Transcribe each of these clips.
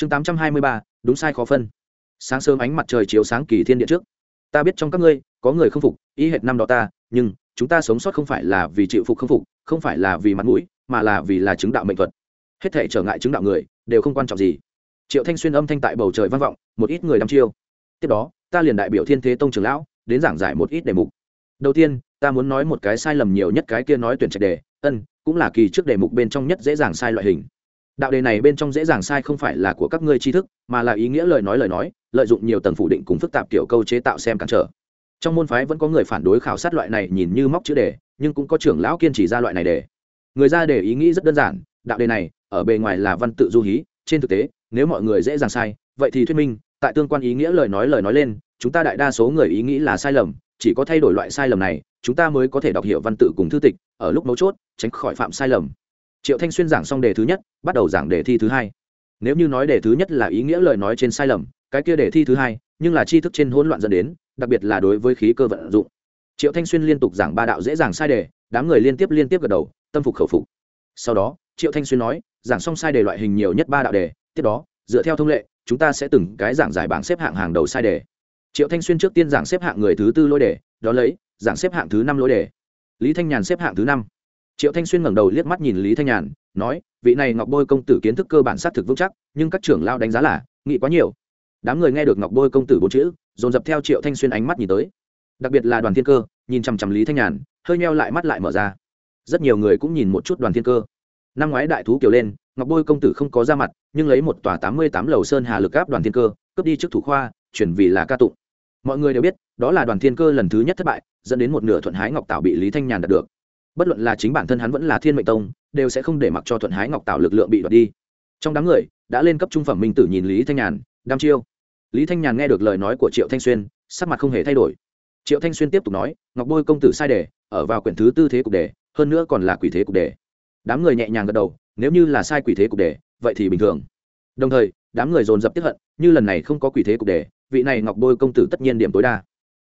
chương tám trăm hai mươi ba, đúng sai khó phân. Sáng sớm ánh mặt trời chiếu sáng kỳ thiên điện trước. Ta biết trong các ngươi, có người không phục, ý hệt năm đó ta, nhưng chúng ta sống sót không phải là vì chịu phục không phục, không phải là vì mặt mũi, mà là vì là chứng đạo mệnh thuật. Hết thể trở ngại chứng đạo người, đều không quan trọng gì. Triệu thanh xuyên âm thanh tại bầu trời vang vọng, một ít người đăm chiêu. Tiếp đó, ta liền đại biểu thiên thế tông trưởng lão, đến giảng giải một ít đề mục. Đầu tiên, ta muốn nói một cái sai lầm nhiều nhất cái kia nói tuyển trạch đề, ân, cũng là kỳ trước đề mục bên trong nhất dễ dàng sai loại hình đạo đề này bên trong dễ dàng sai không phải là của các ngươi tri thức, mà là ý nghĩa lời nói lời nói, lợi dụng nhiều tầng phủ định cùng phức tạp kiểu câu chế tạo xem cản trở. Trong môn phái vẫn có người phản đối khảo sát loại này nhìn như móc chữ đề, nhưng cũng có trưởng lão kiên trì ra loại này đề. Người ra đề ý nghĩ rất đơn giản, đạo đề này, ở bề ngoài là văn tự du hí, trên thực tế, nếu mọi người dễ dàng sai, vậy thì thuyết minh, tại tương quan ý nghĩa lời nói lời nói lên, chúng ta đại đa số người ý nghĩ là sai lầm, chỉ có thay đổi loại sai lầm này, chúng ta mới có thể đọc hiểu văn tự cùng thư tịch, ở lúc mấu chốt, tránh khỏi phạm sai lầm triệu thanh xuyên giảng xong đề thứ nhất, bắt đầu giảng đề thi thứ hai. Nếu như nói đề thứ nhất là ý nghĩa lời nói trên sai lầm, cái kia đề thi thứ hai, nhưng là tri thức trên hỗn loạn dẫn đến, đặc biệt là đối với khí cơ vận dụng. Triệu thanh xuyên liên tục giảng ba đạo dễ dàng sai đề, đám người liên tiếp liên tiếp gật đầu, tâm phục khẩu phục. Sau đó, triệu thanh xuyên nói, giảng xong sai đề loại hình nhiều nhất ba đạo đề, tiếp đó, dựa theo thông lệ, chúng ta sẽ từng cái giảng giải bảng xếp hạng hàng đầu sai đề. Triệu thanh xuyên trước tiên giảng xếp hạng người thứ tư lỗi đề, đó lấy, giảng xếp hạng thứ năm lỗi đề. Lý thanh nhàn xếp hạng thứ năm triệu thanh xuyên ngẩng đầu liếc mắt nhìn lý thanh nhàn, nói, vị này ngọc bôi công tử kiến thức cơ bản xác thực vững chắc, nhưng các trưởng lao đánh giá là nghĩ quá nhiều. Đám người nghe được ngọc bôi công tử bốn chữ, dồn dập theo triệu thanh xuyên ánh mắt nhìn tới. Đặc biệt là đoàn thiên cơ, nhìn chằm chằm lý thanh nhàn, hơi meo lại mắt lại mở ra. Rất nhiều người cũng nhìn một chút đoàn thiên cơ. Năm ngoái đại thú kiều lên, ngọc bôi công tử không có ra mặt, nhưng lấy một tòa tám mươi tám lầu sơn hà lực áp đoàn thiên cơ, cướp đi trước thủ khoa, chuyển vì là ca tụng. Mọi người đều biết, đó là đoàn thiên cơ lần thứ nhất thất bại, dẫn đến một nửa thuận hái ngọc tạo bị lý thanh nhàn đạt được bất luận là chính bản thân hắn vẫn là thiên mệnh tông, đều sẽ không để mặc cho thuận hái ngọc tạo lực lượng bị đoạt đi. Trong đám người, đã lên cấp trung phẩm minh tử nhìn lý thanh nhàn, đam chiêu. Lý thanh nhàn nghe được lời nói của triệu thanh xuyên, sắc mặt không hề thay đổi. Triệu thanh xuyên tiếp tục nói, ngọc bôi công tử sai đề, ở vào quyển thứ tư thế cục đề, hơn nữa còn là quỷ thế cục đề. Đám người nhẹ nhàng gật đầu, nếu như là sai quỷ thế cục đề, vậy thì bình thường. Đồng thời, đám người dồn dập tiếp hận, như lần này không có quỷ thế cục đề, vị này ngọc bôi công tử tất nhiên điểm tối đa.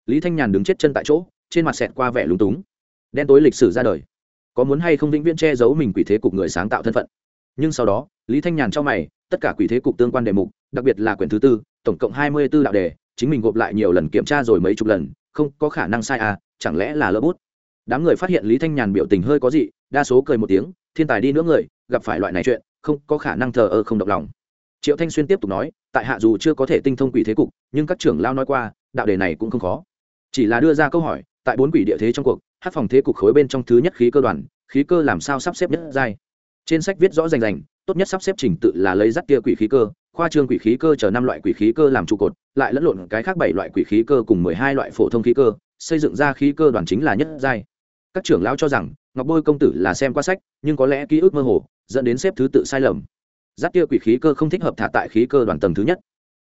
Lý thanh nhàn đứng chết chân tại chỗ, trên mặt xẹt qua vẻ lúng túng đen tối lịch sử ra đời. Có muốn hay không vĩnh viễn che giấu mình quỷ thế cục người sáng tạo thân phận? Nhưng sau đó, lý thanh nhàn cho mày, tất cả quỷ thế cục tương quan đề mục, đặc biệt là quyển thứ tư, tổng cộng hai mươi b ố đạo đề, chính mình gộp lại nhiều lần kiểm tra rồi mấy chục lần, không có khả năng sai à chẳng lẽ là lỡ bút? Đám người phát hiện lý thanh nhàn biểu tình hơi có gì đa số cười một tiếng, thiên tài đi nữa người, gặp phải loại này chuyện, không có khả năng thờ ơ không động lòng. Triệu thanh xuyên tiếp tục nói, tại hạ dù chưa có thể tinh thông quỷ thế cục, nhưng các trưởng lao nói qua, đạo đề này cũng không khó. Chỉ là đưa ra câu hỏi, tại bốn quỷ địa thế trong cuộc hát phòng thế cục khối bên trong thứ nhất khí cơ đoàn, khí cơ làm sao sắp xếp nhất giai. Trên sách viết rõ rành rành, tốt nhất sắp xếp trình tự là lấy dắt kia quỷ khí cơ, khoa trương quỷ khí cơ chờ năm loại quỷ khí cơ làm trụ cột, lại lẫn lộn cái khác bảy loại quỷ khí cơ cùng mười hai loại phổ thông khí cơ, xây dựng ra khí cơ đoàn chính là nhất giai. Các trưởng lão cho rằng, ngọc bôi công tử là xem qua sách, nhưng có lẽ ký ức mơ hồ, dẫn đến xếp thứ tự sai lầm. Giáp kia quỷ khí cơ không thích hợp thả tại khí cơ đoàn tầng thứ nhất.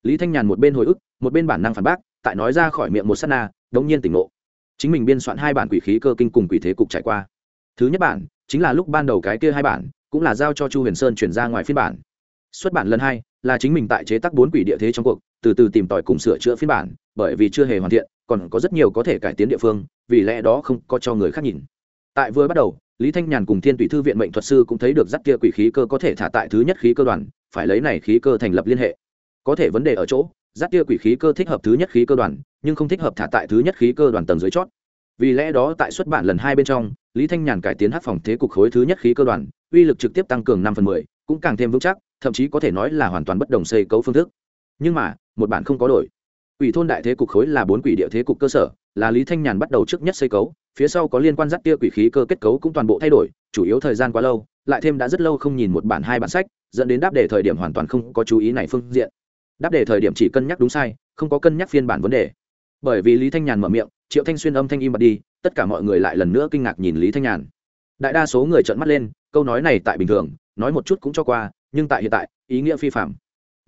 Lý thanh nhàn một bên hồi ức, một bên bản năng phản bác, tại nói ra khỏi miệng một s á t na, đống nhiên tỉnh ngộ chính mình biên soạn hai bản quỷ khí cơ kinh cùng quỷ thế cục trải qua. Thứ nhất bản, chính là lúc ban đầu cái kia hai bản, cũng là giao cho chu huyền sơn chuyển ra ngoài phiên bản. Xuất bản lần hai, là chính mình tại chế tác bốn quỷ địa thế trong cuộc, từ từ tìm tòi cùng sửa chữa phiên bản, bởi vì chưa hề hoàn thiện, còn có rất nhiều có thể cải tiến địa phương, vì lẽ đó không có cho người khác nhìn. Tại vừa bắt đầu, lý thanh nhàn cùng thiên tùy thư viện mệnh thuật sư cũng thấy được rắc kia quỷ khí cơ có thể thả tại thứ nhất khí cơ đoàn, phải lấy này khí cơ thành lập liên hệ. Có thể vấn đề ở chỗ dắt tia quỷ khí cơ thích hợp thứ nhất khí cơ đoàn, nhưng không thích hợp thả tại thứ nhất khí cơ đoàn tầng dưới chót. Vì lẽ đó tại xuất bản lần hai bên trong, lý thanh nhàn cải tiến hát phòng thế cục khối thứ nhất khí cơ đoàn, uy lực trực tiếp tăng cường năm phần mười, cũng càng thêm vững chắc, thậm chí có thể nói là hoàn toàn bất đồng xây cấu phương thức. Nhưng mà, một bản không có đổi. Ủy thôn đại thế cục khối là bốn quỷ địa thế cục cơ sở, là lý thanh nhàn bắt đầu trước nhất xây cấu, phía sau có liên quan dắt tia quỷ khí cơ kết cấu cũng toàn bộ thay đổi, chủ yếu thời gian quá lâu, lại thêm đã rất lâu không nhìn một bản hai bản sách, dẫn đến đáp đề thời điểm hoàn toàn không có chú ý này phương diện đáp đề thời điểm chỉ cân nhắc đúng sai, không có cân nhắc phiên bản vấn đề. Bởi vì lý thanh nhàn mở miệng, triệu thanh xuyên âm thanh im bật đi, tất cả mọi người lại lần nữa kinh ngạc nhìn lý thanh nhàn. Đại đa số người trợn mắt lên, câu nói này tại bình thường, nói một chút cũng cho qua, nhưng tại hiện tại, ý nghĩa phi phạm.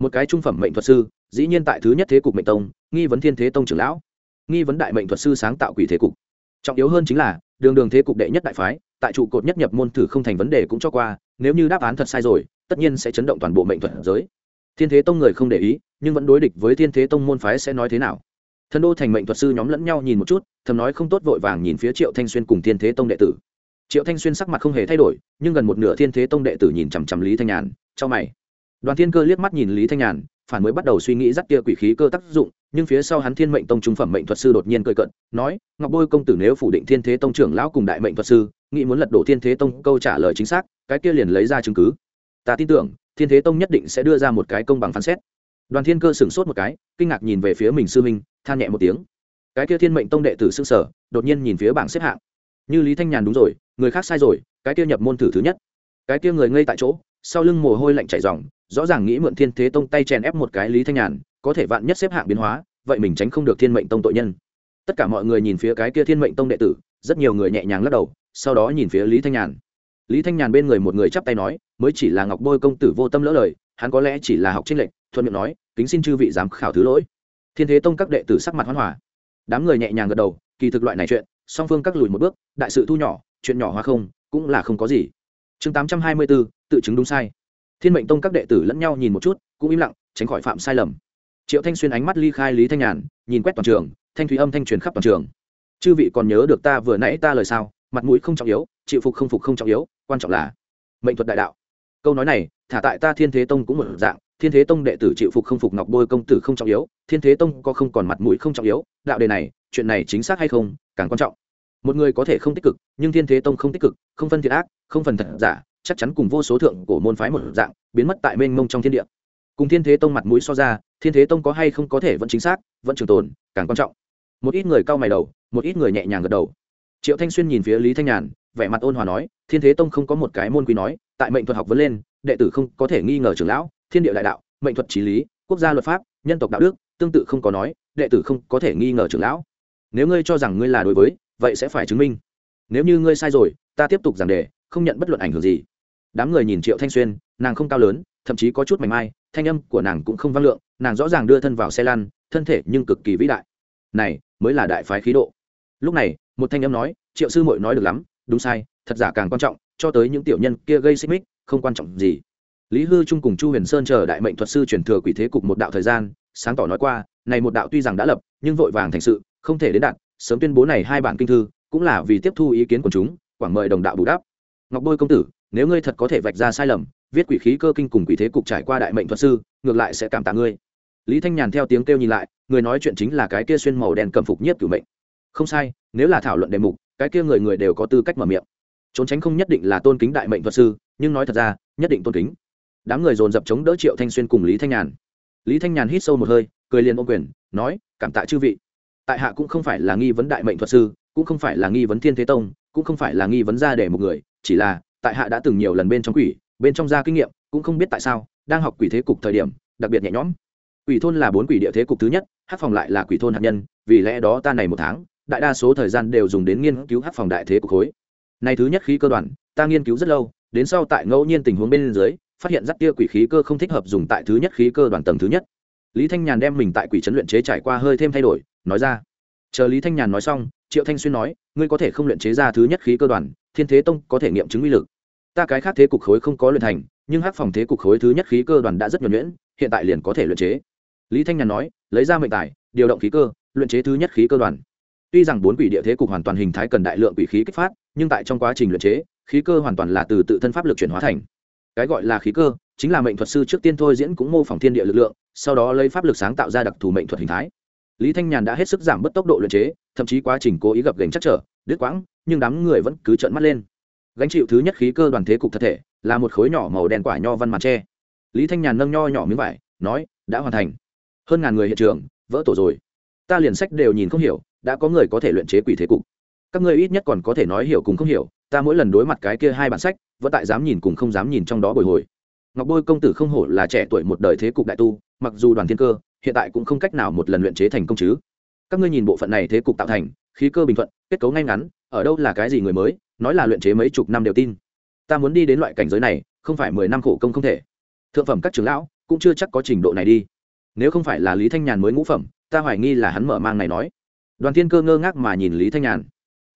Một cái trung phẩm mệnh thuật sư, dĩ nhiên tại thứ nhất thế cục mệnh tông, nghi vấn thiên thế tông trưởng lão. Nghi vấn đại mệnh thuật sư sáng tạo quỷ thế cục. Trọng yếu hơn chính là, đường đường thế cục đệ nhất đại phái, tại trụ cột nhất nhập môn thử không thành vấn đề cũng cho qua, nếu như đáp án thật sai rồi, tất nhiên sẽ chấn động toàn bộ mệnh thuật giới thiên thế tông người không để ý, nhưng vẫn đối địch với thiên thế tông môn phái sẽ nói thế nào? Thần đô thành mệnh thuật sư nhóm lẫn nhau nhìn một chút, thầm nói không tốt vội vàng nhìn phía triệu thanh xuyên cùng thiên thế tông đệ tử. Triệu thanh xuyên sắc mặt không hề thay đổi, nhưng gần một nửa thiên thế tông đệ tử nhìn chằm chằm lý thanh nhàn cho mày. Đoàn thiên cơ liếc mắt nhìn lý thanh nhàn, phản mới bắt đầu suy nghĩ dắt kia quỷ khí cơ tác dụng, nhưng phía sau hắn thiên mệnh tông trung phẩm mệnh thuật sư đột nhiên cười cận nói, ngọc bôi công tử nếu phủ định thiên thế tông trưởng lão cùng đại mệnh thuật sư, nghĩ muốn lật đổ thiên thế tông, câu trả lời chính xác, cái kia liền lấy ra chứng cứ. Ta tin tưởng thiên thế tông nhất định sẽ đưa ra một cái công bằng phán xét. Đoàn thiên cơ sửng sốt một cái, kinh ngạc nhìn về phía mình sư minh than nhẹ một tiếng. Cái kia thiên mệnh tông đệ tử xương sở đột nhiên nhìn phía bảng xếp hạng. Như lý thanh nhàn đúng rồi, người khác sai rồi, cái kia nhập môn thử thứ nhất. Cái kia người ngây tại chỗ, sau lưng mồ hôi lạnh chảy dòng rõ ràng nghĩ mượn thiên thế tông tay chèn ép một cái lý thanh nhàn, có thể vạn nhất xếp hạng biến hóa, vậy mình tránh không được thiên mệnh tông tội nhân. Tất cả mọi người nhìn phía cái kia thiên mệnh tông đệ tử, rất nhiều người nhẹ nhàng lắc đầu, sau đó nhìn phía lý thanh nhàn lý thanh nhàn bên người một người chắp tay nói, mới chỉ là ngọc bôi công tử vô tâm lỡ lời, hắn có lẽ chỉ là học trinh lệnh thuận miệng nói, kính xin chư vị giám khảo thứ lỗi. Thiên thế tông các đệ tử sắc mặt hoan hòa. Đám người nhẹ nhàng gật đầu, kỳ thực loại này chuyện, song phương các lùi một bước, đại sự thu nhỏ, chuyện nhỏ hoa không, cũng là không có gì. Chương tám trăm hai mươi bốn tự chứng đúng sai. Thiên mệnh tông các đệ tử lẫn nhau nhìn một chút, cũng im lặng, tránh khỏi phạm sai lầm. Triệu thanh xuyên ánh mắt ly khai lý thanh nhàn, nhìn quét toàn trường, thanh thúy âm thanh truyền khắp toàn trường. Chư vị còn nhớ được ta vừa nãy ta lời sao? Mặt mũi không trọng yếu, chịu phục không phục không trọng yếu quan trọng là mệnh thuật đại đạo. Câu nói này, thả tại ta thiên thế tông cũng một dạng, thiên thế tông đệ tử chịu phục không phục ngọc bôi công tử không trọng yếu, thiên thế tông có không còn mặt mũi không trọng yếu, đạo đề này, chuyện này chính xác hay không, càng quan trọng. Một người có thể không tích cực, nhưng thiên thế tông không tích cực, không phân thiện ác, không phần thật giả, chắc chắn cùng vô số thượng của môn phái một dạng, biến mất tại mênh mông trong thiên địa. Cùng thiên thế tông mặt mũi so ra, thiên thế tông có hay không có thể vẫn chính xác, vẫn trường tồn, càng quan trọng. Một ít người cau mày đầu, một ít người nhẹ nhàng gật đầu. Triệu thanh xuyên nhìn phía lý thanh nhàn vẻ mặt ôn hòa nói, thiên thế tông không có một cái môn quy nói, tại mệnh thuật học vấn lên, đệ tử không có thể nghi ngờ trưởng lão, thiên địa đại đạo, mệnh thuật trí lý, quốc gia luật pháp, nhân tộc đạo đức, tương tự không có nói, đệ tử không có thể nghi ngờ trưởng lão. Nếu ngươi cho rằng ngươi là đối với, vậy sẽ phải chứng minh. Nếu như ngươi sai rồi, ta tiếp tục giảng đề, không nhận bất luận ảnh hưởng gì. Đám người nhìn triệu thanh xuyên, nàng không cao lớn, thậm chí có chút mảnh mai, thanh âm của nàng cũng không vang lượng, nàng rõ ràng đưa thân vào xe lăn, thân thể nhưng cực kỳ vĩ đại. Này, mới là đại phái khí độ. Lúc này, một thanh âm nói, triệu sư mội nói được lắm đúng sai, thật giả càng quan trọng, cho tới những tiểu nhân kia gây xích mích, không quan trọng gì. Lý hư trung cùng chu huyền sơn chờ đại mệnh thuật sư chuyển thừa quỷ thế cục một đạo thời gian, sáng tỏ nói qua, này một đạo tuy rằng đã lập, nhưng vội vàng thành sự, không thể đến đạt, sớm tuyên bố này hai bản kinh thư, cũng là vì tiếp thu ý kiến của chúng, quảng mời đồng đạo bù đắp. Ngọc bôi công tử, nếu ngươi thật có thể vạch ra sai lầm, viết quỷ khí cơ kinh cùng quỷ thế cục trải qua đại mệnh thuật sư, ngược lại sẽ cảm tạ ngươi. Lý thanh nhàn theo tiếng kêu nhìn lại, người nói chuyện chính là cái kia xuyên màu đen cầm phục nhiếp cửu mệnh không sai, nếu là thảo luận đề mục, cái kia người người đều có tư cách mở miệng. Trốn tránh không nhất định là tôn kính đại mệnh thuật sư, nhưng nói thật ra, nhất định tôn kính. Đám người dồn dập chống đỡ triệu thanh xuyên cùng lý thanh nhàn. Lý thanh nhàn hít sâu một hơi, cười liền ô quyền, nói, cảm tạ chư vị. Tại hạ cũng không phải là nghi vấn đại mệnh thuật sư, cũng không phải là nghi vấn thiên thế tông, cũng không phải là nghi vấn ra để một người, chỉ là, tại hạ đã từng nhiều lần bên trong quỷ, bên trong ra kinh nghiệm, cũng không biết tại sao, đang học quỷ thế cục thời điểm, đặc biệt nhẹ nhõm. Quỷ thôn là bốn quỷ địa thế cục thứ nhất, hát phòng lại là quỷ thôn hạt nhân, vì lẽ đó ta này một tháng đại đa số thời gian đều dùng đến nghiên cứu hát phòng đại thế cục khối. Này thứ nhất khí cơ đoàn, ta nghiên cứu rất lâu, đến sau tại ngẫu nhiên tình huống bên dưới, phát hiện rắc tia quỷ khí cơ không thích hợp dùng tại thứ nhất khí cơ đoàn tầng thứ nhất. Lý thanh nhàn đem mình tại quỷ trấn luyện chế trải qua hơi thêm thay đổi, nói ra. Chờ lý thanh nhàn nói xong, triệu thanh xuyên nói, ngươi có thể không luyện chế ra thứ nhất khí cơ đoàn, thiên thế tông có thể nghiệm chứng uy lực. Ta cái khác thế cục khối không có luyện thành, nhưng hắc phòng thế cục khối thứ nhất khí cơ đoàn đã rất nhuẩn nhuyễn, hiện tại liền có thể luyện chế. Lý thanh nhàn nói, lấy ra mệnh tài, điều động khí cơ, luyện chế thứ nhất khí cơ đoàn tuy rằng bốn quỷ địa thế cục hoàn toàn hình thái cần đại lượng quỷ khí kích phát, nhưng tại trong quá trình luyện chế, khí cơ hoàn toàn là từ tự thân pháp lực chuyển hóa thành. Cái gọi là khí cơ, chính là mệnh thuật sư trước tiên thôi diễn cũng mô phỏng thiên địa lực lượng, sau đó lấy pháp lực sáng tạo ra đặc thù mệnh thuật hình thái. Lý thanh nhàn đã hết sức giảm bớt tốc độ luyện chế, thậm chí quá trình cố ý gập gành chắc trở, đứt quãng, nhưng đám người vẫn cứ trợn mắt lên. Gánh chịu thứ nhất khí cơ đoàn thế cục thật thể, là một khối nhỏ màu đen quả nho văn màn tre. Lý thanh nhàn nâng nho nhỏ miếng vải, nói, đã hoàn thành. Hơn ngàn người hiện trường, vỡ tổ rồi. Ta liền sách đều nhìn không hiểu đã có người có thể luyện chế quỷ thế cục. Các ngươi ít nhất còn có thể nói hiểu cùng không hiểu, ta mỗi lần đối mặt cái kia hai bản sách, vẫn tại dám nhìn cùng không dám nhìn trong đó bồi hồi. Ngọc bôi công tử không hổ là trẻ tuổi một đời thế cục đại tu, mặc dù đoàn thiên cơ, hiện tại cũng không cách nào một lần luyện chế thành công chứ. Các ngươi nhìn bộ phận này thế cục tạo thành, khí cơ bình thuận, kết cấu ngay ngắn, ở đâu là cái gì người mới, nói là luyện chế mấy chục năm đều tin. Ta muốn đi đến loại cảnh giới này, không phải mười năm khổ công không thể. Thượng phẩm các trưởng lão, cũng chưa chắc có trình độ này đi. Nếu không phải là lý thanh nhàn mới ngũ phẩm, ta hoài nghi là hắn mở mang này nói đoàn thiên cơ ngơ ngác mà nhìn lý thanh nhàn.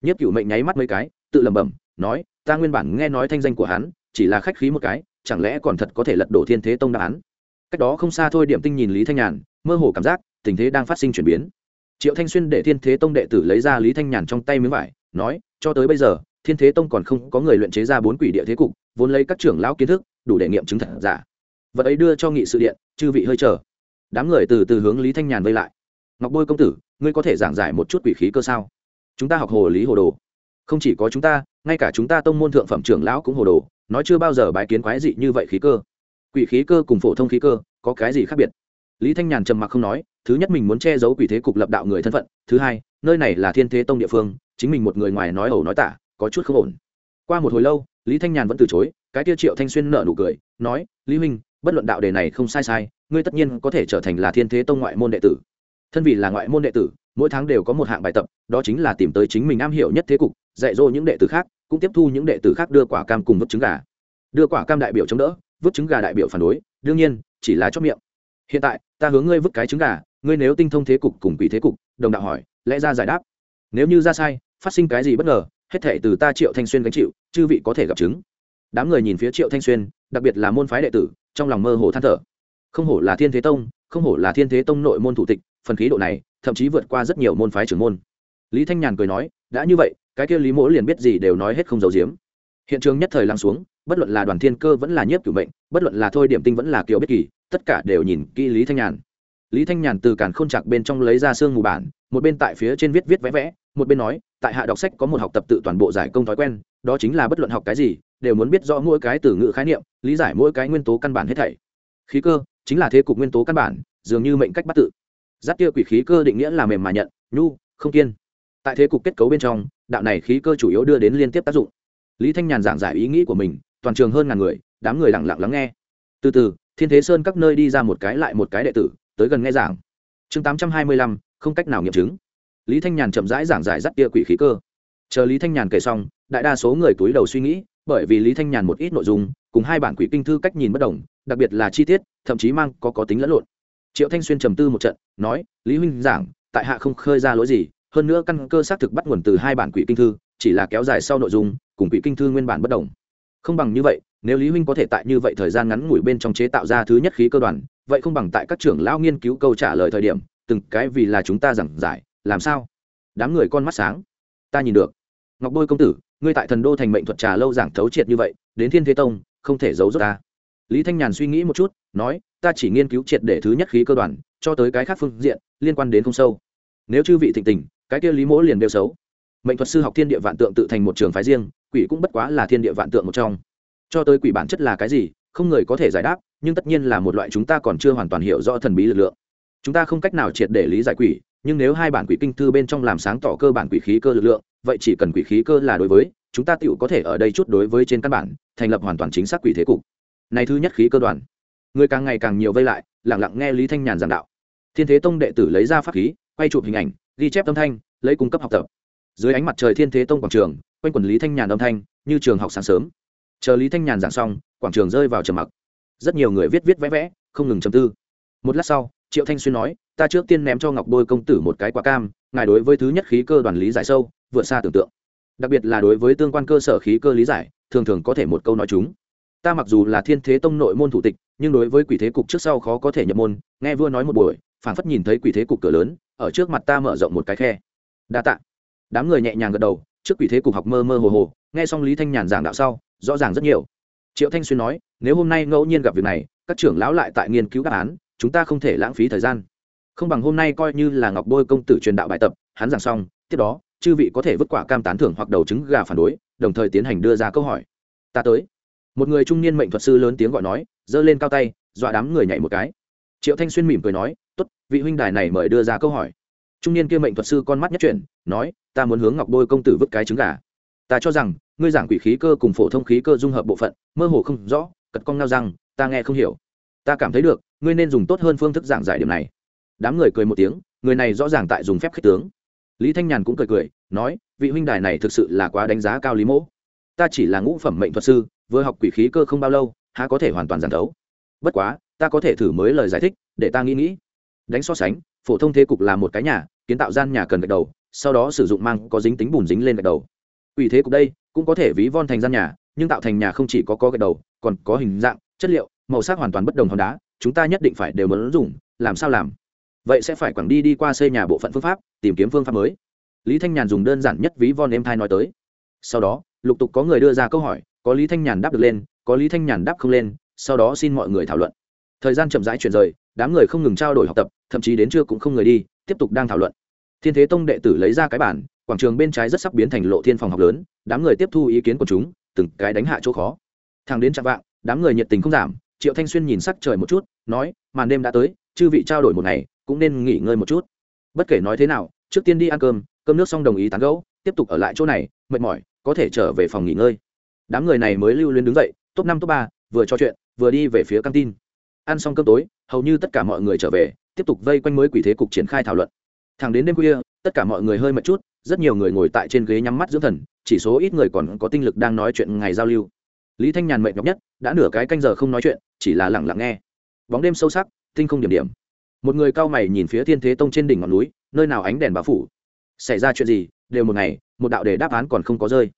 Nhất cửu mệnh nháy mắt mấy cái, tự lẩm bẩm, nói, ta nguyên bản nghe nói thanh danh của hắn, chỉ là khách khí một cái, chẳng lẽ còn thật có thể lật đổ thiên thế tông đáp án? Cách đó không xa thôi, điểm tinh nhìn lý thanh nhàn, mơ hồ cảm giác tình thế đang phát sinh chuyển biến. Triệu thanh xuyên để thiên thế tông đệ tử lấy ra lý thanh nhàn trong tay miếng vải, nói, cho tới bây giờ, thiên thế tông còn không có người luyện chế ra bốn quỷ địa thế cục, vốn lấy các trưởng lão kiến thức, đủ để nghiệm chứng thật giả. Vật ấy đưa cho nghị sự điện, chư vị hơi chờ. Đám người từ từ hướng lý thanh nhàn vây lại. Ngọc bôi công tử ngươi có thể giảng giải một chút quỷ khí cơ sao? Chúng ta học hồ lý hồ đồ. Không chỉ có chúng ta, ngay cả chúng ta tông môn thượng phẩm trưởng lão cũng hồ đồ nói chưa bao giờ bài kiến quái dị như vậy khí cơ. Quỷ khí cơ cùng phổ thông khí cơ, có cái gì khác biệt? Lý thanh nhàn trầm mặc không nói, thứ nhất mình muốn che giấu quỷ thế cục lập đạo người thân phận, thứ hai, nơi này là thiên thế tông địa phương, chính mình một người ngoài nói ẩu nói tả, có chút không ổn. Qua một hồi lâu, lý thanh nhàn vẫn từ chối, cái tiêu triệu thanh xuyên nở nụ cười, nói, lý huynh, bất luận đạo đề này không sai sai, ngươi tất nhiên có thể trở thành là thiên thế tông ngoại môn đệ tử thân vì là ngoại môn đệ tử, mỗi tháng đều có một hạng bài tập, đó chính là tìm tới chính mình am hiểu nhất thế cục, dạy dỗ những đệ tử khác, cũng tiếp thu những đệ tử khác đưa quả cam cùng vứt trứng gà. Đưa quả cam đại biểu chống đỡ, vứt trứng gà đại biểu phản đối, đương nhiên, chỉ là chót miệng. Hiện tại, ta hướng ngươi vứt cái trứng gà, ngươi nếu tinh thông thế cục cùng quỷ thế cục, đồng đạo hỏi, lẽ ra giải đáp. Nếu như ra sai, phát sinh cái gì bất ngờ, hết thể từ ta triệu thanh xuyên gánh chịu, chư vị có thể gặp chứng. Đám người nhìn phía triệu thanh xuyên, đặc biệt là môn phái đệ tử, trong lòng mơ hồ than thở. Không hổ là thiên thế tông, không hổ là thiên thế tông nội môn thủ tịch phần khí độ này, thậm chí vượt qua rất nhiều môn phái trưởng môn. Lý thanh nhàn cười nói, đã như vậy, cái kia lý mỗ liền biết gì đều nói hết không giấu giếm. Hiện trường nhất thời lắng xuống, bất luận là đoàn thiên cơ vẫn là nhiếp cửu mệnh, bất luận là thôi điểm tinh vẫn là kiều biết kỳ, tất cả đều nhìn kỹ lý thanh nhàn. Lý thanh nhàn từ càn k h ô n chặt bên trong lấy ra xương mù bản, một bên tại phía trên viết viết vẽ vẽ, một bên nói, tại hạ đọc sách có một học tập tự toàn bộ giải công thói quen, đó chính là bất luận học cái gì, đều muốn biết rõ mỗi cái từ ngữ khái niệm, lý giải mỗi cái nguyên tố căn bản hết thảy. Khí cơ, chính là thế cục nguyên tố căn bản, dường như mệnh cách bắt tự giáp tia quỷ khí cơ định nghĩa là mềm mà nhận, nhu, không kiên. Tại thế cục kết cấu bên trong, đạo này khí cơ chủ yếu đưa đến liên tiếp tác dụng. Lý thanh nhàn giảng giải ý nghĩ của mình, toàn trường hơn ngàn người, đám người lặng lặng lắng nghe. Từ từ, thiên thế sơn các nơi đi ra một cái lại một cái đệ tử, tới gần nghe giảng. Chương tám trăm hai mươi lăm, không cách nào nghiệm chứng. Lý thanh nhàn chậm rãi giảng giải dắt tia quỷ khí cơ. Chờ lý thanh nhàn kể xong, đại đa số người túi đầu suy nghĩ, bởi vì lý thanh nhàn một ít nội dung, cùng hai bản quỷ kinh thư cách nhìn bất đồng, đặc biệt là chi tiết, thậm chí mang có có tính lẫn lộn triệu thanh xuyên trầm tư một trận, nói, lý huynh giảng, tại hạ không khơi ra lỗi gì, hơn nữa căn cơ xác thực bắt nguồn từ hai bản quỷ kinh thư, chỉ là kéo dài sau nội dung, cùng quỷ kinh thư nguyên bản bất đồng. Không bằng như vậy, nếu lý huynh có thể tại như vậy thời gian ngắn ngủi bên trong chế tạo ra thứ nhất khí cơ đoàn, vậy không bằng tại các trưởng lão nghiên cứu câu trả lời thời điểm, từng cái vì là chúng ta giảng giải, làm sao? Đám người con mắt sáng. Ta nhìn được. Ngọc bôi công tử, ngươi tại thần đô thành mệnh thuật trà lâu giảng thấu triệt như vậy, đến thiên thế tông, không thể giấu giúp ta lý thanh nhàn suy nghĩ một chút, nói, ta chỉ nghiên cứu triệt để thứ nhất khí cơ đoàn, cho tới cái khác phương diện, liên quan đến không sâu. Nếu chư vị thịnh tình, cái kia lý mỗ liền đều xấu. Mệnh thuật sư học thiên địa vạn tượng tự thành một trường phái riêng, quỷ cũng bất quá là thiên địa vạn tượng một trong. Cho tới quỷ bản chất là cái gì, không người có thể giải đáp, nhưng tất nhiên là một loại chúng ta còn chưa hoàn toàn hiểu rõ thần bí lực lượng. Chúng ta không cách nào triệt để lý giải quỷ, nhưng nếu hai bản quỷ kinh thư bên trong làm sáng tỏ cơ bản quỷ khí cơ lực lượng, vậy chỉ cần quỷ khí cơ là đối với, chúng ta tựu có thể ở đây chút đối với trên căn bản, thành lập hoàn toàn chính xác quỷ thế cục này thứ nhất khí cơ đoàn. Người càng ngày càng nhiều vây lại lẳng lặng nghe lý thanh nhàn giảng đạo. Thiên thế tông đệ tử lấy ra pháp khí, quay chụp hình ảnh, ghi chép âm thanh, lấy cung cấp học tập. Dưới ánh mặt trời thiên thế tông quảng trường, quanh quần lý thanh nhàn âm thanh, như trường học sáng sớm. Chờ lý thanh nhàn giảng xong, quảng trường rơi vào trầm mặc. Rất nhiều người viết viết vẽ vẽ, không ngừng chầm tư. Một lát sau, triệu thanh xuyên nói, ta trước tiên ném cho ngọc bôi công tử một cái quả cam, ngài đối với thứ nhất khí cơ đoàn lý giải sâu, vượt xa tưởng tượng. Đặc biệt là đối với tương quan cơ sở khí cơ lý giải, thường thường có thể một câu nói chúng ta mặc dù là thiên thế tông nội môn thủ tịch, nhưng đối với quỷ thế cục trước sau khó có thể nhập môn, nghe vua nói một buổi, phảng phất nhìn thấy quỷ thế cục cửa lớn, ở trước mặt ta mở rộng một cái khe. Đa tạ. Đám người nhẹ nhàng gật đầu, trước quỷ thế cục học mơ mơ hồ hồ, nghe xong lý thanh nhàn giảng đạo sau, rõ ràng rất nhiều. Triệu thanh xuyên nói, nếu hôm nay ngẫu nhiên gặp việc này, các trưởng lão lại tại nghiên cứu đáp án, chúng ta không thể lãng phí thời gian. Không bằng hôm nay coi như là ngọc bôi công tử truyền đạo bài tập, hắn giảng xong, tiếp đó, chư vị có thể vứt quả cam tán thưởng hoặc đầu trứng gà phản đối, đồng thời tiến hành đưa ra câu hỏi. Ta tới một người trung niên mệnh thuật sư lớn tiếng gọi nói, giơ lên cao tay, dọa đám người nhảy một cái. Triệu thanh xuyên mỉm cười nói, tốt, vị huynh đài này mời đưa ra câu hỏi. Trung niên kia mệnh thuật sư con mắt nhất chuyển, nói, ta muốn hướng ngọc bôi công tử vứt cái trứng gà. Ta cho rằng, ngươi giảng quỷ khí cơ cùng phổ thông khí cơ dung hợp bộ phận, mơ hồ không rõ, cật cong nao rằng ta nghe không hiểu. Ta cảm thấy được, ngươi nên dùng tốt hơn phương thức giảng giải điểm này. Đám người cười một tiếng, người này rõ ràng tại dùng phép khích tướng. Lý thanh nhàn cũng cười cười, nói, vị huynh đài này thực sự là quá đánh giá cao lý mỗ ta chỉ là ngũ phẩm mệnh thuật sư, vừa học quỷ khí cơ không bao lâu, há có thể hoàn toàn giản thấu. Bất quá, ta có thể thử mới lời giải thích, để ta nghĩ nghĩ. Đánh so sánh, phổ thông thế cục là một cái nhà, kiến tạo gian nhà cần gạch đầu, sau đó sử dụng mang có dính tính bùn dính lên gạch đầu. Quỷ thế cục đây, cũng có thể ví von thành gian nhà, nhưng tạo thành nhà không chỉ có có gạch đầu, còn có hình dạng, chất liệu, màu sắc hoàn toàn bất đồng hòn đá, chúng ta nhất định phải đều muốn dùng, làm sao làm? Vậy sẽ phải quẳng đi đi qua xây nhà bộ phận phương pháp, tìm kiếm phương pháp mới. Lý thanh nhàn dùng đơn giản nhất ví von em thai nói tới sau đó, lục tục có người đưa ra câu hỏi, có lý thanh nhàn đáp được lên, có lý thanh nhàn đáp không lên, sau đó xin mọi người thảo luận. Thời gian chậm rãi chuyển rời, đám người không ngừng trao đổi học tập, thậm chí đến trưa cũng không người đi, tiếp tục đang thảo luận. Thiên thế tông đệ tử lấy ra cái bản, quảng trường bên trái rất sắp biến thành lộ thiên phòng học lớn, đám người tiếp thu ý kiến của chúng, từng cái đánh hạ chỗ khó. Thằng đến chạm vạng, đám người nhiệt tình không giảm, triệu thanh xuyên nhìn sắc trời một chút, nói, màn đêm đã tới, chư vị trao đổi một ngày, cũng nên nghỉ ngơi một chút. Bất kể nói thế nào, trước tiên đi ăn cơm cơm nước xong đồng ý tán gẫu, tiếp tục ở lại chỗ này, mệt mỏi có thể trở về phòng nghỉ ngơi. Đám người này mới lưu luyến đứng dậy, top năm, top ba, vừa trò chuyện, vừa đi về phía căng tin. Ăn xong cơm tối, hầu như tất cả mọi người trở về, tiếp tục vây quanh mới quỷ thế cục triển khai thảo luận. Thẳng đến đêm khuya, tất cả mọi người hơi mệt chút, rất nhiều người ngồi tại trên ghế nhắm mắt dưỡng thần, chỉ số ít người còn có tinh lực đang nói chuyện ngày giao lưu. Lý thanh nhàn mệt nhọc nhất, đã nửa cái canh giờ không nói chuyện, chỉ là lặng lặng nghe. Bóng đêm sâu sắc, tinh không điểm điểm. Một người cao mày nhìn phía thiên thế tông trên đỉnh ngọn núi, nơi nào ánh đèn bao phủ? Xảy ra chuyện gì, đều một ngày một đạo đề đáp án còn không có rơi.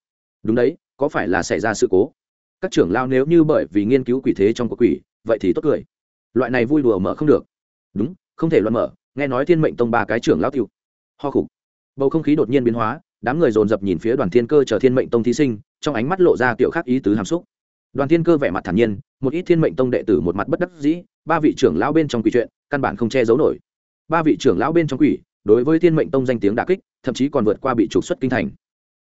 Đúng đấy, có phải là xảy ra sự cố? Các trưởng lao nếu như bởi vì nghiên cứu quỷ thế trong cuộc quỷ, vậy thì tốt cười. Loại này vui đùa mở không được. Đúng, không thể loạn mở, nghe nói thiên mệnh tông ba cái trưởng lao tiêu ho khục. Bầu không khí đột nhiên biến hóa, đám người dồn dập nhìn phía đoàn thiên cơ chờ thiên mệnh tông thí sinh, trong ánh mắt lộ ra kiểu khác ý tứ hàm xúc. Đoàn thiên cơ vẻ mặt thản nhiên, một ít thiên mệnh tông đệ tử một mặt bất đắc dĩ, ba vị trưởng lão bên trong quỷ chuyện, căn bản không che giấu nổi. Ba vị trưởng lão bên trong quỷ đối với thiên mệnh tông danh tiếng đà kích, thậm chí còn vượt qua bị trục xuất kinh thành.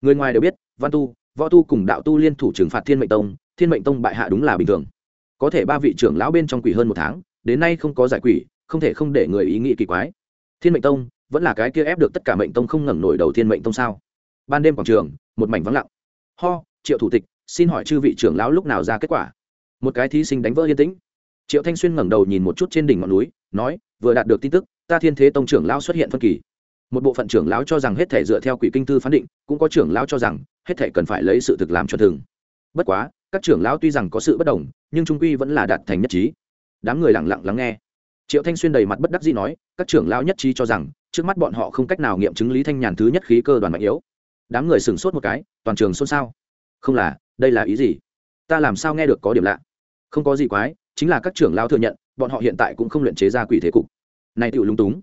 Người ngoài đều biết, văn tu, võ tu cùng đạo tu liên thủ trừng phạt thiên mệnh tông, thiên mệnh tông bại hạ đúng là bình thường. Có thể ba vị trưởng lão bên trong quỷ hơn một tháng, đến nay không có giải quỷ, không thể không để người ý nghĩ kỳ quái. Thiên mệnh tông, vẫn là cái kia ép được tất cả mệnh tông không ngẩng nổi đầu thiên mệnh tông sao? Ban đêm quảng trường, một mảnh vắng lặng. Ho, triệu thủ tịch, xin hỏi chư vị trưởng lão lúc nào ra kết quả? Một cái thí sinh đánh vỡ yên tĩnh. Triệu thanh xuyên ngẩng đầu nhìn một chút trên đỉnh ngọn núi, nói, vừa đạt được tin tức ta thiên thế tông trưởng lão xuất hiện phân kỳ. Một bộ phận trưởng lão cho rằng hết thể dựa theo quỷ kinh tư phán định, cũng có trưởng lão cho rằng hết thể cần phải lấy sự thực làm cho thường. Bất quá, các trưởng lão tuy rằng có sự bất đồng, nhưng trung quy vẫn là đạt thành nhất trí. Đám người lặng lặng lắng nghe. Triệu thanh xuyên đầy mặt bất đắc dĩ nói, các trưởng lão nhất trí cho rằng, trước mắt bọn họ không cách nào nghiệm chứng lý thanh nhàn thứ nhất khí cơ đoàn mạnh yếu. Đám người sửng sốt một cái, toàn trường xôn xao. Không là, đây là ý gì? Ta làm sao nghe được có điểm lạ? Không có gì quái, chính là các trưởng lão thừa nhận, bọn họ hiện tại cũng không luyện chế ra quỷ thế cục này tựu lung túng.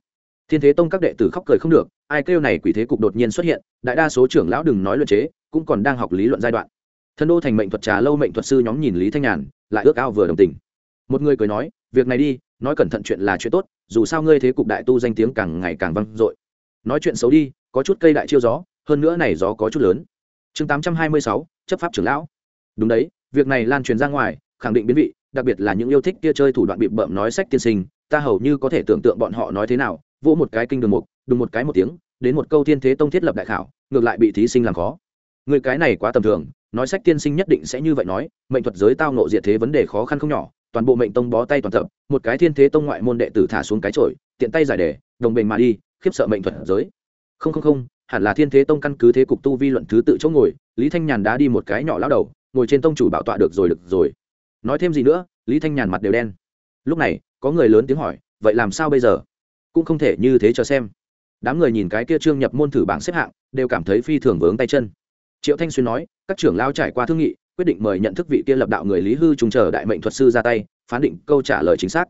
Thiên thế tông các đệ tử khóc cười không được, ai kêu này quỷ thế cục đột nhiên xuất hiện, đại đa số trưởng lão đừng nói luận chế, cũng còn đang học lý luận giai đoạn. Thân đô thành mệnh thuật trà lâu mệnh thuật sư nhóm nhìn lý thanh nhàn, lại ước ao vừa đồng tình. Một người cười nói, việc này đi, nói cẩn thận chuyện là chuyện tốt, dù sao ngươi thế cục đại tu danh tiếng càng ngày càng vang dội. Nói chuyện xấu đi, có chút cây đại chiêu gió, hơn nữa này gió có chút lớn. Chương tám trăm hai mươi sáu, chấp pháp trưởng lão. Đúng đấy, việc này lan truyền ra ngoài, khẳng định biến vị, đặc biệt là những yêu thích kia chơi thủ đoạn bị bợm nói sách tiên sinh ta hầu như có thể tưởng tượng bọn họ nói thế nào, vỗ một cái kinh đường mục, đùng một cái một tiếng, đến một câu thiên thế tông thiết lập đại khảo, ngược lại bị thí sinh làm khó. Người cái này quá tầm thường, nói sách tiên sinh nhất định sẽ như vậy nói, mệnh thuật giới tao nộ diệt thế vấn đề khó khăn không nhỏ, toàn bộ mệnh tông bó tay toàn tập, một cái thiên thế tông ngoại môn đệ tử thả xuống cái trội tiện tay giải đề, đồng bình mà đi, khiếp sợ mệnh thuật giới. Không không không, hẳn là thiên thế tông căn cứ thế cục tu vi luận thứ tự chỗ ngồi, lý thanh nhàn đã đi một cái nhỏ lao đầu, ngồi trên tông chủ bảo tọa được rồi được rồi. Nói thêm gì nữa, lý thanh nhàn mặt đều đen lúc này, có người lớn tiếng hỏi, vậy làm sao bây giờ? Cũng không thể như thế cho xem. Đám người nhìn cái kia trương nhập môn thử bảng xếp hạng, đều cảm thấy phi thường vướng tay chân. Triệu thanh xuyên nói, các trưởng lao trải qua thương nghị, quyết định mời nhận thức vị kia lập đạo người lý hư trùng chờ đại mệnh thuật sư ra tay, phán định câu trả lời chính xác.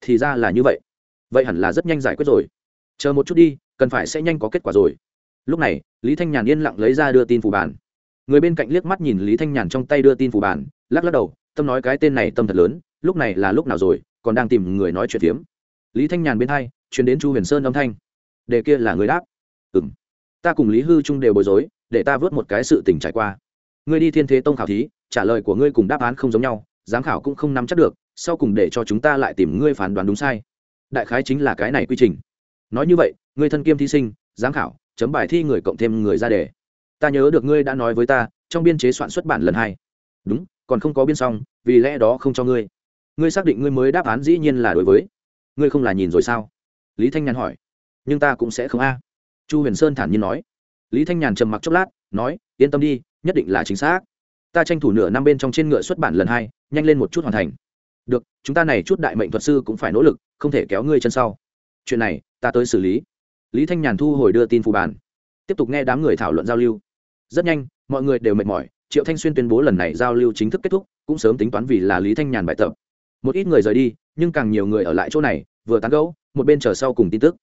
Thì ra là như vậy. Vậy hẳn là rất nhanh giải quyết rồi. Chờ một chút đi, cần phải sẽ nhanh có kết quả rồi. Lúc này, lý thanh nhàn yên lặng lấy ra đưa tin phủ bản. Người bên cạnh liếc mắt nhìn lý thanh nhàn trong tay đưa tin phủ bản, lắc lắc đầu, tâm nói cái tên này tâm thật lớn, lúc này là lúc nào rồi còn đang tìm người nói chuyện phiếm. Lý thanh nhàn bên hai, chuyển đến chu huyền sơn âm thanh. Đề kia là người đáp. Ừ m ta cùng lý hư trung đều bối rối, để ta vớt một cái sự tình trải qua. Ngươi đi thiên thế tông khảo thí, trả lời của ngươi cùng đáp án không giống nhau, giám khảo cũng không nắm chắc được, sau cùng để cho chúng ta lại tìm ngươi phán đoán đúng sai. Đại khái chính là cái này quy trình. Nói như vậy, ngươi thân kiêm thí sinh, giám khảo, chấm bài thi người cộng thêm người ra đề. Ta nhớ được ngươi đã nói với ta, trong biên chế soạn xuất bản lần hai. Đúng, còn không có biên xong, vì lẽ đó không cho ngươi ngươi xác định ngươi mới đáp án dĩ nhiên là đối với. Ngươi không là nhìn rồi sao? Lý thanh nhàn hỏi. Nhưng ta cũng sẽ không a. Chu huyền sơn thản nhiên nói. Lý thanh nhàn trầm mặc chốc lát, nói, yên tâm đi, nhất định là chính xác. Ta tranh thủ nửa năm bên trong trên ngựa xuất bản lần hai, nhanh lên một chút hoàn thành. Được, chúng ta này chút đại mệnh thuật sư cũng phải nỗ lực, không thể kéo ngươi chân sau. Chuyện này, ta tới xử lý. Lý thanh nhàn thu hồi đưa tin phù bản. Tiếp tục nghe đám người thảo luận giao lưu. Rất nhanh, mọi người đều mệt mỏi. Triệu thanh xuyên tuyên bố lần này giao lưu chính thức kết thúc, cũng sớm tính toán vì là lý thanh nhàn bài tập một ít người rời đi, nhưng càng nhiều người ở lại chỗ này, vừa tán gẫu, một bên chờ sau cùng tin tức.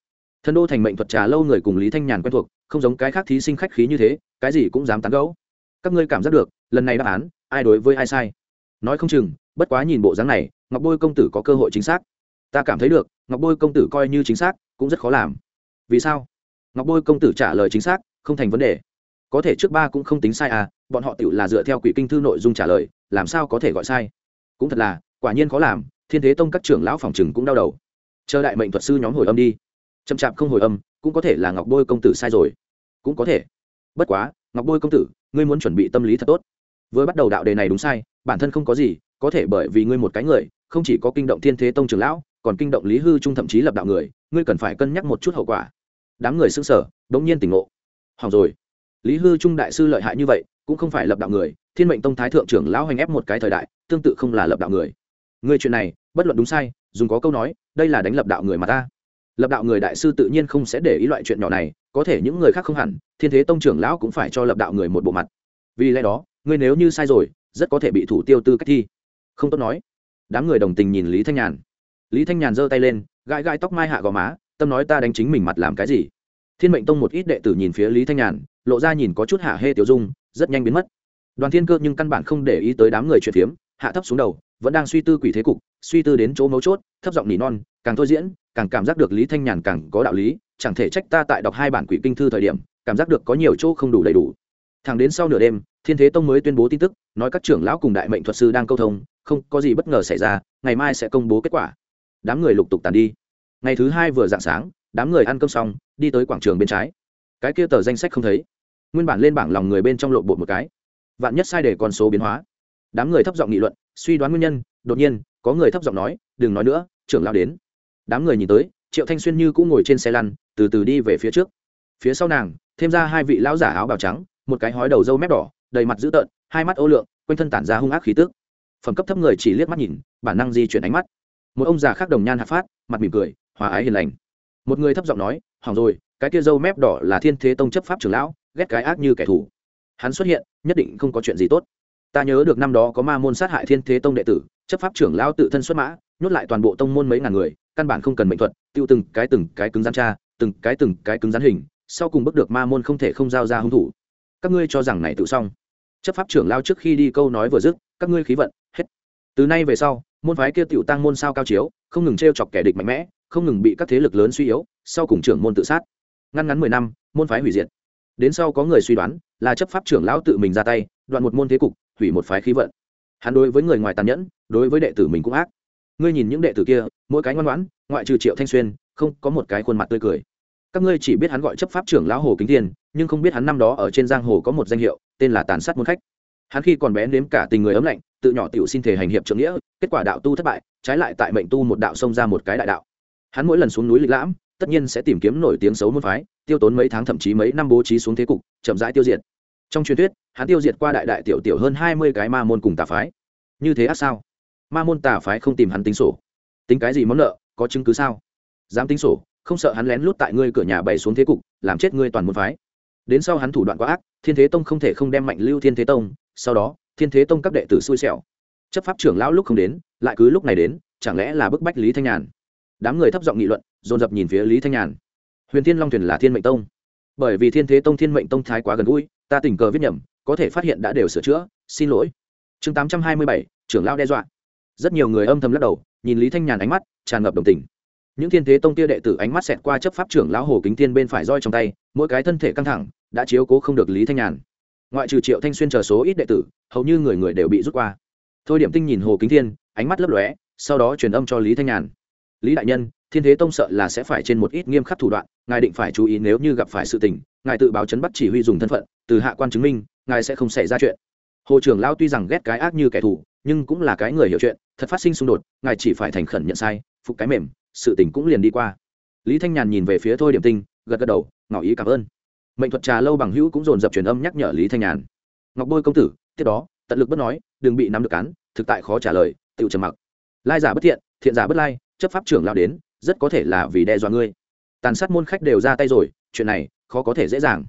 Thân đô thành mệnh thuật trà lâu người cùng lý thanh nhàn quen thuộc, không giống cái khác thí sinh khách khí như thế, cái gì cũng dám tán gẫu. Các ngươi cảm giác được, lần này đáp án, ai đối với ai sai? Nói không chừng, bất quá nhìn bộ dáng này, ngọc bôi công tử có cơ hội chính xác. Ta cảm thấy được, ngọc bôi công tử coi như chính xác, cũng rất khó làm. Vì sao? Ngọc bôi công tử trả lời chính xác, không thành vấn đề. Có thể trước ba cũng không tính sai à bọn họ tự là dựa theo quỷ kinh thư nội dung trả lời, làm sao có thể gọi sai? Cũng thật là quả nhiên khó làm, thiên thế tông các trưởng lão phòng chừng cũng đau đầu. Chờ đại mệnh thuật sư nhóm hồi âm đi. Chậm chạp không hồi âm, cũng có thể là ngọc bôi công tử sai rồi. Cũng có thể. Bất quá, ngọc bôi công tử, ngươi muốn chuẩn bị tâm lý thật tốt. Với bắt đầu đạo đề này đúng sai, bản thân không có gì, có thể bởi vì ngươi một cái người, không chỉ có kinh động thiên thế tông trưởng lão, còn kinh động lý hư trung thậm chí lập đạo người, ngươi cần phải cân nhắc một chút hậu quả. Đám người xưng sở đống nhiên tỉnh ngộ. Hỏng rồi. Lý hư trung đại sư lợi hại như vậy, cũng không phải lập đạo người, thiên mệnh tông thái thượng trưởng lão hành ép một cái thời đại, tương tự không là lập đạo người người chuyện này, bất luận đúng sai, dùng có câu nói, đây là đánh lập đạo người mà ta. Lập đạo người đại sư tự nhiên không sẽ để ý loại chuyện nhỏ này, có thể những người khác không hẳn, thiên thế tông trưởng lão cũng phải cho lập đạo người một bộ mặt. Vì lẽ đó, ngươi nếu như sai rồi, rất có thể bị thủ tiêu tư cách thi. Không tốt nói. Đám người đồng tình nhìn lý thanh nhàn. Lý thanh nhàn giơ tay lên, gãi gãi tóc mai hạ gò má, tâm nói ta đánh chính mình mặt làm cái gì? Thiên mệnh tông một ít đệ tử nhìn phía lý thanh nhàn, lộ ra nhìn có chút hạ hê tiểu dung, rất nhanh biến mất. Đoàn thiên cơ nhưng căn bản không để ý tới đám người chuyện phiếm, hạ thấp xuống đầu vẫn đang suy tư quỷ thế cục, suy tư đến chỗ mấu chốt, thấp giọng nỉ non, càng thôi diễn, càng cảm giác được lý thanh nhàn càng có đạo lý, chẳng thể trách ta tại đọc hai bản quỷ kinh thư thời điểm, cảm giác được có nhiều chỗ không đủ đầy đủ. Thẳng đến sau nửa đêm, thiên thế tông mới tuyên bố tin tức, nói các trưởng lão cùng đại mệnh thuật sư đang câu thông, không có gì bất ngờ xảy ra, ngày mai sẽ công bố kết quả. Đám người lục tục tàn đi. Ngày thứ hai vừa dạng sáng, đám người ăn cơm xong, đi tới quảng trường bên trái. Cái kia tờ danh sách không thấy. Nguyên bản lên bảng lòng người bên trong lộ bột một cái. Vạn nhất sai để con số biến hóa. Đám người thấp giọng nghị luận suy đoán nguyên nhân, đột nhiên, có người thấp giọng nói, đừng nói nữa, trưởng lao đến. Đám người nhìn tới, triệu thanh xuyên như cũng ngồi trên xe lăn, từ từ đi về phía trước. Phía sau nàng, thêm ra hai vị lão giả áo bào trắng, một cái hói đầu râu mép đỏ, đầy mặt dữ tợn, hai mắt ô lượng, quanh thân tản ra hung ác khí tức. Phẩm cấp thấp người chỉ liếc mắt nhìn, bản năng di chuyển ánh mắt. Một ông già khác đồng nhan hạ phát, mặt mỉm cười, hòa ái hiền lành. Một người thấp giọng nói, hỏng rồi, cái kia râu mép đỏ là thiên thế tông chấp pháp trưởng lão, ghét cái ác như kẻ thù. Hắn xuất hiện, nhất định không có chuyện gì tốt ta nhớ được năm đó có ma môn sát hại thiên thế tông đệ tử, chấp pháp trưởng lão tự thân xuất mã, nhốt lại toàn bộ tông môn mấy ngàn người, căn bản không cần mệnh thuật, tiêu từng cái từng cái cứng rắn tra, từng cái từng cái cứng rắn hình, sau cùng bước được ma môn không thể không giao ra hung thủ. Các ngươi cho rằng này tự xong. Chấp pháp trưởng lao trước khi đi câu nói vừa dứt, các ngươi khí vận, hết. Từ nay về sau, môn phái kia tiểu tăng môn sao cao chiếu, không ngừng t chọc kẻ địch mạnh mẽ, không ngừng bị các thế lực lớn suy yếu, sau cùng trưởng môn tự sát. Ngăn ngắn mười năm, môn phái hủy diệt. Đến sau có người suy đoán, là chấp pháp trưởng lão tự mình ra tay, đoạn một môn thế cục hủy một phái khí vận. Hắn đối với người ngoài tàn nhẫn, đối với đệ tử mình cũng ác. Ngươi nhìn những đệ tử kia, mỗi cái ngoan ngoãn, ngoại trừ triệu thanh xuyên, không có một cái khuôn mặt tươi cười. Các ngươi chỉ biết hắn gọi chấp pháp trưởng lão hồ kính thiên, nhưng không biết hắn năm đó ở trên giang hồ có một danh hiệu, tên là tàn sát môn khách. Hắn khi còn bé nếm cả tình người ấm lạnh, tự nhỏ tiểu xin thể hành hiệp trưởng nghĩa, kết quả đạo tu thất bại, trái lại tại mệnh tu một đạo xông ra một cái đại đạo. Hắn mỗi lần xuống núi lịch lãm, tất nhiên sẽ tìm kiếm nổi tiếng xấu môn phái, tiêu tốn mấy tháng thậm chí mấy năm bố trí xuống thế cục, chậm rãi tiêu diệt. Trong truyền thuyết hắn tiêu diệt qua đại đại tiểu tiểu hơn hai mươi cái ma môn cùng tà phái. Như thế ác sao? Ma môn tà phái không tìm hắn tính sổ. Tính cái gì món nợ, có chứng cứ sao? Dám tính sổ, không sợ hắn lén lút tại ngươi cửa nhà bày xuống thế cục, làm chết ngươi toàn môn phái. Đến sau hắn thủ đoạn quá ác, thiên thế tông không thể không đem mạnh lưu thiên thế tông, sau đó, thiên thế tông các đệ tử xui xẻo. Chấp pháp trưởng lão lúc không đến, lại cứ lúc này đến, chẳng lẽ là bức bách lý thanh nhàn? Đám người thấp giọng nghị luận, dồn dập nhìn phía lý thanh nhàn. Huyền thiên long thuyền là thiên mệnh tông. Bởi vì thiên thế tông, thiên mệnh tông thái quá gần gũi ta tình cờ viết nhầm, có thể phát hiện đã đều sửa chữa, xin lỗi. Chương tám trăm hai mươi bảy, trưởng lão đe dọa. Rất nhiều người âm thầm lắc đầu, nhìn lý thanh nhàn ánh mắt, tràn ngập đồng tình. Những thiên thế tông tia đệ tử ánh mắt xẹt qua chấp pháp trưởng lão hồ kính thiên bên phải roi trong tay, mỗi cái thân thể căng thẳng, đã chiếu cố không được lý thanh nhàn. Ngoại trừ triệu thanh xuyên chờ số ít đệ tử, hầu như người người đều bị rút qua. Thôi điểm tinh nhìn hồ kính thiên, ánh mắt lấp lóe, sau đó truyền âm cho lý thanh nhàn. Lý đại nhân, thiên thế tông sợ là sẽ phải trên một ít nghiêm khắc thủ đoạn, ngài định phải chú ý nếu như gặp phải sự tình ngài tự báo chấn bắt chỉ huy dùng thân phận, từ hạ quan chứng minh, ngài sẽ không xảy ra chuyện. Hồ trưởng lao tuy rằng ghét cái ác như kẻ thù, nhưng cũng là cái người hiểu chuyện, thật phát sinh xung đột, ngài chỉ phải thành khẩn nhận sai, phục cái mềm, sự tình cũng liền đi qua. Lý thanh nhàn nhìn về phía thôi điểm tinh, gật gật đầu, ngỏ ý cảm ơn. Mệnh thuật trà lâu bằng hữu cũng dồn dập truyền âm nhắc nhở lý thanh nhàn. Ngọc bôi công tử, tiếp đó, tận lực bất nói, đừng bị nắm được cán thực tại khó trả lời tự trầm mặc. Lai giả bất thiện thiện giả bất lai, chấp pháp trưởng lao đến, rất có thể là vì đe dọa ngươi. Tàn sát môn khách đều ra tay rồi chuyện này khó có thể dễ dàng.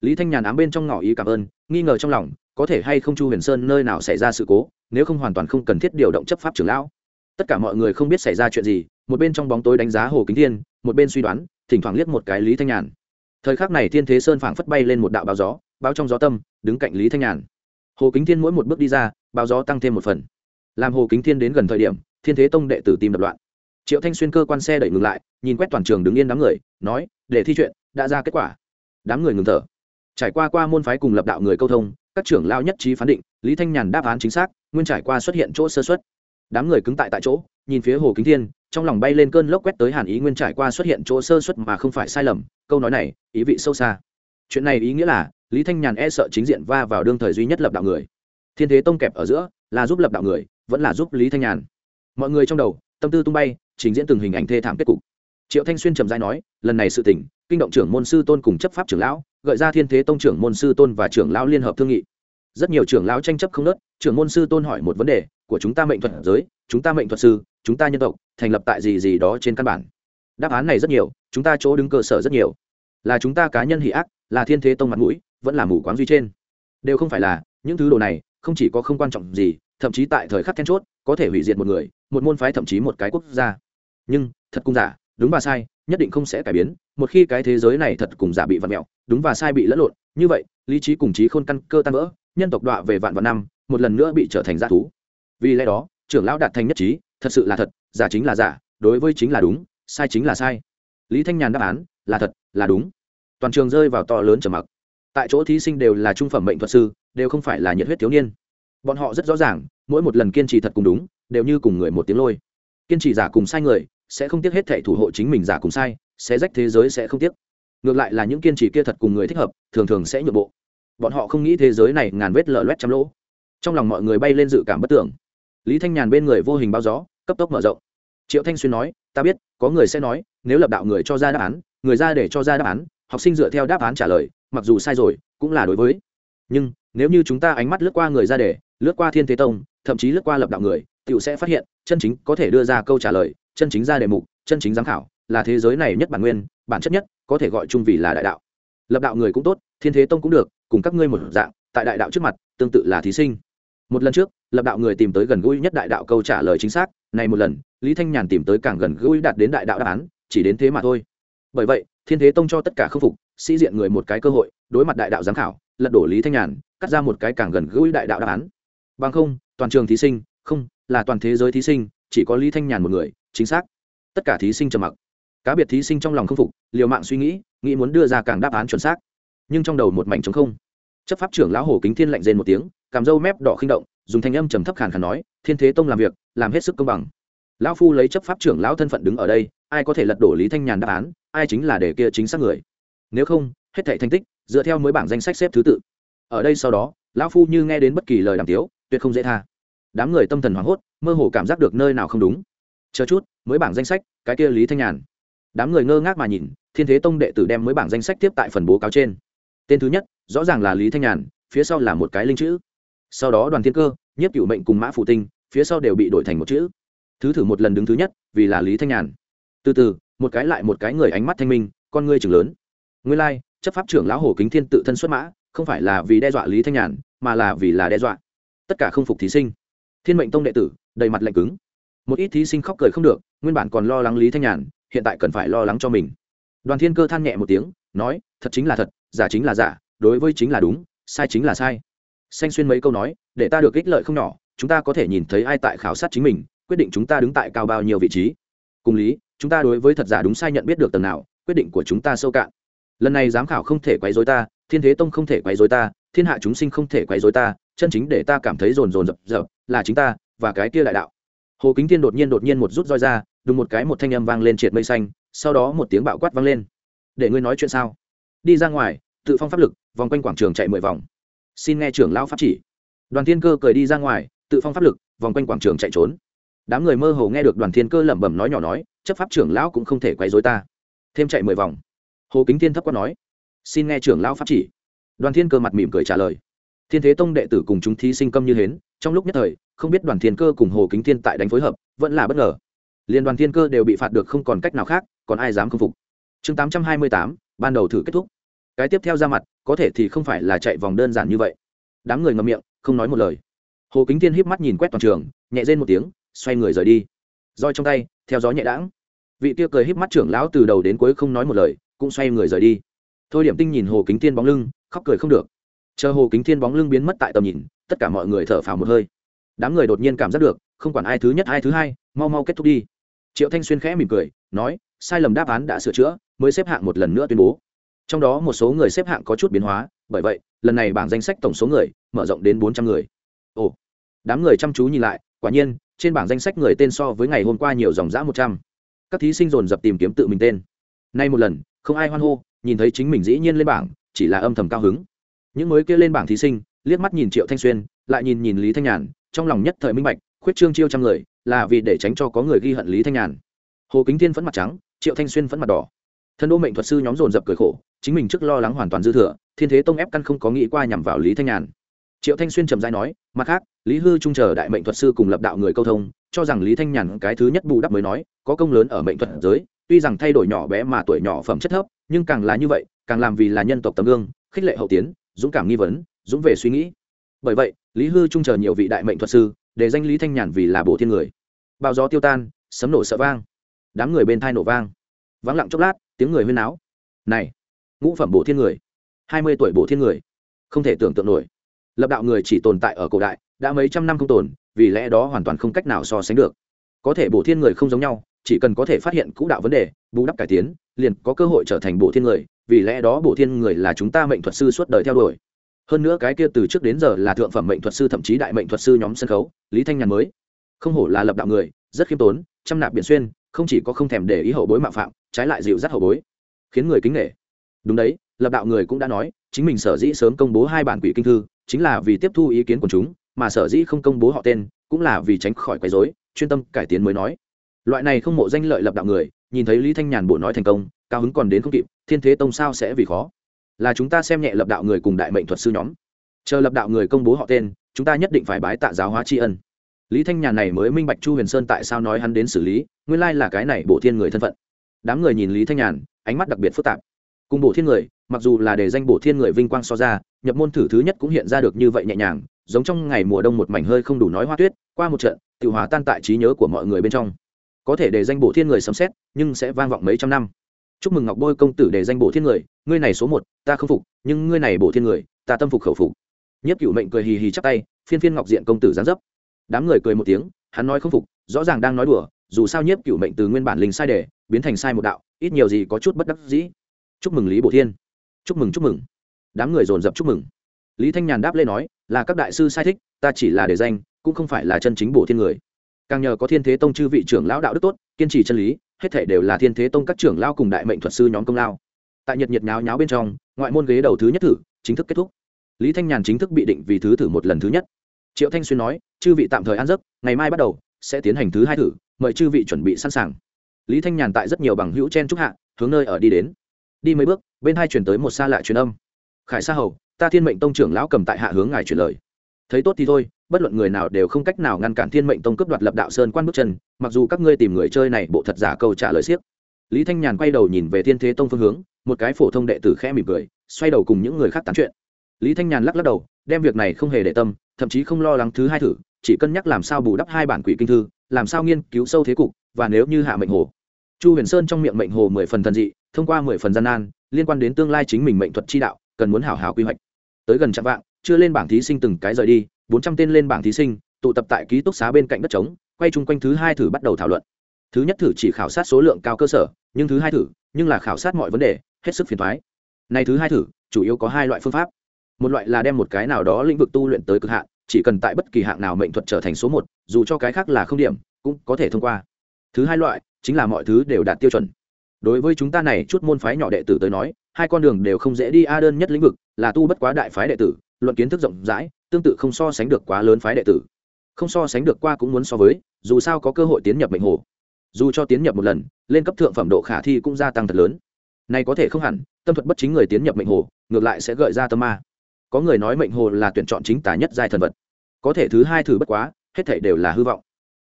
Lý thanh nhàn ám bên trong ngỏ ý cảm ơn, nghi ngờ trong lòng, có thể hay không chu huyền sơn nơi nào xảy ra sự cố, nếu không hoàn toàn không cần thiết điều động chấp pháp trưởng lão. Tất cả mọi người không biết xảy ra chuyện gì, một bên trong bóng tối đánh giá hồ kính thiên, một bên suy đoán, thỉnh thoảng liếc một cái lý thanh nhàn. Thời khắc này thiên thế sơn phảng phất bay lên một đạo báo gió, báo trong gió tâm, đứng cạnh lý thanh nhàn. Hồ kính thiên mỗi một bước đi ra, báo gió tăng thêm một phần. Làm hồ kính thiên đến gần thời điểm, thiên thế tông đệ tử tìm đập loạn. Triệu thanh xuyên cơ quan xe đẩy ngừng lại, nhìn quét toàn trường đứng yên đám người, nói để thi chuyện, đã ra kết quả. Đám người ngừng thở. Trải qua qua môn phái cùng lập đạo người câu thông, các trưởng lao nhất trí phán định, lý thanh nhàn đáp án chính xác, nguyên trải qua xuất hiện chỗ sơ xuất đám người cứng tại tại chỗ, nhìn phía hồ kính thiên, trong lòng bay lên cơn lốc quét tới hàn ý nguyên trải qua xuất hiện chỗ sơ xuất mà không phải sai lầm, câu nói này, ý vị sâu xa. Chuyện này ý nghĩa là, lý thanh nhàn e sợ chính diện va vào đương thời duy nhất lập đạo người. Thiên thế tông kẹp ở giữa, là giúp lập đạo người, vẫn là giúp lý thanh nhàn. Mọi người trong đầu, tâm tư tung bay, trình diễn từng hình ảnh thê thảm kết cục triệu thanh xuyên trầm dai nói, lần này sự tỉnh kinh động trưởng môn sư tôn cùng chấp pháp trưởng lão, gợi ra thiên thế tông trưởng môn sư tôn và trưởng lão liên hợp thương nghị. Rất nhiều trưởng lão tranh chấp không nớt, trưởng môn sư tôn hỏi một vấn đề, của chúng ta mệnh thuật giới, chúng ta mệnh thuật sư, chúng ta nhân tộc, thành lập tại gì gì đó trên căn bản? Đáp án này rất nhiều, chúng ta chỗ đứng cơ sở rất nhiều. Là chúng ta cá nhân hỷ ác, là thiên thế tông mặt mũi, vẫn là mù quáng duy trên. Đều không phải là, những thứ đồ này, không chỉ có không quan trọng gì, thậm chí tại thời khắc then chốt, có thể hủy diệt một người, một môn phái thậm chí một cái quốc gia. Nhưng, thật cung giả đúng và sai, nhất định không sẽ cải biến, một khi cái thế giới này thật cùng giả bị vặn mẹo, đúng và sai bị lẫn lộn, như vậy, lý trí cùng trí khôn căn cơ tan vỡ, nhân tộc đọa về vạn vạn năm, một lần nữa bị trở thành giả thú. Vì lẽ đó, trưởng lão đạt thành nhất trí, thật sự là thật, giả chính là giả, đối với chính là đúng, sai chính là sai. Lý thanh nhàn đáp án, là thật, là đúng. Toàn trường rơi vào to lớn trầm mặc. Tại chỗ thí sinh đều là trung phẩm mệnh thuật sư, đều không phải là nhiệt huyết thiếu niên. Bọn họ rất rõ ràng, mỗi một lần kiên trì thật cùng đúng, đều như cùng người một tiếng lôi. Kiên trì giả cùng sai người sẽ không tiếc hết thảy thủ hộ chính mình giả cùng sai, sẽ rách thế giới sẽ không tiếc. Ngược lại là những kiên trì kia thật cùng người thích hợp, thường thường sẽ nhượng bộ. Bọn họ không nghĩ thế giới này ngàn vết lở loét trăm lỗ. Trong lòng mọi người bay lên dự cảm bất tưởng. Lý thanh nhàn bên người vô hình bao gió, cấp tốc mở rộng. Triệu thanh xuyên nói, ta biết, có người sẽ nói, nếu lập đạo người cho ra đáp án, người ra để cho ra đáp án, học sinh dựa theo đáp án trả lời, mặc dù sai rồi, cũng là đối với. Nhưng, nếu như chúng ta ánh mắt lướt qua người ra để, lướt qua thiên thế tông, thậm chí lướt qua lập đạo người tựu sẽ phát hiện, chân chính có thể đưa ra câu trả lời chân chính ra đề mục, chân chính giám khảo, là thế giới này nhất bản nguyên, bản chất nhất, có thể gọi chung vì là đại đạo. Lập đạo người cũng tốt, thiên thế tông cũng được, cùng các ngươi một dạng, tại đại đạo trước mặt, tương tự là thí sinh. Một lần trước, lập đạo người tìm tới gần gũi nhất đại đạo câu trả lời chính xác, này một lần, lý thanh nhàn tìm tới càng gần gũi đạt đến đại đạo đáp án, chỉ đến thế mà thôi. Bởi vậy, thiên thế tông cho tất cả khâm phục, sĩ diện người một cái cơ hội, đối mặt đại đạo giám khảo, lật đổ lý thanh nhàn, cắt ra một cái càng gần gũi đại đạo đáp án. Bằng không, toàn trường thí sinh, không, là toàn thế giới thí sinh, chỉ có lý thanh nhàn một người chính xác. Tất cả thí sinh trầm mặc. Cá biệt thí sinh trong lòng không phục, liều mạng suy nghĩ nghĩ muốn đưa ra càng đáp án chuẩn xác. Nhưng trong đầu một mảnh trống không. Chấp pháp trưởng lão hồ kính thiên lạnh rên một tiếng cảm dâu mép đỏ khinh động, dùng thanh âm trầm thấp khàn khàn nói, thiên thế tông làm việc, làm hết sức công bằng. Lão phu lấy chấp pháp trưởng lão thân phận đứng ở đây, ai có thể lật đổ lý thanh nhàn đáp án, ai chính là để kia chính xác người. Nếu không, hết thảy thành tích, dựa theo mới bảng danh sách xếp thứ tự. Ở đây sau đó, lão phu như nghe đến bất kỳ lời đàm tiếu, tuyệt không dễ tha. Đám người tâm thần hoảng hốt, mơ hồ cảm giác được nơi nào không đúng chờ chút, mới bảng danh sách, cái kia lý thanh nhàn. Đám người ngơ ngác mà nhìn, thiên thế tông đệ tử đem mới bảng danh sách tiếp tại phần bố cáo trên. Tên thứ nhất, rõ ràng là lý thanh nhàn, phía sau là một cái linh chữ. Sau đó đoàn thiên cơ nhất cựu mệnh cùng mã phụ tinh, phía sau đều bị đổi thành một chữ. Thứ thử một lần đứng thứ nhất, vì là lý thanh nhàn. Từ từ, một cái lại một cái người ánh mắt thanh minh, con ngươi chừng lớn. Nguyên lai, chấp pháp trưởng lão hồ kính thiên tự thân xuất mã, không phải là vì đe dọa lý thanh nhàn, mà là vì là đe dọa. Tất cả không phục thí sinh. Thiên mệnh tông đệ tử, đầy mặt lạnh cứng một ít thí sinh khóc cười không được, nguyên bản còn lo lắng lý thanh nhàn, hiện tại cần phải lo lắng cho mình. Đoàn thiên cơ than nhẹ một tiếng, nói, thật chính là thật, giả chính là giả, đối với chính là đúng, sai chính là sai. Xanh xuyên mấy câu nói, để ta được ích lợi không nhỏ, chúng ta có thể nhìn thấy ai tại khảo sát chính mình, quyết định chúng ta đứng tại cao bao nhiêu vị trí. Cùng lý, chúng ta đối với thật giả đúng sai nhận biết được tầng nào, quyết định của chúng ta sâu cạn. Lần này giám khảo không thể quấy dối ta, thiên thế tông không thể quấy dối ta, thiên hạ chúng sinh không thể quấy dối ta, chân chính để ta cảm thấy rồn rồn rập rập là chính ta và cái kia đại đạo hồ kính thiên đột nhiên đột nhiên một rút roi ra đùng một cái một thanh âm vang lên triệt mây xanh, sau đó một tiếng bạo quát vang lên. Để ngươi nói chuyện sao? Đi ra ngoài, tự phong pháp lực, vòng quanh quảng trường chạy mười vòng. Xin nghe trưởng lão pháp chỉ. Đoàn thiên cơ cười đi ra ngoài, tự phong pháp lực, vòng quanh quảng trường chạy trốn. Đám người mơ hồ nghe được đoàn thiên cơ lẩm bẩm nói nhỏ nói, chấp pháp trưởng lão cũng không thể quấy dối ta. Thêm chạy mười vòng. Hồ kính thiên thấp quát nói, xin nghe trưởng lão pháp chỉ. Đoàn thiên cơ mặt mỉm cười trả lời, thiên thế tông đệ tử cùng chúng thí sinh câm như hến, trong lúc nhất thời không biết đoàn thiên cơ cùng hồ kính thiên tại đánh phối hợp, vẫn là bất ngờ. Liên đoàn thiên cơ đều bị phạt được không còn cách nào khác, còn ai dám không phục. Chương tám trăm hai mươi tám, ban đầu thử kết thúc. Cái tiếp theo ra mặt, có thể thì không phải là chạy vòng đơn giản như vậy. Đám người ngậm miệng, không nói một lời. Hồ kính thiên híp mắt nhìn quét toàn trường, nhẹ rên một tiếng, xoay người rời đi. Roi trong tay, theo gió nhẹ đãng. Vị kia cười híp mắt trưởng lão từ đầu đến cuối không nói một lời, cũng xoay người rời đi. Thôi điểm tinh nhìn hồ kính thiên bóng lưng, khóc cười không được. Chờ hồ kính thiên bóng lưng biến mất tại tầm nhìn, tất cả mọi người thở phào một hơi đám người đột nhiên cảm giác được, không quản ai thứ nhất ai thứ hai, mau mau kết thúc đi. Triệu thanh xuyên khẽ mỉm cười, nói, sai lầm đáp án đã sửa chữa, mới xếp hạng một lần nữa tuyên bố. Trong đó một số người xếp hạng có chút biến hóa, bởi vậy, lần này bảng danh sách tổng số người mở rộng đến bốn trăm người. Ồ, đám người chăm chú nhìn lại, quả nhiên, trên bảng danh sách người tên so với ngày hôm qua nhiều dòng giã một trăm. Các thí sinh dồn dập tìm kiếm tự mình tên. Nay một lần, không ai hoan hô, nhìn thấy chính mình dĩ nhiên lên bảng, chỉ là âm thầm cao hứng. Những mới kia lên bảng thí sinh, liếc mắt nhìn triệu thanh xuyên, lại nhìn nhìn lý thanh nhàn trong lòng nhất thời minh bạch, khuyết trương chiêu trăm người, là vì để tránh cho có người ghi hận lý thanh nhàn. Hồ kính thiên phẫn mặt trắng, triệu thanh xuyên phẫn mặt đỏ. Thân đô mệnh thuật sư nhóm dồn dập cười khổ, chính mình trước lo lắng hoàn toàn dư thừa, thiên thế tông ép căn không có nghĩ qua nhằm vào lý thanh nhàn. Triệu thanh xuyên trầm dai nói, mặt khác, lý hư trung chờ đại mệnh thuật sư cùng lập đạo người câu thông, cho rằng lý thanh nhàn cái thứ nhất bù đắp mới nói, có công lớn ở mệnh thuật giới, tuy rằng thay đổi nhỏ bé mà tuổi nhỏ phẩm chất thấp, nhưng càng là như vậy, càng làm vì là nhân tộc tấm gương, khích lệ hậu tiến, dũng cảm nghi vấn, dũng về suy nghĩ. Bởi vậy lý hư trung chờ nhiều vị đại mệnh thuật sư, để danh lý thanh nhàn vì là bổ thiên người. Bao gió tiêu tan, sấm nổ sợ vang. Đám người bên thai nổ vang. Vắng lặng chốc lát, tiếng người huyên náo. Này, ngũ phẩm bổ thiên người. Hai mươi tuổi bổ thiên người. Không thể tưởng tượng nổi. Lập đạo người chỉ tồn tại ở cổ đại, đã mấy trăm năm không tồn, vì lẽ đó hoàn toàn không cách nào so sánh được. Có thể bổ thiên người không giống nhau, chỉ cần có thể phát hiện cũ đạo vấn đề, bù đắp cải tiến, liền có cơ hội trở thành bổ thiên người, vì lẽ đó bổ thiên người là chúng ta mệnh thuật sư suốt đời theo đuổi hơn nữa cái kia từ trước đến giờ là thượng phẩm mệnh thuật sư, thậm chí đại mệnh thuật sư nhóm sân khấu, lý thanh nhàn mới. Không hổ là lập đạo người, rất khiêm tốn chăm nạp biển xuyên, không chỉ có không thèm để ý hậu bối mạo phạm, trái lại dịu dắt hậu bối. Khiến người kính nghệ đúng đấy, lập đạo người cũng đã nói, chính mình sở dĩ sớm công bố hai bản quỷ kinh thư, chính là vì tiếp thu ý kiến của chúng, mà sở dĩ không công bố họ tên, cũng là vì tránh khỏi quấy rối, chuyên tâm cải tiến mới nói. Loại này không mộ danh lợi lập đạo người, nhìn thấy lý thanh nhàn bộ nói thành công, cao hứng còn đến không kịp, thiên thế tông sao sẽ vì khó là chúng ta xem nhẹ lập đạo người cùng đại mệnh thuật sư nhóm. Chờ lập đạo người công bố họ tên, chúng ta nhất định phải bái tạ giáo hóa tri ân. Lý thanh nhàn này mới minh bạch chu huyền sơn tại sao nói hắn đến xử lý, nguyên lai là cái này bộ thiên người thân phận. Đám người nhìn lý thanh nhàn, ánh mắt đặc biệt phức tạp. Cùng bộ thiên người, mặc dù là để danh bộ thiên người vinh quang so ra, nhập môn thử thứ nhất cũng hiện ra được như vậy nhẹ nhàng, giống trong ngày mùa đông một mảnh hơi không đủ nói hoa tuyết, qua một trận tự hòa tan tại trí nhớ của mọi người bên trong. Có thể để danh bộ thiên người sấm xét nhưng sẽ vang vọng mấy trăm năm chúc mừng ngọc bôi công tử để danh bộ thiên người, ngươi này số một, ta không phục, nhưng ngươi này bộ thiên người, ta tâm phục khẩu phục. Nhất cựu mệnh cười hì hì chắp tay, phiên phiên ngọc diện công tử gián dấp. Đám người cười một tiếng, hắn nói không phục, rõ ràng đang nói đùa, dù sao nhiếp cựu mệnh từ nguyên bản linh sai đề biến thành sai một đạo, ít nhiều gì có chút bất đắc dĩ. Chúc mừng lý bổ thiên. Chúc mừng chúc mừng. Đám người dồn dập chúc mừng. Lý thanh nhàn đáp lên nói, là các đại sư sai thích, ta chỉ là để danh, cũng không phải là chân chính bổ thiên người càng nhờ có thiên thế tông chư vị trưởng lão đạo đức tốt, kiên trì chân lý, hết thể đều là thiên thế tông các trưởng lao cùng đại mệnh thuật sư nhóm công lao. Tại nhật nhiệt nháo nháo bên trong, ngoại môn ghế đầu thứ nhất thử, chính thức kết thúc. Lý thanh nhàn chính thức bị định vì thứ thử một lần thứ nhất. Triệu thanh xuyên nói, chư vị tạm thời ăn giấc, ngày mai bắt đầu sẽ tiến hành thứ hai thử, mời chư vị chuẩn bị sẵn sàng. Lý thanh nhàn tại rất nhiều bằng hữu chen trúc hạ, hướng nơi ở đi đến. Đi mấy bước, bên hai chuyển tới một xa lạ truyền âm. Khải sa hầu, ta thiên mệnh tông trưởng lão cầm tại hạ hướng ngài truyền lời. Thấy tốt thì thôi bất luận người nào đều không cách nào ngăn cản thiên mệnh tông cướp đoạt lập đạo sơn quan bước chân, mặc dù các ngươi tìm người chơi này bộ thật giả câu trả lời siếc lý thanh nhàn quay đầu nhìn về thiên thế tông phương hướng, một cái phổ thông đệ tử khẽ mỉm cười, xoay đầu cùng những người khác tán chuyện. Lý thanh nhàn lắc lắc đầu, đem việc này không hề để tâm, thậm chí không lo lắng thứ hai thử, chỉ cân nhắc làm sao bù đắp hai bản quỷ kinh thư, làm sao nghiên cứu sâu thế cục, và nếu như hạ mệnh hồ. Chu huyền sơn trong miệng mệnh hồ mười phần thần dị, thông qua mười phần gian nan, liên quan đến tương lai chính mình mệnh thuật chi đạo, cần muốn hảo hảo quy hoạch. Tới gần trăm vạng, chưa lên bảng thí sinh từng cái rời đi bốn trăm tên lên bảng thí sinh, tụ tập tại ký túc xá bên cạnh đất trống, quay chung quanh thứ hai thử bắt đầu thảo luận. Thứ nhất thử chỉ khảo sát số lượng cao cơ sở, nhưng thứ hai thử, nhưng là khảo sát mọi vấn đề, hết sức phiền thoái này thứ hai thử, chủ yếu có hai loại phương pháp. Một loại là đem một cái nào đó lĩnh vực tu luyện tới cực hạn, chỉ cần tại bất kỳ hạng nào mệnh thuật trở thành số một, dù cho cái khác là không điểm, cũng có thể thông qua. Thứ hai loại chính là mọi thứ đều đạt tiêu chuẩn. Đối với chúng ta này chút môn phái nhỏ đệ tử tới nói, hai con đường đều không dễ đi, a, đơn nhất lĩnh vực là tu bất quá đại phái đệ tử, luận kiến thức rộng rãi tương tự không so sánh được quá lớn phái đệ tử. Không so sánh được qua cũng muốn so với, dù sao có cơ hội tiến nhập mệnh hồ. Dù cho tiến nhập một lần, lên cấp thượng phẩm độ khả thi cũng gia tăng thật lớn. Này có thể không hẳn, tâm thuật bất chính người tiến nhập mệnh hồ, ngược lại sẽ gợi ra tâm ma. Có người nói mệnh hồ là tuyển chọn chính tả nhất giai thần vật. Có thể thứ hai thử bất quá, hết thể đều là hư vọng.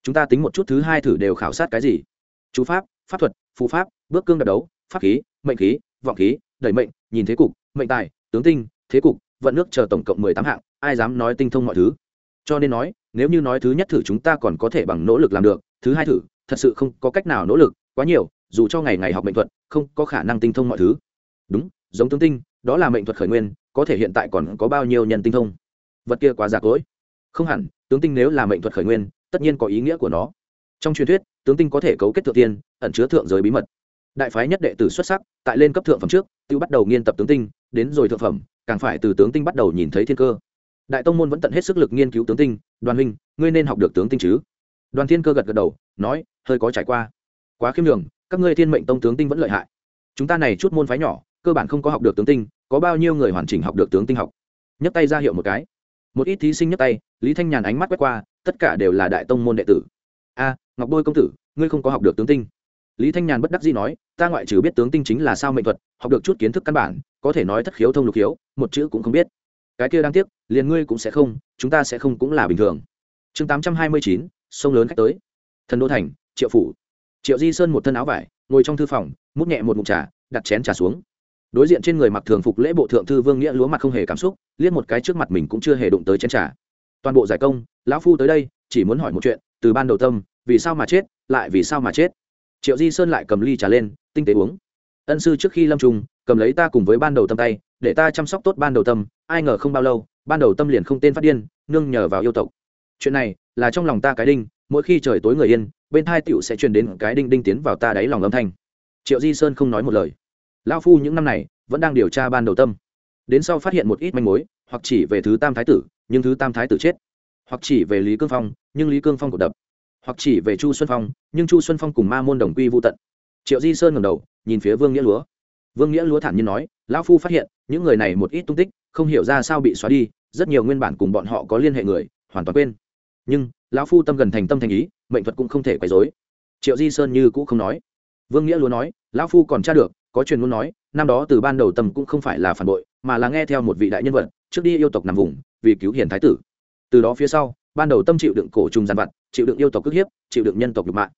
Chúng ta tính một chút thứ hai thử đều khảo sát cái gì? Chú pháp pháp thuật, phù pháp, bước cương đập đấu, pháp khí, mệnh khí, vọng khí, đẩy mệnh, nhìn thế cục, mệnh tài, tướng tinh, thế cục, vận nước chờ tổng cộng mười tám hạng ai dám nói tinh thông mọi thứ. Cho nên nói, nếu như nói thứ nhất thử chúng ta còn có thể bằng nỗ lực làm được, thứ hai thử, thật sự không có cách nào nỗ lực quá nhiều, dù cho ngày ngày học mệnh thuật, không có khả năng tinh thông mọi thứ. Đúng, giống tướng tinh, đó là mệnh thuật khởi nguyên, có thể hiện tại còn có bao nhiêu nhân tinh thông? Vật kia quá giả lỗi không hẳn, tướng tinh nếu là mệnh thuật khởi nguyên, tất nhiên có ý nghĩa của nó. Trong truyền thuyết, tướng tinh có thể cấu kết thượng tiên, ẩn chứa thượng giới bí mật. Đại phái nhất đệ tử xuất sắc, tại lên cấp thượng phẩm trước tự bắt đầu nghiên tập tướng tinh, đến rồi thượng phẩm, càng phải từ tướng tinh bắt đầu nhìn thấy thiên cơ đại tông môn vẫn tận hết sức lực nghiên cứu tướng tinh, đoàn huynh, ngươi nên học được tướng tinh chứ? Đoàn thiên cơ gật gật đầu, nói, hơi có trải qua. Quá khiêm đường các ngươi thiên mệnh tông tướng tinh vẫn lợi hại. Chúng ta này chút môn phái nhỏ, cơ bản không có học được tướng tinh, có bao nhiêu người hoàn chỉnh học được tướng tinh học? Nhấc tay ra hiệu một cái. Một ít thí sinh nhấc tay, lý thanh nhàn ánh mắt quét qua, tất cả đều là đại tông môn đệ tử. A, ngọc bôi công tử, ngươi không có học được tướng tinh. Lý thanh nhàn bất đắc dĩ nói, ta ngoại trừ biết tướng tinh chính là sao mệnh thuật, học được chút kiến thức căn bản, có thể nói thất khiếu thông lục khiếu, một chữ cũng không biết cái kia đáng tiếc, liền ngươi cũng sẽ không, chúng ta sẽ không cũng là bình thường. Chương tám trăm hai mươi chín, sông lớn khách tới. Thần đô thành, triệu phủ. Triệu di sơn một thân áo vải, ngồi trong thư phòng, múc nhẹ một mụn trà, đặt chén trà xuống. Đối diện trên người mặc thường phục lễ bộ thượng thư vương nghĩa lúa mặt không hề cảm xúc, liếc một cái trước mặt mình cũng chưa hề đụng tới chén trà. Toàn bộ giải công, lão phu tới đây, chỉ muốn hỏi một chuyện, từ ban đầu tâm, vì sao mà chết, lại vì sao mà chết. Triệu di sơn lại cầm ly trà lên, tinh tế uống ân sư trước khi lâm trùng, cầm lấy ta cùng với ban đầu tâm tay, để ta chăm sóc tốt ban đầu tâm, ai ngờ không bao lâu, ban đầu tâm liền không tên phát điên, nương nhờ vào yêu tộc. Chuyện này là trong lòng ta cái đinh, mỗi khi trời tối người yên, bên thai tiểu sẽ truyền đến cái đinh đinh tiến vào ta đáy lòng âm thanh. Triệu di sơn không nói một lời. Lao phu những năm này vẫn đang điều tra ban đầu tâm. Đến sau phát hiện một ít manh mối, hoặc chỉ về thứ tam thái tử, nhưng thứ tam thái tử chết. Hoặc chỉ về lý cương phong, nhưng lý cương phong cổ đập. Hoặc chỉ về chu xuân phong, nhưng chu xuân phong cùng ma môn đồng quy vô tận. Triệu di sơn ngầm đầu nhìn phía vương nghĩa lúa. Vương nghĩa lúa thản nhiên nói, lão phu phát hiện, những người này một ít tung tích, không hiểu ra sao bị xóa đi, rất nhiều nguyên bản cùng bọn họ có liên hệ người, hoàn toàn quên. Nhưng, lão phu tâm gần thành tâm thành ý, mệnh thuật cũng không thể quấy dối triệu di sơn như cũ không nói. Vương nghĩa lúa nói, lão phu còn tra được, có truyền muốn nói, năm đó từ ban đầu tâm cũng không phải là phản bội, mà là nghe theo một vị đại nhân vật, trước đi yêu tộc nằm vùng, vì cứu hiền thái tử. Từ đó phía sau, ban đầu tâm chịu đựng cổ trùng gian vặt, chịu đựng yêu tộc cước hiếp, chịu đựng nhân tộc nhục mạng.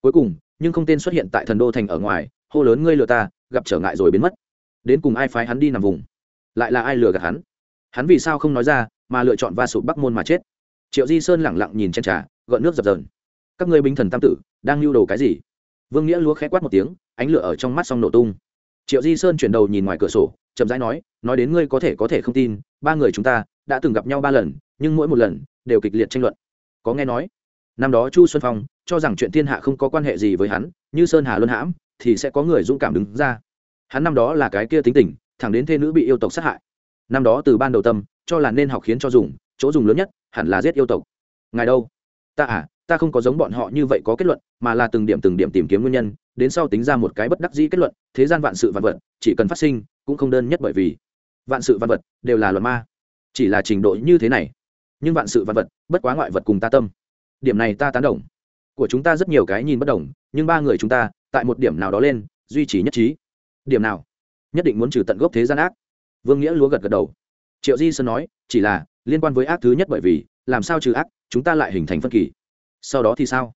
Cuối cùng, nhưng không tên xuất hiện tại thần đô thành ở ngoài hô lớn ngươi lừa ta, gặp trở ngại rồi biến mất. Đến cùng ai phái hắn đi nằm vùng? Lại là ai lừa gạt hắn? Hắn vì sao không nói ra, mà lựa chọn va sụp bắc môn mà chết? Triệu di sơn lẳng lặng nhìn trên trà, gợn nước dập dờn. Các ngươi binh thần tam tử, đang lưu đồ cái gì? Vương nghĩa lúa khẽ quát một tiếng, ánh lửa ở trong mắt xong nổ tung. Triệu di sơn chuyển đầu nhìn ngoài cửa sổ, chậm rãi nói nói đến ngươi có thể có thể không tin, ba người chúng ta đã từng gặp nhau ba lần, nhưng mỗi một lần đều kịch liệt tranh luận. Có nghe nói, năm đó chu xuân phong cho rằng chuyện thiên hạ không có quan hệ gì với hắn, như sơn hà luân hãm thì sẽ có người dũng cảm đứng ra. Hắn năm đó là cái kia tính tình, thẳng đến thê nữ bị yêu tộc sát hại. Năm đó từ ban đầu tâm, cho là nên học khiến cho dùng, chỗ dùng lớn nhất, hẳn là giết yêu tộc. Ngài đâu? Ta à ta không có giống bọn họ như vậy có kết luận, mà là từng điểm từng điểm tìm kiếm nguyên nhân, đến sau tính ra một cái bất đắc dĩ kết luận, thế gian vạn sự vạn vật, chỉ cần phát sinh, cũng không đơn nhất bởi vì. Vạn sự vạn vật, đều là luật ma. Chỉ là trình độ như thế này, nhưng vạn sự vạn vật, bất quá ngoại vật cùng ta tâm. Điểm này ta tán đồng. Của chúng ta rất nhiều cái nhìn bất đồng, nhưng ba người chúng ta tại một điểm nào đó lên, duy trì nhất trí. Điểm nào? Nhất định muốn trừ tận gốc thế gian ác. Vương nghĩa lúa gật gật đầu. Triệu di sơn nói, chỉ là, liên quan với ác thứ nhất bởi vì, làm sao trừ ác, chúng ta lại hình thành phân kỳ. Sau đó thì sao?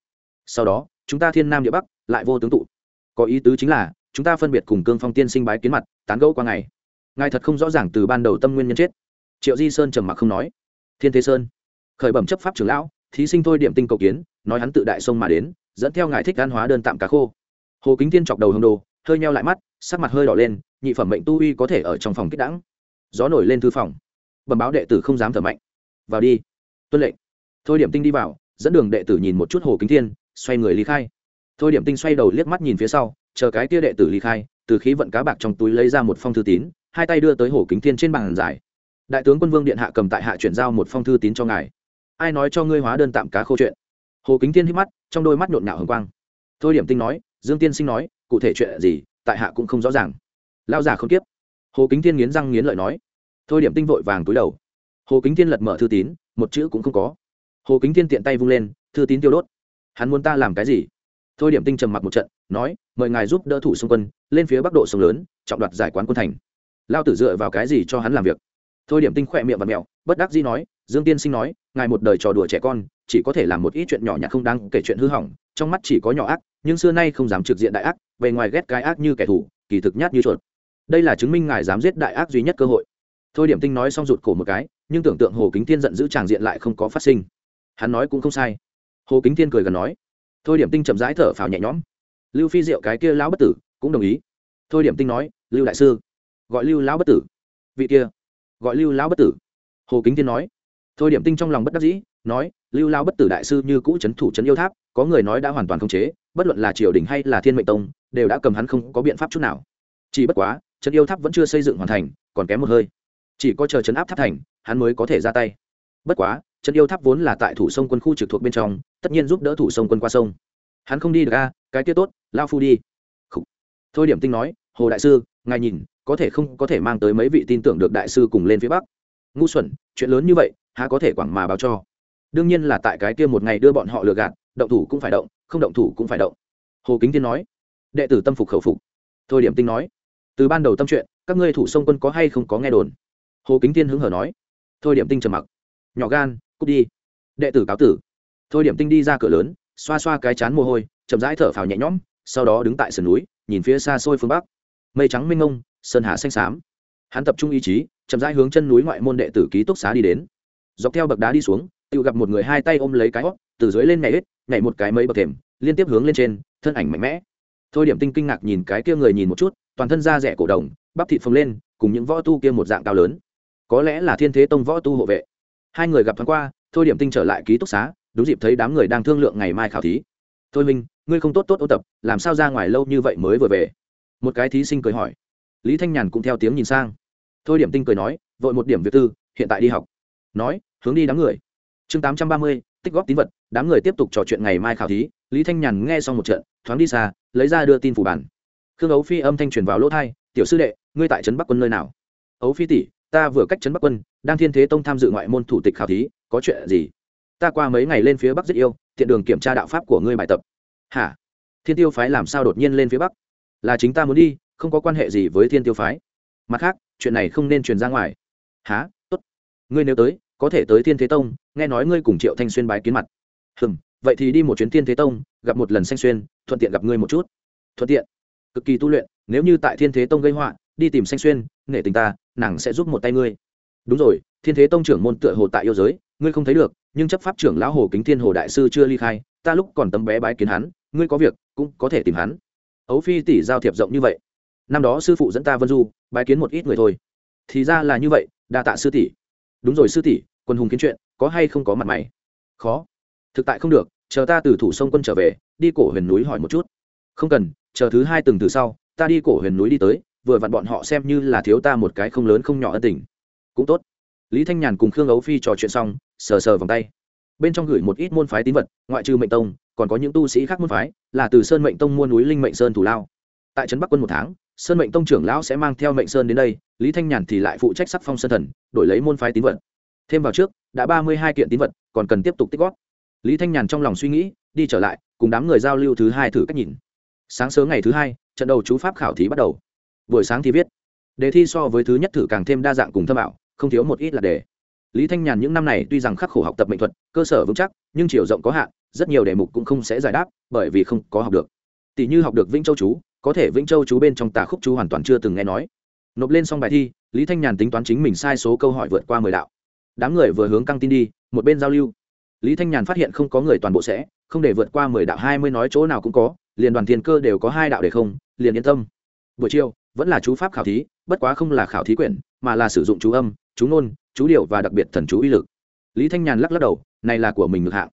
Sau đó, chúng ta thiên nam địa bắc, lại vô tướng tụ. Có ý tứ chính là, chúng ta phân biệt cùng cương phong tiên sinh bái kiến mặt, tán gẫu qua ngày. Ngài thật không rõ ràng từ ban đầu tâm nguyên nhân chết. Triệu di sơn trầm mặc không nói. Thiên thế sơn. Khởi bẩm chấp pháp trưởng lão, thí sinh thôi điểm tinh cầu kiến, nói hắn tự đại sông mà đến, dẫn theo ngài thích gan hóa đơn tạm cá khô hồ kính thiên chọc đầu hồng đồ, hơi neo lại mắt, sắc mặt hơi đỏ lên, nhị phẩm mệnh tu uy có thể ở trong phòng kích đãng gió nổi lên thư phòng. Bẩm báo đệ tử không dám thở mạnh. Vào đi. Tuân lệnh. Thôi điểm tinh đi vào, dẫn đường đệ tử nhìn một chút hồ kính thiên, xoay người ly khai. Thôi điểm tinh xoay đầu liếc mắt nhìn phía sau, chờ cái kia đệ tử ly khai, từ khí vận cá bạc trong túi lấy ra một phong thư tín, hai tay đưa tới hồ kính thiên trên bàn giải. Đại tướng quân vương điện hạ cầm tại hạ chuyển giao một phong thư tín cho ngài. Ai nói cho ngươi hóa đơn tạm cá khâu chuyện? Hồ kính thiên hít mắt, trong đôi mắt nhộn nhạo hồng quang. Thôi điểm tinh nói dương tiên sinh nói, cụ thể chuyện gì, tại hạ cũng không rõ ràng. Lao giả không tiếp. Hồ kính thiên nghiến răng nghiến lợi nói, thôi điểm tinh vội vàng túi đầu. Hồ kính thiên lật mở thư tín, một chữ cũng không có. Hồ kính thiên tiện tay vung lên, thư tín tiêu đốt. Hắn muốn ta làm cái gì? Thôi điểm tinh trầm mặc một trận, nói, mời ngài giúp đỡ thủ xung quân, lên phía bắc độ sông lớn, trọng đoạt giải quán quân thành. Lao tử dựa vào cái gì cho hắn làm việc? Thôi điểm tinh khỏe miệng và mẹo, bất đắc dĩ nói dương tiên sinh nói, ngài một đời trò đùa trẻ con, chỉ có thể làm một ít chuyện nhỏ nhặt không đáng kể chuyện hư hỏng, trong mắt chỉ có nhỏ ác, nhưng xưa nay không dám trực diện đại ác về ngoài ghét cái ác như kẻ thù, kỳ thực nhát như chuột. Đây là chứng minh ngài dám giết đại ác duy nhất cơ hội. Thôi điểm tinh nói xong rụt cổ một cái, nhưng tưởng tượng hồ kính thiên giận giữ tràng diện lại không có phát sinh. Hắn nói cũng không sai. Hồ kính thiên cười gần nói, thôi điểm tinh chậm rãi thở phào nhẹ nhõm. Lưu phi diệu cái kia lão bất tử, cũng đồng ý. Thôi điểm tinh nói, lưu đại sư, gọi lưu lão bất tử. Vị kia, gọi lưu lão bất tử. Hồ kính thiên nói thôi điểm tinh trong lòng bất đắc dĩ, nói, lưu lao bất tử đại sư như cũ c h ấ n thủ c h ấ n yêu tháp, có người nói đã hoàn toàn khống chế, bất luận là triều đình hay là thiên mệnh tông, đều đã cầm hắn không có biện pháp chút nào. Chỉ bất quá trấn yêu tháp vẫn chưa xây dựng hoàn thành, còn kém một hơi. Chỉ có chờ chấn áp tháp thành, hắn mới có thể ra tay. Bất quá trấn yêu tháp vốn là tại thủ sông quân khu trực thuộc bên trong, tất nhiên giúp đỡ thủ sông quân qua sông. Hắn không đi được a, cái tiết tốt, lao phu đi. Thôi điểm tinh nói, hồ đại sư, ngài nhìn, có thể không có thể mang tới mấy vị tin tưởng được đại sư cùng lên phía bắc. Ngu xuẩn, chuyện lớn như vậy há có thể quảng mà báo cho. Đương nhiên là tại cái kia một ngày đưa bọn họ lừa gạt, động thủ cũng phải động, không động thủ cũng phải động. Hồ kính tiên nói, đệ tử tâm phục khẩu phục. Thôi điểm tinh nói, từ ban đầu tâm chuyện, các ngươi thủ sông quân có hay không có nghe đồn? Hồ kính tiên hứng hở nói, thôi điểm tinh trầm mặc. Nhỏ gan, cút đi. Đệ tử cáo tử. Thôi điểm tinh đi ra cửa lớn, xoa xoa cái chán mồ hôi, chậm rãi thở phào nhẹ nhõm, sau đó đứng tại sườn núi, nhìn phía xa xôi phương bắc. Mây trắng mênh mông, sơn hà xanh xám. Hắn tập trung ý chí, chậm rãi hướng chân núi ngoại môn đệ tử ký túc xá đi đến dọc theo bậc đá đi xuống, tự gặp một người hai tay ôm lấy cái hót, từ dưới lên nhảy hết, nhảy một cái mấy bậc thềm, liên tiếp hướng lên trên, thân ảnh mạnh mẽ. Thôi điểm tinh kinh ngạc nhìn cái kia người nhìn một chút, toàn thân da rẻ cổ đồng, bắp thịt phồng lên, cùng những võ tu kia một dạng cao lớn. Có lẽ là thiên thế tông võ tu hộ vệ. Hai người gặp thoáng qua, thôi điểm tinh trở lại ký túc xá, đúng dịp thấy đám người đang thương lượng ngày mai khảo thí. Thôi minh, ngươi không tốt tốt ôn tập, làm sao ra ngoài lâu như vậy mới vừa về? Một cái thí sinh cười hỏi. Lý thanh nhàn cũng theo tiếng nhìn sang. Thôi điểm tinh cười nói, vội một điểm việc tư, hiện tại đi học. Nói hướng đi đám người. Chương tám trăm ba mươi, tích góp tín vật, đám người tiếp tục trò chuyện ngày mai khảo thí, lý thanh nhàn nghe xong một trận, thoáng đi xa, lấy ra đưa tin phủ bản. Khương ấu phi âm thanh truyền vào lỗ thai tiểu sư đệ, ngươi tại trấn bắc quân nơi nào? Ấu phi tỷ, ta vừa cách trấn bắc quân, đang thiên thế tông tham dự ngoại môn thủ tịch khảo thí, có chuyện gì? Ta qua mấy ngày lên phía bắc rất yêu, tiện đường kiểm tra đạo pháp của ngươi bài tập. Hả? Thiên tiêu phái làm sao đột nhiên lên phía bắc? Là chính ta muốn đi, không có quan hệ gì với thiên tiêu phái. Mặt khác, chuyện này không nên truyền ra ngoài. Há tốt. Ngươi nếu tới có thể tới thiên thế tông, nghe nói ngươi cùng triệu thanh xuyên bái kiến mặt. Hừm, vậy thì đi một chuyến thiên thế tông, gặp một lần xanh xuyên, thuận tiện gặp ngươi một chút. Thuận tiện. Cực kỳ tu luyện, nếu như tại thiên thế tông gây họa, đi tìm xanh xuyên, nể tình ta, nàng sẽ giúp một tay ngươi. Đúng rồi, thiên thế tông trưởng môn tựa hồ tại yêu giới, ngươi không thấy được, nhưng chấp pháp trưởng lão hồ kính thiên hồ đại sư chưa ly khai, ta lúc còn tấm bé bái kiến hắn, ngươi có việc, cũng có thể tìm hắn. Ấu phi tỷ giao thiệp rộng như vậy. Năm đó sư phụ dẫn ta vân du, bái kiến một ít người thôi. Thì ra là như vậy, đa tạ sư tỷ đúng rồi sư tỷ, quân hùng kiến chuyện, có hay không có mặt mày? Khó. Thực tại không được, chờ ta từ thủ sông quân trở về, đi cổ huyền núi hỏi một chút. Không cần, chờ thứ hai từng từ sau, ta đi cổ huyền núi đi tới, vừa vặn bọn họ xem như là thiếu ta một cái không lớn không nhỏ ân tình. Cũng tốt. Lý thanh nhàn cùng khương ấu phi trò chuyện xong, sờ sờ vòng tay. Bên trong gửi một ít môn phái tín vật, ngoại trừ mệnh tông, còn có những tu sĩ khác môn phái, là từ sơn mệnh tông mua núi linh mệnh sơn thủ lao. Tại trấn bắc quân một tháng sơn mệnh tông trưởng lão sẽ mang theo mệnh sơn đến đây, lý thanh nhàn thì lại phụ trách sắc phong sơn thần, đổi lấy môn phái tín vật. Thêm vào trước, đã ba mươi hai kiện tín vật, còn cần tiếp tục tích góp. Lý thanh nhàn trong lòng suy nghĩ, đi trở lại, cùng đám người giao lưu thứ hai thử cách nhìn. Sáng sớm ngày thứ hai, trận đầu chú pháp khảo thí bắt đầu. Buổi sáng thì viết. Đề thi so với thứ nhất thử càng thêm đa dạng cùng thâm ảo, không thiếu một ít là đề. Lý thanh nhàn những năm này tuy rằng khắc khổ học tập mệnh thuật, cơ sở vững chắc, nhưng chiều rộng có hạn, rất nhiều đề mục cũng không sẽ giải đáp, bởi vì không có học được. Tỷ như học được vĩnh châu chú có thể vĩnh châu chú bên trong tà khúc chú hoàn toàn chưa từng nghe nói. Nộp lên xong bài thi, lý thanh nhàn tính toán chính mình sai số câu hỏi vượt qua mười đạo. Đám người vừa hướng căng tin đi, một bên giao lưu. Lý thanh nhàn phát hiện không có người toàn bộ sẽ, không để vượt qua mười đạo hai mươi nói chỗ nào cũng có, liền đoàn thiên cơ đều có hai đạo để không, liền yên tâm. Buổi chiều, vẫn là chú pháp khảo thí, bất quá không là khảo thí quyển, mà là sử dụng chú âm, chú nôn chú điều và đặc biệt thần chú uy lực. Lý thanh nhàn lắc lắc đầu, này là của mình ngược hạng.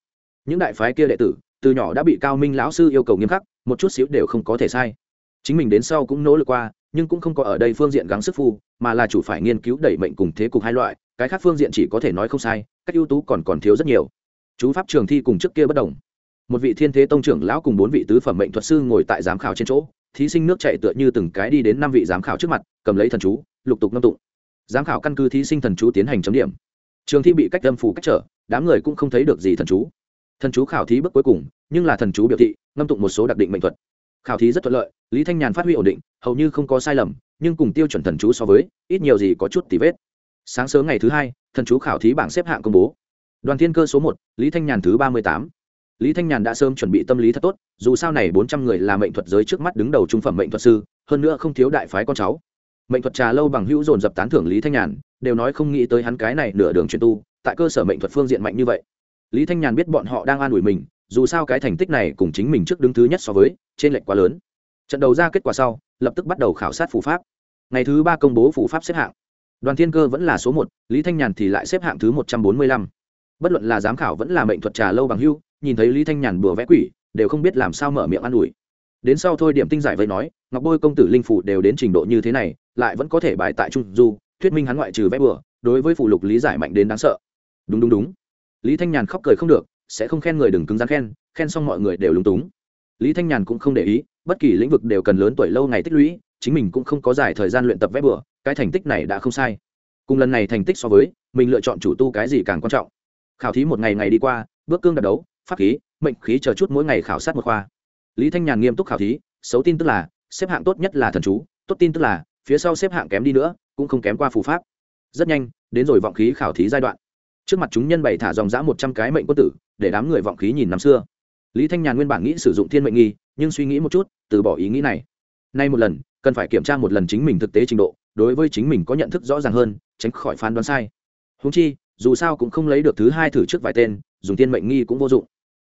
Những đại phái kia đệ tử, từ nhỏ đã bị cao minh lão sư yêu cầu nghiêm khắc, một chút xíu đều không có thể sai chính mình đến sau cũng nỗ lực qua, nhưng cũng không có ở đây phương diện gắng sức phu, mà là chủ phải nghiên cứu đẩy mệnh cùng thế cục hai loại, cái khác phương diện chỉ có thể nói không sai các ưu tú còn còn thiếu rất nhiều. Chú pháp trường thi cùng trước kia bất đồng. Một vị thiên thế tông trưởng lão cùng bốn vị tứ phẩm mệnh thuật sư ngồi tại giám khảo trên chỗ, thí sinh nước chạy tựa như từng cái đi đến năm vị giám khảo trước mặt, cầm lấy thần chú, lục tục ngâm tụng. Giám khảo căn cứ thí sinh thần chú tiến hành chấm điểm. Trường thi bị cách âm phủ cách trở, đám người cũng không thấy được gì thần chú. Thần chú khảo thí bước cuối cùng, nhưng là thần chú biểu thị, ngâm tụng một số đặc định mệnh thuật khảo thí rất thuận lợi, lý thanh nhàn phát huy ổn định, hầu như không có sai lầm, nhưng cùng tiêu chuẩn thần chú so với, ít nhiều gì có chút tì vết. Sáng sớm ngày thứ hai, thần chú khảo thí bảng xếp hạng công bố. Đoàn thiên cơ số một, lý thanh nhàn thứ ba mươi tám. Lý thanh nhàn đã sớm chuẩn bị tâm lý thật tốt, dù sao này bốn trăm người là mệnh thuật giới trước mắt đứng đầu trung phẩm mệnh thuật sư, hơn nữa không thiếu đại phái con cháu. Mệnh thuật trà lâu bằng hữu dồn dập tán thưởng lý thanh nhàn, đều nói không nghĩ tới hắn cái này nửa đường truyền tu, tại cơ sở mệnh thuật phương diện mạnh như vậy. Lý thanh nhàn biết bọn họ đang an ủi mình dù sao cái thành tích này cùng chính mình trước đứng thứ nhất so với, trên lệch quá lớn. Trận đầu ra kết quả sau, lập tức bắt đầu khảo sát phù pháp. Ngày thứ ba công bố phù pháp xếp hạng. Đoàn thiên cơ vẫn là số một, lý thanh nhàn thì lại xếp hạng thứ một trăm bốn mươi lăm. Bất luận là giám khảo vẫn là mệnh thuật trà lâu bằng hưu, nhìn thấy lý thanh nhàn bừa vẽ quỷ, đều không biết làm sao mở miệng an ủi. Đến sau thôi điểm tinh giải vậy nói, ngọc bôi công tử linh phủ đều đến trình độ như thế này, lại vẫn có thể bài tại trung du, thuyết minh hắn ngoại trừ vẽ bừa, đối với phụ lục lý giải mạnh đến đáng sợ. Đúng đúng đúng. Lý thanh nhàn khóc cười không được sẽ không khen người đừng cứng rắn khen khen xong mọi người đều lúng túng. Lý thanh nhàn cũng không để ý, bất kỳ lĩnh vực đều cần lớn tuổi lâu ngày tích lũy, chính mình cũng không có dài thời gian luyện tập vẽ bừa, cái thành tích này đã không sai. Cùng lần này thành tích so với, mình lựa chọn chủ tu cái gì càng quan trọng. Khảo thí một ngày ngày đi qua, bước cương đặt đấu, pháp khí, mệnh khí chờ chút mỗi ngày khảo sát một khoa. Lý thanh nhàn nghiêm túc khảo thí, xấu tin tức là, xếp hạng tốt nhất là thần chú, tốt tin tức là, phía sau xếp hạng kém đi nữa, cũng không kém qua phù pháp. Rất nhanh, đến rồi vọng khí khảo thí giai đoạn. Trước mặt chúng nhân bày thả dòng giã một trăm cái mệnh quân tử để đám người vọng khí nhìn năm xưa. Lý thanh nhàn nguyên bản nghĩ sử dụng thiên mệnh nghi, nhưng suy nghĩ một chút, từ bỏ ý nghĩ này. Nay một lần, cần phải kiểm tra một lần chính mình thực tế trình độ, đối với chính mình có nhận thức rõ ràng hơn, tránh khỏi phán đoán sai. Húng chi, dù sao cũng không lấy được thứ hai thử trước vài tên, dùng thiên mệnh nghi cũng vô dụng.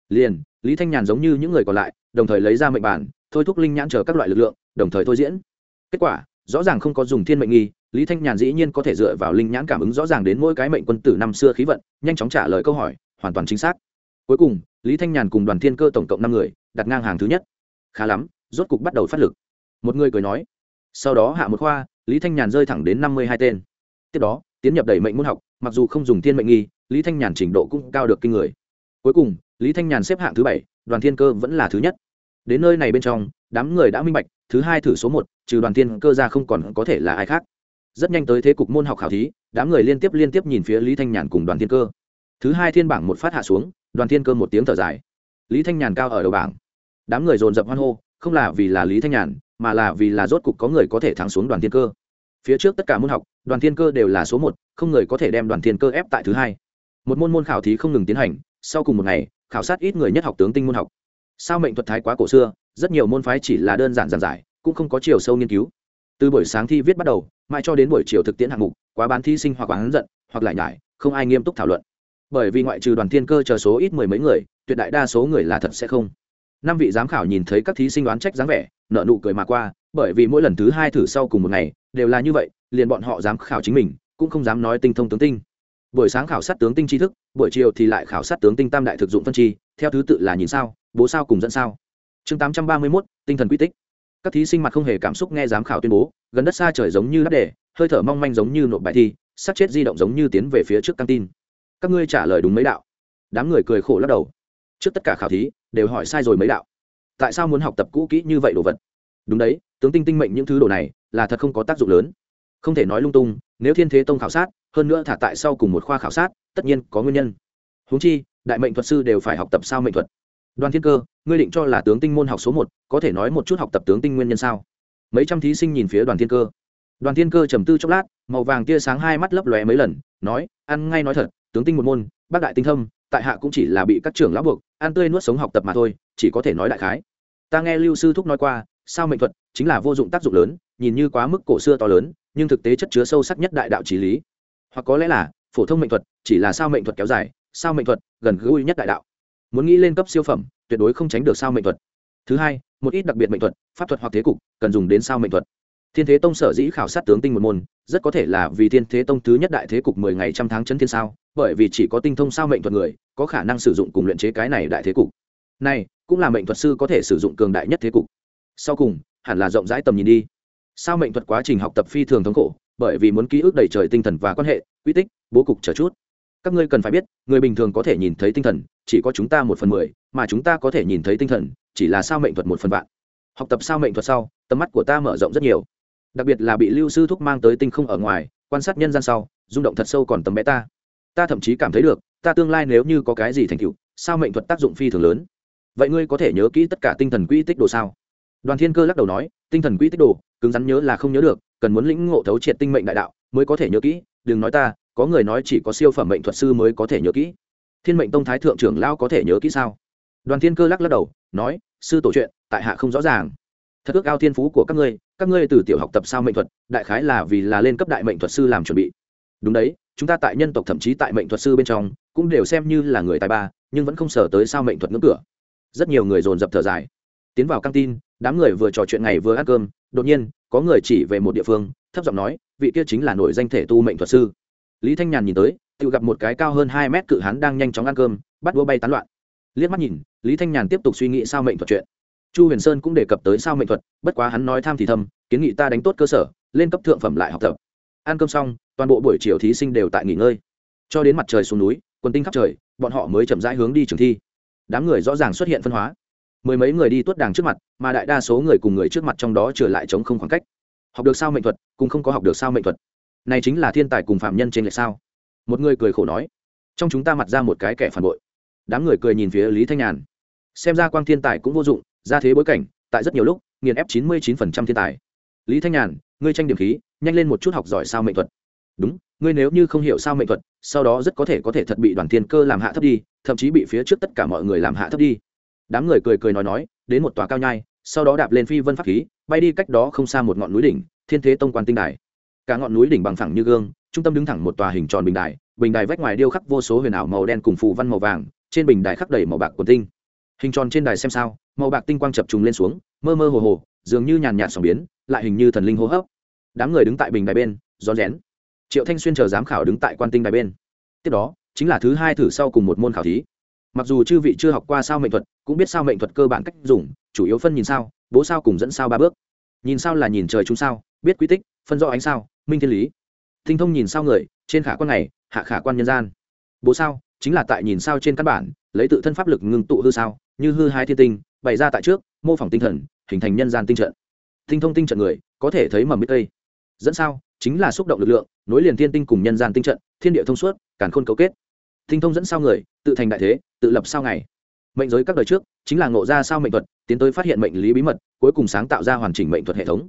Liền, lý thanh nhàn giống như những người còn lại, đồng thời lấy ra mệnh bản, thôi thúc linh nhãn chờ các loại lực lượng, đồng thời thôi diễn. Kết quả, rõ ràng không có dùng thiên mệnh nghi, lý thanh nhàn dĩ nhiên có thể dựa vào linh nhãn cảm ứng rõ ràng đến mỗi cái mệnh quân tử năm xưa khí vận, nhanh chóng trả lời câu hỏi, hoàn toàn chính xác cuối cùng, lý thanh nhàn cùng đoàn thiên cơ tổng cộng năm người, đặt ngang hàng thứ nhất. Khá lắm, rốt cục bắt đầu phát lực. Một người cười nói. Sau đó hạ một khoa, lý thanh nhàn rơi thẳng đến năm mươi hai tên. Tiếp đó, tiến nhập đầy mệnh môn học, mặc dù không dùng thiên mệnh nghi, lý thanh nhàn trình độ cũng cao được kinh người. Cuối cùng, lý thanh nhàn xếp hạng thứ bảy, đoàn thiên cơ vẫn là thứ nhất. Đến nơi này bên trong, đám người đã minh bạch, thứ hai thử số một, trừ đoàn thiên cơ ra không còn có thể là ai khác. Rất nhanh tới thế cục môn học khảo thí, đám người liên tiếp liên tiếp nhìn phía lý thanh nhàn cùng đoàn thiên cơ. Thứ hai thiên bảng một phát hạ xuống đoàn thiên cơ một tiếng thở dài. Lý thanh nhàn cao ở đầu bảng. Đám người dồn dập hoan hô, không là vì là lý thanh nhàn, mà là vì là rốt cục có người có thể thắng xuống đoàn thiên cơ. Phía trước tất cả môn học, đoàn thiên cơ đều là số một, không người có thể đem đoàn thiên cơ ép tại thứ hai. Một môn môn khảo thí không ngừng tiến hành, sau cùng một ngày, khảo sát ít người nhất học tướng tinh môn học. Sao mệnh thuật thái quá cổ xưa, rất nhiều môn phái chỉ là đơn giản giản giải, cũng không có chiều sâu nghiên cứu. Từ buổi sáng thi viết bắt đầu, mãi cho đến buổi chiều thực tiễn hạng mục, quá bán thi sinh hoặc bán giận, hoặc lại nhải, không ai nghiêm túc thảo luận bởi vì ngoại trừ đoàn thiên cơ chờ số ít mười mấy người, tuyệt đại đa số người là thật sẽ không. Năm vị giám khảo nhìn thấy các thí sinh đoán trách dáng vẻ nợ nụ cười mà qua, bởi vì mỗi lần thứ hai thử sau cùng một ngày, đều là như vậy, liền bọn họ dám khảo chính mình, cũng không dám nói tinh thông tướng tinh. Buổi sáng khảo sát tướng tinh tri thức, buổi chiều thì lại khảo sát tướng tinh tam đại thực dụng phân chi theo thứ tự là nhìn sao, bố sao cùng dẫn sao. Chương tám trăm ba mươi mốt, tinh thần quy tích. Các thí sinh mặt không hề cảm xúc nghe giám khảo tuyên bố, gần đất xa trời giống như đắp đề, hơi thở mong manh giống như nộp bài thi sắc chết di động giống như tiến về phía trước căng tin các ngươi trả lời đúng mấy đạo. Đám người cười khổ lắc đầu. Trước tất cả khảo thí, đều hỏi sai rồi mấy đạo. Tại sao muốn học tập cũ kỹ như vậy đồ vật? Đúng đấy, tướng tinh tinh mệnh những thứ đồ này là thật không có tác dụng lớn. Không thể nói lung tung, nếu thiên thế tông khảo sát, hơn nữa thả tại sau cùng một khoa khảo sát, tất nhiên có nguyên nhân. Huống chi, đại mệnh thuật sư đều phải học tập sao mệnh thuật. Đoàn thiên cơ, ngươi định cho là tướng tinh môn học số một, có thể nói một chút học tập tướng tinh nguyên nhân sao? Mấy trăm thí sinh nhìn phía đoàn thiên cơ. Đoàn thiên cơ trầm tư chốc lát, màu vàng tia sáng hai mắt lấp lóe mấy lần, nói, ăn ngay nói thật tướng tinh một môn, bác đại tinh thâm, tại hạ cũng chỉ là bị các trưởng lão buộc, ăn tươi nuốt sống học tập mà thôi, chỉ có thể nói đại khái. Ta nghe lưu sư thúc nói qua, sao mệnh thuật chính là vô dụng tác dụng lớn, nhìn như quá mức cổ xưa to lớn, nhưng thực tế chất chứa sâu sắc nhất đại đạo trí lý. Hoặc có lẽ là, phổ thông mệnh thuật chỉ là sao mệnh thuật kéo dài, sao mệnh thuật gần gũi nhất đại đạo. Muốn nghĩ lên cấp siêu phẩm, tuyệt đối không tránh được sao mệnh thuật. Thứ hai, một ít đặc biệt mệnh thuật, pháp thuật hoặc thế cục, cần dùng đến sao mệnh thuật thiên thế tông sở dĩ khảo sát tướng tinh một môn, rất có thể là vì thiên thế tông thứ nhất đại thế cục mười ngày trăm tháng chân thiên sao, bởi vì chỉ có tinh thông sao mệnh thuật người, có khả năng sử dụng cùng luyện chế cái này đại thế cục. Này, cũng là mệnh thuật sư có thể sử dụng cường đại nhất thế cục. Sau cùng, hẳn là rộng rãi tầm nhìn đi. Sao mệnh thuật quá trình học tập phi thường thống khổ, bởi vì muốn ký ức đầy trời tinh thần và quan hệ, quy tích, bố cục chờ chút. Các ngươi cần phải biết, người bình thường có thể nhìn thấy tinh thần, chỉ có chúng ta một phần mười, mà chúng ta có thể nhìn thấy tinh thần, chỉ là sao mệnh thuật một phần vạn. Học tập sao mệnh thuật sau, tầm mắt của ta mở rộng rất nhiều đặc biệt là bị lưu sư thúc mang tới tinh không ở ngoài, quan sát nhân gian sau, rung động thật sâu còn tầm bé ta. Ta thậm chí cảm thấy được, ta tương lai nếu như có cái gì thành tựu, sao mệnh thuật tác dụng phi thường lớn? Vậy ngươi có thể nhớ kỹ tất cả tinh thần quỹ tích đồ sao? Đoàn thiên cơ lắc đầu nói, tinh thần quỹ tích đồ, cứng rắn nhớ là không nhớ được, cần muốn lĩnh ngộ thấu triệt tinh mệnh đại đạo mới có thể nhớ kỹ, đừng nói ta, có người nói chỉ có siêu phẩm mệnh thuật sư mới có thể nhớ kỹ. Thiên mệnh tông thái thượng trưởng lao có thể nhớ kỹ sao? Đoàn thiên cơ lắc lắc đầu, nói, sư tổ chuyện, tại hạ không rõ ràng. Thật ước ao thiên phú của các ngươi các ngươi từ tiểu học tập sao mệnh thuật, đại khái là vì là lên cấp đại mệnh thuật sư làm chuẩn bị. Đúng đấy, chúng ta tại nhân tộc thậm chí tại mệnh thuật sư bên trong, cũng đều xem như là người tài ba, nhưng vẫn không sở tới sao mệnh thuật ngưỡng cửa. Rất nhiều người dồn dập thở dài. Tiến vào căng tin, đám người vừa trò chuyện ngày vừa ăn cơm, đột nhiên, có người chỉ về một địa phương, thấp giọng nói, vị kia chính là nổi danh thể tu mệnh thuật sư. Lý thanh nhàn nhìn tới, tự gặp một cái cao hơn hai mét cự hán đang nhanh chóng ăn cơm, bắt đua bay tán loạn. Liếc mắt nhìn, lý thanh nhàn tiếp tục suy nghĩ sao mệnh thuật chuyện chu huyền sơn cũng đề cập tới sao mệnh thuật, bất quá hắn nói tham thì thầm kiến nghị ta đánh tốt cơ sở, lên cấp thượng phẩm lại học tập. Ăn cơm xong, toàn bộ buổi chiều thí sinh đều tại nghỉ ngơi. Cho đến mặt trời xuống núi, quần tinh khắp trời, bọn họ mới chậm rãi hướng đi trường thi. Đám người rõ ràng xuất hiện phân hóa. Mười mấy người đi tuốt đàng trước mặt, mà đại đa số người cùng người trước mặt trong đó trở lại chống không khoảng cách. Học được sao mệnh thuật, cũng không có học được sao mệnh thuật. Này chính là thiên tài cùng phạm nhân trên lệ sao? Một người cười khổ nói. Trong chúng ta mặt ra một cái kẻ phản bội. Đám người cười nhìn phía lý thanh nhàn xem ra quang thiên tài cũng vô dụng, ra thế bối cảnh, tại rất nhiều lúc, nghiền ép chín mươi chín phần trăm thiên tài. Lý thanh nhàn, ngươi tranh điểm khí, nhanh lên một chút học giỏi sao mệnh thuật. Đúng, ngươi nếu như không hiểu sao mệnh thuật, sau đó rất có thể có thể thật bị đoàn thiên cơ làm hạ thấp đi, thậm chí bị phía trước tất cả mọi người làm hạ thấp đi. Đám người cười cười nói nói, đến một tòa cao nhai, sau đó đạp lên phi vân pháp khí, bay đi cách đó không xa một ngọn núi đỉnh, thiên thế tông quan tinh đài. Cả ngọn núi đỉnh bằng phẳng như gương, trung tâm đứng thẳng một tòa hình tròn bình đài bình đài vách ngoài điêu khắc vô số huyền ảo màu đen cùng phù văn màu vàng, trên bình đài khắc đầy màu bạc quần tinh hình tròn trên đài xem sao, màu bạc tinh quang chập trùng lên xuống, mơ mơ hồ hồ, dường như nhàn nhạt sòng biến, lại hình như thần linh hô hấp. Đám người đứng tại bình đài bên, rón rén. Triệu thanh xuyên chờ giám khảo đứng tại quan tinh đài bên. Tiếp đó, chính là thứ hai thử sau cùng một môn khảo thí. Mặc dù chư vị chưa học qua sao mệnh thuật, cũng biết sao mệnh thuật cơ bản cách dùng, chủ yếu phân nhìn sao, bố sao cùng dẫn sao ba bước. Nhìn sao là nhìn trời chúng sao, biết quy tích, phân rõ ánh sao, minh thiên lý. Tinh thông nhìn sao người, trên khả quan này, hạ khả quan nhân gian. Bố sao, chính là tại nhìn sao trên căn bản, lấy tự thân pháp lực ngưng tụ hư sao như hư hai thiên tinh, bày ra tại trước, mô phỏng tinh thần, hình thành nhân gian tinh trận. Tinh thông tinh trận người, có thể thấy mầm biết tây dẫn sao, chính là xúc động lực lượng, nối liền thiên tinh cùng nhân gian tinh trận, thiên địa thông suốt cản khôn cấu kết. Tinh thông dẫn sao người, tự thành đại thế, tự lập sao ngày. Mệnh giới các đời trước, chính là ngộ ra sao mệnh thuật, tiến tới phát hiện mệnh lý bí mật, cuối cùng sáng tạo ra hoàn chỉnh mệnh thuật hệ thống.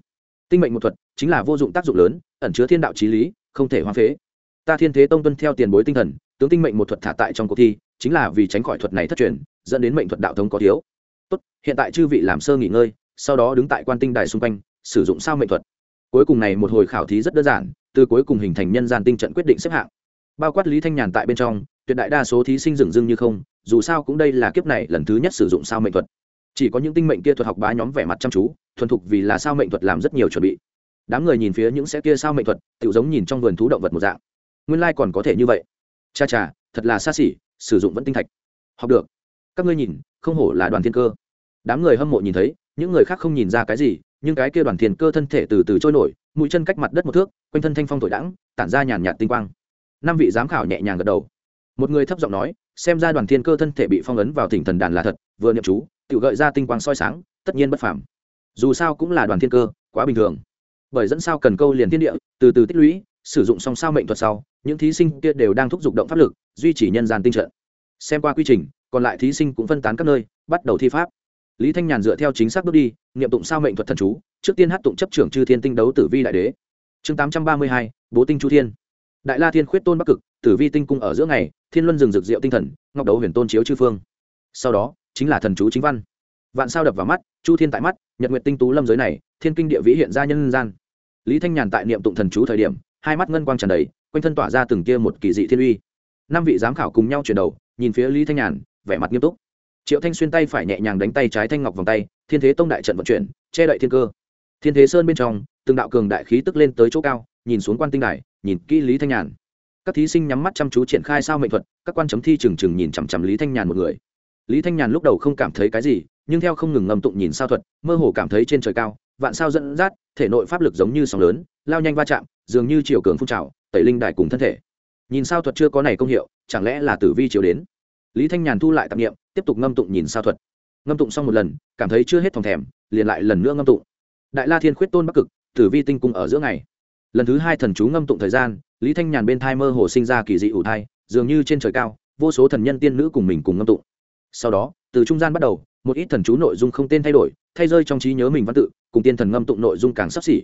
Tinh mệnh một thuật, chính là vô dụng tác dụng lớn, ẩn chứa thiên đạo trí lý, không thể hoang phế. Ta thiên thế tông tuân theo tiền bối tinh thần, tướng tinh mệnh một thuật thả tại trong cuộc thi, chính là vì tránh khỏi thuật này thất truyền dẫn đến mệnh thuật đạo thống có thiếu. Tốt, hiện tại chư vị làm sơ nghỉ ngơi, sau đó đứng tại quan tinh đài xung quanh, sử dụng sao mệnh thuật. Cuối cùng này một hồi khảo thí rất đơn giản, từ cuối cùng hình thành nhân gian tinh trận quyết định xếp hạng. Bao quát lý thanh nhàn tại bên trong, tuyệt đại đa số thí sinh dừng dưng như không, dù sao cũng đây là kiếp này lần thứ nhất sử dụng sao mệnh thuật. Chỉ có những tinh mệnh kia thuật học bá nhóm vẻ mặt chăm chú, thuần thục vì là sao mệnh thuật làm rất nhiều chuẩn bị. Đám người nhìn phía những sẽ kia sao mệnh thuật tự giống nhìn trong vườn thú động vật một dạng. Nguyên lai còn có thể như vậy. Cha cha, thật là xa xỉ, sử dụng vẫn tinh thạch. Học được các ngươi nhìn, không hổ là đoàn thiên cơ. Đám người hâm mộ nhìn thấy, những người khác không nhìn ra cái gì, nhưng cái kia đoàn thiên cơ thân thể từ từ trôi nổi, mũi chân cách mặt đất một thước, quanh thân thanh phong thổi đẳng tản ra nhàn nhạt tinh quang. Năm vị giám khảo nhẹ nhàng gật đầu. Một người thấp giọng nói, xem ra đoàn thiên cơ thân thể bị phong ấn vào tỉnh thần đàn là thật, vừa nhậm chú tự gợi ra tinh quang soi sáng, tất nhiên bất phàm. Dù sao cũng là đoàn thiên cơ, quá bình thường. Bởi dẫn sao cần câu liền thiên địa, từ từ tích lũy, sử dụng song sao mệnh thuật sau, những thí sinh kia đều đang thúc giục động pháp lực, duy trì nhân gian tinh trận. Xem qua quy trình còn lại thí sinh cũng phân tán các nơi, bắt đầu thi pháp. Lý thanh nhàn dựa theo chính xác bước đi, niệm tụng sao mệnh thuật thần chú, trước tiên hát tụng chấp trưởng chư thiên tinh đấu tử vi đại đế. Chương tám trăm ba mươi hai, bố tinh chu thiên. Đại la thiên khuyết tôn bắc cực, tử vi tinh cung ở giữa ngày, thiên luân rừng rực diệu tinh thần, ngọc đấu huyền tôn chiếu chư phương. Sau đó, chính là thần chú chính văn. Vạn sao đập vào mắt, chu thiên tại mắt, nhật nguyệt tinh tú lâm giới này, thiên kinh địa vĩ hiện ra nhân gian. Lý thanh nhàn tại niệm tụng thần chú thời điểm, hai mắt ngân quang tràn đầy, quanh thân tỏa ra từng kia một kỳ dị thiên uy. Năm vị giám khảo cùng nhau chuyển đầu, nhìn phía lý thanh nhàn vẻ mặt nghiêm túc. Triệu thanh xuyên tay phải nhẹ nhàng đánh tay trái thanh ngọc vòng tay, thiên thế tông đại trận vận chuyển, che đậy thiên cơ. Thiên thế sơn bên trong, từng đạo cường đại khí tức lên tới chỗ cao, nhìn xuống quan tinh đài, nhìn kỹ lý thanh nhàn. Các thí sinh nhắm mắt chăm chú triển khai sao mệnh thuật, các quan chấm thi trừng trừng nhìn chằm chằm lý thanh nhàn một người. Lý thanh nhàn lúc đầu không cảm thấy cái gì, nhưng theo không ngừng ngầm tụng nhìn sao thuật, mơ hồ cảm thấy trên trời cao, vạn sao dẫn dắt, thể nội pháp lực giống như sóng lớn, lao nhanh va chạm, dường như chiều cường phun trào, tẩy linh đài cùng thân thể. Nhìn sao thuật chưa có này công hiệu, chẳng lẽ là tử vi chiều đến? Lý thanh nhàn thu lại tạp nghiệm tiếp tục ngâm tụng nhìn sao thuật. Ngâm tụng xong một lần, cảm thấy chưa hết phòng thèm, liền lại lần nữa ngâm tụng. Đại la thiên khuyết tôn bắc cực, tử vi tinh cung ở giữa ngày. Lần thứ hai thần chú ngâm tụng thời gian, lý thanh nhàn bên thai mơ hồ sinh ra kỳ dị ủ thai, dường như trên trời cao, vô số thần nhân tiên nữ cùng mình cùng ngâm tụng. Sau đó, từ trung gian bắt đầu, một ít thần chú nội dung không tên thay đổi, thay rơi trong trí nhớ mình văn tự, cùng tiên thần ngâm tụng nội dung càng sắp xỉ.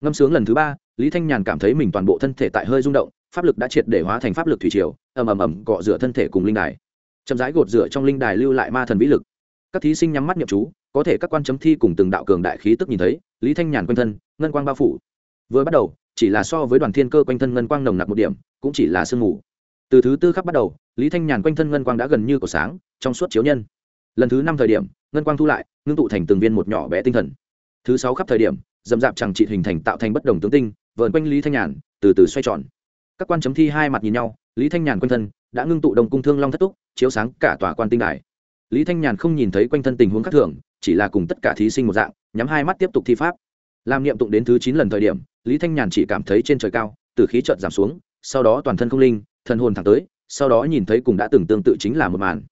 Ngâm sướng lần thứ ba, lý thanh nhàn cảm thấy mình toàn bộ thân thể tại hơi rung động, pháp lực đã triệt để hóa thành pháp lực thủy triều, ầm ầm ầm cọ rửa thân thể cùng linh đài chậm rãi gột rửa trong linh đài lưu lại ma thần vĩ lực. Các thí sinh nhắm mắt nhậm chú, có thể các quan chấm thi cùng từng đạo cường đại khí tức nhìn thấy, lý thanh nhàn quanh thân, ngân quang bao phủ. Vừa bắt đầu, chỉ là so với đoàn thiên cơ quanh thân ngân quang nồng nặc một điểm, cũng chỉ là sương mù. Từ thứ tư khắc bắt đầu, lý thanh nhàn quanh thân ngân quang đã gần như cổ sáng, trong suốt chiếu nhân. Lần thứ năm thời điểm, ngân quang thu lại, ngưng tụ thành từng viên một nhỏ bé tinh thần. Thứ sáu khắp thời điểm dầm dạp chẳng trị hình thành tạo thành bất đồng tướng tinh vợn quanh lý thanh nhàn, từ từ xoay tròn. Các quan chấm thi hai mặt nhìn nhau, lý thanh nhàn quanh thân đã ngưng tụ đồng cung thương long thất túc, chiếu sáng cả tòa quan tinh đài. Lý thanh nhàn không nhìn thấy quanh thân tình huống khác thường, chỉ là cùng tất cả thí sinh một dạng, nhắm hai mắt tiếp tục thi pháp. Làm niệm tụng đến thứ chín lần thời điểm, lý thanh nhàn chỉ cảm thấy trên trời cao, từ khí trợt giảm xuống, sau đó toàn thân không linh, thần hồn thẳng tới, sau đó nhìn thấy cùng đã từng tương tự chính là một màn.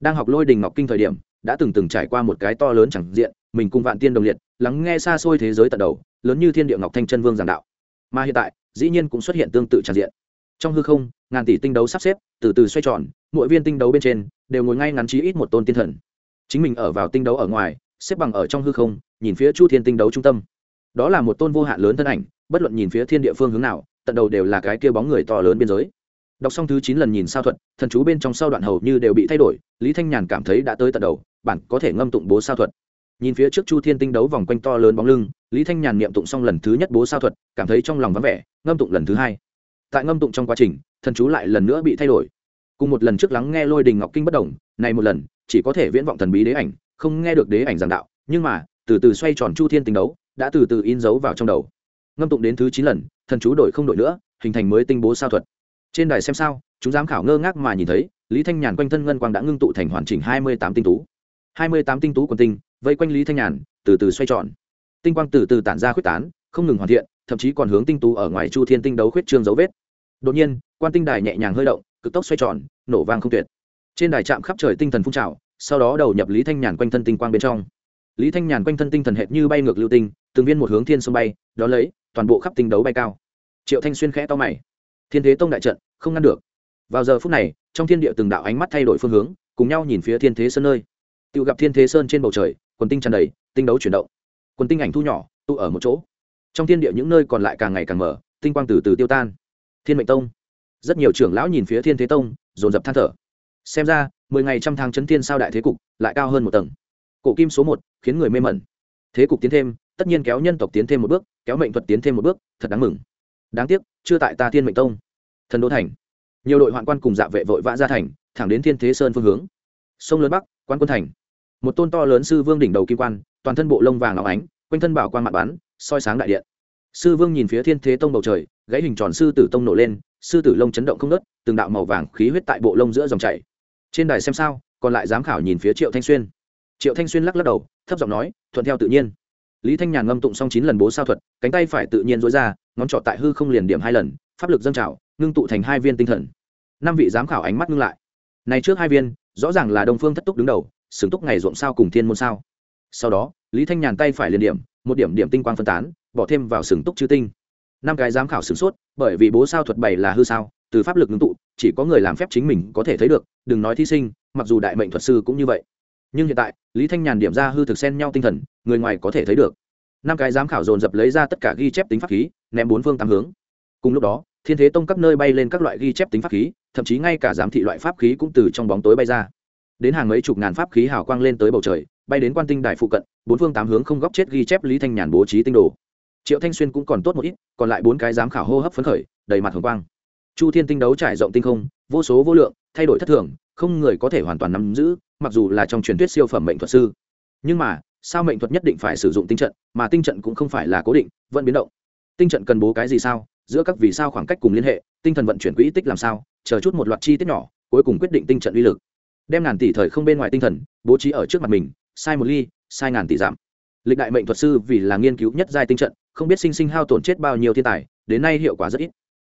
Đang học lôi đình ngọc kinh thời điểm, đã từng từng trải qua một cái to lớn chẳng diện, mình cùng vạn tiên đồng liệt, lắng nghe xa xôi thế giới tận đầu, lớn như thiên địa ngọc thanh chân vương giảng đạo. Mà hiện tại, dĩ nhiên cũng xuất hiện tương tự tràn diện trong hư không ngàn tỷ tinh đấu sắp xếp từ từ xoay tròn mỗi viên tinh đấu bên trên đều ngồi ngay ngắn trí ít một tôn tiên thần. Chính mình ở vào tinh đấu ở ngoài xếp bằng ở trong hư không nhìn phía chu thiên tinh đấu trung tâm. Đó là một tôn vô hạn lớn thân ảnh bất luận nhìn phía thiên địa phương hướng nào tận đầu đều là cái kia bóng người to lớn biên giới. Đọc xong thứ chín lần nhìn sao thuật, thần chú bên trong sau đoạn hầu như đều bị thay đổi lý thanh nhàn cảm thấy đã tới tận đầu bản có thể ngâm tụng bố sao thuật. Nhìn phía trước chu thiên tinh đấu vòng quanh to lớn bóng lưng lý thanh nhàn niệm tụng xong lần thứ nhất bố sao thuật cảm thấy trong lòng vắng vẻ ngâm tụng lần thứ hai tại ngâm tụng trong quá trình, thần chú lại lần nữa bị thay đổi. Cùng một lần trước lắng nghe lôi đình ngọc kinh bất đồng, này một lần, chỉ có thể viễn vọng thần bí đế ảnh, không nghe được đế ảnh giảng đạo, nhưng mà, từ từ xoay tròn chu thiên tình đấu, đã từ từ in dấu vào trong đầu. Ngâm tụng đến thứ chín lần, thần chú đổi không đổi nữa, hình thành mới tinh bố sao thuật. Trên đài xem sao, chúng giám khảo ngơ ngác mà nhìn thấy, lý thanh nhàn quanh thân ngân quang đã ngưng tụ thành hoàn chỉnh hai mươi tám tinh tú. hai mươi tám tinh tú quần tinh, vây quanh lý thanh nhàn, từ từ xoay tròn. Tinh quang từ từ tản ra khuyết tán, không ngừng hoàn thiện thậm chí còn hướng tinh tú ở ngoài chu thiên tinh đấu khuyết trương dấu vết. Đột nhiên, quan tinh đài nhẹ nhàng hơi động, cực tốc xoay tròn, nổ vang không tuyệt. Trên đài chạm khắp trời tinh thần phun trào, sau đó đầu nhập lý thanh nhàn quanh thân tinh quang bên trong. Lý thanh nhàn quanh thân tinh thần hệt như bay ngược lưu tinh, từng viên một hướng thiên sông bay đó lấy, toàn bộ khắp tinh đấu bay cao. Triệu thanh xuyên khẽ to mày. Thiên thế tông đại trận, không ngăn được. Vào giờ phút này, trong thiên địa từng đạo ánh mắt thay đổi phương hướng, cùng nhau nhìn phía thiên thế sơn nơi. Tự gặp thiên thế sơn trên bầu trời, quần tinh tràn đầy, tinh đấu chuyển động. Quần tinh ảnh thu nhỏ, tụ ở một chỗ trong thiên địa những nơi còn lại càng ngày càng mở, tinh quang từ từ tiêu tan. Thiên mệnh tông. Rất nhiều trưởng lão nhìn phía thiên thế tông, dồn dập than thở. Xem ra, mười ngày trăm tháng chấn thiên sao đại thế cục lại cao hơn một tầng. Cổ kim số một, khiến người mê mẩn. Thế cục tiến thêm, tất nhiên kéo nhân tộc tiến thêm một bước, kéo mệnh thuật tiến thêm một bước, thật đáng mừng. Đáng tiếc, chưa tại ta thiên mệnh tông. Thần đô thành. Nhiều đội hoạn quan cùng dạ vệ vội vã ra thành, thẳng đến thiên thế sơn phương hướng. Sông lớn bắc, quan quân thành. Một tôn to lớn sư vương đỉnh đầu kim quan, toàn thân bộ lông vàng óng ánh, quanh thân bảo quan mạng bắn soi sáng đại điện. Sư vương nhìn phía thiên thế tông bầu trời, gãy hình tròn sư tử tông nổ lên, sư tử lông chấn động không nớt từng đạo màu vàng khí huyết tại bộ lông giữa dòng chảy. Trên đài xem sao, còn lại giám khảo nhìn phía triệu thanh xuyên. Triệu thanh xuyên lắc lắc đầu, thấp giọng nói, thuận theo tự nhiên. Lý thanh nhàn ngâm tụng xong chín lần bố sao thuật, cánh tay phải tự nhiên dối ra, ngón trọ tại hư không liền điểm hai lần, pháp lực dâng trào, ngưng tụ thành hai viên tinh thần. Năm vị giám khảo ánh mắt ngưng lại. Này trước hai viên, rõ ràng là đông phương thất túc đứng đầu xứng túc ngày ruộng sao cùng thiên môn sao. Sau đó, lý thanh nhàn tay phải liền điểm một điểm điểm tinh quang phân tán, bỏ thêm vào sừng túc chư tinh. Năm cái giám khảo sửng sốt, bởi vì bố sao thuật bày là hư sao, từ pháp lực ngưng tụ, chỉ có người làm phép chính mình có thể thấy được, đừng nói thí sinh, mặc dù đại mệnh thuật sư cũng như vậy. Nhưng hiện tại, lý thanh nhàn điểm ra hư thực xen nhau tinh thần, người ngoài có thể thấy được. Năm cái giám khảo dồn dập lấy ra tất cả ghi chép tính pháp khí, ném bốn phương tám hướng. Cùng lúc đó, thiên thế tông các nơi bay lên các loại ghi chép tính pháp khí, thậm chí ngay cả giám thị loại pháp khí cũng từ trong bóng tối bay ra. Đến hàng mấy chục ngàn pháp khí hào quang lên tới bầu trời bay đến quan tinh đài phụ cận, bốn phương tám hướng không góc chết ghi chép lý thanh nhàn bố trí tinh đồ. Triệu thanh xuyên cũng còn tốt một ít, còn lại bốn cái giám khảo hô hấp phấn khởi, đầy mặt hồng quang. Chu thiên tinh đấu trải rộng tinh không, vô số vô lượng, thay đổi thất thường, không người có thể hoàn toàn nắm giữ, mặc dù là trong truyền thuyết siêu phẩm mệnh thuật sư. Nhưng mà, sao mệnh thuật nhất định phải sử dụng tinh trận, mà tinh trận cũng không phải là cố định, vẫn biến động. Tinh trận cần bố cái gì sao? Giữa các vì sao khoảng cách cùng liên hệ, tinh thần vận chuyển quỹ tích làm sao? Chờ chút một loạt chi tiết nhỏ, cuối cùng quyết định tinh trận uy lực. Đem ngàn tỷ thời không bên ngoài tinh thần, bố trí ở trước mặt mình sai một ly, sai ngàn tỷ giảm. Lịch đại mệnh thuật sư vì là nghiên cứu nhất giai tinh trận, không biết sinh sinh hao tổn chết bao nhiêu thiên tài, đến nay hiệu quả rất ít.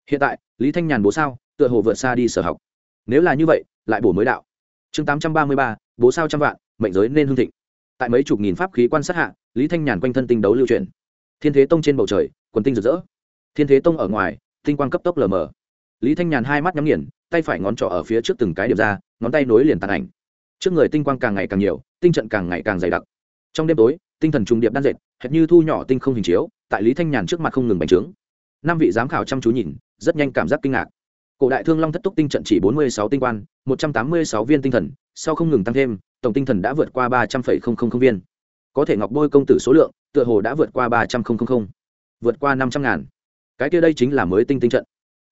Hiện tại, lý thanh nhàn bố sao, tựa hồ vượt xa đi sở học. Nếu là như vậy, lại bổ mới đạo. Chương tám trăm ba mươi ba, bố sao trăm vạn, mệnh giới nên hương thịnh. Tại mấy chục nghìn pháp khí quan sát hạ, lý thanh nhàn quanh thân tinh đấu lưu truyền thiên thế tông trên bầu trời, quần tinh rực rỡ. Thiên thế tông ở ngoài, tinh quang cấp tốc lờ mờ. Lý thanh nhàn hai mắt nhắm nghiền, tay phải ngón trỏ ở phía trước từng cái điểm ra, ngón tay nối liền tàn ảnh trước người tinh quang càng ngày càng nhiều, tinh trận càng ngày càng dày đặc. Trong đêm tối, tinh thần trùng điệp đan dệt, hệt như thu nhỏ tinh không hình chiếu, tại lý thanh nhàn trước mặt không ngừng bành trướng. Năm vị giám khảo chăm chú nhìn, rất nhanh cảm giác kinh ngạc. Cổ đại thương long thất túc tinh trận chỉ bốn mươi sáu tinh quan, một trăm tám mươi sáu viên tinh thần, sau không ngừng tăng thêm, tổng tinh thần đã vượt qua ba trăm linh viên. Có thể ngọc bôi công tử số lượng, tựa hồ đã vượt qua ba trăm linh vượt qua năm trăm ngàn. Cái kia đây chính là mới tinh tinh trận.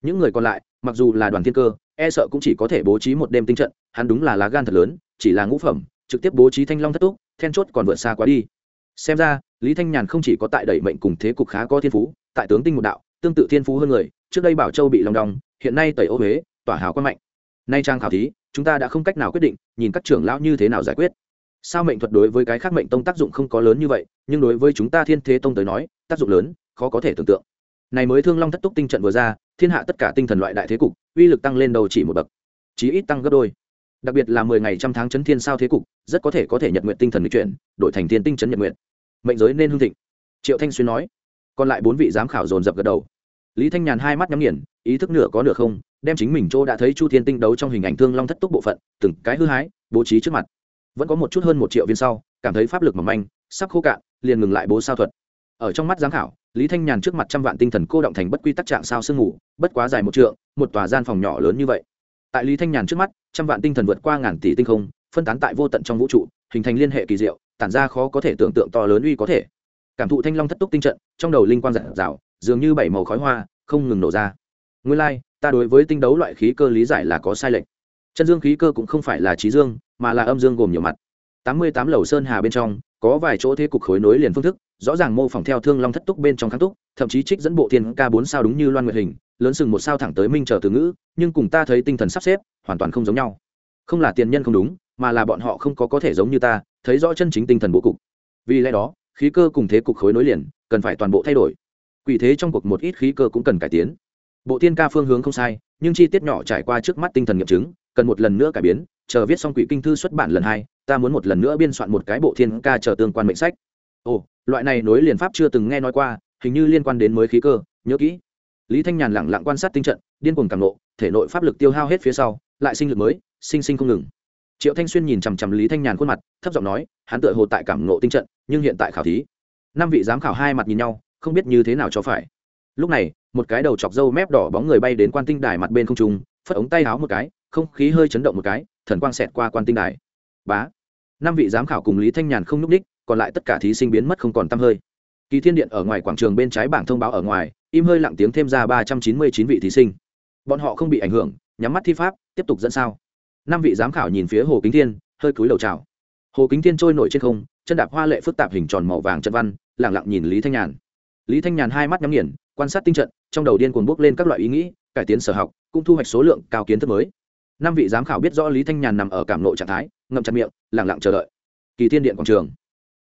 Những người còn lại, mặc dù là đoàn thiên cơ e sợ cũng chỉ có thể bố trí một đêm tinh trận, hắn đúng là lá gan thật lớn, chỉ là ngũ phẩm, trực tiếp bố trí thanh long thất túc, then chốt còn vượt xa quá đi. Xem ra, lý thanh nhàn không chỉ có tại đẩy mệnh cùng thế cục khá có thiên phú, tại tướng tinh một đạo, tương tự thiên phú hơn người, trước đây bảo châu bị lòng đong, hiện nay tẩy ô huế, tỏa hào quá mạnh. Nay trang khảo thí, chúng ta đã không cách nào quyết định, nhìn các trưởng lão như thế nào giải quyết. Sao mệnh thuật đối với cái khác mệnh tông tác dụng không có lớn như vậy, nhưng đối với chúng ta thiên thế tông tới nói, tác dụng lớn, khó có thể tưởng tượng này mới thương long thất túc tinh trận vừa ra, thiên hạ tất cả tinh thần loại đại thế cục, uy lực tăng lên đầu chỉ một bậc, chí ít tăng gấp đôi. Đặc biệt là mười ngày trăm tháng chấn thiên sao thế cục, rất có thể có thể nhật nguyện tinh thần lịch chuyển, đổi thành thiên tinh chấn nhật nguyện. Mệnh giới nên hương thịnh. Triệu thanh xuyên nói. Còn lại bốn vị giám khảo dồn dập gật đầu. Lý thanh nhàn hai mắt nhắm nghiền, ý thức nửa có nửa không, đem chính mình chỗ đã thấy chu thiên tinh đấu trong hình ảnh thương long thất túc bộ phận, từng cái hư hái, bố trí trước mặt. Vẫn có một chút hơn một triệu viên sau, cảm thấy pháp lực mỏng manh, sắp khô cạn, liền ngừng lại bố sao thuật. Ở trong mắt giám khảo lý thanh nhàn trước mặt trăm vạn tinh thần cô động thành bất quy tắc trạng sao sương ngủ bất quá dài một trượng một tòa gian phòng nhỏ lớn như vậy. Tại lý thanh nhàn trước mắt trăm vạn tinh thần vượt qua ngàn tỷ tinh không phân tán tại vô tận trong vũ trụ hình thành liên hệ kỳ diệu tản ra khó có thể tưởng tượng to lớn uy có thể. Cảm thụ thanh long thất túc tinh trận trong đầu linh quang giản rào dường như bảy màu khói hoa không ngừng nổ ra. Nguyên lai、like, ta đối với tinh đấu loại khí cơ lý giải là có sai lệch. Chân dương khí cơ cũng không phải là trí dương mà là âm dương gồm nhiều mặt. Tám mươi tám lầu sơn hà bên trong có vài chỗ thế cục khối nối liền phương thức rõ ràng mô phỏng theo thương long thất túc bên trong kháng túc, thậm chí trích dẫn bộ thiên ca bốn sao đúng như loan nguyệt hình, lớn sừng một sao thẳng tới minh chờ từ ngữ, nhưng cùng ta thấy tinh thần sắp xếp, hoàn toàn không giống nhau. Không là tiền nhân không đúng, mà là bọn họ không có có thể giống như ta, thấy rõ chân chính tinh thần bố cục. Vì lẽ đó, khí cơ cùng thế cục khối nối liền, cần phải toàn bộ thay đổi. Quỷ thế trong cuộc một ít khí cơ cũng cần cải tiến. Bộ thiên ca phương hướng không sai, nhưng chi tiết nhỏ trải qua trước mắt tinh thần nghiệm chứng, cần một lần nữa cải biến, chờ viết xong quỷ kinh thư xuất bản lần hai, ta muốn một lần nữa biên soạn một cái bộ thiên ca chờ tương quan mệnh sách. Ồ loại này nối liền pháp chưa từng nghe nói qua, hình như liên quan đến mới khí cơ, nhớ kỹ. Lý thanh nhàn lẳng lặng quan sát tinh trận, điên cuồng càng nộ, thể nội pháp lực tiêu hao hết phía sau, lại sinh lực mới, sinh sinh không ngừng. Triệu thanh xuyên nhìn chằm chằm lý thanh nhàn khuôn mặt, thấp giọng nói, hắn tựa hồ tại cảm nộ tinh trận, nhưng hiện tại khảo thí. Năm vị giám khảo hai mặt nhìn nhau, không biết như thế nào cho phải. Lúc này, một cái đầu chọc râu mép đỏ bóng người bay đến quan tinh đài mặt bên không trung, phất ống tay háo một cái, không khí hơi chấn động một cái, thần quang xẹt qua quan tinh đài. Bá! Năm vị giám khảo cùng lý thanh nhàn không n ú c ních còn lại tất cả thí sinh biến mất không còn t hơi. Kỳ thiên điện ở ngoài quảng trường bên trái bảng thông báo ở ngoài, im hơi lặng tiếng thêm ra ba trăm chín mươi chín vị thí sinh. Bọn họ không bị ảnh hưởng, nhắm mắt thi pháp, tiếp tục dẫn sao. Năm vị giám khảo nhìn phía hồ kính thiên, hơi cúi đầu trào hồ kính thiên trôi nổi trên không, chân đạp hoa lệ phức tạp hình tròn màu vàng trận văn lẳng lặng nhìn lý thanh nhàn. Lý thanh nhàn hai mắt nhắm nghiền, quan sát tinh trận, trong đầu điên cuồng bước lên các loại ý nghĩ, cải tiến sở học, cũng thu hoạch số lượng cao kiến thức mới. Năm vị giám khảo biết rõ lý thanh nhàn nằm ở cảm nội trạng thái, ngậm chặt miệng lẳng lặng chờ đợi. Kỳ thiên điện quảng trường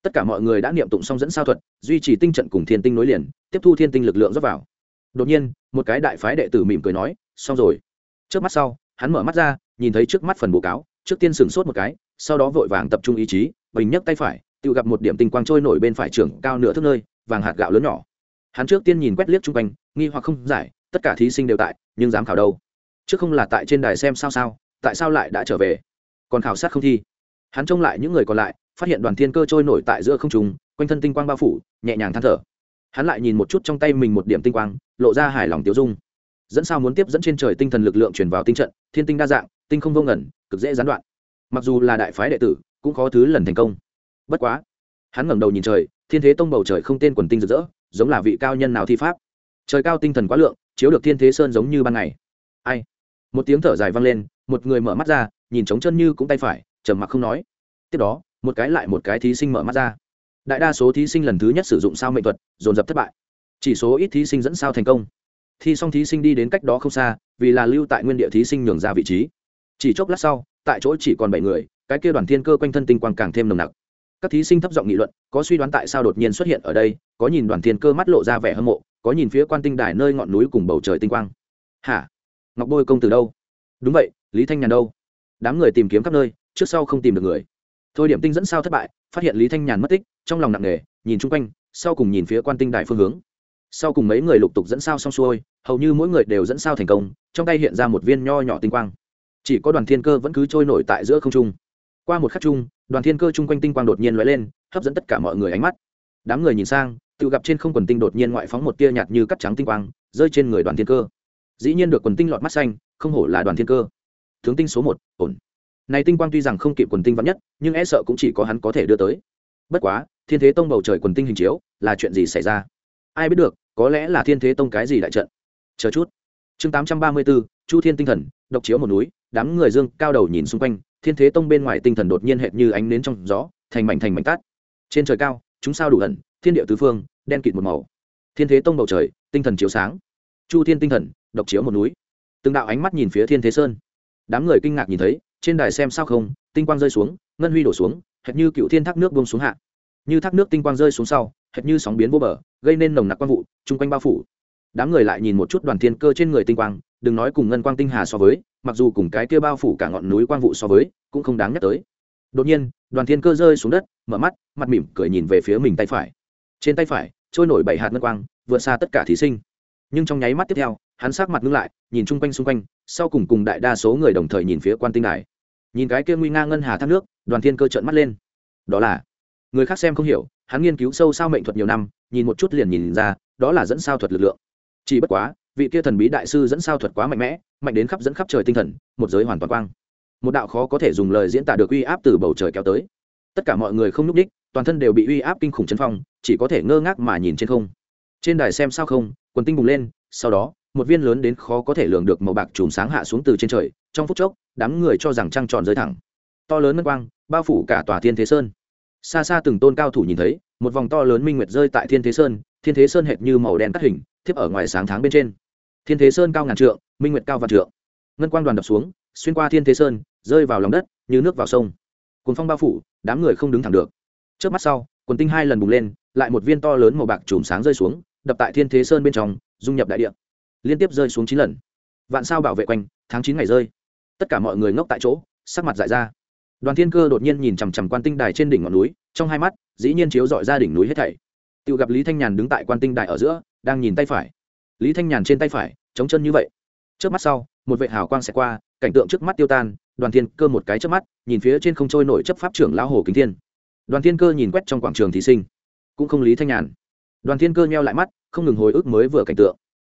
tất cả mọi người đã niệm tụng xong dẫn sao thuật, duy trì tinh trận cùng thiên tinh nối liền, tiếp thu thiên tinh lực lượng dốc vào. Đột nhiên, một cái đại phái đệ tử mỉm cười nói, xong rồi. Trước mắt sau, hắn mở mắt ra, nhìn thấy trước mắt phần bố cáo, trước tiên sửng sốt một cái, sau đó vội vàng tập trung ý chí, bình nhấc tay phải, tự gặp một điểm tinh quang trôi nổi bên phải trường cao nửa thước nơi, vàng hạt gạo lớn nhỏ. Hắn trước tiên nhìn quét liếc chung quanh, nghi hoặc không giải, tất cả thí sinh đều tại, nhưng dám khảo đâu? Trước không là tại trên đài xem sao sao, tại sao lại đã trở về? Còn khảo sát không thi. Hắn trông lại những người còn lại phát hiện đoàn thiên cơ trôi nổi tại giữa không trùng quanh thân tinh quang bao phủ, nhẹ nhàng than thở. Hắn lại nhìn một chút trong tay mình một điểm tinh quang, lộ ra hài lòng tiêu dung. Dẫn sao muốn tiếp dẫn trên trời tinh thần lực lượng chuyển vào tinh trận, thiên tinh đa dạng, tinh không vô ngẩn cực dễ gián đoạn. Mặc dù là đại phái đệ tử, cũng khó thứ lần thành công. Bất quá, hắn ngẩng đầu nhìn trời, thiên thế tông bầu trời không tên quần tinh rực rỡ, giống là vị cao nhân nào thi pháp. Trời cao tinh thần quá lượng, chiếu được thiên thế sơn giống như ban ngày. Ai? Một tiếng thở dài vang lên, một người mở mắt ra, nhìn trống chân như cũng tay phải, trầm mặc không nói. Tiếp đó một cái lại một cái thí sinh mở mắt ra. Đại đa số thí sinh lần thứ nhất sử dụng sao mệnh thuật, dồn dập thất bại. Chỉ số ít thí sinh dẫn sao thành công. Thi xong thí sinh đi đến cách đó không xa, vì là lưu tại nguyên địa thí sinh nhường ra vị trí. Chỉ chốc lát sau, tại chỗ chỉ còn bảy người, cái kia đoàn thiên cơ quanh thân tinh quang càng thêm nồng nặc. Các thí sinh thấp giọng nghị luận, có suy đoán tại sao đột nhiên xuất hiện ở đây, có nhìn đoàn thiên cơ mắt lộ ra vẻ hâm mộ, có nhìn phía quan tinh đài nơi ngọn núi cùng bầu trời tinh quang. Hả? Ngọc bôi công từ đâu? Đúng vậy, lý thanh nhàn đâu? Đám người tìm kiếm khắp nơi, trước sau không tìm được người thôi điểm tinh dẫn sao thất bại, phát hiện lý thanh nhàn mất tích, trong lòng nặng nề, nhìn chung quanh, sau cùng nhìn phía quan tinh đài phương hướng. Sau cùng mấy người lục tục dẫn sao xong xuôi, hầu như mỗi người đều dẫn sao thành công, trong tay hiện ra một viên nho nhỏ tinh quang. Chỉ có đoàn thiên cơ vẫn cứ trôi nổi tại giữa không trung. Qua một khắc chung, đoàn thiên cơ chung quanh tinh quang đột nhiên lóe lên, hấp dẫn tất cả mọi người ánh mắt. Đám người nhìn sang, tự gặp trên không quần tinh đột nhiên ngoại phóng một tia nhạt như cắt trắng tinh quang, rơi trên người đoàn thiên cơ. Dĩ nhiên được quần tinh lọt mắt xanh, không hổ là đoàn thiên cơ. Tướng tinh số một, ổn này tinh quang tuy rằng không kịp quần tinh vắn nhất, nhưng e sợ cũng chỉ có hắn có thể đưa tới. Bất quá, thiên thế tông bầu trời quần tinh hình chiếu, là chuyện gì xảy ra? Ai biết được, có lẽ là thiên thế tông cái gì đại trận. Chờ chút. Chương tám trăm ba mươi bốn chu thiên tinh thần, độc chiếu một núi, đám người dương cao đầu nhìn xung quanh, thiên thế tông bên ngoài tinh thần đột nhiên hệt như ánh nến trong gió, thành mảnh thành mảnh tát. Trên trời cao, chúng sao đủ ẩn, thiên địa tứ phương, đen kịt một màu. Thiên thế tông bầu trời, tinh thần chiếu sáng. Chu thiên tinh thần, độc chiếu một núi. Từng đạo ánh mắt nhìn phía thiên thế sơn. Đám người kinh ngạc nhìn thấy trên đài xem sao không, tinh quang rơi xuống, ngân huy đổ xuống, hệt như cựu thiên thác nước bông xuống hạ. Như thác nước tinh quang rơi xuống sau, hệt như sóng biến vô bờ, gây nên nồng nặc quang vụ, chung quanh bao phủ. Đám người lại nhìn một chút đoàn thiên cơ trên người tinh quang, đừng nói cùng ngân quang tinh hà so với, mặc dù cùng cái kia bao phủ cả ngọn núi quang vụ so với, cũng không đáng nhắc tới. Đột nhiên, đoàn thiên cơ rơi xuống đất, mở mắt, mặt mỉm cười nhìn về phía mình tay phải. Trên tay phải, trôi nổi bảy hạt ngân quang, vượt xa tất cả thí sinh. Nhưng trong nháy mắt tiếp theo, hắn sát mặt ngưng lại, nhìn chung quanh xung quanh, sau cùng cùng đại đa số người đồng thời nhìn phía quan tinh đài nhìn cái kia nguy nga ngân hà thác nước, đoàn thiên cơ trợn mắt lên. Đó là, người khác xem không hiểu, hắn nghiên cứu sâu sao mệnh thuật nhiều năm, nhìn một chút liền nhìn ra, đó là dẫn sao thuật lực lượng. Chỉ bất quá, vị kia thần bí đại sư dẫn sao thuật quá mạnh mẽ, mạnh đến khắp dẫn khắp trời tinh thần, một giới hoàn toàn quang. Một đạo khó có thể dùng lời diễn tả được uy áp từ bầu trời kéo tới. Tất cả mọi người không nhúc ních toàn thân đều bị uy áp kinh khủng chân phong, chỉ có thể ngơ ngác mà nhìn trên không. Trên đài xem sao không, quần tinh bùng lên, sau đó, một viên lớn đến khó có thể lường được màu bạc chùm sáng hạ xuống từ trên trời, trong phút chốc đám người cho rằng trăng tròn rơi thẳng. To lớn ngân quang, bao phủ cả tòa thiên thế sơn. Xa xa từng tôn cao thủ nhìn thấy, một vòng to lớn minh nguyệt rơi tại thiên thế sơn, thiên thế sơn hệt như màu đen cắt hình, thiếp ở ngoài sáng tháng bên trên. Thiên thế sơn cao ngàn trượng, minh nguyệt cao vạn trượng. Ngân quang đoàn đập xuống, xuyên qua thiên thế sơn, rơi vào lòng đất, như nước vào sông. Cùng phong bao phủ, đám người không đứng thẳng được. Trước mắt sau, quần tinh hai lần bùng lên, lại một viên to lớn màu bạc chùm sáng rơi xuống, đập tại thiên thế sơn bên trong, dung nhập đại địa. Liên tiếp rơi xuống chín lần. Vạn sao bảo vệ quanh, tháng chín ngày rơi tất cả mọi người ngốc tại chỗ, sắc mặt dại ra. Đoàn thiên cơ đột nhiên nhìn chằm chằm quan tinh đài trên đỉnh ngọn núi, trong hai mắt, dĩ nhiên chiếu dọi ra đỉnh núi hết thảy. Tự gặp lý thanh nhàn đứng tại quan tinh đài ở giữa, đang nhìn tay phải. Lý thanh nhàn trên tay phải, chống chân như vậy. Trước mắt sau, một vệ hào quang xẹt qua, cảnh tượng trước mắt tiêu tan, đoàn thiên cơ một cái trước mắt, nhìn phía trên không trôi nổi chấp pháp trưởng lão hồ kính thiên. Đoàn thiên cơ nhìn quét trong quảng trường thí sinh. Cũng không lý thanh nhàn. Đoàn thiên cơ nheo lại mắt, không ngừng hồi ức mới vừa cảnh tượng.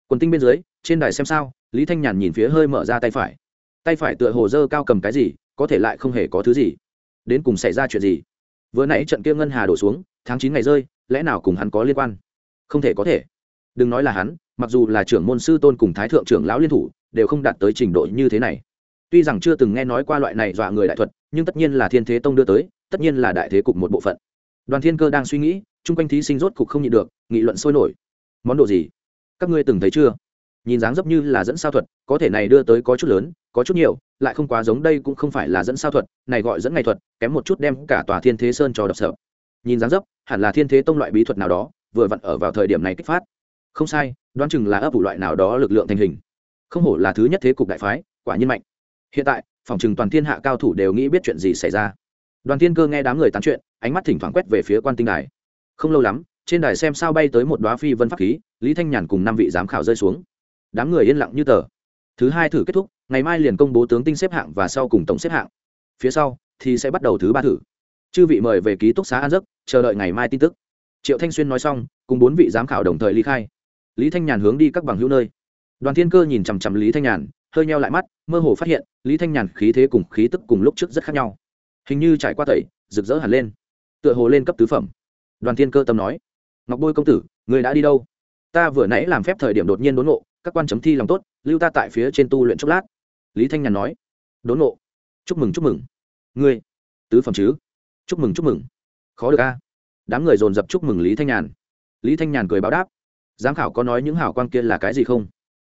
Quần tinh bên dưới, trên đài xem sao, lý thanh nhàn nhìn phía hơi mở ra tay phải tay phải tựa hồ dơ cao cầm cái gì, có thể lại không hề có thứ gì. Đến cùng xảy ra chuyện gì? Vừa nãy trận kia ngân hà đổ xuống, tháng chín ngày rơi, lẽ nào cùng hắn có liên quan? Không thể có thể. Đừng nói là hắn, mặc dù là trưởng môn sư tôn cùng thái thượng trưởng lão liên thủ, đều không đạt tới trình độ như thế này. Tuy rằng chưa từng nghe nói qua loại này dọa người đại thuật, nhưng tất nhiên là thiên thế tông đưa tới, tất nhiên là đại thế cục một bộ phận. Đoàn thiên cơ đang suy nghĩ, chung quanh thí sinh rốt cục không nhịn được, nghị luận sôi nổi. Món đồ gì? Các ngươi từng thấy chưa? Nhìn dáng dấp như là dẫn sao thuật, có thể này đưa tới có chút lớn, có chút nhiều, lại không quá giống đây cũng không phải là dẫn sao thuật, này gọi dẫn ngày thuật, kém một chút đem cả tòa thiên thế sơn cho đập sợ. Nhìn dáng dấp, hẳn là thiên thế tông loại bí thuật nào đó, vừa vặn ở vào thời điểm này kích phát. Không sai, đoán chừng là ấp ủ loại nào đó lực lượng thành hình. Không hổ là thứ nhất thế cục đại phái, quả nhiên mạnh. Hiện tại, phòng chừng toàn thiên hạ cao thủ đều nghĩ biết chuyện gì xảy ra. Đoàn thiên cơ nghe đám người tán chuyện, ánh mắt thỉnh thoảng quét về phía quan tinh đài. Không lâu lắm, trên đài xem sao bay tới một đoá phi vân pháp khí, lý thanh nhàn cùng năm vị giám khảo rơi xuống đám người yên lặng như tờ. Thứ hai thử kết thúc, ngày mai liền công bố tướng tinh xếp hạng và sau cùng tổng xếp hạng. Phía sau, thì sẽ bắt đầu thứ ba thử. Chư vị mời về ký túc xá an giấc, chờ đợi ngày mai tin tức. Triệu thanh xuyên nói xong, cùng bốn vị giám khảo đồng thời ly khai. Lý thanh nhàn hướng đi các bằng hữu nơi. Đoàn thiên cơ nhìn chằm chằm lý thanh nhàn, hơi nheo lại mắt, mơ hồ phát hiện, lý thanh nhàn khí thế cùng khí tức cùng lúc trước rất khác nhau. Hình như trải qua tẩy, rực rỡ hẳn lên. Tựa hồ lên cấp tứ phẩm. Đoàn thiên cơ tâm nói, ngọc bôi công tử, người đã đi đâu? Ta vừa nãy làm phép thời điểm đột nhiên đốn ngộ, các quan chấm thi lòng tốt, lưu ta tại phía trên tu luyện chốc lát. Lý thanh nhàn nói. Đốn ngộ. Chúc mừng chúc mừng. Ngươi. Tứ phẩm chứ? Chúc mừng chúc mừng. Khó được a. Đám người dồn dập chúc mừng lý thanh nhàn. Lý thanh nhàn cười báo đáp. Giám khảo có nói những hảo quan kia là cái gì không?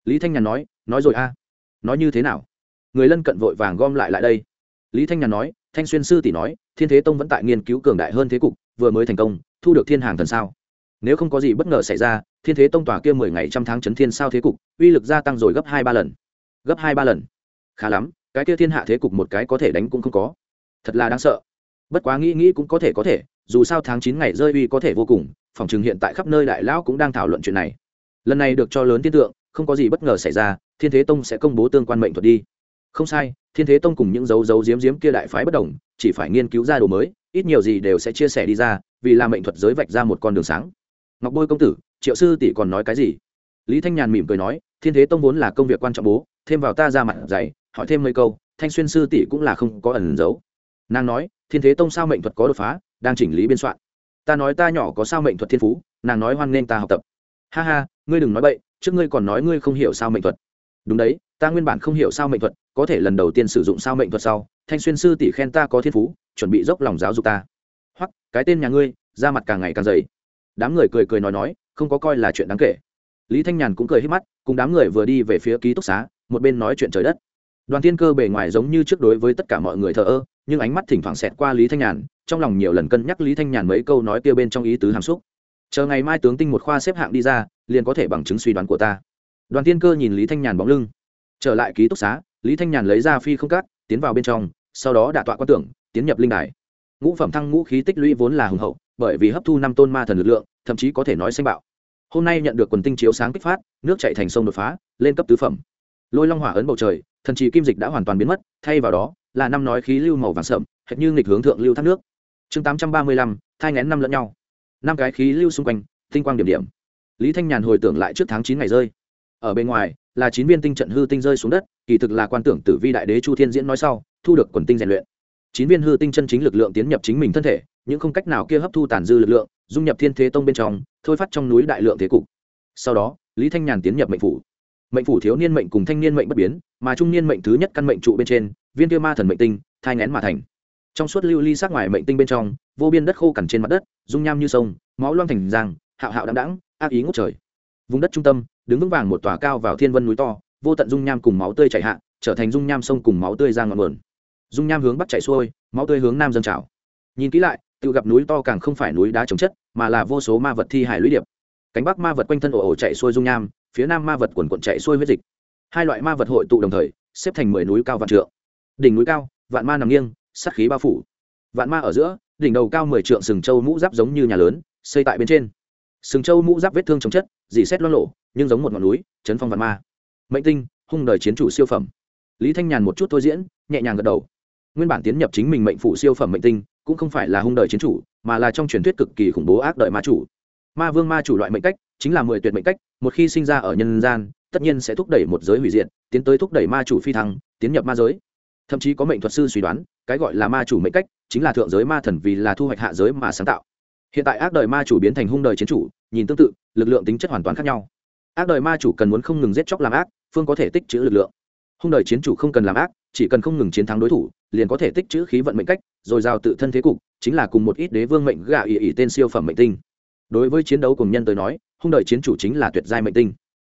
Lý thanh nhàn nói nói rồi a. Nói như thế nào? Người lân cận vội vàng gom lại lại đây. Lý thanh nhàn nói, thanh xuyên sư tỷ nói, thiên thế tông vẫn tại nghiên cứu cường đại hơn thế cục, vừa mới thành công, thu được thiên hàng thần sao? Nếu không có gì bất ngờ xảy ra, thiên thế tông tòa kia mười ngày trăm tháng chấn thiên sao thế cục, uy lực gia tăng rồi gấp hai ba lần. Gấp hai ba lần. Khá lắm, cái kia thiên hạ thế cục một cái có thể đánh cũng không có. Thật là đáng sợ. Bất quá nghĩ nghĩ cũng có thể có thể, dù sao tháng chín ngày rơi uy có thể vô cùng, phòng chừng hiện tại khắp nơi đại lão cũng đang thảo luận chuyện này. Lần này được cho lớn tiên tượng không có gì bất ngờ xảy ra, thiên thế tông sẽ công bố tương quan mệnh thuật đi. Không sai, thiên thế tông cùng những dấu dấu diếm diếm kia đại phái bất đồng, chỉ phải nghiên cứu ra đồ mới, ít nhiều gì đều sẽ chia sẻ đi ra, vì làm mệnh thuật giới vạch ra một con đường sáng ngọc bôi công tử, triệu sư tỷ còn nói cái gì? Lý thanh nhàn mỉm cười nói, thiên thế tông vốn là công việc quan trọng bố, thêm vào ta ra mặt dày hỏi thêm mấy câu, thanh xuyên sư tỷ cũng là không có ẩn giấu. Nàng nói, thiên thế tông sao mệnh thuật có đột phá, đang chỉnh lý biên soạn. Ta nói ta nhỏ có sao mệnh thuật thiên phú, nàng nói hoan nên ta học tập. Ha ha, ngươi đừng nói bậy, trước ngươi còn nói ngươi không hiểu sao mệnh thuật. Đúng đấy, ta nguyên bản không hiểu sao mệnh thuật, có thể lần đầu tiên sử dụng sao mệnh thuật sau, thanh xuyên sư tỷ khen ta có thiên phú, chuẩn bị dốc lòng giáo dục ta. Hoặc cái tên nhà ngươi ra mặt càng ngày càng dày đám người cười cười nói nói, không có coi là chuyện đáng kể. Lý thanh nhàn cũng cười hết mắt, cùng đám người vừa đi về phía ký túc xá, một bên nói chuyện trời đất. Đoàn tiên cơ bề ngoài giống như trước đối với tất cả mọi người thờ ơ, nhưng ánh mắt thỉnh thoảng xẹt qua lý thanh nhàn, trong lòng nhiều lần cân nhắc lý thanh nhàn mấy câu nói kia bên trong ý tứ hàm xúc. Chờ ngày mai tướng tinh một khoa xếp hạng đi ra, liền có thể bằng chứng suy đoán của ta. Đoàn tiên cơ nhìn lý thanh nhàn bóng lưng. Trở lại ký túc xá, lý thanh nhàn lấy ra phi không cắt tiến vào bên trong, sau đó đả tọa quan tưởng, tiến nhập linh đài. Ngũ phẩm thăng ngũ khí tích lũy vốn là hùng hậu, bởi vì hấp thu năm tôn ma thần lực lượng thậm chí có thể nói xanh bạo. Hôm nay nhận được quần tinh chiếu sáng kích phát, nước chạy thành sông đột phá, lên cấp tứ phẩm. Lôi long hỏa ấn bầu trời, thần trì kim dịch đã hoàn toàn biến mất, thay vào đó, là năm nói khí lưu màu vàng sậm, hệt như nghịch hướng thượng lưu thác nước. Chương tám trăm ba mươi lăm, thai ngén năm lẫn nhau. Năm cái khí lưu xung quanh, tinh quang điểm điểm. Lý thanh nhàn hồi tưởng lại trước tháng chín ngày rơi. Ở bên ngoài, là chín viên tinh trận hư tinh rơi xuống đất, kỳ thực là quan tưởng tử vi đại đế chu thiên diễn nói sau, thu được quần tinh rèn luyện. Chín viên hư tinh chân chính lực lượng tiến nhập chính mình thân thể những không cách nào kia hấp thu tàn dư lực lượng, dung nhập thiên thế tông bên trong, thôi phát trong núi đại lượng thế cục. Sau đó, lý thanh nhàn tiến nhập mệnh phủ. Mệnh phủ thiếu niên mệnh cùng thanh niên mệnh bất biến, mà trung niên mệnh thứ nhất căn mệnh trụ bên trên, viên kia ma thần mệnh tinh, thai ngén mà thành. Trong suốt lưu ly sát ngoài mệnh tinh bên trong, vô biên đất khô cằn trên mặt đất, dung nham như sông, máu loang thành giang hạo hạo đạm đãng, ác ý ngốc trời. Vùng đất trung tâm, đứng vững vàng một tòa cao vào thiên vân núi to, vô tận dung nham cùng máu tươi chảy hạ, trở thành dung nham sông cùng máu tươi ra ngọn nguồn. Dung nham hướng bắc chảy xuôi, máu tươi hướng nam dâng trào. Nhìn kỹ lại tự gặp núi to càng không phải núi đá trồng chất, mà là vô số ma vật thi hải lũy điệp. Cánh bắc ma vật quanh thân ổ ổ chạy xuôi dung nham, phía nam ma vật quần quận chạy xuôi huyết dịch. Hai loại ma vật hội tụ đồng thời, xếp thành mười núi cao vạn trượng. Đỉnh núi cao, vạn ma nằm nghiêng, sát khí bao phủ. Vạn ma ở giữa, đỉnh đầu cao mười trượng sừng châu mũ giáp giống như nhà lớn, xây tại bên trên. Sừng châu mũ giáp vết thương chống chất, dì xét lo lộ nhưng giống một ngọn núi, chấn phong vạn ma. Mệnh tinh, hung đời chiến chủ siêu phẩm. Lý thanh nhàn một chút thôi diễn, nhẹ nhàng gật đầu. Nguyên bản tiến nhập chính mình mệnh phụ siêu phẩm mệnh tinh cũng không phải là hung đời chiến chủ, mà là trong truyền thuyết cực kỳ khủng bố ác đời ma chủ. Ma vương ma chủ loại mệnh cách chính là mười tuyệt mệnh cách, một khi sinh ra ở nhân gian, tất nhiên sẽ thúc đẩy một giới hủy diệt, tiến tới thúc đẩy ma chủ phi thăng, tiến nhập ma giới. Thậm chí có mệnh thuật sư suy đoán, cái gọi là ma chủ mệnh cách chính là thượng giới ma thần vì là thu hoạch hạ giới mà sáng tạo. Hiện tại ác đời ma chủ biến thành hung đời chiến chủ, nhìn tương tự, lực lượng tính chất hoàn toàn khác nhau. Ác đời ma chủ cần muốn không ngừng giết chóc làm ác, phương có thể tích trữ lực lượng. Hung đời chiến chủ không cần làm ác chỉ cần không ngừng chiến thắng đối thủ, liền có thể tích trữ khí vận mệnh cách, rồi giao tự thân thế cục, chính là cùng một ít đế vương mệnh gạ ỉ ỉ tên siêu phẩm mệnh tinh. Đối với chiến đấu cùng nhân tới nói, hung đợi chiến chủ chính là tuyệt giai mệnh tinh.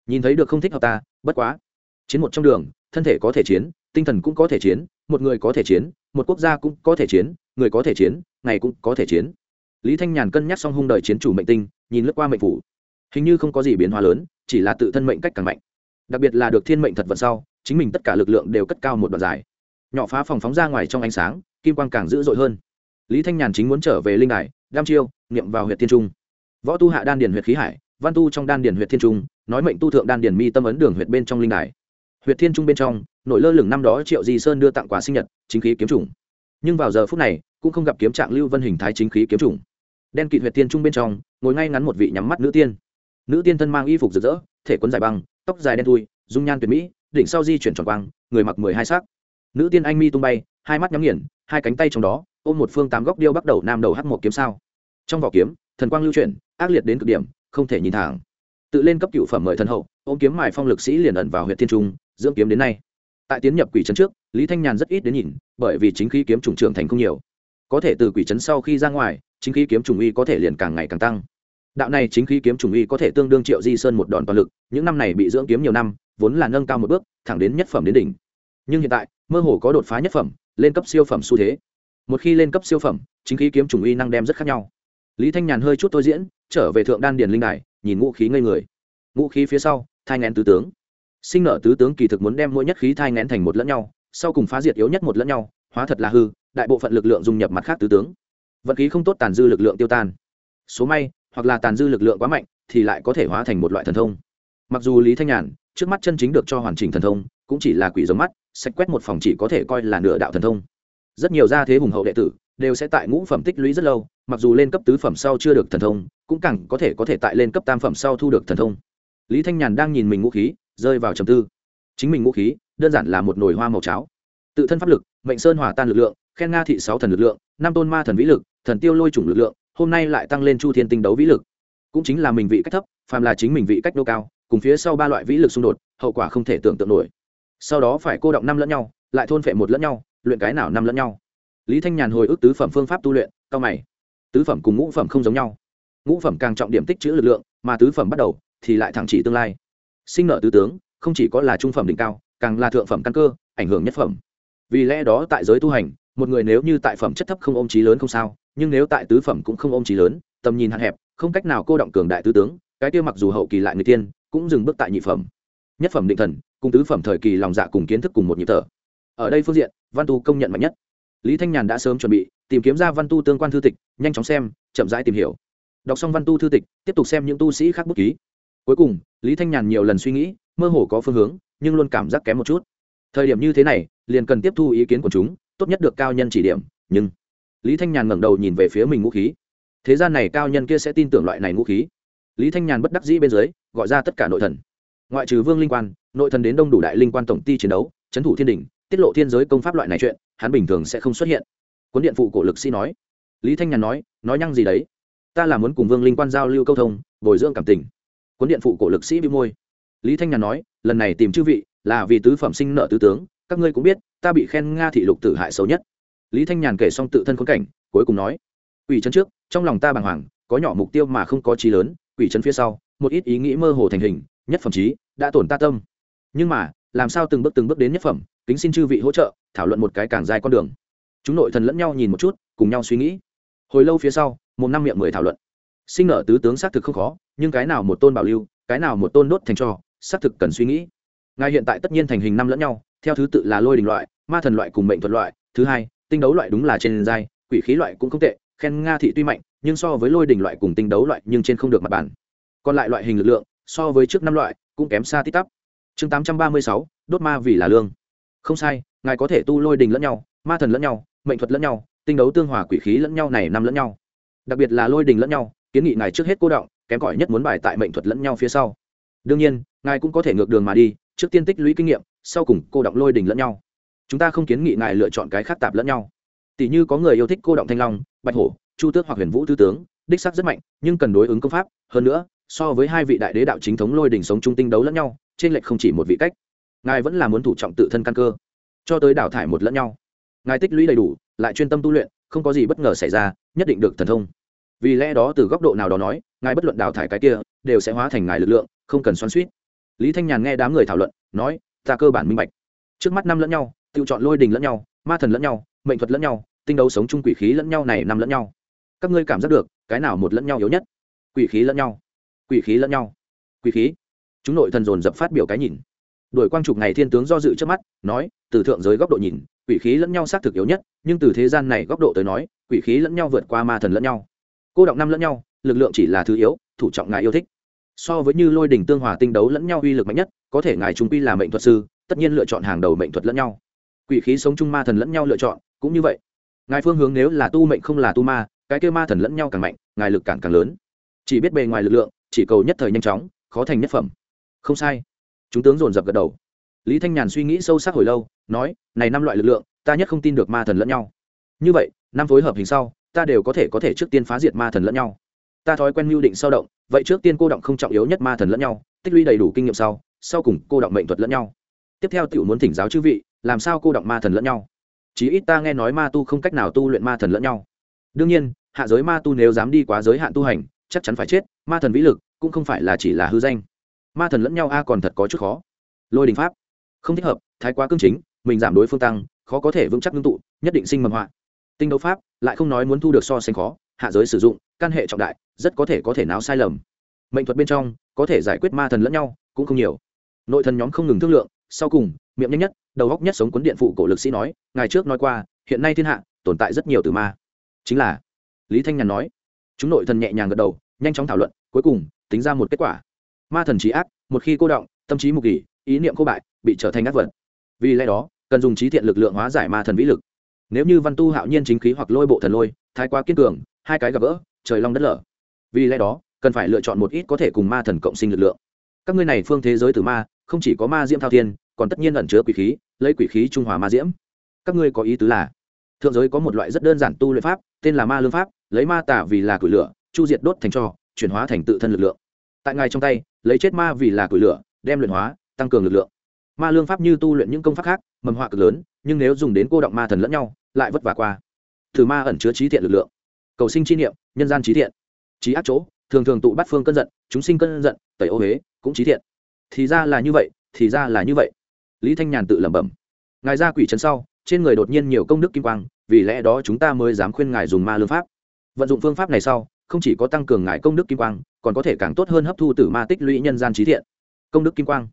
Nhìn thấy được không thích hợp ta, bất quá. Chiến một trong đường, thân thể có thể chiến, tinh thần cũng có thể chiến, một người có thể chiến, một quốc gia cũng có thể chiến, người có thể chiến, ngày cũng có thể chiến. Lý thanh nhàn cân nhắc xong hung đời chiến chủ mệnh tinh, nhìn lướt qua mệnh phủ. Hình như không có gì biến hóa lớn, chỉ là tự thân mệnh cách càng mạnh. Đặc biệt là được thiên mệnh thật vận sau chính mình tất cả lực lượng đều cất cao một đoạn dài. Nhỏ phá phòng phóng ra ngoài trong ánh sáng, kim quang càng dữ dội hơn. Lý thanh nhàn chính muốn trở về linh đài, đam chiêu, niệm vào huyện thiên trung. Võ tu hạ đan điền huyện khí hải, văn tu trong đan điền huyện thiên trung, nói mệnh tu thượng đan điền mi tâm ấn đường huyện bên trong linh đài. Huyện thiên trung bên trong, nổi lơ lửng năm đó triệu di sơn đưa tặng quà sinh nhật, chính khí kiếm chủng. Nhưng vào giờ phút này, cũng không gặp kiếm trạng lưu vân hình thái chính khí kiếm chủng. Đen kịt huyện thiên trung bên trong, ngồi ngay ngắn một vị nhắm mắt nữ tiên. Nữ tiên thân mang y phục rực rỡ, thể quấn dài băng, tóc dài đen thui, dung nhan tuyệt mỹ đỉnh sau di chuyển tròn quang, người mặc mười hai sắc. Nữ tiên anh mi tung bay, hai mắt nhắm nghiền, hai cánh tay trong đó, ôm một phương tám góc điêu bắt đầu nam đầu hắc một kiếm sao. Trong vỏ kiếm, thần quang lưu chuyển, ác liệt đến cực điểm, không thể nhìn thẳng. Tự lên cấp cựu phẩm mời thần hậu, ôm kiếm mài phong lực sĩ liền ẩn vào huyện thiên trung, dưỡng kiếm đến nay. Tại tiến nhập quỷ trấn trước, lý thanh nhàn rất ít đến nhìn, bởi vì chính khí kiếm trùng trưởng thành không nhiều. Có thể từ quỷ trấn sau khi ra ngoài, chính khí kiếm trùng uy có thể liền càng ngày càng tăng. Đạo này chính khí kiếm trùng uy có thể tương đương triệu di sơn một đòn toàn lực, những năm này bị dưỡng kiếm nhiều năm vốn là nâng cao một bước, thẳng đến nhất phẩm đến đỉnh. Nhưng hiện tại, mơ hồ có đột phá nhất phẩm, lên cấp siêu phẩm xu thế. Một khi lên cấp siêu phẩm, chính khí kiếm trùng uy năng đem rất khác nhau. Lý thanh nhàn hơi chút tôi diễn, trở về thượng đan điền linh đài, nhìn ngũ khí ngây người. Ngũ khí phía sau, thai ngén tứ tướng. Sinh nở tứ tướng kỳ thực muốn đem mỗi nhất khí thai ngén thành một lẫn nhau, sau cùng phá diệt yếu nhất một lẫn nhau, hóa thật là hư, đại bộ phận lực lượng dung nhập mặt khác tứ tướng. Vận khí không tốt tàn dư lực lượng tiêu tan. Số may, hoặc là tàn dư lực lượng quá mạnh, thì lại có thể hóa thành một loại thần thông. Mặc dù lý thanh nhàn trước mắt chân chính được cho hoàn chỉnh thần thông, cũng chỉ là quỷ giống mắt, sạch quét một phòng chỉ có thể coi là nửa đạo thần thông. Rất nhiều gia thế hùng hậu đệ tử đều sẽ tại ngũ phẩm tích lũy rất lâu, mặc dù lên cấp tứ phẩm sau chưa được thần thông, cũng càng có thể có thể tại lên cấp tam phẩm sau thu được thần thông. Lý thanh nhàn đang nhìn mình ngũ khí, rơi vào trầm tư. Chính mình ngũ khí, đơn giản là một nồi hoa màu cháo. Tự thân pháp lực, mệnh sơn hòa tan lực lượng, khen nga thị sáu thần lực lượng, năm tôn ma thần vĩ lực, thần tiêu lôi chủng lực lượng, hôm nay lại tăng lên chu thiên tinh đấu vĩ lực. Cũng chính là mình vị cách thấp, phàm là chính mình vị cách đô cao cùng phía sau ba loại vĩ lực xung đột, hậu quả không thể tưởng tượng nổi. Sau đó phải cô động năm lẫn nhau, lại thôn phệ một lẫn nhau, luyện cái nào năm lẫn nhau. Lý thanh nhàn hồi ức tứ phẩm phương pháp tu luyện, cao mày. Tứ phẩm cùng ngũ phẩm không giống nhau. Ngũ phẩm càng trọng điểm tích chữ lực lượng, mà tứ phẩm bắt đầu thì lại thẳng chỉ tương lai. Sinh nợ tứ tướng, không chỉ có là trung phẩm đỉnh cao, càng là thượng phẩm căn cơ, ảnh hưởng nhất phẩm. Vì lẽ đó tại giới tu hành, một người nếu như tại phẩm chất thấp không ôm trí lớn không sao, nhưng nếu tại tứ phẩm cũng không ôm trí lớn, tầm nhìn hạn hẹp, không cách nào cô động cường đại tứ tướng, cái kia mặc dù hậu kỳ lại người tiên cũng dừng bước tại nhị phẩm. Nhất phẩm định thần, cùng tứ phẩm thời kỳ lòng dạ cùng kiến thức cùng một nhịp thở. Ở đây phương diện, văn tu công nhận mạnh nhất. Lý thanh nhàn đã sớm chuẩn bị, tìm kiếm ra văn tu tương quan thư tịch, nhanh chóng xem, chậm rãi tìm hiểu. Đọc xong văn tu thư tịch, tiếp tục xem những tu sĩ khác bút ký. Cuối cùng, lý thanh nhàn nhiều lần suy nghĩ, mơ hồ có phương hướng, nhưng luôn cảm giác kém một chút. Thời điểm như thế này, liền cần tiếp thu ý kiến của chúng, tốt nhất được cao nhân chỉ điểm, nhưng lý thanh nhàn ngẩng đầu nhìn về phía mình ngũ khí. Thế gian này cao nhân kia sẽ tin tưởng loại này ngũ khí. Lý thanh nhàn bất đắc dĩ bên dưới gọi ra tất cả nội thần. Ngoại trừ vương linh quan, nội thần đến đông đủ đại linh quan tổng ty chiến đấu trấn thủ thiên đình, tiết lộ thiên giới công pháp loại này chuyện, hắn bình thường sẽ không xuất hiện. Cuốn điện phụ cổ lực sĩ nói. Lý thanh nhàn nói nói nhăng gì đấy? Ta là muốn cùng vương linh quan giao lưu câu thông, bồi dưỡng cảm tình. Cuốn điện phụ cổ lực sĩ bị môi. Lý thanh nhàn nói, lần này tìm chư vị, là vì tứ phẩm sinh nợ tứ tướng, các ngươi cũng biết, ta bị khen nga thị lục tử hại xấu nhất. Lý thanh nhàn kể xong tự thân khốn cảnh, cuối cùng nói, ủy chân trước, trong lòng ta bàng hoàng, có nhỏ mục tiêu mà không có trí lớn quỷ trấn phía sau một ít ý nghĩ mơ hồ thành hình nhất phẩm trí đã tổn ta tâm. Nhưng mà làm sao từng bước từng bước đến nhất phẩm kính xin chư vị hỗ trợ thảo luận một cái càng dài con đường. Chúng nội thần lẫn nhau nhìn một chút cùng nhau suy nghĩ. Hồi lâu phía sau một năm miệng mười thảo luận. Sinh nở tứ tướng xác thực không khó nhưng cái nào một tôn bảo lưu cái nào một tôn đốt thành trò, xác thực cần suy nghĩ. Ngài hiện tại tất nhiên thành hình năm lẫn nhau theo thứ tự là lôi đình loại ma thần loại cùng mệnh thuật loại thứ hai tinh đấu loại đúng là trên giai quỷ khí loại cũng không tệ khen nga thị tuy mạnh, nhưng so với lôi đình loại cùng tinh đấu loại nhưng trên không được mặt bàn. còn lại loại hình lực lượng, so với trước năm loại, cũng kém xa tít tắp. Chương tám trăm ba mươi sáu, đốt ma vì là lương. Không sai, ngài có thể tu lôi đình lẫn nhau, ma thần lẫn nhau, mệnh thuật lẫn nhau, tinh đấu tương hòa quỷ khí lẫn nhau này năm lẫn nhau. Đặc biệt là lôi đình lẫn nhau, kiến nghị ngài trước hết cô động, kém cỏi nhất muốn bài tại mệnh thuật lẫn nhau phía sau. Đương nhiên, ngài cũng có thể ngược đường mà đi, trước tiên tích lũy kinh nghiệm, sau cùng cô động lôi đình lẫn nhau. Chúng ta không kiến nghị ngài lựa chọn cái khác tạp lẫn nhau tỷ như có người yêu thích cô động thanh long, bạch hổ, chu tước hoặc huyền vũ tư tướng, đích sắc rất mạnh, nhưng cần đối ứng công pháp. Hơn nữa, so với hai vị đại đế đạo chính thống lôi đình sống trung tinh đấu lẫn nhau, trên lệch không chỉ một vị cách. Ngài vẫn là muốn thủ trọng tự thân căn cơ, cho tới đào thải một lẫn nhau. Ngài tích lũy đầy đủ, lại chuyên tâm tu luyện, không có gì bất ngờ xảy ra, nhất định được thần thông. Vì lẽ đó từ góc độ nào đó nói, ngài bất luận đào thải cái kia, đều sẽ hóa thành ngài lực lượng, không cần xoắn suýt lý thanh nhàn nghe đám người thảo luận, nói, ta cơ bản minh bạch. Trước mắt năm lẫn nhau, tự chọn lôi đình lẫn nhau, ma thần lẫn nhau mệnh thuật lẫn nhau, tinh đấu sống chung quỷ khí lẫn nhau này nằm lẫn nhau. Các ngươi cảm giác được, cái nào một lẫn nhau yếu nhất? Quỷ khí lẫn nhau. Quỷ khí lẫn nhau. Quỷ khí. Chúng nội thần dồn dập phát biểu cái nhìn. Đổi quang trục này thiên tướng do dự trước mắt, nói, từ thượng giới góc độ nhìn, quỷ khí lẫn nhau xác thực yếu nhất, nhưng từ thế gian này góc độ tới nói, quỷ khí lẫn nhau vượt qua ma thần lẫn nhau. Cô động năm lẫn nhau, lực lượng chỉ là thứ yếu, thủ trọng ngài yêu thích. So với như lôi đỉnh tương hòa tinh đấu lẫn nhau uy lực mạnh nhất, có thể ngài trung quy là mệnh thuật sư, tất nhiên lựa chọn hàng đầu mệnh thuật lẫn nhau. Quỷ khí sống chung ma thần lẫn nhau lựa chọn cũng như vậy, ngài phương hướng nếu là tu mệnh không là tu ma, cái kêu ma thần lẫn nhau càng mạnh, ngài lực cản càng lớn. Chỉ biết bề ngoài lực lượng, chỉ cầu nhất thời nhanh chóng, khó thành nhất phẩm. Không sai. Chúng tướng dồn dập gật đầu. Lý thanh nhàn suy nghĩ sâu sắc hồi lâu, nói, này năm loại lực lượng, ta nhất không tin được ma thần lẫn nhau. Như vậy, năm phối hợp hình sau, ta đều có thể có thể trước tiên phá diệt ma thần lẫn nhau. Ta thói quen mưu định sao động, vậy trước tiên cô động không trọng yếu nhất ma thần lẫn nhau, tích lũy đầy đủ kinh nghiệm sau sau cùng cô động mệnh thuật lẫn nhau. Tiếp theo tiểu muốn thỉnh giáo chư vị, làm sao cô động ma thần lẫn nhau? Chí ít ta nghe nói ma tu không cách nào tu luyện ma thần lẫn nhau. Đương nhiên, hạ giới ma tu nếu dám đi quá giới hạn tu hành, chắc chắn phải chết, ma thần vĩ lực cũng không phải là chỉ là hư danh. Ma thần lẫn nhau a còn thật có chút khó. Lôi đình pháp. Không thích hợp, thái quá cương chính, mình giảm đối phương tăng, khó có thể vững chắc ngưng tụ, nhất định sinh mầm họa. Tinh đấu pháp, lại không nói muốn thu được so sánh khó, hạ giới sử dụng, căn hệ trọng đại, rất có thể có thể náo sai lầm. Mệnh thuật bên trong, có thể giải quyết ma thần lẫn nhau, cũng không nhiều. Nội thần nhóm không ngừng thương lượng sau cùng, miệng nhanh nhất đầu góc nhất sống cuốn điện phụ cổ lực sĩ nói ngày trước nói qua, hiện nay thiên hạ tồn tại rất nhiều từ ma. Chính là, lý thanh nhàn nói, chúng nội thần nhẹ nhàng gật đầu, nhanh chóng thảo luận, cuối cùng, tính ra một kết quả. Ma thần trí ác, một khi cô động, tâm trí mục kỳ ý niệm cô bại, bị trở thành ác vật. Vì lẽ đó, cần dùng trí thiện lực lượng hóa giải ma thần vĩ lực. Nếu như văn tu hạo nhiên chính khí hoặc lôi bộ thần lôi, thái quá kiên cường, hai cái gặp gỡ, trời long đất lở. Vì lẽ đó, cần phải lựa chọn một ít có thể cùng ma thần cộng sinh lực lượng. Các ngươi này phương thế giới từ ma, không chỉ có ma diễm thao thiên còn tất nhiên ẩn chứa quỷ khí, lấy quỷ khí trung hòa ma diễm. Các ngươi có ý tứ là, thượng giới có một loại rất đơn giản tu luyện pháp, tên là ma lương pháp, lấy ma tả vì là củi lửa, chu diệt đốt thành cho, chuyển hóa thành tự thân lực lượng. Tại ngài trong tay, lấy chết ma vì là củi lửa, đem luyện hóa, tăng cường lực lượng. Ma lương pháp như tu luyện những công pháp khác, mầm họa cực lớn, nhưng nếu dùng đến cô động ma thần lẫn nhau, lại vất vả qua. Thử ma ẩn chứa trí thiện lực lượng. Cầu sinh chi niệm, nhân gian trí thiện. Trí ác chỗ, thường thường tụ bắt phương cân giận, chúng sinh cân giận, tẩy ô huế cũng trí thiện. Thì ra là như vậy, thì ra là như vậy lý thanh nhàn tự lẩm bẩm. Ngài ra quỷ trấn sau, trên người đột nhiên nhiều công đức kim quang, vì lẽ đó chúng ta mới dám khuyên ngài dùng ma lương pháp. Vận dụng phương pháp này sau, không chỉ có tăng cường ngài công đức kim quang, còn có thể càng tốt hơn hấp thu từ ma tích lũy nhân gian trí thiện. Công đức kim quang.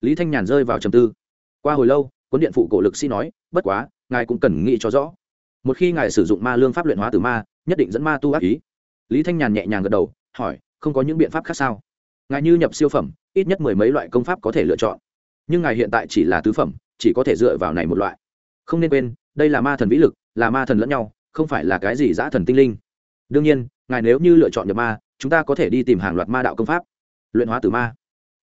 Lý thanh nhàn rơi vào trầm tư. Qua hồi lâu, cuốn điện phụ cổ lực sĩ nói, bất quá, ngài cũng cần nghĩ cho rõ. Một khi ngài sử dụng ma lương pháp luyện hóa từ ma, nhất định dẫn ma tu ác ý. Lý thanh nhàn nhẹ nhàng gật đầu, hỏi, không có những biện pháp khác sao? Ngài như nhập siêu phẩm, ít nhất mười mấy loại công pháp có thể lựa chọn nhưng ngài hiện tại chỉ là tứ phẩm, chỉ có thể dựa vào này một loại. Không nên quên, đây là ma thần vĩ lực, là ma thần lẫn nhau, không phải là cái gì giã thần tinh linh. Đương nhiên, ngài nếu như lựa chọn nhập ma, chúng ta có thể đi tìm hàng loạt ma đạo công pháp. Luyện hóa từ ma.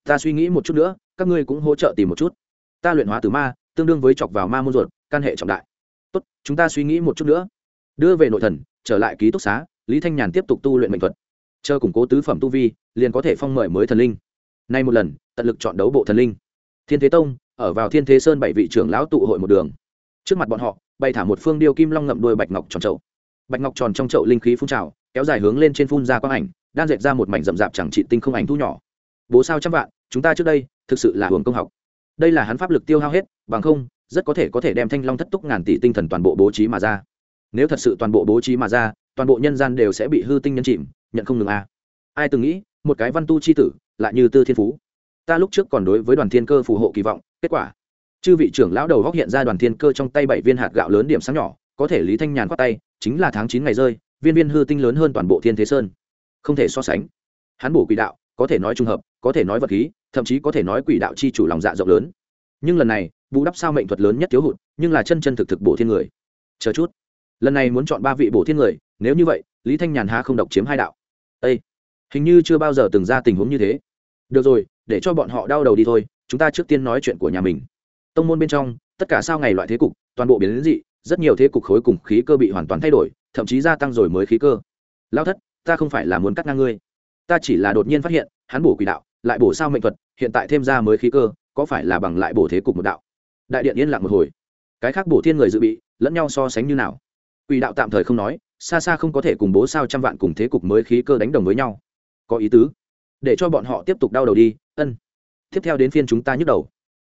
Ta suy nghĩ một chút nữa, các ngươi cũng hỗ trợ tìm một chút. Ta luyện hóa từ ma, tương đương với chọc vào ma môn ruột căn hệ trọng đại. Tốt, chúng ta suy nghĩ một chút nữa. Đưa về nội thần, trở lại ký túc xá, lý thanh nhàn tiếp tục tu luyện mệnh thuật. Chờ củng cố tứ phẩm tu vi, liền có thể phong mời mới thần linh. Nay một lần, tận lực chọn đấu bộ thần linh thiên thế tông, ở vào thiên thế sơn bảy vị trưởng lão tụ hội một đường. Trước mặt bọn họ, bày thả một phương điêu kim long ngậm đuôi bạch ngọc tròn trậu. Bạch ngọc tròn trong chậu linh khí phun trào, kéo dài hướng lên trên phun ra quang ảnh, đan dệt ra một mảnh rậm rạp chẳng trị tinh không ảnh thu nhỏ. Bố sao trăm vạn, chúng ta trước đây, thực sự là hưởng công học. Đây là hắn pháp lực tiêu hao hết, bằng không, rất có thể có thể đem thanh long thất túc ngàn tỷ tinh thần toàn bộ bố trí mà ra. Nếu thật sự toàn bộ bố trí mà ra, toàn bộ nhân gian đều sẽ bị hư tinh nhân chìm, nhận không ngừng a. À. ai từng nghĩ, một cái văn tu c h i tử, lại như tư thiên phú ta lúc trước còn đối với đoàn thiên cơ phù hộ kỳ vọng, kết quả, chư vị trưởng lão đầu góc hiện ra đoàn thiên cơ trong tay bảy viên hạt gạo lớn điểm sáng nhỏ, có thể lý thanh nhàn khoát tay, chính là tháng chín ngày rơi, viên viên hư tinh lớn hơn toàn bộ thiên thế sơn. Không thể so sánh. Hắn bổ quỷ đạo, có thể nói trung hợp, có thể nói vật khí, thậm chí có thể nói quỷ đạo chi chủ lòng dạ rộng lớn. Nhưng lần này, bù đắp sao mệnh thuật lớn nhất thiếu hụt, nhưng là chân chân thực thực bổ thiên người. Chờ chút. Lần này muốn chọn ba vị bổ thiên người, nếu như vậy, lý thanh nhàn há không độc chiếm hai đạo. Â hình như chưa bao giờ từng ra tình huống như thế. Được rồi để cho bọn họ đau đầu đi thôi, chúng ta trước tiên nói chuyện của nhà mình. Tông môn bên trong, tất cả sao ngày loại thế cục, toàn bộ biến đến dị, rất nhiều thế cục khối cùng khí cơ bị hoàn toàn thay đổi, thậm chí gia tăng rồi mới khí cơ. Lao thất, ta không phải là muốn cắt ngang ngươi. Ta chỉ là đột nhiên phát hiện, hắn bổ quỷ đạo, lại bổ sao mệnh thuật, hiện tại thêm ra mới khí cơ, có phải là bằng lại bổ thế cục một đạo? Đại điện yên lặng một hồi. Cái khác bổ thiên người dự bị, lẫn nhau so sánh như nào? Quỷ đạo tạm thời không nói, xa xa không có thể cùng bố sao trăm vạn cùng thế cục mới khí cơ đánh đồng với nhau. Có ý tứ để cho bọn họ tiếp tục đau đầu đi, ân. Tiếp theo đến phiên chúng ta nhức đầu.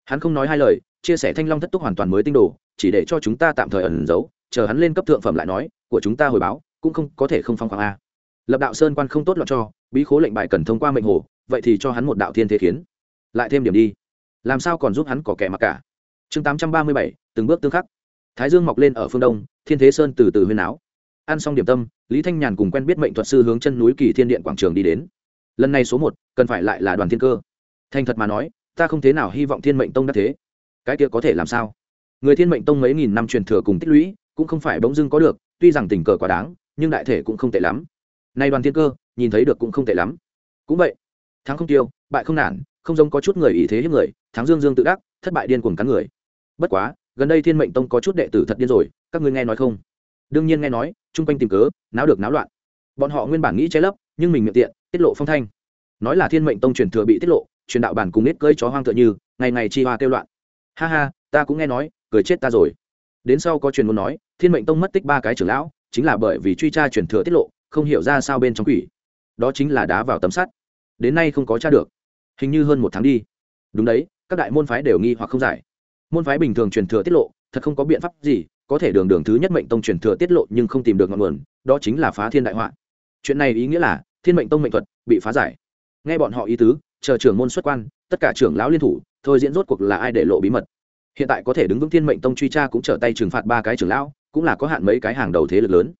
Hắn không nói hai lời, chia sẻ thanh long thất túc hoàn toàn mới tinh đồ, chỉ để cho chúng ta tạm thời ẩn giấu, chờ hắn lên cấp thượng phẩm lại nói, của chúng ta hồi báo, cũng không có thể không phong khoáng a. Lập đạo sơn quan không tốt lọt cho, bí khố lệnh bài cần thông qua mệnh hồ, vậy thì cho hắn một đạo thiên thế khiến lại thêm điểm đi. Làm sao còn giúp hắn có kẻ mặc cả? Chương tám trăm ba mươi bảy, từng bước tương khắc. Thái dương mọc lên ở phương đông, thiên thế sơn từ từ huyên áo ăn xong điểm tâm, lý thanh nhàn cùng quen biết mệnh thuật sư hướng chân núi kỳ thiên điện quảng trường đi đến lần này số một, cần phải lại là đoàn thiên cơ. Thành thật mà nói, ta không thế nào hy vọng thiên mệnh tông đã thế. Cái kia có thể làm sao? Người thiên mệnh tông mấy nghìn năm truyền thừa cùng tích lũy, cũng không phải bỗng dưng có được, tuy rằng tình cờ quá đáng, nhưng đại thể cũng không tệ lắm. Nay đoàn thiên cơ, nhìn thấy được cũng không tệ lắm. Cũng vậy, thắng không tiêu, bại không nản, không giống có chút người ý thế hiếp người, thắng dương dương tự đắc, thất bại điên cuồng cắn người. Bất quá, gần đây thiên mệnh tông có chút đệ tử thật điên rồi, các ngươi nghe nói không? Đương nhiên nghe nói, chung quanh tìm cớ, náo được náo loạn. Bọn họ nguyên bản nghĩ che lấp nhưng mình miệng tiện, tiết lộ phong thanh. Nói là thiên mệnh tông truyền thừa bị tiết lộ, truyền đạo bản cùng nết cơi chó hoang tựa như, ngày ngày chi hoa kêu loạn. Ha ha, ta cũng nghe nói, cười chết ta rồi. Đến sau có truyền muốn nói, thiên mệnh tông mất tích ba cái trưởng lão, chính là bởi vì truy tra truyền thừa tiết lộ, không hiểu ra sao bên trong quỷ. Đó chính là đá vào tấm sắt. Đến nay không có tra được. Hình như hơn một tháng đi. Đúng đấy, các đại môn phái đều nghi hoặc không giải. Môn phái bình thường truyền thừa tiết lộ, thật không có biện pháp gì, có thể đường đường thứ nhất mệnh tông truyền thừa tiết lộ nhưng không tìm được ngọn nguồn, đó chính là phá thiên đại họa. Chuyện này ý nghĩa là thiên mệnh tông mệnh thuật bị phá giải. Nghe bọn họ ý tứ, chờ trưởng môn xuất quan, tất cả trưởng lão liên thủ, thôi diễn rốt cuộc là ai để lộ bí mật. Hiện tại có thể đứng vững thiên mệnh tông truy tra cũng trở tay trừng phạt ba cái trưởng lão, cũng là có hạn mấy cái hàng đầu thế lực lớn.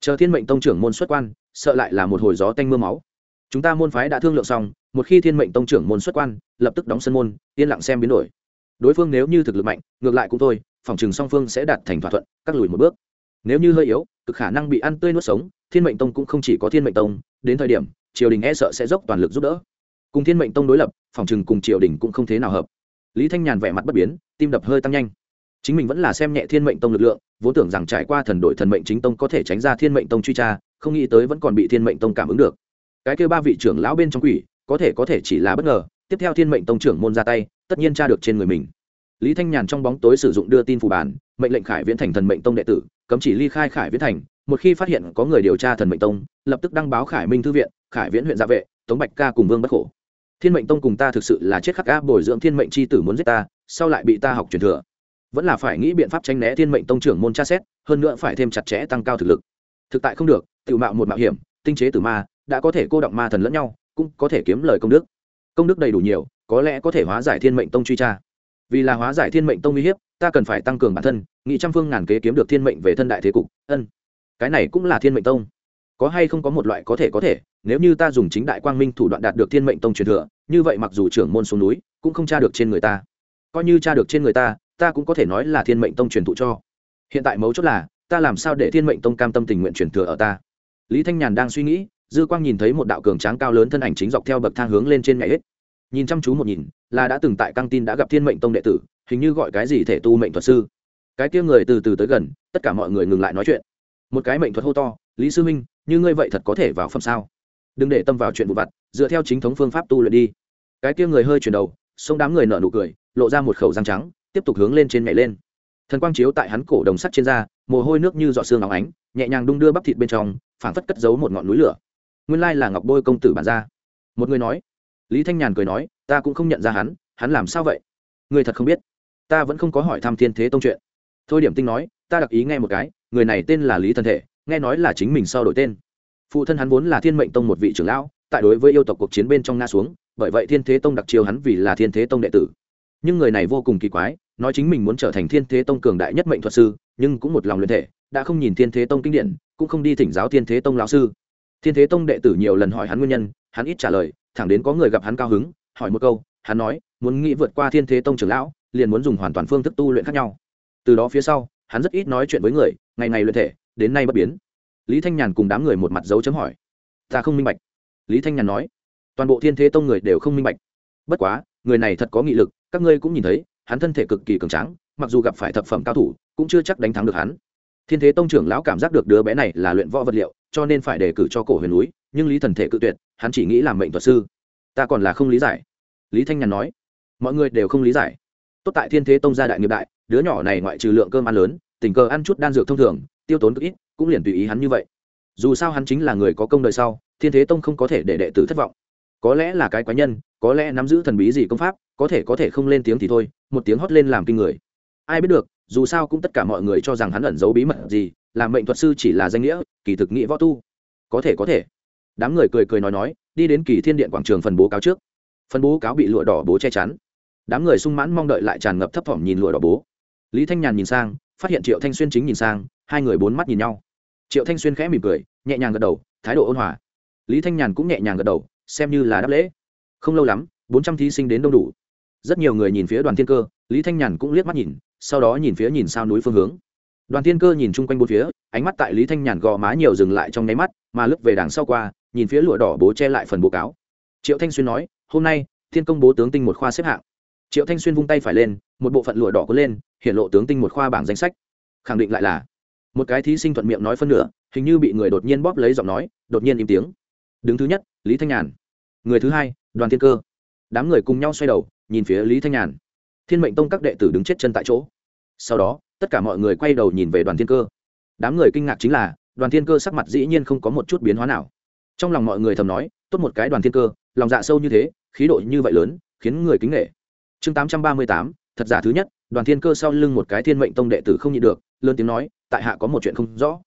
Chờ thiên mệnh tông trưởng môn xuất quan, sợ lại là một hồi gió tanh mưa máu. Chúng ta môn phái đã thương lượng xong, một khi thiên mệnh tông trưởng môn xuất quan, lập tức đóng sân môn, yên lặng xem biến đổi. Đối phương nếu như thực lực mạnh, ngược lại cũng thôi, phòng chừng song phương sẽ đạt thành thỏa thuận cắt lùi một bước. Nếu như hơi yếu cực khả năng bị ăn tươi nuốt sống, thiên mệnh tông cũng không chỉ có thiên mệnh tông, đến thời điểm, triều đình e sợ sẽ dốc toàn lực giúp đỡ. Cùng thiên mệnh tông đối lập, phòng chừng cùng triều đình cũng không thế nào hợp. Lý thanh nhàn vẻ mặt bất biến, tim đập hơi tăng nhanh. Chính mình vẫn là xem nhẹ thiên mệnh tông lực lượng, vốn tưởng rằng trải qua thần đội thần mệnh chính tông có thể tránh ra thiên mệnh tông truy tra, không nghĩ tới vẫn còn bị thiên mệnh tông cảm ứng được. Cái kêu ba vị trưởng lão bên trong quỷ, có thể có thể chỉ là bất ngờ, tiếp theo thiên mệnh tông trưởng môn ra tay, tất nhiên tra được trên người mình. Lý thanh nhàn trong bóng tối sử dụng đưa tin phù bản, mệnh lệnh khải viễn thành thần mệnh tông đệ tử cấm chỉ ly khai khải viễn thành, một khi phát hiện có người điều tra thần mệnh tông, lập tức đăng báo khải minh thư viện, khải viễn huyện gia vệ, tống bạch ca cùng vương bất khổ. Thiên mệnh tông cùng ta thực sự là chết khắc ca bồi dưỡng thiên mệnh c h i tử muốn giết ta, sau lại bị ta học truyền thừa. Vẫn là phải nghĩ biện pháp tranh né thiên mệnh tông trưởng môn tra xét, hơn nữa phải thêm chặt chẽ tăng cao thực lực. Thực tại không được tự mạo một mạo hiểm, tinh chế từ ma, đã có thể cô động ma thần lẫn nhau, cũng có thể kiếm lời công đức. Công đức đầy đủ nhiều, có lẽ có thể hóa giải thiên mệnh tông truy tra vì là hóa giải thiên mệnh tông uy hiếp, ta cần phải tăng cường bản thân nghị trăm phương ngàn kế kiếm được thiên mệnh về thân đại thế cục, ân. Cái này cũng là thiên mệnh tông. Có hay không có một loại có thể có thể, nếu như ta dùng chính đại quang minh thủ đoạn đạt được thiên mệnh tông truyền thừa, như vậy mặc dù trưởng môn xuống núi, cũng không tra được trên người ta. Coi như tra được trên người ta ta cũng có thể nói là thiên mệnh tông truyền thụ cho. Hiện tại mấu chốt là, ta làm sao để thiên mệnh tông cam tâm tình nguyện truyền thừa ở ta? Lý thanh nhàn đang suy nghĩ, dư quang nhìn thấy một đạo cường tráng cao lớn thân ảnh chính dọc theo bậc thang hướng lên trên ngày hết. Nhìn chăm chú một nhìn là đã từng tại căng tin đã gặp thiên mệnh tông đệ tử, hình như gọi cái gì thể tu mệnh thuật sư. Cái kia người từ từ tới gần, tất cả mọi người ngừng lại nói chuyện. Một cái mệnh thuật hô to, lý sư minh như ngươi vậy thật có thể vào phẩm sao? Đừng để tâm vào chuyện vụ vặt, dựa theo chính thống phương pháp tu luyện đi. Cái kia người hơi chuyển đầu xông đám người nở nụ cười, lộ ra một khẩu răng trắng, tiếp tục hướng lên trên nhảy lên. Thần quang chiếu tại hắn cổ đồng sắt trên da, mồ hôi nước như giọt xương óng ánh, nhẹ nhàng đung đưa bắp thịt bên trong, phảng phất cất giấu một ngọn núi lửa. Nguyên lai là ngọc bôi công tử bàn ra một người nói lý thanh nhàn cười nói, ta cũng không nhận ra hắn hắn làm sao vậy? Người thật không biết. Ta vẫn không có hỏi thăm thiên thế tông chuyện. Thôi điểm tinh nói, ta đặc ý nghe một cái, người này tên là lý thân thể, nghe nói là chính mình sau đổi tên. Phụ thân hắn vốn là thiên mệnh tông một vị trưởng lão, tại đối với yêu tộc cuộc chiến bên trong nga xuống, bởi vậy thiên thế tông đặc chiêu hắn vì là thiên thế tông đệ tử. Nhưng người này vô cùng kỳ quái, nói chính mình muốn trở thành thiên thế tông cường đại nhất mệnh thuật sư, nhưng cũng một lòng luyện thể, đã không nhìn thiên thế tông kinh điển, cũng không đi thỉnh giáo thiên thế tông lão sư. Thiên thế tông đệ tử nhiều lần hỏi hắn nguyên nhân, hắn ít trả lời thẳng đến có người gặp hắn cao hứng, hỏi một câu, hắn nói, muốn nghĩ vượt qua thiên thế tông trưởng lão, liền muốn dùng hoàn toàn phương thức tu luyện khác nhau. Từ đó phía sau, hắn rất ít nói chuyện với người, ngày ngày luyện thể, đến nay bất biến. Lý thanh nhàn cùng đám người một mặt dấu chấm hỏi, ta không minh bạch. Lý thanh nhàn nói, toàn bộ thiên thế tông người đều không minh bạch. Bất quá, người này thật có nghị lực, các ngươi cũng nhìn thấy, hắn thân thể cực kỳ cường tráng, mặc dù gặp phải thập phẩm cao thủ, cũng chưa chắc đánh thắng được hắn. Thiên thế tông trưởng lão cảm giác được đứa bé này là luyện võ vật liệu cho nên phải đề cử cho cổ huyền núi, nhưng lý thần thể cự tuyệt, hắn chỉ nghĩ làm mệnh thuật sư. Ta còn là không lý giải. Lý thanh nhàn nói. Mọi người đều không lý giải. Tốt tại thiên thế tông gia đại nghiệp đại, đứa nhỏ này ngoại trừ lượng cơm ăn lớn, tình cờ ăn chút đan dược thông thường, tiêu tốn cực ít, cũng liền tùy ý hắn như vậy. Dù sao hắn chính là người có công đời sau, thiên thế tông không có thể để đệ tử thất vọng. Có lẽ là cái quái nhân, có lẽ nắm giữ thần bí gì công pháp, có thể có thể không lên tiếng thì thôi, một tiếng hót lên làm kinh người. Ai biết được, dù sao cũng tất cả mọi người cho rằng hắn ẩn giấu bí mật gì làm mệnh thuật sư chỉ là danh nghĩa, kỳ thực nghĩa võ tu. Có thể có thể. Đám người cười cười nói nói, đi đến kỳ thiên điện quảng trường phần bố cáo trước. Phần bố cáo bị lụa đỏ bố che chắn. Đám người sung mãn mong đợi lại tràn ngập thấp thỏm nhìn lụa đỏ bố. Lý thanh nhàn nhìn sang, phát hiện triệu thanh xuyên chính nhìn sang, hai người bốn mắt nhìn nhau. Triệu thanh xuyên khẽ mỉm cười, nhẹ nhàng gật đầu, thái độ ôn hòa. Lý thanh nhàn cũng nhẹ nhàng gật đầu, xem như là đáp lễ. Không lâu lắm, bốn trăm thí sinh đến đông đủ. Rất nhiều người nhìn phía đoàn thiên cơ, lý thanh nhàn cũng liếc mắt nhìn, sau đó nhìn phía nhìn sao núi phương hướng đoàn thiên cơ nhìn chung quanh bốn phía, ánh mắt tại lý thanh nhàn gò má nhiều dừng lại trong nháy mắt, mà lướt về đằng sau qua, nhìn phía lụa đỏ bố che lại phần bố cáo. Triệu thanh xuyên nói, hôm nay, thiên công bố tướng tinh một khoa xếp hạng. Triệu thanh xuyên vung tay phải lên, một bộ phận lụa đỏ có lên hiện lộ tướng tinh một khoa bảng danh sách. Khẳng định lại là một cái thí sinh thuận miệng nói phân nửa, hình như bị người đột nhiên bóp lấy giọng nói, đột nhiên im tiếng. Đứng thứ nhất, lý thanh nhàn. Người thứ hai, đoàn thiên cơ. Đám người cùng nhau xoay đầu, nhìn phía lý thanh nhàn. Thiên mệnh tông các đệ tử đứng chết chân tại chỗ. Sau đó tất cả mọi người quay đầu nhìn về đoàn thiên cơ. Đám người kinh ngạc chính là, đoàn thiên cơ sắc mặt dĩ nhiên không có một chút biến hóa nào. Trong lòng mọi người thầm nói, tốt một cái đoàn thiên cơ, lòng dạ sâu như thế, khí độ như vậy lớn, khiến người kính nghệ chương tám trăm ba mươi tám, thật giả thứ nhất, đoàn thiên cơ sau lưng một cái thiên mệnh tông đệ tử không nhịn được, lớn tiếng nói, tại hạ có một chuyện không rõ.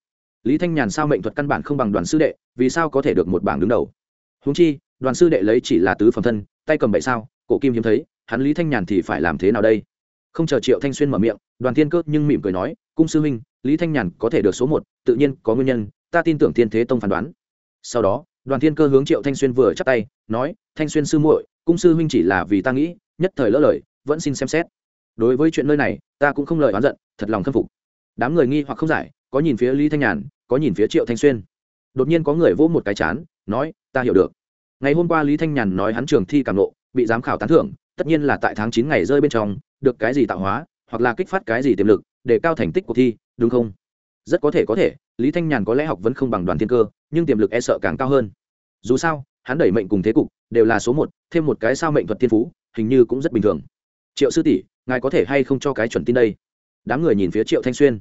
Lý thanh nhàn sao mệnh thuật căn bản không bằng đoàn sư đệ, vì sao có thể được một bảng đứng đầu? Húng chi, đoàn sư đệ lấy chỉ là tứ phẩm thân, tay cầm bậy sao, cổ kim hiếm thấy, hắn lý thanh nhàn thì phải làm thế nào đây? Không chờ triệu thanh xuyên mở miệng, đoàn thiên cơ nhưng mỉm cười nói, cung sư huynh, lý thanh nhàn có thể được số một, tự nhiên có nguyên nhân, ta tin tưởng thiên thế tông phán đoán. Sau đó, đoàn thiên cơ hướng triệu thanh xuyên vừa chắc tay, nói, thanh xuyên sư muội, cung sư huynh chỉ là vì ta nghĩ, nhất thời lỡ lời, vẫn xin xem xét. Đối với chuyện nơi này, ta cũng không lời oán giận, thật lòng khâm phục. Đám người nghi hoặc không giải, có nhìn phía lý thanh nhàn, có nhìn phía triệu thanh xuyên. Đột nhiên có người vỗ một cái chán, nói, ta hiểu được. Ngày hôm qua lý thanh nhàn nói hắn trường thi cảm nộ bị giám khảo tán thưởng tất nhiên là tại tháng chín ngày rơi bên trong, được cái gì tạo hóa, hoặc là kích phát cái gì tiềm lực, để cao thành tích cuộc thi, đúng không? Rất có thể có thể, lý thanh nhàn có lẽ học vẫn không bằng đoàn thiên cơ, nhưng tiềm lực e sợ càng cao hơn. Dù sao, hắn đẩy mệnh cùng thế cục, đều là số một, thêm một cái sao mệnh thuật thiên phú, hình như cũng rất bình thường. Triệu sư tỷ, ngài có thể hay không cho cái chuẩn tin đây? Đám người nhìn phía triệu thanh xuyên.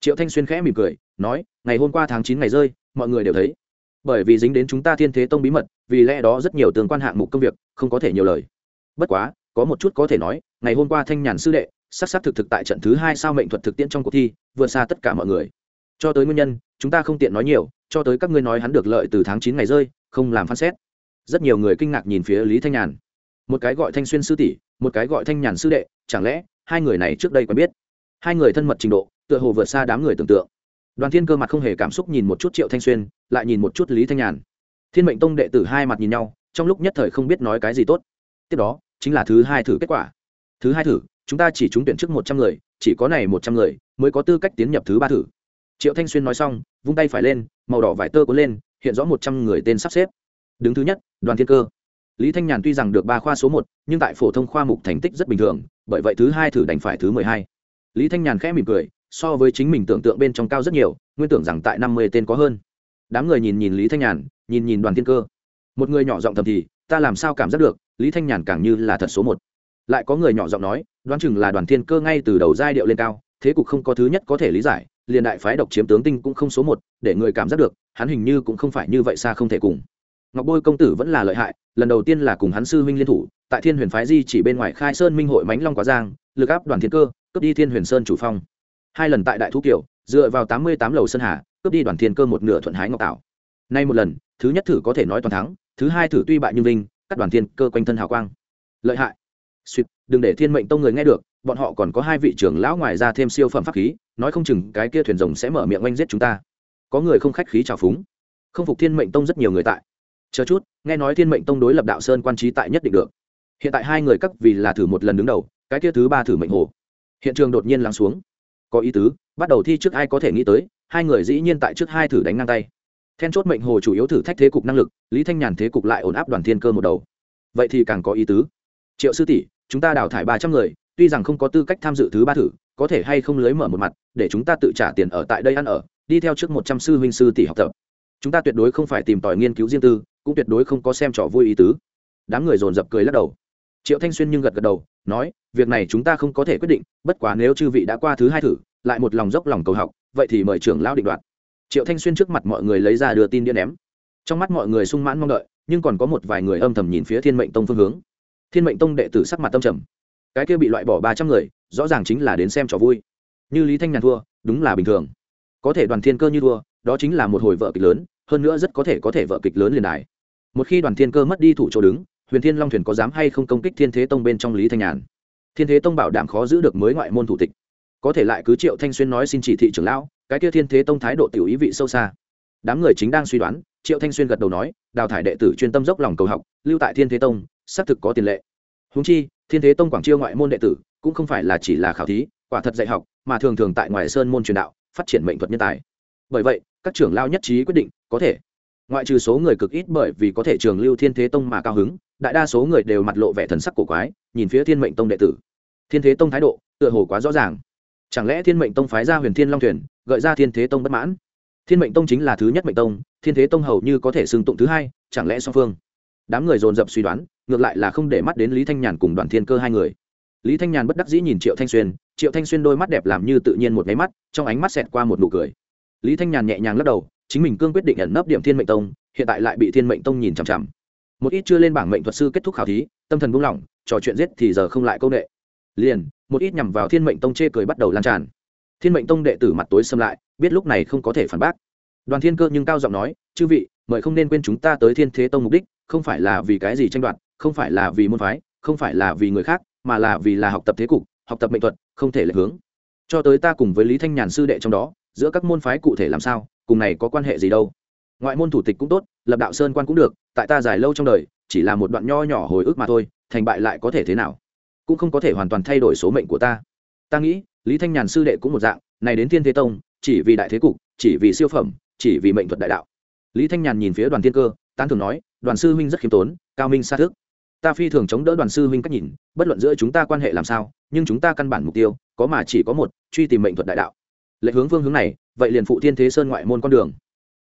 Triệu thanh xuyên khẽ mỉm cười, nói, ngày hôm qua tháng chín ngày rơi, mọi người đều thấy. Bởi vì dính đến chúng ta thiên thế tông bí mật, vì lẽ đó rất nhiều tương quan hạng mục công việc, không có thể nhiều lời bất quá, có một chút có thể nói, ngày hôm qua thanh nhàn sư đệ s á thực thực tại trận thứ hai sao mệnh thuật thực tiễn trong cuộc thi, vượt xa tất cả mọi người. Cho tới nguyên nhân, chúng ta không tiện nói nhiều, cho tới các ngươi nói hắn được lợi từ tháng chín ngày rơi, không làm phán xét. Rất nhiều người kinh ngạc nhìn phía lý thanh nhàn. Một cái gọi thanh xuyên sư tỷ, một cái gọi thanh nhàn sư đệ, chẳng lẽ, hai người này trước đây quen biết? Hai người thân mật trình độ, tựa hồ vượt xa đám người tưởng tượng. Đoàn thiên cơ mặt không hề cảm xúc nhìn một chút triệu thanh xuyên, lại nhìn một chút lý thanh nhàn. Thiên mệnh tông đệ tử hai mặt nhìn nhau, trong lúc nhất thời không biết nói cái gì tốt. Tiếp đó chính là thứ hai thử kết quả. Thứ hai thử, chúng ta chỉ trúng tuyển trước một trăm người, chỉ có này một trăm người mới có tư cách tiến nhập thứ ba thử. Triệu thanh xuyên nói xong, vung tay phải lên, màu đỏ vải tơ cuốn lên, hiện rõ một trăm người tên sắp xếp. Đứng thứ nhất, đoàn thiên cơ. Lý thanh nhàn tuy rằng được ba khoa số một, nhưng tại phổ thông khoa mục thành tích rất bình thường, bởi vậy thứ hai thử đành phải thứ mười hai. Lý thanh nhàn khẽ mỉm cười, so với chính mình tưởng tượng bên trong cao rất nhiều, nguyên tưởng rằng tại năm mươi tên có hơn. Đám người nhìn nhìn lý thanh nhàn, nhìn nhìn đoàn thiên cơ. Một người nhỏ giọng thầm thì, ta làm sao cảm giác được lý thanh nhàn càng như là thật số một. Lại có người nhỏ giọng nói đoán chừng là đoàn thiên cơ ngay từ đầu giai điệu lên cao thế cục không có thứ nhất có thể lý giải liền đại phái độc chiếm tướng tinh cũng không số một để người cảm giác được hắn hình như cũng không phải như vậy xa không thể cùng. Ngọc bôi công tử vẫn là lợi hại lần đầu tiên là cùng hắn sư huynh liên thủ tại thiên huyền phái di chỉ bên ngoài khai sơn minh hội mánh long quá giang lực áp đoàn thiên cơ cướp đi thiên huyền sơn chủ phong. Hai lần tại đại thú kiều dựa vào tám mươi tám lầu sơn hà cướp đi đoàn thiên cơ một nửa thuận hái ngọc tảo, nay một lần thứ nhất thử có thể nói toàn thắng thứ hai thử tuy bại như linh cắt đoàn thiên cơ quanh thân hào quang. Lợi hại. Suýt đừng để thiên mệnh tông người nghe được, bọn họ còn có hai vị trưởng lão ngoài ra thêm siêu phẩm pháp khí, nói không chừng cái kia thuyền rồng sẽ mở miệng oanh giết chúng ta. Có người không khách khí trào phúng. Không phục thiên mệnh tông rất nhiều người tại. Chờ chút, nghe nói thiên mệnh tông đối lập đạo sơn quan trí tại nhất định được. Hiện tại hai người cắt vì là thử một lần đứng đầu, cái kia thứ ba thử mệnh hồ. Hiện trường đột nhiên lắng xuống. Có ý tứ, bắt đầu thi trước ai có thể nghĩ tới, hai người dĩ nhiên tại trước hai thử đánh ngang tay then chốt mệnh hồ chủ yếu thử thách thế cục năng lực, lý thanh nhàn thế cục lại ổn áp đoàn thiên cơ một đầu. Vậy thì càng có ý tứ. Triệu sư tỷ, chúng ta đào thải ba trăm người, tuy rằng không có tư cách tham dự thứ ba thử, có thể hay không lưới mở một mặt, để chúng ta tự trả tiền ở tại đây ăn ở, đi theo trước một trăm sư huynh sư tỷ học tập. Chúng ta tuyệt đối không phải tìm tòi nghiên cứu riêng tư, cũng tuyệt đối không có xem trò vui ý tứ. Đám người dồn dập cười lắc đầu. Triệu thanh xuyên nhưng gật gật đầu, nói, việc này chúng ta không có thể quyết định, bất quá nếu chư vị đã qua thứ hai thử, lại một lòng dốc lòng cầu học, vậy thì mời trưởng lão định đoạt triệu thanh xuyên trước mặt mọi người lấy ra đưa tin đĩa ném. Trong mắt mọi người sung mãn mong đợi, nhưng còn có một vài người âm thầm nhìn phía thiên mệnh tông phương hướng. Thiên mệnh tông đệ tử sắc mặt tâm trầm. Cái kia bị loại bỏ ba trăm người, rõ ràng chính là đến xem trò vui. Như lý thanh nhàn thua, đúng là bình thường. Có thể đoàn thiên cơ như thua, đó chính là một hồi vợ kịch lớn, hơn nữa rất có thể có thể vợ kịch lớn liền đài. Một khi đoàn thiên cơ mất đi thủ chỗ đứng, huyền thiên long thuyền có dám hay không công kích thiên thế tông bên trong lý thanh nhàn? Thiên thế tông bảo đảm khó giữ được mới ngoại môn thủ tịch. Có thể lại cứ triệu thanh xuyên nói xin chỉ thị trưởng lão cái kia thiên thế tông thái độ tiểu ý vị sâu xa. Đám người chính đang suy đoán, triệu thanh xuyên gật đầu nói, đào thải đệ tử chuyên tâm dốc lòng cầu học, lưu tại thiên thế tông, xác thực có tiền lệ. Húng chi, thiên thế tông quảng chiêu ngoại môn đệ tử, cũng không phải là chỉ là khảo thí, quả thật dạy học, mà thường thường tại ngoài sơn môn truyền đạo, phát triển mệnh thuật nhân tài. Bởi vậy, các trưởng lao nhất trí quyết định, có thể. Ngoại trừ số người cực ít bởi vì có thể trường lưu thiên thế tông mà cao hứng, đại đa số người đều mặt lộ vẻ thần sắc cổ quái, nhìn phía thiên mệnh tông đệ tử. Thiên thế tông thái độ, tựa hồ quá rõ ràng. Chẳng lẽ thiên mệnh tông phái ra huyền thiên long thuyền gợi ra thiên thế tông bất mãn. Thiên mệnh tông chính là thứ nhất mệnh tông, thiên thế tông hầu như có thể xưng tụng thứ hai, chẳng lẽ song phương? Đám người dồn dập suy đoán, ngược lại là không để mắt đến lý thanh nhàn cùng đoàn thiên cơ hai người. Lý thanh nhàn bất đắc dĩ nhìn triệu thanh xuyên, triệu thanh xuyên đôi mắt đẹp làm như tự nhiên một nháy mắt, trong ánh mắt xẹt qua một nụ cười. Lý thanh nhàn nhẹ nhàng lắc đầu, chính mình cương quyết định ẩn nấp điểm thiên mệnh tông, hiện tại lại bị thiên mệnh tông nhìn chằm chằm. Một ít chưa lên bảng mệnh thuật sư kết thúc khảo thí, tâm thần buông lỏng, trò chuyện giết thì giờ không lại công nghệ liền, một ít nhằm vào thiên mệnh tông chê cười bắt đầu lan tràn thiên mệnh tông đệ tử mặt tối xâm lại, biết lúc này không có thể phản bác. Đoàn thiên cơ nhưng cao giọng nói, chư vị, mời không nên quên chúng ta tới thiên thế tông mục đích, không phải là vì cái gì tranh đoạt, không phải là vì môn phái, không phải là vì người khác, mà là vì là học tập thế cục, học tập mệnh thuật, không thể lệch hướng. Cho tới ta cùng với lý thanh nhàn sư đệ trong đó, giữa các môn phái cụ thể làm sao, cùng này có quan hệ gì đâu. Ngoại môn thủ tịch cũng tốt, lập đạo sơn quan cũng được, tại ta dài lâu trong đời, chỉ là một đoạn nho nhỏ hồi ức mà thôi, thành bại lại có thể thế nào? Cũng không có thể hoàn toàn thay đổi số mệnh của ta. Ta nghĩ lý thanh nhàn sư đệ cũng một dạng, này đến thiên thế tông, chỉ vì đại thế cục, chỉ vì siêu phẩm, chỉ vì mệnh thuật đại đạo. Lý thanh nhàn nhìn phía đoàn thiên cơ, tán thường nói, đoàn sư huynh rất khiêm tốn, cao minh xa thức ta phi thường chống đỡ đoàn sư huynh cách nhìn, bất luận giữa chúng ta quan hệ làm sao, nhưng chúng ta căn bản mục tiêu, có mà chỉ có một, truy tìm mệnh thuật đại đạo. Lệ hướng phương hướng này, vậy liền phụ thiên thế sơn ngoại môn con đường.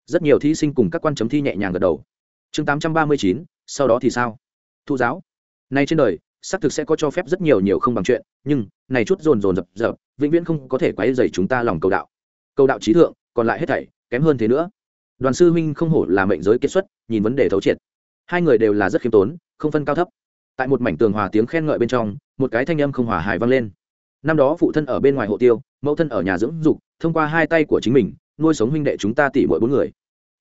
Rất nhiều thí sinh cùng các quan chấm thi nhẹ nhàng gật đầu. Chương tám trăm ba mươi chín, sau đó thì sao? Thu giáo. Nay trên đời xác thực sẽ có cho phép rất nhiều nhiều không bằng chuyện, nhưng, này chút dồn dồn dập dập, vĩnh viễn không có thể quấy dày chúng ta lòng cầu đạo. Cầu đạo trí thượng, còn lại hết thảy, kém hơn thế nữa. Đoàn sư huynh không hổ là mệnh giới kết xuất, nhìn vấn đề thấu triệt. Hai người đều là rất khiêm tốn, không phân cao thấp. Tại một mảnh tường hòa tiếng khen ngợi bên trong, một cái thanh âm không hòa hài vang lên. Năm đó phụ thân ở bên ngoài hộ tiêu, mẫu thân ở nhà dưỡng dục, thông qua hai tay của chính mình, nuôi sống huynh đệ chúng ta tỷ mỗi bốn người.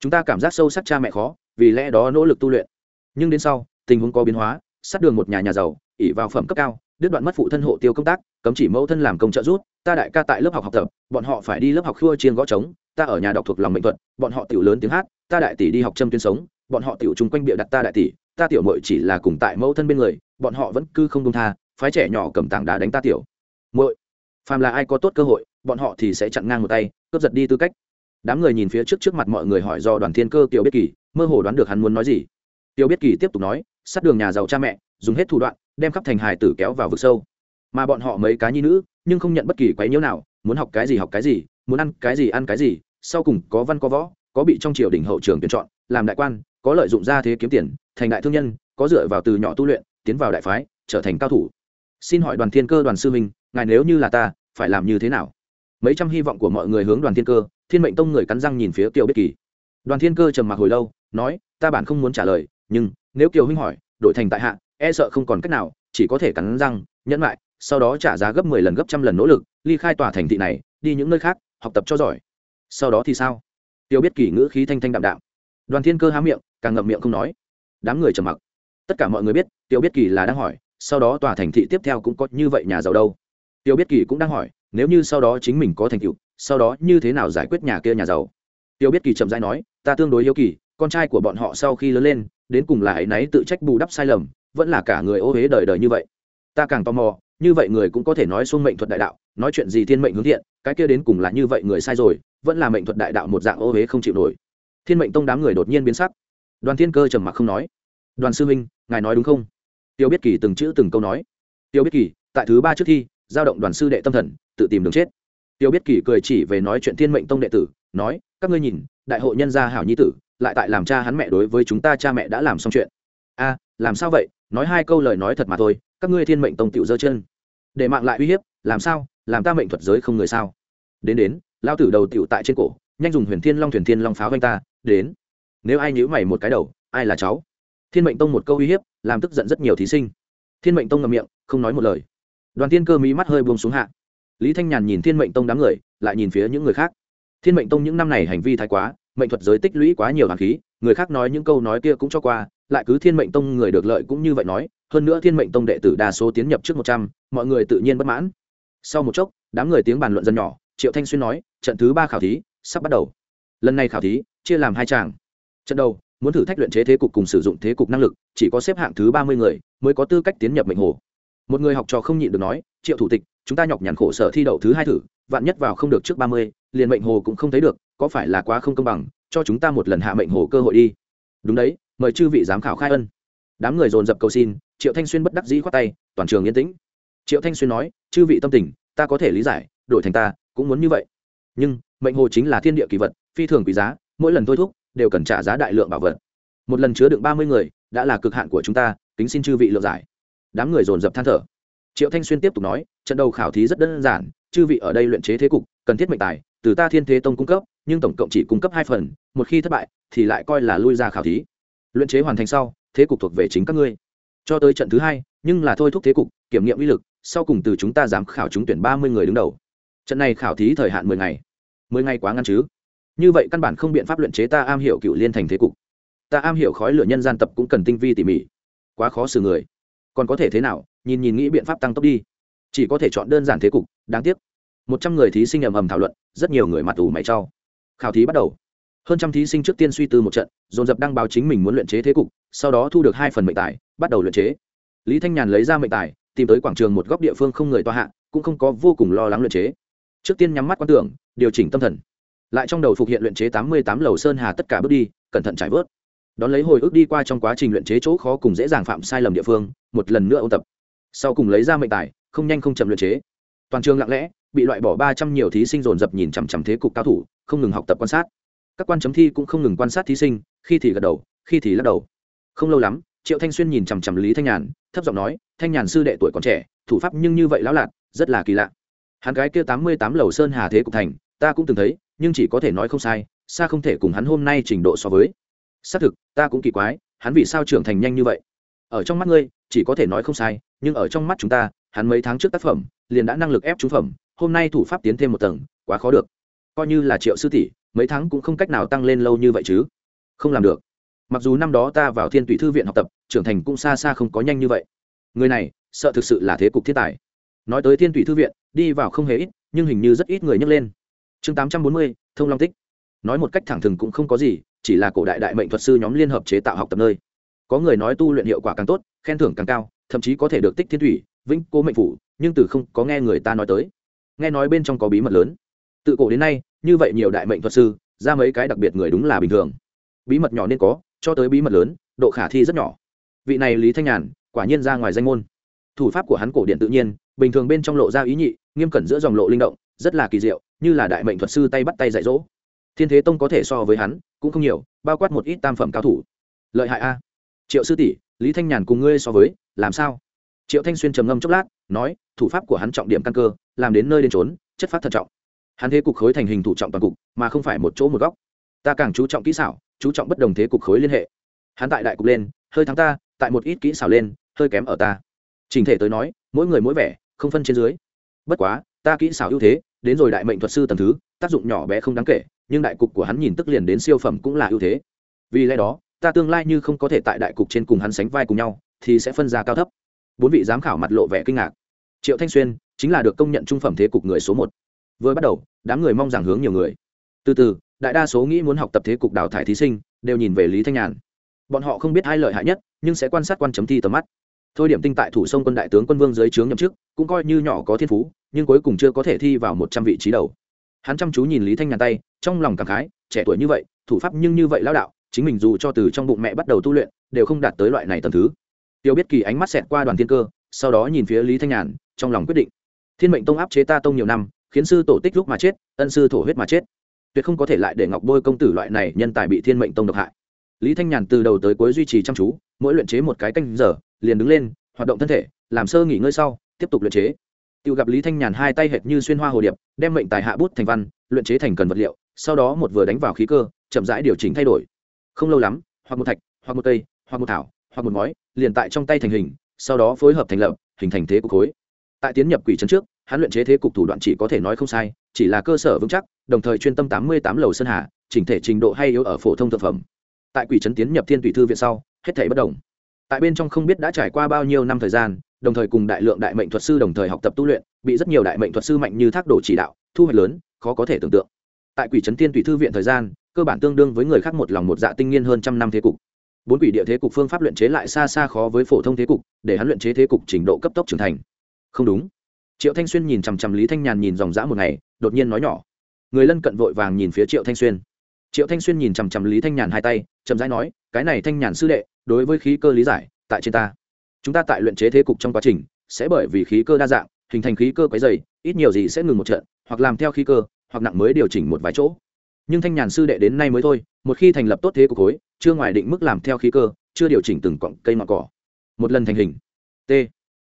Chúng ta cảm giác sâu sắc cha mẹ khó, vì lẽ đó nỗ lực tu luyện. Nhưng đến sau, tình huống có biến hóa sát đường một nhà nhà giàu ỉ vào phẩm cấp cao, đứt đoạn mất phụ thân hộ tiêu công tác, cấm chỉ mẫu thân làm công trợ rút ta đại ca tại lớp học học tập, bọn họ phải đi lớp học khua chiên gõ trống, ta ở nhà đọc thuộc lòng mệnh thuật, bọn họ tiểu lớn tiếng hát, ta đại tỷ đi học châm tuyến sống, bọn họ tiểu chung quanh bịa đặt ta đại tỷ, ta tiểu muội chỉ là cùng tại mẫu thân bên người, bọn họ vẫn cứ không đông tha, phái trẻ nhỏ cầm tảng đá đánh ta tiểu. Muội, phàm là ai có tốt cơ hội, bọn họ thì sẽ chặn ngang một tay, cướp giật đi tư cách. Đám người nhìn phía trước trước mặt mọi người hỏi do đoàn thiên cơ tiểu biết kỳ, mơ hồ đoán được hắn muốn nói gì. Tiêu biết kỳ tiếp tục nói, sát đường nhà giàu cha mẹ, dùng hết thủ đoạn, đem khắp thành hài tử kéo vào vực sâu. Mà bọn họ mấy cá nhi nữ, nhưng không nhận bất kỳ quấy nhiễu nào, muốn học cái gì học cái gì, muốn ăn cái gì ăn cái gì, sau cùng có văn có võ, có bị trong triều đình hậu trường tuyển chọn, làm đại quan, có lợi dụng ra thế kiếm tiền, thành đại thương nhân, có dựa vào từ nhỏ tu luyện, tiến vào đại phái, trở thành cao thủ. Xin hỏi đoàn thiên cơ, đoàn sư minh ngài nếu như là ta, phải làm như thế nào? Mấy trăm hy vọng của mọi người hướng đoàn thiên cơ, thiên mệnh tông người cắn răng nhìn phía Tiêu biết kỳ. Đoàn thiên cơ trầm mặc hồi lâu, nói, ta bản không muốn trả lời nhưng nếu kiều huynh hỏi, đổi thành tại hạ e sợ không còn cách nào, chỉ có thể cắn răng, nhẫn lại sau đó trả giá gấp mười lần gấp trăm lần nỗ lực, ly khai tòa thành thị này, đi những nơi khác, học tập cho giỏi. Sau đó thì sao? Tiêu biết kỷ ngữ khí thanh thanh đạm đạm. Đoàn thiên cơ há miệng, càng ngậm miệng không nói. Đám người trầm mặc. Tất cả mọi người biết, tiêu biết kỳ là đang hỏi, sau đó tòa thành thị tiếp theo cũng có như vậy nhà giàu đâu. Tiêu biết kỳ cũng đang hỏi, nếu như sau đó chính mình có thành tựu, sau đó như thế nào giải quyết nhà kia nhà giàu? Tiêu biết kỳ chậm rãi nói, ta tương đối hiếu kỳ con trai của bọn họ sau khi lớn lên đến cùng là ấy nấy tự trách bù đắp sai lầm, vẫn là cả người ô huế đời đời như vậy. Ta càng tò mò, như vậy người cũng có thể nói xuống mệnh thuật đại đạo, nói chuyện gì thiên mệnh hướng thiện, cái kia đến cùng là như vậy người sai rồi, vẫn là mệnh thuật đại đạo một dạng ô huế không chịu nổi. Thiên mệnh tông đám người đột nhiên biến sắc. Đoàn thiên cơ trầm mặc không nói. Đoàn sư minh ngài nói đúng không? Tiêu biết kỳ từng chữ từng câu nói. Tiêu biết kỳ, tại thứ ba trước thi, giao động đoàn sư đệ tâm thần, tự tìm đường chết. Tiêu biết kỳ cười chỉ về nói chuyện thiên mệnh tông đệ tử, nói, các ngươi nhìn, đại hội nhân gia hảo nhi tử lại tại làm cha hắn mẹ đối với chúng ta cha mẹ đã làm xong chuyện. A, làm sao vậy? Nói hai câu lời nói thật mà thôi, các ngươi thiên mệnh tông tiểu dơ chân. Để mạng lại uy hiếp, làm sao? Làm ta mệnh thuật giới không người sao? Đến đến, lao tử đầu tiểu tại trên cổ, nhanh dùng huyền thiên long, thuyền thiên long pháo anh ta, đến. Nếu ai nhíu mày một cái đầu, ai là cháu? Thiên mệnh tông một câu uy hiếp, làm tức giận rất nhiều thí sinh. Thiên mệnh tông ngậm miệng, không nói một lời. Đoàn tiên cơ mỹ mắt hơi buông xuống hạ. Lý thanh nhàn nhìn thiên mệnh tông đám người, lại nhìn phía những người khác. Thiên mệnh tông những năm này hành vi thái quá mệnh thuật giới tích lũy quá nhiều hàn khí, người khác nói những câu nói kia cũng cho qua, lại cứ thiên mệnh tông người được lợi cũng như vậy nói, hơn nữa thiên mệnh tông đệ tử đa số tiến nhập trước một trăm, mọi người tự nhiên bất mãn. Sau một chốc, đám người tiếng bàn luận dân nhỏ, triệu thanh xuyên nói, trận thứ ba khảo thí sắp bắt đầu. Lần này khảo thí, chia làm hai tràng. Trận đầu, muốn thử thách luyện chế thế cục cùng sử dụng thế cục năng lực, chỉ có xếp hạng thứ ba mươi người mới có tư cách tiến nhập mệnh hồ. Một người học trò không nhịn được nói, triệu thủ tịch, chúng ta nhọc nhằn khổ sở thi đậu thứ hai thử, vạn nhất vào không được trước ba mươi, liền mệnh hồ cũng không thấy được có phải là quá không công bằng, cho chúng ta một lần hạ mệnh hồ cơ hội đi. Đúng đấy, mời chư vị giám khảo khai ân. Đám người dồn dập cầu xin, triệu thanh xuyên bất đắc dĩ khoát tay, toàn trường yên tĩnh. Triệu thanh xuyên nói, chư vị tâm tình, ta có thể lý giải, đổi thành ta, cũng muốn như vậy. Nhưng, mệnh hồ chính là thiên địa kỳ vật, phi thường quý giá, mỗi lần thôi thúc, đều cần trả giá đại lượng bảo vật. Một lần chứa được ba mươi người, đã là cực hạn của chúng ta, kính xin chư vị lượng giải. Đám người dồn dập than thở. Triệu thanh xuyên tiếp tục nói, trận đầu khảo thí rất đơn giản, chư vị ở đây luyện chế thế cục, cần thiết mệnh tài, từ ta thiên thế tông cung cấp nhưng tổng cộng chỉ cung cấp hai phần, một khi thất bại, thì lại coi là lui ra khảo thí. Luyện chế hoàn thành sau, thế cục thuộc về chính các ngươi. Cho tới trận thứ hai, nhưng là thôi thúc thế cục, kiểm nghiệm uy lực, sau cùng từ chúng ta dám khảo trúng tuyển ba mươi người đứng đầu. Trận này khảo thí thời hạn mười ngày. Mười ngày quá ngăn chứ? Như vậy căn bản không biện pháp luyện chế ta am hiểu cựu liên thành thế cục. Ta am hiểu khói lửa nhân gian tập cũng cần tinh vi tỉ mỉ. Quá khó xử người. Còn có thể thế nào? Nhìn nhìn nghĩ biện pháp tăng tốc đi. Chỉ có thể chọn đơn giản thế cục, đáng tiếc. Một trăm người thí sinh ầm ầm thảo luận, rất nhiều người mặt ủ mày trao khảo thí bắt đầu. Hơn trăm thí sinh trước tiên suy tư một trận, dồn dập đăng báo chính mình muốn luyện chế thế cục, sau đó thu được hai phần mệnh tài, bắt đầu luyện chế. Lý thanh nhàn lấy ra mệnh tài, tìm tới quảng trường một góc địa phương không người toa hạ, cũng không có vô cùng lo lắng luyện chế. Trước tiên nhắm mắt quan tưởng, điều chỉnh tâm thần. Lại trong đầu phục hiện luyện chế tám mươi tám lầu sơn hà tất cả bước đi, cẩn thận trải vớt. Đón lấy hồi ức đi qua trong quá trình luyện chế chỗ khó cùng dễ dàng phạm sai lầm địa phương, một lần nữa ôn tập. Sau cùng lấy ra mệnh tài, không nhanh không chậm luyện chế. Toàn trường lặng lẽ, bị loại bỏ ba trăm nhiều thí sinh dồn dập nhìn chằm chằm thế cục cao thủ không ngừng học tập quan sát. Các quan chấm thi cũng không ngừng quan sát thí sinh, khi thì gật đầu, khi thì lắc đầu. Không lâu lắm, triệu thanh xuyên nhìn chằm chằm lý thanh nhàn, thấp giọng nói, thanh nhàn sư đệ tuổi còn trẻ, thủ pháp nhưng như vậy lão lạc rất là kỳ lạ. Hắn gái kia tám mươi tám lầu sơn hà thế cục thành, ta cũng từng thấy, nhưng chỉ có thể nói không sai, xa không thể cùng hắn hôm nay trình độ so với. Xác thực, ta cũng kỳ quái, hắn vì sao trưởng thành nhanh như vậy? Ở trong mắt ngươi, chỉ có thể nói không sai, nhưng ở trong mắt chúng ta, hắn mấy tháng trước tác phẩm, liền đã năng lực ép trúng phẩm, hôm nay thủ pháp tiến thêm một tầng, quá khó được coi như là triệu sư tỷ, mấy tháng cũng không cách nào tăng lên lâu như vậy chứ. Không làm được. Mặc dù năm đó ta vào thiên tùy thư viện học tập, trưởng thành cũng xa xa không có nhanh như vậy. Người này, sợ thực sự là thế cục thiên tài. Nói tới thiên tùy thư viện, đi vào không hề ít, nhưng hình như rất ít người nhấc lên. Chương tám trăm bốn mươi, thông long tích. Nói một cách thẳng thừng cũng không có gì, chỉ là cổ đại đại mệnh thuật sư nhóm liên hợp chế tạo học tập nơi. Có người nói tu luyện hiệu quả càng tốt, khen thưởng càng cao, thậm chí có thể được tích thiên thủy vĩnh cố mệnh phủ, nhưng từ không có nghe người ta nói tới. Nghe nói bên trong có bí mật lớn tự cổ đến nay, như vậy nhiều đại mệnh thuật sư, ra mấy cái đặc biệt người đúng là bình thường. Bí mật nhỏ nên có, cho tới bí mật lớn, độ khả thi rất nhỏ. Vị này lý thanh nhàn, quả nhiên ra ngoài danh môn. Thủ pháp của hắn cổ điện tự nhiên, bình thường bên trong lộ ra ý nhị, nghiêm cẩn giữa dòng lộ linh động, rất là kỳ diệu, như là đại mệnh thuật sư tay bắt tay dạy dỗ. Thiên thế tông có thể so với hắn, cũng không nhiều, bao quát một ít tam phẩm cao thủ. Lợi hại a. Triệu sư tỷ, lý thanh nhàn cùng ngươi so với, làm sao? Triệu thanh xuyên trầm ngâm chốc lát, nói, thủ pháp của hắn trọng điểm căn cơ, làm đến nơi đến trốn chất phát thận trọng hắn thế cục khối thành hình thủ trọng toàn cục, mà không phải một chỗ một góc. Ta càng chú trọng kỹ xảo, chú trọng bất đồng thế cục khối liên hệ. Hắn tại đại cục lên, hơi thắng ta, tại một ít kỹ xảo lên, hơi kém ở ta. Trình thể tới nói, mỗi người mỗi vẻ, không phân trên dưới. Bất quá, ta kỹ xảo ưu thế, đến rồi đại mệnh thuật sư tầm thứ, tác dụng nhỏ bé không đáng kể, nhưng đại cục của hắn nhìn tức liền đến siêu phẩm cũng là ưu thế. Vì lẽ đó, ta tương lai như không có thể tại đại cục trên cùng hắn sánh vai cùng nhau, thì sẽ phân ra cao thấp. Bốn vị giám khảo mặt lộ vẻ kinh ngạc. Triệu thanh xuyên, chính là được công nhận trung phẩm thế cục người số một vừa bắt đầu, đám người mong rằng hướng nhiều người. Từ từ, đại đa số nghĩ muốn học tập thế cục đào thải thí sinh, đều nhìn về lý thanh nhàn. Bọn họ không biết ai lợi hại nhất, nhưng sẽ quan sát quan chấm thi tầm mắt. Thôi điểm tinh tại thủ sông quân đại tướng quân vương dưới trướng nhậm chức, cũng coi như nhỏ có thiên phú, nhưng cuối cùng chưa có thể thi vào một trăm vị trí đầu. Hắn chăm chú nhìn lý thanh nhàn tay, trong lòng cảm khái, trẻ tuổi như vậy, thủ pháp nhưng như vậy lao đạo, chính mình dù cho từ trong bụng mẹ bắt đầu tu luyện, đều không đạt tới loại này tầm thứ. Tiêu biết kỳ ánh mắt xẹt qua đoàn thiên cơ, sau đó nhìn phía lý thanh nhàn, trong lòng quyết định. Thiên mệnh tông áp chế ta tông nhiều năm khiến sư tổ tích lúc mà chết, ân sư thổ huyết mà chết. Tuyệt không có thể lại để ngọc bôi công tử loại này nhân tài bị thiên mệnh tông độc hại. Lý thanh nhàn từ đầu tới cuối duy trì chăm chú, mỗi luyện chế một cái canh giờ, liền đứng lên, hoạt động thân thể, làm sơ nghỉ ngơi sau, tiếp tục luyện chế. Tự gặp lý thanh nhàn hai tay hệt như xuyên hoa hồ điệp, đem mệnh tài hạ bút thành văn, luyện chế thành cần vật liệu, sau đó một vừa đánh vào khí cơ, chậm rãi điều chỉnh thay đổi. Không lâu lắm, hoặc một thạch, hoặc một cây, hoặc một thảo, hoặc một ngói, liền tại trong tay thành hình, sau đó phối hợp thành lập, hình thành thế của khối. Tại tiến nhập quỷ trấn trước hắn luyện chế thế cục thủ đoạn chỉ có thể nói không sai, chỉ là cơ sở vững chắc, đồng thời chuyên tâm tám mươi tám lầu sơn hà, chỉnh thể trình độ hay yếu ở phổ thông thực phẩm. Tại quỷ trấn tiến nhập thiên thủy thư viện sau, hết thể bất đồng. Tại bên trong không biết đã trải qua bao nhiêu năm thời gian, đồng thời cùng đại lượng đại mệnh thuật sư đồng thời học tập tu luyện, bị rất nhiều đại mệnh thuật sư mạnh như thác đổ chỉ đạo, thu hoạch lớn, khó có thể tưởng tượng. Tại quỷ trấn thiên thủy thư viện thời gian, cơ bản tương đương với người khác một lòng một dạ tinh nghiên hơn trăm năm thế cục. Bốn quỷ địa thế cục phương pháp luyện chế lại xa xa khó với phổ thông thế cục, để hắn luyện chế thế cục trình độ cấp tốc trưởng thành. Không đúng triệu thanh xuyên nhìn chằm chằm lý thanh nhàn nhìn dòng dã một ngày, đột nhiên nói nhỏ. Người lân cận vội vàng nhìn phía triệu thanh xuyên. Triệu thanh xuyên nhìn chằm chằm lý thanh nhàn hai tay, chậm rãi nói, cái này thanh nhàn sư đệ, đối với khí cơ lý giải, tại trên ta. Chúng ta tại luyện chế thế cục trong quá trình, sẽ bởi vì khí cơ đa dạng, hình thành khí cơ quấy dày ít nhiều gì sẽ ngừng một trận, hoặc làm theo khí cơ, hoặc nặng mới điều chỉnh một vài chỗ. Nhưng thanh nhàn sư đệ đến nay mới thôi, một khi thành lập tốt thế cục khối, chưa ngoài định mức làm theo khí cơ, chưa điều chỉnh từng cọng cây mặt cỏ. Một lần thành hình. T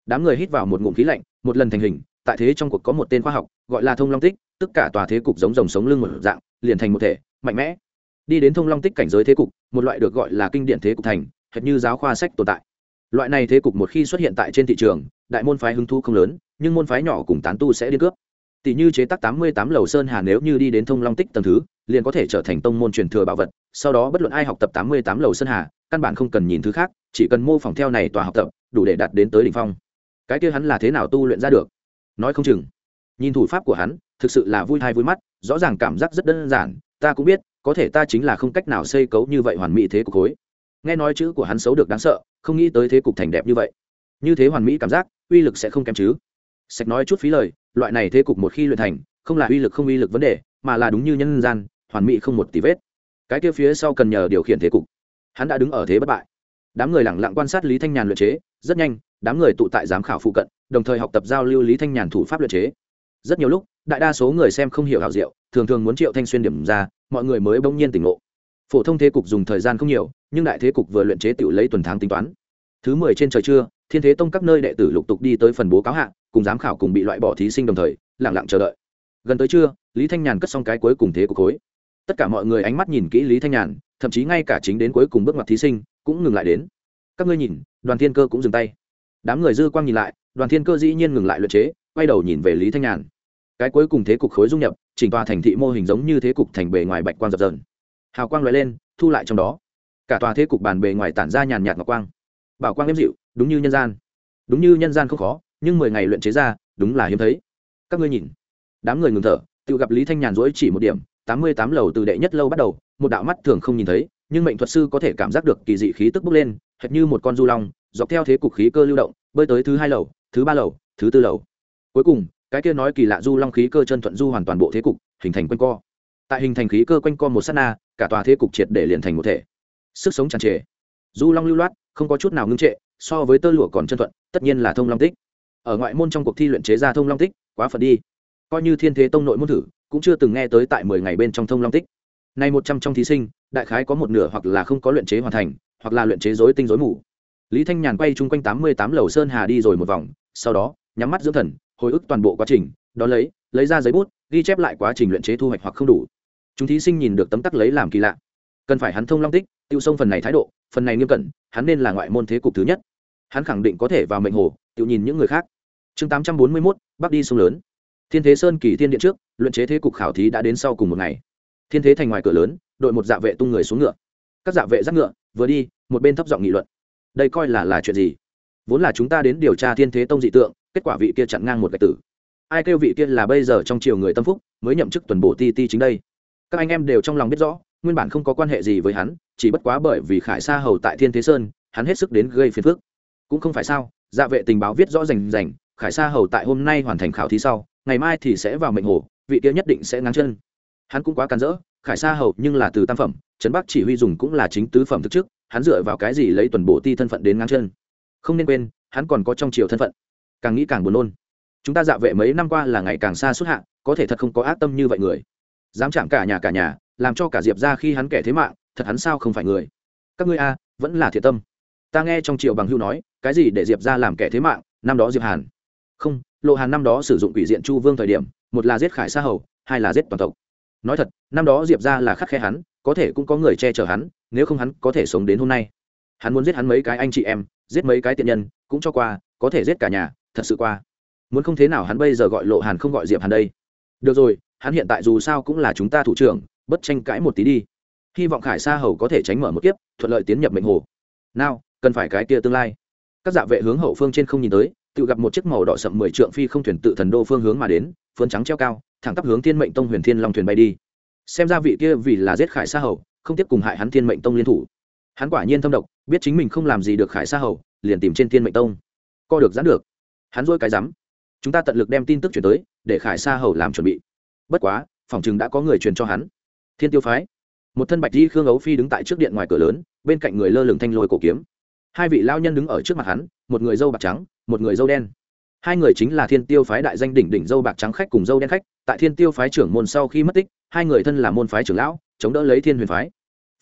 đám người hít vào một ngụm khí lạnh, một lần thành hình, tại thế trong cuộc có một tên khoa học, gọi là thông long tích tất cả tòa thế cục giống dòng sống lưng một dạng, liền thành một thể, mạnh mẽ. Đi đến thông long tích cảnh giới thế cục, một loại được gọi là kinh điển thế cục thành, hệt như giáo khoa sách tồn tại. Loại này thế cục một khi xuất hiện tại trên thị trường, đại môn phái hứng thu không lớn, nhưng môn phái nhỏ cùng tán tu sẽ đi cướp. Tỷ như chế tác tám mươi tám lầu sơn hà nếu như đi đến thông long tích tầng thứ, liền có thể trở thành tông môn truyền thừa bảo vật, sau đó bất luận ai học tập tám mươi tám lầu sơn hà, căn bản không cần nhìn thứ khác, chỉ cần mô phỏng theo này tòa học tập, đủ để đạt đến tới đỉnh phong cái kia hắn là thế nào tu luyện ra được? Nói không chừng. Nhìn thủ pháp của hắn, thực sự là vui hay vui mắt, rõ ràng cảm giác rất đơn giản, ta cũng biết, có thể ta chính là không cách nào xây cấu như vậy hoàn mỹ thế cục khối. Nghe nói chữ của hắn xấu được đáng sợ, không nghĩ tới thế cục thành đẹp như vậy. Như thế hoàn mỹ cảm giác, uy lực sẽ không kém chứ. Sạch nói chút phí lời, loại này thế cục một khi luyện thành, không là uy lực không uy lực vấn đề, mà là đúng như nhân gian, hoàn mỹ không một tí vết. Cái kia phía sau cần nhờ điều khiển thế cục. Hắn đã đứng ở thế bất bại đám người lẳng lặng quan sát lý thanh nhàn luyện chế, rất nhanh, đám người tụ tại giám khảo phụ cận, đồng thời học tập giao lưu lý thanh nhàn thủ pháp luyện chế. Rất nhiều lúc, đại đa số người xem không hiểu hào diệu, thường thường muốn triệu thanh xuyên điểm ra, mọi người mới bỗng nhiên tỉnh ngộ. Phổ thông thế cục dùng thời gian không nhiều, nhưng đại thế cục vừa luyện chế tự lấy tuần tháng tính toán. Thứ mười trên trời trưa, thiên thế tông các nơi đệ tử lục tục đi tới phần bố cáo hạ, cùng giám khảo cùng bị loại bỏ thí sinh đồng thời, lẳng lặng chờ đợi. Gần tới trưa, lý thanh nhàn cất xong cái cuối cùng thế cục khối. Tất cả mọi người ánh mắt nhìn kỹ lý thanh nhàn, thậm chí ngay cả chính đến cuối cùng bước ngoặt thí sinh cũng ngừng lại đến. Các ngươi nhìn, đoàn thiên cơ cũng dừng tay. Đám người dư quang nhìn lại, đoàn thiên cơ dĩ nhiên ngừng lại luyện chế, quay đầu nhìn về lý thanh nhàn. Cái cuối cùng thế cục khối dung nhập, chỉnh tòa thành thị mô hình giống như thế cục thành bề ngoài bạch quang dập dờn. Hào quang loại lên, thu lại trong đó. Cả tòa thế cục bàn bề ngoài tản ra nhàn nhạt ngọc quang. Bảo quang êm dịu, đúng như nhân gian. Đúng như nhân gian không khó, nhưng mười ngày luyện chế ra, đúng là hiếm thấy. Các ngươi nhìn. Đám người ngừng thở, tự gặp lý thanh nhàn dỗi chỉ một điểm, tám mươi tám lầu từ đệ nhất lâu bắt đầu, một đạo mắt thường không nhìn thấy nhưng mệnh thuật sư có thể cảm giác được kỳ dị khí tức bốc lên, hệt như một con du long, dọc theo thế cục khí cơ lưu động, bơi tới thứ hai lầu, thứ ba lầu, thứ tư lầu. Cuối cùng, cái kia nói kỳ lạ du long khí cơ chân thuận du hoàn toàn bộ thế cục, hình thành quanh co. Tại hình thành khí cơ quanh co một s á t na, cả tòa thế cục triệt để liền thành một thể. Sức sống tràn trề. Du long lưu loát, không có chút nào ngưng trệ, so với tơ lụa còn chân thuận, tất nhiên là thông long tích. Ở ngoại môn trong cuộc thi luyện chế ra thông long tích, quá phần đi. Coi như thiên thế tông nội môn thử, cũng chưa từng nghe tới tại mười ngày bên trong thông long tích. Nay một trăm trong thí sinh đại khái có một nửa hoặc là không có luyện chế hoàn thành, hoặc là luyện chế dối tinh dối mù. Lý thanh nhàn quay chung quanh tám mươi tám lầu sơn hà đi rồi một vòng, sau đó, nhắm mắt dưỡng thần, hồi ức toàn bộ quá trình đón lấy lấy ra giấy bút, ghi chép lại quá trình luyện chế thu hoạch hoặc không đủ. Chúng thí sinh nhìn được tấm tắc lấy làm kỳ lạ. Cần phải hắn thông long tích, tiêu sông phần này thái độ, phần này nghiêm cẩn, hắn nên là ngoại môn thế cục thứ nhất. Hắn khẳng định có thể vào mệnh hồ, tự nhìn những người khác. Chương tám trăm bốn mươi mốt, bắc đi sông lớn. Thiên thế sơn kỳ thiên điện trước, luyện chế thế cục khảo thí đã đến sau cùng một ngày. Thiên thế thành ngoài cửa lớn đội một dạ vệ tung người xuống ngựa. Các dạ vệ dắt ngựa, vừa đi, một bên thấp giọng nghị luận. Đây coi là là chuyện gì? Vốn là chúng ta đến điều tra thiên thế tông dị tượng, kết quả vị kia chặn ngang một cái tử. Ai kêu vị kia là bây giờ trong triều người tâm phúc, mới nhậm chức tuần bộ ti ti chính đây? Các anh em đều trong lòng biết rõ, nguyên bản không có quan hệ gì với hắn, chỉ bất quá bởi vì khải sa hầu tại thiên thế sơn, hắn hết sức đến gây phiền phức. Cũng không phải sao dạ vệ tình báo viết rõ rành rành, khải sa hầu tại hôm nay hoàn thành khảo thí sau, ngày mai thì sẽ vào mệnh hồ, vị kia nhất định sẽ ngáng chân. Hắn cũng quá càn rỡ khải sa hầu nhưng là từ tam phẩm, trấn bắc chỉ huy dùng cũng là chính tứ phẩm thực chức, hắn dựa vào cái gì lấy tuần bộ ti thân phận đến ngang chân? Không nên quên, hắn còn có trong triều thân phận. Càng nghĩ càng buồn nôn. Chúng ta dạ vệ mấy năm qua là ngày càng xa suốt hạ, có thể thật không có ác tâm như vậy người. Dám chạm cả nhà cả nhà, làm cho cả diệp ra khi hắn kẻ thế mạng, thật hắn sao không phải người? Các ngươi a, vẫn là thiệt tâm. Ta nghe trong triều bằng hưu nói, cái gì để diệp ra làm kẻ thế mạng, năm đó diệp hàn. Không, lộ hàn năm đó sử dụng quỷ diện chu vương thời điểm, một là giết khải sa hầu, hai là giết toàn tộc nói thật, năm đó diệp ra là khắc khe hắn, có thể cũng có người che chở hắn, nếu không hắn có thể sống đến hôm nay. Hắn muốn giết hắn mấy cái anh chị em, giết mấy cái tiện nhân, cũng cho qua, có thể giết cả nhà, thật sự qua. Muốn không thế nào hắn bây giờ gọi lộ hàn không gọi diệp hàn đây. Được rồi, hắn hiện tại dù sao cũng là chúng ta thủ trưởng, bất tranh cãi một tí đi. Hy vọng khải sa hầu có thể tránh mở một kiếp, thuận lợi tiến nhập mệnh hồ. Nào, cần phải cái kia tương lai. Các dạ vệ hướng hậu phương trên không nhìn tới, tự gặp một chiếc màu đỏ sậm mười trượng phi không thuyền tự thần đô phương hướng mà đến, phấn trắng treo cao thẳng tắp hướng thiên mệnh tông huyền thiên long thuyền bay đi. Xem ra vị kia vì là giết khải sa hầu, không tiếp cùng hại hắn thiên mệnh tông liên thủ. Hắn quả nhiên thâm độc, biết chính mình không làm gì được khải sa hầu, liền tìm trên thiên mệnh tông. Co được giãn được. Hắn dôi cái rắm. Chúng ta tận lực đem tin tức chuyển tới, để khải sa hầu làm chuẩn bị. Bất quá, phòng chừng đã có người truyền cho hắn. Thiên tiêu phái. Một thân bạch di khương ấu phi đứng tại trước điện ngoài cửa lớn, bên cạnh người lơ lửng thanh lôi cổ kiếm. Hai vị lao nhân đứng ở trước mặt hắn, một người dâu bạc trắng, một người dâu đen hai người chính là thiên tiêu phái đại danh đỉnh đỉnh dâu bạc trắng khách cùng dâu đen khách. Tại thiên tiêu phái trưởng môn sau khi mất tích, hai người thân là môn phái trưởng lão, chống đỡ lấy thiên huyền phái.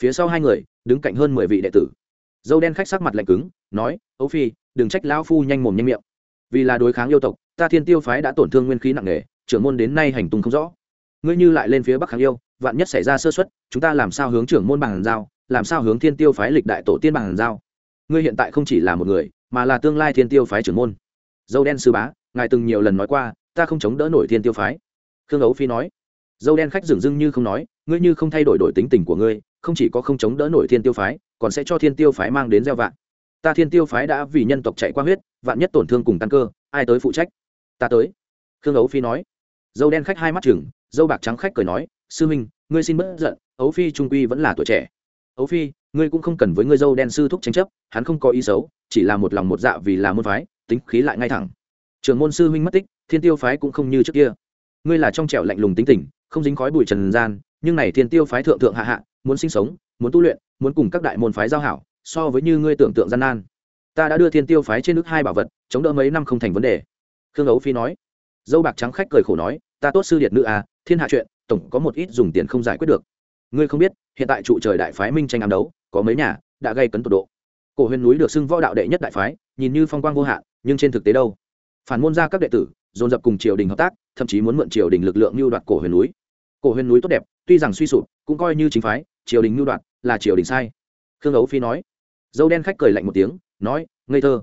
Phía sau hai người, đứng cạnh hơn mười vị đệ tử. Dâu đen khách sắc mặt lạnh cứng, nói ấu phi, đừng trách lão phu nhanh mồm nhanh miệng. Vì là đối kháng yêu tộc, ta thiên tiêu phái đã tổn thương nguyên khí nặng nề, trưởng môn đến nay hành tung không rõ. Ngươi như lại lên phía bắc kháng yêu, vạn nhất xảy ra sơ xuất chúng ta làm sao hướng trưởng môn bằng giao, làm sao hướng thiên tiêu phái lịch đại tổ tiên bằng giao? Ngươi hiện tại không chỉ là một người, mà là tương lai thiên tiêu phái trưởng môn dâu đen sư bá, ngài từng nhiều lần nói qua, ta không chống đỡ nổi thiên tiêu phái. Khương ấu phi nói, dâu đen khách dừng dưng như không nói, ngươi như không thay đổi đổi tính tình của ngươi, không chỉ có không chống đỡ nổi thiên tiêu phái, còn sẽ cho thiên tiêu phái mang đến gieo vạn ta thiên tiêu phái đã vì nhân tộc chạy qua huyết, vạn nhất tổn thương cùng căn cơ, ai tới phụ trách? Ta tới. Khương ấu phi nói. Dâu đen khách hai mắt chừng dâu bạc trắng khách cười nói, sư huynh, ngươi xin bớt giận, ấu phi trung quy vẫn là tuổi trẻ. Ấu phi, ngươi cũng không cần với ngươi dâu đen sư thúc tranh chấp, hắn không có ý xấu, chỉ là một lòng một dạ vì là môn phái tính khí lại ngay thẳng. Trường môn sư huynh mất tích, thiên tiêu phái cũng không như trước kia. Ngươi là trong trẻo lạnh lùng tính tình, không dính khói bụi trần gian, nhưng này thiên tiêu phái thượng thượng hạ hạ, muốn sinh sống, muốn tu luyện, muốn cùng các đại môn phái giao hảo, so với như ngươi tưởng tượng gian nan. Ta đã đưa thiên tiêu phái trên nước hai bảo vật, chống đỡ mấy năm không thành vấn đề. Khương ấu phi nói. Dâu bạc trắng khách cười khổ nói, ta tốt sư điệt nữ à thiên hạ chuyện, tổng có một ít dùng tiền không giải quyết được. Ngươi không biết, hiện tại trụ trời đại phái minh tranh ám đấu, có mấy nhà, đã gây cấn tột độ. Cổ huyền núi được xưng võ đạo đệ nhất đại phái, nhìn như phong quang vô hạn nhưng trên thực tế đâu? Phản môn ra các đệ tử, dồn dập cùng triều đình hợp tác, thậm chí muốn mượn triều đình lực lượng mưu đoạt cổ huyền núi. Cổ huyền núi tốt đẹp, tuy rằng suy sụp, cũng coi như chính phái, triều đình mưu đoạt là triều đình sai. Khương ấu phi nói. Dâu đen khách cười lạnh một tiếng, nói, ngây thơ.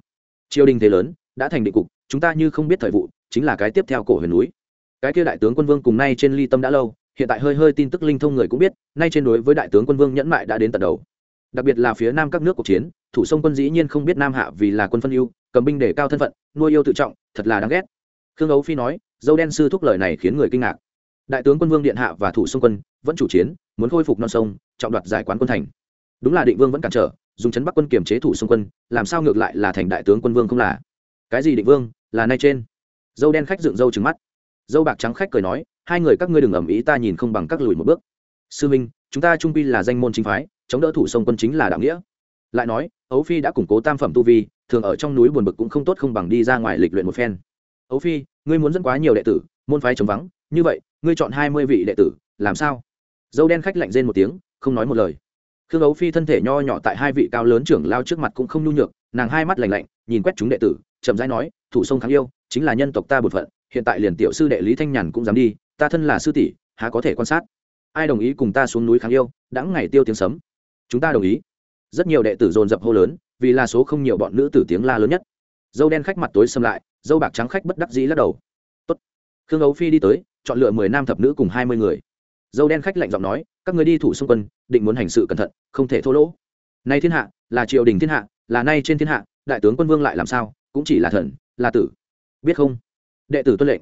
Triều đình thế lớn, đã thành định cục, chúng ta như không biết thời vụ, chính là cái tiếp theo cổ huyền núi. Cái kia đại tướng quân vương cùng nay trên ly tâm đã lâu, hiện tại hơi hơi tin tức linh thông người cũng biết, nay trên đối với đại tướng quân vương nhẫn mại đã đến tận đầu. Đặc biệt là phía nam các nước cuộc chiến, thủ sông quân dĩ nhiên không biết nam hạ vì là quân phân ưu cầm binh để cao thân phận, nuôi yêu tự trọng, thật là đáng ghét. Khương ấu phi nói, dâu đen sư thúc lời này khiến người kinh ngạc. Đại tướng quân vương điện hạ và thủ xung quân vẫn chủ chiến, muốn khôi phục non sông, trọng đoạt giải quán quân thành. Đúng là định vương vẫn cản trở, dùng chấn bắc quân kiềm chế thủ xung quân, làm sao ngược lại là thành đại tướng quân vương không là? Cái gì định vương, là nay trên? Dâu đen khách dựng dâu trừng mắt. Dâu bạc trắng khách cười nói, hai người các ngươi đừng ầm ĩ ta nhìn không bằng các lùi một bước. Sư minh, chúng ta trung pi là danh môn chính phái, chống đỡ thủ sông quân chính là đạo nghĩa. Lại nói ấu phi đã củng cố tam phẩm tu vi, thường ở trong núi buồn bực cũng không tốt không bằng đi ra ngoài lịch luyện một phen. Ấu phi, ngươi muốn dẫn quá nhiều đệ tử, môn phái chống vắng, như vậy, ngươi chọn hai mươi vị đệ tử, làm sao? Dâu đen khách lạnh rên một tiếng, không nói một lời. Khương ấu phi thân thể nho nhỏ tại hai vị cao lớn trưởng lao trước mặt cũng không nhu nhược, nàng hai mắt lành lạnh, nhìn quét chúng đệ tử, chậm rãi nói, thủ sông kháng yêu, chính là nhân tộc ta bột phận, hiện tại liền tiểu sư đệ lý thanh nhàn cũng dám đi, ta thân là sư tỷ, há có thể quan sát? Ai đồng ý cùng ta xuống núi kháng yêu đã ngày tiêu tiếng sấm. Chúng ta đồng ý rất nhiều đệ tử dồn dập hô lớn, vì là số không nhiều bọn nữ tử tiếng la lớn nhất. Dâu đen khách mặt tối xâm lại, dâu bạc trắng khách bất đắc dĩ lắc đầu. Tốt. khương ấu phi đi tới, chọn lựa mười nam thập nữ cùng hai mươi người. Dâu đen khách lạnh giọng nói, các người đi thủ xung quân, định muốn hành sự cẩn thận, không thể thô lỗ. Nay thiên hạ, là triều đình thiên hạ, là nay trên thiên hạ, đại tướng quân vương lại làm sao, cũng chỉ là thần, là tử. Biết không? Đệ tử tuân lệnh.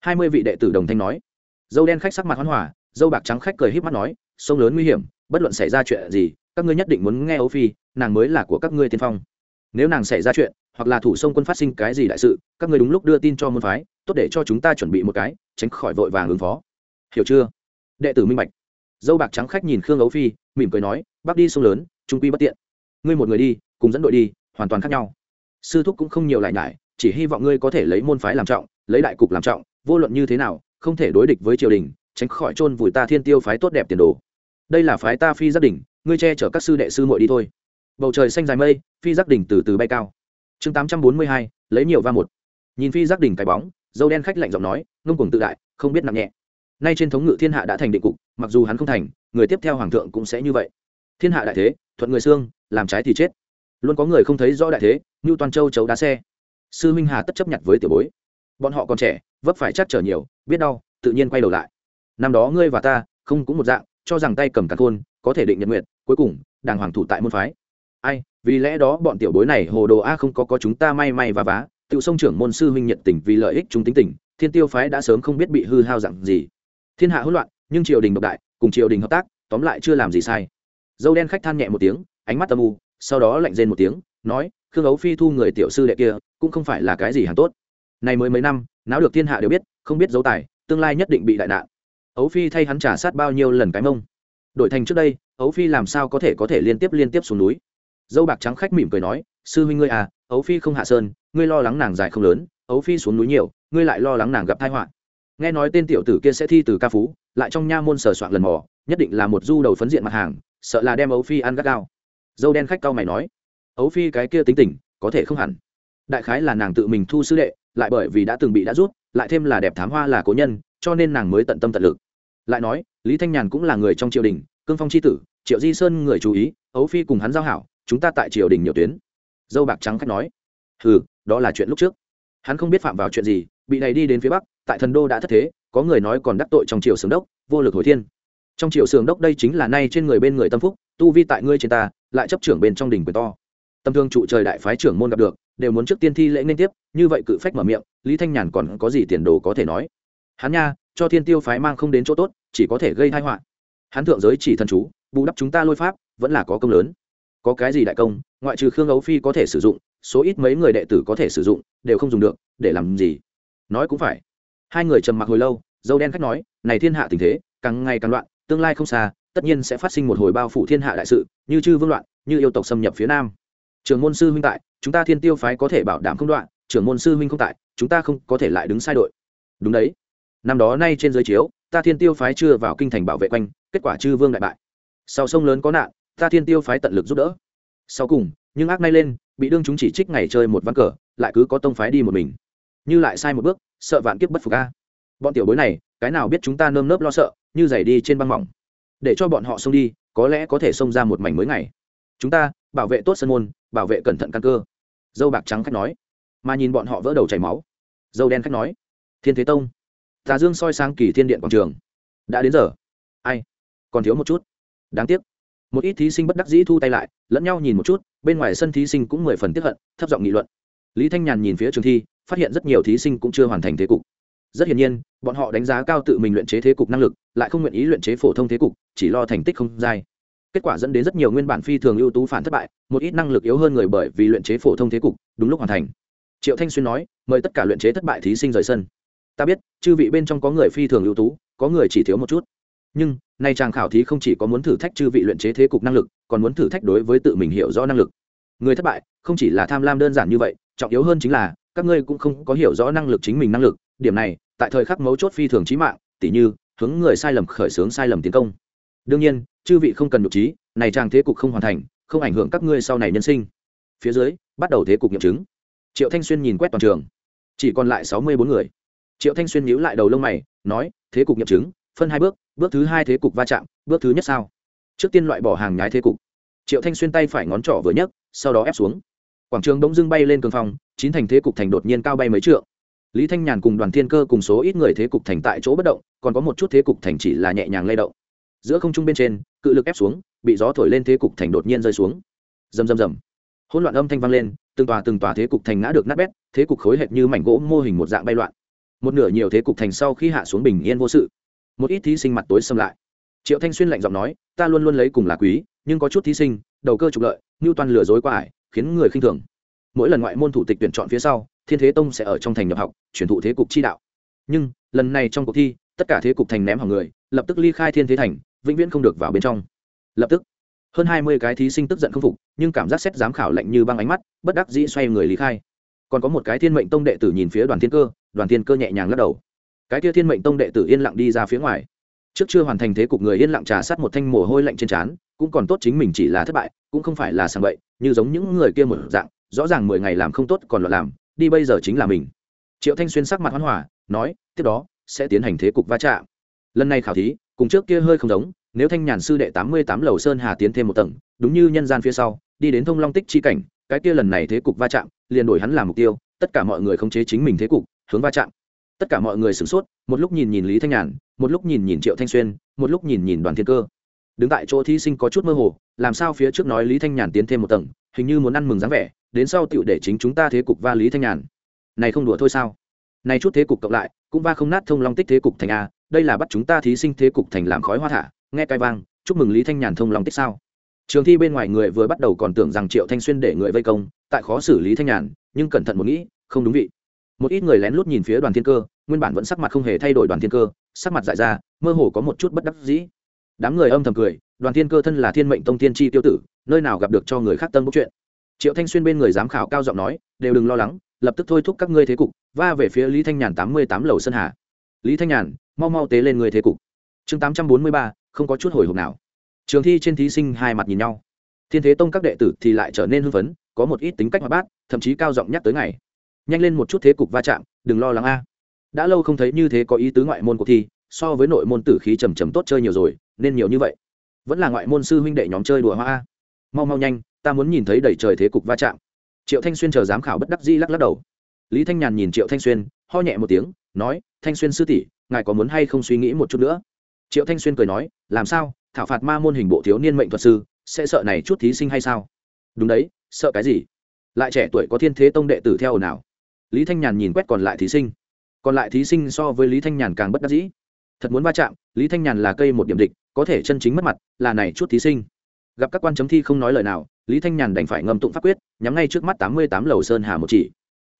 Hai mươi vị đệ tử đồng thanh nói. Dâu đen khách sắc mặt hoán hỏa, dâu bạc trắng khách cười híp mắt nói, sông lớn nguy hiểm, bất luận xảy ra chuyện gì các ngươi nhất định muốn nghe ấu phi, nàng mới là của các ngươi tiên phong. Nếu nàng xảy ra chuyện, hoặc là thủ sông quân phát sinh cái gì đại sự, các ngươi đúng lúc đưa tin cho môn phái, tốt để cho chúng ta chuẩn bị một cái, tránh khỏi vội vàng ứng phó. Hiểu chưa? Đệ tử minh bạch. Dâu bạc trắng khách nhìn khương ấu phi, mỉm cười nói bác đi sông lớn, trung quy bất tiện. Ngươi một người đi, cùng dẫn đội đi, hoàn toàn khác nhau. Sư thúc cũng không nhiều lại nhải, chỉ hy vọng ngươi có thể lấy môn phái làm trọng, lấy đại cục làm trọng, vô luận như thế nào, không thể đối địch với triều đình, tránh khỏi chôn vùi ta thiên tiêu phái tốt đẹp tiền đồ. Đây là phái ta phi gia đỉnh ngươi che chở các sư đệ sư muội đi thôi. Bầu trời xanh dài mây, phi giác đỉnh từ từ bay cao. Chương tám trăm bốn mươi hai, lấy nhiều va một. Nhìn phi giác đỉnh cái bóng, dâu đen khách lạnh giọng nói, ngông cuồng tự đại, không biết nặng nhẹ. Nay trên thống ngự thiên hạ đã thành định cục, mặc dù hắn không thành, người tiếp theo hoàng thượng cũng sẽ như vậy. Thiên hạ đại thế, thuận người xương, làm trái thì chết. Luôn có người không thấy rõ đại thế, như toàn châu chấu đá xe. Sư minh hà tất chấp nhận với tiểu bối. Bọn họ còn trẻ, vấp phải chắc trở nhiều, biết đau, tự nhiên quay đầu lại. Năm đó ngươi và ta, không cũng một dạng cho rằng tay cầm càn khôn, có thể định nhật nguyện cuối cùng, đàng hoàng thủ tại môn phái. Ai, vì lẽ đó bọn tiểu bối này hồ đồ a không có có chúng ta may may và vá tự sông trưởng môn sư huynh nhiệt tình vì lợi ích chúng tính tình, thiên tiêu phái đã sớm không biết bị hư hao dặn gì. Thiên hạ hỗn loạn, nhưng triều đình độc đại, cùng triều đình hợp tác, tóm lại chưa làm gì sai. Dâu đen khách than nhẹ một tiếng, ánh mắt âm u, sau đó lạnh rên một tiếng, nói, khương ấu phi thu người tiểu sư đệ kia, cũng không phải là cái gì hàng tốt. Này mới mấy năm não được thiên hạ đều biết, không biết dấu tài, tương lai nhất định bị đại nạn ấu phi thay hắn trả sát bao nhiêu lần cái mông. Đổi thành trước đây, ấu phi làm sao có thể có thể liên tiếp liên tiếp xuống núi? Dâu bạc trắng khách mỉm cười nói, sư huynh ngươi à ấu phi không hạ sơn, ngươi lo lắng nàng dài không lớn, ấu phi xuống núi nhiều, ngươi lại lo lắng nàng gặp tai họa. Nghe nói tên tiểu tử kia sẽ thi từ ca phú, lại trong nha môn sờ soạn lần mò, nhất định là một du đầu phấn diện mặt hàng, sợ là đem ấu phi ăn gắt gao. Dâu đen khách cao mày nói, ấu phi cái kia tính tình, có thể không hẳn. Đại khái là nàng tự mình thu sư đệ, lại bởi vì đã từng bị đã rút, lại thêm là đẹp thám hoa là cố nhân, cho nên nàng mới tận tâm tận lực lại nói, lý thanh nhàn cũng là người trong triều đình, cương phong c h i tử, triệu di sơn người chú ý, ấu phi cùng hắn giao hảo, chúng ta tại triều đình nhiều tuyến. Dâu bạc trắng khách nói ừ đó là chuyện lúc trước. Hắn không biết phạm vào chuyện gì, bị này đi đến phía bắc, tại thần đô đã thất thế, có người nói còn đắc tội trong triều sướng đốc, vô lực hồi thiên. Trong triều sướng đốc đây chính là nay trên người bên người tâm phúc, tu vi tại ngươi trên ta, lại chấp trưởng bên trong đỉnh quyền to. Tâm thương trụ trời đại phái trưởng môn gặp được, đều muốn trước tiên thi lễ nên tiếp, như vậy cự phách mở miệng, lý thanh nhàn còn có gì tiền đồ có thể nói? Hắn nha cho thiên tiêu phái mang không đến chỗ tốt, chỉ có thể gây tai họa. Hắn thượng giới chỉ thần chú, bù đắp chúng ta lôi pháp, vẫn là có công lớn. Có cái gì đại công, ngoại trừ khương ấu phi có thể sử dụng, số ít mấy người đệ tử có thể sử dụng, đều không dùng được, để làm gì? Nói cũng phải. Hai người trầm mặc hồi lâu, dâu đen khách nói, này thiên hạ tình thế, càng ngày càng loạn, tương lai không xa, tất nhiên sẽ phát sinh một hồi bao phủ thiên hạ đại sự, như chư vương loạn, như yêu tộc xâm nhập phía nam. Trường môn sư huynh tại, chúng ta thiên tiêu phái có thể bảo đảm không đoạn, trưởng môn sư huynh không tại, chúng ta không có thể lại đứng sai đội. Đúng đấy năm đó nay trên giới chiếu, ta thiên tiêu phái chưa vào kinh thành bảo vệ quanh, kết quả chư vương đại bại. Sau sông lớn có nạn, ta thiên tiêu phái tận lực giúp đỡ. Sau cùng, nhưng ác nay lên, bị đương chúng chỉ trích ngày chơi một ván cờ, lại cứ có tông phái đi một mình. Như lại sai một bước, sợ vạn kiếp bất phục a. Bọn tiểu bối này, cái nào biết chúng ta nơm nớp lo sợ, như giày đi trên băng mỏng. Để cho bọn họ xông đi, có lẽ có thể xông ra một mảnh mới ngày. Chúng ta, bảo vệ tốt sân môn, bảo vệ cẩn thận căn cơ. Dâu bạc trắng khách nói. Mà nhìn bọn họ vỡ đầu chảy máu. Dâu đen khách nói. Thiên thế tông tà dương soi sang kỳ thiên điện quảng trường. Đã đến giờ. Ai? Còn thiếu một chút. Đáng tiếc. Một ít thí sinh bất đắc dĩ thu tay lại, lẫn nhau nhìn một chút, bên ngoài sân thí sinh cũng mười phần tiếp hận, thấp giọng nghị luận. Lý thanh nhàn nhìn phía trường thi, phát hiện rất nhiều thí sinh cũng chưa hoàn thành thế cục. Rất hiển nhiên, bọn họ đánh giá cao tự mình luyện chế thế cục năng lực, lại không nguyện ý luyện chế phổ thông thế cục, chỉ lo thành tích không dai. Kết quả dẫn đến rất nhiều nguyên bản phi thường ưu tú phản thất bại, một ít năng lực yếu hơn người bởi vì luyện chế phổ thông thế cục, đúng lúc hoàn thành. Triệu thanh xuyên nói, mời tất cả luyện chế thất bại thí sinh rời sân ta biết, chư vị bên trong có người phi thường ưu tú, có người chỉ thiếu một chút. Nhưng, nay chàng khảo thí không chỉ có muốn thử thách chư vị luyện chế thế cục năng lực, còn muốn thử thách đối với tự mình hiểu rõ năng lực. Người thất bại, không chỉ là tham lam đơn giản như vậy, trọng yếu hơn chính là, các ngươi cũng không có hiểu rõ năng lực chính mình năng lực. Điểm này, tại thời khắc mấu chốt phi thường trí mạng, tỉ như, hướng người sai lầm khởi xướng sai lầm tiến công. Đương nhiên, chư vị không cần nhục trí, này chàng thế cục không hoàn thành, không ảnh hưởng các ngươi sau này nhân sinh. Phía dưới, bắt đầu thế cục nghiệm chứng. Triệu thanh xuyên nhìn quét toàn trường. Chỉ còn lại sáu mươi bốn người triệu thanh xuyên nhíu lại đầu lông mày, nói, thế cục nghiệm chứng, phân hai bước bước thứ hai thế cục va chạm, bước thứ nhất sao? Trước tiên loại bỏ hàng nhái thế cục. Triệu thanh xuyên tay phải ngón trỏ vừa nhấc, sau đó ép xuống. Quảng trường bỗng dưng bay lên cường phong, chín thành thế cục thành đột nhiên cao bay mấy trượng. Lý thanh nhàn cùng đoàn thiên cơ cùng số ít người thế cục thành tại chỗ bất động, còn có một chút thế cục thành chỉ là nhẹ nhàng lay động. Giữa không trung bên trên, cự lực ép xuống, bị gió thổi lên thế cục thành đột nhiên rơi xuống. Rầm rầm rầm. Hỗn loạn âm thanh vang lên, từng tòa từng tòa thế cục thành ngã được nát bét, thế cục khối hệt như mảnh gỗ mô hình một dạng bay loạn một nửa nhiều thế cục thành sau khi hạ xuống bình yên vô sự. Một ít thí sinh mặt tối xâm lại. Triệu thanh xuyên lạnh giọng nói, ta luôn luôn lấy cùng là quý, nhưng có chút thí sinh, đầu cơ trục lợi, như toàn lừa dối qua ải, khiến người khinh thường. Mỗi lần ngoại môn thủ tịch tuyển chọn phía sau, thiên thế tông sẽ ở trong thành nhập học, chuyển thụ thế cục chi đạo. Nhưng, lần này trong cuộc thi, tất cả thế cục thành ném hỏng người, lập tức ly khai thiên thế thành, vĩnh viễn không được vào bên trong. Lập tức, hơn hai mươi cái thí sinh tức giận không phục, nhưng cảm giác xét giám khảo lạnh như băng ánh mắt, bất đắc dĩ xoay người lý khai còn có một cái thiên mệnh tông đệ tử nhìn phía đoàn thiên cơ, đoàn thiên cơ nhẹ nhàng lắc đầu. Cái kia thiên mệnh tông đệ tử yên lặng đi ra phía ngoài. Trước chưa hoàn thành thế cục người yên lặng trà sát một thanh mồ hôi lạnh trên trán, cũng còn tốt chính mình chỉ là thất bại, cũng không phải là sàng bậy, như giống những người kia một dạng, rõ ràng mười ngày làm không tốt còn loạn làm, đi bây giờ chính là mình. Triệu thanh xuyên sắc mặt hoan hỏa nói, tiếp đó, sẽ tiến hành thế cục va chạm. Lần này khảo thí, cùng trước kia hơi không giống, nếu thanh nhàn sư đệ tám mươi tám lầu sơn hà tiến thêm một tầng, đúng như nhân gian phía sau, đi đến thông long tích chi cảnh, cái kia lần này thế cục va chạm liền đổi hắn làm mục tiêu, tất cả mọi người khống chế chính mình thế cục, hướng va chạm. Tất cả mọi người sửng sốt, một lúc nhìn nhìn lý thanh nhàn, một lúc nhìn nhìn triệu thanh xuyên, một lúc nhìn nhìn đoàn thiên cơ. Đứng tại chỗ thí sinh có chút mơ hồ, làm sao phía trước nói lý thanh nhàn tiến thêm một tầng, hình như muốn ăn mừng dáng vẻ, đến sau tựu để chính chúng ta thế cục va lý thanh nhàn. Này không đùa thôi sao? Này chút thế cục cộng lại, cũng va không nát thông long tích thế cục thành a, đây là bắt chúng ta thí sinh thế cục thành làm khói hoa thả, nghe cai vang, chúc mừng lý thanh nhàn thông long tích sao? Trường thi bên ngoài người vừa bắt đầu còn tưởng rằng triệu thanh xuyên để người vây công, tại khó xử lý thanh nhàn, nhưng cẩn thận một nghĩ, không đúng vị. Một ít người lén lút nhìn phía đoàn thiên cơ, nguyên bản vẫn sắc mặt không hề thay đổi đoàn thiên cơ, sắc mặt dại ra, mơ hồ có một chút bất đắc dĩ. Đám người âm thầm cười, đoàn thiên cơ thân là thiên mệnh tông thiên tri tiêu tử, nơi nào gặp được cho người khác tân bốc chuyện. Triệu thanh xuyên bên người giám khảo cao giọng nói, đều đừng lo lắng, lập tức thôi thúc các ngươi thế cục, va về phía lý thanh nhàn tám mươi tám lầu sơn hà. Lý thanh nhàn, mau mau tế lên người thế cục. Chương tám trăm bốn mươi ba, không có chút hồi hộp nào trường thi trên thí sinh hai mặt nhìn nhau. Thiên thế tông các đệ tử thì lại trở nên hưng phấn, có một ít tính cách hoạt bát, thậm chí cao giọng nhắc tới ngày nhanh lên một chút thế cục va chạm, đừng lo lắng a. Đã lâu không thấy như thế có ý tứ ngoại môn cuộc thi, so với nội môn tử khí trầm trầm tốt chơi nhiều rồi, nên nhiều như vậy. Vẫn là ngoại môn sư huynh đệ nhóm chơi đùa hoa a. Mau mau nhanh, ta muốn nhìn thấy đầy trời thế cục va chạm. Triệu thanh xuyên chờ giám khảo bất đắc dĩ lắc lắc đầu. Lý thanh nhàn nhìn triệu thanh xuyên, ho nhẹ một tiếng, nói, thanh xuyên sư tỷ, ngài có muốn hay không suy nghĩ một chút nữa? Triệu thanh xuyên cười nói, làm sao? Thảo phạt ma môn hình bộ thiếu niên mệnh thuật sư, sẽ sợ này chút thí sinh hay sao? Đúng đấy, sợ cái gì? Lại trẻ tuổi có thiên thế tông đệ tử theo ồn ào. Lý thanh nhàn nhìn quét còn lại thí sinh. Còn lại thí sinh so với lý thanh nhàn càng bất đắc dĩ. Thật muốn va chạm, lý thanh nhàn là cây một điểm địch, có thể chân chính mất mặt, là này chút thí sinh. Gặp các quan chấm thi không nói lời nào, lý thanh nhàn đành phải ngâm tụng pháp quyết, nhắm ngay trước mắt tám mươi tám lầu sơn hà một chỉ.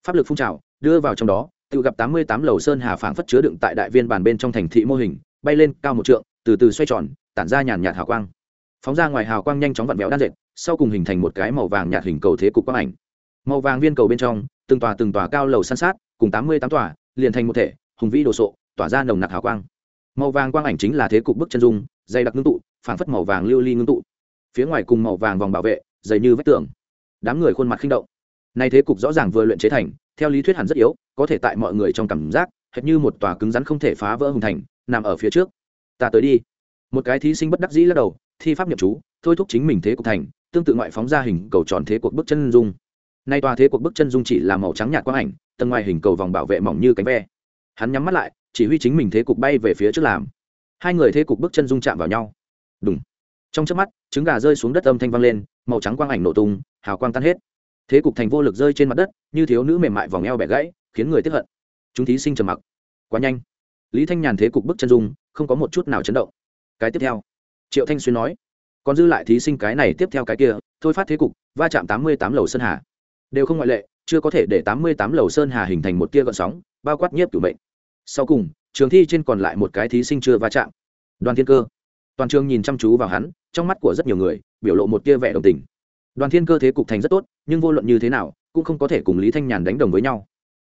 Pháp lực phun trào, đưa vào trong đó, tự gặp tám mươi tám lầu sơn hà phảng phất chứa đựng tại đại viên bàn bên trong thành thị mô hình, bay lên cao một trượng, từ từ xoay tròn tản ra nhàn nhạt hào quang. Phóng ra ngoài hào quang nhanh chóng vặn vẹo đan dệt, sau cùng hình thành một cái màu vàng nhạt hình cầu thế cục quang ảnh. Màu vàng viên cầu bên trong, từng tòa từng tòa cao lầu san sát, cùng tám mươi tám tòa, liền thành một thể, hùng vĩ đồ sộ, tỏa ra nồng nặc hào quang. Màu vàng quang ảnh chính là thế cục bức chân dung, dày đặc ngưng tụ, phảng phất màu vàng lưu ly ngưng tụ. Phía ngoài cùng màu vàng vòng bảo vệ, dày như vách tường. Đám người khuôn mặt khinh động. Nay thế cục rõ ràng vừa luyện chế thành, theo lý thuyết hẳn rất yếu, có thể tại mọi người trong cảm giác, hệt như một tòa cứng rắn không thể phá vỡ hùng thành, nằm ở phía trước. Ta tới đi một cái thí sinh bất đắc dĩ lắc đầu, thi pháp nhậm chú, thôi thúc chính mình thế cục thành, tương tự ngoại phóng ra hình cầu tròn thế cuộc bức chân dung. Nay tòa thế cuộc bức chân dung chỉ là màu trắng nhạt quang ảnh, tầng ngoài hình cầu vòng bảo vệ mỏng như cánh ve. Hắn nhắm mắt lại, chỉ huy chính mình thế cục bay về phía trước làm. Hai người thế cục bức chân dung chạm vào nhau. Đúng trong chớp mắt, trứng gà rơi xuống đất âm thanh vang lên, màu trắng quang ảnh nổ tung, hào quang tan hết. Thế cục thành vô lực rơi trên mặt đất, như thiếu nữ mềm mại vòng eo bẻ gãy, khiến người tiếp hận. Chúng thí sinh trầm mặc. Quá nhanh. Lý thanh nhàn thế cục bức chân dung, không có một chút nào chấn động cái tiếp theo. Triệu thanh xuyên nói, còn dư lại thí sinh cái này tiếp theo cái kia, thôi phát thế cục, va chạm tám mươi tám lầu sơn hà. Đều không ngoại lệ, chưa có thể để tám mươi tám lầu sơn hà hình thành một tia gợn sóng, bao quát nhiếp cửu mệnh. Sau cùng, trường thi trên còn lại một cái thí sinh chưa va chạm. Đoàn thiên cơ. Toàn trường nhìn chăm chú vào hắn, trong mắt của rất nhiều người, biểu lộ một tia vẻ đồng tình. Đoàn thiên cơ thế cục thành rất tốt, nhưng vô luận như thế nào, cũng không có thể cùng lý thanh nhàn đánh đồng với nhau.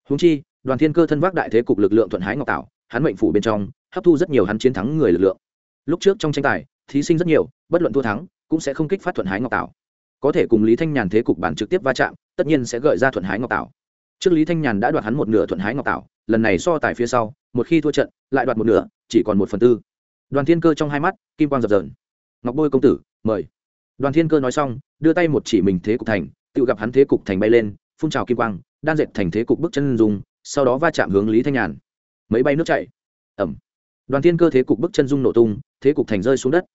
Húng chi, đoàn thiên cơ thân vác đại thế cục lực lượng thuận hái ngọc tạo hắn mệnh phủ bên trong, hấp thu rất nhiều hắn chiến thắng người lực lượng lúc trước trong tranh tài, thí sinh rất nhiều, bất luận thua thắng, cũng sẽ không kích phát thuận hái ngọc tạo có thể cùng lý thanh nhàn thế cục bản trực tiếp va chạm, tất nhiên sẽ gợi ra thuận hái ngọc tạo trước lý thanh nhàn đã đoạt hắn một nửa thuận hái ngọc tạo lần này so tài phía sau, một khi thua trận, lại đoạt một nửa, chỉ còn một phần tư. Đoàn thiên cơ trong hai mắt, kim quang dập dờn. Ngọc bôi công tử, mời. Đoàn thiên cơ nói xong, đưa tay một chỉ mình thế cục thành, tự gặp hắn thế cục thành bay lên, phun trào kim quang, đan dệt thành thế cục bước chân dùng sau đó va chạm hướng lý thanh nhàn. Mấy bay nước chảy. Ẩm đoàn thiên cơ thế cục bước chân dung nổ tung, thế cục thành rơi xuống đất.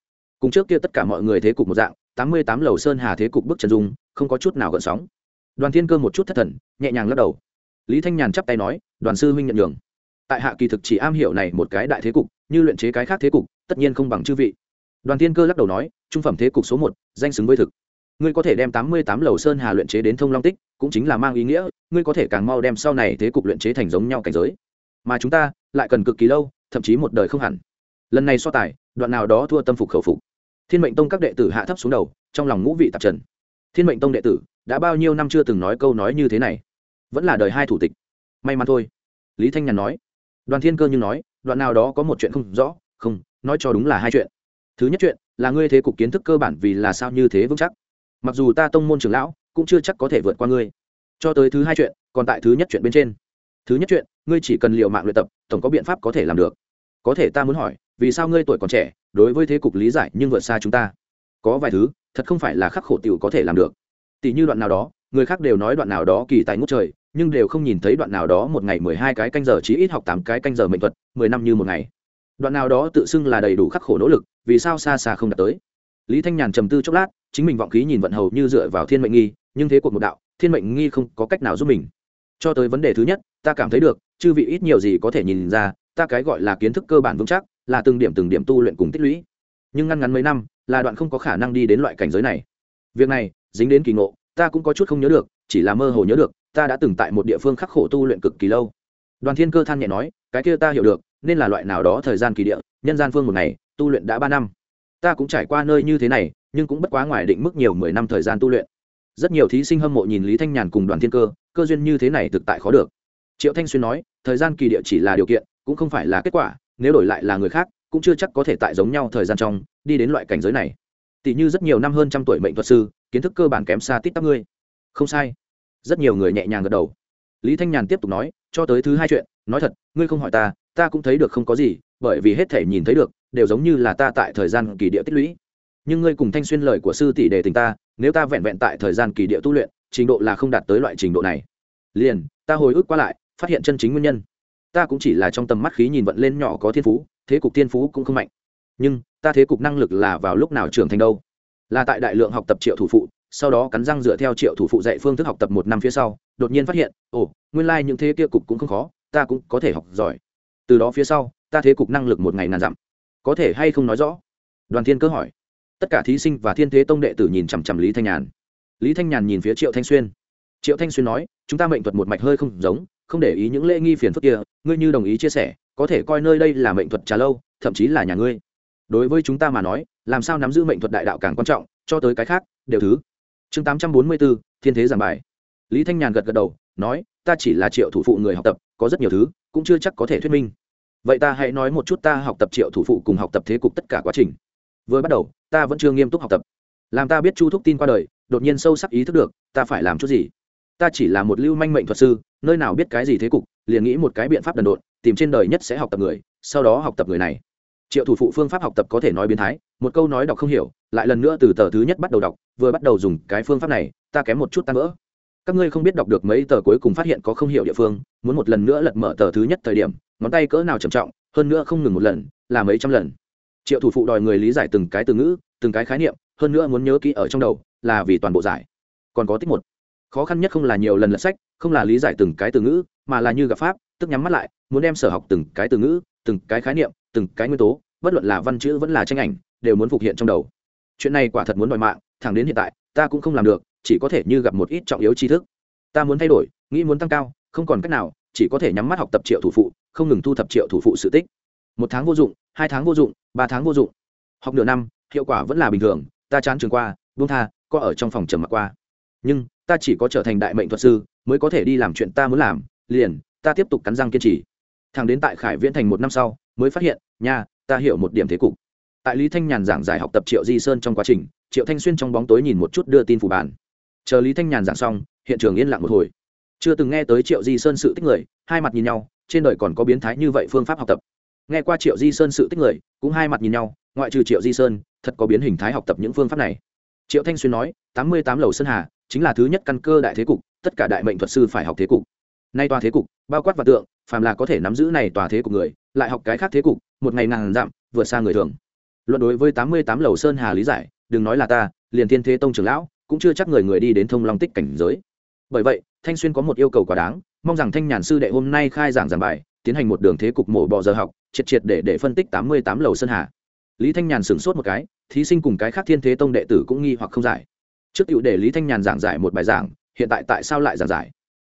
Cùng trước kia tất cả mọi người thế cục một dạng, tám mươi tám lầu sơn hà thế cục bước chân dung, không có chút nào gợn sóng. Đoàn thiên cơ một chút thất thần, nhẹ nhàng lắc đầu. Lý thanh nhàn chắp tay nói, đoàn sư huynh nhận nhường. Tại hạ kỳ thực chỉ am hiểu này một cái đại thế cục, như luyện chế cái khác thế cục, tất nhiên không bằng chư vị. Đoàn thiên cơ lắc đầu nói, trung phẩm thế cục số một, danh xứng với thực. Ngươi có thể đem tám mươi tám lầu sơn hà luyện chế đến thông long tích, cũng chính là mang ý nghĩa, ngươi có thể càng mau đem sau này thế cục luyện chế thành giống nhau cảnh giới. Mà chúng ta, lại cần cực kỳ lâu thậm chí một đời không hẳn. Lần này so tài, đoạn nào đó thua tâm phục khẩu phục. Thiên mệnh tông các đệ tử hạ thấp xuống đầu, trong lòng ngũ vị tạp trần. Thiên mệnh tông đệ tử đã bao nhiêu năm chưa từng nói câu nói như thế này? Vẫn là đời hai thủ tịch. May mắn thôi. Lý thanh nhàn nói. Đoàn thiên cơ như nói, đoạn nào đó có một chuyện không rõ, không, nói cho đúng là hai chuyện. Thứ nhất chuyện, là ngươi thế cục kiến thức cơ bản vì là sao như thế vững chắc. Mặc dù ta tông môn trưởng lão, cũng chưa chắc có thể vượt qua ngươi. Cho tới thứ hai chuyện, còn tại thứ nhất chuyện bên trên thứ nhất chuyện, ngươi chỉ cần liệu mạng luyện tập, tổng có biện pháp có thể làm được. Có thể ta muốn hỏi, vì sao ngươi tuổi còn trẻ, đối với thế cục lý giải nhưng vượt xa chúng ta? Có vài thứ, thật không phải là khắc khổ tiểu có thể làm được. Tỷ như đoạn nào đó, người khác đều nói đoạn nào đó kỳ tài ngút trời, nhưng đều không nhìn thấy đoạn nào đó một ngày mười hai cái canh giờ chí ít học tám cái canh giờ mệnh thuật, mười năm như một ngày. Đoạn nào đó tự xưng là đầy đủ khắc khổ nỗ lực, vì sao xa xa không đạt tới? Lý thanh nhàn trầm tư chốc lát, chính mình vọng khí nhìn vận hầu như dựa vào thiên mệnh nghi, nhưng thế cuộc một đạo, thiên mệnh nghi không có cách nào giúp mình cho tới vấn đề thứ nhất, ta cảm thấy được, chư vị ít nhiều gì có thể nhìn ra, ta cái gọi là kiến thức cơ bản vững chắc, là từng điểm từng điểm tu luyện cùng tích lũy. Nhưng ngăn ngắn mấy năm, là đoạn không có khả năng đi đến loại cảnh giới này. Việc này, dính đến kỳ ngộ, ta cũng có chút không nhớ được, chỉ là mơ hồ nhớ được, ta đã từng tại một địa phương khắc khổ tu luyện cực kỳ lâu. Đoàn thiên cơ than nhẹ nói, cái kia ta hiểu được, nên là loại nào đó thời gian kỳ địa, nhân gian phương một ngày, tu luyện đã ba năm. Ta cũng trải qua nơi như thế này, nhưng cũng bất quá ngoài định mức nhiều mười năm thời gian tu luyện. Rất nhiều thí sinh hâm mộ nhìn lý thanh nhàn cùng đoàn thiên cơ cơ duyên như thế này thực tại khó được. Triệu thanh xuyên nói, thời gian kỳ địa chỉ là điều kiện, cũng không phải là kết quả, nếu đổi lại là người khác, cũng chưa chắc có thể tại giống nhau thời gian trong, đi đến loại cảnh giới này. Tỷ như rất nhiều năm hơn trăm tuổi mệnh thuật sư, kiến thức cơ bản kém xa tít tắp ngươi. Không sai. Rất nhiều người nhẹ nhàng gật đầu. Lý thanh nhàn tiếp tục nói, cho tới thứ hai chuyện, nói thật, ngươi không hỏi ta ta cũng thấy được không có gì, bởi vì hết thể nhìn thấy được, đều giống như là ta tại thời gian kỳ địa tích lũy. Nhưng ngươi cùng thanh xuyên lời của sư tỷ đề tình ta, nếu ta vẹn vẹn tại thời gian kỳ địa tu luyện trình độ là không đạt tới loại trình độ này. Liền, ta hồi ức qua lại, phát hiện chân chính nguyên nhân. Ta cũng chỉ là trong tầm mắt khí nhìn vận lên nhỏ có thiên phú, thế cục thiên phú cũng không mạnh. Nhưng, ta thế cục năng lực là vào lúc nào trưởng thành đâu? Là tại đại lượng học tập triệu thủ phụ, sau đó cắn răng dựa theo triệu thủ phụ dạy phương thức học tập một năm phía sau, đột nhiên phát hiện, ồ, nguyên lai、like、những thế kia cục cũng không khó, ta cũng có thể học giỏi. Từ đó phía sau, ta thế cục năng lực một ngày nàn dặm. Có thể hay không nói rõ? Đoàn thiên cơ hỏi. Tất cả thí sinh và thiên thế tông đệ tử nhìn chằm chằm lý thanh nhàn lý thanh nhàn nhìn phía triệu thanh xuyên. Triệu thanh xuyên nói, chúng ta mệnh thuật một mạch hơi không giống, không để ý những lễ nghi phiền phức kia, ngươi như đồng ý chia sẻ, có thể coi nơi đây là mệnh thuật trà lâu, thậm chí là nhà ngươi. Đối với chúng ta mà nói, làm sao nắm giữ mệnh thuật đại đạo càng quan trọng, cho tới cái khác, đều thứ. Chương tám trăm bốn mươi bốn thiên thế giảng bài. Lý thanh nhàn gật gật đầu, nói, ta chỉ là triệu thủ phụ người học tập, có rất nhiều thứ, cũng chưa chắc có thể thuyết minh. Vậy ta hãy nói một chút ta học tập triệu thủ phụ cùng học tập thế cục tất cả quá trình. Vừa bắt đầu, ta vẫn chưa nghiêm túc học tập. Làm ta biết chu thúc tin qua đời đột nhiên sâu sắc ý thức được, ta phải làm chút gì? Ta chỉ là một lưu manh mệnh thuật sư, nơi nào biết cái gì thế cục, liền nghĩ một cái biện pháp đần độn, tìm trên đời nhất sẽ học tập người, sau đó học tập người này. Triệu thủ phụ phương pháp học tập có thể nói biến thái, một câu nói đọc không hiểu, lại lần nữa từ tờ thứ nhất bắt đầu đọc, vừa bắt đầu dùng cái phương pháp này, ta kém một chút tan vỡ. Các ngươi không biết đọc được mấy tờ cuối cùng phát hiện có không hiểu địa phương, muốn một lần nữa lật mở tờ thứ nhất thời điểm, ngón tay cỡ nào trầm trọng, hơn nữa không ngừng một lần, là mấy trăm lần. Triệu thủ phụ đòi người lý giải từng cái từ ngữ, từng cái khái niệm, hơn nữa muốn nhớ kỹ ở trong đầu là vì toàn bộ giải. Còn có tích một. Khó khăn nhất không là nhiều lần lật sách, không là lý giải từng cái từ ngữ, mà là như gặp pháp, tức nhắm mắt lại, muốn đem sở học từng cái từ ngữ, từng cái khái niệm, từng cái nguyên tố, bất luận là văn chữ vẫn là tranh ảnh, đều muốn phục hiện trong đầu. Chuyện này quả thật muốn đòi mạng, thẳng đến hiện tại, ta cũng không làm được, chỉ có thể như gặp một ít trọng yếu tri thức. Ta muốn thay đổi, nghĩ muốn tăng cao, không còn cách nào, chỉ có thể nhắm mắt học tập triệu thủ phụ, không ngừng thu thập triệu thủ phụ sự tích. Một tháng vô dụng, hai tháng vô dụng, ba tháng vô dụng. Học nửa năm, hiệu quả vẫn là bình thường, ta chán trường qua, buông tha có ở trong phòng trầm mặc qua. Nhưng, ta chỉ có trở thành đại mệnh thuật sư, mới có thể đi làm chuyện ta muốn làm, liền, ta tiếp tục cắn răng kiên trì. Thằng đến tại khải viễn thành một năm sau, mới phát hiện, nha, ta hiểu một điểm thế cục. Tại lý thanh nhàn giảng giải học tập triệu di sơn trong quá trình, triệu thanh xuyên trong bóng tối nhìn một chút đưa tin phủ bản chờ lý thanh nhàn giảng xong, hiện trường yên lặng một hồi. Chưa từng nghe tới triệu di sơn sự tích người, hai mặt nhìn nhau, trên đời còn có biến thái như vậy phương pháp học tập. Nghe qua triệu di sơn sự tích người, cũng hai mặt nhìn nhau, ngoại trừ triệu di sơn, thật có biến hình thái học tập những phương pháp này triệu thanh xuyên nói, tám mươi tám lầu sơn hà, chính là thứ nhất căn cơ đại thế cục, tất cả đại mệnh thuật sư phải học thế cục. Nay tòa thế cục, bao quát và tượng, phàm là có thể nắm giữ này tòa thế cục người, lại học cái khác thế cục, một ngày ngàn dặm, vượt xa người thường. Luận đối với tám mươi tám lầu sơn hà lý giải, đừng nói là ta, liền thiên thế tông trưởng lão, cũng chưa chắc người người đi đến thông long tích cảnh giới. Bởi vậy, thanh xuyên có một yêu cầu quá đáng, mong rằng thanh nhàn sư đệ hôm nay khai giảng giảng bài, tiến hành một đường thế cục mổ bò giờ học, triệt triệt để để phân tích tám mươi tám lầu sơn hà. Lý thanh nhàn sửng sốt một cái thí sinh cùng cái khác thiên thế tông đệ tử cũng nghi hoặc không giải. Trước cựu để lý thanh nhàn giảng giải một bài giảng, hiện tại tại sao lại giảng giải?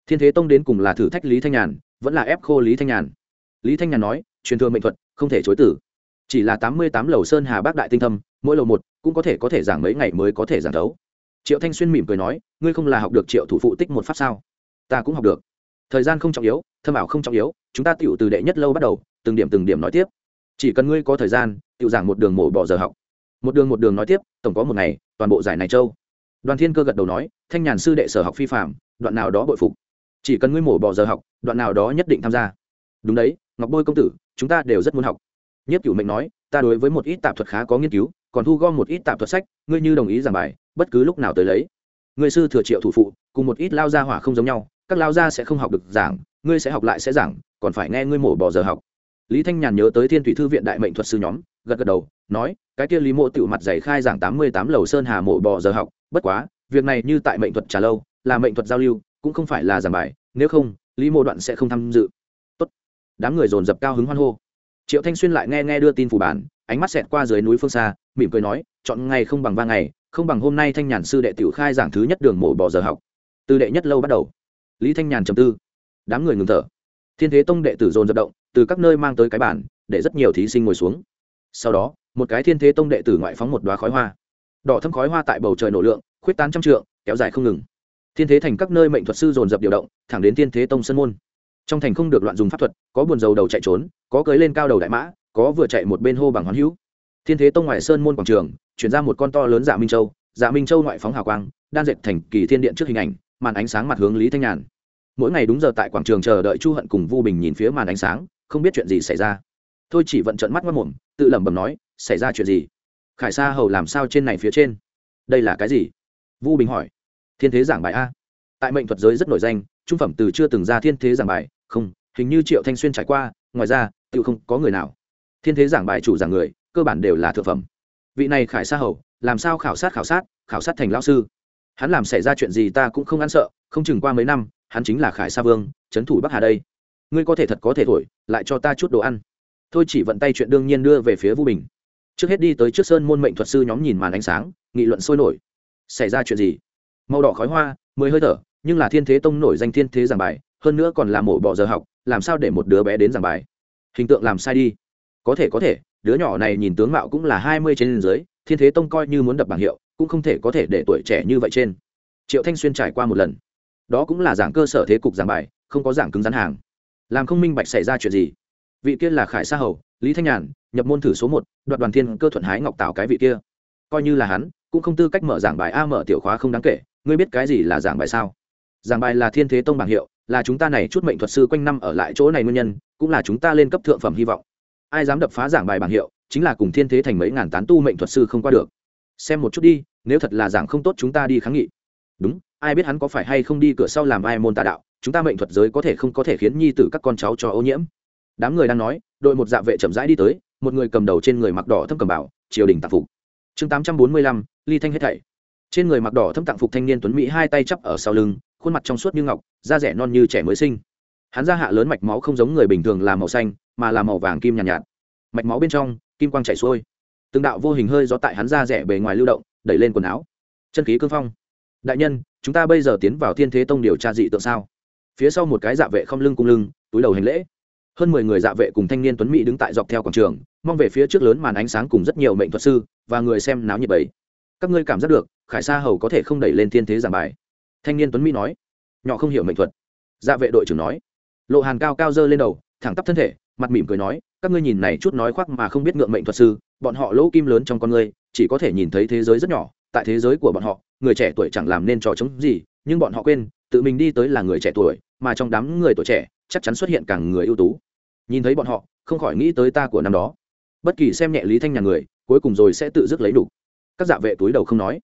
Thiên thế tông đến cùng là thử thách lý thanh nhàn, vẫn là ép khô lý thanh nhàn. Lý thanh nhàn nói, truyền thừa mệnh thuật, không thể chối tử. Chỉ là tám mươi tám lầu sơn hà bác đại tinh thâm, mỗi lầu một cũng có thể có thể giảng mấy ngày mới có thể giảng đấu triệu thanh xuyên mỉm cười nói, ngươi không là học được triệu thủ phụ tích một pháp sao? Ta cũng học được. Thời gian không trọng yếu, thâm ảo không trọng yếu, chúng ta tựu từ đệ nhất lâu bắt đầu, từng điểm từng điểm nói tiếp. Chỉ cần ngươi có thời gian tựu giảng một đường mổ bỏ giờ học một đường một đường nói tiếp, tổng có một ngày, toàn bộ giải này châu đoàn thiên cơ gật đầu nói, thanh nhàn sư đệ sở học phi phạm, đoạn nào đó bội phục. Chỉ cần ngươi mổ bỏ giờ học, đoạn nào đó nhất định tham gia. Đúng đấy, ngọc bôi công tử, chúng ta đều rất muốn học. Nhất cửu mệnh nói, ta đối với một ít tạp thuật khá có nghiên cứu, còn thu gom một ít tạp thuật sách, ngươi như đồng ý giảng bài, bất cứ lúc nào tới lấy. Ngươi sư thừa triệu thủ phụ, cùng một ít lao gia hỏa không giống nhau, các lao gia sẽ không học được giảng, ngươi sẽ học lại sẽ giảng, còn phải nghe ngươi mổ bỏ giờ học. Lý thanh nhàn nhớ tới thiên thủy thư viện đại mệnh thuật sư nhóm, gật gật đầu, nói cái kia lý mộ tựu mặt giày khai giảng tám mươi tám lầu sơn hà mộ bò giờ học, bất quá, việc này như tại mệnh thuật trà lâu, là mệnh thuật giao lưu, cũng không phải là giảng bài, nếu không, lý mộ đoạn sẽ không tham dự. Tốt. đám người dồn dập cao hứng hoan hô. Triệu thanh xuyên lại nghe nghe đưa tin phủ bản, ánh mắt xẹt qua dưới núi phương xa, mỉm cười nói, chọn ngày không bằng ba ngày, không bằng hôm nay thanh nhàn sư đệ tiểu khai giảng thứ nhất đường mổ bò giờ học. Từ đệ nhất lâu bắt đầu, lý thanh nhàn trầm tư. Đám người ngừng thở. Thiên thế tông đệ tử dồn dập động, từ các nơi mang tới cái bản để rất nhiều thí sinh ngồi xuống. Sau đó một cái thiên thế tông đệ tử ngoại phóng một đoá khói hoa. Đỏ thâm khói hoa tại bầu trời nổ lượng, khuyết tán trăm trượng, kéo dài không ngừng. Thiên thế thành các nơi mệnh thuật sư dồn dập điều động, thẳng đến thiên thế tông sân môn. Trong thành không được loạn dùng pháp thuật, có buồn dầu đầu chạy trốn, có cưới lên cao đầu đại mã, có vừa chạy một bên hô bằng hoán hữu. Thiên thế tông ngoại sơn môn quảng trường, chuyển ra một con to lớn dạ minh châu dạ minh châu ngoại phóng hào quang, đan dệt thành kỳ thiên điện trước hình ảnh, màn ánh sáng mặt hướng lý thanh nhàn. Mỗi ngày đúng giờ tại quảng trường chờ đợi chu hận cùng vu bình nhìn phía màn ánh sáng, không biết chuyện gì xảy ra. Thôi chỉ vận trận mắt mất mồm tự lẩm bẩm nói xảy ra chuyện gì? Khải sa hầu làm sao trên này phía trên? Đây là cái gì? Vu bình hỏi. Thiên thế giảng bài a. Tại mệnh thuật giới rất nổi danh, trung phẩm từ chưa từng ra thiên thế giảng bài. Không, hình như triệu thanh xuyên trải qua, ngoài ra, tự không có người nào. Thiên thế giảng bài chủ giảng người, cơ bản đều là thượng phẩm. Vị này khải sa hầu, làm sao khảo sát khảo sát khảo sát thành lao sư? Hắn làm xảy ra chuyện gì ta cũng không ăn sợ, không chừng qua mấy năm, hắn chính là khải sa vương, trấn thủ bắc hà đây. Ngươi có thể thật có thể thổi, lại cho ta chút đồ ăn. Thôi chỉ vận tay chuyện đương nhiên đưa về phía vu bình trước hết đi tới trước sơn môn mệnh thuật sư nhóm nhìn màn ánh sáng, nghị luận sôi nổi. Xảy ra chuyện gì? Màu đỏ khói hoa, mười hơi thở, nhưng là thiên thế tông nổi danh thiên thế giảng bài, hơn nữa còn là mổ bỏ giờ học, làm sao để một đứa bé đến giảng bài? Hình tượng làm sai đi. Có thể có thể, đứa nhỏ này nhìn tướng mạo cũng là hai mươi trên dưới, thiên thế tông coi như muốn đập bảng hiệu, cũng không thể có thể để tuổi trẻ như vậy trên. Triệu thanh xuyên trải qua một lần. Đó cũng là giảng cơ sở thế cục giảng bài, không có giảng cứng rắn hàng. Làm không minh bạch xảy ra chuyện gì? Vị kia là khải sa hầu, lý thanh nhàn nhập môn thử số một, đoạt đoàn thiên cơ thuận hái ngọc tạo cái vị kia. Coi như là hắn, cũng không tư cách mở giảng bài a mở tiểu khóa không đáng kể. Ngươi biết cái gì là giảng bài sao? Giảng bài là thiên thế tông bảng hiệu, là chúng ta này chút mệnh thuật sư quanh năm ở lại chỗ này nguyên nhân, cũng là chúng ta lên cấp thượng phẩm hy vọng. Ai dám đập phá giảng bài bảng hiệu, chính là cùng thiên thế thành mấy ngàn tán tu mệnh thuật sư không qua được. Xem một chút đi, nếu thật là giảng không tốt chúng ta đi kháng nghị. Đúng, ai biết hắn có phải hay không đi cửa sau làm ai môn tà đạo, chúng ta mệnh thuật giới có thể không có thể khiến nhi tử các con cháu cho ô nhiễm. Đám người đang nói đội một dạ vệ chậm rãi đi tới một người cầm đầu trên người mặc đỏ thâm cầm bảo triều đình tạp phục. Chương tám trăm bốn mươi lăm ly thanh hết thảy. Trên người mặc đỏ thâm tặng phục thanh niên tuấn mỹ hai tay chắp ở sau lưng khuôn mặt trong suốt như ngọc da rẻ non như trẻ mới sinh. Hắn da hạ lớn mạch máu không giống người bình thường là màu xanh mà là màu vàng kim nhàn nhạt, nhạt. Mạch máu bên trong kim quang chảy xuôi. Từng đạo vô hình hơi gió tại hắn da rẻ bề ngoài lưu động đẩy lên quần áo. Chân khí cương phong. Đại nhân chúng ta bây giờ tiến vào thiên thế tông điều tra dị tượng sao? Phía sau một cái dạ vệ không lưng cung lưng túi đầu hành lễ hơn mười người dạ vệ cùng thanh niên tuấn mỹ đứng tại dọc theo quảng trường, mong về phía trước lớn màn ánh sáng cùng rất nhiều mệnh thuật sư và người xem náo nhiệt bầy. Các ngươi cảm giác được, khải sa hầu có thể không đẩy lên thiên thế giảng bài. Thanh niên tuấn mỹ nói. Nhỏ không hiểu mệnh thuật. Dạ vệ đội trưởng nói. Lộ hàn cao cao dơ lên đầu, thẳng tắp thân thể, mặt mỉm cười nói, các ngươi nhìn này chút nói khoác mà không biết ngượng mệnh thuật sư, bọn họ lỗ kim lớn trong con ngươi, chỉ có thể nhìn thấy thế giới rất nhỏ, tại thế giới của bọn họ, người trẻ tuổi chẳng làm nên trò chống gì, nhưng bọn họ quên, tự mình đi tới là người trẻ tuổi, mà trong đám người tuổi trẻ, chắc chắn xuất hiện càng người ưu tú nhìn thấy bọn họ, không khỏi nghĩ tới ta của năm đó. Bất kỳ xem nhẹ lý thanh nhàn người, cuối cùng rồi sẽ tự dứt lấy đủ. Các dạ vệ túi đầu không nói.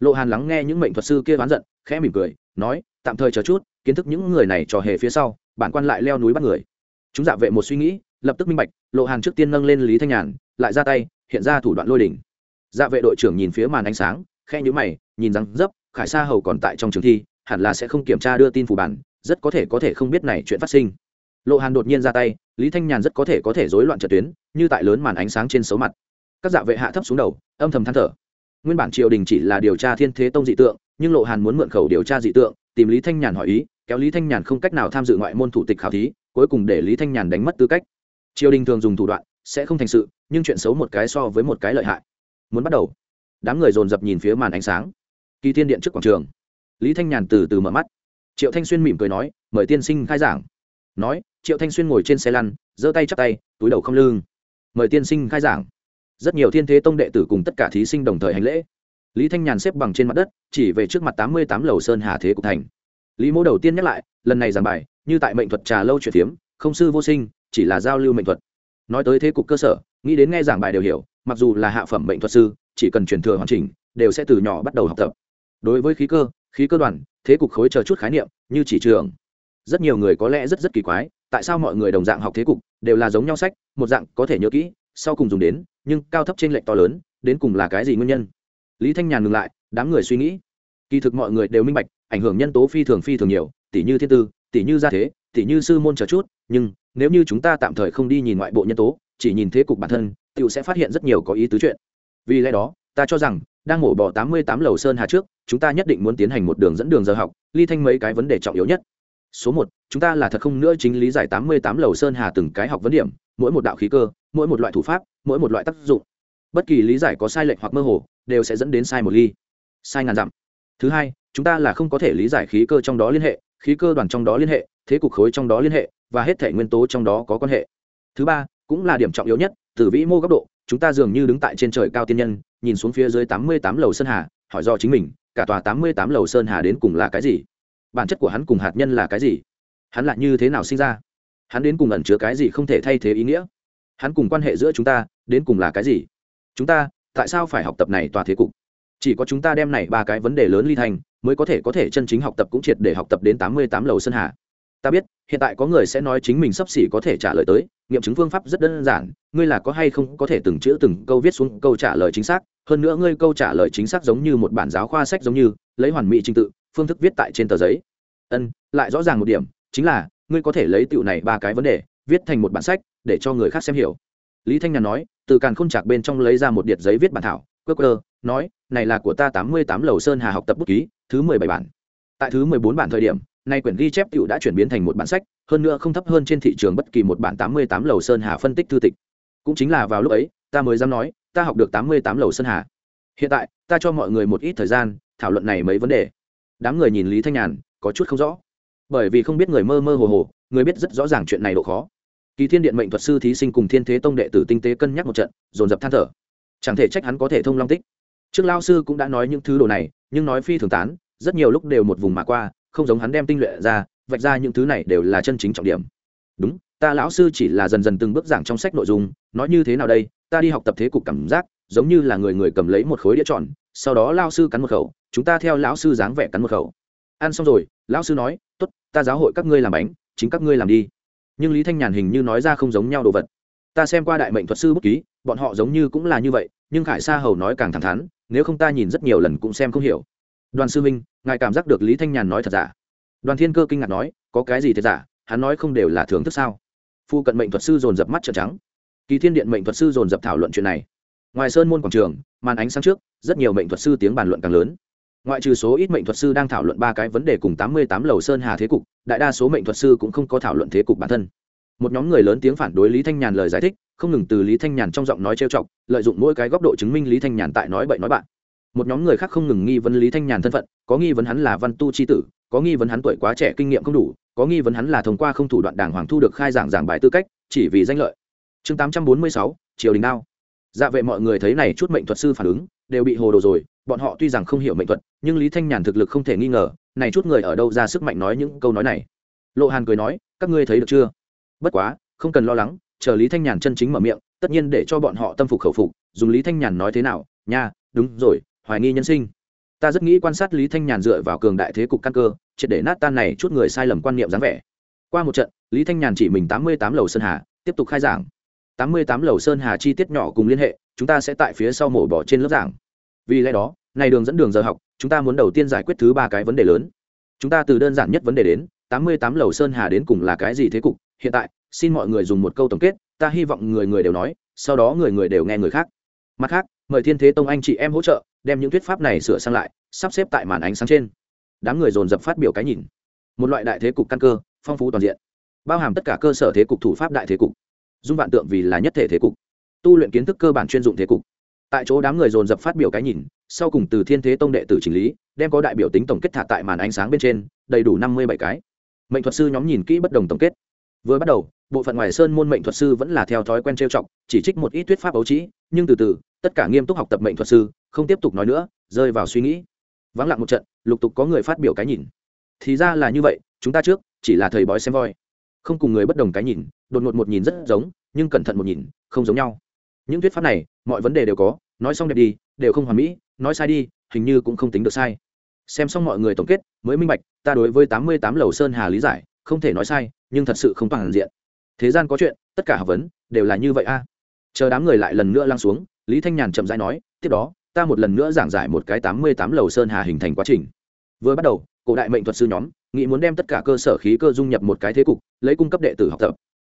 Lộ hàn lắng nghe những mệnh thuật sư kia oán giận, khẽ mỉm cười, nói, tạm thời chờ chút, kiến thức những người này trò hề phía sau, bản quan lại leo núi bắt người. Chúng dạ vệ một suy nghĩ, lập tức minh bạch, lộ hàn trước tiên nâng lên lý thanh nhàn, lại ra tay, hiện ra thủ đoạn lôi đỉnh. Dạ vệ đội trưởng nhìn phía màn ánh sáng khe nhữ mày, nhìn rằng dấp khải sa hầu còn tại trong trường thi, hẳn là sẽ không kiểm tra đưa tin phủ bản, rất có thể có thể không biết này chuyện phát sinh lộ hàn đột nhiên ra tay, lý thanh nhàn rất có thể có thể rối loạn trận tuyến, như tại lớn màn ánh sáng trên xấu mặt. Các dạ vệ hạ thấp xuống đầu, âm thầm than thở. Nguyên bản triều đình chỉ là điều tra thiên thế tông dị tượng, nhưng lộ hàn muốn mượn khẩu điều tra dị tượng, tìm lý thanh nhàn hỏi ý, kéo lý thanh nhàn không cách nào tham dự ngoại môn thủ tịch khảo thí, cuối cùng để lý thanh nhàn đánh mất tư cách. Triều đình thường dùng thủ đoạn, sẽ không thành sự, nhưng chuyện xấu một cái so với một cái lợi hại. Muốn bắt đầu. Đám người dồn dập nhìn phía màn ánh sáng. Kỳ thiên điện trước quảng trường. Lý thanh nhàn từ từ mở mắt. Triệu thanh xuyên mỉm cười nói, mời tiên sinh khai giảng nói, triệu thanh xuyên ngồi trên xe lăn, giơ tay chắp tay, túi đầu không lưng. Mời tiên sinh khai giảng. Rất nhiều thiên thế tông đệ tử cùng tất cả thí sinh đồng thời hành lễ. Lý thanh nhàn xếp bằng trên mặt đất, chỉ về trước mặt tám mươi tám lầu sơn hà thế cục thành. Lý mô đầu tiên nhắc lại, lần này giảng bài, như tại mệnh thuật trà lâu chuyển phiếm không sư vô sinh, chỉ là giao lưu mệnh thuật. Nói tới thế cục cơ sở, nghĩ đến nghe giảng bài đều hiểu, mặc dù là hạ phẩm mệnh thuật sư, chỉ cần truyền thừa hoàn chỉnh, đều sẽ từ nhỏ bắt đầu học tập. Đối với khí cơ khí cơ đoàn, thế cục khối chờ chút khái niệm, như chỉ trường rất nhiều người có lẽ rất rất kỳ quái, tại sao mọi người đồng dạng học thế cục, đều là giống nhau sách, một dạng, có thể nhớ kỹ, sau cùng dùng đến, nhưng cao thấp trên lệnh to lớn, đến cùng là cái gì nguyên nhân? Lý thanh nhàn ngừng lại, đám người suy nghĩ. Kỳ thực mọi người đều minh bạch, ảnh hưởng nhân tố phi thường phi thường nhiều tỷ như thiên tư tỷ như gia thế tỷ như sư môn chờ chút, nhưng nếu như chúng ta tạm thời không đi nhìn ngoại bộ nhân tố, chỉ nhìn thế cục bản thân tựu sẽ phát hiện rất nhiều có ý tứ chuyện. Vì lẽ đó, ta cho rằng, đang mổ bỏ tám mươi tám lầu sơn hà trước, chúng ta nhất định muốn tiến hành một đường dẫn đường giờ học ly thanh mấy cái vấn đề trọng yếu nhất số một, chúng ta là thật không nữa chính lý giải tám mươi tám lầu sơn hà từng cái học vấn điểm, mỗi một đạo khí cơ, mỗi một loại thủ pháp, mỗi một loại tác dụng. Bất kỳ lý giải có sai lệch hoặc mơ hồ, đều sẽ dẫn đến sai một ly, sai ngàn dặm. Thứ hai, chúng ta là không có thể lý giải khí cơ trong đó liên hệ, khí cơ đoàn trong đó liên hệ, thế cục khối trong đó liên hệ, và hết thể nguyên tố trong đó có quan hệ. Thứ ba, cũng là điểm trọng yếu nhất, từ vĩ mô góc độ, chúng ta dường như đứng tại trên trời cao tiên nhân, nhìn xuống phía dưới tám mươi tám lầu sơn hà, hỏi do chính mình, cả tòa tám mươi tám lầu sơn hà đến cùng là cái gì? Bản chất của hắn cùng hạt nhân là cái gì? Hắn lại như thế nào sinh ra? Hắn đến cùng ẩn chứa cái gì không thể thay thế ý nghĩa? Hắn cùng quan hệ giữa chúng ta, đến cùng là cái gì? Chúng ta, tại sao phải học tập này tòa thế cục? Chỉ có chúng ta đem này ba cái vấn đề lớn ly thành, mới có thể có thể chân chính học tập cũng triệt để học tập đến tám mươi tám lầu sân hà ta biết, hiện tại có người sẽ nói chính mình sắp xỉ có thể trả lời tới, nghiệm chứng phương pháp rất đơn giản, ngươi là có hay không có thể từng chữ từng câu viết xuống câu trả lời chính xác. Hơn nữa ngươi câu trả lời chính xác giống như một bản giáo khoa sách giống như, lấy hoàn mỹ trình tự phương thức viết tại trên tờ giấy. Ân, lại rõ ràng một điểm, chính là, ngươi có thể lấy tựu này ba cái vấn đề, viết thành một bản sách, để cho người khác xem hiểu. Lý thanh nhàn nói, từ càn khôn chạc bên trong lấy ra một điệt giấy viết bản thảo. Cơ cơ nói, này là của ta tám mươi tám lầu sơn hà học tập bút ký, thứ mười bảy bản. Tại thứ mười bốn bản thời điểm, nay quyển ghi chép tựu đã chuyển biến thành một bản sách, hơn nữa không thấp hơn trên thị trường bất kỳ một bản tám mươi tám lầu sơn hà phân tích thư tịch. Cũng chính là vào lúc ấy, ta mới dám nói, ta học được tám mươi tám lầu sơn hà. Hiện tại, ta cho mọi người một ít thời gian, thảo luận này mấy vấn đề đám người nhìn lý thanh nhàn, có chút không rõ. Bởi vì không biết người mơ mơ hồ hồ, người biết rất rõ ràng chuyện này độ khó. Kỳ thiên điện mệnh thuật sư thí sinh cùng thiên thế tông đệ tử tinh tế cân nhắc một trận, dồn dập than thở. Chẳng thể trách hắn có thể thông long tích. Trước lao sư cũng đã nói những thứ đồ này, nhưng nói phi thường tán, rất nhiều lúc đều một vùng mà qua, không giống hắn đem tinh luyện ra, vạch ra những thứ này đều là chân chính trọng điểm. Đúng, ta lão sư chỉ là dần dần từng bước giảng trong sách nội dung, nói như thế nào đây, ta đi học tập thế cục cảm giác giống như là người người cầm lấy một khối đĩa tròn, sau đó lao sư cắn một khẩu, chúng ta theo lão sư dáng vẻ cắn một khẩu. Ăn xong rồi, lão sư nói t ố t ta giáo hội các ngươi làm bánh, chính các ngươi làm đi. Nhưng lý thanh nhàn hình như nói ra không giống nhau đồ vật. Ta xem qua đại mệnh thuật sư bút ký, bọn họ giống như cũng là như vậy, nhưng khải sa hầu nói càng thẳng thắn, nếu không ta nhìn rất nhiều lần cũng xem không hiểu. Đoàn sư minh ngài cảm giác được lý thanh nhàn nói thật giả? Đoàn thiên cơ kinh ngạc nói, có cái gì thật giả? Hắn nói không đều là thưởng thức sao? Phu cận mệnh thuật sư dồn dập mắt trợn trắng. Kỳ thiên điện mệnh thuật sư dồn dập thảo luận chuyện này ngoài sơn môn quảng trường, màn ánh sáng trước, rất nhiều mệnh thuật sư tiếng bàn luận càng lớn. Ngoại trừ số ít mệnh thuật sư đang thảo luận ba cái vấn đề cùng tám mươi tám lầu sơn hà thế cục, đại đa số mệnh thuật sư cũng không có thảo luận thế cục bản thân. Một nhóm người lớn tiếng phản đối lý thanh nhàn lời giải thích, không ngừng từ lý thanh nhàn trong giọng nói trêu chọc, lợi dụng mỗi cái góc độ chứng minh lý thanh nhàn tại nói bậy nói bạn. Một nhóm người khác không ngừng nghi vấn lý thanh nhàn thân phận, có nghi vấn hắn là văn tu c h i tử, có nghi vấn hắn tuổi quá trẻ kinh nghiệm không đủ, có nghi vấn hắn là thông qua không thủ đoạn đảng hoàng thu được khai giảng giảng bài tư cách, chỉ vì danh lợi. Chương tám trăm bốn mươi sáu, triều đình đao dạ vệ mọi người thấy này chút mệnh thuật sư phản ứng, đều bị hồ đồ rồi, bọn họ tuy rằng không hiểu mệnh thuật, nhưng lý thanh nhàn thực lực không thể nghi ngờ, này chút người ở đâu ra sức mạnh nói những câu nói này. Lộ hàn cười nói, các ngươi thấy được chưa? Bất quá, không cần lo lắng, chờ lý thanh nhàn chân chính mở miệng, tất nhiên để cho bọn họ tâm phục khẩu phục, dùng lý thanh nhàn nói thế nào? Nha, đúng rồi, hoài nghi nhân sinh. Ta rất nghĩ quan sát lý thanh nhàn dựa vào cường đại thế cục căn cơ, triệt để nát tan này chút người sai lầm quan niệm dáng vẻ. Qua một trận, lý thanh nhàn chỉ mình tám mươi tám lầu sơn hà, tiếp tục khai giảng tám mươi tám lầu sơn hà chi tiết nhỏ cùng liên hệ, chúng ta sẽ tại phía sau mổ bỏ trên lớp giảng. Vì lẽ đó, này đường dẫn đường giờ học, chúng ta muốn đầu tiên giải quyết thứ ba cái vấn đề lớn. Chúng ta từ đơn giản nhất vấn đề đến, tám mươi tám lầu sơn hà đến cùng là cái gì thế cục? Hiện tại, xin mọi người dùng một câu tổng kết, ta hy vọng người người đều nói, sau đó người người đều nghe người khác. Mặt khác, mời thiên thế tông anh chị em hỗ trợ, đem những thuyết pháp này sửa sang lại, sắp xếp tại màn ánh sáng trên. Đám người dồn dập phát biểu cái nhìn. Một loại đại thế cục căn cơ, phong phú toàn diện. Bao hàm tất cả cơ sở thế cục thủ pháp đại thế cục dung vạn tượng vì là nhất thể thế cục, tu luyện kiến thức cơ bản chuyên dụng thế cục. Tại chỗ đám người dồn dập phát biểu cái nhìn, sau cùng từ thiên thế tông đệ tử chỉnh lý, đem có đại biểu tính tổng kết thả tại màn ánh sáng bên trên, đầy đủ năm mươi bảy cái. Mệnh thuật sư nhóm nhìn kỹ bất đồng tổng kết. Vừa bắt đầu, bộ phận ngoài sơn môn mệnh thuật sư vẫn là theo thói quen trêu chọc, chỉ trích một ít thuyết pháp ấu trĩ, nhưng từ từ, tất cả nghiêm túc học tập mệnh thuật sư, không tiếp tục nói nữa, rơi vào suy nghĩ. Vắng lặng một trận, lục tục có người phát biểu cái nhìn. Thì ra là như vậy, chúng ta trước, chỉ là thầy bói xem voi, không cùng người bất đồng cái nhìn đột ngột một nhìn rất giống, nhưng cẩn thận một nhìn, không giống nhau. Những thuyết pháp này, mọi vấn đề đều có, nói xong đẹp đi, đều không hoàn mỹ, nói sai đi, hình như cũng không tính được sai. Xem xong mọi người tổng kết, mới minh bạch, ta đối với tám mươi tám lầu sơn hà lý giải, không thể nói sai, nhưng thật sự không toàn diện. Thế gian có chuyện, tất cả học vấn, đều là như vậy a. Chờ đám người lại lần nữa lăng xuống, lý thanh nhàn chậm rãi nói, tiếp đó, ta một lần nữa giảng giải một cái tám mươi tám lầu sơn hà hình thành quá trình. Vừa bắt đầu, cổ đại mệnh thuật sư nhóm, nghĩ muốn đem tất cả cơ sở khí cơ dung nhập một cái thế cục, lấy cung cấp đệ tử học tập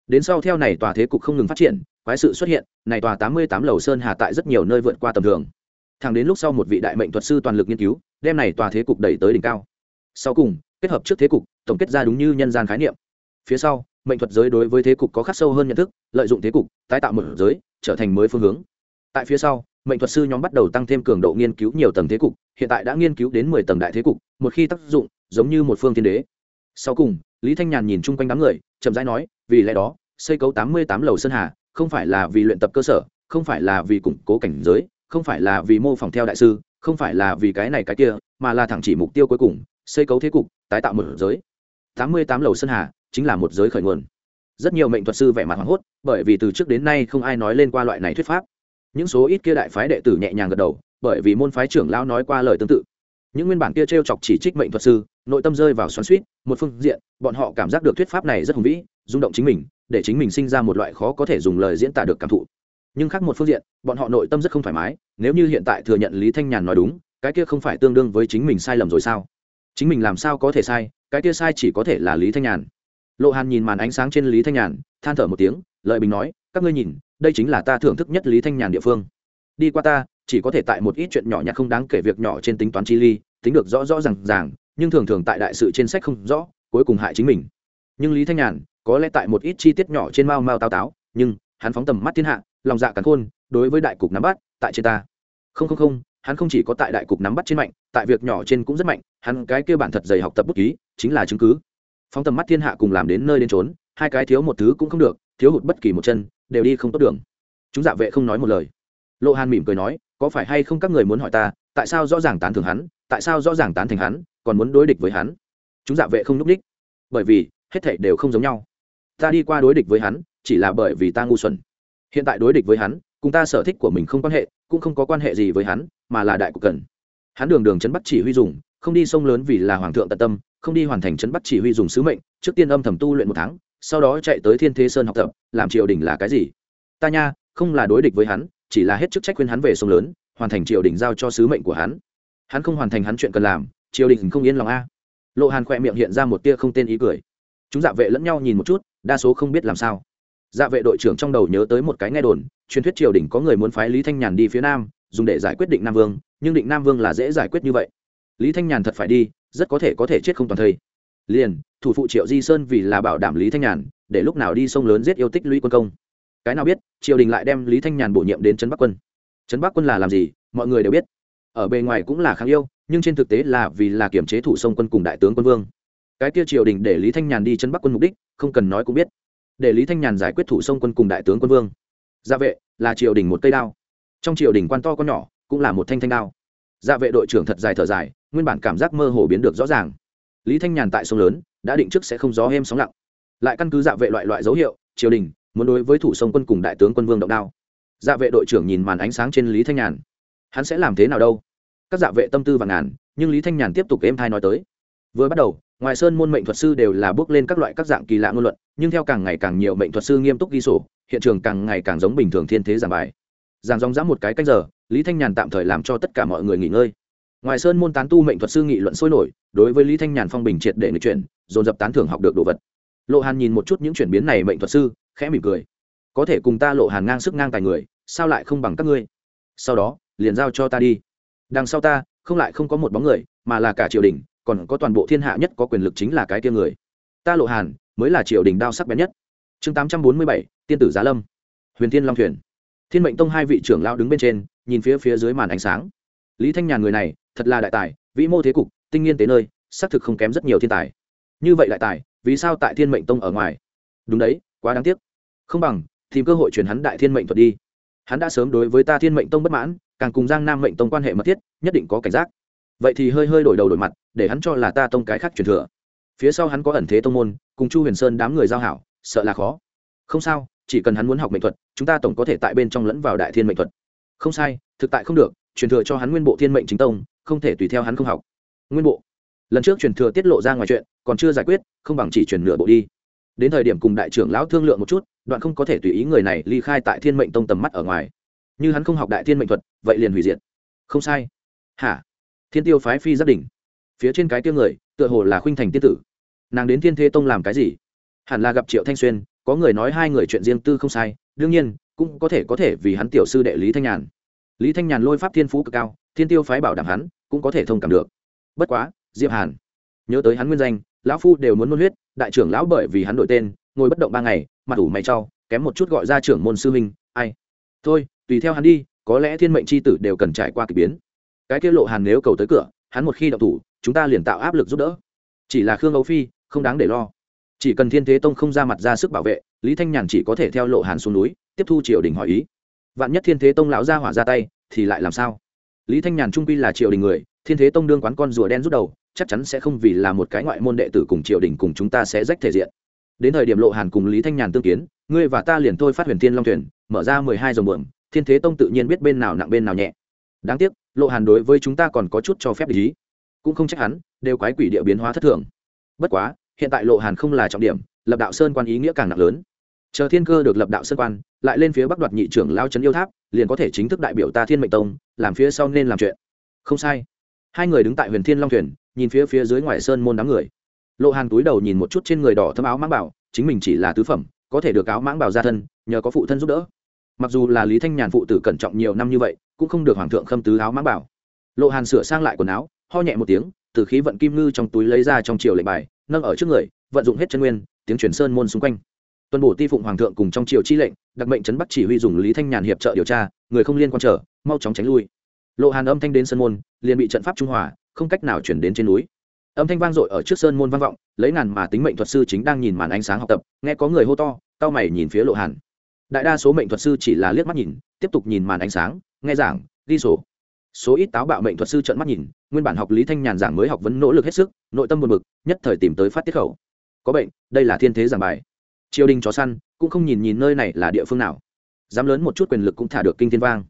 đến sau theo này tòa thế cục không ngừng phát triển, quái sự xuất hiện, này tòa tám mươi tám lầu sơn hà tại rất nhiều nơi vượt qua tầm thường. Thẳng đến lúc sau một vị đại mệnh thuật sư toàn lực nghiên cứu, đem này tòa thế cục đẩy tới đỉnh cao. Sau cùng, kết hợp trước thế cục, tổng kết ra đúng như nhân gian khái niệm. Phía sau, mệnh thuật giới đối với thế cục có khắc sâu hơn nhận thức, lợi dụng thế cục, tái tạo một giới, trở thành mới phương hướng. Tại phía sau, mệnh thuật sư nhóm bắt đầu tăng thêm cường độ nghiên cứu nhiều tầng thế cục, hiện tại đã nghiên cứu đến mười tầng đại thế cục, một khi tác dụng, giống như một phương thiên đế. Sau cùng, lý thanh nhàn nhìn chung quanh đám người, chậm rãi nói vì lẽ đó, xây cấu tám mươi tám lầu sơn hà không phải là vì luyện tập cơ sở, không phải là vì củng cố cảnh giới, không phải là vì mô phỏng theo đại sư, không phải là vì cái này cái kia, mà là thẳng chỉ mục tiêu cuối cùng, xây cấu thế cục, tái tạo một giới. tám mươi tám lầu sơn hà chính là một giới khởi nguồn. Rất nhiều mệnh thuật sư vẻ mặt hoảng hốt, bởi vì từ trước đến nay không ai nói lên qua loại này thuyết pháp. Những số ít kia đại phái đệ tử nhẹ nhàng gật đầu, bởi vì môn phái trưởng lão nói qua lời tương tự. Những nguyên bản kia t r e o chọc chỉ trích mệnh thuật sư, nội tâm rơi vào xoắn suýt một phương diện, bọn họ cảm giác được thuyết pháp này rất hùng vĩ rung động chính mình, để chính mình sinh ra một loại khó có thể dùng lời diễn tả được cảm thụ. Nhưng khác một phương diện, bọn họ nội tâm rất không thoải mái, nếu như hiện tại thừa nhận lý thanh nhàn nói đúng, cái kia không phải tương đương với chính mình sai lầm rồi sao? Chính mình làm sao có thể sai, cái kia sai chỉ có thể là lý thanh nhàn. Lộ hàn nhìn màn ánh sáng trên lý thanh nhàn, than thở một tiếng lợi bình nói, các ngươi nhìn, đây chính là ta thưởng thức nhất lý thanh nhàn địa phương. Đi qua ta, chỉ có thể tại một ít chuyện nhỏ nhặt không đáng kể việc nhỏ trên tính toán chi ly, tính được rõ rõ r à n g ràng, nhưng thường thường tại đại sự trên sách không rõ, cuối cùng hại chính mình. Nhưng lý thanh nhàn có lẽ tại một ít chi tiết nhỏ trên mao mao tao táo, nhưng hắn phóng tầm mắt thiên hạ, lòng dạ cắn khôn, đối với đại cục nắm bắt, tại trên ta. Không không không, hắn không chỉ có tại đại cục nắm bắt trên mạnh, tại việc nhỏ trên cũng rất mạnh, hắn cái kia bản thật dày học tập bút ký, chính là chứng cứ. Phóng tầm mắt thiên hạ cùng làm đến nơi đến trốn hai cái thiếu một thứ cũng không được, thiếu hụt bất kỳ một chân, đều đi không tốt đường. Chúng dạ vệ không nói một lời. Lộ hàn mỉm cười nói, có phải hay không các người muốn hỏi ta, tại sao rõ ràng tán thường hắn, tại sao rõ ràng tán thành hắn, còn muốn đối địch với hắn? Chúng dạ vệ không núp đích bởi vì hết thảy đều không giống nhau ta đi qua đối địch với hắn, chỉ là bởi vì ta ngu xuẩn. Hiện tại đối địch với hắn, cùng ta sở thích của mình không quan hệ, cũng không có quan hệ gì với hắn, mà là đại cục cần. Hắn đường đường chấn bắt chỉ huy dùng, không đi sông lớn vì là hoàng thượng tận tâm, không đi hoàn thành chấn bắt chỉ huy dùng sứ mệnh, trước tiên âm thầm tu luyện một tháng, sau đó chạy tới thiên thế sơn học tập, làm triều đình là cái gì? Ta nha, không là đối địch với hắn, chỉ là hết chức trách khuyên hắn về sông lớn, hoàn thành triều đình giao cho sứ mệnh của hắn. Hắn không hoàn thành hắn chuyện cần làm, triều đình không yên lòng a. Lộ hàn khỏe miệng hiện ra một tia không tên ý cười. Chúng dạ vệ lẫn nhau nhìn một chút đa số không biết làm sao. Dạ vệ đội trưởng trong đầu nhớ tới một cái nghe đồn, truyền thuyết triều đình có người muốn phái lý thanh nhàn đi phía nam, dùng để giải quyết định nam vương, nhưng định nam vương là dễ giải quyết như vậy. Lý thanh nhàn thật phải đi, rất có thể có thể chết không toàn thây. Liền, thủ phụ triệu di sơn vì là bảo đảm lý thanh nhàn, để lúc nào đi sông lớn giết yêu tích lũy quân công. Cái nào biết, triều đình lại đem lý thanh nhàn bổ nhiệm đến trấn bắc quân. Trấn bắc quân là làm gì, mọi người đều biết. Ở bề ngoài cũng là kháng yêu, nhưng trên thực tế là vì là kiểm chế thủ sông quân cùng đại tướng quân vương cái kia triều đình để lý thanh nhàn đi chân bắc quân mục đích, không cần nói cũng biết. Để lý thanh nhàn giải quyết thủ sông quân cùng đại tướng quân vương. Gia vệ là triều đình một cây đao. Trong triều đình quan to con nhỏ, cũng là một thanh thanh đao. Gia vệ đội trưởng thật dài thở dài, nguyên bản cảm giác mơ hồ biến được rõ ràng. Lý thanh nhàn tại sông lớn, đã định trước sẽ không gió êm sóng lặng. Lại căn cứ dạ vệ loại loại dấu hiệu, triều đình muốn đối với thủ sông quân cùng đại tướng quân vương động đao. Dạ vệ đội trưởng nhìn màn ánh sáng trên lý thanh nhàn. Hắn sẽ làm thế nào đâu? Các dạ vệ tâm tư và ngàn, nhưng lý thanh nhàn tiếp tục êm thai nói tới. Vừa bắt đầu ngoài sơn môn mệnh thuật sư đều là bước lên các loại các dạng kỳ lạ ngôn luận, nhưng theo càng ngày càng nhiều mệnh thuật sư nghiêm túc ghi sổ, hiện trường càng ngày càng giống bình thường thiên thế giảng bài. Giảng dòng dã một cái cách giờ, lý thanh nhàn tạm thời làm cho tất cả mọi người nghỉ ngơi. Ngoài sơn môn tán tu mệnh thuật sư nghị luận sôi nổi, đối với lý thanh nhàn phong bình triệt để người chuyển, dồn dập tán thưởng học được đồ vật. Lộ hàn nhìn một chút những chuyển biến này mệnh thuật sư, khẽ mỉm cười. Có thể cùng ta lộ hàn ngang sức ngang tài người, sao lại không bằng các ngươi? Sau đó, liền giao cho ta đi. Đằng sau ta, không lại không có một bóng người, mà là cả triều đình còn có toàn bộ thiên hạ nhất có quyền lực chính là cái kia người. Ta lộ hàn, mới là triều đình đao sắc bén nhất. Chương tám trăm bốn mươi bảy, tiên tử giá lâm. Huyền thiên long thuyền. Thiên mệnh tông hai vị trưởng lao đứng bên trên, nhìn phía phía dưới màn ánh sáng. Lý thanh nhàn người này, thật là đại tài, vĩ mô thế cục, tinh nghiên tế nơi, xác thực không kém rất nhiều thiên tài. Như vậy đại tài, vì sao tại thiên mệnh tông ở ngoài? Đúng đấy, quá đáng tiếc. Không bằng, tìm cơ hội chuyển hắn đại thiên mệnh thuật đi. Hắn đã sớm đối với ta thiên mệnh tông bất mãn, càng cùng giang nam mệnh tông quan hệ mật thiết, nhất định có cảnh giác. Vậy thì hơi hơi đổi đầu đổi mặt để hắn cho là ta tông cái khác truyền thừa. Phía sau hắn có ẩn thế tông môn, cùng chu huyền sơn đám người giao hảo, sợ là khó. Không sao, chỉ cần hắn muốn học mệnh thuật, chúng ta tổng có thể tại bên trong lẫn vào đại thiên mệnh thuật. Không sai, thực tại không được, truyền thừa cho hắn nguyên bộ thiên mệnh chính tông, không thể tùy theo hắn không học. Nguyên bộ. Lần trước truyền thừa tiết lộ ra ngoài chuyện, còn chưa giải quyết, không bằng chỉ truyền nửa bộ đi. Đến thời điểm cùng đại trưởng lão thương lượng một chút, đoạn không có thể tùy ý người này ly khai tại thiên mệnh tông tầm mắt ở ngoài. Như hắn không học đại thiên mệnh thuật, vậy liền hủy diệt. Không sai. Hả? Thiên tiêu phái phi gia đỉnh phía trên cái tiêu người, tựa hồ là khuynh thành tiên tử. Nàng đến thiên thế tông làm cái gì? Hẳn là gặp triệu thanh xuyên, có người nói hai người chuyện riêng tư không sai, đương nhiên, cũng có thể có thể vì hắn tiểu sư đệ lý thanh nhàn. Lý thanh nhàn lôi pháp thiên phú cực cao, thiên tiêu phái bảo đảm hắn, cũng có thể thông cảm được. Bất quá, diệp hàn, nhớ tới hắn nguyên danh, lão phu đều muốn nôn huyết, đại trưởng lão bởi vì hắn đổi tên, ngồi bất động ba ngày, mặt ủ mày trau kém một chút gọi ra trưởng môn sư huynh, ai? Thôi, tùy theo hắn đi, có lẽ thiên mệnh c h i tử đều cần trải qua k ỳ biến. Cái kia lộ hàn nếu cầu tới cửa, hắn một khi đậu thủ chúng ta liền tạo áp lực giúp đỡ. Chỉ là khương âu phi, không đáng để lo. Chỉ cần thiên thế tông không ra mặt ra sức bảo vệ, lý thanh nhàn chỉ có thể theo lộ hàn xuống núi, tiếp thu triều đình hỏi ý. Vạn nhất thiên thế tông lão ra hỏa ra tay, thì lại làm sao? Lý thanh nhàn trung quy là triều đình người, thiên thế tông đương quán con rùa đen rút đầu, chắc chắn sẽ không vì là một cái ngoại môn đệ tử cùng triều đình cùng chúng ta sẽ rách thể diện. Đến thời điểm lộ hàn cùng lý thanh nhàn tương kiến, ngươi và ta liền thôi phát huyền thiên long thuyền, mở ra mười hai dòng buồm, thiên thế tông tự nhiên biết bên nào nặng bên nào nhẹ. Đáng tiếc, lộ hàn đối với chúng ta còn có chút cho phép lý cũng không trách hắn, đều quái quỷ địa biến hóa thất thường. Bất quá, hiện tại lộ hàn không là trọng điểm, lập đạo sơn quan ý nghĩa càng nặng lớn. Chờ thiên cơ được lập đạo sơn quan, lại lên phía bắc đoạt nhị trưởng lao trấn yêu tháp, liền có thể chính thức đại biểu ta thiên mệnh tông, làm phía sau nên làm chuyện. Không sai. Hai người đứng tại huyền thiên long thuyền, nhìn phía phía dưới ngoài sơn môn đám người. Lộ hàn túi đầu nhìn một chút trên người đỏ thâm áo mãng bảo, chính mình chỉ là tứ phẩm, có thể được áo mãng bảo ra thân, nhờ có phụ thân giúp đỡ. Mặc dù là lý thanh nhàn phụ tử cẩn trọng nhiều năm như vậy, cũng không được hoàng thượng khâm tứ áo mãng bảo. Lộ hàn sửa sang lại quần áo ho nhẹ một tiếng, từ khí vận kim ngư trong túi lấy ra trong triều lệnh bài, nâng ở trước người, vận dụng hết chân nguyên, tiếng truyền sơn môn xung quanh. Tuân bổ ti phụng hoàng thượng cùng trong triều chi lệnh, đặc mệnh trấn bắc chỉ huy dùng lý thanh nhàn hiệp trợ điều tra, người không liên quan trở, mau chóng tránh lui. Lộ hàn âm thanh đến sơn môn, liền bị trận pháp trung hòa, không cách nào chuyển đến trên núi. Âm thanh vang dội ở trước sơn môn vang vọng, lấy ngàn mà tính mệnh thuật sư chính đang nhìn màn ánh sáng học tập, nghe có người hô to tao mày nhìn phía lộ hàn. Đại đa số mệnh thuật sư chỉ là liếc mắt nhìn, tiếp tục nhìn màn ánh sáng, nghe giảng, ghi sổ số ít táo bạo mệnh thuật sư trợn mắt nhìn, nguyên bản học lý thanh nhàn giảng mới học vẫn nỗ lực hết sức, nội tâm buồn bực, nhất thời tìm tới phát tiết khẩu. Có bệnh, đây là thiên thế giảng bài. Triều đình chó săn, cũng không nhìn nhìn nơi này là địa phương nào. Dám lớn một chút quyền lực cũng thả được kinh thiên vang.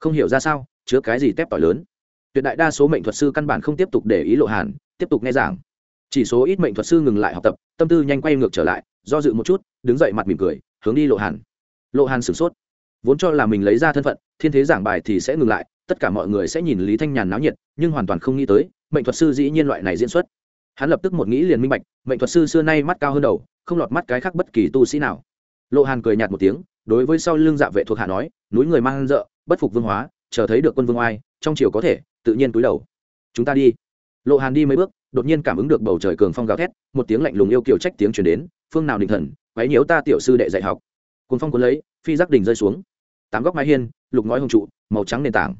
Không hiểu ra sao, chứa cái gì tép tỏi lớn. Tuyệt đại đa số mệnh thuật sư căn bản không tiếp tục để ý lộ hàn, tiếp tục nghe giảng. Chỉ số ít mệnh thuật sư ngừng lại học tập, tâm tư nhanh quay ngược trở lại, do dự một chút, đứng dậy mặt mỉm cười, hướng đi lộ hàn. Lộ hàn sửng sốt. Vốn cho là mình lấy ra thân phận, thiên thế giảng bài thì sẽ ngừng lại tất cả mọi người sẽ nhìn lý thanh nhàn náo nhiệt, nhưng hoàn toàn không nghĩ tới, mệnh thuật sư dĩ nhiên loại này diễn xuất. Hắn lập tức một nghĩ liền minh bạch, mệnh thuật sư xưa nay mắt cao hơn đầu, không lọt mắt cái khác bất kỳ tu sĩ nào. Lộ hàn cười nhạt một tiếng, đối với sau lưng dạ vệ thuộc hạ nói, núi người mang dợ bất phục vương hóa, chờ thấy được quân vương oai, trong chiều có thể, tự nhiên túi đầu. Chúng ta đi. Lộ hàn đi mấy bước, đột nhiên cảm ứng được bầu trời cường phong gào thét, một tiếng lạnh lùng yêu kiều trách tiếng chuyển đến, phương nào định thần, quấy nhiễu ta tiểu sư đệ dạy học. Cuốn phong cuốn lấy, phi giác đình rơi xuống. Tám góc mái hiên, lục ngói hồng trụ, màu trắng nền tảng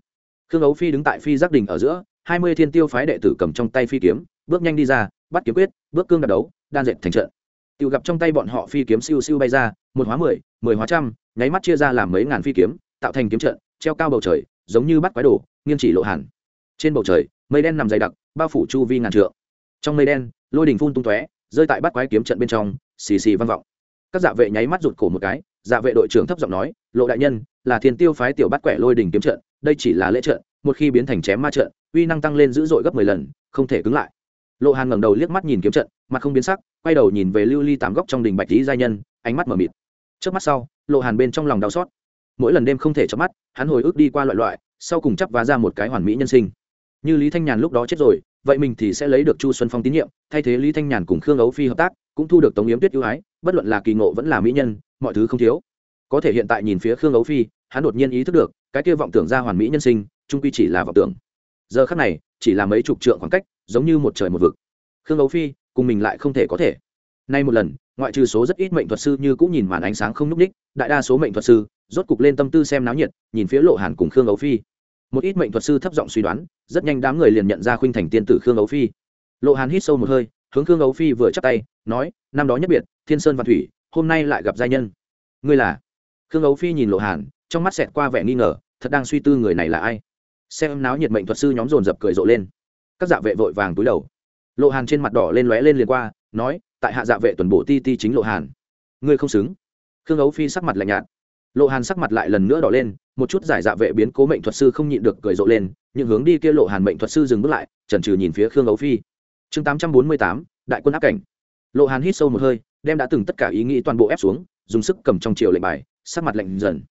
khương ấu phi đứng tại phi giác đình ở giữa, hai mươi thiên tiêu phái đệ tử cầm trong tay phi kiếm, bước nhanh đi ra, bắt kiếm quyết, bước cương đạp đấu, đan dệt thành trận. Tự gặp trong tay bọn họ phi kiếm siêu siêu bay ra, một hóa mười mười hóa trăm, nháy mắt chia ra làm mấy ngàn phi kiếm, tạo thành kiếm trận, treo cao bầu trời, giống như bắt quái đồ, nghiêng chỉ lộ hẳn. trên bầu trời, mây đen nằm dày đặc, bao phủ chu vi ngàn trượng. Trong mây đen, lôi đình phun tung tóe, rơi tại bắt quái kiếm trận bên trong, xì xì vang vọng. Các dạ vệ nháy mắt rụt cổ một cái dạ vệ đội trưởng thấp giọng nói, lộ đại nhân, là thiên tiêu phái tiểu bắt quẻ lôi đình kiếm trận đây chỉ là lễ trận, một khi biến thành chém ma trận, uy năng tăng lên dữ dội gấp mười lần, không thể cứng lại. Lộ hàn ngẩng đầu liếc mắt nhìn kiếm trận, mặt không biến sắc, quay đầu nhìn về lưu ly tám góc trong đình bạch lý giai nhân, ánh mắt mở mịt. Trước mắt sau, lộ hàn bên trong lòng đau xót. Mỗi lần đêm không thể chớp mắt, hắn hồi ức đi qua loại loại, sau cùng chấp vá ra một cái hoàn mỹ nhân sinh. Như lý thanh nhàn lúc đó chết rồi, vậy mình thì sẽ lấy được chu xuân phong tín nhiệm, thay thế lý thanh nhàn cùng khương ấu phi hợp tác, cũng thu được tống yếm tuyết ưu ái, bất luận là kỳ ngộ vẫn là mỹ nhân, mọi thứ không thiếu. Có thể hiện tại nhìn phía khương ấu phi, hắn đột nhiên ý thức được cái kia vọng tưởng ra hoàn mỹ nhân sinh trung quy chỉ là vọng tưởng. Giờ khắc này, chỉ là mấy chục trượng khoảng cách, giống như một trời một vực. Khương ấu phi, cùng mình lại không thể có thể. Nay một lần, ngoại trừ số rất ít mệnh thuật sư như cũng nhìn màn ánh sáng không núp ních, đại đa số mệnh thuật sư, rốt cục lên tâm tư xem náo nhiệt, nhìn phía lộ hàn cùng khương ấu phi. Một ít mệnh thuật sư thấp giọng suy đoán, rất nhanh đám người liền nhận ra khuynh thành tiên tử khương ấu phi. Lộ hàn hít sâu một hơi, hướng khương ấu phi vừa chắp tay, nói, năm đó nhất biệt, thiên sơn và thủy, hôm nay lại gặp giai nhân. Ngươi là? Khương ấu phi nhìn lộ hàn trong mắt xẹt qua vẻ nghi ngờ, thật đang suy tư người này là ai. Xem náo nhiệt mệnh thuật sư nhóm dồn dập cười rộ lên. Các dạ vệ vội vàng túi đầu. Lộ hàn trên mặt đỏ lên lóe lên liền qua, nói, tại hạ dạ vệ tuần bộ ti ti chính lộ hàn. Ngươi không xứng. Khương ấu phi sắc mặt lạnh nhạt. Lộ hàn sắc mặt lại lần nữa đỏ lên, một chút giải dạ vệ biến cố mệnh thuật sư không nhịn được cười rộ lên nhưng hướng đi kia lộ hàn mệnh thuật sư dừng bước lại, chần trừ nhìn phía khương ấu phi. Chương tám trăm bốn mươi tám, đại quân áp cảnh. Lộ hàn hít sâu một hơi, đem đã từng tất cả ý nghĩ toàn bộ ép xuống, dùng sức cầm trong chiều lệnh bài, sắc mặt lạnh dần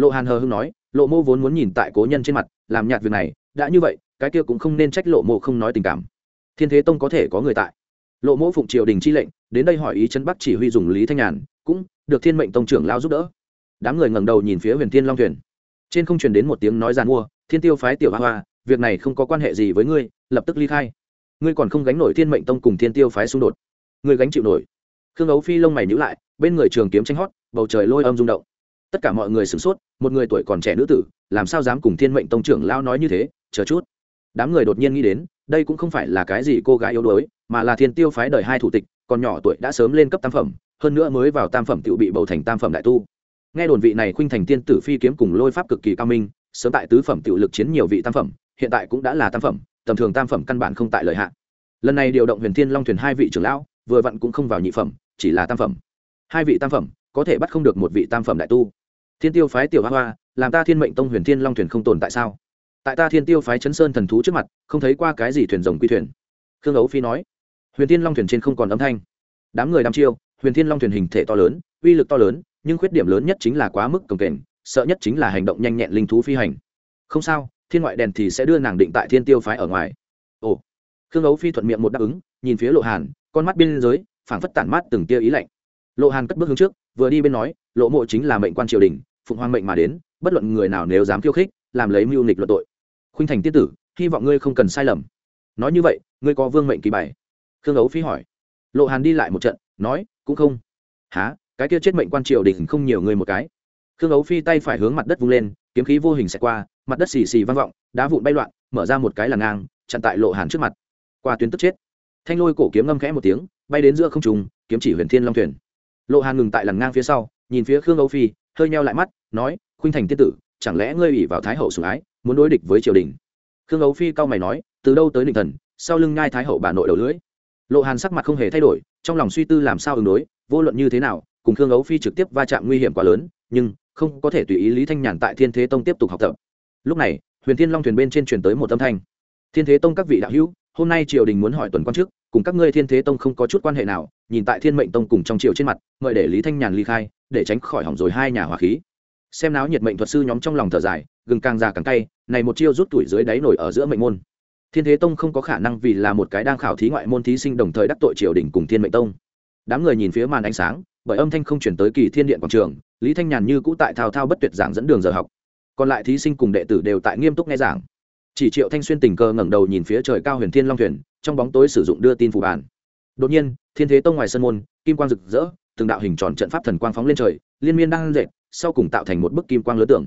lộ hàn hờ hưng nói, lộ mô vốn muốn nhìn tại cố nhân trên mặt, làm nhạt việc này, đã như vậy, cái kia cũng không nên trách lộ mô không nói tình cảm. Thiên thế tông có thể có người tại. Lộ mô phụng triều đình chi lệnh, đến đây hỏi ý chân bắc chỉ huy dùng lý thanh nhàn, cũng được thiên mệnh tông trưởng lao giúp đỡ. Đám người ngẩng đầu nhìn phía huyền thiên long thuyền. Trên không truyền đến một tiếng nói giàn mua, thiên tiêu phái tiểu hoa hoa, việc này không có quan hệ gì với ngươi, lập tức ly khai. Ngươi còn không gánh nổi thiên mệnh tông cùng thiên tiêu phái xung đột. Ngươi gánh chịu nổi. Khương ấu phi lông mày nhữ lại, bên người trường kiếm tranh hót, bầu trời lôi âm rung động tất cả mọi người sửng sốt, một người tuổi còn trẻ nữ tử, làm sao dám cùng thiên mệnh tông trưởng lao nói như thế? Chờ chút. Đám người đột nhiên nghĩ đến, đây cũng không phải là cái gì cô gái yếu đuối, mà là thiên tiêu phái đời hai thủ tịch, còn nhỏ tuổi đã sớm lên cấp tam phẩm, hơn nữa mới vào tam phẩm tự bị bầu thành tam phẩm đại tu. Nghe đồn vị này khuynh thành tiên tử phi kiếm cùng lôi pháp cực kỳ cao minh, sớm tại tứ phẩm tự lực chiến nhiều vị tam phẩm, hiện tại cũng đã là tam phẩm, tầm thường tam phẩm căn bản không tại lợi hạn lần này điều động huyền thiên long thuyền hai vị trưởng lão, vừa vặn cũng không vào nhị phẩm, chỉ là tam phẩm. Hai vị tam phẩm, có thể bắt không được một vị tam phẩm đại tu thiên tiêu phái tiểu hoa hoa, làm ta thiên mệnh tông huyền thiên long thuyền không tồn tại sao? Tại ta thiên tiêu phái chấn sơn thần thú trước mặt, không thấy qua cái gì thuyền rồng quy thuyền. Khương ấu phi nói. Huyền thiên long thuyền trên không còn âm thanh. Đám người đam chiêu, huyền thiên long thuyền hình thể to lớn, uy lực to lớn, nhưng khuyết điểm lớn nhất chính là quá mức cồng kềnh, sợ nhất chính là hành động nhanh nhẹn linh thú phi hành. Không sao, thiên ngoại đèn thì sẽ đưa nàng định tại thiên tiêu phái ở ngoài. Ồ. Khương ấu phi thuận miệng một đáp ứng, nhìn phía lộ hàn, con mắt biên giới, phảng phất tản mát từng tia ý lạnh. Lộ hàn cất bước hướng trước, vừa đi bên nói, lộ mộ chính là mệnh quan triều đình phụng hoang mệnh mà đến, bất luận người nào nếu dám khiêu khích, làm lấy mưu nịch luận tội. Khuynh thành tiết tử, hy vọng ngươi không cần sai lầm. Nói như vậy, ngươi có vương mệnh kỳ bài? Khương ấu phi hỏi. Lộ hàn đi lại một trận, nói, cũng không. Há cái kia chết mệnh quan triều đình không nhiều người một cái. Khương ấu phi tay phải hướng mặt đất vung lên, kiếm khí vô hình sẽ qua, mặt đất xì xì vang vọng, đá vụn bay loạn, mở ra một cái là ngang, chặn tại lộ hàn trước mặt. Qua tuyến tức chết. Thanh lôi cổ kiếm ngâm khẽ một tiếng, bay đến giữa không trùng kiếm chỉ huyền thiên long thuyền. Lộ hàn ngừng tại làn ngang phía sau, nhìn phía khương âu phi hơi nheo lại mắt, nói, khuynh thành tiên tử, chẳng lẽ ngươi ủy vào thái hậu sủng ái, muốn đối địch với triều đình? Khương âu phi cau mày nói, từ đâu tới định thần, sau lưng ngai thái hậu bà nội đầu lưỡi? Lộ hàn sắc mặt không hề thay đổi, trong lòng suy tư làm sao ứng đối, vô luận như thế nào, cùng khương ấu phi trực tiếp va chạm nguy hiểm quá lớn, nhưng không có thể tùy ý lý thanh nhàn tại thiên thế tông tiếp tục học tập. Lúc này, huyền thiên long thuyền bên trên truyền tới một âm thanh. Thiên thế tông các vị đạo hữu, hôm nay triều đình muốn hỏi tuần quan chức cùng các ngươi thiên thế tông không có chút quan hệ nào, nhìn tại thiên mệnh tông cùng trong triều trên mặt, mời để lý thanh nhàn ly khai để tránh khỏi hỏng rồi hai nhà hỏa khí. Xem náo nhiệt mệnh thuật sư nhóm trong lòng thở dài, gừng càng già càng cay, này một chiêu rút tuổi dưới đáy nổi ở giữa mệnh môn. Thiên thế tông không có khả năng vì là một cái đang khảo thí ngoại môn thí sinh đồng thời đắc tội triều đình cùng thiên mệnh tông. Đám người nhìn phía màn ánh sáng, bởi âm thanh không chuyển tới kỳ thiên điện quảng trường, lý thanh nhàn như cũ tại thao thao bất tuyệt giảng dẫn đường giờ học. Còn lại thí sinh cùng đệ tử đều tại nghiêm túc nghe giảng. Chỉ triệu thanh xuyên tình cờ ngẩng đầu nhìn phía trời cao huyền thiên long thuyền, trong bóng tối sử dụng đưa tin phủ bản. Đột nhiên, thiên thế tông ngoài sân môn, kim quang rực rỡ từng đạo hình tròn trận pháp thần quang phóng lên trời, liên miên đang dệt sau cùng tạo thành một bức kim quang lớn tưởng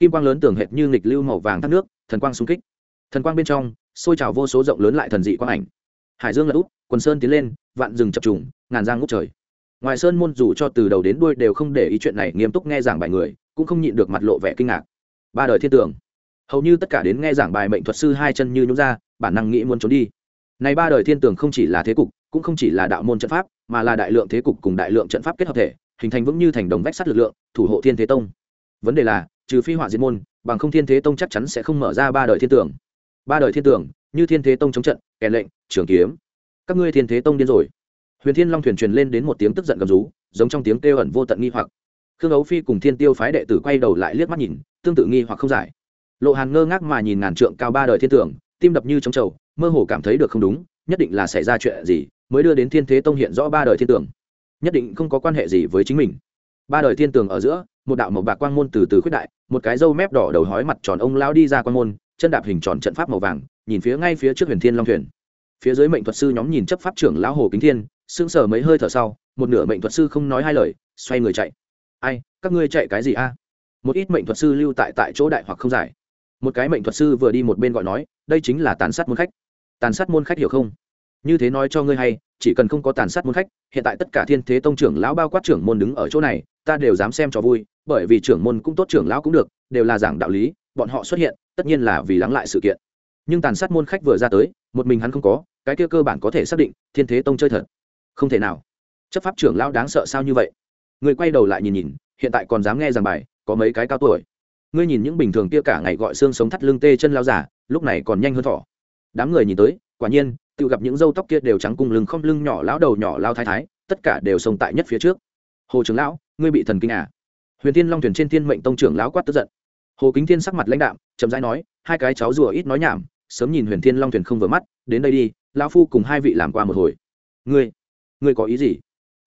kim quang lớn tưởng hệt như nghịch lưu màu vàng thác nước, thần quang xung kích. Thần quang bên trong, xôi trào vô số rộng lớn lại thần dị quang ảnh. Hải dương lật úp, quần sơn tiến lên, vạn rừng chập trùng, ngàn giang ngút trời. Ngoài sơn môn dù cho từ đầu đến đuôi đều không để ý chuyện này, nghiêm túc nghe giảng bài người, cũng không nhịn được mặt lộ vẻ kinh ngạc. Ba đời thiên tưởng hầu như tất cả đến nghe giảng bài mệnh thuật sư hai chân như nhún ra, bản năng nghĩ muốn trốn đi. Này ba đời thiên tưởng không chỉ là thế cục cũng không chỉ là đạo môn trận pháp, mà là đại lượng thế cục cùng đại lượng trận pháp kết hợp thể, hình thành vững như thành đồng vách sắt lực lượng, thủ hộ thiên thế tông. Vấn đề là, trừ phi họa diệt môn, bằng không thiên thế tông chắc chắn sẽ không mở ra ba đời thiên tưởng ba đời thiên tưởng như thiên thế tông chống trận, kèn lệnh, trường kiếm. Các ngươi thiên thế tông điên rồi. Huyền thiên long thuyền truyền lên đến một tiếng tức giận gầm rú, giống trong tiếng kêu ẩn vô tận nghi hoặc. Khương ấu phi cùng thiên tiêu phái đệ tử quay đầu lại liếc mắt nhìn, tương tự nghi hoặc không giải. Lộ hàn ngơ ngác mà nhìn ngàn trượng cao ba đời thiên tưởng tim đập như trống trầu, mơ hồ cảm thấy được không đúng, nhất định là xảy ra chuyện gì mới đưa đến thiên thế tông hiện rõ ba đời thiên tường. Nhất định không có quan hệ gì với chính mình. Ba đời thiên tường ở giữa, một đạo màu bạc quang môn từ từ khuyết đại, một cái râu mép đỏ đầu hói mặt tròn ông lao đi ra quang môn, chân đạp hình tròn trận pháp màu vàng, nhìn phía ngay phía trước huyền thiên long thuyền. Phía dưới mệnh thuật sư nhóm nhìn chấp pháp trưởng lão hồ kính thiên, sững sờ mấy hơi thở sau, một nửa mệnh thuật sư không nói hai lời, xoay người chạy. Ai, các ngươi chạy cái gì a? Một ít mệnh thuật sư lưu tại tại chỗ đại hoặc không giải. Một cái mệnh thuật sư vừa đi một bên gọi nói, đây chính là tàn sát môn khách. Tàn sát môn khách hiểu không? Như thế nói cho ngươi hay, chỉ cần không có tàn sát môn khách, hiện tại tất cả thiên thế tông trưởng lão bao quát trưởng môn đứng ở chỗ này, ta đều dám xem cho vui, bởi vì trưởng môn cũng tốt, trưởng lão cũng được, đều là giảng đạo lý, bọn họ xuất hiện, tất nhiên là vì lắng lại sự kiện. Nhưng tàn sát môn khách vừa ra tới, một mình hắn không có, cái kia cơ bản có thể xác định, thiên thế tông chơi thật. Không thể nào. Chấp pháp trưởng lão đáng sợ sao như vậy? Người quay đầu lại nhìn nhìn, hiện tại còn dám nghe giảng bài, có mấy cái cao tuổi. Ngươi nhìn những bình thường kia cả ngày gọi xương sống thắt lưng tê chân lao giả, lúc này còn nhanh hơn thỏ. Đám người nhìn tới quả nhiên, tự gặp những dâu tóc kia đều trắng cung lưng không lưng nhỏ lão đầu nhỏ lao thái thái, tất cả đều sông tại nhất phía trước. Hồ trưởng lão, ngươi bị thần kinh à? Huyền thiên long thuyền trên thiên mệnh tông trưởng lão quát tức giận. Hồ kính thiên sắc mặt lãnh đạm, chậm rãi nói, hai cái cháu rùa ít nói nhảm, sớm nhìn huyền thiên long thuyền không vừa mắt, đến đây đi, lão phu cùng hai vị làm qua một hồi. Ngươi ngươi có ý gì?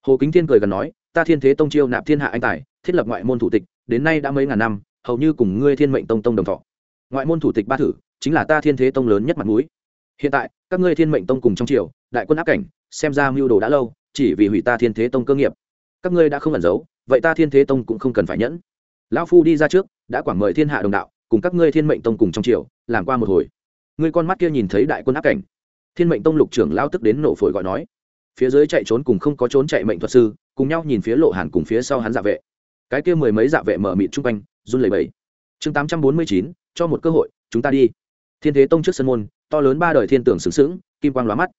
Hồ kính thiên cười gần nói, ta thiên thế tông chiêu nạp thiên hạ anh tài, thiết lập ngoại môn thủ tịch, đến nay đã mấy ngàn năm, hầu như cùng ngươi thiên mệnh tông tông đồng thọ. Ngoại môn thủ tịch ba thử, chính là ta thiên thế tông lớn nhất mặt mũi hiện tại, các ngươi thiên mệnh tông cùng trong triều, đại quân áp cảnh, xem ra mưu đồ đã lâu, chỉ vì hủy ta thiên thế tông cơ nghiệp. Các ngươi đã không ẩn giấu, vậy ta thiên thế tông cũng không cần phải nhẫn. Lão phu đi ra trước, đã quảng mời thiên hạ đồng đạo, cùng các ngươi thiên mệnh tông cùng trong triều, làm qua một hồi. Ngươi con mắt kia nhìn thấy đại quân áp cảnh. Thiên mệnh tông lục trưởng lao tức đến nổ phổi gọi nói. Phía dưới chạy trốn cùng không có trốn chạy mệnh thuật sư, cùng nhau nhìn phía lộ hàn cùng phía sau hắn dạ vệ. Cái kia mười mấy dạ vệ mở mịt chung quanh, run lẩy bẩy. Chương tám trăm bốn mươi chín, cho một cơ hội, chúng ta đi. Thiên thế tông trước sân môn to lớn ba đời thiên tường sướng sướng kim quang lóa mắt.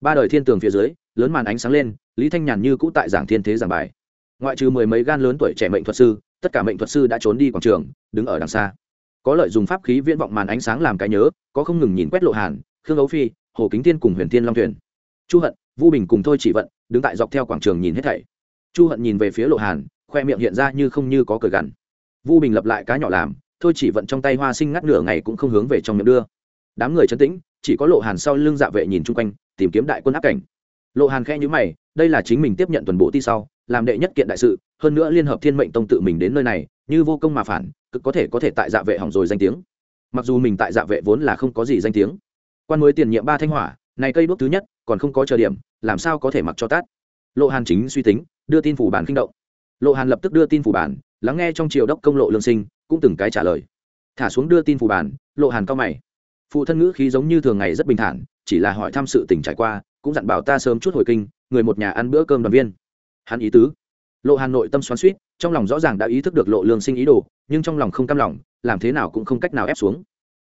Ba đời thiên tường phía dưới, lớn màn ánh sáng lên, lý thanh nhàn như cũ tại giảng thiên thế giảng bài. Ngoại trừ mười mấy gan lớn tuổi trẻ mệnh thuật sư, tất cả mệnh thuật sư đã trốn đi quảng trường, đứng ở đằng xa. Có lợi dùng pháp khí viễn vọng màn ánh sáng làm cái nhớ, có không ngừng nhìn quét lộ hàn, khương ấu phi, hồ kính thiên cùng huyền thiên long thuyền. Chu hận, vu bình cùng thôi chỉ vận đứng tại dọc theo quảng trường nhìn hết thảy. Chu hận nhìn về phía lộ hàn, khoe miệng hiện ra như không như có cười gằn. Vu bình lập lại cá nhỏ làm, thôi chỉ vận trong tay hoa sinh ngắt nửa ngày cũng không hướng về trong miệng đưa đám người chấn tĩnh, chỉ có lộ hàn sau lưng dạ vệ nhìn chung quanh, tìm kiếm đại quân áp cảnh. Lộ hàn khe nhữ mày, đây là chính mình tiếp nhận tuần bộ ti sau, làm đệ nhất kiện đại sự, hơn nữa liên hợp thiên mệnh tông tự mình đến nơi này, như vô công mà phản, cực có thể có thể tại dạ vệ hỏng rồi danh tiếng. Mặc dù mình tại dạ vệ vốn là không có gì danh tiếng. Quan mới tiền nhiệm ba thanh hỏa, này cây bước thứ nhất, còn không có chờ điểm, làm sao có thể mặc cho tát? Lộ hàn chính suy tính, đưa tin phủ bản kinh động. Lộ hàn lập tức đưa tin phủ bản, lắng nghe trong triều đốc công lộ lương sinh, cũng từng cái trả lời. Thả xuống đưa tin phủ bản, lộ hàn cao mày phụ thân ngữ khí giống như thường ngày rất bình thản, chỉ là hỏi thăm sự tình trải qua, cũng dặn bảo ta sớm chút hồi kinh, người một nhà ăn bữa cơm đoàn viên. Hắn ý tứ. Lộ hà nội tâm xoắn suýt trong lòng rõ ràng đã ý thức được lộ lương sinh ý đồ, nhưng trong lòng không cam lòng, làm thế nào cũng không cách nào ép xuống.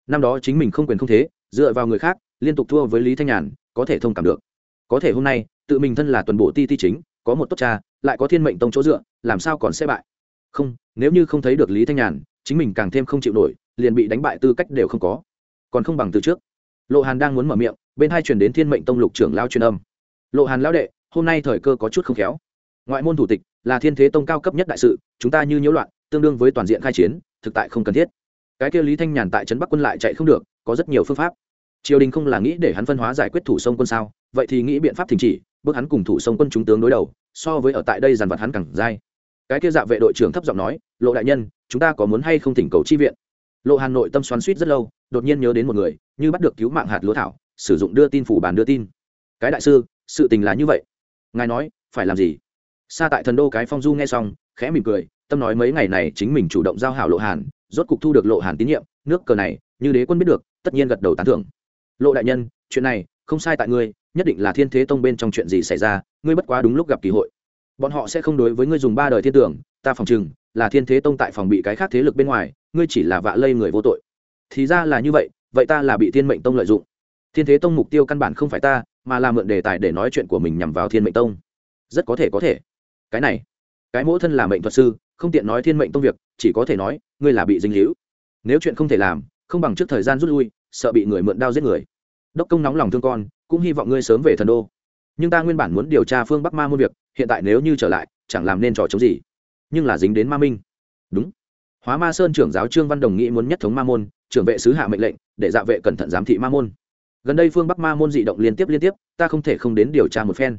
Năm đó chính mình không quyền không thế, dựa vào người khác, liên tục thua với lý thanh nhàn, có thể thông cảm được. Có thể hôm nay, tự mình thân là tuần bộ ti ti chính, có một tốt cha, lại có thiên mệnh tông chỗ dựa, làm sao còn sẽ bại? Không, nếu như không thấy được lý thanh nhàn, chính mình càng thêm không chịu nổi, liền bị đánh bại tư cách đều không có còn không bằng từ trước. Lộ hàn đang muốn mở miệng, bên hai truyền đến thiên mệnh tông lục trưởng lao truyền âm. Lộ hàn lão đệ, hôm nay thời cơ có chút không khéo. Ngoại môn thủ tịch là thiên thế tông cao cấp nhất đại sự, chúng ta như nhiễu loạn, tương đương với toàn diện khai chiến, thực tại không cần thiết. Cái kia lý thanh nhàn tại trấn bắc quân lại chạy không được, có rất nhiều phương pháp. Triều đình không là nghĩ để hắn phân hóa giải quyết thủ sông quân sao? Vậy thì nghĩ biện pháp đình chỉ, bước hắn cùng thủ sông quân chúng tướng đối đầu, so với ở tại đây dàn vật hắn càng dai. Cái kia dạ vệ đội trưởng thấp giọng nói, lộ đại nhân, chúng ta có muốn hay không thỉnh cầu chi viện? Lộ hà nội tâm xoắn suýt rất lâu, đột nhiên nhớ đến một người, như bắt được cứu mạng hạt lúa thảo, sử dụng đưa tin phủ bàn đưa tin. Cái đại sư, sự tình là như vậy. Ngài nói, phải làm gì? Xa tại thần đô cái phong du nghe xong, khẽ mỉm cười, tâm nói mấy ngày này chính mình chủ động giao hảo lộ hàn, rốt cục thu được lộ hàn tín nhiệm, nước cờ này, như đế quân biết được, tất nhiên gật đầu tán thưởng. Lộ đại nhân, chuyện này, không sai tại ngươi, nhất định là thiên thế tông bên trong chuyện gì xảy ra, ngươi bất quá đúng lúc gặp kỳ hội. Bọn họ sẽ không đối với ngươi dùng ba đời thiên tưởng, ta phòng chừng là thiên thế tông tại phòng bị cái khác thế lực bên ngoài, ngươi chỉ là vạ lây người vô tội. Thì ra là như vậy vậy ta là bị thiên mệnh tông lợi dụng. Thiên thế tông mục tiêu căn bản không phải ta, mà là mượn đề tài để nói chuyện của mình nhằm vào thiên mệnh tông. Rất có thể có thể. Cái này, cái mỗ thân là mệnh thuật sư, không tiện nói thiên mệnh tông việc, chỉ có thể nói, ngươi là bị dinh hữu nếu chuyện không thể làm, không bằng trước thời gian rút lui, sợ bị người mượn đao giết người. Đốc công nóng lòng thương con, cũng hy vọng ngươi sớm về thần đô. Nhưng ta nguyên bản muốn điều tra phương bắc ma môn việc, hiện tại nếu như trở lại, chẳng làm nên trò chống gì nhưng là dính đến ma minh. Đúng. Hóa ma sơn trưởng giáo trương văn đồng nghĩ muốn nhất thống ma môn, trưởng vệ sứ hạ mệnh lệnh, để dạ vệ cẩn thận giám thị ma môn. Gần đây phương bắc ma môn dị động liên tiếp liên tiếp, ta không thể không đến điều tra một phen.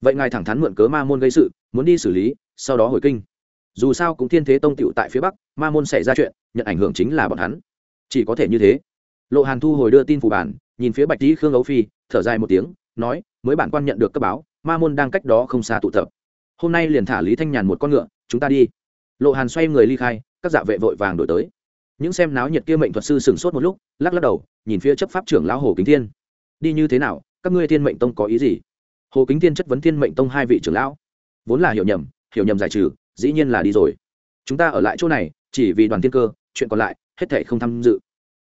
Vậy ngài thẳng thắn mượn cớ ma môn gây sự, muốn đi xử lý, sau đó hồi kinh. Dù sao cũng thiên thế tông tựu tại phía bắc, ma môn xảy ra chuyện, nhận ảnh hưởng chính là bọn hắn. Chỉ có thể như thế. Lộ hàn thu hồi đưa tin phủ bản, nhìn phía bạch tý khương ấu phi, thở dài một tiếng, nói, mới bản quan nhận được cấp báo, ma môn đang cách đó không xa tụ tập. Hôm nay liền thả lý thanh nhàn một con ngựa chúng ta đi. Lộ hàn xoay người ly khai, các dạ vệ vội vàng đổi tới. Những xem náo nhiệt kia mệnh thuật sư sửng sốt một lúc, lắc lắc đầu, nhìn phía chấp pháp trưởng lão hồ kính thiên. Đi như thế nào, các ngươi thiên mệnh tông có ý gì? Hồ kính thiên chất vấn thiên mệnh tông hai vị trưởng lão. Vốn là hiểu nhầm hiểu nhầm giải trừ, dĩ nhiên là đi rồi. Chúng ta ở lại chỗ này, chỉ vì đoàn thiên cơ, chuyện còn lại, hết thể không tham dự.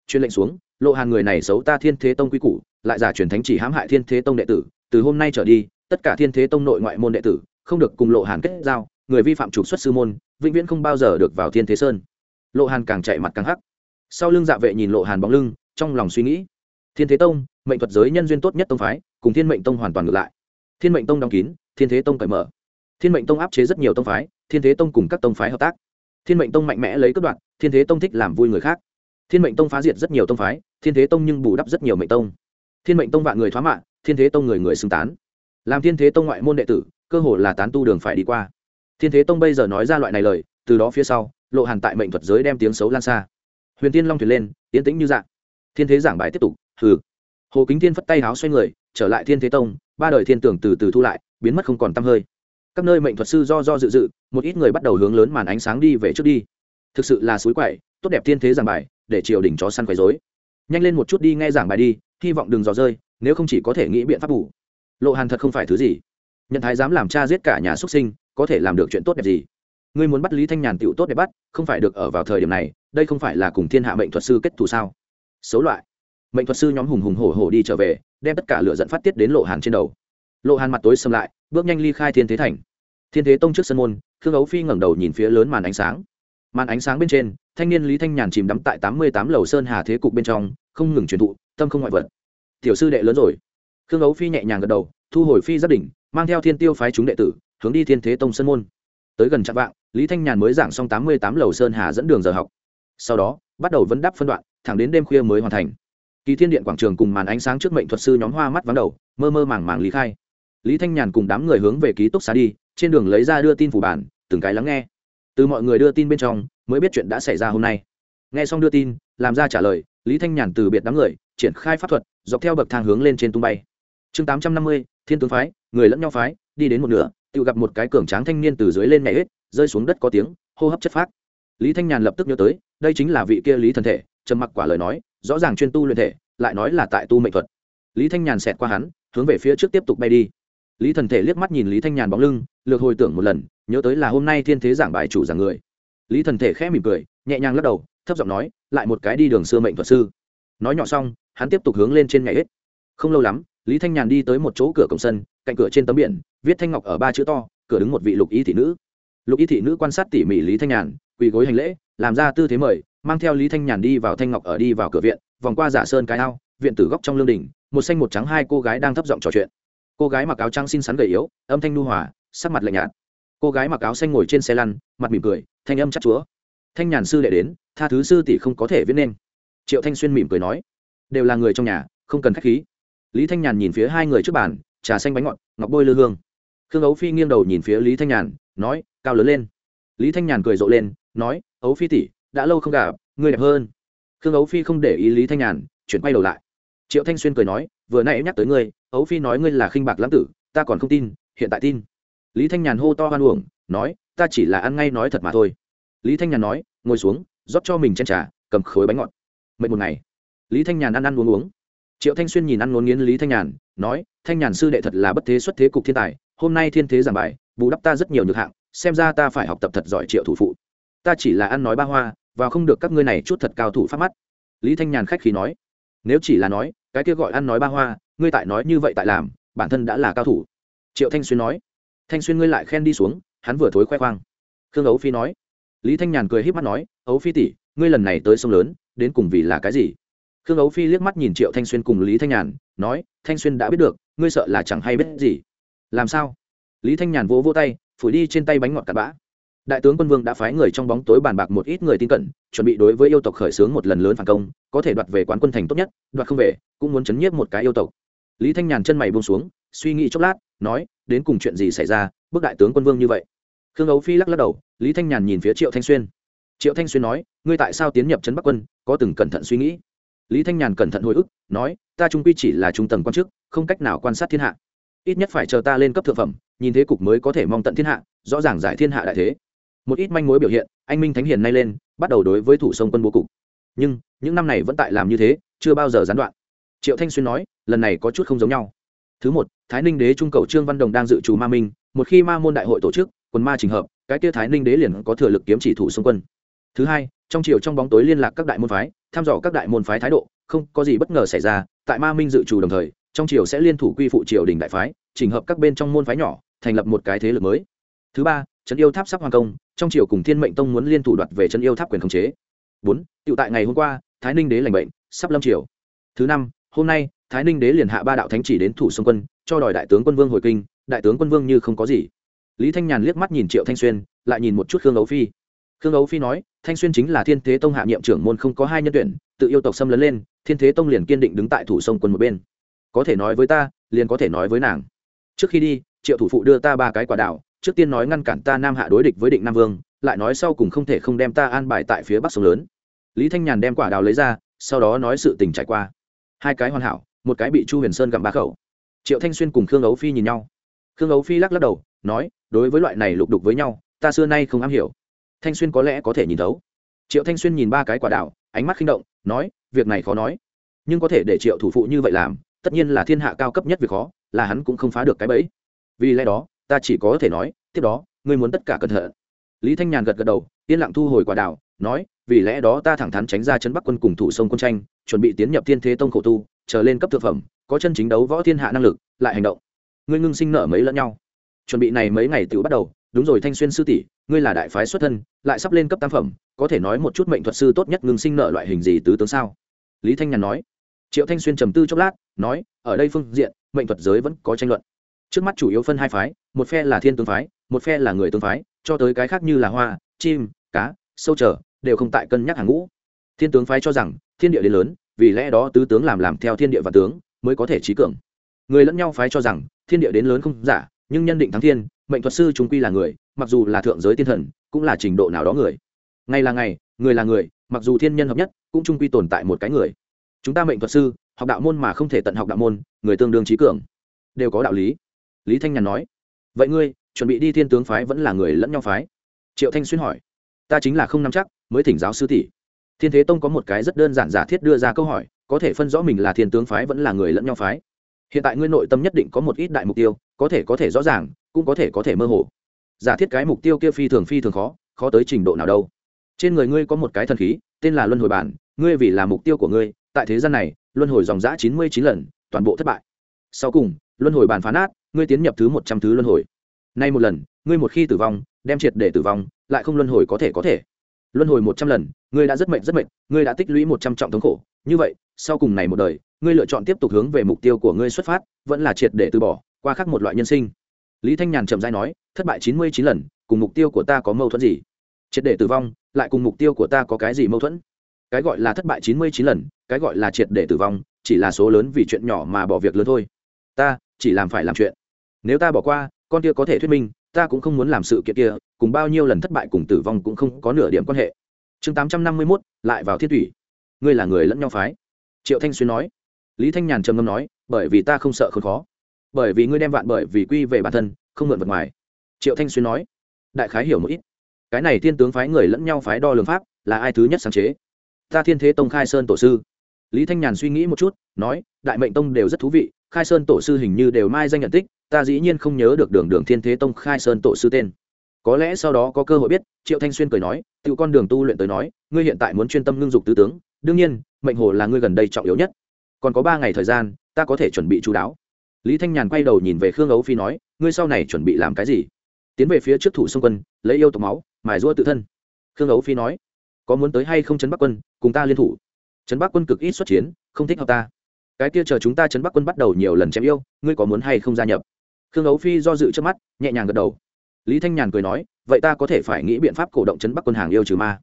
Chuyên lệnh xuống, lộ hàng người này xấu ta thiên thế tông quy củ, lại giả truyền thánh chỉ hãm hại thiên thế tông đệ tử, từ hôm nay trở đi, tất cả thiên thế tông nội ngoại môn đệ tử, không được cùng lộ hàn kết giao người vi phạm trục xuất sư môn, vĩnh viễn không bao giờ được vào thiên thế sơn. Lộ hàn càng chạy mặt càng hắc. Sau lưng dạ vệ nhìn lộ hàn bóng lưng, trong lòng suy nghĩ. Thiên thế tông, mệnh thuật giới nhân duyên tốt nhất tông phái, cùng thiên mệnh tông hoàn toàn ngược lại. Thiên mệnh tông đóng kín, thiên thế tông cởi mở. Thiên mệnh tông áp chế rất nhiều tông phái, thiên thế tông cùng các tông phái hợp tác. Thiên mệnh tông mạnh mẽ lấy cất đoạn, thiên thế tông thích làm vui người khác. Thiên mệnh tông phá diệt rất nhiều tông phái, thiên thế tông nhưng bù đắp rất nhiều mệnh tông. Thiên mệnh tông vạn người thoá mạng thiên thế tông người người xưng tán. Làm thiên thế tông ngoại môn đệ tử, cơ hồ là tán tu đường phải đi qua thiên thế tông bây giờ nói ra loại này lời, từ đó phía sau, lộ hàn tại mệnh thuật giới đem tiếng xấu lan xa. Huyền tiên long thuyền lên tiến tĩnh như dạng. Thiên thế giảng bài tiếp tục, hừ. Hồ kính thiên phất tay háo xoay người, trở lại thiên thế tông, ba đời thiên tưởng từ từ thu lại, biến mất không còn tăm hơi. Các nơi mệnh thuật sư do do dự dự, một ít người bắt đầu hướng lớn màn ánh sáng đi về trước đi. Thực sự là suối quậy, tốt đẹp thiên thế giảng bài, để triều đình chó săn quấy dối nhanh lên một chút đi nghe giảng bài đi, hy vọng đừng dò rơi, nếu không chỉ có thể nghĩ biện pháp bù. Lộ hàn thật không phải thứ gì. Nhận thái dám làm cha giết cả nhà xuất sinh có thể làm được chuyện tốt đẹp gì? Ngươi muốn bắt lý thanh nhàn tựu tốt để bắt, không phải được ở vào thời điểm này, đây không phải là cùng thiên hạ mệnh thuật sư kết thù sao? Xấu loại. Mệnh thuật sư nhóm hùng hùng hổ hổ đi trở về, đem tất cả lửa dẫn phát tiết đến lộ hàn trên đầu. Lộ hàn mặt tối xâm lại, bước nhanh ly khai thiên thế thành. Thiên thế tông trước sân môn, khương ấu phi ngẩng đầu nhìn phía lớn màn ánh sáng. Màn ánh sáng bên trên, thanh niên lý thanh nhàn chìm đắm tại tám mươi tám lầu sơn hà thế cục bên trong, không ngừng truyền thụ, tâm không ngoại vật. Tiểu sư đệ lớn rồi. Khương ấu phi nhẹ nhàng gật đầu, thu hồi phi gia đình mang theo thiên tiêu phái chúng đệ tử hướng đi thiên thế tông sơn môn. Tới gần chặng vạng, lý thanh nhàn mới giảng xong tám mươi tám lầu sơn hà dẫn đường giờ học. Sau đó, bắt đầu vấn đáp phân đoạn, thẳng đến đêm khuya mới hoàn thành. Kỳ thiên điện quảng trường cùng màn ánh sáng trước mệnh thuật sư nhóm hoa mắt vắng đầu, mơ mơ màng màng lý khai. Lý thanh nhàn cùng đám người hướng về ký túc xá đi, trên đường lấy ra đưa tin phủ bản, từng cái lắng nghe. Từ mọi người đưa tin bên trong, mới biết chuyện đã xảy ra hôm nay. Nghe xong đưa tin, làm ra trả lời, lý thanh nhàn từ biệt đám người, triển khai pháp thuật, dọc theo bậc thang hướng lên trên tung bay. Chương tám trăm năm mươi, thiên tướng phái, người lẫn nhau phái, đi đến một nửa tự gặp một cái cường tráng thanh niên từ dưới lên nhảy hết, rơi xuống đất có tiếng, hô hấp chất phát lý thanh nhàn lập tức nhớ tới, đây chính là vị kia lý thần thể, trầm mặc quả lời nói, rõ ràng chuyên tu luyện thể, lại nói là tại tu mệnh thuật. Lý thanh nhàn xẹt qua hắn, hướng về phía trước tiếp tục bay đi. Lý thần thể liếc mắt nhìn lý thanh nhàn bóng lưng, lược hồi tưởng một lần, nhớ tới là hôm nay thiên thế giảng bài chủ giảng người. Lý thần thể khẽ mỉm cười, nhẹ nhàng lắc đầu, thấp giọng nói, lại một cái đi đường xưa mệnh thuật sư. Nói nhỏ xong, hắn tiếp tục hướng lên trên nhảy hết. Không lâu lắm lý thanh nhàn đi tới một chỗ cửa cổng sân, cạnh cửa trên tấm biển, viết thanh ngọc ở ba chữ to, cửa đứng một vị lục y thị nữ. Lục y thị nữ quan sát tỉ mỉ lý thanh nhàn, quỳ gối hành lễ, làm ra tư thế mời, mang theo lý thanh nhàn đi vào thanh ngọc ở đi vào cửa viện, vòng qua giả sơn cái ao, viện tử góc trong lương đình một xanh một trắng hai cô gái đang thấp giọng trò chuyện. Cô gái mặc áo trắng xinh xắn gầy yếu, âm thanh nu hòa, sắc mặt lạnh nhạt. Cô gái mặc áo xanh ngồi trên xe lăn, mặt mỉm cười, thanh âm chắc chúa. Thanh nhàn sư đệ đến, tha thứ sư tỷ không có thể viết nên. Triệu thanh xuyên mỉm cười nói, đều là người trong nhà, không cần khách khí lý thanh nhàn nhìn phía hai người trước bàn, trà xanh bánh ngọt, ngọc bôi lư hương. Khương ấu phi nghiêng đầu nhìn phía lý thanh nhàn, nói, cao lớn lên. Lý thanh nhàn cười rộ lên, nói, ấu phi tỷ, đã lâu không gặp, ngươi đẹp hơn. Khương ấu phi không để ý lý thanh nhàn, chuyển quay đầu lại. Triệu thanh xuyên cười nói, vừa nãy nhắc tới ngươi, ấu phi nói ngươi là khinh bạc lãng tử, ta còn không tin, hiện tại tin. Lý thanh nhàn hô to hoan uổng, nói, ta chỉ là ăn ngay nói thật mà thôi. Lý thanh nhàn nói, ngồi xuống, rót cho mình chen trà, cầm khối bánh ngọt. Mệt một ngày. Lý thanh nhàn ăn ăn uống uống triệu thanh xuyên nhìn ăn ngôn nghiến lý thanh nhàn, nói, thanh nhàn sư đệ thật là bất thế xuất thế cục thiên tài, hôm nay thiên thế giảng bài, bù đắp ta rất nhiều nhược hạng, xem ra ta phải học tập thật giỏi triệu thủ phụ. Ta chỉ là ăn nói ba hoa, và không được các ngươi này chút thật cao thủ pháp mắt. Lý thanh nhàn khách khí nói, nếu chỉ là nói, cái kia gọi ăn nói ba hoa, ngươi tại nói như vậy tại làm, bản thân đã là cao thủ. Triệu thanh xuyên nói, thanh xuyên ngươi lại khen đi xuống, hắn vừa thối khoe khoang. Khương ấu phi nói, lý thanh nhàn cười h í p mắt nói, ấu phi tỷ, ngươi lần này tới sông lớn, đến cùng vì là cái gì? Khương ấu phi liếc mắt nhìn triệu thanh xuyên cùng lý thanh nhàn, nói, thanh xuyên đã biết được, ngươi sợ là chẳng hay biết gì. Làm sao? Lý thanh nhàn vỗ vỗ tay, phủi đi trên tay bánh ngọt cặn bã. Đại tướng quân vương đã phái người trong bóng tối bàn bạc một ít người tin cận chuẩn bị đối với yêu tộc khởi xướng một lần lớn phản công, có thể đoạt về quán quân thành tốt nhất, đoạt không về, cũng muốn chấn nhiếp một cái yêu tộc. Lý thanh nhàn chân mày buông xuống, suy nghĩ chốc lát, nói, đến cùng chuyện gì xảy ra, bước đại tướng quân vương như vậy? Khương ấu phi lắc lắc đầu, lý thanh nhàn nhìn phía triệu thanh xuyên. Triệu thanh xuyên nói, ngươi tại sao tiến nhập trấn bắc quân, có từng cẩn thận suy nghĩ? Lý thanh nhàn cẩn thận hồi ức, nói, ta trung quy chỉ là trung tầng quan chức, không cách nào quan sát thiên hạ. Ít nhất phải chờ ta lên cấp thượng phẩm, nhìn thế cục mới có thể mong tận thiên hạ, rõ ràng giải thiên hạ đại thế. Một ít manh mối biểu hiện, anh minh thánh hiền nay lên, bắt đầu đối với thủ sông quân bố cục. Nhưng, những năm này vẫn tại làm như thế, chưa bao giờ gián đoạn. Triệu thanh xuyên nói, lần này có chút không giống nhau. Thứ một, thái ninh đế trung cầu trương văn đồng đang dự trù ma minh, một khi ma môn đại hội tổ chức, quần ma trình hợp, cái kia thái ninh đế liền có thừa lực kiếm chỉ thủ xung quân. Thứ hai, trong chiều trong bóng tối liên lạc các đại môn phái thăm dò các đại môn phái thái độ, không có gì bất ngờ xảy ra, tại ma minh dự trù đồng thời, trong triều sẽ liên thủ quy phụ triều đình đại phái, chỉnh hợp các bên trong môn phái nhỏ, thành lập một cái thế lực mới. Thứ ba, trấn yêu tháp sắp hoàn công, trong triều cùng thiên mệnh tông muốn liên thủ đoạt về trấn yêu tháp quyền khống chế. Bốn tựu tại ngày hôm qua, thái ninh đế lành bệnh, sắp lâm triều. Thứ năm, hôm nay, thái ninh đế liền hạ ba đạo thánh chỉ đến thủ xung quân, cho đòi đại tướng quân vương hồi kinh, đại tướng quân vương như không có gì. Lý thanh nhàn liếc mắt nhìn triệu thanh xuyên, lại nhìn một chút khương ấu phi khương ấu phi nói, thanh xuyên chính là thiên thế tông hạ nhiệm trưởng môn không có hai nhân tuyển, tự yêu tộc xâm lấn lên, thiên thế tông liền kiên định đứng tại thủ sông quân một bên. Có thể nói với ta, liền có thể nói với nàng. Trước khi đi, triệu thủ phụ đưa ta ba cái quả đảo, trước tiên nói ngăn cản ta nam hạ đối địch với định nam vương, lại nói sau cùng không thể không đem ta an bài tại phía bắc sông lớn. Lý thanh nhàn đem quả đào lấy ra, sau đó nói sự tình trải qua. Hai cái hoàn hảo, một cái bị chu huyền sơn gặm ba khẩu. Triệu thanh xuyên cùng khương ấu phi nhìn nhau. Khương ấu phi lắc lắc đầu, nói, đối với loại này lục đục với nhau, ta xưa nay không am hiểu thanh xuyên có lẽ có thể nhìn thấu. Triệu thanh xuyên nhìn ba cái quả đảo, ánh mắt khinh động nói việc này khó nói. Nhưng có thể để triệu thủ phụ như vậy làm tất nhiên là thiên hạ cao cấp nhất việc khó là hắn cũng không phá được cái bẫy. Vì lẽ đó ta chỉ có thể nói tiếp đó ngươi muốn tất cả cẩn thận. Lý thanh nhàn gật gật đầu yên lặng thu hồi quả đảo, nói vì lẽ đó ta thẳng thắn tránh ra chân bắc quân cùng thủ sông quân tranh chuẩn bị tiến nhập thiên thế tông khổ tu trở lên cấp thực phẩm có chân chính đấu võ thiên hạ năng lực lại hành động. Ngươi ngưng sinh nợ mấy lẫn nhau. Chuẩn bị này mấy ngày tự bắt đầu đúng rồi thanh xuyên sư tỷ ngươi là đại phái xuất thân, lại sắp lên cấp tam phẩm, có thể nói một chút mệnh thuật sư tốt nhất ngưng sinh nợ loại hình gì tứ tướng sao? Lý thanh nhàn nói. Triệu thanh xuyên trầm tư chốc lát, nói, ở đây phương diện, mệnh thuật giới vẫn có tranh luận. Trước mắt chủ yếu phân hai phái, một phe là thiên tướng phái, một phe là người tướng phái, cho tới cái khác như là hoa, chim, cá, sâu trở đều không tại cân nhắc hàng ngũ. Thiên tướng phái cho rằng, thiên địa đến lớn, vì lẽ đó tứ tướng làm làm theo thiên địa và tướng, mới có thể trí cường. Người lẫn nhau phái cho rằng, thiên địa đến lớn không giả, nhưng nhân định thắng thiên mệnh thuật sư chúng quy là người, mặc dù là thượng giới tiên thần, cũng là trình độ nào đó người. Ngày là ngày, người là người, mặc dù thiên nhân hợp nhất, cũng trung quy tồn tại một cái người. Chúng ta mệnh thuật sư, học đạo môn mà không thể tận học đạo môn, người tương đương trí cường. Đều có đạo lý. Lý thanh nhàn nói. Vậy ngươi, chuẩn bị đi thiên tướng phái vẫn là người lẫn nhau phái? Triệu thanh xuyên hỏi. Ta chính là không nắm chắc, mới thỉnh giáo sư tỷ. Thiên thế tông có một cái rất đơn giản giả thiết đưa ra câu hỏi, có thể phân rõ mình là thiên tướng phái vẫn là người lẫn nhau phái? Hiện tại ngươi nội tâm nhất định có một ít đại mục tiêu, có thể có thể rõ ràng cũng có thể có thể mơ hồ. Giả thiết cái mục tiêu kia phi thường phi thường khó khó tới trình độ nào đâu. Trên người ngươi có một cái thần khí, tên là luân hồi bản, ngươi vì là mục tiêu của ngươi, tại thế gian này, luân hồi dòng giã chín mươi chín lần, toàn bộ thất bại. Sau cùng, luân hồi bản phá nát, ngươi tiến nhập thứ một trăm thứ luân hồi. Nay một lần, ngươi một khi tử vong, đem triệt để tử vong, lại không luân hồi có thể có thể. Luân hồi một trăm lần, ngươi đã rất mệnh rất mệnh ngươi đã tích lũy một trăm trọng thống khổ. Như vậy, sau cùng này một đời, ngươi lựa chọn tiếp tục hướng về mục tiêu của ngươi xuất phát, vẫn là triệt để từ bỏ, qua khắc một loại nhân sinh lý thanh nhàn chậm dai nói, thất bại chín mươi chín lần, cùng mục tiêu của ta có mâu thuẫn gì? Triệt để tử vong, lại cùng mục tiêu của ta có cái gì mâu thuẫn? Cái gọi là thất bại chín mươi chín lần, cái gọi là triệt để tử vong, chỉ là số lớn vì chuyện nhỏ mà bỏ việc lớn thôi. Ta chỉ làm phải làm chuyện. Nếu ta bỏ qua, con kia có thể thuyết minh, ta cũng không muốn làm sự kiện kia, cùng bao nhiêu lần thất bại cùng tử vong cũng không có nửa điểm quan hệ. Chương tám trăm năm mươi mốt, lại vào thiên thủy. Ngươi là người lẫn nhau phái. Triệu thanh xuyên nói. Lý thanh nhàn trầm ngâm nói, bởi vì ta không sợ khốn khó bởi vì ngươi đem vạn bởi vì quy về bản thân, không mượn vật ngoài. Triệu thanh xuyên nói, đại khái hiểu một ít. Cái này thiên tướng phái người lẫn nhau phái đo lường pháp là ai thứ nhất sáng chế? Ta thiên thế tông khai sơn tổ sư. Lý thanh nhàn suy nghĩ một chút, nói, đại mệnh tông đều rất thú vị, khai sơn tổ sư hình như đều mai danh nhận tích, ta dĩ nhiên không nhớ được đường đường thiên thế tông khai sơn tổ sư tên. Có lẽ sau đó có cơ hội biết, triệu thanh xuyên cười nói tự con đường tu luyện tới nói, ngươi hiện tại muốn chuyên tâm ngưng dục tứ tướng, đương nhiên, mệnh hồ là ngươi gần đây trọng yếu nhất. Còn có ba ngày thời gian, ta có thể chuẩn bị chú đáo lý thanh nhàn quay đầu nhìn về khương ấu phi nói, ngươi sau này chuẩn bị làm cái gì? Tiến về phía trước thủ xung quân, lấy yêu tộc máu, mài rua tự thân. Khương ấu phi nói, có muốn tới hay không trấn bắc quân, cùng ta liên thủ. Trấn bắc quân cực ít xuất chiến, không thích hợp ta. Cái kia chờ chúng ta trấn bắc quân bắt đầu nhiều lần chém yêu, ngươi có muốn hay không gia nhập? Khương ấu phi do dự trước mắt, nhẹ nhàng gật đầu. Lý thanh nhàn cười nói, vậy ta có thể phải nghĩ biện pháp cổ động trấn bắc quân hàng yêu trừ ma.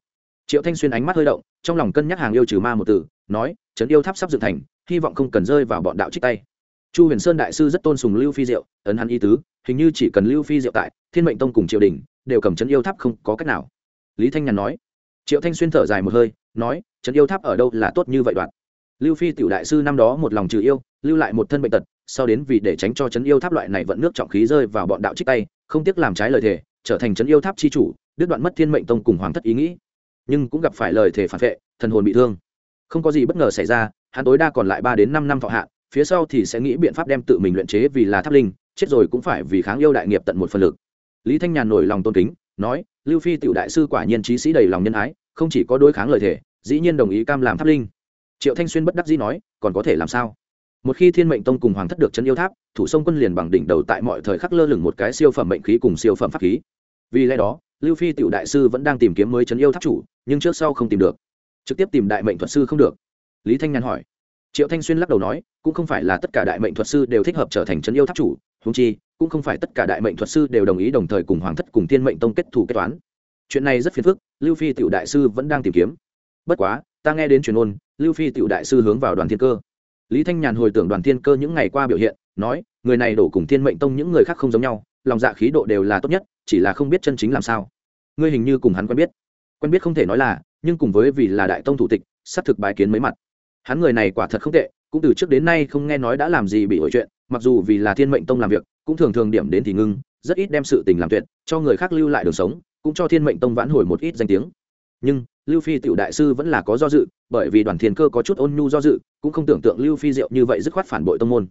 Triệu thanh xuyên ánh mắt hơi động, trong lòng cân nhắc hàng yêu trừ ma một từ, nói, trấn yêu tháp sắp dựng thành, hy vọng không cần rơi vào bọn đạo trích tay chu huyền sơn đại sư rất tôn sùng lưu phi diệu, ấn hắn y tứ, hình như chỉ cần lưu phi diệu tại, thiên mệnh tông cùng triều đình đều cầm trấn yêu tháp không có cách nào. Lý thanh nhàn nói. Triệu thanh xuyên thở dài một hơi, nói, trấn yêu tháp ở đâu là tốt như vậy đoạn? Lưu phi tiểu đại sư năm đó một lòng trừ yêu, lưu lại một thân bệnh tật, sau đến vì để tránh cho trấn yêu tháp loại này vận nước trọng khí rơi vào bọn đạo trích tay, không tiếc làm trái lời thề, trở thành trấn yêu tháp chi chủ, đứt đoạn mất thiên mệnh tông cùng hoàng thất ý nghĩ. Nhưng cũng gặp phải lời thề phản vệ, thần hồn bị thương. Không có gì bất ngờ xảy ra, hắn tối đa còn lại ba đến năm năm thọ hạ phía sau thì sẽ nghĩ biện pháp đem tự mình luyện chế vì là tháp linh, chết rồi cũng phải vì kháng yêu đại nghiệp tận một phần lực. Lý thanh nhàn nổi lòng tôn kính, nói, lưu phi tiểu đại sư quả nhiên trí sĩ đầy lòng nhân ái, không chỉ có đối kháng lời thề, dĩ nhiên đồng ý cam làm tháp linh. Triệu thanh xuyên bất đắc dĩ nói, còn có thể làm sao? Một khi thiên mệnh tông cùng hoàng thất được chân yêu tháp, thủ sông quân liền bằng đỉnh đầu tại mọi thời khắc lơ lửng một cái siêu phẩm mệnh khí cùng siêu phẩm pháp khí. Vì lẽ đó, lưu phi tiểu đại sư vẫn đang tìm kiếm mới chân yêu tháp chủ, nhưng trước sau không tìm được. Trực tiếp tìm đại mệnh thuật sư không được. Lý thanh nhàn hỏi triệu thanh xuyên lắc đầu nói, cũng không phải là tất cả đại mệnh thuật sư đều thích hợp trở thành chân yêu tháp chủ húng chi, cũng không phải tất cả đại mệnh thuật sư đều đồng ý đồng thời cùng hoàng thất cùng thiên mệnh tông kết thủ kết toán. Chuyện này rất phiền phức, lưu phi tiểu đại sư vẫn đang tìm kiếm. Bất quá, ta nghe đến truyền ôn, lưu phi tiểu đại sư hướng vào đoàn thiên cơ. Lý thanh nhàn hồi tưởng đoàn thiên cơ những ngày qua biểu hiện, nói, người này đổ cùng thiên mệnh tông những người khác không giống nhau, lòng dạ khí độ đều là tốt nhất, chỉ là không biết chân chính làm sao. Ngươi hình như cùng hắn quen biết. Quen biết không thể nói là, nhưng cùng với vì là đại tông thủ tịch, xác thực bài kiến mấy mặt hắn người này quả thật không tệ, cũng từ trước đến nay không nghe nói đã làm gì bị hội chuyện, mặc dù vì là thiên mệnh tông làm việc, cũng thường thường điểm đến thì ngưng, rất ít đem sự tình làm tuyệt, cho người khác lưu lại đường sống, cũng cho thiên mệnh tông vãn hồi một ít danh tiếng. Nhưng, lưu phi tiểu đại sư vẫn là có do dự, bởi vì đoàn thiên cơ có chút ôn nhu do dự, cũng không tưởng tượng lưu phi diệu như vậy dứt khoát phản bội tông môn.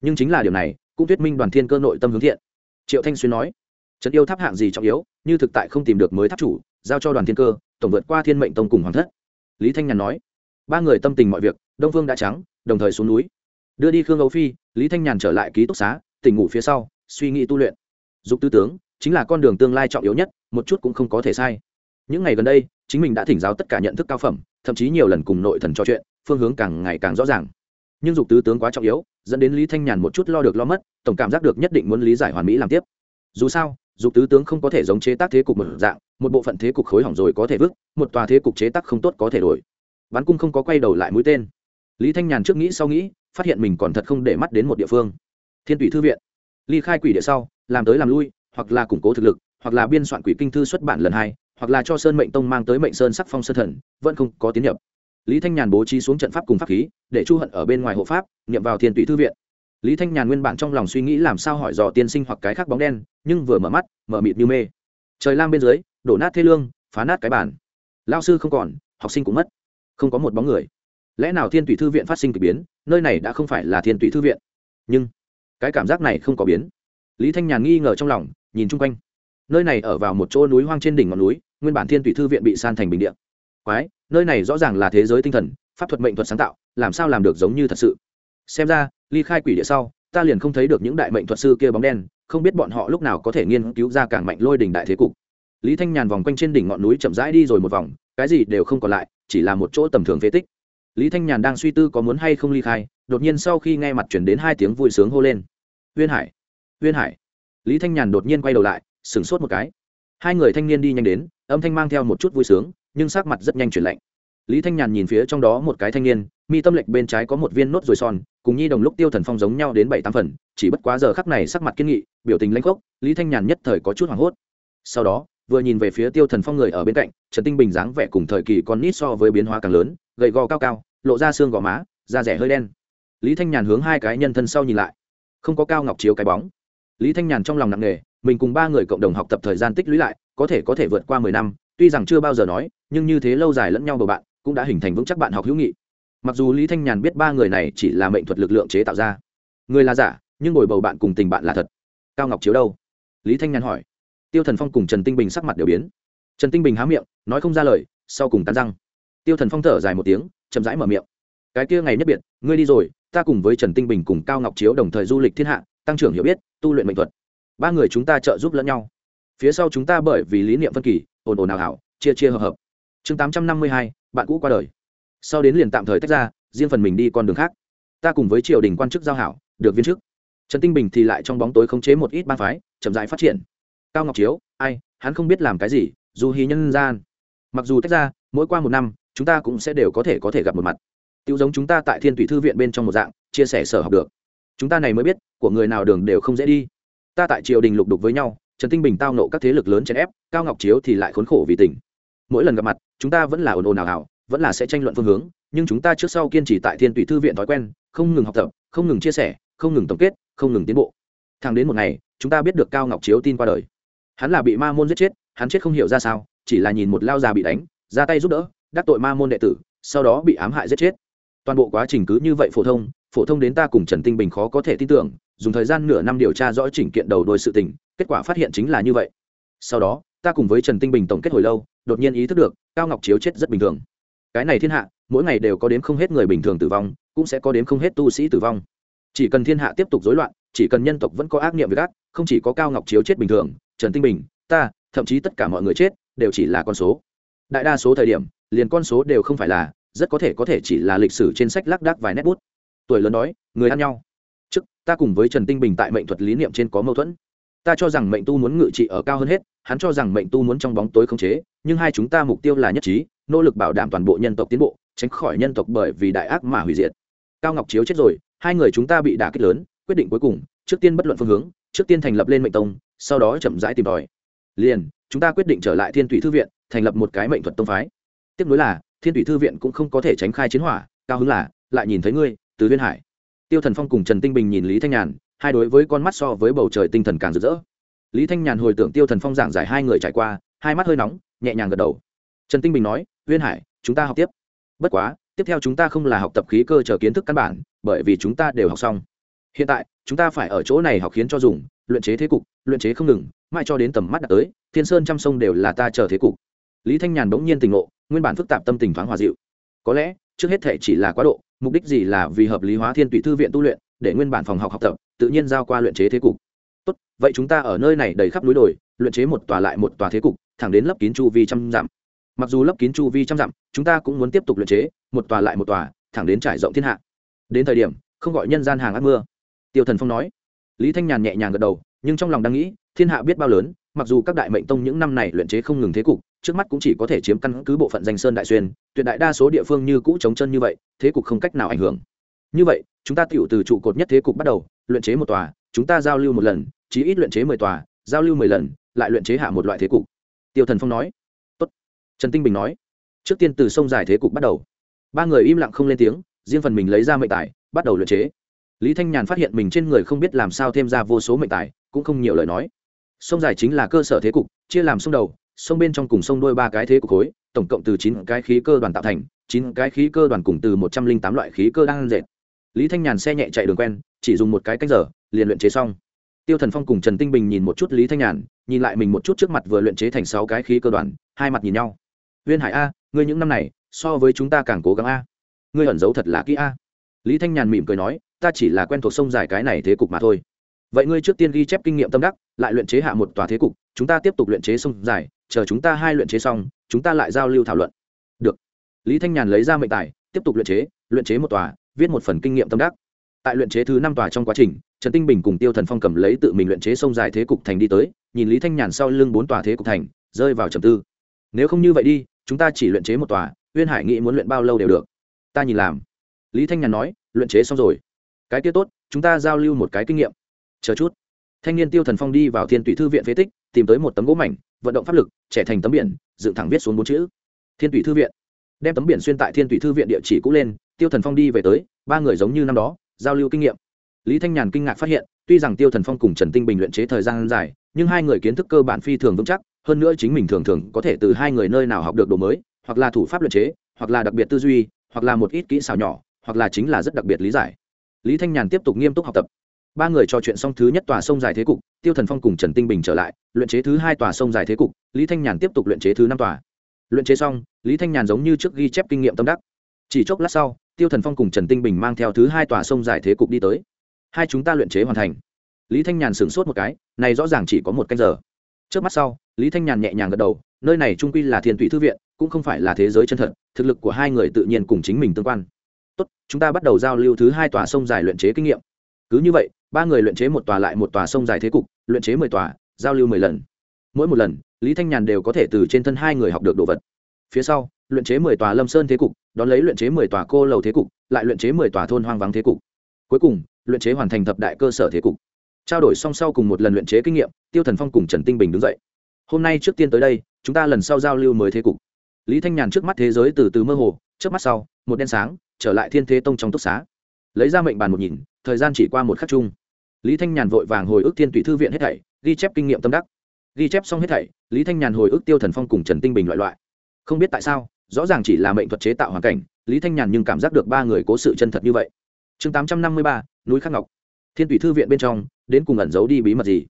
Nhưng chính là điều này, cũng thuyết minh đoàn thiên cơ nội tâm hướng thiện. Triệu thanh xuyên nói, trấn yêu tháp hạng gì trọng yếu, như thực tại không tìm được mới tháp chủ, giao cho đoàn thiên cơ, tổng vượt qua thiên mệnh tông cùng hoàng thất. Lý thanh nhàn nói ba người tâm tình mọi việc, đông vương đã trắng, đồng thời xuống núi. Đưa đi khương âu phi, lý thanh nhàn trở lại ký túc xá, tỉnh ngủ phía sau, suy nghĩ tu luyện. Dục tư tướng, chính là con đường tương lai trọng yếu nhất, một chút cũng không có thể sai. Những ngày gần đây, chính mình đã thỉnh giáo tất cả nhận thức cao phẩm, thậm chí nhiều lần cùng nội thần trò chuyện, phương hướng càng ngày càng rõ ràng. Nhưng dục tứ tướng quá trọng yếu, dẫn đến lý thanh nhàn một chút lo được lo mất, tổng cảm giác được nhất định muốn lý giải hoàn mỹ làm tiếp. Dù sao, dục tứ tướng không có thể giống chế tác thế cục một dạng, một bộ phận thế cục khối hỏng rồi có thể vứt, một tòa thế cục chế tác không tốt có thể đổi bắn cung không có quay đầu lại mũi tên. Lý thanh nhàn trước nghĩ sau nghĩ, phát hiện mình còn thật không để mắt đến một địa phương. Thiên tùy thư viện. Ly khai quỷ địa sau, làm tới làm lui, hoặc là củng cố thực lực, hoặc là biên soạn quỷ kinh thư xuất bản lần hai, hoặc là cho sơn mệnh tông mang tới mệnh sơn sắc phong sơn thần, vẫn không có tiến nhập. Lý thanh nhàn bố trí xuống trận pháp cùng pháp khí, để chu hận ở bên ngoài hộ pháp, niệm vào thiên tùy thư viện. Lý thanh nhàn nguyên bản trong lòng suy nghĩ làm sao hỏi dò tiên sinh hoặc cái khác bóng đen, nhưng vừa mở mắt, mở mịt như mê. Trời lam bên dưới, đổ nát thê lương, phá nát cái bản lao sư không còn, học sinh cũng mất không có một bóng người. Lẽ nào thiên tùy thư viện phát sinh k ỳ biến, nơi này đã không phải là thiên tùy thư viện? Nhưng, cái cảm giác này không có biến. Lý thanh nhàn nghi ngờ trong lòng, nhìn chung quanh. Nơi này ở vào một chỗ núi hoang trên đỉnh ngọn núi, nguyên bản thiên tùy thư viện bị san thành bình điện quái, nơi này rõ ràng là thế giới tinh thần, pháp thuật mệnh thuật sáng tạo, làm sao làm được giống như thật sự? Xem ra, ly khai quỷ địa sau, ta liền không thấy được những đại mệnh thuật sư kia bóng đen, không biết bọn họ lúc nào có thể nghiên cứu ra càng mạnh lôi đỉnh đại thế cục. Lý thanh nhàn vòng quanh trên đỉnh ngọn núi chậm rãi đi rồi một vòng, cái gì đều không còn lại chỉ là một chỗ tầm thường phế tích. Lý thanh nhàn đang suy tư có muốn hay không ly khai, đột nhiên sau khi nghe mặt chuyển đến hai tiếng vui sướng hô lên. Huyên hải! Huyên hải! Lý thanh nhàn đột nhiên quay đầu lại, sửng sốt một cái. Hai người thanh niên đi nhanh đến, âm thanh mang theo một chút vui sướng, nhưng sắc mặt rất nhanh chuyển lạnh. Lý thanh nhàn nhìn phía trong đó một cái thanh niên, mi tâm lệch bên trái có một viên nốt ruồi son, cùng nhi đồng lúc tiêu thần phong giống nhau đến bảy tám phần, chỉ bất quá giờ khắc này sắc mặt kiên nghị, biểu tình lãnh khốc, lý thanh nhàn nhất thời có chút hoảng hốt. Sau đó vừa nhìn về phía tiêu thần phong người ở bên cạnh, trần tinh bình dáng vẻ cùng thời kỳ con nít so với biến hóa càng lớn, gầy gò cao cao, lộ ra xương gò má, da rẻ hơi đen. Lý thanh nhàn hướng hai cái nhân thân sau nhìn lại. Không có cao ngọc chiếu cái bóng. Lý thanh nhàn trong lòng nặng nề, mình cùng ba người cộng đồng học tập thời gian tích lũy lại, có thể có thể vượt qua mười năm, tuy rằng chưa bao giờ nói, nhưng như thế lâu dài lẫn nhau bầu bạn, cũng đã hình thành vững chắc bạn học hữu nghị. Mặc dù lý thanh nhàn biết ba người này chỉ là mệnh thuật lực lượng chế tạo ra. Người là giả, nhưng ngồi bầu bạn cùng tình bạn là thật. Cao ngọc chiếu đâu? Lý thanh nhàn hỏi tiêu thần phong cùng trần tinh bình sắc mặt đều biến. Trần tinh bình há miệng, nói không ra lời, sau cùng cắn răng. Tiêu thần phong thở dài một tiếng, chậm rãi mở miệng. Cái kia ngày nhất biệt, ngươi đi rồi, ta cùng với trần tinh bình cùng cao ngọc chiếu đồng thời du lịch thiên hạ, tăng trưởng hiểu biết, tu luyện mệnh thuật. Ba người chúng ta trợ giúp lẫn nhau. Phía sau chúng ta bởi vì lý niệm phân kỳ, ồn ồn nào hảo chia chia hợp hợp. Chương tám trăm năm mươi hai, bạn cũ qua đời. Sau đến liền tạm thời tách ra, riêng phần mình đi con đường khác. Ta cùng với triều đình quan chức giao hảo, được viên chức. Trần tinh bình thì lại trong bóng tối khống chế một ít ban phái, chậm rãi phát triển cao ngọc chiếu, ai, hắn không biết làm cái gì, dù hí nhân gian. Mặc dù tách ra, mỗi qua một năm, chúng ta cũng sẽ đều có thể có thể gặp một mặt. Tiêu giống chúng ta tại thiên thủy thư viện bên trong một dạng, chia sẻ sở học được. Chúng ta này mới biết, của người nào đường đều không dễ đi. Ta tại triều đình lục đục với nhau, trần tinh bình tao nộ các thế lực lớn chèn ép, cao ngọc chiếu thì lại khốn khổ vì tình. Mỗi lần gặp mặt, chúng ta vẫn là ồn ồn ào ào, vẫn là sẽ tranh luận phương hướng, nhưng chúng ta trước sau kiên trì tại thiên tùy thư viện thói quen, không ngừng học tập, không ngừng chia sẻ, không ngừng tổng kết, không ngừng tiến bộ. Thẳng đến một ngày, chúng ta biết được cao ngọc chiếu tin qua đời hắn là bị ma môn giết chết hắn chết không hiểu ra sao chỉ là nhìn một lao già bị đánh ra tay giúp đỡ đắc tội ma môn đệ tử sau đó bị ám hại giết chết. Toàn bộ quá trình cứ như vậy phổ thông phổ thông đến ta cùng trần tinh bình khó có thể tin tưởng dùng thời gian nửa năm điều tra rõ chỉnh kiện đầu đôi sự tình kết quả phát hiện chính là như vậy. Sau đó ta cùng với trần tinh bình tổng kết hồi lâu đột nhiên ý thức được cao ngọc chiếu chết rất bình thường. Cái này thiên hạ mỗi ngày đều có đến không hết người bình thường tử vong cũng sẽ có đến không hết tu sĩ tử vong. Chỉ cần thiên hạ tiếp tục rối loạn chỉ cần nhân tộc vẫn có ác niệm với gác, không chỉ có cao ngọc chiếu chết bình thường trần tinh bình, ta, thậm chí tất cả mọi người chết, đều chỉ là con số. Đại đa số thời điểm, liền con số đều không phải là, rất có thể có thể chỉ là lịch sử trên sách lác đác vài nét bút. Tuổi lớn đói người ăn nhau. Trước, ta cùng với trần tinh bình tại mệnh thuật lý niệm trên có mâu thuẫn. Ta cho rằng mệnh tu muốn ngự trị ở cao hơn hết, hắn cho rằng mệnh tu muốn trong bóng tối khống chế, nhưng hai chúng ta mục tiêu là nhất trí, nỗ lực bảo đảm toàn bộ nhân tộc tiến bộ, tránh khỏi nhân tộc bởi vì đại ác mà hủy diệt. Cao ngọc chiếu chết rồi, hai người chúng ta bị đả kích lớn, quyết định cuối cùng, trước tiên bất luận phương hướng, trước tiên thành lập lên mệnh tông sau đó chậm rãi tìm tòi. Liền, chúng ta quyết định trở lại thiên thủy thư viện, thành lập một cái mệnh thuật tông phái. Tiếp nối là, thiên thủy thư viện cũng không có thể tránh khai chiến hỏa, cao hứng là, lại nhìn thấy ngươi, từ duyên hải. Tiêu thần phong cùng trần tinh bình nhìn lý thanh nhàn, hai đối với con mắt so với bầu trời tinh thần càng rực rỡ. Lý thanh nhàn hồi tưởng tiêu thần phong giảng giải hai người trải qua, hai mắt hơi nóng, nhẹ nhàng gật đầu. Trần tinh bình nói Viên hải, chúng ta học tiếp. Bất quá, tiếp theo chúng ta không là học tập khí cơ chờ kiến thức căn bản, bởi vì chúng ta đều học xong hiện tại, chúng ta phải ở chỗ này học khiến cho dùng, luyện chế thế cục, luyện chế không ngừng, mãi cho đến tầm mắt đã tới, thiên sơn trăm sông đều là ta chờ thế cục. Lý thanh nhàn bỗng nhiên tình ngộ, nguyên bản phức tạp tâm tình thoáng hòa dịu. Có lẽ, trước hết thể chỉ là quá độ, mục đích gì là vì hợp lý hóa thiên tụy thư viện tu luyện, để nguyên bản phòng học học tập, tự nhiên giao qua luyện chế thế cục. Tốt, vậy chúng ta ở nơi này đầy khắp núi đồi, luyện chế một tòa lại một tòa thế cục, thẳng đến lấp kín chu vi trăm dặm. Mặc dù lấp kín chu vi trăm dặm, chúng ta cũng muốn tiếp tục luyện chế, một tòa lại một tòa, thẳng đến trải rộng thiên hạ. Đến thời điểm, không gọi nhân gian hàng ác mưa tiêu thần phong nói. Lý thanh nhàn nhẹ nhàng gật đầu, nhưng trong lòng đang nghĩ, thiên hạ biết bao lớn, mặc dù các đại mệnh tông những năm này luyện chế không ngừng thế cục, trước mắt cũng chỉ có thể chiếm căn cứ bộ phận danh sơn đại xuyên, tuyệt đại đa số địa phương như cũ chống chân như vậy, thế cục không cách nào ảnh hưởng. Như vậy, chúng ta tiểu từ trụ cột nhất thế cục bắt đầu, luyện chế một tòa, chúng ta giao lưu một lần, chí ít luyện chế mười tòa, giao lưu mười lần, lại luyện chế hạ một loại thế cục. Tiêu thần phong nói. Tốt. trần tinh bình nói. Trước tiên từ sông dài thế cục bắt đầu. Ba người im lặng không lên tiếng, riêng phần mình lấy ra mệnh tài, bắt đầu luyện chế lý thanh nhàn phát hiện mình trên người không biết làm sao thêm ra vô số mệnh tài, cũng không nhiều lời nói. Sông dài chính là cơ sở thế cục, chia làm sông đầu, sông bên trong cùng sông đôi ba cái thế cục khối, tổng cộng từ chín cái khí cơ đoàn tạo thành, chín cái khí cơ đoàn cùng từ một trăm linh tám loại khí cơ đang dệt. Lý thanh nhàn xe nhẹ chạy đường quen, chỉ dùng một cái cách giờ, liền luyện chế xong. Tiêu thần phong cùng trần tinh bình nhìn một chút lý thanh nhàn, nhìn lại mình một chút trước mặt vừa luyện chế thành sáu cái khí cơ đoàn, hai mặt nhìn nhau. Viên hải a, ngươi những năm này, so với chúng ta càng cố gắng a. Ngươi ẩn giấu thật là kỹ a. Lý thanh nhàn mỉm cười nói ta chỉ là quen thuộc sông dài cái này thế cục mà thôi. Vậy ngươi trước tiên ghi chép kinh nghiệm tâm đắc, lại luyện chế hạ một tòa thế cục, chúng ta tiếp tục luyện chế sông dài, chờ chúng ta hai luyện chế xong, chúng ta lại giao lưu thảo luận. Được. Lý thanh nhàn lấy ra mệnh tài, tiếp tục luyện chế luyện chế một tòa, viết một phần kinh nghiệm tâm đắc. Tại luyện chế thứ năm tòa trong quá trình, trần tinh bình cùng tiêu thần phong cầm lấy tự mình luyện chế sông dài thế cục thành đi tới, nhìn lý thanh nhàn sau lưng bốn tòa thế cục thành, rơi vào trầm tư. Nếu không như vậy đi, chúng ta chỉ luyện chế một tòa, uyên hải nghĩ muốn luyện bao lâu đều được. Ta nhìn làm. Lý thanh nhàn nói, luyện chế xong rồi cái kia tốt, chúng ta giao lưu một cái kinh nghiệm. Chờ chút. Thanh niên tiêu thần phong đi vào thiên tụy thư viện phế tích, tìm tới một tấm gỗ mảnh, vận động pháp lực, trẻ thành tấm biển, dựng thẳng viết xuống bốn chữ. Thiên tụy thư viện. Đem tấm biển xuyên tại thiên tụy thư viện địa chỉ cũ lên, tiêu thần phong đi về tới, ba người giống như năm đó, giao lưu kinh nghiệm. Lý thanh nhàn kinh ngạc phát hiện, tuy rằng tiêu thần phong cùng trần tinh bình luyện chế thời gian dài, nhưng hai người kiến thức cơ bản phi thường vững chắc, hơn nữa chính mình thường thường có thể từ hai người nơi nào học được đồ mới, hoặc là thủ pháp luyện chế, hoặc là đặc biệt tư duy, hoặc là một ít kỹ xảo nhỏ, hoặc là chính là rất đặc biệt lý giải lý thanh nhàn tiếp tục nghiêm túc học tập. Ba người trò chuyện xong thứ nhất tòa sông dài thế cục, tiêu thần phong cùng trần tinh bình trở lại, luyện chế thứ hai tòa sông dài thế cục, lý thanh nhàn tiếp tục luyện chế thứ năm tòa. Luyện chế xong, lý thanh nhàn giống như trước ghi chép kinh nghiệm tâm đắc. Chỉ chốc lát sau, tiêu thần phong cùng trần tinh bình mang theo thứ hai tòa sông dài thế cục đi tới. Hai chúng ta luyện chế hoàn thành. Lý thanh nhàn sửng sốt một cái, này rõ ràng chỉ có một canh giờ. Trước mắt sau, lý thanh nhàn nhẹ nhàng gật đầu, nơi này trung quy là thiên tụy thư viện, cũng không phải là thế giới chân thật, thực lực của hai người tự nhiên cùng chính mình tương quan tốt, chúng ta bắt đầu giao lưu thứ hai tòa sông dài luyện chế kinh nghiệm. Cứ như vậy, ba người luyện chế một tòa lại một tòa sông dài thế cục, luyện chế mười tòa, giao lưu mười lần. Mỗi một lần, lý thanh nhàn đều có thể từ trên thân hai người học được đồ vật. Phía sau, luyện chế mười tòa lâm sơn thế cục, đón lấy luyện chế mười tòa cô lầu thế cục, lại luyện chế mười tòa thôn hoang vắng thế cục. Cuối cùng, luyện chế hoàn thành thập đại cơ sở thế cục. Trao đổi song sau cùng một lần luyện chế kinh nghiệm, tiêu thần phong cùng trần tinh bình đứng dậy. Hôm nay trước tiên tới đây, chúng ta lần sau giao lưu mới thế cục. Lý thanh nhàn trước mắt thế giới từ từ mơ hồ, trước mắt sau, một đen sáng trở lại thiên thế tông trong túc xá. Lấy ra mệnh bàn một nhìn, thời gian chỉ qua một khắc chung. Lý thanh nhàn vội vàng hồi ức thiên tùy thư viện hết thảy, ghi chép kinh nghiệm tâm đắc. Ghi chép xong hết thảy, lý thanh nhàn hồi ức tiêu thần phong cùng trần tinh bình loại loại. Không biết tại sao, rõ ràng chỉ là mệnh thuật chế tạo hoàn cảnh, lý thanh nhàn nhưng cảm giác được ba người cố sự chân thật như vậy. Chương tám trăm năm mươi ba, núi khắc ngọc. Thiên tùy thư viện bên trong, đến cùng ẩn giấu đi bí mật gì?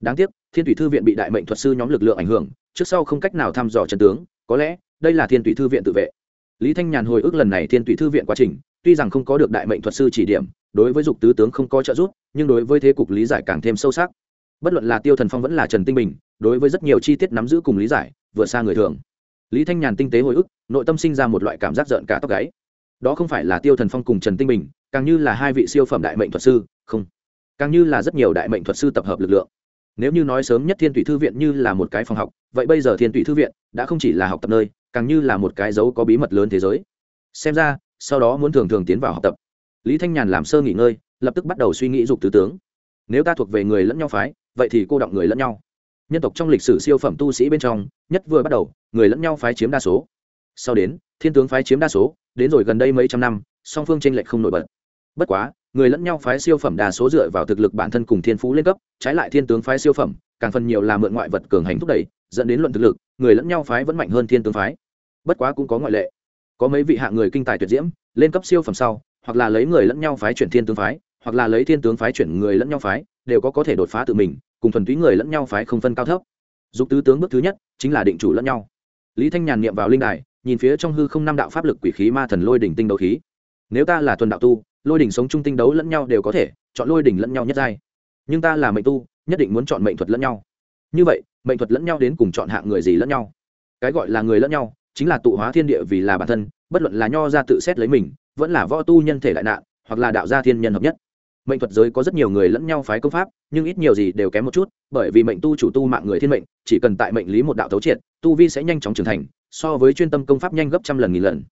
Đáng tiếc, thiên tùy thư viện bị đại mệnh thuật sư nhóm lực lượng ảnh hưởng, trước sau không cách nào thăm dò trần tướng, có lẽ, đây là thiên tùy thư viện tự vệ lý thanh nhàn hồi ức lần này thiên tụy thư viện quá trình, tuy rằng không có được đại mệnh thuật sư chỉ điểm, đối với dục tứ tướng không có trợ giúp, nhưng đối với thế cục lý giải càng thêm sâu sắc. Bất luận là tiêu thần phong vẫn là trần tinh bình, đối với rất nhiều chi tiết nắm giữ cùng lý giải, vượt xa người thường. Lý thanh nhàn tinh tế hồi ức, nội tâm sinh ra một loại cảm giác giận cả tóc gáy. Đó không phải là tiêu thần phong cùng trần tinh bình, càng như là hai vị siêu phẩm đại mệnh thuật sư, không. Càng như là rất nhiều đại mệnh thuật sư tập hợp lực lượng. Nếu như nói sớm nhất thiên tụy thư viện như là một cái phòng học, vậy bây giờ thiên tụy thư viện đã không chỉ là học tập nơi càng như là một cái dấu có bí mật lớn thế giới. Xem ra, sau đó muốn thường thường tiến vào học tập. Lý thanh nhàn làm sơ nghỉ ngơi, lập tức bắt đầu suy nghĩ dục tứ tướng. Nếu ta thuộc về người lẫn nhau phái, vậy thì cô động người lẫn nhau. Nhân tộc trong lịch sử siêu phẩm tu sĩ bên trong, nhất vừa bắt đầu, người lẫn nhau phái chiếm đa số. Sau đến, thiên tướng phái chiếm đa số, đến rồi gần đây mấy trăm năm, song phương tranh lệch không nổi bật. Bất quá, người lẫn nhau phái siêu phẩm đa số dựa vào thực lực bản thân cùng thiên phú lên cấp, trái lại thiên tướng phái siêu phẩm, càng phần nhiều là mượn ngoại vật cường hành thúc đẩy, dẫn đến luận thực lực, người lẫn nhau phái vẫn mạnh hơn thiên tướng phái bất quá cũng có ngoại lệ. Có mấy vị hạ người kinh tài tuyệt diễm, lên cấp siêu phẩm sau, hoặc là lấy người lẫn nhau phái chuyển thiên tướng phái, hoặc là lấy thiên tướng phái chuyển người lẫn nhau phái, đều có có thể đột phá tự mình, cùng thuần túy người lẫn nhau phái không phân cao thấp. Dục tứ tướng bước thứ nhất, chính là định chủ lẫn nhau. Lý thanh nhàn niệm vào linh đài, nhìn phía trong hư không năm đạo pháp lực quỷ khí ma thần lôi đỉnh tinh đấu khí. Nếu ta là thuần đạo tu, lôi đỉnh sống chung tinh đấu lẫn nhau đều có thể, chọn lôi đỉnh lẫn nhau nhất giai. Nhưng ta là mệnh tu, nhất định muốn chọn mệnh thuật lẫn nhau. Như vậy, mệnh thuật lẫn nhau đến cùng chọn hạng người gì lẫn nhau? Cái gọi là người lẫn nhau chính là tụ hóa thiên địa vì là bản thân, bất luận là nho ra tự xét lấy mình, vẫn là võ tu nhân thể đại nạn, hoặc là đạo gia thiên nhân hợp nhất. Mệnh thuật giới có rất nhiều người lẫn nhau phái công pháp, nhưng ít nhiều gì đều kém một chút, bởi vì mệnh tu chủ tu mạng người thiên mệnh, chỉ cần tại mệnh lý một đạo thấu triệt, tu vi sẽ nhanh chóng trưởng thành, so với chuyên tâm công pháp nhanh gấp trăm lần nghìn lần.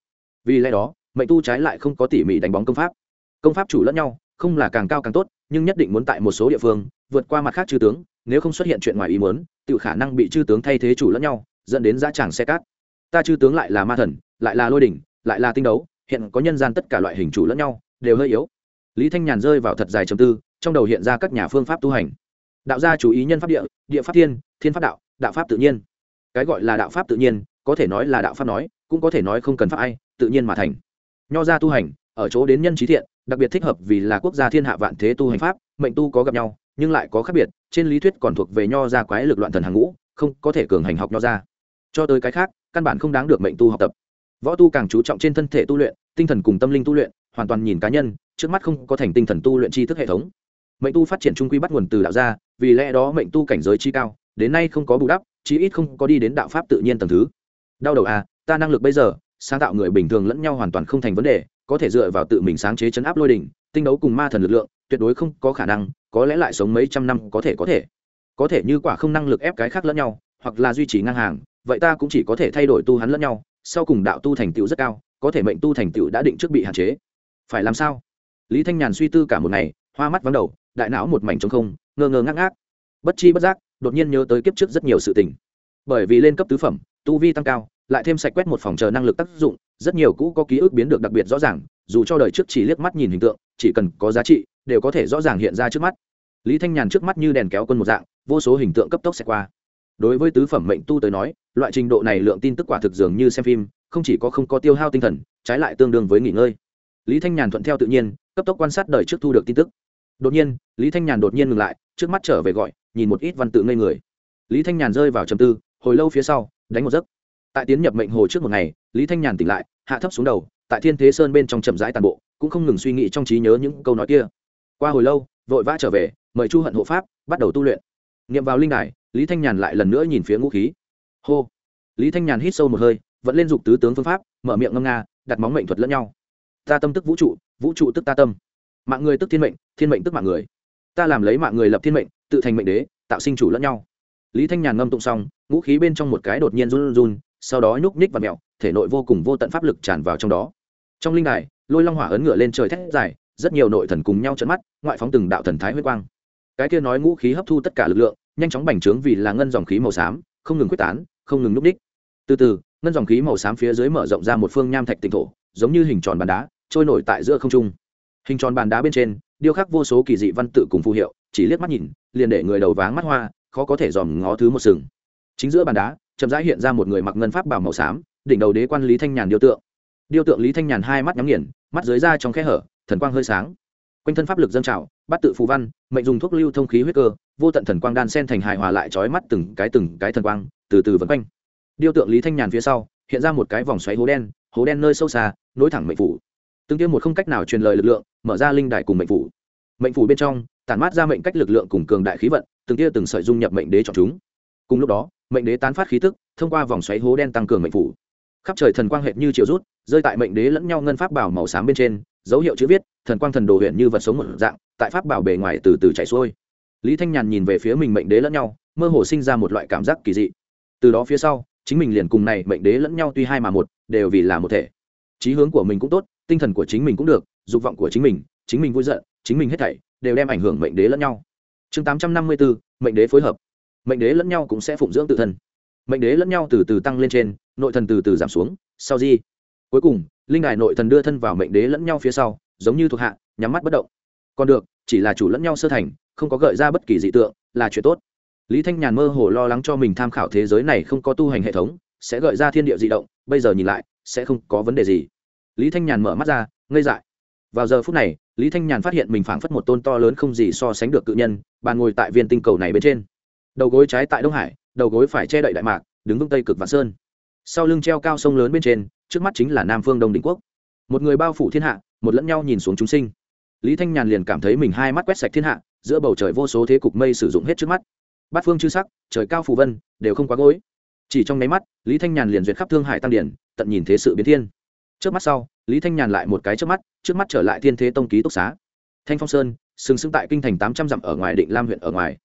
Vì lẽ đó, mệnh tu trái lại không có tỉ mỉ đánh bóng công pháp. Công pháp chủ lẫn nhau, không là càng cao càng tốt, nhưng nhất định muốn tại một số địa phương, vượt qua mặt khác chư tướng, nếu không xuất hiện chuyện ngoài ý muốn, tự khả năng bị chư tướng thay thế chủ lẫn nhau, dẫn đến giá tràng xe cát ta chư tướng lại là ma thần, lại là lôi đỉnh, lại là tinh đấu, hiện có nhân gian tất cả loại hình chủ lẫn nhau, đều hơi yếu. Lý thanh nhàn rơi vào thật dài trầm tư, trong đầu hiện ra các nhà phương pháp tu hành. Đạo gia chú ý nhân pháp địa địa pháp thiên thiên pháp đạo đạo pháp tự nhiên. Cái gọi là đạo pháp tự nhiên, có thể nói là đạo pháp nói, cũng có thể nói không cần pháp ai, tự nhiên mà thành. Nho gia tu hành, ở chỗ đến nhân trí thiện, đặc biệt thích hợp vì là quốc gia thiên hạ vạn thế tu hành pháp, mệnh tu có gặp nhau, nhưng lại có khác biệt, trên lý thuyết còn thuộc về nho gia quái lực loạn thần hàng ngũ, không có thể cường hành học nho gia. Cho tới cái khác căn bản không đáng được mệnh tu học tập. Võ tu càng chú trọng trên thân thể tu luyện, tinh thần cùng tâm linh tu luyện, hoàn toàn nhìn cá nhân, trước mắt không có thành tinh thần tu luyện tri thức hệ thống. Mệnh tu phát triển trung quy bắt nguồn từ đạo gia, vì lẽ đó mệnh tu cảnh giới chi cao, đến nay không có bù đắp, chí ít không có đi đến đạo pháp tự nhiên tầng thứ. Đau đầu à ta năng lực bây giờ, sáng tạo người bình thường lẫn nhau hoàn toàn không thành vấn đề, có thể dựa vào tự mình sáng chế chấn áp lôi đỉnh, tinh đấu cùng ma thần lực lượng, tuyệt đối không có khả năng, có lẽ lại sống mấy trăm năm có thể có thể. Có thể như quả không năng lực ép cái khác lẫn nhau, hoặc là duy trì ngang hàng vậy ta cũng chỉ có thể thay đổi tu hắn lẫn nhau, sau cùng đạo tu thành tựu rất cao, có thể mệnh tu thành tựu đã định trước bị hạn chế. Phải làm sao? Lý thanh nhàn suy tư cả một ngày, hoa mắt vắng đầu, đại não một mảnh trống không, ngơ ngơ ngác ngác. Bất chi bất giác, đột nhiên nhớ tới kiếp trước rất nhiều sự tình. Bởi vì lên cấp tứ phẩm, tu vi tăng cao, lại thêm sạch quét một phòng chờ năng lực tác dụng, rất nhiều cũ có ký ức biến được đặc biệt rõ ràng, dù cho đời trước chỉ liếc mắt nhìn hình tượng, chỉ cần có giá trị, đều có thể rõ ràng hiện ra trước mắt. Lý thanh nhàn trước mắt như đèn kéo quân một dạng, vô số hình tượng cấp tốc sẽ qua đối với tứ phẩm mệnh tu tới nói, loại trình độ này lượng tin tức quả thực dường như xem phim, không chỉ có không có tiêu hao tinh thần, trái lại tương đương với nghỉ ngơi. Lý thanh nhàn thuận theo tự nhiên, cấp tốc quan sát đời trước thu được tin tức. Đột nhiên, lý thanh nhàn đột nhiên ngừng lại, trước mắt trở về gọi, nhìn một ít văn tự ngây người. Lý thanh nhàn rơi vào trầm tư, hồi lâu phía sau, đánh một giấc. Tại tiến nhập mệnh hồ trước một ngày, lý thanh nhàn tỉnh lại, hạ thấp xuống đầu, tại thiên thế sơn bên trong chậm rãi tàn bộ, cũng không ngừng suy nghĩ trong trí nhớ những câu nói kia. Qua hồi lâu, vội vã trở về, mời chu hận hộ pháp, bắt đầu tu luyện. Nghiệm vào linh đài lý thanh nhàn lại lần nữa nhìn phía ngũ khí. Hô. Lý thanh nhàn hít sâu một hơi, vẫn lên dục tứ tướng phương pháp, mở miệng ngâm nga, đặt móng mệnh thuật lẫn nhau. Ta tâm tức vũ trụ vũ trụ tức ta tâm. Mạng người tức thiên mệnh thiên mệnh tức mạng người. Ta làm lấy mạng người lập thiên mệnh, tự thành mệnh đế, tạo sinh chủ lẫn nhau. Lý thanh nhàn ngâm tụng xong, ngũ khí bên trong một cái đột nhiên run run, sau đó nhúc nhích và mẹo, thể nội vô cùng vô tận pháp lực tràn vào trong đó. Trong linh đài, lôi long hỏa ấn ngựa lên trời thét dài, rất nhiều nội thần cùng nhau trận mắt, ngoại phóng từng đạo thần thái huyết quang. Cái kia nói ngũ khí hấp thu tất cả lực lượng nhanh chóng bành trướng vì là ngân dòng khí màu xám, không ngừng quyết tán, không ngừng núp đích. Từ từ, ngân dòng khí màu xám phía dưới mở rộng ra một phương nham thạch tịnh thổ, giống như hình tròn bàn đá, trôi nổi tại giữa không trung. Hình tròn bàn đá bên trên, điêu khắc vô số kỳ dị văn tự cùng phù hiệu, chỉ liếc mắt nhìn, liền để người đầu váng mắt hoa, khó có thể dòm ngó thứ một sừng. Chính giữa bàn đá, chậm rãi hiện ra một người mặc ngân pháp bảo màu xám, đỉnh đầu đế quan lý thanh nhàn điêu tượng. Điêu tượng lý thanh nhàn hai mắt nhắm nghiền, mắt dưới da trong khe hở, thần quang hơi sáng quanh thân pháp lực dâng trào, bắt tự phù văn, mệnh dùng thuốc lưu thông khí huyết cơ, vô tận thần quang đan sen thành hài hòa lại trói mắt từng cái từng cái thần quang, từ từ vân quanh. Điêu tượng lý thanh nhàn phía sau, hiện ra một cái vòng xoáy hố đen hố đen nơi sâu xa, nối thẳng mệnh phủ. Tương tiêu một không cách nào truyền lời lực lượng, mở ra linh đài cùng mệnh phủ. Mệnh phủ bên trong, tản mát ra mệnh cách lực lượng cùng cường đại khí vận, từng tia từng sợi dung nhập mệnh đế chọn chúng. Cùng lúc đó, mệnh đế tán phát khí tức, thông qua vòng xoáy hố đen tăng cường mệnh phủ. Khắp trời thần quang hệt như chiều rút, rơi tại mệnh đế lẫn nhau ngân pháp bảo màu xám bên trên, dấu hiệu chữ viết thần quang thần đồ huyện như vật sống một dạng, tại pháp bảo bề ngoài từ từ chảy xuôi. Lý thanh nhàn nhìn về phía mình mệnh đế lẫn nhau, mơ hồ sinh ra một loại cảm giác kỳ dị. Từ đó phía sau, chính mình liền cùng này mệnh đế lẫn nhau tuy hai mà một, đều vì là một thể. Chí hướng của mình cũng tốt, tinh thần của chính mình cũng được, dục vọng của chính mình chính mình vui giận, chính mình hết thảy, đều đem ảnh hưởng mệnh đế lẫn nhau. Chương tám trăm năm mươi bốn mệnh đế phối hợp. Mệnh đế lẫn nhau cũng sẽ phụng dưỡng tự thân. Mệnh đế lẫn nhau từ từ tăng lên trên, nội thần từ từ giảm xuống, sau di. Cuối cùng, linh đài nội thần đưa thân vào mệnh đế lẫn nhau phía sau giống như thuộc hạ, nhắm mắt bất động. Còn được, chỉ là chủ lẫn nhau sơ thành, không có gợi ra bất kỳ dị tượng, là chuyện tốt. Lý thanh nhàn mơ hồ lo lắng cho mình tham khảo thế giới này không có tu hành hệ thống, sẽ gợi ra thiên địa di động, bây giờ nhìn lại, sẽ không có vấn đề gì. Lý thanh nhàn mở mắt ra, ngây dại. Vào giờ phút này, lý thanh nhàn phát hiện mình phảng phất một tôn to lớn không gì so sánh được cự nhân, bàn ngồi tại viên tinh cầu này bên trên. Đầu gối trái tại đông hải, đầu gối phải che đậy đại mạc, đứng vững tây cực vạn sơn. Sau lưng treo cao sông lớn bên trên, trước mắt chính là nam phương đông đình quốc một người bao phủ thiên hạ, một lẫn nhau nhìn xuống chúng sinh. Lý thanh nhàn liền cảm thấy mình hai mắt quét sạch thiên hạ, giữa bầu trời vô số thế cục mây sử dụng hết trước mắt. Bát phương chư sắc, trời cao phù vân, đều không quá gối. Chỉ trong nháy mắt, lý thanh nhàn liền duyệt khắp thương hải tăng điển, tận nhìn thế sự biến thiên. Trước mắt sau, lý thanh nhàn lại một cái trước mắt trước mắt trở lại thiên thế tông ký túc xá. Thanh phong sơn, sừng sững tại kinh thành tám trăm dặm ở ngoài định lam huyện ở ngoài.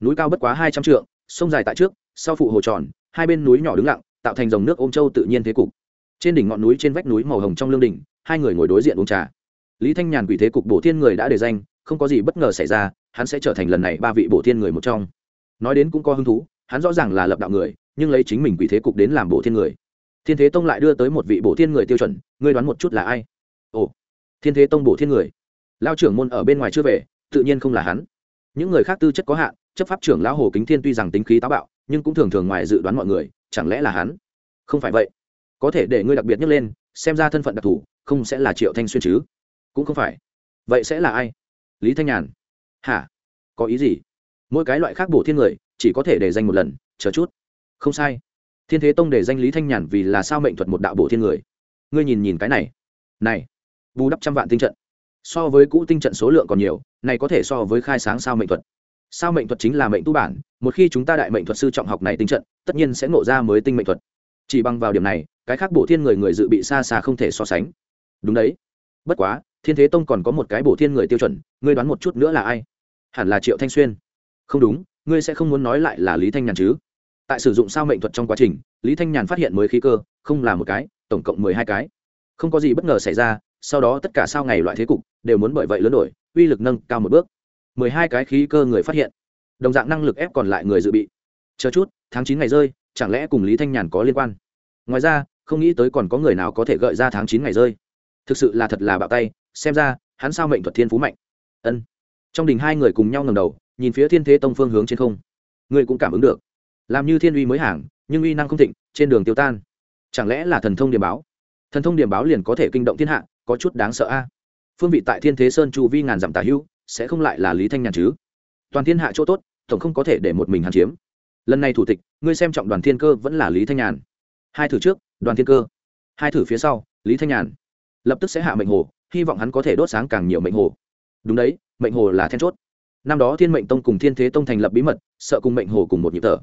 Núi cao bất quá hai trăm trượng, sông dài tại trước, sau phụ hồ tròn, hai bên núi nhỏ đứng lặng, tạo thành dòng nước ôm châu tự nhiên thế cục trên đỉnh ngọn núi trên vách núi màu hồng trong lương đỉnh, hai người ngồi đối diện uống trà. Lý thanh nhàn quỷ thế cục bổ thiên người đã đề danh, không có gì bất ngờ xảy ra, hắn sẽ trở thành lần này ba vị bổ thiên người một trong. Nói đến cũng có hứng thú, hắn rõ ràng là lập đạo người, nhưng lấy chính mình quỷ thế cục đến làm bổ thiên người. Thiên thế tông lại đưa tới một vị bổ thiên người tiêu chuẩn, ngươi đoán một chút là ai? Ồ, thiên thế tông bổ thiên người. Lao trưởng môn ở bên ngoài chưa về, tự nhiên không là hắn. Những người khác tư chất có hạn, chấp pháp trưởng lão hồ kính thiên tuy rằng tính khí táo bạo, nhưng cũng thường thường ngoài dự đoán mọi người, chẳng lẽ là hắn? Không phải vậy có thể để ngươi đặc biệt nhất lên, xem ra thân phận đặc thù, không sẽ là triệu thanh xuyên chứ? Cũng không phải. Vậy sẽ là ai? Lý thanh nhàn. Hả? Có ý gì? Mỗi cái loại khác bổ thiên người, chỉ có thể để danh một lần, chờ chút. Không sai. Thiên thế tông để danh lý thanh nhàn vì là sao mệnh thuật một đạo bổ thiên người. Ngươi nhìn nhìn cái này. Này. Bù đắp trăm vạn tinh trận. So với cũ tinh trận số lượng còn nhiều, này có thể so với khai sáng sao mệnh thuật. Sao mệnh thuật chính là mệnh tu bản, một khi chúng ta đại mệnh thuật sư trọng học này tinh trận, tất nhiên sẽ ngộ ra mới tinh mệnh thuật chỉ bằng vào điểm này, cái khác bổ thiên người người dự bị xa xa không thể so sánh. Đúng đấy. Bất quá, thiên thế tông còn có một cái bổ thiên người tiêu chuẩn, ngươi đoán một chút nữa là ai? Hẳn là triệu thanh xuyên. Không đúng, ngươi sẽ không muốn nói lại là lý thanh nhàn chứ. Tại sử dụng sao mệnh thuật trong quá trình, lý thanh nhàn phát hiện mới khí cơ, không là một cái, tổng cộng mười hai cái. Không có gì bất ngờ xảy ra, sau đó tất cả sao ngày loại thế cục đều muốn bởi vậy lớn đổi, uy lực nâng cao một bước. mười hai cái khí cơ người phát hiện. Đồng dạng năng lực ép còn lại người dự bị. Chờ chút, tháng chín ngày rơi chẳng lẽ cùng lý thanh nhàn có liên quan? Ngoài ra, không nghĩ tới còn có người nào có thể gợi ra tháng chín ngày rơi. Thực sự là thật là bạo tay, xem ra, hắn sao mệnh thuật thiên phú mạnh. Ân. Trong đình hai người cùng nhau ngầm đầu, nhìn phía thiên thế tông phương hướng trên không. Người cũng cảm ứng được. Làm như thiên uy mới hàng, nhưng uy năng không thịnh, trên đường tiêu tan. Chẳng lẽ là thần thông điểm báo? Thần thông điểm báo liền có thể kinh động thiên hạ, có chút đáng sợ a. Phương vị tại thiên thế sơn chu vi ngàn dặm tà hữu, sẽ không lại là lý thanh nhàn chứ? Toàn thiên hạ chỗ tốt, tổng không có thể để một mình hàn chiếm lần này thủ tịch, ngươi xem trọng đoàn thiên cơ vẫn là lý thanh nhàn. Hai thử trước, đoàn thiên cơ. Hai thử phía sau, lý thanh nhàn. Lập tức sẽ hạ mệnh hồ, hy vọng hắn có thể đốt sáng càng nhiều mệnh hồ. Đúng đấy, mệnh hồ là then chốt. Năm đó thiên mệnh tông cùng thiên thế tông thành lập bí mật, sợ cùng mệnh hồ cùng một nhịp tở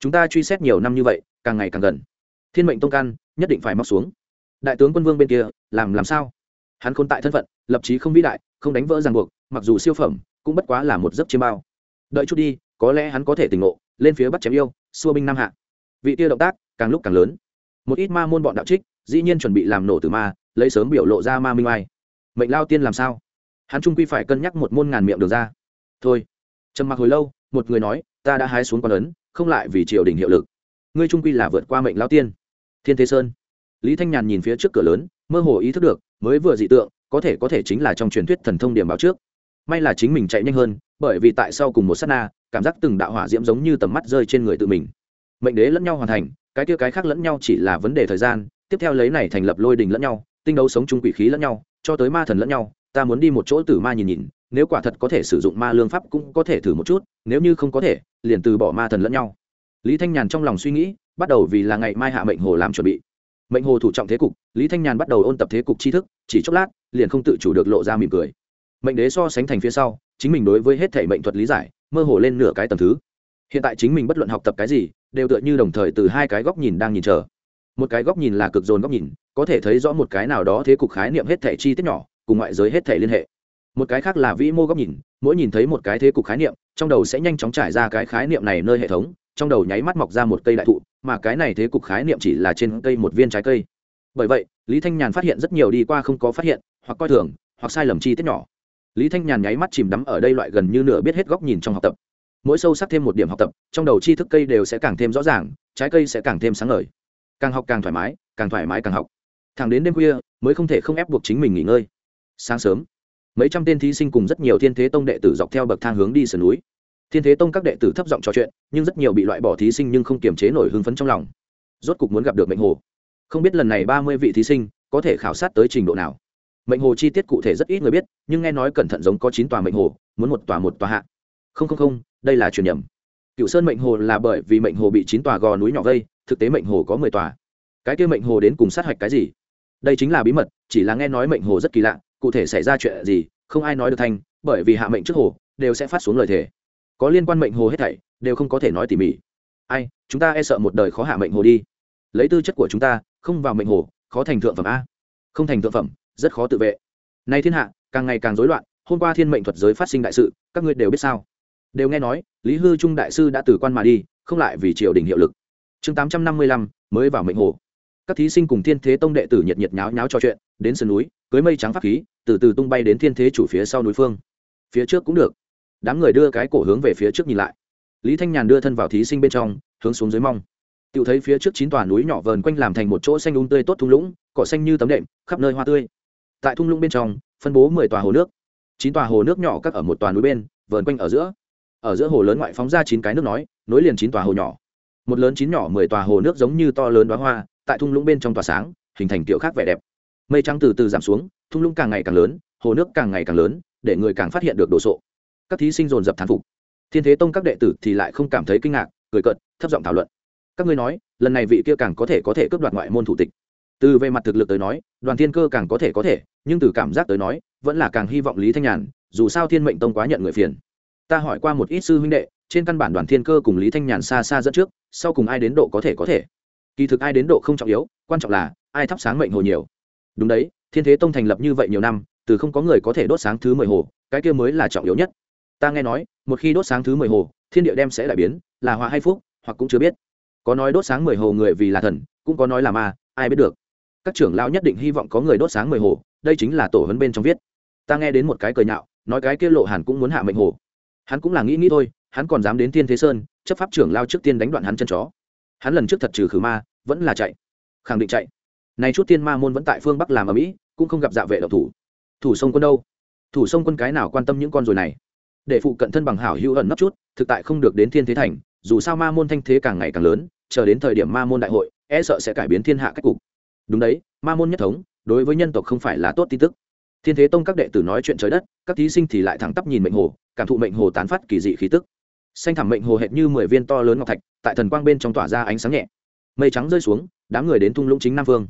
chúng ta truy xét nhiều năm như vậy, càng ngày càng gần. Thiên mệnh tông can, nhất định phải móc xuống. Đại tướng quân vương bên kia, làm làm sao? Hắn khôn tại thân phận, lập trí không vĩ đại, không đánh vỡ ràng buộc, mặc dù siêu phẩm, cũng bất quá là một giấc chiêm bao. Đợi chút đi, có lẽ hắn có thể tỉnh ngộ lên phía bắt chém yêu, xua binh nam hạ. Vị tia động tác càng lúc càng lớn. Một ít ma môn bọn đạo trích dĩ nhiên chuẩn bị làm nổ từ ma, lấy sớm biểu lộ ra ma minh ai mệnh lao tiên làm sao? Hắn trung quy phải cân nhắc một môn ngàn miệng được ra. Thôi. Trầm mặc hồi lâu, một người nói, ta đã hái xuống con ấn, không lại vì triều đình hiệu lực. Ngươi trung quy là vượt qua mệnh lao tiên. Thiên thế sơn. Lý thanh nhàn nhìn phía trước cửa lớn, mơ hồ ý thức được, mới vừa dị tượng, có thể có thể chính là trong truyền thuyết thần thông điểm báo trước. May là chính mình chạy nhanh hơn, bởi vì tại sau cùng một s á t na cảm giác từng đạo hỏa diễm giống như tầm mắt rơi trên người tự mình. Mệnh đế lẫn nhau hoàn thành, cái kia cái khác lẫn nhau chỉ là vấn đề thời gian, tiếp theo lấy này thành lập lôi đình lẫn nhau, tinh đấu sống chung quỷ khí lẫn nhau, cho tới ma thần lẫn nhau, ta muốn đi một chỗ tử ma nhìn nhìn, nếu quả thật có thể sử dụng ma lương pháp cũng có thể thử một chút, nếu như không có thể, liền từ bỏ ma thần lẫn nhau. Lý thanh nhàn trong lòng suy nghĩ, bắt đầu vì là ngày mai hạ mệnh hồ làm chuẩn bị. Mệnh hồ thủ trọng thế cục, lý thanh nhàn bắt đầu ôn tập thế cục tri thức, chỉ chốc lát, liền không tự chủ được lộ ra mỉm cười. Mệnh đế so sánh thành phía sau, chính mình đối với hết thể mệnh thuật lý giải mơ hồ lên nửa cái tầm thứ. Hiện tại chính mình bất luận học tập cái gì, đều tựa như đồng thời từ hai cái góc nhìn đang nhìn chờ. Một cái góc nhìn là cực dồn góc nhìn, có thể thấy rõ một cái nào đó thế cục khái niệm hết thể chi tiết nhỏ, cùng ngoại giới hết thể liên hệ. Một cái khác là vĩ mô góc nhìn, mỗi nhìn thấy một cái thế cục khái niệm, trong đầu sẽ nhanh chóng trải ra cái khái niệm này nơi hệ thống, trong đầu nháy mắt mọc ra một cây đại thụ, mà cái này thế cục khái niệm chỉ là trên cây một viên trái cây. Bởi vậy, lý thanh nhàn phát hiện rất nhiều đi qua không có phát hiện, hoặc coi thường, hoặc sai lầm chi tiết nhỏ lý thanh nhàn nháy mắt chìm đắm ở đây loại gần như nửa biết hết góc nhìn trong học tập. Mỗi sâu sắc thêm một điểm học tập, trong đầu tri thức cây đều sẽ càng thêm rõ ràng, trái cây sẽ càng thêm sáng ngời. Càng học càng thoải mái, càng thoải mái càng học. Thẳng đến đêm khuya, mới không thể không ép buộc chính mình nghỉ ngơi. Sáng sớm, mấy trăm tên thí sinh cùng rất nhiều thiên thế tông đệ tử dọc theo bậc thang hướng đi sườn núi. Thiên thế tông các đệ tử thấp giọng trò chuyện, nhưng rất nhiều bị loại bỏ thí sinh nhưng không kiềm chế nổi hưng phấn trong lòng. Rốt cục muốn gặp được mệnh hồ. Không biết lần này ba mươi vị thí sinh có thể khảo sát tới trình độ nào mệnh hồ chi tiết cụ thể rất ít người biết, nhưng nghe nói cẩn thận giống có chín tòa mệnh hồ, muốn một tòa một tòa hạ. Không không không, đây là truyền nhầm. Cựu sơn mệnh hồ là bởi vì mệnh hồ bị chín tòa gò núi nhỏ vây, thực tế mệnh hồ có mười tòa. Cái kia mệnh hồ đến cùng sát hạch cái gì? Đây chính là bí mật, chỉ là nghe nói mệnh hồ rất kỳ lạ, cụ thể xảy ra chuyện gì, không ai nói được thanh bởi vì hạ mệnh trước hồ, đều sẽ phát xuống lời thề. Có liên quan mệnh hồ hết thảy, đều không có thể nói tỉ mỉ. Ai, chúng ta e sợ một đời khó hạ mệnh hồ đi. Lấy tư chất của chúng ta, không vào mệnh hồ, khó thành thượng phẩm a. Không thành thượng phẩm rất khó tự vệ. Nay thiên hạ, càng ngày càng rối loạn, hôm qua thiên mệnh thuật giới phát sinh đại sự, các ngươi đều biết sao? Đều nghe nói, lý hư trung đại sư đã từ quan mà đi, không lại vì triều đình hiệu lực. Chương tám trăm năm mươi lăm, mới vào mệnh hồ. Các thí sinh cùng thiên thế tông đệ tử nhiệt nhiệt nháo nháo trò chuyện, đến sườn núi, cưới mây trắng pháp khí, từ từ tung bay đến thiên thế chủ phía sau núi phương. Phía trước cũng được. Đám người đưa cái cổ hướng về phía trước nhìn lại. Lý thanh nhàn đưa thân vào thí sinh bên trong, hướng xuống dưới mong. Tự thấy phía trước chín tòa núi nhỏ vờn quanh làm thành một chỗ xanh úng um tươi tốt thung lũng, cỏ xanh như tấm đệm, khắp nơi hoa tươi tại thung lũng bên trong, phân bố mười tòa hồ nước. Chín tòa hồ nước nhỏ các ở một tòa núi bên, vờn quanh ở giữa. Ở giữa hồ lớn ngoại phóng ra chín cái nước nói, nối liền chín tòa hồ nhỏ. Một lớn chín nhỏ mười tòa hồ nước giống như to lớn đoá hoa, tại thung lũng bên trong tòa sáng, hình thành kiểu khác vẻ đẹp. Mây trắng từ từ giảm xuống, thung lũng càng ngày càng lớn, hồ nước càng ngày càng lớn, để người càng phát hiện được đồ sộ. Các thí sinh dồn dập thán phục. Thiên thế tông các đệ tử thì lại không cảm thấy kinh ngạc, cười cợt, thấp giọng thảo luận. Các ngươi nói, lần này vị kia càng có thể có thể cướp đoạt ngoại môn thủ tịch từ về mặt thực lực tới nói, đoàn thiên cơ càng có thể có thể, nhưng từ cảm giác tới nói, vẫn là càng hy vọng lý thanh nhàn, dù sao thiên mệnh tông quá nhận người phiền. Ta hỏi qua một ít sư huynh đệ, trên căn bản đoàn thiên cơ cùng lý thanh nhàn xa xa dẫn trước, sau cùng ai đến độ có thể có thể. Kỳ thực ai đến độ không trọng yếu, quan trọng là, ai thắp sáng mệnh hồ nhiều. Đúng đấy, thiên thế tông thành lập như vậy nhiều năm, từ không có người có thể đốt sáng thứ mười hồ, cái kia mới là trọng yếu nhất. Ta nghe nói, một khi đốt sáng thứ mười hồ, thiên địa đem sẽ đại biến, là họa hay phúc, hoặc cũng chưa biết. Có nói đốt sáng mười hồ người vì là thần, cũng có nói là ma, ai biết được các trưởng lão nhất định hy vọng có người đốt sáng mười hồ, đây chính là tổ huấn bên trong viết. Ta nghe đến một cái cười nhạo, nói cái kia lộ hàn cũng muốn hạ mệnh hồ. Hắn cũng là nghĩ nghĩ thôi, hắn còn dám đến tiên thế sơn, chấp pháp trưởng lao trước tiên đánh đoạn hắn chân chó. Hắn lần trước thật trừ khử ma, vẫn là chạy. Khẳng định chạy. Này chút tiên ma môn vẫn tại phương bắc làm ở mỹ, cũng không gặp dạ vệ độc thủ. Thủ sông quân đâu? Thủ sông quân cái nào quan tâm những con rồi này? Để phụ cận thân bằng hảo hữu ẩn nấp chút, thực tại không được đến thiên thế thành, dù sao ma môn thanh thế càng ngày càng lớn, chờ đến thời điểm ma môn đại hội e sợ sẽ cải biến thiên hạ cách cục đúng đấy, ma môn nhất thống, đối với nhân tộc không phải là tốt tin tức. Thiên thế tông các đệ tử nói chuyện trời đất, các thí sinh thì lại thẳng tắp nhìn mệnh hồ, cảm thụ mệnh hồ tán phát kỳ dị khí tức. Xanh thẳm mệnh hồ hệt như mười viên to lớn ngọc thạch, tại thần quang bên trong tỏa ra ánh sáng nhẹ. Mây trắng rơi xuống, đám người đến thung lũng chính nam phương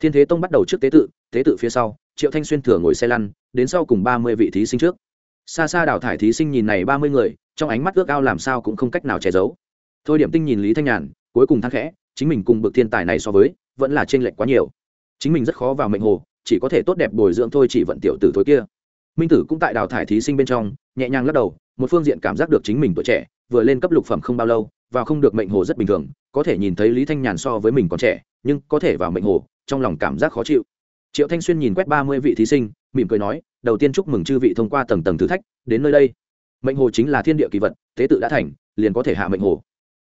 thiên thế tông bắt đầu trước tế tự tế tự phía sau, triệu thanh xuyên thừa ngồi xe lăn, đến sau cùng ba mươi vị thí sinh trước. Xa xa đào thải thí sinh nhìn này ba mươi người, trong ánh mắt ước ao làm sao cũng không cách nào che giấu. Thôi điểm tinh nhìn lý thanh nhàn, cuối cùng thang khẽ, chính mình cùng bực thiên tài này so với vẫn là chênh lệch quá nhiều. Chính mình rất khó vào mệnh hồ, chỉ có thể tốt đẹp bồi dưỡng thôi chỉ vận tiểu tử thôi kia. Minh tử cũng tại đào thải thí sinh bên trong, nhẹ nhàng lắc đầu, một phương diện cảm giác được chính mình tuổi trẻ, vừa lên cấp lục phẩm không bao lâu và không được mệnh hồ rất bình thường, có thể nhìn thấy lý thanh nhàn so với mình còn trẻ, nhưng có thể vào mệnh hồ, trong lòng cảm giác khó chịu. Triệu thanh xuyên nhìn quét ba mươi vị thí sinh, mỉm cười nói, đầu tiên chúc mừng chư vị thông qua tầng tầng thử thách, đến nơi đây. Mệnh hồ chính là thiên địa kỳ vật, tế tự đã thành, liền có thể hạ mệnh hồ.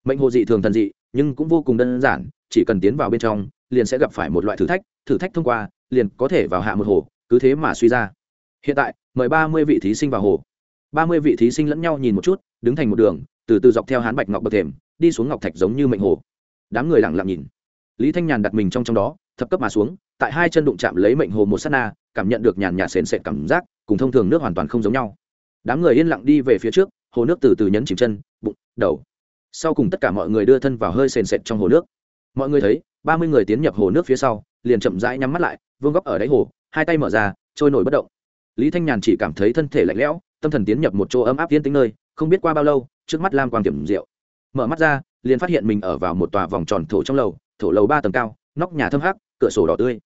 Mệnh hồ dị thường thần dị, nhưng cũng vô cùng đơn giản, chỉ cần tiến vào bên trong liền sẽ gặp phải một loại thử thách thử thách thông qua, liền có thể vào hạ một hồ, cứ thế mà suy ra. Hiện tại, mời ba mươi vị thí sinh vào hồ. ba mươi vị thí sinh lẫn nhau nhìn một chút, đứng thành một đường, từ từ dọc theo hán bạch ngọc bậc thềm, đi xuống ngọc thạch giống như mệnh hồ. Đám người lặng lặng nhìn. Lý thanh nhàn đặt mình trong trong đó, thập cấp mà xuống, tại hai chân đụng chạm lấy mệnh hồ một s á t na, cảm nhận được nhàn nhạt sền sệt cảm giác, cùng thông thường nước hoàn toàn không giống nhau. Đám người yên lặng đi về phía trước, hồ nước từ từ nhấn chìm chân, bụng, đầu. Sau cùng tất cả mọi người đưa thân vào hơi sền sệt trong hồ nước. Mọi người thấy ba mươi người tiến nhập hồ nước phía sau, liền chậm rãi nhắm mắt lại, vương góc ở đáy hồ, hai tay mở ra, trôi nổi bất động. Lý thanh nhàn chỉ cảm thấy thân thể lạnh lẽo, tâm thần tiến nhập một chỗ ấm áp tiến tính nơi, không biết qua bao lâu, trước mắt lam quang kiểm rượu. Mở mắt ra, liền phát hiện mình ở vào một tòa vòng tròn thổ trong lầu, thổ lầu ba tầng cao, nóc nhà thâm hắc, cửa sổ đỏ tươi.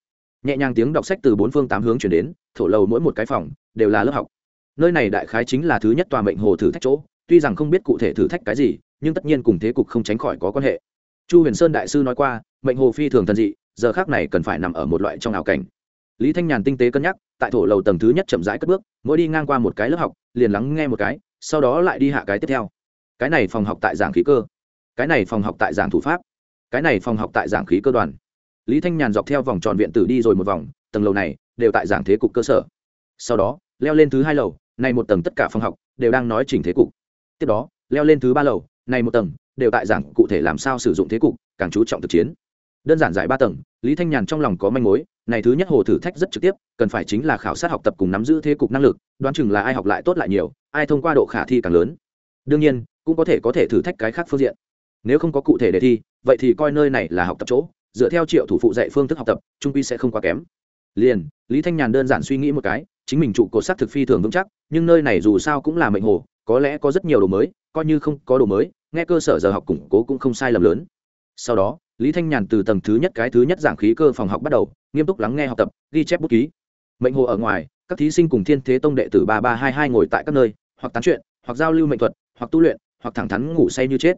Nhẹ nhàng tiếng đọc sách từ bốn phương tám hướng chuyển đến, thổ lầu mỗi một cái phòng, đều là lớp học. Nơi này đại khái chính là thứ nhất tòa mệnh hồ thử thách chỗ, tuy rằng không biết cụ thể thử thách cái gì, nhưng tất nhiên cùng thế cục không tránh khỏi có quan hệ chu huyền sơn đại sư nói qua, mệnh hồ phi thường thần dị, giờ khác này cần phải nằm ở một loại trong ảo cảnh. Lý thanh nhàn tinh tế cân nhắc, tại thổ lầu tầng thứ nhất chậm rãi cất bước, mỗi đi ngang qua một cái lớp học, liền lắng nghe một cái, sau đó lại đi hạ cái tiếp theo. Cái này phòng học tại giảng khí cơ. Cái này phòng học tại giảng thủ pháp. Cái này phòng học tại giảng khí cơ đoàn. Lý thanh nhàn dọc theo vòng tròn viện tử đi rồi một vòng, tầng lầu này đều tại giảng thế cục cơ sở. Sau đó, leo lên thứ hai lầu, này một tầng tất cả phòng học đều đang nói chỉnh thế cục. Tiếp đó, leo lên thứ ba lầu, này một tầng đều tại giảng cụ thể làm sao sử dụng thế cục, càng chú trọng thực chiến. Đơn giản giải ba tầng, lý thanh nhàn trong lòng có manh mối, này thứ nhất hồ thử thách rất trực tiếp, cần phải chính là khảo sát học tập cùng nắm giữ thế cục năng lực, đoán chừng là ai học lại tốt lại nhiều, ai thông qua độ khả thi càng lớn. Đương nhiên, cũng có thể có thể thử thách cái khác phương diện. Nếu không có cụ thể đề thi, vậy thì coi nơi này là học tập chỗ, dựa theo triệu thủ phụ dạy phương thức học tập, trung quy sẽ không quá kém. Liền, lý thanh nhàn đơn giản suy nghĩ một cái, chính mình trụ cột sắc thực phi thường vững chắc, nhưng nơi này dù sao cũng là mệnh hồ, có lẽ có rất nhiều đồ mới, coi như không có đồ mới nghe cơ sở giờ học củng cố cũng không sai lầm lớn. Sau đó, lý thanh nhàn từ tầng thứ nhất cái thứ nhất giảng khí cơ phòng học bắt đầu, nghiêm túc lắng nghe học tập, ghi chép bút ký. Mệnh hồ ở ngoài, các thí sinh cùng thiên thế tông đệ tử ba ba hai hai ngồi tại các nơi, hoặc tán chuyện, hoặc giao lưu mệnh thuật, hoặc tu luyện, hoặc thẳng thắn ngủ say như chết.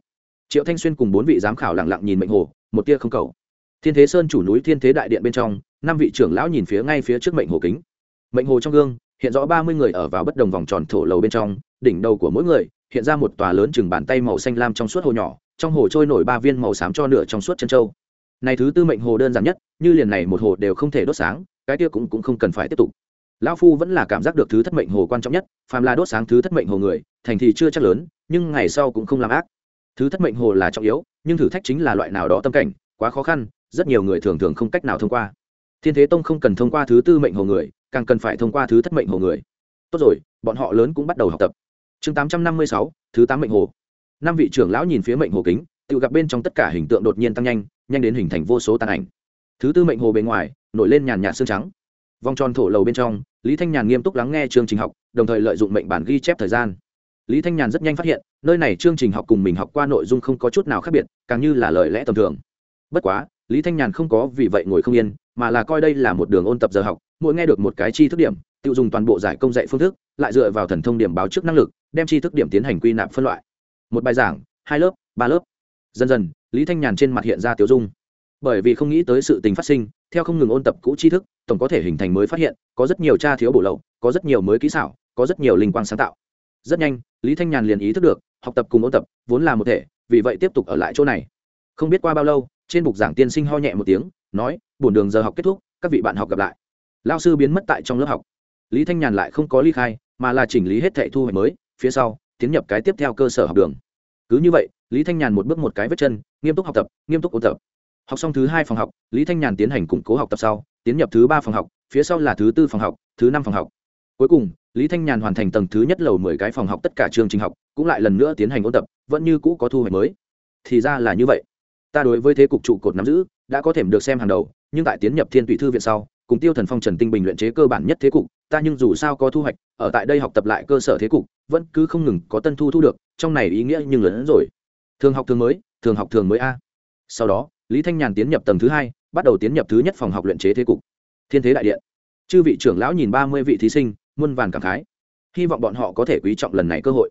Triệu thanh xuyên cùng bốn vị giám khảo lặng lặng nhìn mệnh hồ, một tia không cầu. Thiên thế sơn chủ núi thiên thế đại điện bên trong, năm vị trưởng lão nhìn phía ngay phía trước mệnh hồ kính. Mệnh hồ trong gương, hiện rõ ba mươi người ở vào bất đồng vòng tròn thổ lầu bên trong, đỉnh đầu của mỗi người hiện ra một tòa lớn chừng bàn tay màu xanh lam trong suốt hồ nhỏ, trong hồ trôi nổi ba viên màu xám cho nửa trong suốt chân châu. Này thứ tư mệnh hồ đơn giản nhất, như liền này một hồ đều không thể đốt sáng, cái kia cũng cũng không cần phải tiếp tục. Lão phu vẫn là cảm giác được thứ thất mệnh hồ quan trọng nhất, phàm là đốt sáng thứ thất mệnh hồ người, thành thì chưa chắc lớn, nhưng ngày sau cũng không làm ác. Thứ thất mệnh hồ là trọng yếu, nhưng thử thách chính là loại nào đó tâm cảnh, quá khó khăn, rất nhiều người thường thường không cách nào thông qua. Thiên thế tông không cần thông qua thứ tư mệnh hồ người, càng cần phải thông qua thứ thất mệnh hồ người. Tốt rồi, bọn họ lớn cũng bắt đầu học tập chương tám trăm năm mươi sáu, thứ tám mệnh hồ. Năm vị trưởng lão nhìn phía mệnh hồ kính, tự gặp bên trong tất cả hình tượng đột nhiên tăng nhanh nhanh đến hình thành vô số tàn ảnh. Thứ tư mệnh hồ bề ngoài, nổi lên nhàn nhạt xương trắng. Vòng tròn thổ lầu bên trong, lý thanh nhàn nghiêm túc lắng nghe chương trình học, đồng thời lợi dụng mệnh bản ghi chép thời gian. Lý thanh nhàn rất nhanh phát hiện, nơi này chương trình học cùng mình học qua nội dung không có chút nào khác biệt, càng như là lời lẽ tầm thường. Bất quá, lý thanh nhàn không có vì vậy ngồi không yên mà là coi đây là một đường ôn tập giờ học, mỗi nghe được một cái chi thức điểm, tự dùng toàn bộ giải công dạy phương thức, lại dựa vào thần thông điểm báo trước năng lực, đem chi thức điểm tiến hành quy nạp phân loại. Một bài giảng, hai lớp, ba lớp. Dần dần, lý thanh nhàn trên mặt hiện ra tiểu dung. Bởi vì không nghĩ tới sự tình phát sinh, theo không ngừng ôn tập cũ tri thức, tổng có thể hình thành mới phát hiện, có rất nhiều tra thiếu bổ lậu, có rất nhiều mới kỹ xảo, có rất nhiều linh quang sáng tạo. Rất nhanh, lý thanh nhàn liền ý thức được, học tập cùng ôn tập vốn là một thể, vì vậy tiếp tục ở lại chỗ này. Không biết qua bao lâu, trên bục giảng tiên sinh ho nhẹ một tiếng nói buổi đường giờ học kết thúc, các vị bạn học gặp lại. Lao sư biến mất tại trong lớp học. Lý thanh nhàn lại không có ly khai, mà là chỉnh lý hết thệ thu hoạch mới, phía sau, tiến nhập cái tiếp theo cơ sở học đường. Cứ như vậy, lý thanh nhàn một bước một cái vết chân, nghiêm túc học tập, nghiêm túc ôn tập. Học xong thứ hai phòng học, lý thanh nhàn tiến hành củng cố học tập sau, tiến nhập thứ ba phòng học, phía sau là thứ tư phòng học, thứ năm phòng học. Cuối cùng, lý thanh nhàn hoàn thành tầng thứ nhất lầu mười cái phòng học tất cả chương trình học, cũng lại lần nữa tiến hành ôn tập, vẫn như cũ có thu hoạch mới. Thì ra là như vậy. Ta đối với thế cục trụ cột nắm giữ đã có thể được xem hàng đầu, nhưng tại tiến nhập thiên tụy thư viện sau, cùng tiêu thần phong, trần tinh bình luyện chế cơ bản nhất thế cục, ta nhưng dù sao có thu hoạch, ở tại đây học tập lại cơ sở thế cục, vẫn cứ không ngừng có tân thu thu được, trong này ý nghĩa nhưng lớn hơn rồi. Thường học thường mới, thường học thường mới a. Sau đó, lý thanh nhàn tiến nhập tầng thứ hai, bắt đầu tiến nhập thứ nhất phòng học luyện chế thế cục. Thiên thế đại điện. Chư vị trưởng lão nhìn ba mươi vị thí sinh, muôn vàn cảm khái. Hy vọng bọn họ có thể quý trọng lần này cơ hội.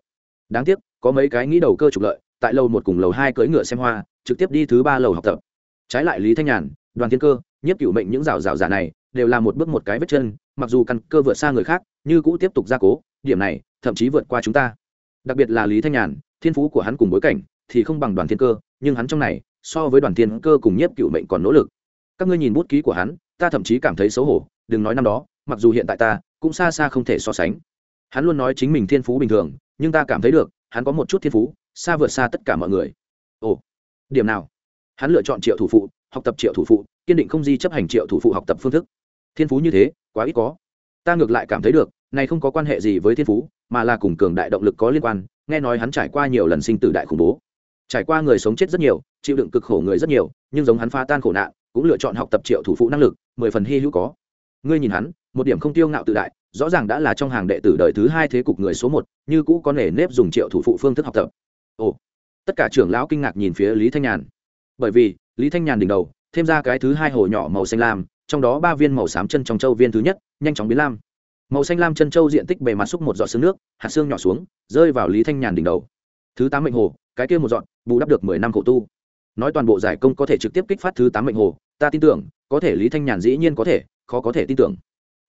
Đáng tiếc, có mấy cái nghĩ đầu cơ trục lợi, tại lầu một cùng lầu hai cưỡi ngựa xem hoa, trực tiếp đi thứ ba lầu học tập trái lại lý thanh nhàn, đoàn thiên cơ nhất cựu mệnh những rào rào giả này đều là một bước một cái vết chân, mặc dù căn cơ vượt xa người khác, như cũ tiếp tục gia cố, điểm này thậm chí vượt qua chúng ta. Đặc biệt là lý thanh nhàn, thiên phú của hắn cùng bối cảnh thì không bằng đoàn thiên cơ, nhưng hắn trong này, so với đoàn thiên cơ cùng nhiếp cựu mệnh còn nỗ lực. Các ngươi nhìn bút ký của hắn, ta thậm chí cảm thấy xấu hổ, đừng nói năm đó, mặc dù hiện tại ta cũng xa xa không thể so sánh. Hắn luôn nói chính mình thiên phú bình thường, nhưng ta cảm thấy được, hắn có một chút thiên phú, xa vượt xa tất cả mọi người. Ồ, điểm nào? Hắn lựa chọn triệu thủ phụ, học tập triệu thủ phụ, kiên định không di chấp hành triệu thủ phụ học tập phương thức. Thiên phú như thế, quá ít có. Ta ngược lại cảm thấy được, này không có quan hệ gì với thiên phú, mà là cùng cường đại động lực có liên quan, nghe nói hắn trải qua nhiều lần sinh tử đại khủng bố. Trải qua người sống chết rất nhiều, chịu đựng cực khổ người rất nhiều, nhưng giống hắn phá tan khổ nạn, cũng lựa chọn học tập triệu thủ phụ năng lực, mười phần hy hữu có. Ngươi nhìn hắn, một điểm không tiêu ngạo tự đại, rõ ràng đã là trong hàng đệ tử đời thứ hai thế cục người số một, như cũ có nể nếp dùng triệu thủ phụ phương thức học tập. Ồ. Tất cả trưởng lão kinh ngạc nhìn phía lý thanh nhàn bởi vì, lý thanh nhàn đỉnh đầu, thêm ra cái thứ hai hồ nhỏ màu xanh lam, trong đó ba viên màu xám chân trong châu viên thứ nhất, nhanh chóng biến lam. Màu xanh lam chân châu diện tích bề mặt xúc một giọt xương nước, hạt xương nhỏ xuống, rơi vào lý thanh nhàn đỉnh đầu. Thứ tám mệnh hồ, cái kia một dọn bù đắp được mười năm khổ tu. Nói toàn bộ giải công có thể trực tiếp kích phát thứ tám mệnh hồ, ta tin tưởng, có thể lý thanh nhàn dĩ nhiên có thể, khó có thể tin tưởng.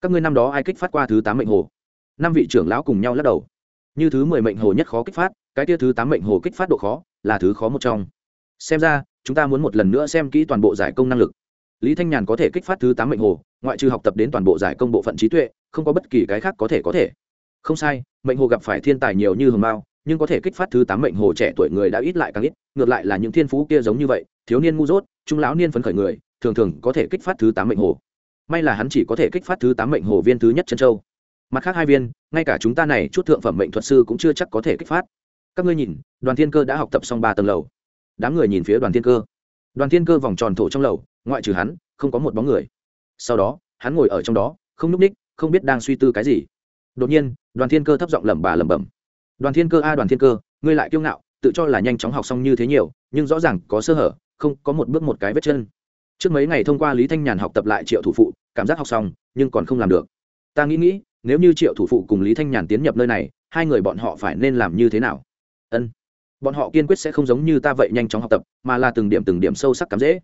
Các ngươi năm đó ai kích phát qua thứ tám mệnh hồ? Năm vị trưởng lão cùng nhau lắc đầu. Như thứ mười mệnh hồ nhất khó kích phát, cái kia thứ tám mệnh hồ kích phát độ khó, là thứ khó một trong. Xem ra chúng ta muốn một lần nữa xem kỹ toàn bộ giải công năng lực. Lý thanh nhàn có thể kích phát thứ tám mệnh hồ, ngoại trừ học tập đến toàn bộ giải công bộ phận trí tuệ, không có bất kỳ cái khác có thể có thể. Không sai, mệnh hồ gặp phải thiên tài nhiều như hồng mao, nhưng có thể kích phát thứ tám mệnh hồ trẻ tuổi người đã ít lại càng ít, ngược lại là những thiên phú kia giống như vậy, thiếu niên ngu dốt, trung lão niên phấn khởi người, thường thường có thể kích phát thứ tám mệnh hồ. May là hắn chỉ có thể kích phát thứ tám mệnh hồ viên thứ nhất chân châu. Mặt khác hai viên, ngay cả chúng ta này chút thượng phẩm mệnh thuật sư cũng chưa chắc có thể kích phát. Các ngươi nhìn, đoàn thiên cơ đã học tập xong ba tầng lầu đám người nhìn phía đoàn thiên cơ. Đoàn thiên cơ vòng tròn thổ trong lầu, ngoại trừ hắn, không có một bóng người. Sau đó, hắn ngồi ở trong đó, không núp ních, không biết đang suy tư cái gì. Đột nhiên, đoàn thiên cơ thấp giọng lẩm bà lẩm bẩm. Đoàn thiên cơ a, đoàn thiên cơ, ngươi lại kiêu ngạo, tự cho là nhanh chóng học xong như thế nhiều, nhưng rõ ràng có sơ hở, không, có một bước một cái vết chân. Trước mấy ngày thông qua lý thanh nhàn học tập lại triệu thủ phụ, cảm giác học xong, nhưng còn không làm được. Ta nghĩ nghĩ, nếu như triệu thủ phụ cùng lý thanh nhàn tiến nhập nơi này, hai người bọn họ phải nên làm như thế nào? Ân bọn họ kiên quyết sẽ không giống như ta vậy nhanh chóng học tập, mà là từng điểm từng điểm sâu sắc cắm dễ.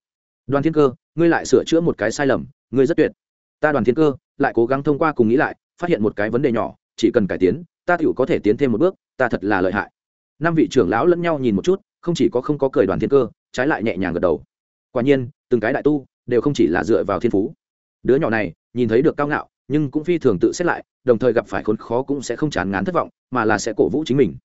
Đoàn thiên cơ, ngươi lại sửa chữa một cái sai lầm, ngươi rất tuyệt. Ta đoàn thiên cơ, lại cố gắng thông qua cùng nghĩ lại, phát hiện một cái vấn đề nhỏ, chỉ cần cải tiến, ta tựu có thể tiến thêm một bước, ta thật là lợi hại. Năm vị trưởng lão lẫn nhau nhìn một chút, không chỉ có không có cười đoàn thiên cơ, trái lại nhẹ nhàng gật đầu. Quả nhiên, từng cái đại tu, đều không chỉ là dựa vào thiên phú. Đứa nhỏ này, nhìn thấy được cao ngạo, nhưng cũng phi thường tự xét lại, đồng thời gặp phải khốn khó cũng sẽ không chán ngán thất vọng, mà là sẽ cổ vũ chính mình.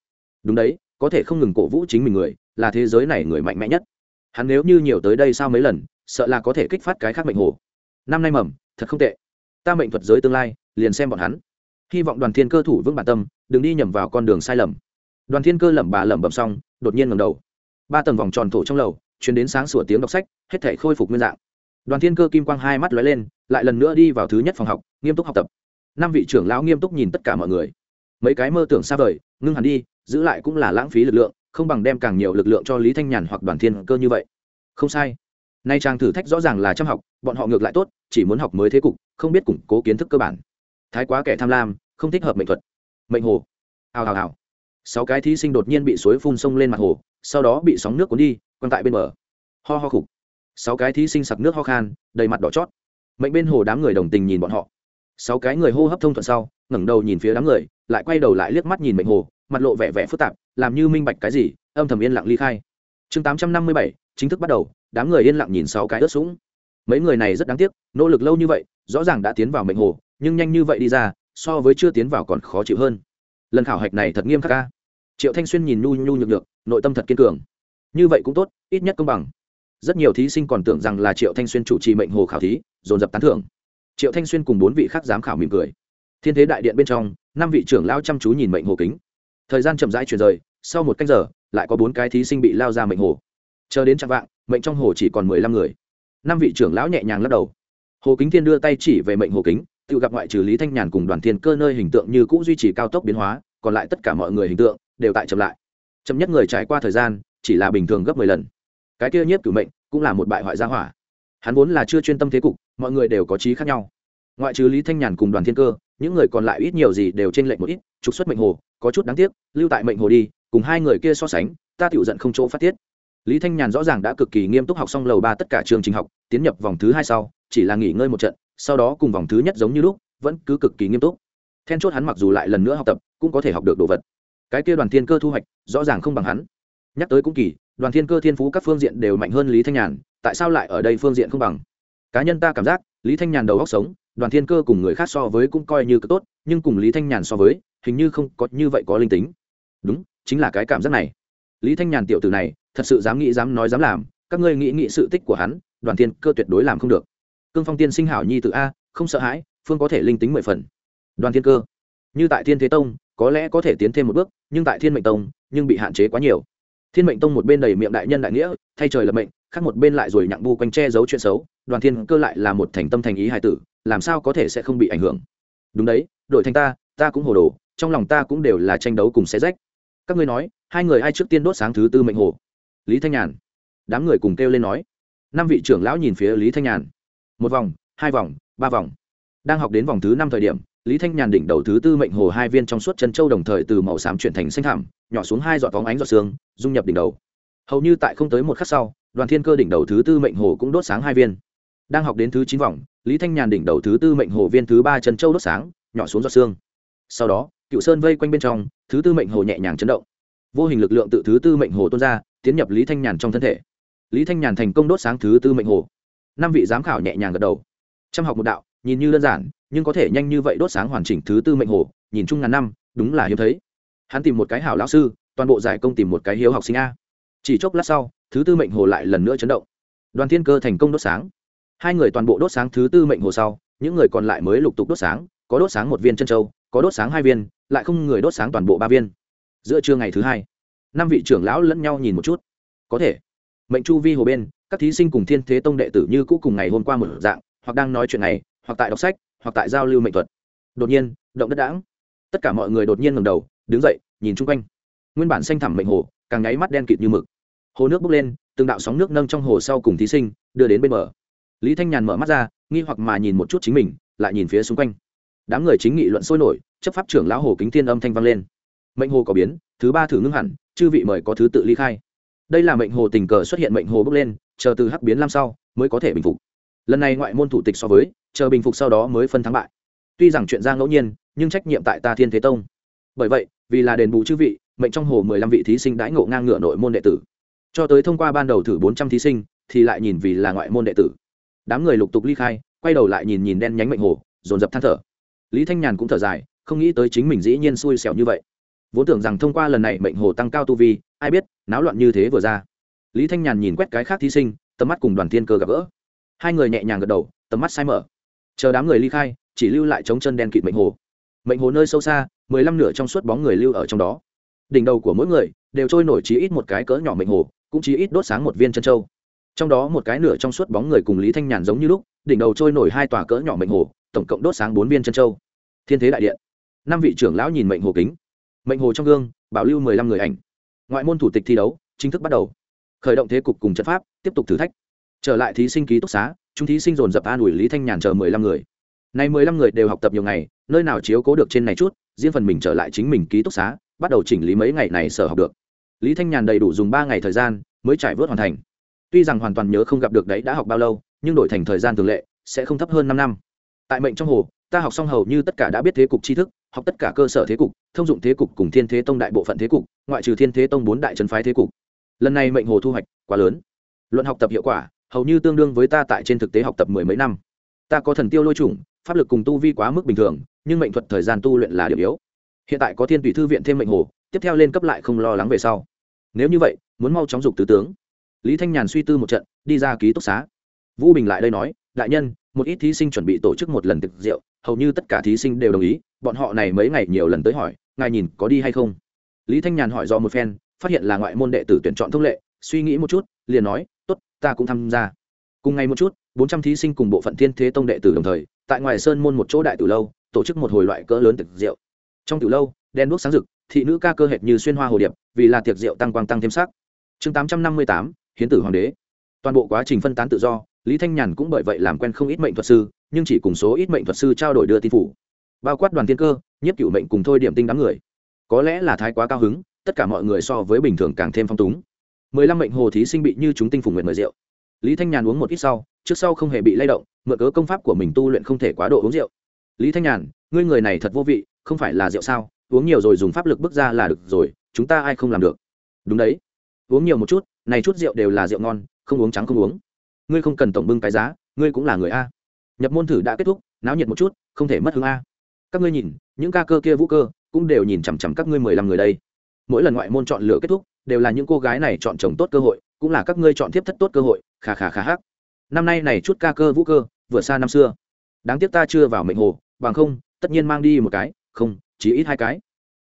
Đúng đấy có thể không ngừng cổ vũ chính mình người, là thế giới này người mạnh mẽ nhất. Hắn nếu như nhiều tới đây sao mấy lần, sợ là có thể kích phát cái khác mệnh hồ. Năm nay mầm, thật không tệ. Ta mệnh thuật giới tương lai, liền xem bọn hắn. Hy vọng đoàn thiên cơ thủ vững bản tâm, đừng đi nhầm vào con đường sai lầm. Đoàn thiên cơ lẩm bà lẩm bẩm xong, đột nhiên ngầm đầu. Ba tầng vòng tròn thổ trong lầu chuyến đến sáng sủa tiếng đọc sách, hết thể khôi phục nguyên dạng. Đoàn thiên cơ kim quang hai mắt lóe lên, lại lần nữa đi vào thứ nhất phòng học, nghiêm túc học tập. Năm vị trưởng lão nghiêm túc nhìn tất cả mọi người. Mấy cái mơ tưởng xa vời ngưng hẳn đi, giữ lại cũng là lãng phí lực lượng, không bằng đem càng nhiều lực lượng cho lý thanh nhàn hoặc đoàn thiên cơ như vậy. Không sai. Nay trang thử thách rõ ràng là chăm học, bọn họ ngược lại tốt, chỉ muốn học mới thế cục, không biết củng cố kiến thức cơ bản. Thái quá kẻ tham lam, không thích hợp mệnh thuật. Mệnh hồ. Hào hào hào. Sáu cái thí sinh đột nhiên bị suối phun sông lên mặt hồ, sau đó bị sóng nước cuốn đi, quăng tại bên bờ. Ho ho khục. Sáu cái thí sinh sặc nước ho khan, đầy mặt đỏ chót. Mệnh bên hồ đám người đồng tình nhìn bọn họ. Sáu cái người hô hấp thông thuận sau, ngẩng đầu nhìn phía đám người lại quay đầu lại liếc mắt nhìn mệnh hồ, mặt lộ vẻ vẻ phức tạp, làm như minh bạch cái gì, âm thầm yên lặng ly khai. Chương tám trăm năm mươi bảy, chính thức bắt đầu, đám người yên lặng nhìn sáu cái ướt sũng. Mấy người này rất đáng tiếc, nỗ lực lâu như vậy, rõ ràng đã tiến vào mệnh hồ, nhưng nhanh như vậy đi ra, so với chưa tiến vào còn khó chịu hơn. Lần khảo hạch này thật nghiêm khắc ca triệu thanh xuyên nhìn nhu nhu nhược được nội tâm thật kiên cường. Như vậy cũng tốt, ít nhất công bằng. Rất nhiều thí sinh còn tưởng rằng là triệu thanh xuyên chủ trì mệnh hồ khảo thí, dồn dập tán thưởng. Triệu thanh xuyên cùng bốn vị khác giám khảo mỉm cười thiên thế đại điện bên trong, năm vị trưởng lao chăm chú nhìn mệnh hồ kính. Thời gian chậm rãi chuyển rời, sau một cách giờ, lại có bốn cái thí sinh bị lao ra mệnh hồ. Chờ đến chặng vạng, mệnh trong hồ chỉ còn mười lăm người. Năm vị trưởng lão nhẹ nhàng lắc đầu. Hồ kính thiên đưa tay chỉ về mệnh hồ kính, tự gặp ngoại trừ lý thanh nhàn cùng đoàn thiên cơ nơi hình tượng như cũ duy trì cao tốc biến hóa, còn lại tất cả mọi người hình tượng đều tại chậm lại. Chậm nhất người trải qua thời gian, chỉ là bình thường gấp mười lần. Cái kia nhất cử mệnh cũng là một bại hoại gia hỏa. Hắn vốn là chưa chuyên tâm thế cục, mọi người đều có trí khác nhau. Ngoại trừ lý thanh nhàn cùng đoàn thiên cơ những người còn lại ít nhiều gì đều trên lệnh một ít, trục xuất mệnh hồ, có chút đáng tiếc, lưu tại mệnh hồ đi, cùng hai người kia so sánh, ta tiểu giận không chỗ phát tiết. Lý thanh nhàn rõ ràng đã cực kỳ nghiêm túc học xong lầu ba tất cả trường trình học, tiến nhập vòng thứ hai sau, chỉ là nghỉ ngơi một trận, sau đó cùng vòng thứ nhất giống như lúc, vẫn cứ cực kỳ nghiêm túc. Then chốt hắn mặc dù lại lần nữa học tập, cũng có thể học được đồ vật. Cái kia đoàn thiên cơ thu hoạch, rõ ràng không bằng hắn. Nhắc tới cũng kỳ, đoàn thiên cơ thiên phú các phương diện đều mạnh hơn lý thanh nhàn, tại sao lại ở đây phương diện không bằng? Cá nhân ta cảm giác, lý thanh nhàn đầu góc sống đoàn thiên cơ cùng người khác so với cũng coi như cực tốt, nhưng cùng lý thanh nhàn so với, hình như không có như vậy có linh tính. Đúng, chính là cái cảm giác này. Lý thanh nhàn tiểu tử này, thật sự dám nghĩ dám nói dám làm, các ngươi nghĩ nghĩ sự tích của hắn, đoàn thiên cơ tuyệt đối làm không được. Cương phong tiên sinh hảo nhi tự a, không sợ hãi, phương có thể linh tính mười phần. Đoàn thiên cơ, như tại thiên thế tông, có lẽ có thể tiến thêm một bước, nhưng tại thiên mệnh tông, nhưng bị hạn chế quá nhiều. Thiên mệnh tông một bên đầy miệng đại nhân đại nghĩa, thay trời lập mệnh khác một bên lại rồi nhặng bu quanh che giấu chuyện xấu, đoàn thiên cơ lại là một thành tâm thành ý hài tử, làm sao có thể sẽ không bị ảnh hưởng? Đúng đấy, đội thành ta ta cũng hồ đồ, trong lòng ta cũng đều là tranh đấu cùng xe rách. Các ngươi nói, hai người ai trước tiên đốt sáng thứ tư mệnh hồ? Lý thanh nhàn. Đám người cùng kêu lên nói. Năm vị trưởng lão nhìn phía lý thanh nhàn. Một vòng, hai vòng, ba vòng. Đang học đến vòng thứ năm thời điểm, lý thanh nhàn đỉnh đầu thứ tư mệnh hồ hai viên trong suốt chân châu đồng thời từ màu xám chuyển thành xanh thảm nhỏ xuống hai giọt vóng ánh giọt xương dung nhập đỉnh đầu. Hầu như tại không tới một khắc sau đoàn thiên cơ đỉnh đầu thứ tư mệnh hồ cũng đốt sáng hai viên. Đang học đến thứ chín vòng, lý thanh nhàn đỉnh đầu thứ tư mệnh hồ viên thứ ba Trần châu đốt sáng, nhỏ xuống giọt xương. Sau đó, cựu sơn vây quanh bên trong, thứ tư mệnh hồ nhẹ nhàng chấn động. Vô hình lực lượng tự thứ tư mệnh hồ tuôn ra, tiến nhập lý thanh nhàn trong thân thể. Lý thanh nhàn thành công đốt sáng thứ tư mệnh hồ. Năm vị giám khảo nhẹ nhàng gật đầu. Trăm học một đạo, nhìn như đơn giản, nhưng có thể nhanh như vậy đốt sáng hoàn chỉnh thứ tư mệnh hồ, nhìn chung ngàn năm, đúng là hiếm thấy. Hắn tìm một cái hảo lão sư, toàn bộ giải công tìm một cái hiếu học sinh a chỉ chốc lát sau, thứ tư mệnh hồ lại lần nữa chấn động. Đoàn thiên cơ thành công đốt sáng. Hai người toàn bộ đốt sáng thứ tư mệnh hồ sau, những người còn lại mới lục tục đốt sáng, có đốt sáng một viên chân châu, có đốt sáng hai viên, lại không người đốt sáng toàn bộ ba viên. Giữa trưa ngày thứ hai, năm vị trưởng lão lẫn nhau nhìn một chút. Có thể, mệnh chu vi hồ bên, các thí sinh cùng thiên thế tông đệ tử như cũ cùng ngày hôm qua một dạng, hoặc đang nói chuyện này, hoặc tại đọc sách, hoặc tại giao lưu mệnh thuật. Đột nhiên, động đất đãng. Tất cả mọi người đột nhiên ngầm đầu, đứng dậy, nhìn chung quanh. Nguyên bản xanh thẳm mệnh hồ càng nháy mắt đen kịt như mực. Hồ nước bốc lên, từng đạo sóng nước nâng trong hồ sau cùng thí sinh, đưa đến bên bờ. Lý thanh nhàn mở mắt ra, nghi hoặc mà nhìn một chút chính mình, lại nhìn phía xung quanh. Đám người chính nghị luận sôi nổi, chấp pháp trưởng lão hồ kính thiên âm thanh vang lên. Mệnh hồ có biến, thứ ba thử ngưng hẳn, chư vị mời có thứ tự ly khai. Đây là mệnh hồ tình cờ xuất hiện mệnh hồ bốc lên, chờ từ hắc biến năm sau, mới có thể bình phục. Lần này ngoại môn thủ tịch so với, chờ bình phục sau đó mới phân thắng bại. Tuy rằng chuyện ra ngẫu nhiên, nhưng trách nhiệm tại ta thiên thế tông. Bởi vậy, vì là đền bù chư vị mệnh trong hồ mười lăm vị thí sinh đãi ngộ ngang ngựa nội môn đệ tử. Cho tới thông qua ban đầu thử bốn trăm thí sinh, thì lại nhìn vì là ngoại môn đệ tử. Đám người lục tục ly khai, quay đầu lại nhìn nhìn đen nhánh mệnh hồ, dồn dập than thở. Lý thanh nhàn cũng thở dài, không nghĩ tới chính mình dĩ nhiên xui xẻo như vậy. Vốn tưởng rằng thông qua lần này mệnh hồ tăng cao tu vi, ai biết, náo loạn như thế vừa ra. Lý thanh nhàn nhìn quét cái khác thí sinh, tầm mắt cùng đoàn thiên cơ gặp gỡ. Hai người nhẹ nhàng gật đầu, tầm mắt sai mở. Chờ đám người ly khai, chỉ lưu lại trống chân đen kịt mệnh hồ. Mệnh hồ nơi sâu xa, mười lăm nửa trong suốt bóng người lưu ở trong đó đỉnh đầu của mỗi người đều trôi nổi chí ít một cái cỡ nhỏ mệnh hồ, cũng chí ít đốt sáng một viên chân trâu trong đó một cái nửa trong suốt bóng người cùng lý thanh nhàn giống như lúc, đỉnh đầu trôi nổi hai tòa cỡ nhỏ mệnh hồ, tổng cộng đốt sáng bốn viên chân trâu thiên thế đại điện. Năm vị trưởng lão nhìn mệnh hồ kính. Mệnh hồ trong gương, bảo lưu mười lăm người ảnh. Ngoại môn thủ tịch thi đấu, chính thức bắt đầu. Khởi động thế cục cùng trận pháp, tiếp tục thử thách. Trở lại thí sinh ký túc xá, chúng thí sinh dồn dập an ủi lý thanh nhàn chờ mười lăm người. Này mười lăm người đều học tập nhiều ngày, nơi nào chiếu cố được trên này chút, riêng phần mình trở lại chính mình ký túc xá bắt đầu chỉnh lý mấy ngày này sở học được. Lý thanh nhàn đầy đủ dùng ba ngày thời gian mới trải vớt hoàn thành. Tuy rằng hoàn toàn nhớ không gặp được đấy đã học bao lâu, nhưng đổi thành thời gian thường lệ sẽ không thấp hơn năm năm. Tại mệnh trong hồ, ta học xong hầu như tất cả đã biết thế cục tri thức, học tất cả cơ sở thế cục, thông dụng thế cục cùng thiên thế tông đại bộ phận thế cục, ngoại trừ thiên thế tông bốn đại trấn phái thế cục. Lần này mệnh hồ thu hoạch quá lớn. Luận học tập hiệu quả, hầu như tương đương với ta tại trên thực tế học tập mười mấy năm. Ta có thần tiêu lôi chủng, pháp lực cùng tu vi quá mức bình thường, nhưng mệnh thuật thời gian tu luyện là điểm yếu hiện tại có thiên tùy thư viện thêm mệnh hồ, tiếp theo lên cấp lại không lo lắng về sau. Nếu như vậy, muốn mau chóng dục tứ tướng. Lý thanh nhàn suy tư một trận, đi ra ký túc xá. Vũ bình lại đây nói, đại nhân, một ít thí sinh chuẩn bị tổ chức một lần thực rượu, hầu như tất cả thí sinh đều đồng ý, bọn họ này mấy ngày nhiều lần tới hỏi, ngài nhìn có đi hay không? Lý thanh nhàn hỏi do một phen, phát hiện là ngoại môn đệ tử tuyển chọn thông lệ, suy nghĩ một chút, liền nói t ố t ta cũng tham gia. Cùng ngày một chút, bốn trăm thí sinh cùng bộ phận thiên thế tông đệ tử đồng thời, tại ngoài sơn môn một chỗ đại tử lâu, tổ chức một hồi loại cỡ lớn thực rượu trong tử lâu đen đuốc sáng rực, thị nữ ca cơ hệt như xuyên hoa hồ điệp, vì là tiệc rượu tăng quang tăng thêm sắc. Chương tám trăm năm mươi tám, hiến tử hoàng đế. Toàn bộ quá trình phân tán tự do, lý thanh nhàn cũng bởi vậy làm quen không ít mệnh thuật sư, nhưng chỉ cùng số ít mệnh thuật sư trao đổi đưa tin phủ. Bao quát đoàn thiên cơ nhất cựu mệnh cùng thôi điểm tinh đám người. Có lẽ là thái quá cao hứng, tất cả mọi người so với bình thường càng thêm phong túng. Mười lăm mệnh hồ thí sinh bị như chúng tinh phủ nguyện mời rượu. Lý thanh nhàn uống một ít sau, trước sau không hề bị lay động, mượn cớ công pháp của mình tu luyện không thể quá độ uống rượu. Lý thanh nhàn, ngươi người này thật vô vị không phải là rượu sao, uống nhiều rồi dùng pháp lực bước ra là được rồi, chúng ta ai không làm được? Đúng đấy, uống nhiều một chút, này chút rượu đều là rượu ngon, không uống trắng không uống. Ngươi không cần tổng bưng cái giá, ngươi cũng là người a. Nhập môn thử đã kết thúc, náo nhiệt một chút, không thể mất hứng a. Các ngươi nhìn, những ca cơ kia vũ cơ, cũng đều nhìn chằm chằm các ngươi mười lăm người đây. Mỗi lần ngoại môn chọn lựa kết thúc, đều là những cô gái này chọn chồng tốt cơ hội, cũng là các ngươi chọn tiếp thất tốt cơ hội khà khà khà hát năm nay này chút ca cơ vũ cơ, vừa xa năm xưa. Đáng tiếc ta chưa vào mệnh hồ, bằng không, tất nhiên mang đi một cái không chỉ ít hai cái.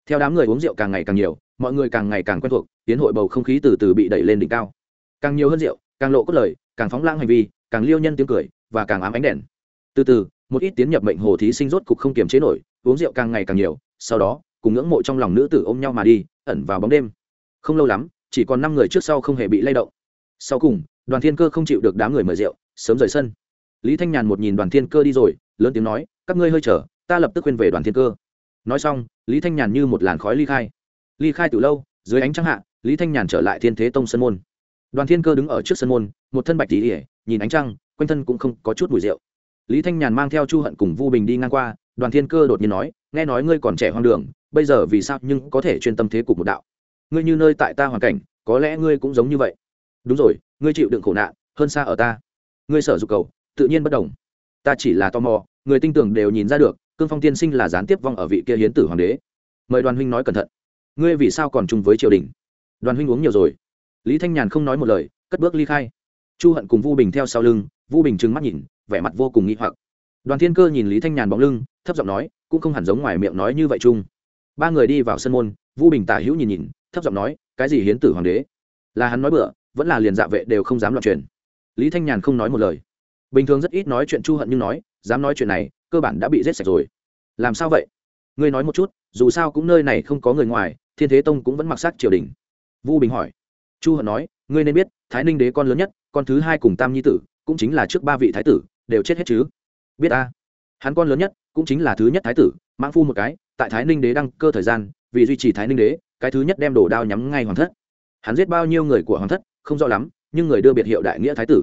Theo đám người uống rượu càng ngày càng nhiều, mọi người càng ngày càng quen thuộc, tiến hội bầu không khí từ từ bị đẩy lên đỉnh cao. Càng nhiều hơn rượu, càng lộ cốt lời, càng phóng lãng hành vi, càng liêu nhân tiếng cười, và càng ám ánh đèn. Từ từ, một ít tiến nhập mệnh hồ thí sinh rốt cục không kiềm chế nổi, uống rượu càng ngày càng nhiều, sau đó, cùng ngưỡng mộ trong lòng nữ tử ôm nhau mà đi, ẩn vào bóng đêm. Không lâu lắm, chỉ còn năm người trước sau không hề bị lay động. Sau cùng, đoàn thiên cơ không chịu được đám người mời rượu, sớm rời sân. Lý thanh nhàn một nhìn đoàn thiên cơ đi rồi, lớn tiếng nói, các ngươi hơi chờ, ta lập tức khuyên về đoàn thiên cơ nói xong, lý thanh nhàn như một làn khói ly khai. Ly khai từ lâu, dưới ánh trăng hạ, lý thanh nhàn trở lại thiên thế tông sân môn. Đoàn thiên cơ đứng ở trước sân môn, một thân bạch tỉ ỉa nhìn ánh trăng, quanh thân cũng không có chút mùi rượu. Lý thanh nhàn mang theo chu hận cùng vu bình đi ngang qua, đoàn thiên cơ đột nhiên nói, nghe nói ngươi còn trẻ hoang đường, bây giờ vì sao nhưng có thể chuyên tâm thế cục một đạo? Ngươi như nơi tại ta hoàn cảnh, có lẽ ngươi cũng giống như vậy. Đúng rồi, ngươi chịu đựng khổ nạn, hơn xa ở ta. Ngươi sở dục cầu, tự nhiên bất đồng. Ta chỉ là tò mò, người tinh tưởng đều nhìn ra được cương phong tiên sinh là gián tiếp vong ở vị kia hiến tử hoàng đế. Mời đoàn huynh nói cẩn thận. Ngươi vì sao còn chung với triều đình? Đoàn huynh uống nhiều rồi. Lý thanh nhàn không nói một lời, cất bước ly khai. Chu hận cùng vu bình theo sau lưng, vu bình trừng mắt nhìn, vẻ mặt vô cùng nghi hoặc. Đoàn thiên cơ nhìn lý thanh nhàn bóng lưng, thấp giọng nói, cũng không hẳn giống ngoài miệng nói như vậy chung. Ba người đi vào sân môn, vu bình tả hữu nhìn nhìn, thấp giọng nói, cái gì hiến tử hoàng đế? Là hắn nói bựa vẫn là liền dạ vệ đều không dám loạn truyền. Lý thanh nhàn không nói một lời. Bình thường rất ít nói chuyện chu hận nhưng nói, dám nói chuyện này cơ bản đã bị giết sạch rồi. Làm sao vậy? Ngươi nói một chút, dù sao cũng nơi này không có người ngoài, thiên thế tông cũng vẫn mặc sắc triều đình. Vu bình hỏi. Chu hận nói, ngươi nên biết, thái ninh đế con lớn nhất, con thứ hai cùng tam nhi tử, cũng chính là trước ba vị thái tử, đều chết hết chứ. Biết ta. Hắn con lớn nhất, cũng chính là thứ nhất thái tử, mãng phu một cái, tại thái ninh đế đăng cơ thời gian, vì duy trì thái ninh đế, cái thứ nhất đem đổ đao nhắm ngay hoàng thất. Hắn giết bao nhiêu người của hoàng thất, không rõ lắm, nhưng người đưa biệt hiệu đại nghĩa thái tử.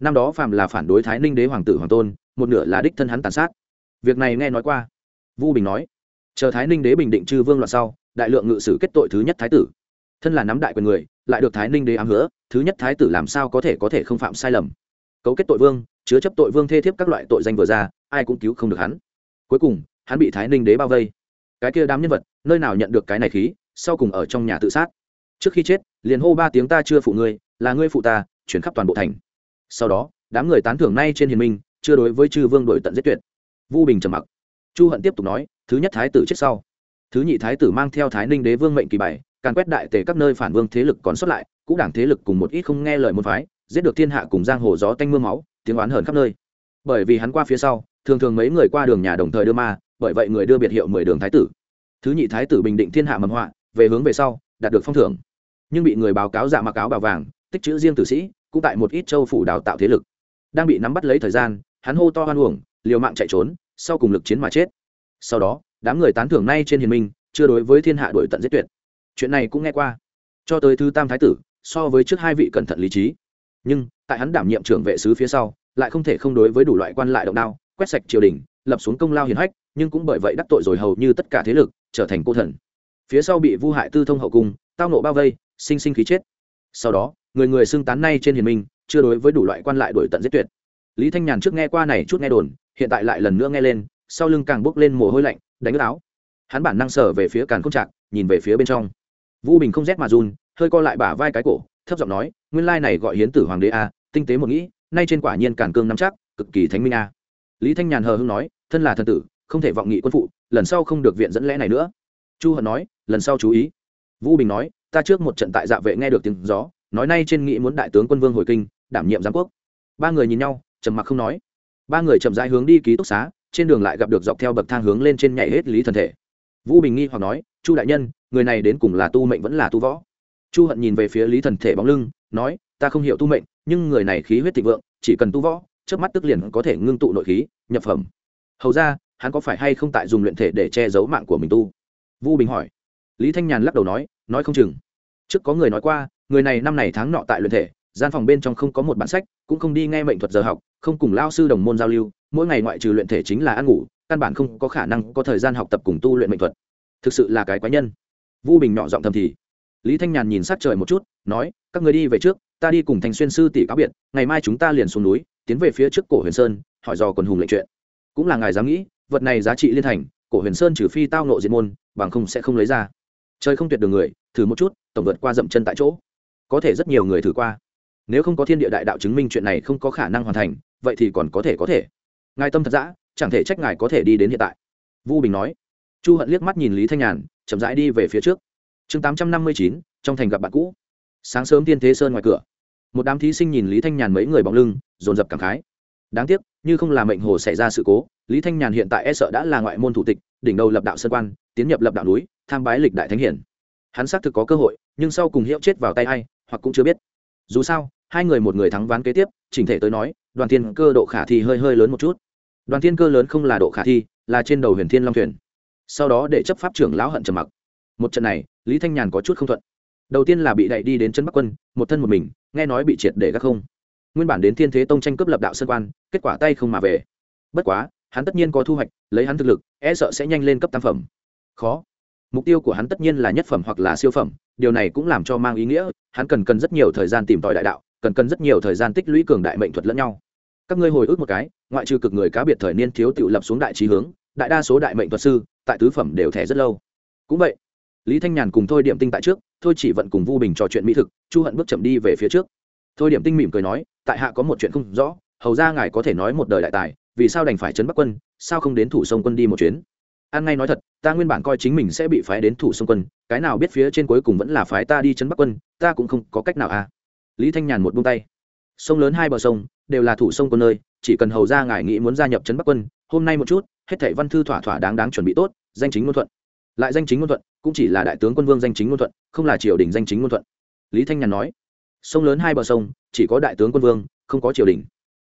Năm đó phàm là phản đối thái ninh đế hoàng tử hoàng tôn một nửa là đích thân hắn tàn sát. Việc này nghe nói qua. Vu bình nói, chờ thái ninh đế bình định trừ vương loạn sau, đại lượng ngự sử kết tội thứ nhất thái tử. Thân là nắm đại quyền người, lại được thái ninh đế ám hứa, thứ nhất thái tử làm sao có thể có thể không phạm sai lầm. Cấu kết tội vương, chứa chấp tội vương thê thiếp các loại tội danh vừa ra, ai cũng cứu không được hắn. Cuối cùng, hắn bị thái ninh đế bao vây. Cái kia đám nhân vật, nơi nào nhận được cái này khí, sau cùng ở trong nhà tự sát. Trước khi chết, liền hô ba tiếng ta chưa phụ ngươi, là ngươi phụ ta, chuyển khắp toàn bộ thành. Sau đó, đám người tán thưởng nay trên hiền minh chưa đối với chư vương đội tận giết tuyệt. Vu bình trầm mặc. Chu hận tiếp tục nói, thứ nhất thái tử chết sau. Thứ nhị thái tử mang theo thái ninh đế vương mệnh kỳ bảy càn quét đại tề các nơi phản vương thế lực còn sót lại, cũng đảng thế lực cùng một ít không nghe lời môn phái, giết được thiên hạ cùng giang hồ gió tanh mưa máu, tiếng oán hờn khắp nơi. Bởi vì hắn qua phía sau, thường thường mấy người qua đường nhà đồng thời đưa ma, bởi vậy người đưa biệt hiệu mười đường thái tử. Thứ nhị thái tử bình định thiên hạ mầm họa, về hướng về sau, đạt được phong thưởng. Nhưng bị người báo cáo dạ mặc áo bào vàng, tích chữ riêng tử sĩ, cũng tại một ít châu phủ đào tạo thế lực. Đang bị nắm bắt lấy thời gian hắn hô to hoan uổng, liều mạng chạy trốn, sau cùng lực chiến mà chết. Sau đó, đám người tán thưởng nay trên hiền minh, chưa đối với thiên hạ đổi tận giết tuyệt. Chuyện này cũng nghe qua. Cho tới thứ tam thái tử, so với trước hai vị cẩn thận lý trí. Nhưng, tại hắn đảm nhiệm trưởng vệ sứ phía sau, lại không thể không đối với đủ loại quan lại động đao, quét sạch triều đình, lập xuống công lao hiền hách, nhưng cũng bởi vậy đắc tội rồi hầu như tất cả thế lực, trở thành cô thần. Phía sau bị vu hại tư thông hậu cung, tao nộ bao vây, sinh sinh khí chết. Sau đó, người người xưng tán nay trên hiền minh, chưa đối với đủ loại quan lại đổi tận giết tuyệt lý thanh nhàn trước nghe qua này chút nghe đồn, hiện tại lại lần nữa nghe lên, sau lưng càng bốc lên mồ hôi lạnh, đánh ướt áo. Hắn bản năng sở về phía càn không chạc nhìn về phía bên trong. Vũ bình không rét mà run, hơi co lại bả vai cái cổ, thấp giọng nói, nguyên lai này gọi hiến tử hoàng đế a, tinh tế một nghĩ, nay trên quả nhiên càn cương nắm chắc, cực kỳ thánh minh a. Lý thanh nhàn hờ hưng nói, thân là thần tử, không thể vọng nghị quân phụ, lần sau không được viện dẫn lẽ này nữa. Chu hận nói, lần sau chú ý. Vũ bình nói, ta trước một trận tại dạ vệ nghe được tiếng gió, nói nay trên nghị muốn đại tướng quân vương hồi kinh, đảm nhiệm giám quốc. Ba người nhìn nhau trầm mặc không nói. Ba người chậm rãi hướng đi ký túc xá, trên đường lại gặp được dọc theo bậc thang hướng lên trên nhảy hết lý thần thể. Vũ bình nghi hoặc nói, chu đại nhân, người này đến cùng là tu mệnh vẫn là tu võ? Chu hận nhìn về phía lý thần thể bóng lưng, nói, ta không hiểu tu mệnh, nhưng người này khí huyết thịnh vượng, chỉ cần tu võ trước mắt tức liền có thể ngưng tụ nội khí, nhập phẩm. Hầu ra, hắn có phải hay không tại dùng luyện thể để che giấu mạng của mình tu? Vũ bình hỏi. Lý thanh nhàn lắc đầu nói nói không chừng. Trước có người nói qua, người này năm này tháng nọ tại luyện thể, gian phòng bên trong không có một bản sách, cũng không đi nghe mệnh thuật giờ học không cùng lao sư đồng môn giao lưu, mỗi ngày ngoại trừ luyện thể chính là ăn ngủ, căn bản không có khả năng có thời gian học tập cùng tu luyện mệnh thuật. Thực sự là cái quái nhân. Vu bình nhỏ giọng thầm thì. Lý thanh nhàn nhìn sát trời một chút, nói, các người đi về trước, ta đi cùng thành xuyên sư tỷ cáo biệt, ngày mai chúng ta liền xuống núi, tiến về phía trước cổ huyền sơn, hỏi dò quần hùng lệnh chuyện. Cũng là ngài dám nghĩ, vật này giá trị liên thành, cổ huyền sơn trừ phi tao nộ diệt môn, bằng không sẽ không lấy ra. Trời không tuyệt đường người, thử một chút, tổng vượt qua dậm chân tại chỗ. Có thể rất nhiều người thử qua. Nếu không có thiên địa đại đạo chứng minh chuyện này không có khả năng hoàn thành vậy thì còn có thể có thể. Ngài tâm thật dã, chẳng thể trách ngài có thể đi đến hiện tại. Vu bình nói. Chu hận liếc mắt nhìn lý thanh nhàn, chậm rãi đi về phía trước. Chương tám trăm năm mươi chín, trong thành gặp bạn cũ. Sáng sớm tiên thế sơn ngoài cửa. Một đám thí sinh nhìn lý thanh nhàn mấy người bóng lưng, dồn dập cảm khái. Đáng tiếc, như không là mệnh hồ xảy ra sự cố, lý thanh nhàn hiện tại e sợ đã là ngoại môn thủ tịch, đỉnh đầu lập đạo sơn quan, tiến nhập lập đạo núi, tham bái lịch đại thánh hiển. Hắn xác thực có cơ hội, nhưng sau cùng hiệu chết vào tay a i hoặc cũng chưa biết. Dù sao, hai người một người thắng ván kế tiếp, chỉnh thể tới nói đoàn thiên cơ độ khả thi hơi hơi lớn một chút. Đoàn thiên cơ lớn không là độ khả thi, là trên đầu huyền thiên long thuyền. Sau đó để chấp pháp trưởng lão hận trầm mặc. Một trận này, lý thanh nhàn có chút không thuận. Đầu tiên là bị đẩy đi đến chân bắc quân, một thân một mình, nghe nói bị triệt để gác không. Nguyên bản đến thiên thế tông tranh cướp lập đạo sơn quan, kết quả tay không mà về. Bất quá, hắn tất nhiên có thu hoạch, lấy hắn thực lực e sợ sẽ nhanh lên cấp tam phẩm. Khó. Mục tiêu của hắn tất nhiên là nhất phẩm hoặc là siêu phẩm, điều này cũng làm cho mang ý nghĩa, hắn cần cần rất nhiều thời gian tìm tòi đại đạo, cần cần rất nhiều thời gian tích lũy cường đại mệnh thuật lẫn nhau các ngươi hồi ức một cái, ngoại trừ cực người cá biệt thời niên thiếu tự lập xuống đại trí hướng, đại đa số đại mệnh thuật sư, tại tứ phẩm đều thẻ rất lâu. Cũng vậy, lý thanh nhàn cùng thôi điểm tinh tại trước, thôi chỉ vận cùng vu bình trò chuyện mỹ thực, chu hận bước chậm đi về phía trước. Thôi điểm tinh mỉm cười nói, tại hạ có một chuyện không rõ, hầu ra ngài có thể nói một đời đại tài, vì sao đành phải chấn bắc quân, sao không đến thủ sông quân đi một chuyến? An ngay nói thật, ta nguyên bản coi chính mình sẽ bị phái đến thủ sông quân, cái nào biết phía trên cuối cùng vẫn là phái ta đi chấn bắc quân, ta cũng không có cách nào à. Lý thanh nhàn một buông tay. Sông lớn hai bờ sông đều là thủ sông quân nơi, chỉ cần hầu ra ngài nghĩ muốn gia nhập trấn bắc quân, hôm nay một chút, hết thảy văn thư thỏa thỏa đáng đáng chuẩn bị tốt, danh chính ngôn thuận. Lại danh chính ngôn thuận, cũng chỉ là đại tướng quân vương danh chính ngôn thuận, không là triều đình danh chính ngôn thuận. Lý thanh nhàn nói, sông lớn hai bờ sông, chỉ có đại tướng quân vương, không có triều đình.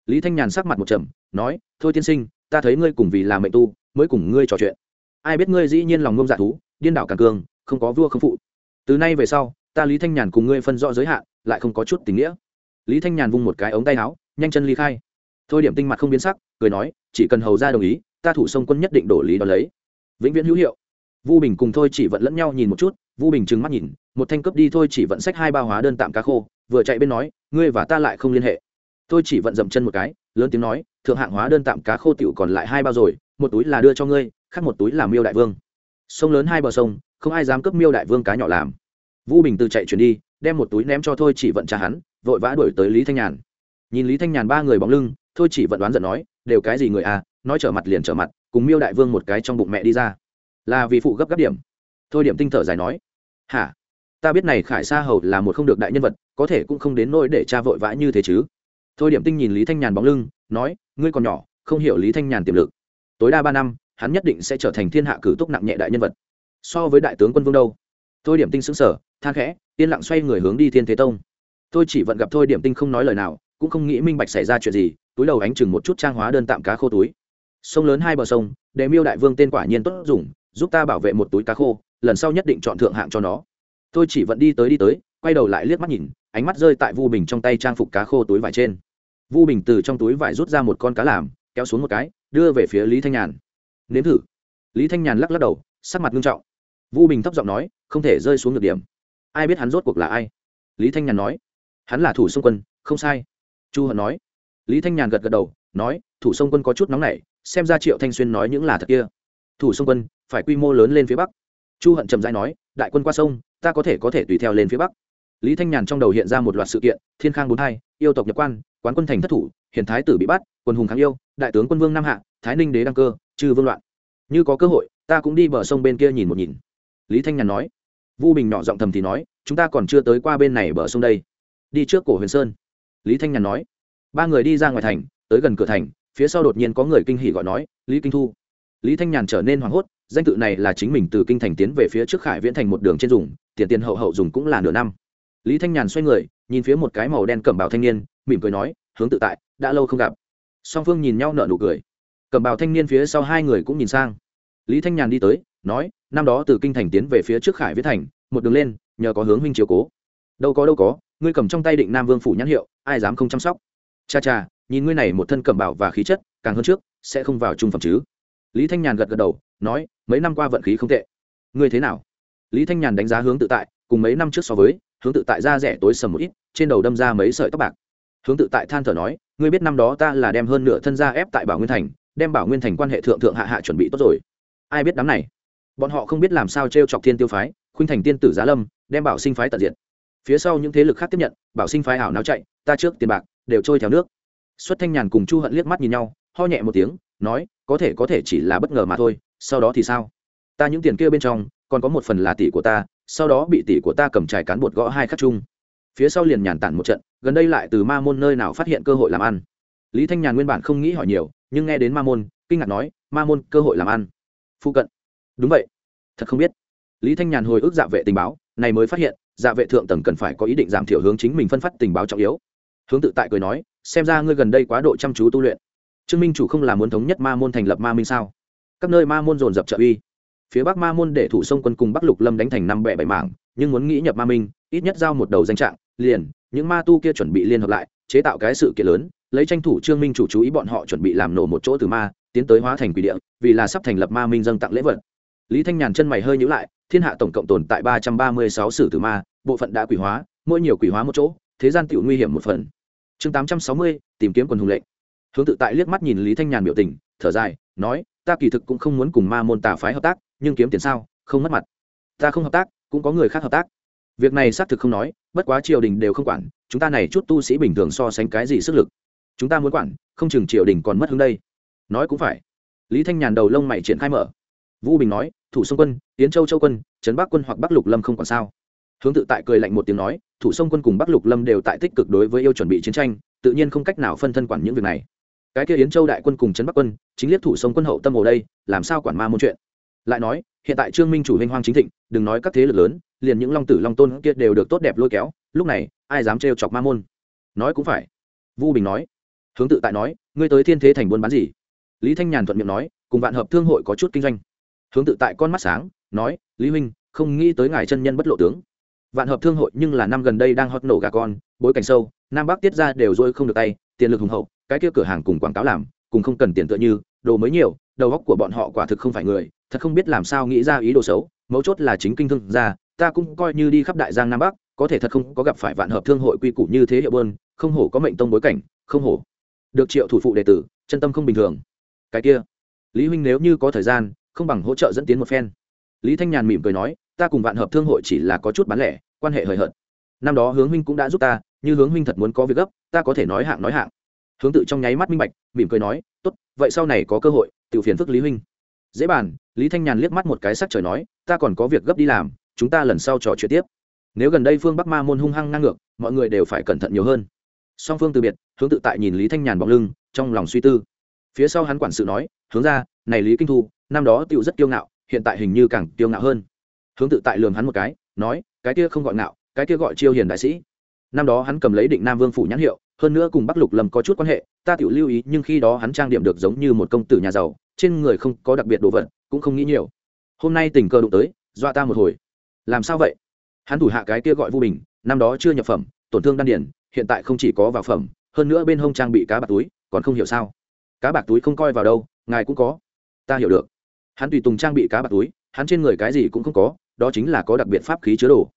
Lý thanh nhàn sắc mặt một trầm, nói, thôi tiên sinh, ta thấy ngươi cùng vì là mệnh tu, mới cùng ngươi trò chuyện. Ai biết ngươi dĩ nhiên lòng ngông dạ thú, điên đảo càng cường không có vua không phụ. Từ nay về sau, ta lý thanh nhàn cùng ngươi phân rõ giới hạn, lại không có chút tình nghĩa. Lý thanh nhàn vung một cái ống tay áo nhanh chân ly khai. Thôi điểm tinh mặt không biến sắc, cười nói, chỉ cần hầu ra đồng ý, ta thủ sông quân nhất định đổ lý đó lấy. Vĩnh viễn hữu hiệu. Vu bình cùng thôi chỉ vận lẫn nhau nhìn một chút, vu bình trừng mắt nhìn, một thanh cấp đi thôi chỉ vận sách hai ba hóa đơn tạm cá khô, vừa chạy bên nói, ngươi và ta lại không liên hệ. Tôi chỉ vận dậm chân một cái, lớn tiếng nói, thượng hạng hóa đơn tạm cá khô tiểu còn lại hai bao rồi, một túi là đưa cho ngươi, khác một túi là miêu đại vương. Sông lớn hai bờ sông, không ai dám cướp miêu đại vương cá nhỏ làm. Vũ bình từ chạy chuyển đi, đem một túi ném cho thôi chỉ vận trả hắn, vội vã đuổi tới lý thanh nhàn nhìn lý thanh nhàn ba người bóng lưng, thôi chỉ vận đoán giận nói, đều cái gì người à nói trở mặt liền trở mặt, cùng miêu đại vương một cái trong bụng mẹ đi ra. Là vì phụ gấp gáp điểm. Thôi điểm tinh thở dài nói, hả? Ta biết này khải sa hầu là một không được đại nhân vật, có thể cũng không đến nỗi để cha vội vã như thế chứ. Thôi điểm tinh nhìn lý thanh nhàn bóng lưng, nói, ngươi còn nhỏ, không hiểu lý thanh nhàn tiềm lực. Tối đa ba năm, hắn nhất định sẽ trở thành thiên hạ cử túc nặng nhẹ đại nhân vật. So với đại tướng quân vương đâu? Thôi điểm tinh xứng sở than khẽ, yên lặng xoay người hướng đi thiên thế tông. Tôi chỉ vận gặp thôi điểm tinh không nói lời nào cũng không nghĩ minh bạch xảy ra chuyện gì, túi đầu ánh chừng một chút trang hóa đơn tạm cá khô túi. Sông lớn hai bờ sông, để miêu đại vương tên quả nhiên tốt dùng, giúp ta bảo vệ một túi cá khô, lần sau nhất định chọn thượng hạng cho nó. Tôi chỉ vẫn đi tới đi tới, quay đầu lại liếc mắt nhìn, ánh mắt rơi tại vu bình trong tay trang phục cá khô túi vải trên. Vu bình từ trong túi vải rút ra một con cá làm, kéo xuống một cái, đưa về phía lý thanh nhàn. Nếm thử. Lý thanh nhàn lắc lắc đầu, sắc mặt nghiêm trọng. Vu bình thấp giọng nói, không thể rơi xuống được điểm. Ai biết hắn rốt cuộc là ai? Lý thanh nhàn nói, hắn là thủ xung quân, không sai chu hận nói. Lý thanh nhàn gật gật đầu, nói, thủ sông quân có chút nóng nảy, xem ra triệu thanh xuyên nói những là thật kia. Thủ sông quân, phải quy mô lớn lên phía bắc. Chu hận trầm dai nói, đại quân qua sông, ta có thể có thể tùy theo lên phía bắc. Lý thanh nhàn trong đầu hiện ra một loạt sự kiện, thiên khang bốn hai, yêu tộc nhập quan, quán quân thành thất thủ hiền thái tử bị bắt, quân hùng kháng yêu, đại tướng quân vương nam hạ, thái ninh đế đăng cơ, trừ vương loạn. Như có cơ hội, ta cũng đi bờ sông bên kia nhìn một nhìn. Lý thanh nhàn nói. Vu bình nhỏ giọng thầm thì nói, chúng ta còn chưa tới qua bên này bờ sông đây. Đi trước cổ huyền sơn lý thanh nhàn nói. Ba người đi ra ngoài thành, tới gần cửa thành, phía sau đột nhiên có người kinh hỉ gọi nói, lý kinh thu. Lý thanh nhàn trở nên hoảng hốt, danh tự này là chính mình từ kinh thành tiến về phía trước khải viễn thành một đường trên dùng, tiền tiền hậu hậu dùng cũng là nửa năm. Lý thanh nhàn xoay người, nhìn phía một cái màu đen cẩm bào thanh niên, mỉm cười nói, hướng tự tại, đã lâu không gặp. Song phương nhìn nhau nở nụ cười. Cẩm bào thanh niên phía sau hai người cũng nhìn sang. Lý thanh nhàn đi tới, nói, năm đó từ kinh thành tiến về phía trước khải viễn thành, một đường lên, nhờ có hướng huynh chiếu cố. Đâu có đâu có ngươi cầm trong tay định nam vương phủ nhãn hiệu, ai dám không chăm sóc? Cha cha, nhìn ngươi này một thân cẩm bảo và khí chất, càng hơn trước, sẽ không vào trung phẩm chứ? Lý thanh nhàn gật gật đầu, nói, mấy năm qua vận khí không tệ. Ngươi thế nào? Lý thanh nhàn đánh giá hướng tự tại, cùng mấy năm trước so với, hướng tự tại da rẻ tối sầm một ít, trên đầu đâm ra mấy sợi tóc bạc. Hướng tự tại than thở nói, ngươi biết năm đó ta là đem hơn nửa thân gia ép tại bảo nguyên thành, đem bảo nguyên thành quan hệ thượng thượng hạ hạ chuẩn bị tốt rồi. Ai biết đám này? Bọn họ không biết làm sao t r e o chọc thiên tiêu phái, khuynh thành tiên tử giá lâm, đem bảo sinh phái tận diện phía sau những thế lực khác tiếp nhận, bảo sinh phái ảo náo chạy, ta trước tiền bạc, đều trôi theo nước. Xuất thanh nhàn cùng chu hận liếc mắt nhìn nhau, ho nhẹ một tiếng, nói, có thể có thể chỉ là bất ngờ mà thôi, sau đó thì sao? Ta những tiền kia bên trong, còn có một phần là tỷ của ta, sau đó bị tỷ của ta cầm trải cán bột gõ hai khắc chung. Phía sau liền nhàn tản một trận, gần đây lại từ ma môn nơi nào phát hiện cơ hội làm ăn. Lý thanh nhàn nguyên bản không nghĩ hỏi nhiều, nhưng nghe đến ma môn, kinh ngạc nói, ma môn, cơ hội làm ăn. Phụ cận. Đúng vậy. Thật không biết. Lý thanh nhàn hồi ức dạ vệ tình báo, này mới phát hiện dạ vệ thượng tầng cần phải có ý định giảm thiểu hướng chính mình phân phát tình báo trọng yếu. Hướng tự tại cười nói, xem ra ngươi gần đây quá độ chăm chú tu luyện. Trương minh chủ không là muốn thống nhất ma môn thành lập ma minh sao? Các nơi ma môn dồn dập trợ uy. Phía bắc ma môn để thủ sông quân cùng bắc lục lâm đánh thành năm bẹ bảy mảng, nhưng muốn nghĩ nhập ma minh, ít nhất giao một đầu danh trạng, liền, những ma tu kia chuẩn bị liên hợp lại, chế tạo cái sự kiện lớn, lấy tranh thủ trương minh chủ chú ý bọn họ chuẩn bị làm nổ một chỗ từ ma, tiến tới hóa thành quỷ địa, vì là sắp thành lập ma minh dâng tặng lễ vật lý thanh nhàn chân mày hơi nhữ lại, thiên hạ tổng cộng tồn tại ba trăm ba mươi sáu sử tử ma, bộ phận đã quỷ hóa, mỗi nhiều quỷ hóa một chỗ, thế gian tiểu nguy hiểm một phần. Chương tám trăm sáu mươi, tìm kiếm quần hùng lệnh. Hướng tự tại liếc mắt nhìn lý thanh nhàn biểu tình, thở dài, nói, ta kỳ thực cũng không muốn cùng ma môn tà phái hợp tác, nhưng kiếm tiền sao, không mất mặt. Ta không hợp tác, cũng có người khác hợp tác. Việc này xác thực không nói, bất quá triều đình đều không quản, chúng ta này chút tu sĩ bình thường so sánh cái gì sức lực? Chúng ta muốn quản, không chừng triều đình còn mất hướng đây. Nói cũng phải. Lý thanh nhàn đầu lông mày triển khai mở. Vũ bình nói thủ sông quân tiến châu châu quân, trấn bắc quân hoặc bắc lục lâm không còn sao. Hướng tự tại cười lạnh một tiếng nói, thủ sông quân cùng bắc lục lâm đều tại tích cực đối với yêu chuẩn bị chiến tranh, tự nhiên không cách nào phân thân quản những việc này. Cái kia yến châu đại quân cùng trấn bắc quân, chính liếc thủ sông quân hậu tâm hồ đây, làm sao quản ma môn chuyện? Lại nói, hiện tại trương minh chủ huynh hoang chính thịnh, đừng nói các thế lực lớn, liền những long tử long tôn kia đều được tốt đẹp lôi kéo, lúc này, ai dám trêu chọc ma môn? Nói cũng phải. Vu bình nói. Hướng tự tại nói, ngươi tới thiên thế thành buôn bán gì? Lý thanh nhàn thuận miệng nói, cùng vạn hợp thương hội có chút kinh doanh hướng tự tại con mắt sáng, nói, lý huynh, không nghĩ tới ngài chân nhân bất lộ tướng. Vạn hợp thương hội nhưng là năm gần đây đang hót nổ gà con, bối cảnh sâu, nam bắc tiết ra đều dôi không được tay, tiền lực hùng hậu, cái kia cửa hàng cùng quảng cáo làm, cùng không cần tiền tựa như, đồ mới nhiều, đầu góc của bọn họ quả thực không phải người, thật không biết làm sao nghĩ ra ý đồ xấu, mấu chốt là chính kinh thương ra ta cũng coi như đi khắp đại giang nam bắc, có thể thật không có gặp phải vạn hợp thương hội quy củ như thế hiệu bơn, không hổ có mệnh tông bối cảnh, không hổ được triệu thủ phụ đệ tử, chân tâm không bình thường. Cái kia, lý huynh nếu như có thời gian không bằng hỗ trợ dẫn tiến một phen. Lý thanh nhàn mỉm cười nói, ta cùng vạn hợp thương hội chỉ là có chút bán lẻ, quan hệ hời hợt. Năm đó hướng huynh cũng đã giúp ta, như hướng huynh thật muốn có việc gấp, ta có thể nói hạng nói hạng. Hướng tự trong nháy mắt minh bạch, mỉm cười nói, tốt, vậy sau này có cơ hội tự phiền phức lý huynh. Dễ bàn, lý thanh nhàn liếc mắt một cái sắc trời nói, ta còn có việc gấp đi làm, chúng ta lần sau trò chuyện tiếp. Nếu gần đây phương bắc ma môn hung hăng ngang ngược, mọi người đều phải cẩn thận nhiều hơn. Song phương từ biệt, hướng tự tại nhìn lý thanh nhàn bóng lưng, trong lòng suy tư phía sau hắn quản sự nói, hướng ra, này lý kinh thu, năm đó tựu rất kiêu ngạo, hiện tại hình như càng kiêu ngạo hơn. Hướng tự tại lường hắn một cái, nói, cái kia không gọi ngạo, cái kia gọi chiêu hiền đại sĩ. Năm đó hắn cầm lấy định nam vương phủ nhãn hiệu, hơn nữa cùng bắc lục lâm có chút quan hệ, ta tự lưu ý, nhưng khi đó hắn trang điểm được giống như một công tử nhà giàu, trên người không có đặc biệt đồ vật, cũng không nghĩ nhiều. Hôm nay tình cờ đụng tới, dọa ta một hồi. Làm sao vậy? Hắn thủ hạ cái kia gọi vu bình, năm đó chưa nhập phẩm, tổn thương đan điển hiện tại không chỉ có vào phẩm, hơn nữa bên hông trang bị cá bạc túi, còn không hiểu sao? Cá bạc túi không coi vào đâu, ngài cũng có. Ta hiểu được. Hắn tùy tùng trang bị cá bạc túi, hắn trên người cái gì cũng không có, đó chính là có đặc biệt pháp khí chứa đồ.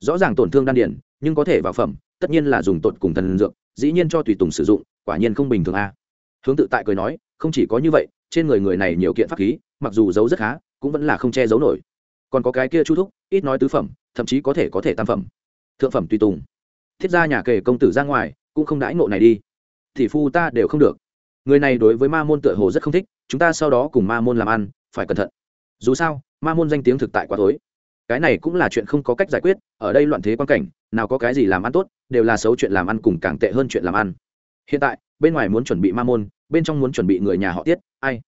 Rõ ràng tổn thương đan điển nhưng có thể vào phẩm, tất nhiên là dùng tột cùng thần dược, dĩ nhiên cho tùy tùng sử dụng, quả nhiên không bình thường a. Hướng tự tại cười nói, không chỉ có như vậy, trên người người này nhiều kiện pháp khí, mặc dù giấu rất khá, cũng vẫn là không che giấu nổi. Còn có cái kia chu thúc, ít nói tứ phẩm, thậm chí có thể có thể tam phẩm. Thượng phẩm tùy tùng. Thiết ra nhà kề công tử ra ngoài, cũng không đãi ngộ này đi. Thì phu ta đều không được người này đối với ma môn tựa hồ rất không thích, chúng ta sau đó cùng ma môn làm ăn, phải cẩn thận. Dù sao, ma môn danh tiếng thực tại quá tối cái này cũng là chuyện không có cách giải quyết, ở đây loạn thế quan cảnh, nào có cái gì làm ăn tốt, đều là xấu chuyện làm ăn cùng càng tệ hơn chuyện làm ăn. Hiện tại, bên ngoài muốn chuẩn bị ma môn, bên trong muốn chuẩn bị người nhà họ tiết, ai?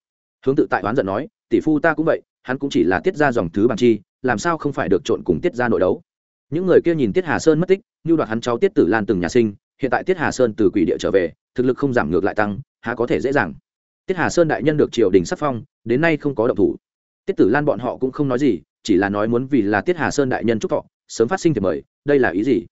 Hướng tự tại oán giận nói, tỷ phu ta cũng vậy, hắn cũng chỉ là tiết ra dòng thứ bằng chi, làm sao không phải được trộn cùng tiết ra nội đấu? Những người kia nhìn tiết hà sơn mất tích, như đoạt hắn cháu tiết tử lan từng nhà sinh, hiện tại tiết hà sơn từ quỷ địa trở về, thực lực không giảm ngược lại tăng há có thể dễ dàng. Tiết hà sơn đại nhân được triều đình sắc phong, đến nay không có động thủ. Tiết tử lan bọn họ cũng không nói gì, chỉ là nói muốn vì là tiết hà sơn đại nhân chúc thọ, sớm phát sinh thì mời, đây là ý gì?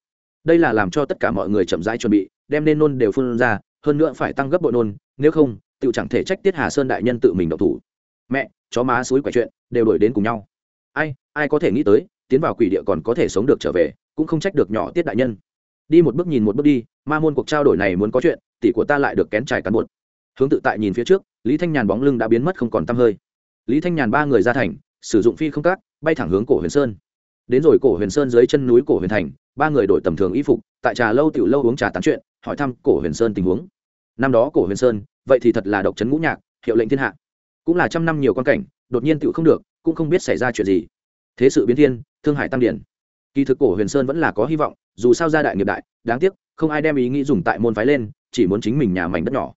Đây là làm cho tất cả mọi người chậm rãi chuẩn bị, đem nên nôn đều phun ra, hơn nữa phải tăng gấp bội nôn, nếu không tự chẳng thể trách tiết hà sơn đại nhân tự mình động thủ. Mẹ, chó má suối quả chuyện, đều đổi đến cùng nhau. Ai ai có thể nghĩ tới, tiến vào quỷ địa còn có thể sống được trở về, cũng không trách được nhỏ tiết đại nhân. Đi một bước nhìn một bước đi ma môn cuộc trao đổi này muốn có chuyện, tỷ của ta lại được kén trải cán bột hướng tự tại nhìn phía trước, lý thanh nhàn bóng lưng đã biến mất không còn t hơi. Lý thanh nhàn ba người ra thành, sử dụng phi không cát, bay thẳng hướng cổ huyền sơn. Đến rồi cổ huyền sơn dưới chân núi cổ huyền thành, ba người đổi tầm thường y phục, tại trà lâu tiểu lâu uống trà tán chuyện, hỏi thăm cổ huyền sơn tình huống. Năm đó cổ huyền sơn, vậy thì thật là độc trấn ngũ nhạc, hiệu lệnh thiên hạ. Cũng là trăm năm nhiều quan cảnh, đột nhiên tựu không được, cũng không biết xảy ra chuyện gì. Thế sự biến thiên, thương hải tăng điển kỳ thực cổ huyền sơn vẫn là có hy vọng, dù sao gia đại nghiệp đại, đáng tiếc, không ai đem ý nghĩ dùng tại môn phái lên, chỉ muốn chính mình nhà mảnh đất nhỏ.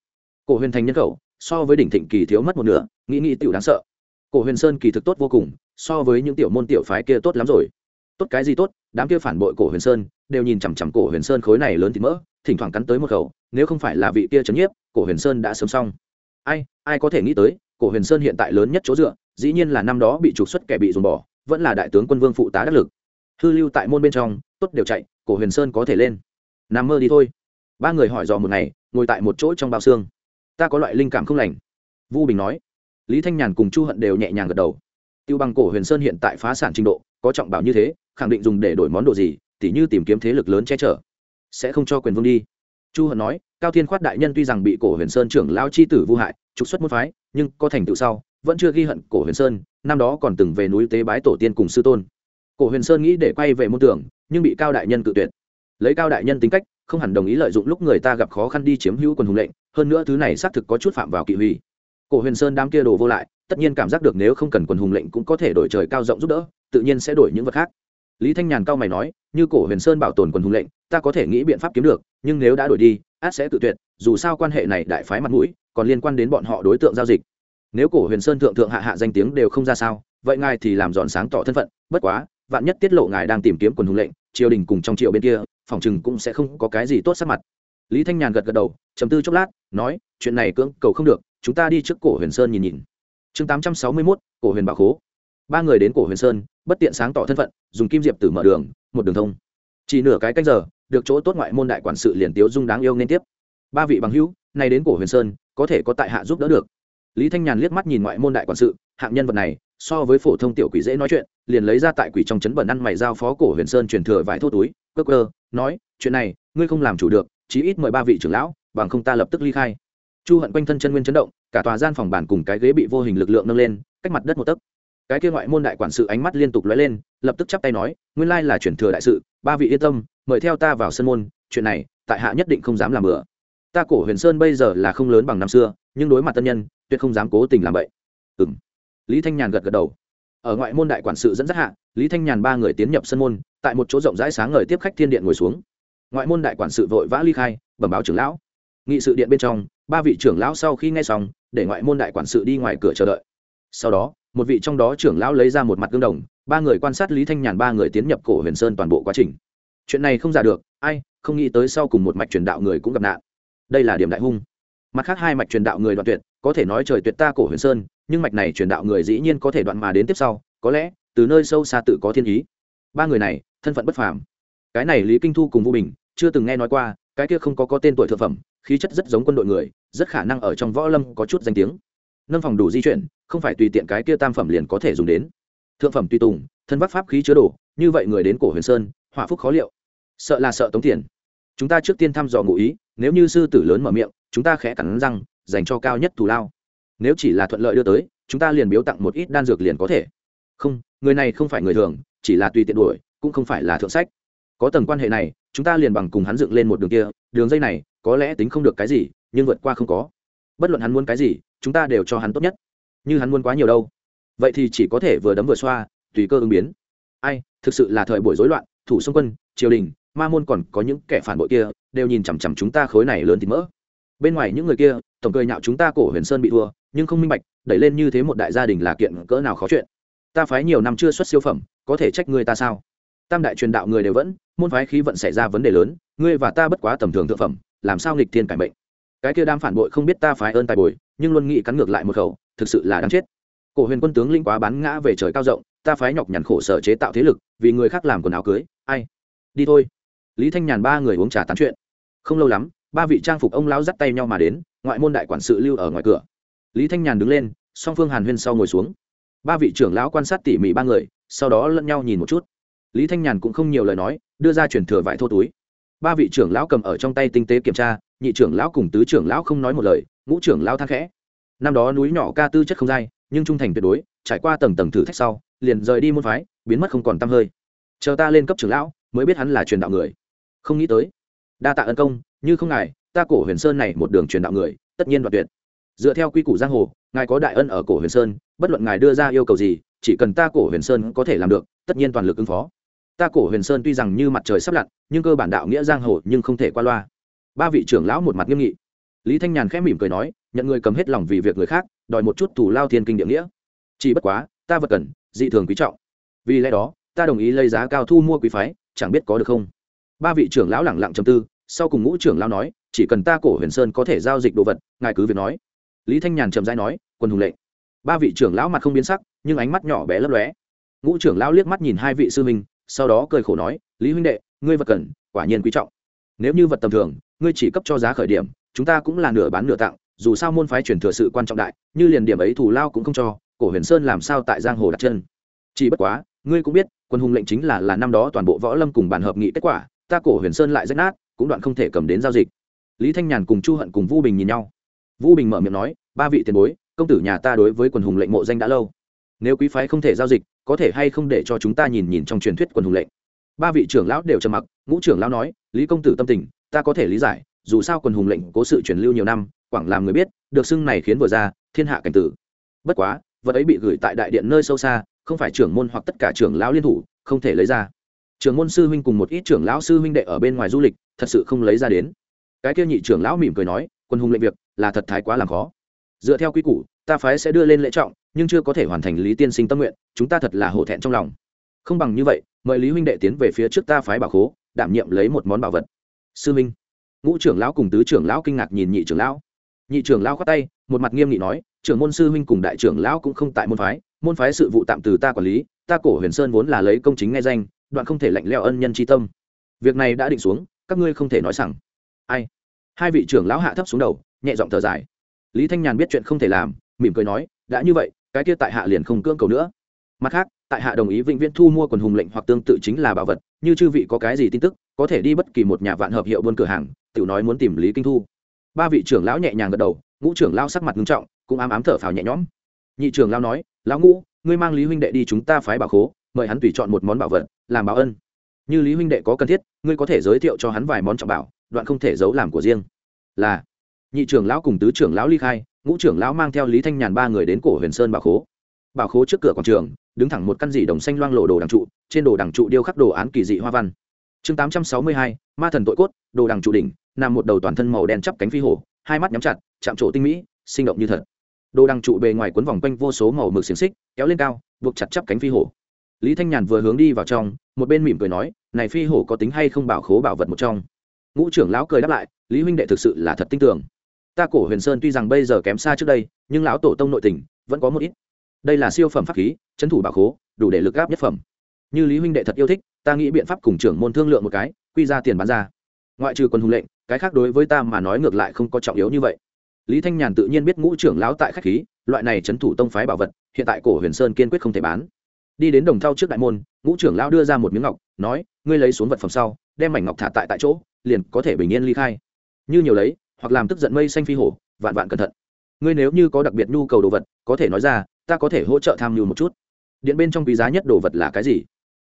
Cổ huyền thành nhân khẩu, so với đỉnh thịnh kỳ thiếu mất một nửa, nghĩ nghĩ tiểu đáng sợ. Cổ huyền sơn kỳ thực tốt vô cùng, so với những tiểu môn tiểu phái kia tốt lắm rồi. Tốt cái gì tốt, đám kia phản bội cổ huyền sơn, đều nhìn chằm chằm cổ huyền sơn khối này lớn thì mỡ, thỉnh thoảng cắn tới một khẩu, nếu không phải là vị kia trấn nhiếp, cổ huyền sơn đã sớm xong. Ai ai có thể nghĩ tới, cổ huyền sơn hiện tại lớn nhất chỗ dựa, dĩ nhiên là năm đó bị trục xuất kẻ bị dùng bỏ, vẫn là đại tướng quân vương phụ tá đắc lực hư lưu tại môn bên trong, tốt đều chạy, cổ huyền sơn có thể lên. Nằm mơ đi thôi. Ba người hỏi dò một ngày, ngồi tại một chỗ trong bao xương. Ta có loại linh cảm không lành. Vu bình nói. Lý thanh nhàn cùng chu hận đều nhẹ nhàng gật đầu. Tiêu bằng cổ huyền sơn hiện tại phá sản trình độ, có trọng bảo như thế, khẳng định dùng để đổi món đồ gì, tỉ như tìm kiếm thế lực lớn che chở. Sẽ không cho quyền vương đi. Chu hận nói, cao thiên khoát đại nhân tuy rằng bị cổ huyền sơn trưởng lao chi tử vu hại, trục xuất môn phái, nhưng có thành tựu sau, vẫn chưa ghi hận cổ huyền sơn, năm đó còn từng về núi tế bái tổ tiên cùng sư tôn cổ huyền sơn nghĩ để quay về môn tưởng nhưng bị cao đại nhân cự tuyệt. Lấy cao đại nhân tính cách, không hẳn đồng ý lợi dụng lúc người ta gặp khó khăn đi chiếm hữu quần hùng lệnh, hơn nữa thứ này xác thực có chút phạm vào kỵ huy. Cổ huyền sơn đám kia đồ vô lại, tất nhiên cảm giác được nếu không cần quần hùng lệnh cũng có thể đổi trời cao rộng giúp đỡ, tự nhiên sẽ đổi những vật khác. Lý thanh nhàn cao mày nói, như cổ huyền sơn bảo tồn quần hùng lệnh, ta có thể nghĩ biện pháp kiếm được, nhưng nếu đã đổi đi, át sẽ tự tuyệt, dù sao quan hệ này đại phái mặt mũi, còn liên quan đến bọn họ đối tượng giao dịch. Nếu cổ huyền sơn thượng thượng hạ hạ danh tiếng đều không ra sao, vậy ngài thì làm dọn sáng tỏ thân phận, bất quá vạn nhất tiết lộ ngài đang tìm kiếm quần hùng lệnh, triều đình cùng trong triều bên kia, phòng chừng cũng sẽ không có cái gì tốt sắc mặt. Lý thanh nhàn gật gật đầu chấm tư chốc lát, nói, chuyện này cưỡng cầu không được, chúng ta đi trước cổ huyền sơn nhìn nhìn. Chương tám trăm sáu mươi mốt, cổ huyền bảo khố. Ba người đến cổ huyền sơn, bất tiện sáng tỏ thân phận, dùng kim diệp tử mở đường, một đường thông. Chỉ nửa cái canh giờ, được chỗ tốt ngoại môn đại quản sự liền tiếu dung đáng yêu nên tiếp. Ba vị bằng hữu, này đến cổ huyền sơn, có thể có tại hạ giúp đỡ được. Lý thanh nhàn liếc mắt nhìn ngoại môn đại quản sự, hạng nhân vật này so với phổ thông tiểu quỷ dễ nói chuyện, liền lấy ra tại quỷ trong chấn bẩn ăn mày giao phó cổ huyền sơn truyền thừa vài thô túi, cơ cơ, nói, chuyện này, ngươi không làm chủ được, chí ít mời ba vị trưởng lão, bằng không ta lập tức ly khai. Chu hận quanh thân chân nguyên chấn động, cả tòa gian phòng bàn cùng cái ghế bị vô hình lực lượng nâng lên, cách mặt đất một tấc. Cái kia ngoại môn đại quản sự ánh mắt liên tục lóe lên, lập tức chắp tay nói, nguyên lai là chuyển thừa đại sự, ba vị yên tâm, mời theo ta vào sân môn, chuyện này, tại hạ nhất định không dám làm bừa. Ta cổ huyền sơn bây giờ là không lớn bằng năm xưa, nhưng đối mặt tân nhân, tuyệt không dám cố tình làm vậy ừng lý thanh nhàn gật gật đầu. Ở ngoại môn đại quản sự dẫn dắt hạ, lý thanh nhàn ba người tiến nhập sân môn, tại một chỗ rộng rãi sáng ngời tiếp khách thiên điện ngồi xuống. Ngoại môn đại quản sự vội vã ly khai, bẩm báo trưởng lão. Nghị sự điện bên trong, ba vị trưởng lão sau khi nghe xong, để ngoại môn đại quản sự đi ngoài cửa chờ đợi. Sau đó, một vị trong đó trưởng lão lấy ra một mặt gương đồng, ba người quan sát lý thanh nhàn ba người tiến nhập cổ huyền sơn toàn bộ quá trình. Chuyện này không giả được, ai, không nghĩ tới sau cùng một mạch truyền đạo người cũng gặp nạn. Đây là điểm đại hung. Mặt khác hai mạch truyền đạo người đoạn tuyệt có thể nói trời tuyệt ta cổ huyền sơn, nhưng mạch này truyền đạo người dĩ nhiên có thể đoạn mà đến tiếp sau, có lẽ, từ nơi sâu xa tự có thiên ý. Ba người này, thân phận bất phàm. Cái này lý kinh thu cùng vũ bình, chưa từng nghe nói qua, cái kia không có có tên tuổi thượng phẩm, khí chất rất giống quân đội người, rất khả năng ở trong võ lâm có chút danh tiếng. Nâng phòng đủ di chuyển, không phải tùy tiện cái kia tam phẩm liền có thể dùng đến. Thượng phẩm tùy tùng, thân vác pháp khí chứa đồ, như vậy người đến cổ huyền sơn hỏa phúc khó liệu. Sợ là sợ tống tiền. Chúng ta trước tiên thăm dò ngụ ý, nếu như sư tử lớn mở miệng, chúng ta khẽ cắn răng dành cho cao nhất thù lao. Nếu chỉ là thuận lợi đưa tới, chúng ta liền biếu tặng một ít đan dược liền có thể. Không, người này không phải người thường, chỉ là tùy tiện đuổi, cũng không phải là thượng sách. Có tầng quan hệ này, chúng ta liền bằng cùng hắn dựng lên một đường kia, đường dây này, có lẽ tính không được cái gì, nhưng vượt qua không có. Bất luận hắn muốn cái gì, chúng ta đều cho hắn tốt nhất. Như hắn muốn quá nhiều đâu. Vậy thì chỉ có thể vừa đấm vừa xoa, tùy cơ ứng biến. Ai, thực sự là thời buổi rối loạn, thủ xung quân, triều đình, ma môn còn có những kẻ phản bội kia, đều nhìn chằm chằm chúng ta khối này lớn thì mỡ bên ngoài những người kia, tổng cười nhạo chúng ta cổ huyền sơn bị thua, nhưng không minh bạch, đẩy lên như thế một đại gia đình là kiện cỡ nào khó chuyện. Ta phái nhiều năm chưa xuất siêu phẩm, có thể trách ngươi ta sao? Tam đại truyền đạo người đều vẫn, môn phái khí vận xảy ra vấn đề lớn, ngươi và ta bất quá tầm thường thượng phẩm, làm sao nghịch thiên cải mệnh? Cái kia đam phản bội không biết ta phái ơn tài bồi, nhưng luôn nghĩ cắn ngược lại một khẩu, thực sự là đáng chết. Cổ huyền quân tướng linh quá bán ngã về trời cao rộng, ta phái nhọc nhằn khổ sở chế tạo thế lực, vì người khác làm quần áo cưới, ai? Đi thôi. Lý thanh nhàn ba người uống trà tán chuyện. Không lâu lắm ba vị trang phục ông lão dắt tay nhau mà đến, ngoại môn đại quản sự lưu ở ngoài cửa. Lý thanh nhàn đứng lên, song phương hàn huyên sau ngồi xuống. Ba vị trưởng lão quan sát tỉ mỉ ba người, sau đó lẫn nhau nhìn một chút. Lý thanh nhàn cũng không nhiều lời nói, đưa ra chuyển thừa vải thô túi. Ba vị trưởng lão cầm ở trong tay tinh tế kiểm tra, nhị trưởng lão cùng tứ trưởng lão không nói một lời, ngũ trưởng lão than khẽ. Năm đó núi nhỏ ca tư chất không dai, nhưng trung thành tuyệt đối, trải qua tầng tầng thử thách sau, liền rời đi môn phái, biến mất không còn t hơi. Chờ ta lên cấp trưởng lão, mới biết hắn là truyền đạo người. Không nghĩ tới, đa tạ ân công như không ngài ta cổ huyền sơn này một đường truyền đạo người, tất nhiên đoạt tuyệt. Dựa theo quy củ giang hồ, ngài có đại ân ở cổ huyền sơn, bất luận ngài đưa ra yêu cầu gì, chỉ cần ta cổ huyền sơn có thể làm được, tất nhiên toàn lực ứng phó. Ta cổ huyền sơn tuy rằng như mặt trời sắp lặn, nhưng cơ bản đạo nghĩa giang hồ nhưng không thể qua loa. Ba vị trưởng lão một mặt nghiêm nghị. Lý thanh nhàn khẽ mỉm cười nói, nhận người cầm hết lòng vì việc người khác, đòi một chút thủ lao thiên kinh địa nghĩa. Chỉ bất quá, ta vật cần, dị thường quý trọng. Vì lẽ đó, ta đồng ý lấy giá cao thu mua quý phái, chẳng biết có được không? Ba vị trưởng lão lẳng lặng chầm tư sau cùng ngũ trưởng lão nói, chỉ cần ta cổ huyền sơn có thể giao dịch đồ vật, ngài cứ việc nói. Lý thanh nhàn chậm rãi nói, quân hùng lệnh. Ba vị trưởng lão mặt không biến sắc, nhưng ánh mắt nhỏ bé lấp lóe. Ngũ trưởng lão liếc mắt nhìn hai vị sư minh sau đó cười khổ nói, lý huynh đệ, ngươi vật cần, quả nhiên quý trọng. Nếu như vật tầm thường, ngươi chỉ cấp cho giá khởi điểm, chúng ta cũng là nửa bán nửa tặng, dù sao môn phái truyền thừa sự quan trọng đại, như liền điểm ấy thù lao cũng không cho, cổ huyền sơn làm sao tại giang hồ đặt chân? Chỉ bất quá, ngươi cũng biết, quân hùng lệnh chính là là năm đó toàn bộ võ lâm cùng bàn hợp nghị kết quả, ta cổ huyền sơn lại rách nát cũng đoạn không thể cầm đến giao dịch. Lý thanh nhàn cùng chu hận cùng vu bình nhìn nhau. Vu bình mở miệng nói, ba vị tiền bối, công tử nhà ta đối với quần hùng lệnh mộ danh đã lâu. Nếu quý phái không thể giao dịch, có thể hay không để cho chúng ta nhìn nhìn trong truyền thuyết quần hùng lệnh? Ba vị trưởng lão đều trầm mặc, ngũ trưởng lão nói, lý công tử tâm tình, ta có thể lý giải, dù sao quần hùng lệnh cố sự truyền lưu nhiều năm, quảng làm người biết, được xưng này khiến vừa ra, thiên hạ cảnh tử. Bất quá, vật ấy bị gửi tại đại điện nơi sâu xa, không phải trưởng môn hoặc tất cả trưởng lão liên thủ, không thể lấy ra trưởng môn sư huynh cùng một ít trưởng lão sư huynh đệ ở bên ngoài du lịch, thật sự không lấy ra đến. Cái kia nhị trưởng lão mỉm cười nói, quân hùng lệnh việc, là thật thái quá làm khó. Dựa theo quy củ, ta phái sẽ đưa lên lễ trọng, nhưng chưa có thể hoàn thành lý tiên sinh tâm nguyện, chúng ta thật là hổ thẹn trong lòng. Không bằng như vậy, mời lý huynh đệ tiến về phía trước ta phái bảo khố, đảm nhiệm lấy một món bảo vật. Sư minh ngũ trưởng lão cùng tứ trưởng lão kinh ngạc nhìn nhị trưởng lão. Nhị trưởng lão khoát tay, một mặt nghiêm nghị nói, trưởng môn sư huynh cùng đại trưởng lão cũng không tại môn phái môn phái sự vụ tạm từ ta quản lý, ta cổ huyền sơn vốn là lấy công chính nghe danh đoạn không thể lạnh leo ân nhân tri tâm. Việc này đã định xuống, các ngươi không thể nói rằng ai? Hai vị trưởng lão hạ thấp xuống đầu, nhẹ giọng thở dài. Lý thanh nhàn biết chuyện không thể làm, mỉm cười nói, đã như vậy, cái kia tại hạ liền không cưỡng cầu nữa. Mặt khác, tại hạ đồng ý vĩnh viễn thu mua quần hùng lệnh hoặc tương tự chính là bảo vật, như chư vị có cái gì tin tức, có thể đi bất kỳ một nhà vạn hợp hiệu buôn cửa hàng tự nói muốn tìm lý kinh thu. Ba vị trưởng lão nhẹ nhàng gật đầu, ngũ trưởng lão sắc mặt nghiêm trọng, cũng ám ám thở phào nhẹ nhõm. Nhị trưởng lão nói, lão ngũ, ngươi mang lý huynh đệ đi chúng ta phái bảo khố mời hắn tùy chọn một món bảo vật, làm báo ân. Như lý huynh đệ có cần thiết, ngươi có thể giới thiệu cho hắn vài món trọng bảo, đoạn không thể giấu làm của riêng. Là, nhị trưởng lão cùng tứ trưởng lão ly khai, ngũ trưởng lão mang theo lý thanh nhàn ba người đến cổ huyền sơn bảo khố. Bảo khố trước cửa quảng trường, đứng thẳng một căn dị đồng xanh loang lộ đồ đằng trụ, trên đồ đằng trụ điêu khắc đồ án kỳ dị hoa văn. Chương tám trăm sáu mươi hai, ma thần tội cốt, đồ đằng trụ đỉnh, nằm một đầu toàn thân màu đen chắp cánh phi hổ hai mắt nhắm chặt, chạm trổ tinh mỹ, sinh động như thật. Đồ đằng trụ bề ngoài quấn vòng quanh vô số màu mực xiềng xích, kéo lên cao, buộc chặt chắp cánh phi hổ lý thanh nhàn vừa hướng đi vào trong, một bên mỉm cười nói, này phi hổ có tính hay không bảo khố bảo vật một trong? Ngũ trưởng lão cười đáp lại, lý huynh đệ thực sự là thật tin tưởng. Ta cổ huyền sơn tuy rằng bây giờ kém xa trước đây, nhưng lão tổ tông nội tình vẫn có một ít. Đây là siêu phẩm pháp khí trấn thủ bảo khố, đủ để lực gáp nhất phẩm. Như lý huynh đệ thật yêu thích, ta nghĩ biện pháp cùng trưởng môn thương lượng một cái, quy ra tiền bán ra. Ngoại trừ quân hùng lệnh, cái khác đối với ta mà nói ngược lại không có trọng yếu như vậy. Lý thanh nhàn tự nhiên biết ngũ trưởng lão tại khách khí, loại này trấn thủ tông phái bảo vật, hiện tại cổ huyền sơn kiên quyết không thể bán đi đến đồng thau trước đại môn, ngũ trưởng lão đưa ra một miếng ngọc, nói, ngươi lấy xuống vật phẩm sau, đem mảnh ngọc thả tại tại chỗ, liền có thể bình yên ly khai. Như nhiều lấy, hoặc làm tức giận mây xanh phi hổ, vạn vạn cẩn thận. Ngươi nếu như có đặc biệt nhu cầu đồ vật, có thể nói ra, ta có thể hỗ trợ tham mưu một chút. Điện bên trong quý giá nhất đồ vật là cái gì?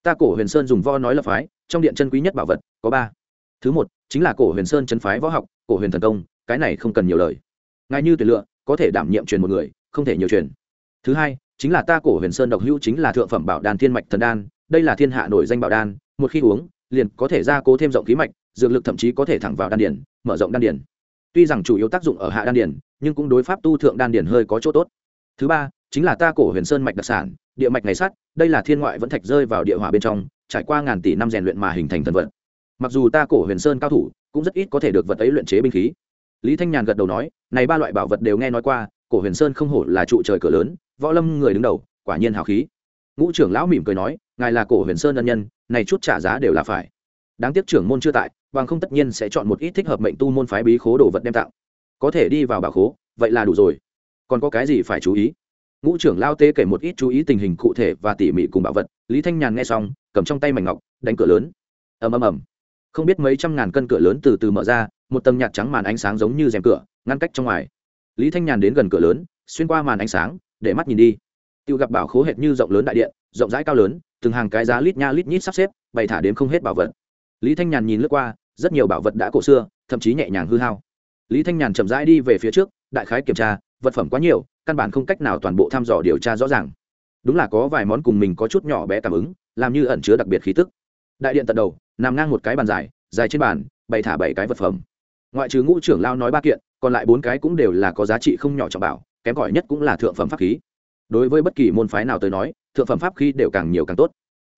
Ta cổ huyền sơn dùng vo nói là phái, trong điện chân quý nhất bảo vật, có ba. Thứ một, chính là cổ huyền sơn chân phái võ học, cổ huyền thần công, cái này không cần nhiều lời. Ngài như tuyển lựa, có thể đảm nhiệm truyền một người, không thể nhiều truyền. Thứ hai chính là ta cổ huyền sơn độc hữu chính là thượng phẩm bảo đan thiên mạch thần đan, đây là thiên hạ nổi danh bảo đan, một khi uống, liền có thể gia cố thêm rộng khí mạch, dược lực thậm chí có thể thẳng vào đan điển mở rộng đan điển tuy rằng chủ yếu tác dụng ở hạ đan điển nhưng cũng đối pháp tu thượng đan điển hơi có chỗ tốt. Thứ ba, chính là ta cổ huyền sơn mạch đặc sản, địa mạch ngày sắt, đây là thiên ngoại vẫn thạch rơi vào địa hỏa bên trong, trải qua ngàn tỷ năm rèn luyện mà hình thành thần vật. Mặc dù ta cổ huyền sơn cao thủ, cũng rất ít có thể được vật ấy luyện chế binh khí. Lý thanh nhàn gật đầu nói, này ba loại bảo vật đều nghe nói qua, cổ huyền sơn không hổ là trụ trời cửa lớn võ lâm người đứng đầu, quả nhiên hào khí. Ngũ trưởng lão mỉm cười nói, ngài là cổ huyền sơn ân nhân, này chút trả giá đều là phải. Đáng tiếc trưởng môn chưa tại, bằng không tất nhiên sẽ chọn một ít thích hợp mệnh tu môn phái bí khố đồ vật đem tặng. Có thể đi vào bảo khố, vậy là đủ rồi. Còn có cái gì phải chú ý? Ngũ trưởng lao tê kể một ít chú ý tình hình cụ thể và tỉ mỉ cùng bảo vật, lý thanh nhàn nghe xong, cầm trong tay mảnh ngọc, đánh cửa lớn. Ầm ầm ầm. Không biết mấy trăm ngàn cân cửa lớn từ từ mở ra, một tầng nhạt trắng màn ánh sáng giống như rèm cửa, ngăn cách trong ngoài. Lý thanh nhàn đến gần cửa lớn, xuyên qua màn ánh sáng để mắt nhìn đi. Tiêu gặp bảo khố hệt như rộng lớn đại điện, rộng rãi cao lớn, từng hàng cái giá lít nha lít nhít sắp xếp, bày thả đến không hết bảo vật. Lý thanh nhàn nhìn lướt qua, rất nhiều bảo vật đã cổ xưa, thậm chí nhẹ nhàng hư hao. Lý thanh nhàn chậm rãi đi về phía trước, đại khái kiểm tra, vật phẩm quá nhiều, căn bản không cách nào toàn bộ thăm dò điều tra rõ ràng. Đúng là có vài món cùng mình có chút nhỏ bé cảm ứng, làm như ẩn chứa đặc biệt khí tức. Đại điện tận đầu, nằm ngang một cái bàn dài dài trên bàn, bày thả bảy cái vật phẩm. Ngoại trừ ngũ trưởng lao nói ba kiện, còn lại bốn cái cũng đều là có giá trị không nhỏ trọng bảo kém cỏi nhất cũng là thượng phẩm pháp khí. Đối với bất kỳ môn phái nào tới nói, thượng phẩm pháp khí đều càng nhiều càng tốt.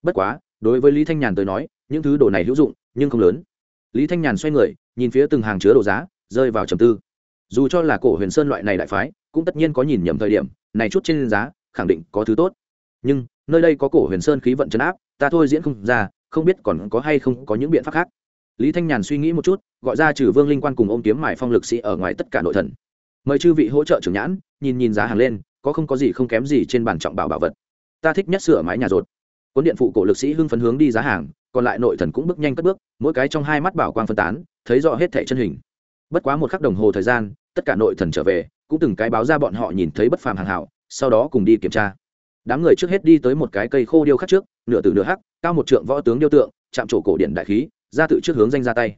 Bất quá, đối với lý thanh nhàn tới nói, những thứ đồ này hữu dụng, nhưng không lớn. Lý thanh nhàn xoay người, nhìn phía từng hàng chứa đồ giá, rơi vào trầm tư. Dù cho là cổ huyền sơn loại này đại phái, cũng tất nhiên có nhìn nhầm thời điểm, này chút trên giá, khẳng định có thứ tốt. Nhưng, nơi đây có cổ huyền sơn khí vận chấn áp, ta thôi diễn không ra, không biết còn có hay không có những biện pháp khác. Lý thanh nhàn suy nghĩ một chút, gọi ra trừ vương linh quan cùng ôm kiếm mải phong lực sĩ ở ngoài tất cả nội thần. Mời chư vị hỗ trợ trưởng nhãn nhìn nhìn giá hàng lên, có không có gì không kém gì trên bàn trọng bảo bảo vật. Ta thích nhất sửa mái nhà rột. Cuốn điện phụ cổ lực sĩ hưng phấn hướng đi giá hàng, còn lại nội thần cũng bước nhanh cất bước, mỗi cái trong hai mắt bảo quang phân tán, thấy rõ hết thẻ chân hình. Bất quá một khắc đồng hồ thời gian, tất cả nội thần trở về, cũng từng cái báo ra bọn họ nhìn thấy bất phàm hàng hảo, sau đó cùng đi kiểm tra. Đám người trước hết đi tới một cái cây khô điêu khắc trước, nửa từ nửa hắc, cao một trượng võ tướng điêu tượng, chạm trổ cổ điện đại khí, ra tự trước hướng danh ra tay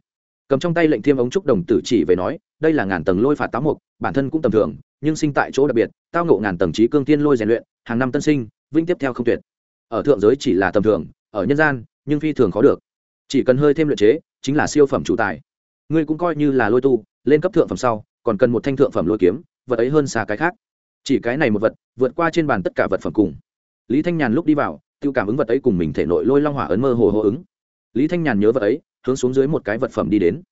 cầm trong tay lệnh thiêm ống trúc đồng tử chỉ về nói, đây là ngàn tầng lôi phạt táo mục, bản thân cũng tầm thường, nhưng sinh tại chỗ đặc biệt, tao ngộ ngàn tầng trí cương tiên lôi rèn luyện, hàng năm tân sinh, vinh tiếp theo không tuyệt. Ở thượng giới chỉ là tầm thường, ở nhân gian, nhưng phi thường khó được. Chỉ cần hơi thêm luyện chế, chính là siêu phẩm chủ tài. Ngươi cũng coi như là lôi tu, lên cấp thượng phẩm sau, còn cần một thanh thượng phẩm lôi kiếm, vật ấy hơn xa cái khác. Chỉ cái này một vật, vượt qua trên bàn tất cả vật phẩm cùng. Lý thanh nhàn lúc đi vào tự cảm ứng vật ấy cùng mình thể nội lôi long hỏa ấn mơ hồ hô ứng. Lý thanh nhàn nhớ vật ấy hướng xuống dưới một cái vật phẩm đi đến.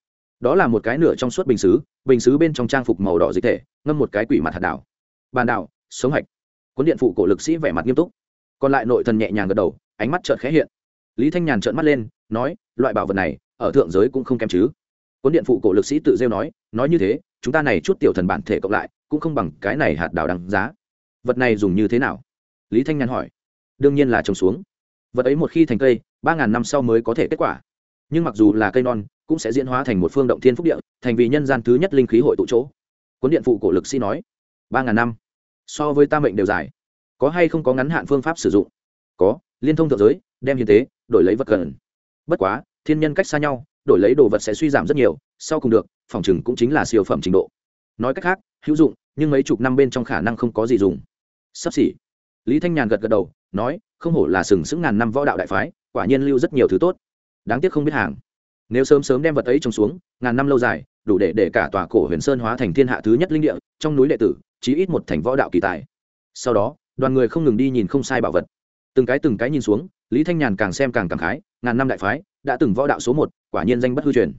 Đó là một cái nửa trong suốt bình xứ bình xứ bên trong trang phục màu đỏ dịch thể, ngâm một cái quỷ mặt hạt đảo. Bàn đảo, sống hạch. Cuốn điện phụ cổ lực sĩ vẻ mặt nghiêm túc. Còn lại nội thần nhẹ nhàng gật đầu, ánh mắt trợn khẽ hiện. Lý thanh nhàn trợn mắt lên, nói, loại bảo vật này, ở thượng giới cũng không kém chứ. Cuốn điện phụ cổ lực sĩ tự rêu nói nói như thế, chúng ta này chút tiểu thần bản thể cộng lại, cũng không bằng cái này hạt đào đằng giá. Vật này dùng như thế nào? Lý thanh nhàn hỏi. Đương nhiên là trồng xuống. Vật ấy một khi thành cây, ba ngàn năm sau mới có thể kết quả nhưng mặc dù là cây non, cũng sẽ diễn hóa thành một phương động thiên phúc địa, thành vì nhân gian thứ nhất linh khí hội tụ chỗ. Cuốn điện phụ cổ lực sĩ nói, ba ngàn năm, so với ta mệnh đều dài. Có hay không có ngắn hạn phương pháp sử dụng? Có, liên thông thượng giới, đem hiến tế, đổi lấy vật cần. Bất quá, thiên nhân cách xa nhau, đổi lấy đồ vật sẽ suy giảm rất nhiều, sau cùng được, phòng chừng cũng chính là siêu phẩm trình độ. Nói cách khác, hữu dụng, nhưng mấy chục năm bên trong khả năng không có gì dùng. Sắp xỉ. Lý thanh nhàn gật gật đầu, nói, không hổ là sừng sững ngàn năm võ đạo đại phái, quả nhiên lưu rất nhiều thứ tốt đáng tiếc không biết hàng. Nếu sớm sớm đem vật ấy trồng xuống, ngàn năm lâu dài, đủ để để cả tòa cổ huyền sơn hóa thành thiên hạ thứ nhất linh địa, trong núi đệ tử, chí ít một thành võ đạo kỳ tài. Sau đó, đoàn người không ngừng đi nhìn không sai bảo vật. Từng cái từng cái nhìn xuống, lý thanh nhàn càng xem càng cảm khái, ngàn năm đại phái, đã từng võ đạo số một, quả nhiên danh bất hư truyền.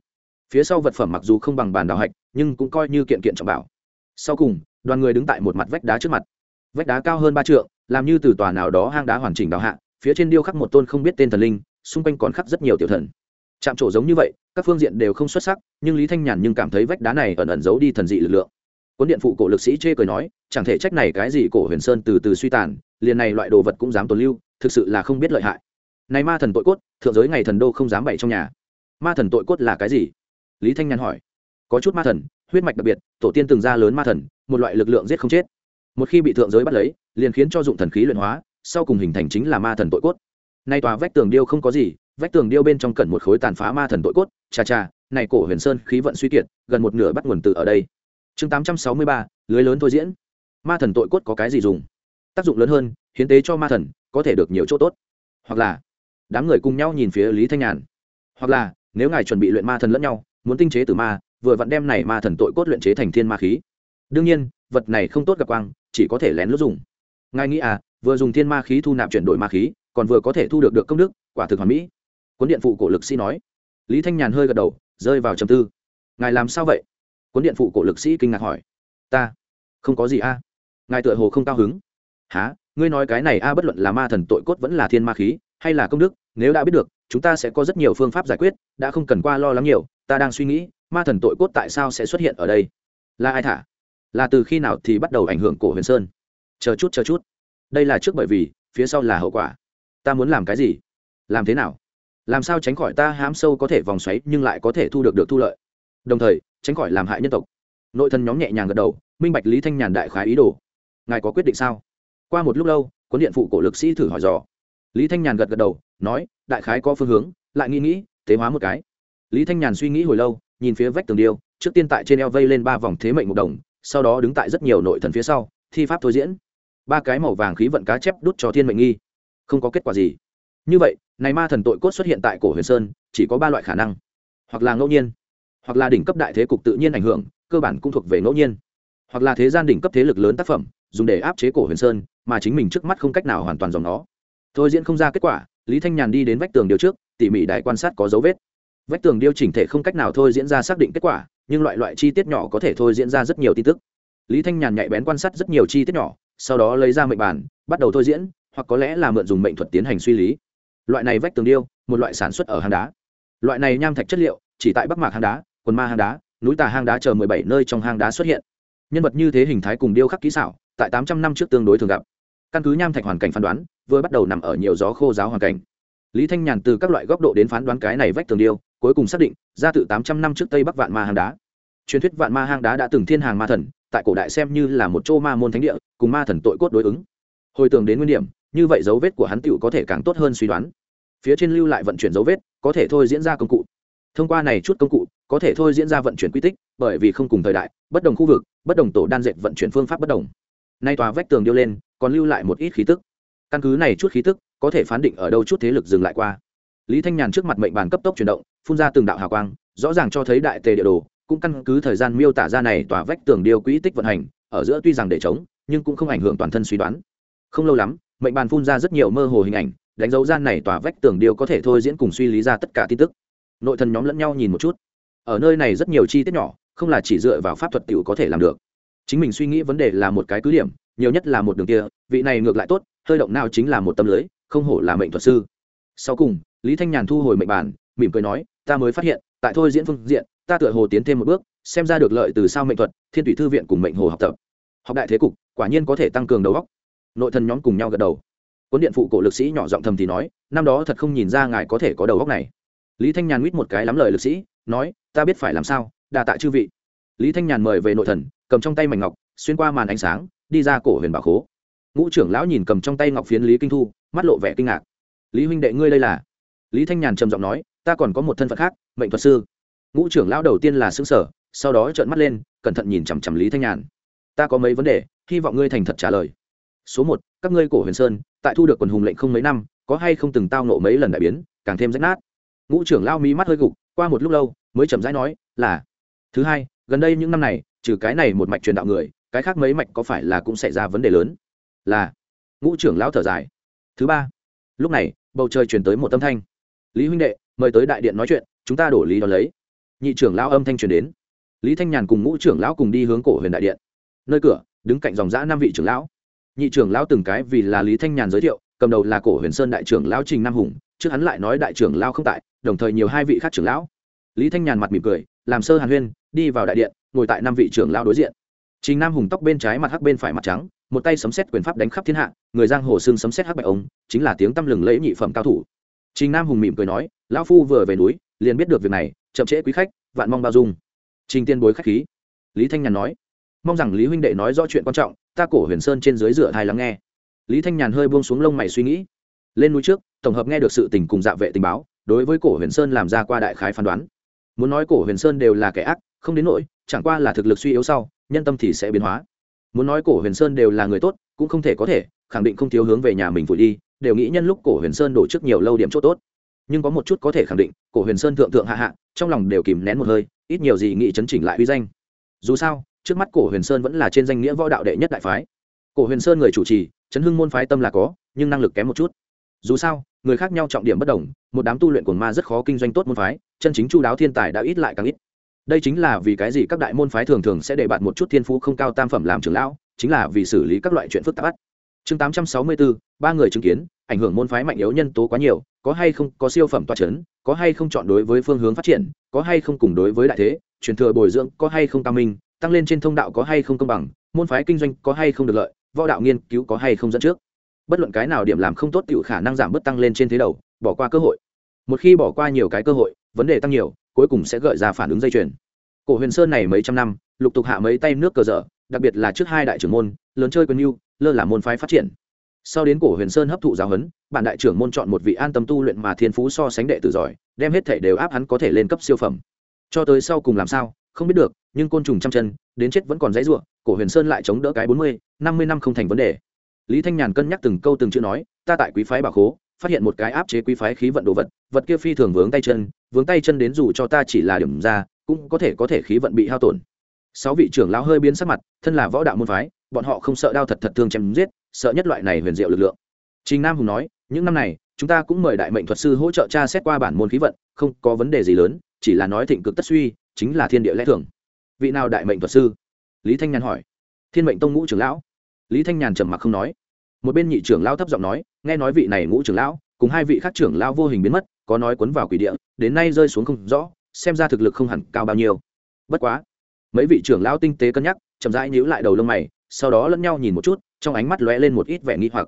Phía sau vật phẩm mặc dù không bằng bàn đào hạch, nhưng cũng coi như kiện kiện trọng bảo. Sau cùng, đoàn người đứng tại một mặt vách đá trước mặt. Vách đá cao hơn ba trượng, làm như từ tòa nào đó hang đá hoàn chỉnh đào hạ, phía trên điêu khắc một tôn không biết tên thần linh xung quanh còn khắc rất nhiều tiểu thần. Chạm trổ giống như vậy, các phương diện đều không xuất sắc, nhưng lý thanh nhàn nhưng cảm thấy vách đá này ẩn ẩn giấu đi thần dị lực lượng. Cuốn điện phụ cổ lực sĩ chê cười nói, chẳng thể trách này cái gì cổ huyền sơn từ từ suy tàn, liền này loại đồ vật cũng dám tồn lưu, thực sự là không biết lợi hại. Này ma thần tội cốt, thượng giới ngày thần đô không dám bày trong nhà. Ma thần tội cốt là cái gì? Lý thanh nhàn hỏi. Có chút ma thần, huyết mạch đặc biệt, tổ tiên từng ra lớn ma thần, một loại lực lượng giết không chết. Một khi bị thượng giới bắt lấy, liền khiến cho dụng thần khí luyện hóa, sau cùng hình thành chính là ma thần tội cốt nay tòa vách tường điêu không có gì, vách tường điêu bên trong cần một khối tàn phá ma thần tội cốt. Cha cha, này cổ huyền sơn khí vận suy kiệt, gần một nửa bắt nguồn từ ở đây. Chương tám trăm sáu mươi ba, lưới lớn thôi diễn. Ma thần tội cốt có cái gì dùng? Tác dụng lớn hơn, hiến tế cho ma thần, có thể được nhiều chỗ tốt. Hoặc là, đám người cùng nhau nhìn phía lý thanh nhàn. Hoặc là, nếu ngài chuẩn bị luyện ma thần lẫn nhau, muốn tinh chế từ ma, vừa vặn đem này ma thần tội cốt luyện chế thành thiên ma khí. Đương nhiên, vật này không tốt gặp quang, chỉ có thể lén lút dùng. Ngài nghĩ à vừa dùng thiên ma khí thu nạp chuyển đổi ma khí còn vừa có thể thu được được công đức, quả thực hoàn mỹ. Cuốn điện phụ cổ lực sĩ nói. Lý thanh nhàn hơi gật đầu, rơi vào trầm tư. Ngài làm sao vậy? Cuốn điện phụ cổ lực sĩ kinh ngạc hỏi. Ta không có gì a. Ngài tựa hồ không cao hứng. Há ngươi nói cái này a, bất luận là ma thần tội cốt vẫn là thiên ma khí, hay là công đức, nếu đã biết được, chúng ta sẽ có rất nhiều phương pháp giải quyết, đã không cần qua lo lắng nhiều, ta đang suy nghĩ, ma thần tội cốt tại sao sẽ xuất hiện ở đây? Là ai thả? Là từ khi nào thì bắt đầu ảnh hưởng cổ huyền sơn? Chờ chút chờ chút. Đây là trước bởi vì, phía sau là hậu quả ta muốn làm cái gì? Làm thế nào? Làm sao tránh khỏi ta hám sâu có thể vòng xoáy nhưng lại có thể thu được được thu lợi? Đồng thời, tránh khỏi làm hại nhân tộc. Nội thân nhóm nhẹ nhàng gật đầu, minh bạch lý thanh nhàn đại khái ý đồ. Ngài có quyết định sao? Qua một lúc lâu, cuốn điện phụ cổ lực sĩ thử hỏi dò. Lý thanh nhàn gật gật đầu, nói, đại khái có phương hướng, lại nghĩ nghĩ, tế hóa một cái. Lý thanh nhàn suy nghĩ hồi lâu, nhìn phía vách tường điêu, trước tiên tại trên eo vây lên ba vòng thế mệnh một đồng, sau đó đứng tại rất nhiều nội thần phía sau, thi pháp thôi diễn. Ba cái màu vàng khí vận cá chép đút cho thiên mệnh nghi không có kết quả gì. Như vậy, này ma thần tội cốt xuất hiện tại cổ huyền sơn, chỉ có ba loại khả năng. Hoặc là ngẫu nhiên, hoặc là đỉnh cấp đại thế cục tự nhiên ảnh hưởng, cơ bản cũng thuộc về ngẫu nhiên. Hoặc là thế gian đỉnh cấp thế lực lớn tác phẩm, dùng để áp chế cổ huyền sơn, mà chính mình trước mắt không cách nào hoàn toàn dòng nó. Thôi diễn không ra kết quả, lý thanh nhàn đi đến vách tường điều trước, tỉ mỉ đại quan sát có dấu vết. Vách tường điêu chỉnh thể không cách nào thôi diễn ra xác định kết quả, nhưng loại loại chi tiết nhỏ có thể thôi diễn ra rất nhiều tin tức. Lý thanh nhàn nhạy bén quan sát rất nhiều chi tiết nhỏ, sau đó lấy ra mệnh bản, bắt đầu thôi diễn hoặc có lẽ là mượn dùng mệnh thuật tiến hành suy lý. Loại này vách tường điêu, một loại sản xuất ở hang đá. Loại này nham thạch chất liệu, chỉ tại bắc mạc hang đá, quần ma hang đá, núi tà hang đá chờ mười bảy nơi trong hang đá xuất hiện. Nhân vật như thế hình thái cùng điêu khắc kỹ xảo, tại tám trăm năm trước tương đối thường gặp. Căn cứ nham thạch hoàn cảnh phán đoán, vừa bắt đầu nằm ở nhiều gió khô giáo hoàn cảnh. Lý thanh nhàn từ các loại góc độ đến phán đoán cái này vách tường điêu, cuối cùng xác định, ra từ tám trăm năm trước tây bắc vạn ma hang đá. Truyền thuyết vạn ma hang đá đã từng thiên hàng ma thần, tại cổ đại xem như là một châu ma môn thánh địa, cùng ma thần tội cốt đối ứng hồi tưởng đến nguyên điểm, như vậy dấu vết của hắn tựu có thể càng tốt hơn suy đoán. Phía trên lưu lại vận chuyển dấu vết, có thể thôi diễn ra công cụ. Thông qua này chút công cụ, có thể thôi diễn ra vận chuyển quy tích, bởi vì không cùng thời đại, bất đồng khu vực, bất đồng tổ đan dệt vận chuyển phương pháp bất đồng. Nay tòa vách tường điêu lên, còn lưu lại một ít khí tức. Căn cứ này chút khí tức, có thể phán định ở đâu chút thế lực dừng lại qua. Lý thanh nhàn trước mặt mệnh bàn cấp tốc chuyển động, phun ra từng đạo hào quang, rõ ràng cho thấy đại tề địa đồ, cũng căn cứ thời gian miêu tả ra này tòa vách tường điêu quỹ tích vận hành, ở giữa tuy rằng để chống nhưng cũng không ảnh hưởng toàn thân suy đoán không lâu lắm, mệnh bàn phun ra rất nhiều mơ hồ hình ảnh, đánh dấu gian này tòa vách tường điêu có thể thôi diễn cùng suy lý ra tất cả tin tức. Nội thần nhóm lẫn nhau nhìn một chút. Ở nơi này rất nhiều chi tiết nhỏ, không là chỉ dựa vào pháp thuật t có thể làm được. Chính mình suy nghĩ vấn đề là một cái cứ điểm, nhiều nhất là một đường kia, vị này ngược lại tốt, hơi động nào chính là một tâm lưới, không hổ là mệnh thuật sư. Sau cùng, lý thanh nhàn thu hồi mệnh bản mỉm cười nói, ta mới phát hiện, tại thôi diễn phương diện, ta tựa hồ tiến thêm một bước, xem ra được lợi từ sao mệnh thuật, thiên thủy thư viện cùng mệnh hồ học tập. Học đại thế cục, quả nhiên có thể tăng cường đầu óc nội thần nhóm cùng nhau gật đầu. Cuốn điện phụ cổ lực sĩ nhỏ giọng thầm thì nói, năm đó thật không nhìn ra ngài có thể có đầu góc này. Lý thanh nhàn nguyết một cái lắm lời lực sĩ, nói, ta biết phải làm sao đà tạ chư vị. Lý thanh nhàn mời về nội thần, cầm trong tay mảnh ngọc, xuyên qua màn ánh sáng, đi ra cổ huyền bảo khố. Ngũ trưởng lão nhìn cầm trong tay ngọc phiến lý kinh thu, mắt lộ vẻ kinh ngạc. Lý huynh đệ ngươi đây là? Lý thanh nhàn trầm giọng nói, ta còn có một thân phận khác, mệnh thuật sư. Ngũ trưởng lão đầu tiên là xứng sở sau đó trợn mắt lên, cẩn thận nhìn chằm chằm lý thanh nhàn. Ta có mấy vấn đề, hy vọng ngươi thành thật trả lời số một, các ngươi cổ huyền sơn, tại thu được quần hùng lệnh không mấy năm, có hay không từng tao nộ mấy lần đại biến, càng thêm rách nát. Ngũ trưởng lao mí mắt hơi gục, qua một lúc lâu, mới chậm rãi nói, là. Thứ hai, gần đây những năm này, trừ cái này một mạch truyền đạo người, cái khác mấy mạch có phải là cũng xảy ra vấn đề lớn? Là. Ngũ trưởng lão thở dài. Thứ ba, lúc này, bầu trời chuyển tới một âm thanh. Lý huynh đệ, mời tới đại điện nói chuyện, chúng ta đổ lý đón lấy. Nhị trưởng lão âm thanh truyền đến. Lý thanh nhàn cùng ngũ trưởng lão cùng đi hướng cổ huyền đại điện. Nơi cửa, đứng cạnh dòng giã năm vị trưởng lão nhị trưởng lão từng cái vì là lý thanh nhàn giới thiệu, cầm đầu là cổ huyền sơn đại trưởng lão trình nam hùng, trước hắn lại nói đại trưởng lão không tại, đồng thời nhiều hai vị khác trưởng lão. Lý thanh nhàn mặt mỉm cười, làm sơ hàn huyên, đi vào đại điện, ngồi tại năm vị trưởng lão đối diện. Trình nam hùng tóc bên trái mặt hắc bên phải mặt trắng, một tay sấm xét quyền pháp đánh khắp thiên hạ, người giang hồ xương sấm xét hắc bạch ống chính là tiếng tăm lừng lẫy nhị phẩm cao thủ. Trình nam hùng mỉm cười nói, lão phu vừa về núi, liền biết được việc này, chậm trễ quý khách, vạn mong bao dung. Trình tiên bối khách khí. Lý thanh nhàn nói, mong rằng lý huynh đệ nói rõ chuyện quan trọng ta cổ huyền sơn trên dưới rửa thai lắng nghe. Lý thanh nhàn hơi buông xuống lông mày suy nghĩ. Lên núi trước, tổng hợp nghe được sự tình cùng dạ vệ tình báo, đối với cổ huyền sơn làm ra qua đại khái phán đoán. Muốn nói cổ huyền sơn đều là kẻ ác, không đến nỗi, chẳng qua là thực lực suy yếu sau, nhân tâm thì sẽ biến hóa. Muốn nói cổ huyền sơn đều là người tốt, cũng không thể có thể, khẳng định không thiếu hướng về nhà mình vội đi, đều nghĩ nhân lúc cổ huyền sơn đổ trước nhiều lâu điểm chỗ tốt. Nhưng có một chút có thể khẳng định, cổ huyền sơn thượng thượng hạ hạ, trong lòng đều kìm nén một hơi, ít nhiều gì nghĩ chấn chỉnh lại uy danh. Dù sao trước mắt cổ huyền sơn vẫn là trên danh nghĩa võ đạo đệ nhất đại phái. Cổ huyền sơn người chủ trì, chấn hưng môn phái tâm là có, nhưng năng lực kém một chút. Dù sao, người khác nhau trọng điểm bất đồng, một đám tu luyện của ma rất khó kinh doanh tốt môn phái, chân chính chu đáo thiên tài đã ít lại càng ít. Đây chính là vì cái gì các đại môn phái thường thường sẽ để bạn một chút thiên phú không cao tam phẩm làm trưởng lão, chính là vì xử lý các loại chuyện phức tạp. Chương tám trăm sáu mươi bốn, ba người chứng kiến, ảnh hưởng môn phái mạnh yếu nhân tố quá nhiều, có hay không có siêu phẩm toa c h ấ n có hay không chọn đối với phương hướng phát triển, có hay không cùng đối với đại thế, truyền thừa bồi dưỡng, có hay không cao minh tăng lên trên thông đạo có hay không công bằng, môn phái kinh doanh có hay không được lợi, võ đạo nghiên cứu có hay không dẫn trước. Bất luận cái nào điểm làm không tốt tự khả năng giảm bớt tăng lên trên thế đầu, bỏ qua cơ hội. Một khi bỏ qua nhiều cái cơ hội, vấn đề tăng nhiều, cuối cùng sẽ gợi ra phản ứng dây chuyền. Cổ huyền sơn này mấy trăm năm, lục tục hạ mấy tay nước cờ dở, đặc biệt là trước hai đại trưởng môn, lớn chơi quân mưu lơ là môn phái phát triển. Sau đến cổ huyền sơn hấp thụ giáo huấn, bản đại trưởng môn chọn một vị an tâm tu luyện mà thiên phú so sánh đệ tử giỏi, đem hết thể đều áp hắn có thể lên cấp siêu phẩm. Cho tới sau cùng làm sao? Không biết được, nhưng côn trùng trăm chân, đến chết vẫn còn dãy ruộng cổ huyền sơn lại chống đỡ cái bốn mươi, năm mươi năm không thành vấn đề. Lý thanh nhàn cân nhắc từng câu từng chữ nói, ta tại quý phái bảo khố, phát hiện một cái áp chế quý phái khí vận đồ vật vật kia phi thường vướng tay chân, vướng tay chân đến dù cho ta chỉ là điểm ra, cũng có thể có thể khí vận bị hao tổn. Sáu vị trưởng lão hơi biến sắc mặt, thân là võ đạo môn phái, bọn họ không sợ đao thật thật thương chém giết, sợ nhất loại này huyền diệu lực lượng. Trình nam hùng nói, những năm này, chúng ta cũng mời đại mệnh thuật sư hỗ trợ tra xét qua bản môn khí vận, không có vấn đề gì lớn, chỉ là nói thịnh cực tất suy chính là thiên địa lẽ thường. Vị nào đại mệnh thuật sư? Lý thanh nhàn hỏi. Thiên mệnh tông ngũ trưởng lão. Lý thanh nhàn trầm mặc không nói. Một bên nhị trưởng lão thấp giọng nói, nghe nói vị này ngũ trưởng lão, cùng hai vị khác trưởng lão vô hình biến mất, có nói cuốn vào quỷ địa, đến nay rơi xuống không rõ, xem ra thực lực không hẳn cao bao nhiêu. Bất quá, mấy vị trưởng lão tinh tế cân nhắc, chậm rãi nhíu lại đầu lông mày, sau đó lẫn nhau nhìn một chút, trong ánh mắt lóe lên một ít vẻ nghi hoặc.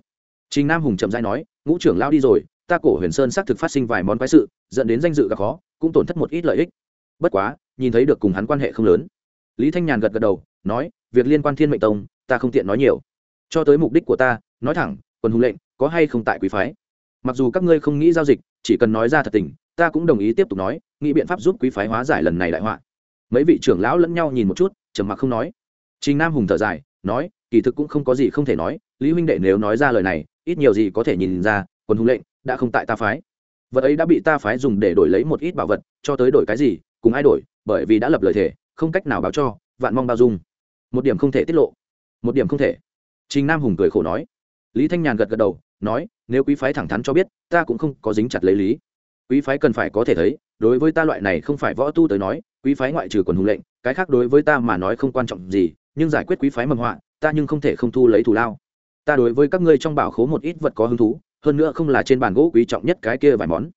Trình nam hùng chậm rãi nói, ngũ trưởng lão đi rồi, ta cổ huyền sơn xác thực phát sinh vài món quái sự, dẫn đến danh dự gặp khó, cũng tổn thất một ít lợi ích. Bất quá nhìn thấy được cùng hắn quan hệ không lớn. Lý thanh nhàn gật gật đầu, nói, việc liên quan thiên mệnh tông, ta không tiện nói nhiều. Cho tới mục đích của ta, nói thẳng quân hùng lệnh, có hay không tại quý phái. Mặc dù các ngươi không nghĩ giao dịch, chỉ cần nói ra thật tình, ta cũng đồng ý tiếp tục nói, nghĩ biện pháp giúp quý phái hóa giải lần này đại họa. Mấy vị trưởng lão lẫn nhau nhìn một chút, trầm mặc không nói. Trình nam hùng thở dài, nói, kỳ thực cũng không có gì không thể nói, lý huynh đệ nếu nói ra lời này, ít nhiều gì có thể nhìn ra quân hùng lệnh đã không tại ta phái. Vật ấy đã bị ta phái dùng để đổi lấy một ít bảo vật, cho tới đổi cái gì, cùng ai đổi bởi vì đã lập lời thề, không cách nào báo cho, vạn mong bao dung. Một điểm không thể tiết lộ. Một điểm không thể. Trình nam hùng cười khổ nói. Lý thanh nhàn gật gật đầu, nói, nếu quý phái thẳng thắn cho biết, ta cũng không có dính chặt lấy lý. Quý phái cần phải có thể thấy, đối với ta loại này không phải võ tu tới nói, quý phái ngoại trừ quần hùng lệnh, cái khác đối với ta mà nói không quan trọng gì, nhưng giải quyết quý phái mầm họa, ta nhưng không thể không thu lấy thù lao. Ta đối với các ngươi trong bảo khố một ít vật có hứng thú, hơn nữa không là trên bàn gỗ quý trọng nhất cái kia vài món.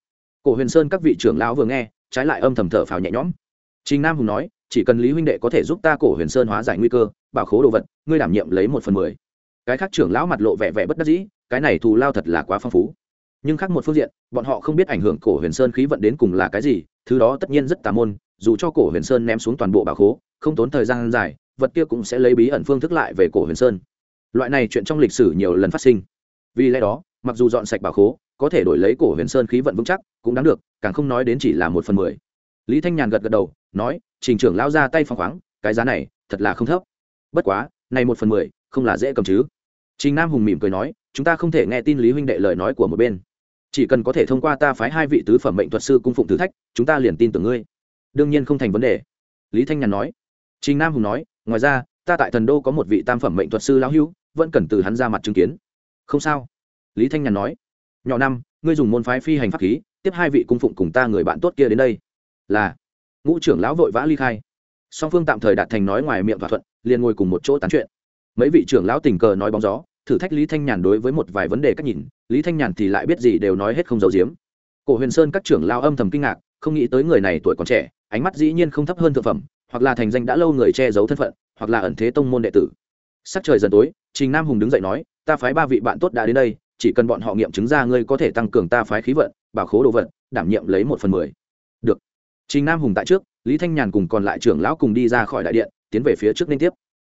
Cổ huyền sơn các vị trưởng lão vừa nghe, trái lại âm thầm thở phào nhẹ nhõm trình nam hùng nói, chỉ cần lý huynh đệ có thể giúp ta cổ huyền sơn hóa giải nguy cơ, bảo khố đồ vật, ngươi đảm nhiệm lấy một phần mười. Cái khác trưởng lão mặt lộ vẻ vẻ bất đắc dĩ, cái này thù lao thật là quá phong phú. Nhưng khác một phương diện, bọn họ không biết ảnh hưởng cổ huyền sơn khí vận đến cùng là cái gì, thứ đó tất nhiên rất tà môn, dù cho cổ huyền sơn ném xuống toàn bộ bảo khố, không tốn thời gian dài, vật kia cũng sẽ lấy bí ẩn phương thức lại về cổ huyền sơn. Loại này chuyện trong lịch sử nhiều lần phát sinh. Vì lẽ đó, mặc dù dọn sạch bảo khố, có thể đổi lấy cổ huyền sơn khí vận vững chắc, cũng đáng được, càng không nói đến chỉ là một phần mười. Lý thanh nhàn gật gật đầu nói, trình trưởng lao ra tay phăng khoáng, cái giá này thật là không thấp. Bất quá, này một phần mười không là dễ cầm chứ? Trình nam hùng mỉm cười nói, chúng ta không thể nghe tin lý huynh đệ lời nói của một bên. Chỉ cần có thể thông qua ta phái hai vị tứ phẩm mệnh thuật sư cung phụng thử thách, chúng ta liền tin tưởng ngươi. Đương nhiên không thành vấn đề. Lý thanh nhàn nói. Trình nam hùng nói, ngoài ra, ta tại thần đô có một vị tam phẩm mệnh thuật sư lão hữu, vẫn cần từ hắn ra mặt chứng kiến. Không sao. Lý thanh nhàn nói. Nhỏ năm, ngươi dùng môn phái phi hành pháp khí, tiếp hai vị cung phụng cùng ta người bạn tốt kia đến đây. Là ngũ trưởng lão vội vã ly khai. Song phương tạm thời đạt thành nói ngoài miệng thỏa thuận, liền ngồi cùng một chỗ tán chuyện. Mấy vị trưởng lão tình cờ nói bóng gió, thử thách lý thanh nhàn đối với một vài vấn đề cách nhìn, lý thanh nhàn thì lại biết gì đều nói hết không giấu giếm. Cổ huyền sơn các trưởng lao âm thầm kinh ngạc, không nghĩ tới người này tuổi còn trẻ, ánh mắt dĩ nhiên không thấp hơn thượng phẩm, hoặc là thành danh đã lâu người che giấu thân phận, hoặc là ẩn thế tông môn đệ tử. Sắc trời dần tối, trình nam hùng đứng dậy nói, ta phái ba vị bạn tốt đã đến đây, chỉ cần bọn họ nghiệm chứng ra ngươi có thể tăng cường ta phái khí vận, bảo khố đồ vật, đảm nhiệm lấy một phần mười. Được trình nam hùng tại trước, lý thanh nhàn cùng còn lại trưởng lão cùng đi ra khỏi đại điện, tiến về phía trước liên tiếp.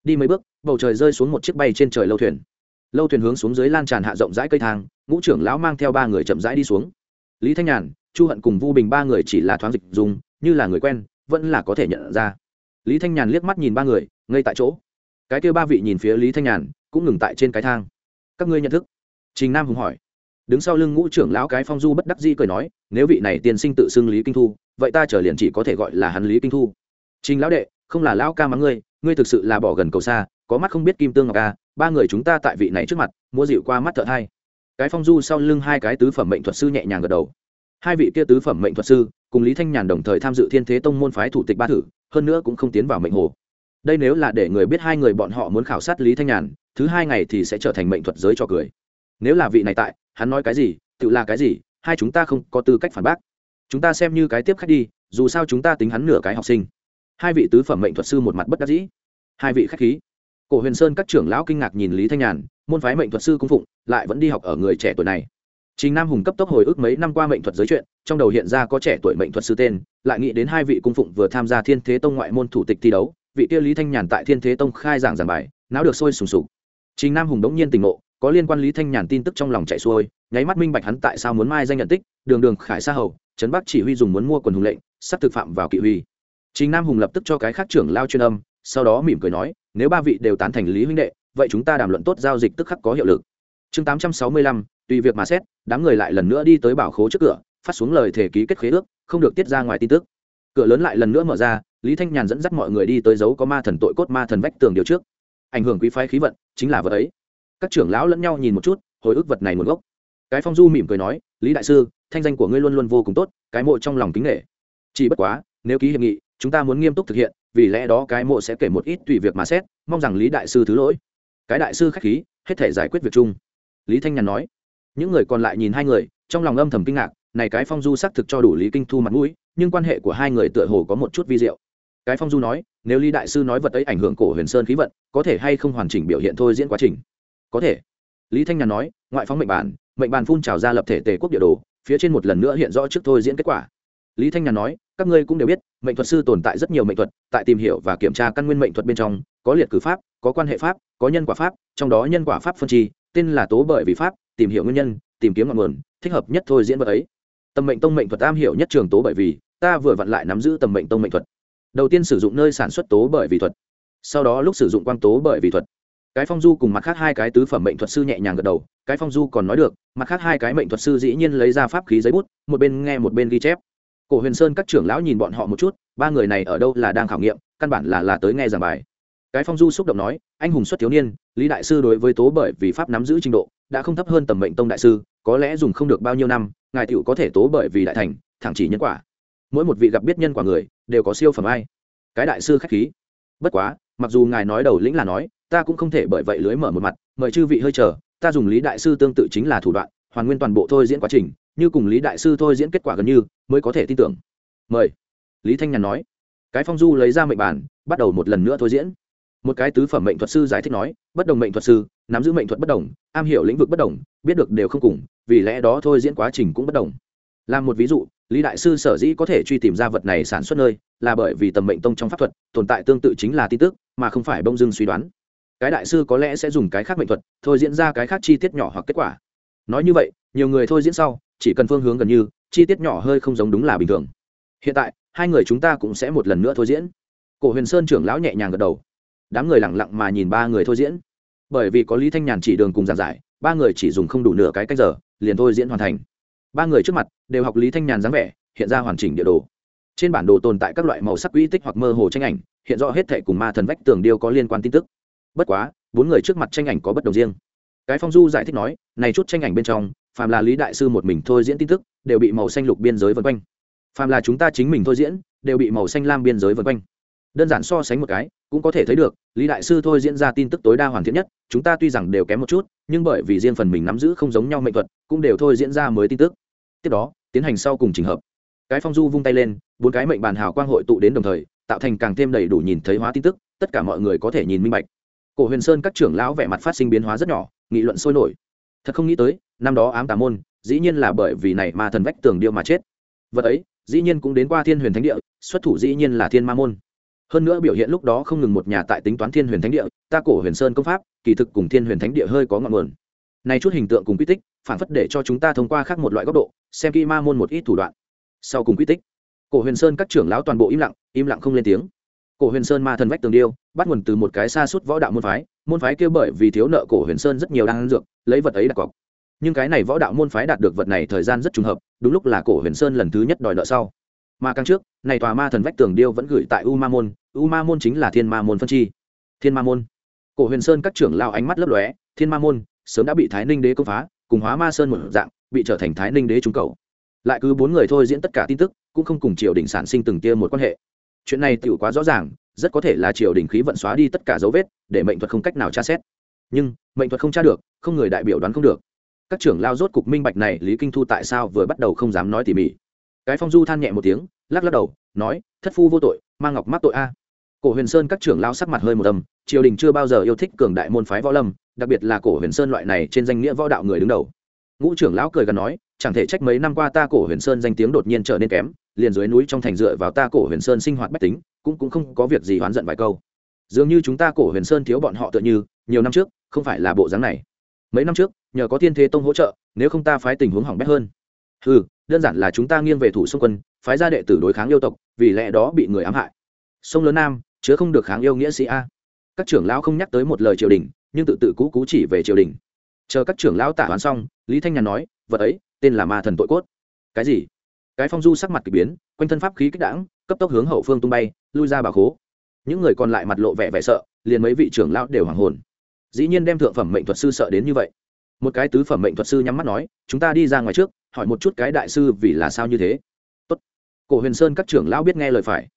Đi mấy bước, bầu trời rơi xuống một chiếc bay trên trời lâu thuyền. Lâu thuyền hướng xuống dưới lan tràn hạ rộng rãi cây thang, ngũ trưởng lão mang theo ba người chậm rãi đi xuống. Lý thanh nhàn, chu hận cùng vu bình ba người chỉ là thoáng dịch dùng, như là người quen, vẫn là có thể nhận ra. Lý thanh nhàn liếc mắt nhìn ba người ngay tại chỗ. Cái kia ba vị nhìn phía lý thanh nhàn, cũng ngừng tại trên cái thang. Các ngươi nhận thức? Trình nam hùng hỏi đứng sau lưng ngũ trưởng lão cái phong du bất đắc di cười nói, nếu vị này tiên sinh tự xưng lý kinh thu, vậy ta trở liền chỉ có thể gọi là hắn lý kinh thu. Trình lão đệ, không là lão ca mắng ngươi ngươi thực sự là bỏ gần cầu xa, có mắt không biết kim tương ngọc ca ba người chúng ta tại vị này trước mặt mua dịu qua mắt thợ hai. Cái phong du sau lưng hai cái tứ phẩm mệnh thuật sư nhẹ nhàng gật đầu. Hai vị kia tứ phẩm mệnh thuật sư, cùng lý thanh nhàn đồng thời tham dự thiên thế tông môn phái thủ tịch ba thử, hơn nữa cũng không tiến vào mệnh hồ. Đây nếu là để người biết hai người bọn họ muốn khảo sát lý thanh nhàn, thứ hai ngày thì sẽ trở thành mệnh thuật giới cho cười. Nếu là vị này tại hắn nói cái gì tự là cái gì hai chúng ta không có tư cách phản bác. Chúng ta xem như cái tiếp khách đi dù sao chúng ta tính hắn nửa cái học sinh. Hai vị tứ phẩm mệnh thuật sư một mặt bất đắc dĩ. Hai vị khách khí. Cổ huyền sơn các trưởng lão kinh ngạc nhìn lý thanh nhàn môn phái mệnh thuật sư cung phụng lại vẫn đi học ở người trẻ tuổi này. Chính Nam Hùng cấp tốc hồi ức mấy năm qua mệnh thuật giới chuyện, trong đầu hiện ra có trẻ tuổi mệnh thuật sư tên, lại nghĩ đến hai vị cung phụng vừa tham gia Thiên Thế Tông ngoại môn thủ tịch thi đấu, vị kia Lý Thanh Nhàn tại Thiên Thế Tông khai giảng giảng bài, não được sôi sùng sục. chính Nam Hùng đống nhiên tỉnh ngộ, có liên quan Lý Thanh Nhàn tin tức trong lòng chạy xuôi, nháy mắt minh bạch hắn tại sao muốn mai danh nhận tích, đường đường khải sa hầu, trấn Bắc chỉ huy dùng muốn mua quần hùng lệnh, sắp thực phạm vào kỵ huy. Trình Nam Hùng lập tức cho cái khác trưởng lao chuyên âm, sau đó mỉm cười nói, nếu ba vị đều tán thành Lý huynh đệ, vậy chúng ta đàm luận tốt giao dịch tức khắc có hiệu lực. Chương 865, tùy việc mà xét đám người lại lần nữa đi tới bảo khố trước cửa phát xuống lời thể ký kết khế ước không được tiết ra ngoài tin tức cửa lớn lại lần nữa mở ra lý thanh nhàn dẫn dắt mọi người đi tới dấu có ma thần tội cốt ma thần vách tường điều trước ảnh hưởng quý phái khí vận chính là vật ấy các trưởng lão lẫn nhau nhìn một chút, hồi ức vật này nguồn gốc. Cái phong du mỉm cười nói, lý đại sư, thanh danh của ngươi luôn luôn vô cùng tốt, cái mộ trong lòng kính nghệ chỉ bất quá, nếu ký hiệp nghị, chúng ta muốn nghiêm túc thực hiện, vì lẽ đó cái mộ sẽ kể một ít tùy việc mà xét, mong rằng lý đại sư thứ lỗi. Cái đại sư khách khí, hết thể giải quyết việc chung. Lý thanh nhàn nói, những người còn lại nhìn hai người, trong lòng âm thầm kinh ngạc, này cái phong du xác thực cho đủ lý kinh thu mặt mũi, nhưng quan hệ của hai người tựa hồ có một chút vi diệu. Cái phong du nói, nếu lý đại sư nói vật ấy ảnh hưởng cổ huyền sơn khí vận, có thể hay không hoàn chỉnh biểu hiện thôi diễn quá trình? Có thể. Lý thanh nhàn nói, ngoại phóng mệnh bản mệnh bản phun trào ra lập thể tề quốc địa đồ, phía trên một lần nữa hiện rõ trước thôi diễn kết quả. Lý thanh nhàn nói, các ngươi cũng đều biết, mệnh thuật sư tồn tại rất nhiều mệnh thuật, tại tìm hiểu và kiểm tra căn nguyên mệnh thuật bên trong, có liệt cử pháp, có quan hệ pháp, có nhân quả pháp, trong đó nhân quả pháp phân chi, tên là tố bởi vì pháp, tìm hiểu nguyên nhân, tìm kiếm ngọn nguồn, thích hợp nhất thôi diễn vật ấy. Tầm mệnh tông mệnh thuật am hiểu nhất trường tố bởi vì, ta vừa vặn lại nắm giữ tầm mệnh tông mệnh thuật. Đầu tiên sử dụng nơi sản xuất tố bởi vì thuật. Sau đó lúc sử dụng quang tố bởi vì thuật cái phong du cùng mặt khác hai cái tứ phẩm mệnh thuật sư nhẹ nhàng gật đầu, cái phong du còn nói được, mặt khác hai cái mệnh thuật sư dĩ nhiên lấy ra pháp khí giấy bút, một bên nghe một bên ghi chép. Cổ huyền sơn các trưởng lão nhìn bọn họ một chút, ba người này ở đâu là đang khảo nghiệm, căn bản là là tới nghe giảng bài. Cái phong du xúc động nói, anh hùng xuất thiếu niên, lý đại sư đối với tố bởi vì pháp nắm giữ trình độ, đã không thấp hơn tầm mệnh tông đại sư, có lẽ dùng không được bao nhiêu năm, ngài tựu có thể tố bởi vì đại thành, thẳng chỉ nhân quả. Mỗi một vị gặp biết nhân quả người, đều có siêu phẩm ai. Cái đại sư khách khí. Bất quá mặc dù ngài nói đầu lĩnh là nói, ta cũng không thể bởi vậy lưới mở một mặt, mời chư vị hơi chờ, ta dùng lý đại sư tương tự chính là thủ đoạn, hoàn nguyên toàn bộ thôi diễn quá trình, như cùng lý đại sư thôi diễn kết quả gần như, mới có thể tin tưởng. Mời. Lý thanh nhàn nói. Cái phong du lấy ra mệnh bản, bắt đầu một lần nữa thôi diễn. Một cái tứ phẩm mệnh thuật sư giải thích nói, bất đồng mệnh thuật sư, nắm giữ mệnh thuật bất đồng, am hiểu lĩnh vực bất đồng, biết được đều không cùng, vì lẽ đó thôi diễn quá trình cũng bất đồng. Làm một ví dụ lý đại sư sở dĩ có thể truy tìm ra vật này sản xuất nơi là bởi vì tầm mệnh tông trong pháp thuật tồn tại tương tự chính là tin tức, mà không phải bông dưng suy đoán. Cái đại sư có lẽ sẽ dùng cái khác mệnh thuật, thôi diễn ra cái khác chi tiết nhỏ hoặc kết quả. Nói như vậy, nhiều người thôi diễn sau, chỉ cần phương hướng gần như, chi tiết nhỏ hơi không giống đúng là bình thường. Hiện tại, hai người chúng ta cũng sẽ một lần nữa thôi diễn. Cổ huyền sơn trưởng lão nhẹ nhàng gật đầu. Đám người lẳng lặng mà nhìn ba người thôi diễn. Bởi vì có lý thanh nhàn chỉ đường cùng giảng giải, ba người chỉ dùng không đủ nửa cái cách giờ, liền thôi diễn hoàn thành ba người trước mặt đều học lý thanh nhàn dáng vẻ hiện ra hoàn chỉnh địa đồ trên bản đồ tồn tại các loại màu sắc uy tích hoặc mơ hồ tranh ảnh hiện rõ hết thệ cùng ma thần vách tường điêu có liên quan tin tức bất quá bốn người trước mặt tranh ảnh có bất đồng riêng cái phong du giải thích nói này chút tranh ảnh bên trong phàm là lý đại sư một mình thôi diễn tin tức đều bị màu xanh lục biên giới vân quanh phàm là chúng ta chính mình thôi diễn đều bị màu xanh lam biên giới vân quanh đơn giản so sánh một cái cũng có thể thấy được, lý đại sư thôi diễn ra tin tức tối đa hoàn thiện nhất, chúng ta tuy rằng đều kém một chút, nhưng bởi vì riêng phần mình nắm giữ không giống nhau mệnh thuật, cũng đều thôi diễn ra mới tin tức. Tiếp đó, tiến hành sau cùng trình hợp. Cái phong du vung tay lên, bốn cái mệnh bàn hào quang hội tụ đến đồng thời, tạo thành càng thêm đầy đủ nhìn thấy hóa tin tức, tất cả mọi người có thể nhìn minh bạch. Cổ huyền sơn các trưởng lão vẻ mặt phát sinh biến hóa rất nhỏ, nghị luận sôi nổi. Thật không nghĩ tới, năm đó ám tà môn, dĩ nhiên là bởi vì này mà thần vách tường điêu mà chết. Vật ấy, dĩ nhiên cũng đến qua thiên huyền thánh địa, xuất thủ dĩ nhiên là thiên ma môn hơn nữa biểu hiện lúc đó không ngừng một nhà tại tính toán thiên huyền thánh địa, ta cổ huyền sơn công pháp, kỳ thực cùng thiên huyền thánh địa hơi có ngọn nguồn. Này chút hình tượng cùng quy tích, phản phất để cho chúng ta thông qua khác một loại góc độ, xem kỹ ma môn một ít thủ đoạn. Sau cùng quy tích, cổ huyền sơn các trưởng lão toàn bộ im lặng im lặng không lên tiếng. Cổ huyền sơn ma thần vách tường điêu, bắt nguồn từ một cái xa suốt võ đạo môn phái môn phái kia bởi vì thiếu nợ cổ huyền sơn rất nhiều đang dược, lấy vật ấy đặt cọc. Nhưng cái này võ đạo môn phái đạt được vật này thời gian rất trùng hợp, đúng lúc là cổ huyền sơn lần thứ nhất đòi nợ sau mà càng trước, này tòa ma thần vách tường điêu vẫn gửi tại u ma môn u ma môn chính là thiên ma môn phân chi. Thiên ma môn. Cổ huyền sơn các trưởng lao ánh mắt lấp lóe, thiên ma môn, sớm đã bị thái ninh đế công phá, cùng hóa ma sơn một dạng, bị trở thành thái ninh đế trung cầu. Lại cứ bốn người thôi diễn tất cả tin tức, cũng không cùng triều đình sản sinh từng tia một quan hệ. Chuyện này tựu quá rõ ràng, rất có thể là triều đình khí vận xóa đi tất cả dấu vết, để mệnh thuật không cách nào tra xét. Nhưng, mệnh thuật không tra được, không người đại biểu đoán không được. Các trưởng lao rốt cục minh bạch này, lý kinh thu tại sao vừa bắt đầu không dám nói tỉ mỉ cái phong du than nhẹ một tiếng, lắc lắc đầu, nói, thất phu vô tội mang ngọc mắc tội a. Cổ huyền sơn các trưởng lao sắc mặt hơi một âm triều đình chưa bao giờ yêu thích cường đại môn phái võ lâm, đặc biệt là cổ huyền sơn loại này trên danh nghĩa võ đạo người đứng đầu. Ngũ trưởng lão cười gần nói, chẳng thể trách mấy năm qua ta cổ huyền sơn danh tiếng đột nhiên trở nên kém, liền dưới núi trong thành dựa vào ta cổ huyền sơn sinh hoạt bách tính, cũng cũng không có việc gì oán giận vài câu. Dường như chúng ta cổ huyền sơn thiếu bọn họ tựa như, nhiều năm trước, không phải là bộ dáng này. Mấy năm trước, nhờ có thiên thế tông hỗ trợ, nếu không ta phái tình huống hỏng bét hơn. Ừ đơn giản là chúng ta nghiêng về thủ xung quân, phái ra đệ tử đối kháng yêu tộc, vì lẽ đó bị người ám hại. Sông lớn nam, chứa không được kháng yêu nghĩa sĩ a. Các trưởng lão không nhắc tới một lời triều đình, nhưng tự tự cũ cú chỉ về triều đình. Chờ các trưởng lão tả hoán xong, lý thanh nhàn nói, vật ấy, tên là ma thần tội cốt. Cái gì? Cái phong du sắc mặt k ỳ biến, quanh thân pháp khí kích đảng cấp tốc hướng hậu phương tung bay, lui ra bà khố. Những người còn lại mặt lộ vẻ vẻ sợ, liền mấy vị trưởng lão đều hoàng hồn. Dĩ nhiên đem thượng phẩm mệnh thuật sư sợ đến như vậy. Một cái tứ phẩm mệnh thuật sư nhắm mắt nói, chúng ta đi ra ngoài trước hỏi một chút cái đại sư vì là sao như thế. Tốt. cổ huyền sơn các trưởng lão biết nghe lời phải.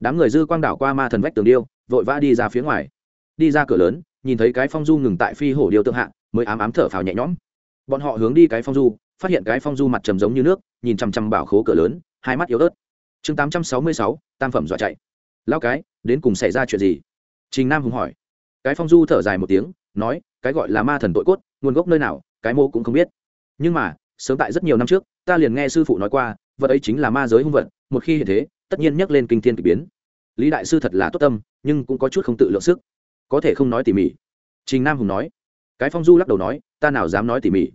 Đám người dư quang đảo qua ma thần vách tường điêu, vội vã đi ra phía ngoài. Đi ra cửa lớn, nhìn thấy cái phong du ngừng tại phi hổ điêu tượng hạ, mới ám ám thở phào nhẹ nhõm. Bọn họ hướng đi cái phong du, phát hiện cái phong du mặt trầm giống như nước, nhìn chằm chằm bảo khố cửa lớn, hai mắt yếu ớt. Chương tám trăm sáu mươi sáu, tam phẩm dọa chạy. Lao cái, đến cùng xảy ra chuyện gì? Trình nam hùng hỏi. Cái phong du thở dài một tiếng, nói, cái gọi là ma thần tội cốt, nguồn gốc nơi nào, cái mô cũng không biết. Nhưng mà sớm tại rất nhiều năm trước, ta liền nghe sư phụ nói qua, vật ấy chính là ma giới hung vật, một khi hiện thế, tất nhiên nhắc lên kinh thiên k ỳ biến. Lý đại sư thật là tốt tâm, nhưng cũng có chút không tự lượng sức. Có thể không nói tỉ mỉ. Trình nam hùng nói. Cái phong du lắc đầu nói, ta nào dám nói tỉ mỉ.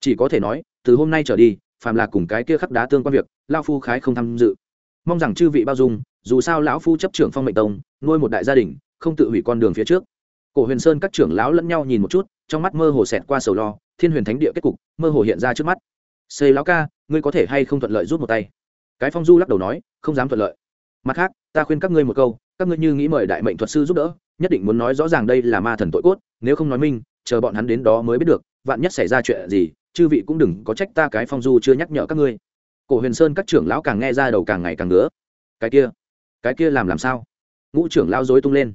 Chỉ có thể nói, từ hôm nay trở đi, phàm là cùng cái kia khắc đá tương quan việc lao phu khái không tham dự. Mong rằng chư vị bao dung, dù sao lão phu chấp trưởng phong mệnh tông, nuôi một đại gia đình, không tự hủy con đường phía trước. Cổ huyền sơn các trưởng lão lẫn nhau nhìn một chút trong mắt mơ hồ xẹt qua sầu lo, thiên huyền thánh địa kết cục mơ hồ hiện ra trước mắt. Xây lão ca, ngươi có thể hay không thuận lợi rút một tay? Cái phong du lắc đầu nói, không dám thuận lợi. Mặt khác, ta khuyên các ngươi một câu, các ngươi như nghĩ mời đại mệnh thuật sư giúp đỡ, nhất định muốn nói rõ ràng đây là ma thần tội cốt, nếu không nói minh, chờ bọn hắn đến đó mới biết được, vạn nhất xảy ra chuyện gì, chư vị cũng đừng có trách ta cái phong du chưa nhắc nhở các ngươi. Cổ huyền sơn các trưởng lão càng nghe ra đầu càng ngày càng ngứa. Cái kia cái kia làm làm sao? Ngũ trưởng lao dối tung lên.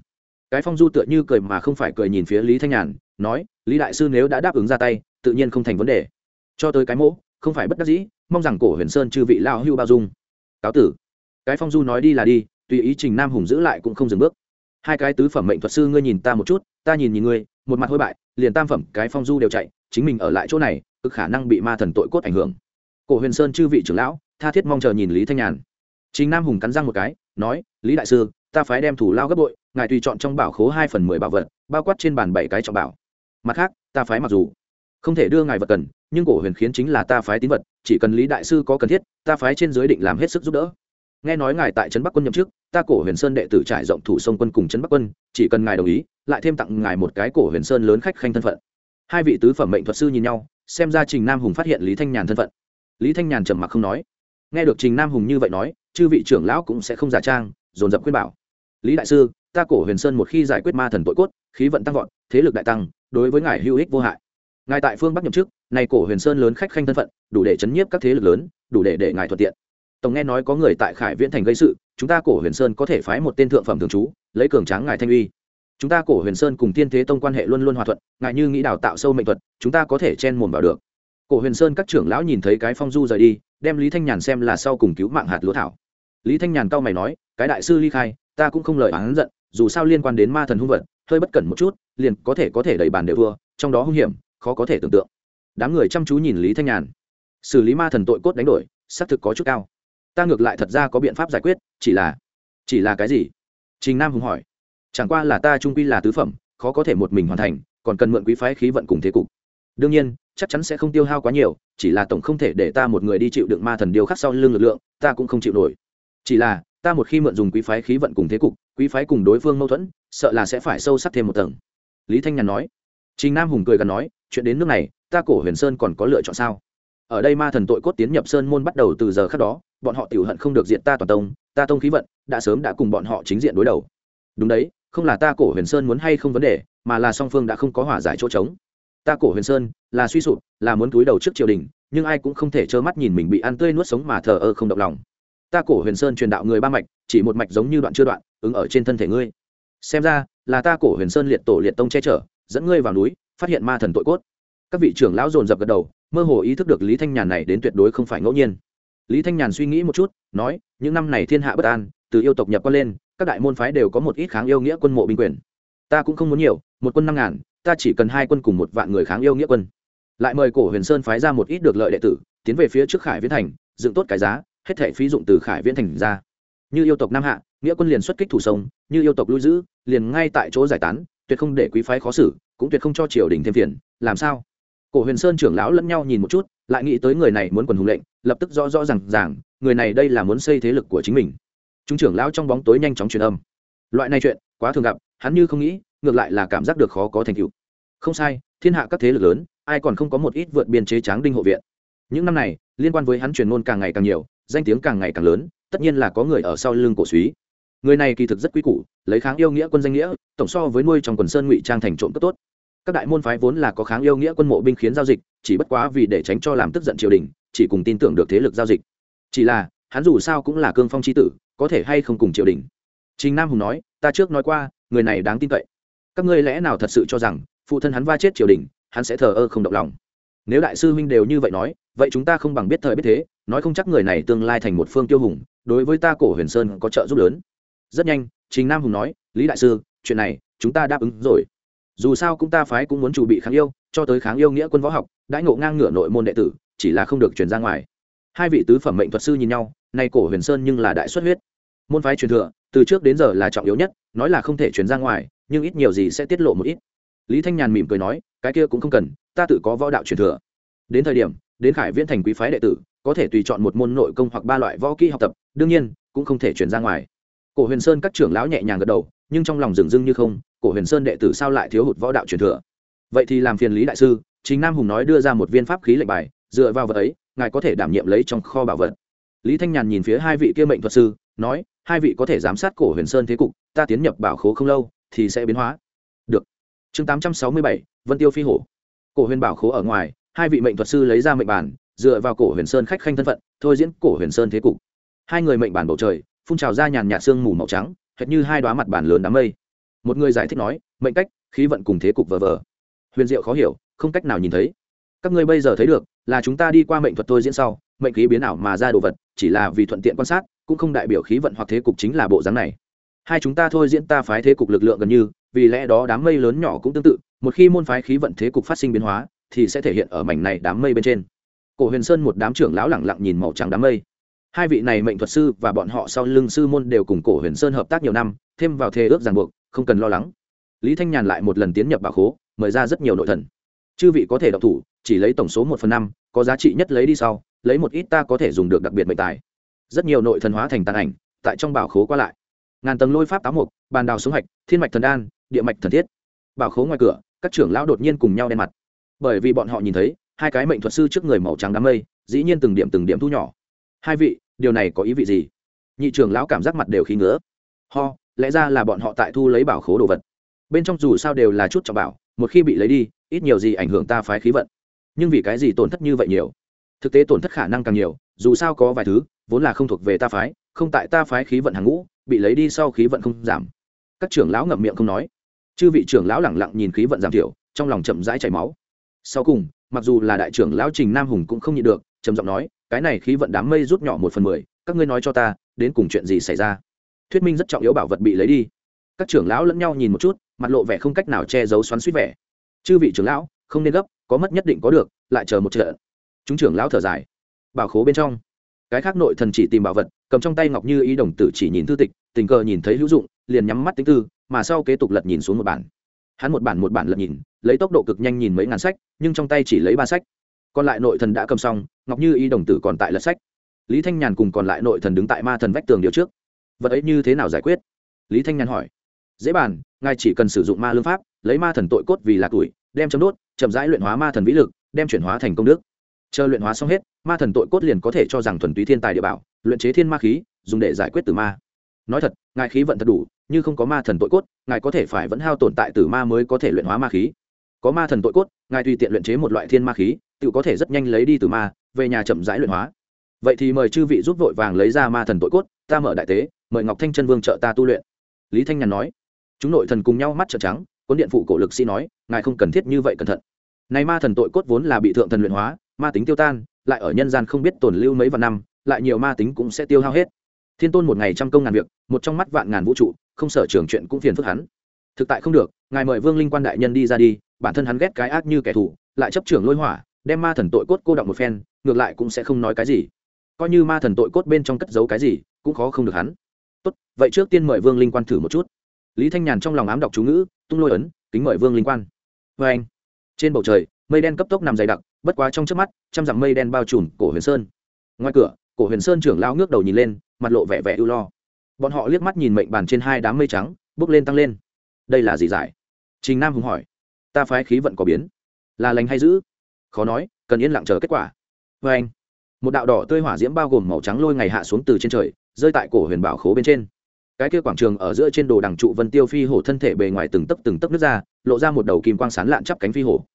Cái phong du tựa như cười mà không phải cười nhìn phía lý thanh nhàn nói, lý đại sư nếu đã đáp ứng ra tay, tự nhiên không thành vấn đề. Cho tới cái mỗ, không phải bất đắc dĩ, mong rằng cổ huyền sơn chư vị lao hưu bao dung. Cáo tử. Cái phong du nói đi là đi, tùy ý trình nam hùng giữ lại cũng không dừng bước. Hai cái tứ phẩm mệnh thuật sư ngươi nhìn ta một chút, ta nhìn nhìn ngươi, một mặt hôi bại, liền tam phẩm cái phong du đều chạy, chính mình ở lại chỗ này, cực khả năng bị ma thần tội cốt ảnh hưởng. Cổ huyền sơn chư vị trưởng lão, tha thiết mong chờ nhìn lý thanh nhàn. Chính nam hùng cắn răng một cái, nói, lý đại sư, ta phái đem thủ lao gấp bội, ngài tùy chọn trong bảo khố hai phần mười bảo vật, bao quát trên bàn bảy cái trọng bảo mặt khác, ta phái mặc dù không thể đưa ngài vật cần, nhưng cổ huyền khiến chính là ta phái tín vật, chỉ cần lý đại sư có cần thiết, ta phái trên giới định làm hết sức giúp đỡ. Nghe nói ngài tại trấn bắc quân nhậm chức, ta cổ huyền sơn đệ tử trải rộng thủ sông quân cùng trấn bắc quân, chỉ cần ngài đồng ý, lại thêm tặng ngài một cái cổ huyền sơn lớn khách khanh thân phận. Hai vị tứ phẩm mệnh thuật sư nhìn nhau, xem ra trình nam hùng phát hiện lý thanh nhàn thân phận. Lý thanh nhàn trầm mặc không nói. Nghe được trình nam hùng như vậy nói, chư vị trưởng lão cũng sẽ không giả trang, dồn dập khuyên bảo. Lý đại sư, ta cổ huyền sơn một khi giải quyết ma thần tội cốt, khí vận tăng vọt, thế lực đại tăng đối với ngài hữu ích vô hại. Ngài tại phương bắc nhậm chức này cổ huyền sơn lớn khách khanh thân phận, đủ để chấn nhiếp các thế lực lớn, đủ để để ngài thuận tiện. Tổng nghe nói có người tại khải viễn thành gây sự, chúng ta cổ huyền sơn có thể phái một tên thượng phẩm thường trú, lấy cường tráng ngài thanh uy. Chúng ta cổ huyền sơn cùng tiên thế tông quan hệ luôn luôn hòa thuận, ngài như nghĩ đào tạo sâu mệnh thuật, chúng ta có thể chen mồm vào được. Cổ huyền sơn các trưởng lão nhìn thấy cái phong du rời đi, đem lý thanh nhàn xem là sau cùng cứu mạng hạt lúa thảo. Lý thanh nhàn cau mày nói, cái đại sư ly khai, ta cũng không lời oán giận, dù sao liên quan đến ma thần hung vật, hơi bất cẩn một chút liền có thể có thể đẩy bàn đều thua, trong đó hung hiểm, khó có thể tưởng tượng. Đám người chăm chú nhìn lý thanh nhàn. Xử lý ma thần tội cốt đánh đổi, xác thực có chút cao. Ta ngược lại thật ra có biện pháp giải quyết, chỉ là chỉ là cái gì? Trình nam hùng hỏi. Chẳng qua là ta trung quy là tứ phẩm, khó có thể một mình hoàn thành, còn cần mượn quý phái khí vận cùng thế cục. Đương nhiên, chắc chắn sẽ không tiêu hao quá nhiều, chỉ là tổng không thể để ta một người đi chịu đựng ma thần điều khắc sau lưng lực lượng, ta cũng không chịu nổi. Chỉ là, ta một khi mượn dùng quý phái khí vận cùng thế cục, quý phái cùng đối phương mâu thuẫn, sợ là sẽ phải sâu sắc thêm một tầng lý thanh nhàn nói. Trình nam hùng cười gần nói, chuyện đến nước này, ta cổ huyền sơn còn có lựa chọn sao? Ở đây ma thần tội cốt tiến nhập sơn môn bắt đầu từ giờ khác đó, bọn họ tiểu hận không được diện ta toàn tông, ta tông khí vận, đã sớm đã cùng bọn họ chính diện đối đầu. Đúng đấy, không là ta cổ huyền sơn muốn hay không vấn đề, mà là song phương đã không có hỏa giải chỗ trống. Ta cổ huyền sơn là suy sụp, là muốn túi đầu trước triều đình, nhưng ai cũng không thể trơ mắt nhìn mình bị ăn tươi nuốt sống mà thờ ơ không động lòng. Ta cổ huyền sơn truyền đạo người ba mạch, chỉ một mạch giống như đoạn chưa đoạn, ứng ở trên thân thể ngươi. Xem ra là ta cổ huyền sơn liệt tổ liệt tông che chở, dẫn ngươi vào núi, phát hiện ma thần tội cốt. Các vị trưởng lão dồn dập gật đầu, mơ hồ ý thức được lý thanh nhàn này đến tuyệt đối không phải ngẫu nhiên. Lý thanh nhàn suy nghĩ một chút, nói, những năm này thiên hạ bất an, từ yêu tộc nhập quân lên, các đại môn phái đều có một ít kháng yêu nghĩa quân mộ binh quyền. Ta cũng không muốn nhiều, một quân năm ngàn, ta chỉ cần hai quân cùng một vạn người kháng yêu nghĩa quân. Lại mời cổ huyền sơn phái ra một ít được lợi đệ tử, tiến về phía trước khải viễn thành, dựng tốt cái giá, hết thể phí dụng từ khải viễn thành ra như yêu tộc nam hạ, nghĩa quân liền xuất kích thủ sông, như yêu tộc lui giữ, liền ngay tại chỗ giải tán, tuyệt không để quý phái khó xử, cũng tuyệt không cho triều đình thêm phiền, làm sao? Cổ huyền sơn trưởng lão lẫn nhau nhìn một chút, lại nghĩ tới người này muốn quần hùng lệnh, lập tức rõ rõ r à n g ràng, người này đây là muốn xây thế lực của chính mình. Chúng trưởng lão trong bóng tối nhanh chóng truyền âm. Loại này chuyện, quá thường gặp, hắn như không nghĩ, ngược lại là cảm giác được khó có thành tựu. Không sai, thiên hạ các thế lực lớn, ai còn không có một ít vượt biên chế tráng đinh hộ viện. Những năm này, liên quan với hắn truyền ngôn càng ngày càng nhiều, danh tiếng càng ngày càng lớn tất nhiên là có người ở sau lưng cổ suý. Người này kỳ thực rất quý củ, lấy kháng yêu nghĩa quân danh nghĩa, tổng so với nuôi trong quần sơn ngụy trang thành trộm cất tốt. Các đại môn phái vốn là có kháng yêu nghĩa quân mộ binh khiến giao dịch, chỉ bất quá vì để tránh cho làm tức giận triều đình, chỉ cùng tin tưởng được thế lực giao dịch. Chỉ là, hắn dù sao cũng là cương phong c h i tử, có thể hay không cùng triều đình. Trình nam hùng nói, ta trước nói qua, người này đáng tin cậy. Các ngươi lẽ nào thật sự cho rằng, phụ thân hắn va chết triều đình, hắn sẽ thờ ơ không động lòng? Nếu đại sư huynh đều như vậy nói, vậy chúng ta không bằng biết thời biết thế, nói không chắc người này tương lai thành một phương tiêu hùng đối với ta cổ huyền sơn có trợ giúp lớn. Rất nhanh, trình nam hùng nói, lý đại sư, chuyện này chúng ta đáp ứng rồi. Dù sao cũng ta phái cũng muốn chủ bị kháng yêu, cho tới kháng yêu nghĩa quân võ học, đãi ngộ ngang ngửa nội môn đệ tử, chỉ là không được truyền ra ngoài. Hai vị tứ phẩm mệnh thuật sư nhìn nhau nay cổ huyền sơn nhưng là đại xuất huyết. Môn phái truyền thừa, từ trước đến giờ là trọng yếu nhất, nói là không thể truyền ra ngoài, nhưng ít nhiều gì sẽ tiết lộ một ít. Lý thanh nhàn mỉm cười nói, cái kia cũng không cần, ta tự có võ đạo truyền thừa. Đến thời điểm, đến khải viễn thành quý phái đệ tử, có thể tùy chọn một môn nội công hoặc ba loại võ kỹ học tập đương nhiên, cũng không thể truyền ra ngoài. Cổ huyền sơn các trưởng lão nhẹ nhàng gật đầu, nhưng trong lòng dừng dưng như không, cổ huyền sơn đệ tử sao lại thiếu hụt võ đạo truyền thừa? Vậy thì làm phiền lý đại sư chính nam hùng nói đưa ra một viên pháp khí lệnh bài, dựa vào vật ấy, ngài có thể đảm nhiệm lấy trong kho bảo vật. Lý thanh nhàn nhìn phía hai vị kia mệnh thuật sư, nói, hai vị có thể giám sát cổ huyền sơn thế cục, ta tiến nhập bảo khố không lâu, thì sẽ biến hóa. Được. Chương tám trăm sáu mươi bảy, vân tiêu phi hổ. Cổ huyền bảo khố ở ngoài, hai vị mệnh thuật sư lấy ra mệnh bản dựa vào cổ huyền sơn khách khanh thân phận, thôi diễn cổ huyền sơn thế cục hai người mệnh bản bầu trời, phun trào ra nhàn nhạt sương mù màu trắng, hệt như hai đoá mặt bản lớn đám mây. Một người giải thích nói, mệnh cách, khí vận cùng thế cục vờ vờ. Huyền diệu khó hiểu, không cách nào nhìn thấy. Các ngươi bây giờ thấy được, là chúng ta đi qua mệnh thuật tôi diễn sau, mệnh khí biến ảo mà ra đồ vật, chỉ là vì thuận tiện quan sát, cũng không đại biểu khí vận hoặc thế cục chính là bộ dáng này. Hai chúng ta thôi diễn ta phái thế cục lực lượng gần như, vì lẽ đó đám mây lớn nhỏ cũng tương tự, một khi môn phái khí vận thế cục phát sinh biến hóa, thì sẽ thể hiện ở mảnh này đám mây bên trên. Cổ huyền sơn một đám trưởng lão lẳng lặng nhìn màu trắng đám mây hai vị này mệnh thuật sư và bọn họ sau lưng sư môn đều cùng cổ huyền sơn hợp tác nhiều năm, thêm vào thề ước ràng buộc, không cần lo lắng. Lý thanh nhàn lại một lần tiến nhập bảo khố, mời ra rất nhiều nội thần. Chư vị có thể đọc thủ, chỉ lấy tổng số một phần năm, có giá trị nhất lấy đi sau, lấy một ít ta có thể dùng được đặc biệt mệnh tài. Rất nhiều nội thần hóa thành tàn ảnh, tại trong bảo khố qua lại. Ngàn tầng lôi pháp táo mục, bàn đào xuống hạch, thiên mạch thần đan, địa mạch thần thiết. Bảo khố ngoài cửa, các trưởng lão đột nhiên cùng nhau đen mặt. Bởi vì bọn họ nhìn thấy, hai cái mệnh thuật sư trước người màu trắng đám mây, dĩ nhiên từng điểm từng điểm thu nhỏ hai vị, điều này có ý vị gì? Nhị trưởng lão cảm giác mặt đều khí ngứa. Ho, lẽ ra là bọn họ tại thu lấy bảo khố đồ vật. Bên trong dù sao đều là chút trọng bảo, một khi bị lấy đi, ít nhiều gì ảnh hưởng ta phái khí vận. Nhưng vì cái gì tổn thất như vậy nhiều? Thực tế tổn thất khả năng càng nhiều, dù sao có vài thứ, vốn là không thuộc về ta phái, không tại ta phái khí vận hàng ngũ, bị lấy đi sau khí vận không giảm. Các trưởng lão ngậm miệng không nói. Chư vị trưởng lão lẳng lặng nhìn khí vận giảm thiểu, trong lòng chậm rãi chảy máu. Sau cùng, mặc dù là đại trưởng lão trình nam hùng cũng không nhịn được, trầm giọng nói cái này khí vận đám mây rút nhỏ một phần mười, các ngươi nói cho ta, đến cùng chuyện gì xảy ra? Thuyết minh rất trọng yếu bảo vật bị lấy đi. Các trưởng lão lẫn nhau nhìn một chút, mặt lộ vẻ không cách nào che giấu xoắn suýt vẻ. Chư vị trưởng lão, không nên gấp, có mất nhất định có được, lại chờ một trận. Chúng trưởng lão thở dài. Bảo khố bên trong. Cái khác nội thần chỉ tìm bảo vật, cầm trong tay ngọc như ý đồng tử chỉ nhìn thư tịch, tình cờ nhìn thấy hữu dụng, liền nhắm mắt tính tư, mà sau kế tục lật nhìn xuống một bản. Hắn một bản một bản lật nhìn, lấy tốc độ cực nhanh nhìn mấy ngàn sách, nhưng trong tay chỉ lấy ba sách. Còn lại nội thần đã cầm xong ngọc như Y đồng tử còn tại lật sách. Lý thanh nhàn cùng còn lại nội thần đứng tại ma thần vách tường điều trước. Vật ấy như thế nào giải quyết? Lý thanh nhàn hỏi. Dễ bàn, ngài chỉ cần sử dụng ma lương pháp, lấy ma thần tội cốt vì lạc tuổi, đem chấm đốt, chậm rãi luyện hóa ma thần vĩ lực, đem chuyển hóa thành công đức. Chờ luyện hóa xong hết, ma thần tội cốt liền có thể cho rằng thuần túy thiên tài địa bảo, luyện chế thiên ma khí, dùng để giải quyết từ ma. Nói thật, ngài khí vận thật đủ, như không có ma thần tội cốt, ngài có thể phải vẫn hao tồn tại từ ma mới có thể luyện hóa ma khí. Có ma thần tội cốt, ngài tùy tiện luyện chế một loại thiên ma khí, tự có thể rất nhanh lấy đi từ ma về nhà chậm rãi luyện hóa. Vậy thì mời chư vị giúp vội vàng lấy ra ma thần tội cốt, ta mở đại tế, mời ngọc thanh chân vương trợ ta tu luyện. Lý thanh nhàn nói. Chúng nội thần cùng nhau mắt trợ trắng cuốn điện phụ cổ lực sĩ nói, ngài không cần thiết như vậy cẩn thận. Này ma thần tội cốt vốn là bị thượng thần luyện hóa, ma tính tiêu tan, lại ở nhân gian không biết tồn lưu mấy vạn năm, lại nhiều ma tính cũng sẽ tiêu hao hết. Thiên tôn một ngày trăm công ngàn việc, một trong mắt vạn ngàn vũ trụ, không sở trường chuyện cũng phiền phức hắn. Thực tại không được, ngài mời vương linh quan đại nhân đi ra đi, bản thân hắn ghét cái ác như kẻ thù, lại chấp trưởng lôi hỏa, đem ma thần tội cốt cô động một phen ngược lại cũng sẽ không nói cái gì. Coi như ma thần tội cốt bên trong cất giấu cái gì, cũng khó không được hắn. Tốt, vậy trước tiên mời vương linh quan thử một chút. Lý thanh nhàn trong lòng ám đọc chú ngữ, tung lôi ấn, kính mời vương linh quan. Vê anh, trên bầu trời, mây đen cấp tốc nằm dày đặc, bất quá trong trước mắt, trăm dặm mây đen bao trùm cổ huyền sơn. Ngoài cửa, cổ huyền sơn trưởng lao ngước đầu nhìn lên, mặt lộ vẻ vẻ ưu lo. Bọn họ liếc mắt nhìn mệnh bàn trên hai đám mây trắng, bước lên tăng lên. Đây là gì giải? Trình nam hùng hỏi. Ta phái khí vận có biến. Là lành hay giữ khó nói, cần yên lặng chờ kết quả vê anh, một đạo đỏ tươi hỏa diễm bao gồm màu trắng lôi ngày hạ xuống từ trên trời, rơi tại cổ huyền bảo khố bên trên. Cái kia quảng trường ở giữa trên đồ đằng trụ vân tiêu phi hổ thân thể bề ngoài từng tấc từng tấc nước ra, lộ ra một đầu kim quang sán lạn chắp cánh phi hổ.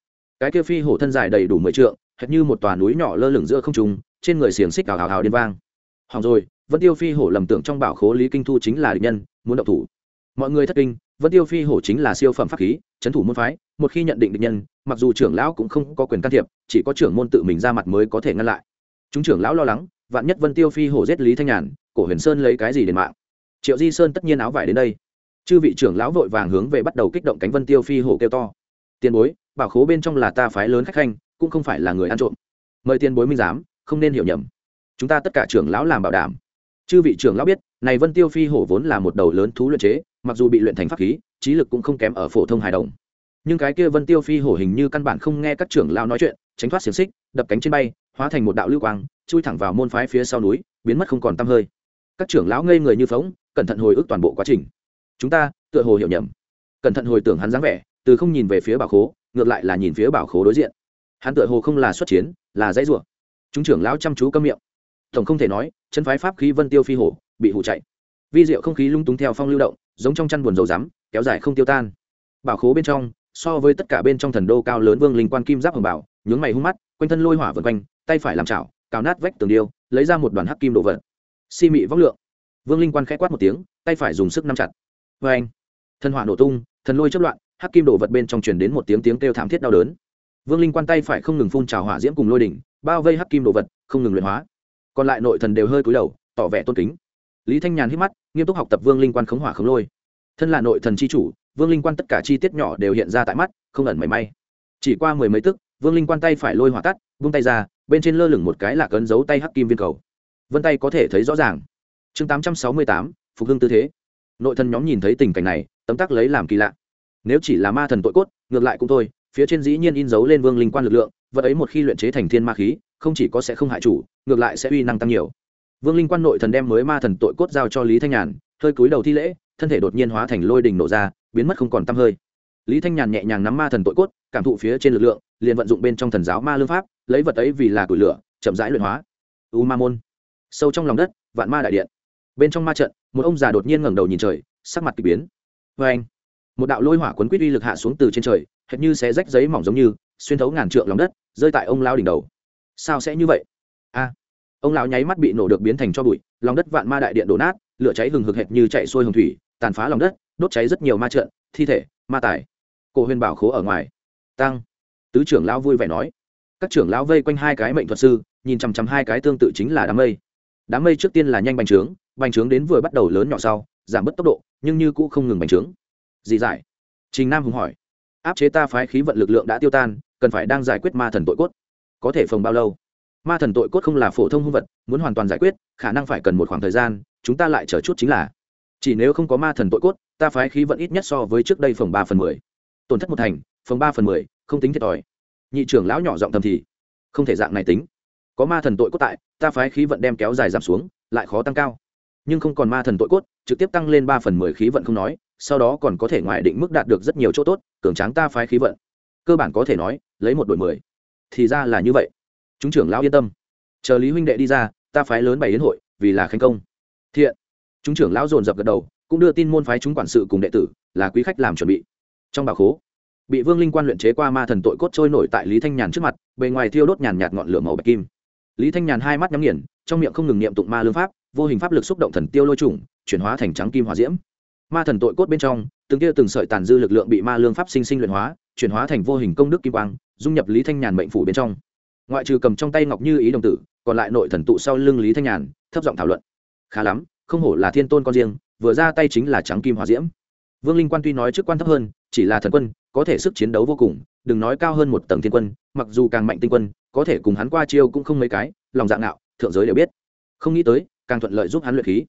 Cái kia phi hổ thân dài đầy đủ mười trượng, hệt như một tòa núi nhỏ lơ lửng giữa không trung, trên người xiềng xích ào hào hào điên vang. Hỏng rồi, vân tiêu phi hổ lầm tưởng trong bảo khố lý kinh thu chính là địch nhân, muốn động thủ mọi người thất kinh, vân tiêu phi hổ chính là siêu phẩm pháp khí trấn thủ môn phái, một khi nhận định địch nhân, mặc dù trưởng lão cũng không có quyền can thiệp, chỉ có trưởng môn tự mình ra mặt mới có thể ngăn lại. Chúng trưởng lão lo lắng, vạn nhất vân tiêu phi hổ giết lý thanh nhàn, cổ huyền sơn lấy cái gì để mạng? Triệu di sơn tất nhiên áo vải đến đây. Chư vị trưởng lão vội vàng hướng về bắt đầu kích động cánh vân tiêu phi hổ kêu to. Tiền bối, bảo khố bên trong là ta phái lớn khách khanh, cũng không phải là người ăn trộm. Mời tiền bối minh giám, không nên hiểu nhầm. Chúng ta tất cả trưởng lão làm bảo đảm chư vị trưởng lão biết, này vân tiêu phi hổ vốn là một đầu lớn thú luyện chế, mặc dù bị luyện thành pháp khí, trí lực cũng không kém ở phổ thông hài đồng. Nhưng cái kia vân tiêu phi hổ hình như căn bản không nghe các trưởng lão nói chuyện, tránh thoát xiềng xích, đập cánh trên bay, hóa thành một đạo lưu quang, chui thẳng vào môn phái phía sau núi, biến mất không còn tăm hơi. Các trưởng lão ngây người như phóng cẩn thận hồi ức toàn bộ quá trình. Chúng ta, tựa hồ hiểu nhầm. Cẩn thận hồi tưởng hắn dáng vẻ, từ không nhìn về phía bảo khố, ngược lại là nhìn phía bảo khố đối diện. Hắn tựa hồ không là xuất chiến, là dãy rủa. Chúng trưởng lão chăm chú câm miệng. Tổng không thể nói chân phái pháp khí vân tiêu phi hổ, bị hụ chạy. Vi diệu không khí lung túng theo phong lưu động, giống trong chăn buồn dầu rắm, kéo dài không tiêu tan. Bảo khố bên trong, so với tất cả bên trong thần đô cao lớn vương linh quan kim giáp hồng bảo, nhướng mày hung mắt, quanh thân lôi hỏa vần quanh, tay phải làm chảo, cào nát vách tường điêu, lấy ra một đoàn hắc kim đồ vật. Si mị vóc lượng. Vương linh quan khẽ quát một tiếng, tay phải dùng sức nắm chặt. Vê anh, thần hỏa nổ tung, thần lôi chất loạn, hắc kim đồ vật bên trong truyền đến một tiếng tiếng kêu thảm thiết đau đớn. Vương linh quan tay phải không ngừng phun trào hỏa diễm cùng lôi đỉnh, bao vây hắc kim đồ vật, không ngừng luyện hóa còn lại nội thần đều hơi cúi đầu, tỏ vẻ tôn kính. Lý thanh nhàn hít mắt, nghiêm túc học tập vương linh quan khống hỏa khống lôi. Thân là nội thần c h i chủ, vương linh quan tất cả chi tiết nhỏ đều hiện ra tại mắt, không ẩn mảy may. Chỉ qua mười mấy tức, vương linh quan tay phải lôi hỏa tắt, vung tay ra, bên trên lơ lửng một cái là cấn dấu tay hắc kim viên cầu. Vân tay có thể thấy rõ ràng. Chương tám trăm sáu mươi tám, phục hưng tư thế. Nội thần nhóm nhìn thấy tình cảnh này, tấm tắc lấy làm kỳ lạ. Nếu chỉ là ma thần tội cốt, ngược lại cũng thôi, phía trên dĩ nhiên in dấu lên vương linh quan lực lượng, vật ấy một khi luyện chế thành thiên ma khí không chỉ có sẽ không hại chủ, ngược lại sẽ uy năng tăng nhiều. Vương linh quan nội thần đem mới ma thần tội cốt giao cho lý thanh nhàn, hơi cúi đầu thi lễ, thân thể đột nhiên hóa thành lôi đình nổ ra, biến mất không còn t hơi. Lý thanh nhàn nhẹ nhàng nắm ma thần tội cốt, cảm thụ phía trên lực lượng, liền vận dụng bên trong thần giáo ma lương pháp, lấy vật ấy vì là củi lửa, chậm rãi luyện hóa. U ma môn. Sâu trong lòng đất, vạn ma đại điện. Bên trong ma trận, một ông già đột nhiên ngẩng đầu nhìn trời, sắc mặt k ỳ biến. Vê anh, một đạo lôi hỏa quấn quýt uy lực hạ xuống từ trên trời, hệt như sẽ rách giấy mỏng giống như, xuyên thấu ngàn trượng lòng đất, rơi tại ông lao đỉnh đầu sao sẽ như vậy? A, ông lão nháy mắt bị nổ được biến thành cho bụi, lòng đất vạn ma đại điện đổ nát, lửa cháy hừng hực hệt như chạy xuôi hồng thủy, tàn phá lòng đất, đốt cháy rất nhiều ma trận, thi thể, ma tài. Cổ huyền bảo khố ở ngoài. Tăng. Tứ trưởng lão vui vẻ nói. Các trưởng lão vây quanh hai cái mệnh thuật sư, nhìn chằm chằm hai cái tương tự chính là đám mây. Đám mây trước tiên là nhanh bành trướng bành trướng đến vừa bắt đầu lớn nhỏ sau, giảm bớt tốc độ, nhưng như cũ không ngừng bành trướng. Gì giải trình nam hùng hỏi. Áp chế ta phái khí vận lực lượng đã tiêu tan, cần phải đang giải quyết ma thần tội cốt có thể phòng bao lâu? Ma thần tội cốt không là phổ thông hung vật, muốn hoàn toàn giải quyết, khả năng phải cần một khoảng thời gian, chúng ta lại chờ chút chính là. Chỉ nếu không có ma thần tội cốt, ta phái khí vận ít nhất so với trước đây phòng ba phần mười. Tổn thất một thành phòng ba phần mười, không tính thiệt thòi. Nhị trưởng lão nhỏ giọng thầm thì, không thể dạng này tính. Có ma thần tội cốt tại, ta phái khí vận đem kéo dài giảm xuống, lại khó tăng cao. Nhưng không còn ma thần tội cốt, trực tiếp tăng lên ba phần mười khí vận không nói, sau đó còn có thể ngoại định mức đạt được rất nhiều chỗ tốt, cường tráng ta phái khí vận. Cơ bản có thể nói, lấy một đội mười thì ra là như vậy. Chúng trưởng lão yên tâm. Chờ lý huynh đệ đi ra, ta phái lớn bày yến hội, vì là khánh công. Thiện. Chúng trưởng lão dồn dập gật đầu, cũng đưa tin môn phái chúng quản sự cùng đệ tử, là quý khách làm chuẩn bị. Trong bảo khố, bị vương linh quan luyện chế qua ma thần tội cốt trôi nổi tại lý thanh nhàn trước mặt, bề ngoài thiêu đốt nhàn nhạt ngọn lửa màu bạch kim. Lý thanh nhàn hai mắt nhắm nghiền, trong miệng không ngừng niệm tụng ma lương pháp, vô hình pháp lực xúc động thần tiêu lôi trùng, chuyển hóa thành trắng kim hòa diễm. Ma thần tội cốt bên trong, từng kia từng sợi tàn dư lực lượng bị ma lương pháp sinh sinh luyện hóa, chuyển hóa thành vô hình công đức kim quang dung nhập lý thanh nhàn mệnh phủ bên trong. Ngoại trừ cầm trong tay ngọc như ý đồng tử còn lại nội thần tụ sau lưng lý thanh nhàn thấp giọng thảo luận. Khá lắm không hổ là thiên tôn con riêng vừa ra tay chính là trắng kim hòa diễm. Vương linh quan tuy nói trước quan thấp hơn chỉ là thần quân có thể sức chiến đấu vô cùng đừng nói cao hơn một tầng thiên quân mặc dù càng mạnh tinh quân có thể cùng hắn qua chiêu cũng không mấy cái lòng dạng nạo, thượng giới đều biết. Không nghĩ tới càng thuận lợi giúp hắn luyện khí.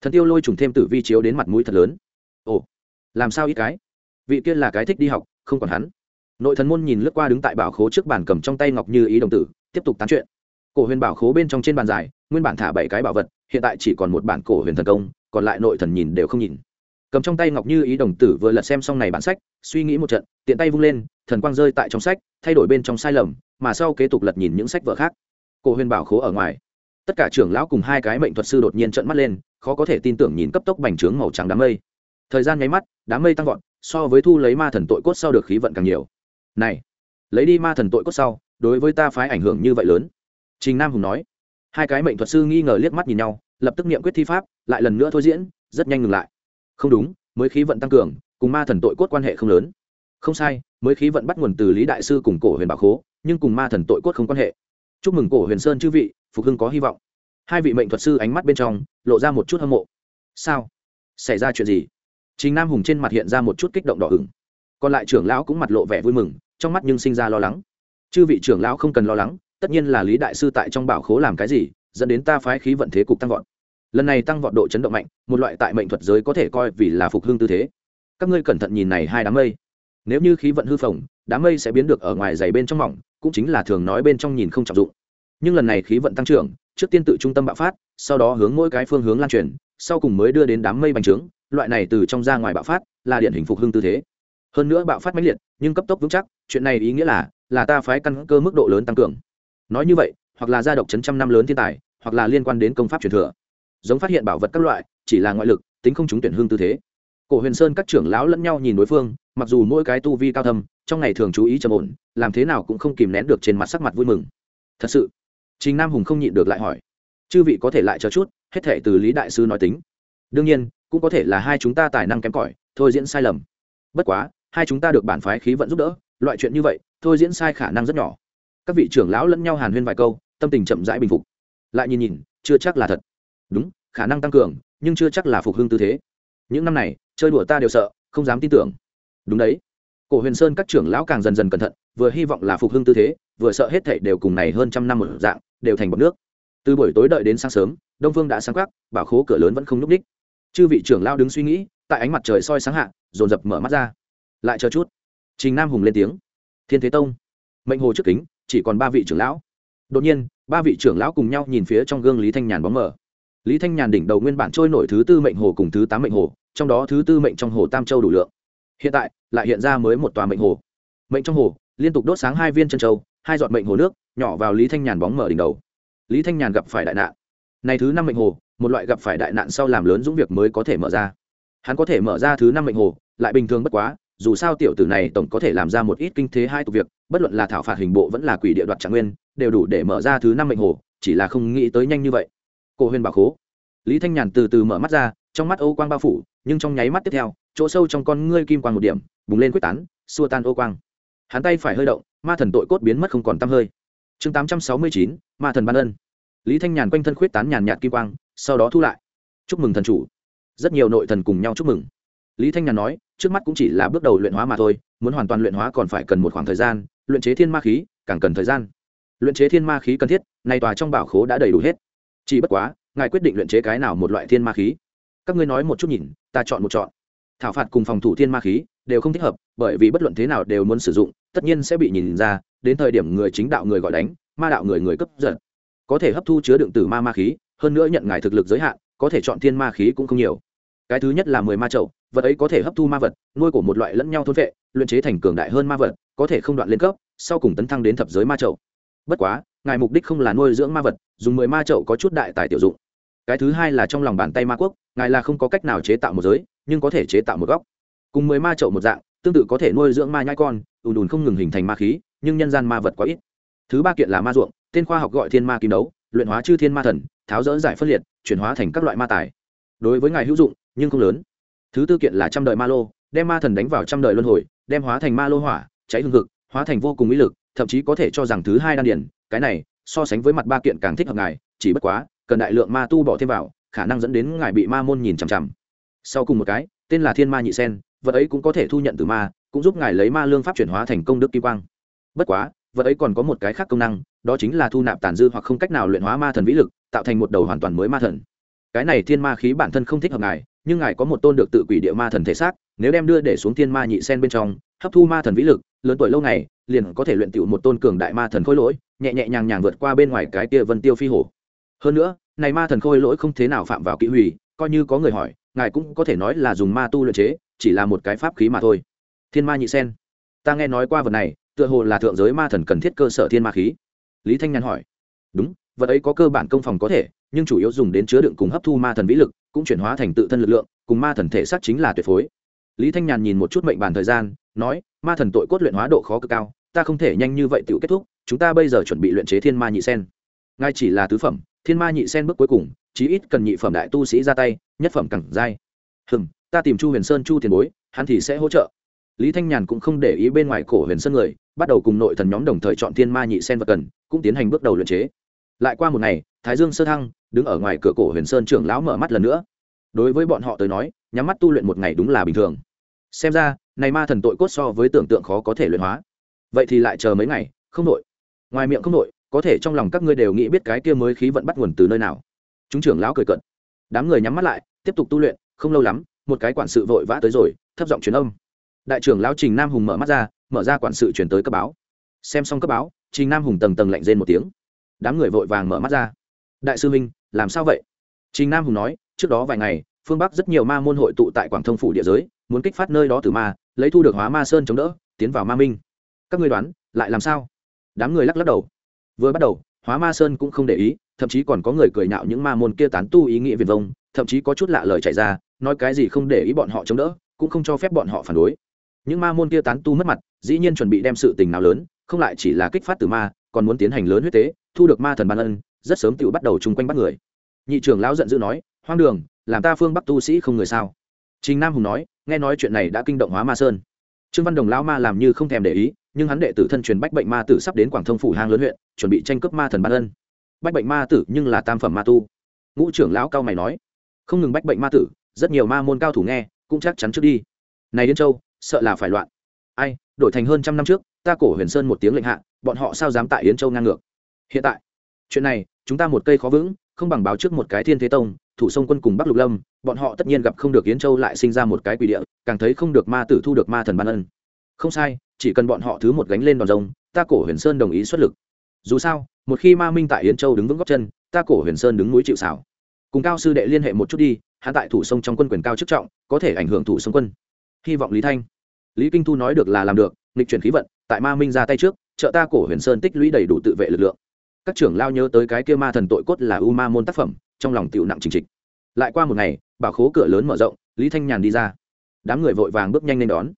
Thần tiêu lôi trùng thêm tử vi chiếu đến mặt mũi thật lớn. Ồ làm sao ít cái? Vị kia là cái thích đi học không còn hắn nội thần môn nhìn lướt qua đứng tại bảo khố trước bàn cầm trong tay ngọc như ý đồng tử, tiếp tục tán chuyện. Cổ huyền bảo khố bên trong trên bàn dài, nguyên bản thả bảy cái bảo vật, hiện tại chỉ còn một bản cổ huyền thần công, còn lại nội thần nhìn đều không nhìn. Cầm trong tay ngọc như ý đồng tử vừa lật xem xong này bản sách, suy nghĩ một trận, tiện tay vung lên, thần quang rơi tại trong sách, thay đổi bên trong sai lầm, mà sau kế tục lật nhìn những sách vở khác. Cổ huyền bảo khố ở ngoài. Tất cả trưởng lão cùng hai cái mệnh thuật sư đột nhiên trợn mắt lên, khó có thể tin tưởng nhìn cấp tốc bành trướng màu trắng đám mây. Thời gian nháy mắt, đám mây tăng vọt, so với thu lấy ma thần tội cốt sau được khí vận càng nhiều này, lấy đi ma thần tội cốt sau, đối với ta phái ảnh hưởng như vậy lớn. Trình nam hùng nói. Hai cái mệnh thuật sư nghi ngờ liếc mắt nhìn nhau, lập tức nghiệm quyết thi pháp, lại lần nữa thôi diễn, rất nhanh ngừng lại. Không đúng, mới khí vận tăng cường, cùng ma thần tội cốt quan hệ không lớn. Không sai, mới khí vận bắt nguồn từ lý đại sư cùng cổ huyền bảo khố, nhưng cùng ma thần tội cốt không quan hệ. Chúc mừng cổ huyền sơn chư vị, phục hưng có hy vọng. Hai vị mệnh thuật sư ánh mắt bên trong, lộ ra một chút hâm mộ. Sao? Xảy ra chuyện gì? Chính nam hùng trên mặt hiện ra một chút kích động đỏ hừng còn lại trưởng lão cũng mặt lộ vẻ vui mừng trong mắt nhưng sinh ra lo lắng. Chư vị trưởng lão không cần lo lắng, tất nhiên là lý đại sư tại trong bảo khố làm cái gì, dẫn đến ta phái khí vận thế cục tăng vọt. Lần này tăng vọt độ chấn động mạnh, một loại tại mệnh thuật giới có thể coi vì là phục hưng tư thế. Các ngươi cẩn thận nhìn này hai đám mây. Nếu như khí vận hư phồng, đám mây sẽ biến được ở ngoài dày bên trong mỏng, cũng chính là thường nói bên trong nhìn không trọng dụng. Nhưng lần này khí vận tăng trưởng, trước tiên tự trung tâm bạo phát, sau đó hướng mỗi cái phương hướng lan truyền, sau cùng mới đưa đến đám mây bành trướng, loại này từ trong ra ngoài bạo phát, là điện hình phục hưng tư thế. Hơn nữa bạo phát mãnh liệt nhưng cấp tốc vững chắc, chuyện này ý nghĩa là là ta phái căn cơ mức độ lớn tăng cường. Nói như vậy, hoặc là gia độc chấn trăm năm lớn thiên tài, hoặc là liên quan đến công pháp truyền thừa. Giống phát hiện bảo vật các loại, chỉ là ngoại lực, tính không chúng tuyển hương tư thế. Cổ huyền sơn các trưởng lão lẫn nhau nhìn đối phương, mặc dù mỗi cái tu vi cao thâm, trong ngày thường chú ý trầm ổn, làm thế nào cũng không kìm nén được trên mặt sắc mặt vui mừng. Thật sự, trình nam hùng không nhịn được lại hỏi. Chư vị có thể lại chờ chút, hết thể từ lý đại sư nói tính. Đương nhiên, cũng có thể là hai chúng ta tài năng kém cỏi, thôi diễn sai lầm. Bất quá hai chúng ta được bản phái khí vận giúp đỡ, loại chuyện như vậy, thôi diễn sai khả năng rất nhỏ. Các vị trưởng lão lẫn nhau hàn huyên vài câu, tâm tình chậm rãi bình phục. Lại nhìn nhìn, chưa chắc là thật. Đúng, khả năng tăng cường, nhưng chưa chắc là phục hưng tư thế. Những năm này, chơi đùa ta đều sợ, không dám tin tưởng. Đúng đấy. Cổ huyền sơn các trưởng lão càng dần dần cẩn thận, vừa hy vọng là phục hưng tư thế, vừa sợ hết thảy đều cùng này hơn trăm năm một dạng, đều thành bọc nước. Từ buổi tối đợi đến sáng sớm, đông vương đã sáng quắc, bảo khố cửa lớn vẫn không nhúc ních chư vị trưởng lão đứng suy nghĩ, tại ánh mặt trời soi sáng hạ, dồn dập mở mắt ra lại chờ chút. Trình nam hùng lên tiếng. Thiên thế tông. Mệnh hồ trước kính, chỉ còn ba vị trưởng lão. Đột nhiên, ba vị trưởng lão cùng nhau nhìn phía trong gương lý thanh nhàn bóng mờ. Lý thanh nhàn đỉnh đầu nguyên bản trôi nổi thứ tư mệnh hồ cùng thứ tám mệnh hồ, trong đó thứ tư mệnh trong hồ tam châu đủ lượng. Hiện tại, lại hiện ra mới một tòa mệnh hồ. Mệnh trong hồ, liên tục đốt sáng hai viên chân châu, hai giọt mệnh hồ nước, nhỏ vào lý thanh nhàn bóng mở đỉnh đầu. Lý thanh nhàn gặp phải đại nạn. Này thứ năm mệnh hồ, một loại gặp phải đại nạn sau làm lớn dũng việc mới có thể mở ra. Hắn có thể mở ra thứ năm mệnh hồ, lại bình thường bất quá dù sao tiểu tử này tổng có thể làm ra một ít kinh thế hai tục việc, bất luận là thảo phạt hình bộ vẫn là quỷ địa đoạt trạng nguyên, đều đủ để mở ra thứ năm mệnh hồ, chỉ là không nghĩ tới nhanh như vậy. Cổ huyền bảo khố. Lý thanh nhàn từ từ mở mắt ra, trong mắt ô quang bao phủ, nhưng trong nháy mắt tiếp theo, chỗ sâu trong con ngươi kim quang một điểm, bùng lên quyết tán, xua tan ô quang. Hắn tay phải hơi động, ma thần tội cốt biến mất không còn tăm hơi. Chương tám trăm sáu mươi chín, ma thần ban ân. Lý thanh nhàn quanh thân khuyết tán nhàn nhạt kim quang, sau đó thu lại. Chúc mừng thần chủ. Rất nhiều nội thần cùng nhau chúc mừng lý thanh nhàn nói, trước mắt cũng chỉ là bước đầu luyện hóa mà thôi, muốn hoàn toàn luyện hóa còn phải cần một khoảng thời gian, luyện chế thiên ma khí, càng cần thời gian. Luyện chế thiên ma khí cần thiết, nay tòa trong bảo khố đã đầy đủ hết. Chỉ bất quá, ngài quyết định luyện chế cái nào một loại thiên ma khí? Các ngươi nói một chút nhìn, ta chọn một chọn. Thảo phạt cùng phòng thủ thiên ma khí đều không thích hợp, bởi vì bất luận thế nào đều muốn sử dụng, tất nhiên sẽ bị nhìn ra, đến thời điểm người chính đạo người gọi đánh, ma đạo người người cấp giật có thể hấp thu chứa đựng từ ma ma khí, hơn nữa nhận ngài thực lực giới hạn, có thể chọn thiên ma khí cũng không nhiều cái thứ nhất là mười ma trậu vật ấy có thể hấp thu ma vật, nuôi của một loại lẫn nhau thôn vệ, luyện chế thành cường đại hơn ma vật, có thể không đoạn lên cấp, sau cùng tấn thăng đến thập giới ma trậu bất quá, ngài mục đích không là nuôi dưỡng ma vật, dùng mười ma trậu có chút đại tài tiểu dụng. Cái thứ hai là trong lòng bàn tay ma quốc, ngài là không có cách nào chế tạo một giới, nhưng có thể chế tạo một góc. Cùng mười ma trậu một dạng, tương tự có thể nuôi dưỡng ma nhai con, ùn ùn không ngừng hình thành ma khí, nhưng nhân gian ma vật quá ít. Thứ ba kiện là ma ruộng, tên khoa học gọi thiên ma kim đấu, luyện hóa chư thiên ma thần, tháo rỡ giải phân liệt, chuyển hóa thành các loại ma tài. Đối với ngài hữu dụng nhưng không lớn. Thứ tư kiện là trăm đời ma lô, đem ma thần đánh vào trăm đời luân hồi, đem hóa thành ma lô hỏa, cháy hương thực hóa thành vô cùng ý lực, thậm chí có thể cho rằng thứ hai đan điển cái này, so sánh với mặt ba kiện càng thích hợp ngài, chỉ bất quá, cần đại lượng ma tu bỏ thêm vào, khả năng dẫn đến ngài bị ma môn nhìn chằm chằm. Sau cùng một cái, tên là thiên ma nhị sen, vật ấy cũng có thể thu nhận từ ma, cũng giúp ngài lấy ma lương pháp chuyển hóa thành công đức kim quang. Bất quá, vật ấy còn có một cái khác công năng, đó chính là thu nạp tàn dư hoặc không cách nào luyện hóa ma thần vĩ lực, tạo thành một đầu hoàn toàn mới ma thần. Cái này thiên ma khí bản thân không thích hợp ngài nhưng ngài có một tôn được tự quỷ địa ma thần thể xác, nếu đem đưa để xuống thiên ma nhị sen bên trong, hấp thu ma thần vĩ lực, lớn tuổi lâu ngày, liền có thể luyện tựu một tôn cường đại ma thần khôi lỗi, nhẹ nhẹ nhàng nhàng vượt qua bên ngoài cái kia vân tiêu phi hổ hơn nữa, này ma thần khôi lỗi không thế nào phạm vào kỹ hủy, coi như có người hỏi, ngài cũng có thể nói là dùng ma tu luyện chế, chỉ là một cái pháp khí mà thôi. Thiên ma nhị sen. Ta nghe nói qua vật này, tựa hồ là thượng giới ma thần cần thiết cơ sở thiên ma khí. Lý thanh nhàn hỏi. Đúng, vật ấy có cơ bản công phòng có thể nhưng chủ yếu dùng đến chứa đựng cùng hấp thu ma thần vĩ lực, cũng chuyển hóa thành tự thân lực lượng, cùng ma thần thể xác chính là tuyệt phối. Lý thanh nhàn nhìn một chút mệnh bàn thời gian, nói, ma thần tội cốt luyện hóa độ khó cực cao, ta không thể nhanh như vậy tự kết thúc, chúng ta bây giờ chuẩn bị luyện chế thiên ma nhị sen. Ngay chỉ là tứ phẩm, thiên ma nhị sen bước cuối cùng, chí ít cần nhị phẩm đại tu sĩ ra tay, nhất phẩm cẳng dai hừm, ta tìm chu huyền sơn chu tiền bối, hắn thì sẽ hỗ trợ. Lý thanh nhàn cũng không để ý bên ngoài cổ huyền sơn người, bắt đầu cùng nội thần nhóm đồng thời chọn thiên ma nhị sen vật cần, cũng tiến hành bước đầu luyện chế. Lại qua một ngày thái dương sơ thăng, đứng ở ngoài cửa cổ huyền sơn trưởng lão mở mắt lần nữa. Đối với bọn họ tới nói, nhắm mắt tu luyện một ngày đúng là bình thường. Xem ra, này ma thần tội cốt so với tưởng tượng khó có thể luyện hóa. Vậy thì lại chờ mấy ngày, không nội ngoài miệng không nội có thể trong lòng các ngươi đều nghĩ biết cái kia mới khí vận bắt nguồn từ nơi nào. Chúng trưởng lão cười cận đám người nhắm mắt lại, tiếp tục tu luyện, không lâu lắm, một cái quản sự vội vã tới rồi, thấp giọng truyền âm. Đại trưởng lão trình nam hùng mở mắt ra, mở ra quản sự chuyển tới cấp báo. Xem xong cấp báo, trình nam hùng tầng tầng lạnh rên một tiếng. Đám người vội vàng mở mắt ra đại sư minh, làm sao vậy? Trình nam hùng nói, trước đó vài ngày, phương bắc rất nhiều ma môn hội tụ tại quảng thông phủ địa giới, muốn kích phát nơi đó từ ma, lấy thu được hóa ma sơn chống đỡ, tiến vào ma minh. Các ngươi đoán, lại làm sao? Đám người lắc lắc đầu. Vừa bắt đầu, hóa ma sơn cũng không để ý, thậm chí còn có người cười nhạo những ma môn kia tán tu ý nghĩa viền vông, thậm chí có chút lạ lời chạy ra, nói cái gì không để ý bọn họ chống đỡ, cũng không cho phép bọn họ phản đối. Những ma môn kia tán tu mất mặt, dĩ nhiên chuẩn bị đem sự tình nào lớn, không lại chỉ là kích phát từ ma, còn muốn tiến hành lớn huyết tế, thu được ma thần ban ân rất sớm tựu bắt đầu chung quanh bắt người. Nhị trưởng lão giận dữ nói, hoang đường, làm ta phương bắc tu sĩ không người sao? Trình nam hùng nói, nghe nói chuyện này đã kinh động hóa ma sơn. Trương văn đồng lão ma làm như không thèm để ý, nhưng hắn đệ tử thân truyền bách bệnh ma tử sắp đến quảng thông phủ hang lớn huyện, chuẩn bị tranh cướp ma thần ban ân. Bách bệnh ma tử nhưng là tam phẩm ma tu. Ngũ trưởng lão cao mày nói, không ngừng bách bệnh ma tử, rất nhiều ma môn cao thủ nghe, cũng chắc chắn trước đi. Này điên châu, sợ là phải loạn. Ai, đổi thành hơn trăm năm trước, ta cổ huyền sơn một tiếng lệnh hạ, bọn họ sao dám tại yến châu ngang ngược? Hiện tại chuyện này, chúng ta một cây khó vững, không bằng báo trước một cái thiên thế tông, thủ sông quân cùng bắc lục lâm, bọn họ tất nhiên gặp không được yến châu lại sinh ra một cái quỷ địa, càng thấy không được ma tử thu được ma thần ban ân. Không sai, chỉ cần bọn họ thứ một gánh lên đòn rồng, ta cổ huyền sơn đồng ý xuất lực. Dù sao, một khi ma minh tại yến châu đứng vững góc chân, ta cổ huyền sơn đứng núi chịu xảo cùng cao sư đệ liên hệ một chút đi, hắn tại thủ sông trong quân quyền cao chức trọng, có thể ảnh hưởng thủ sông quân. Hy vọng lý thanh, lý kinh thu nói được là làm được, nghịch chuyển khí vận, tại ma minh ra tay trước, trợ ta cổ huyền sơn tích lũy đầy đủ tự vệ lực lượng các trưởng lao nhớ tới cái kia ma thần tội cốt là u ma môn tác phẩm, trong lòng tựu nặng trình trịch. Lại qua một ngày, bảo khố cửa lớn mở rộng, lý thanh nhàn đi ra. Đám người vội vàng bước nhanh lên đón.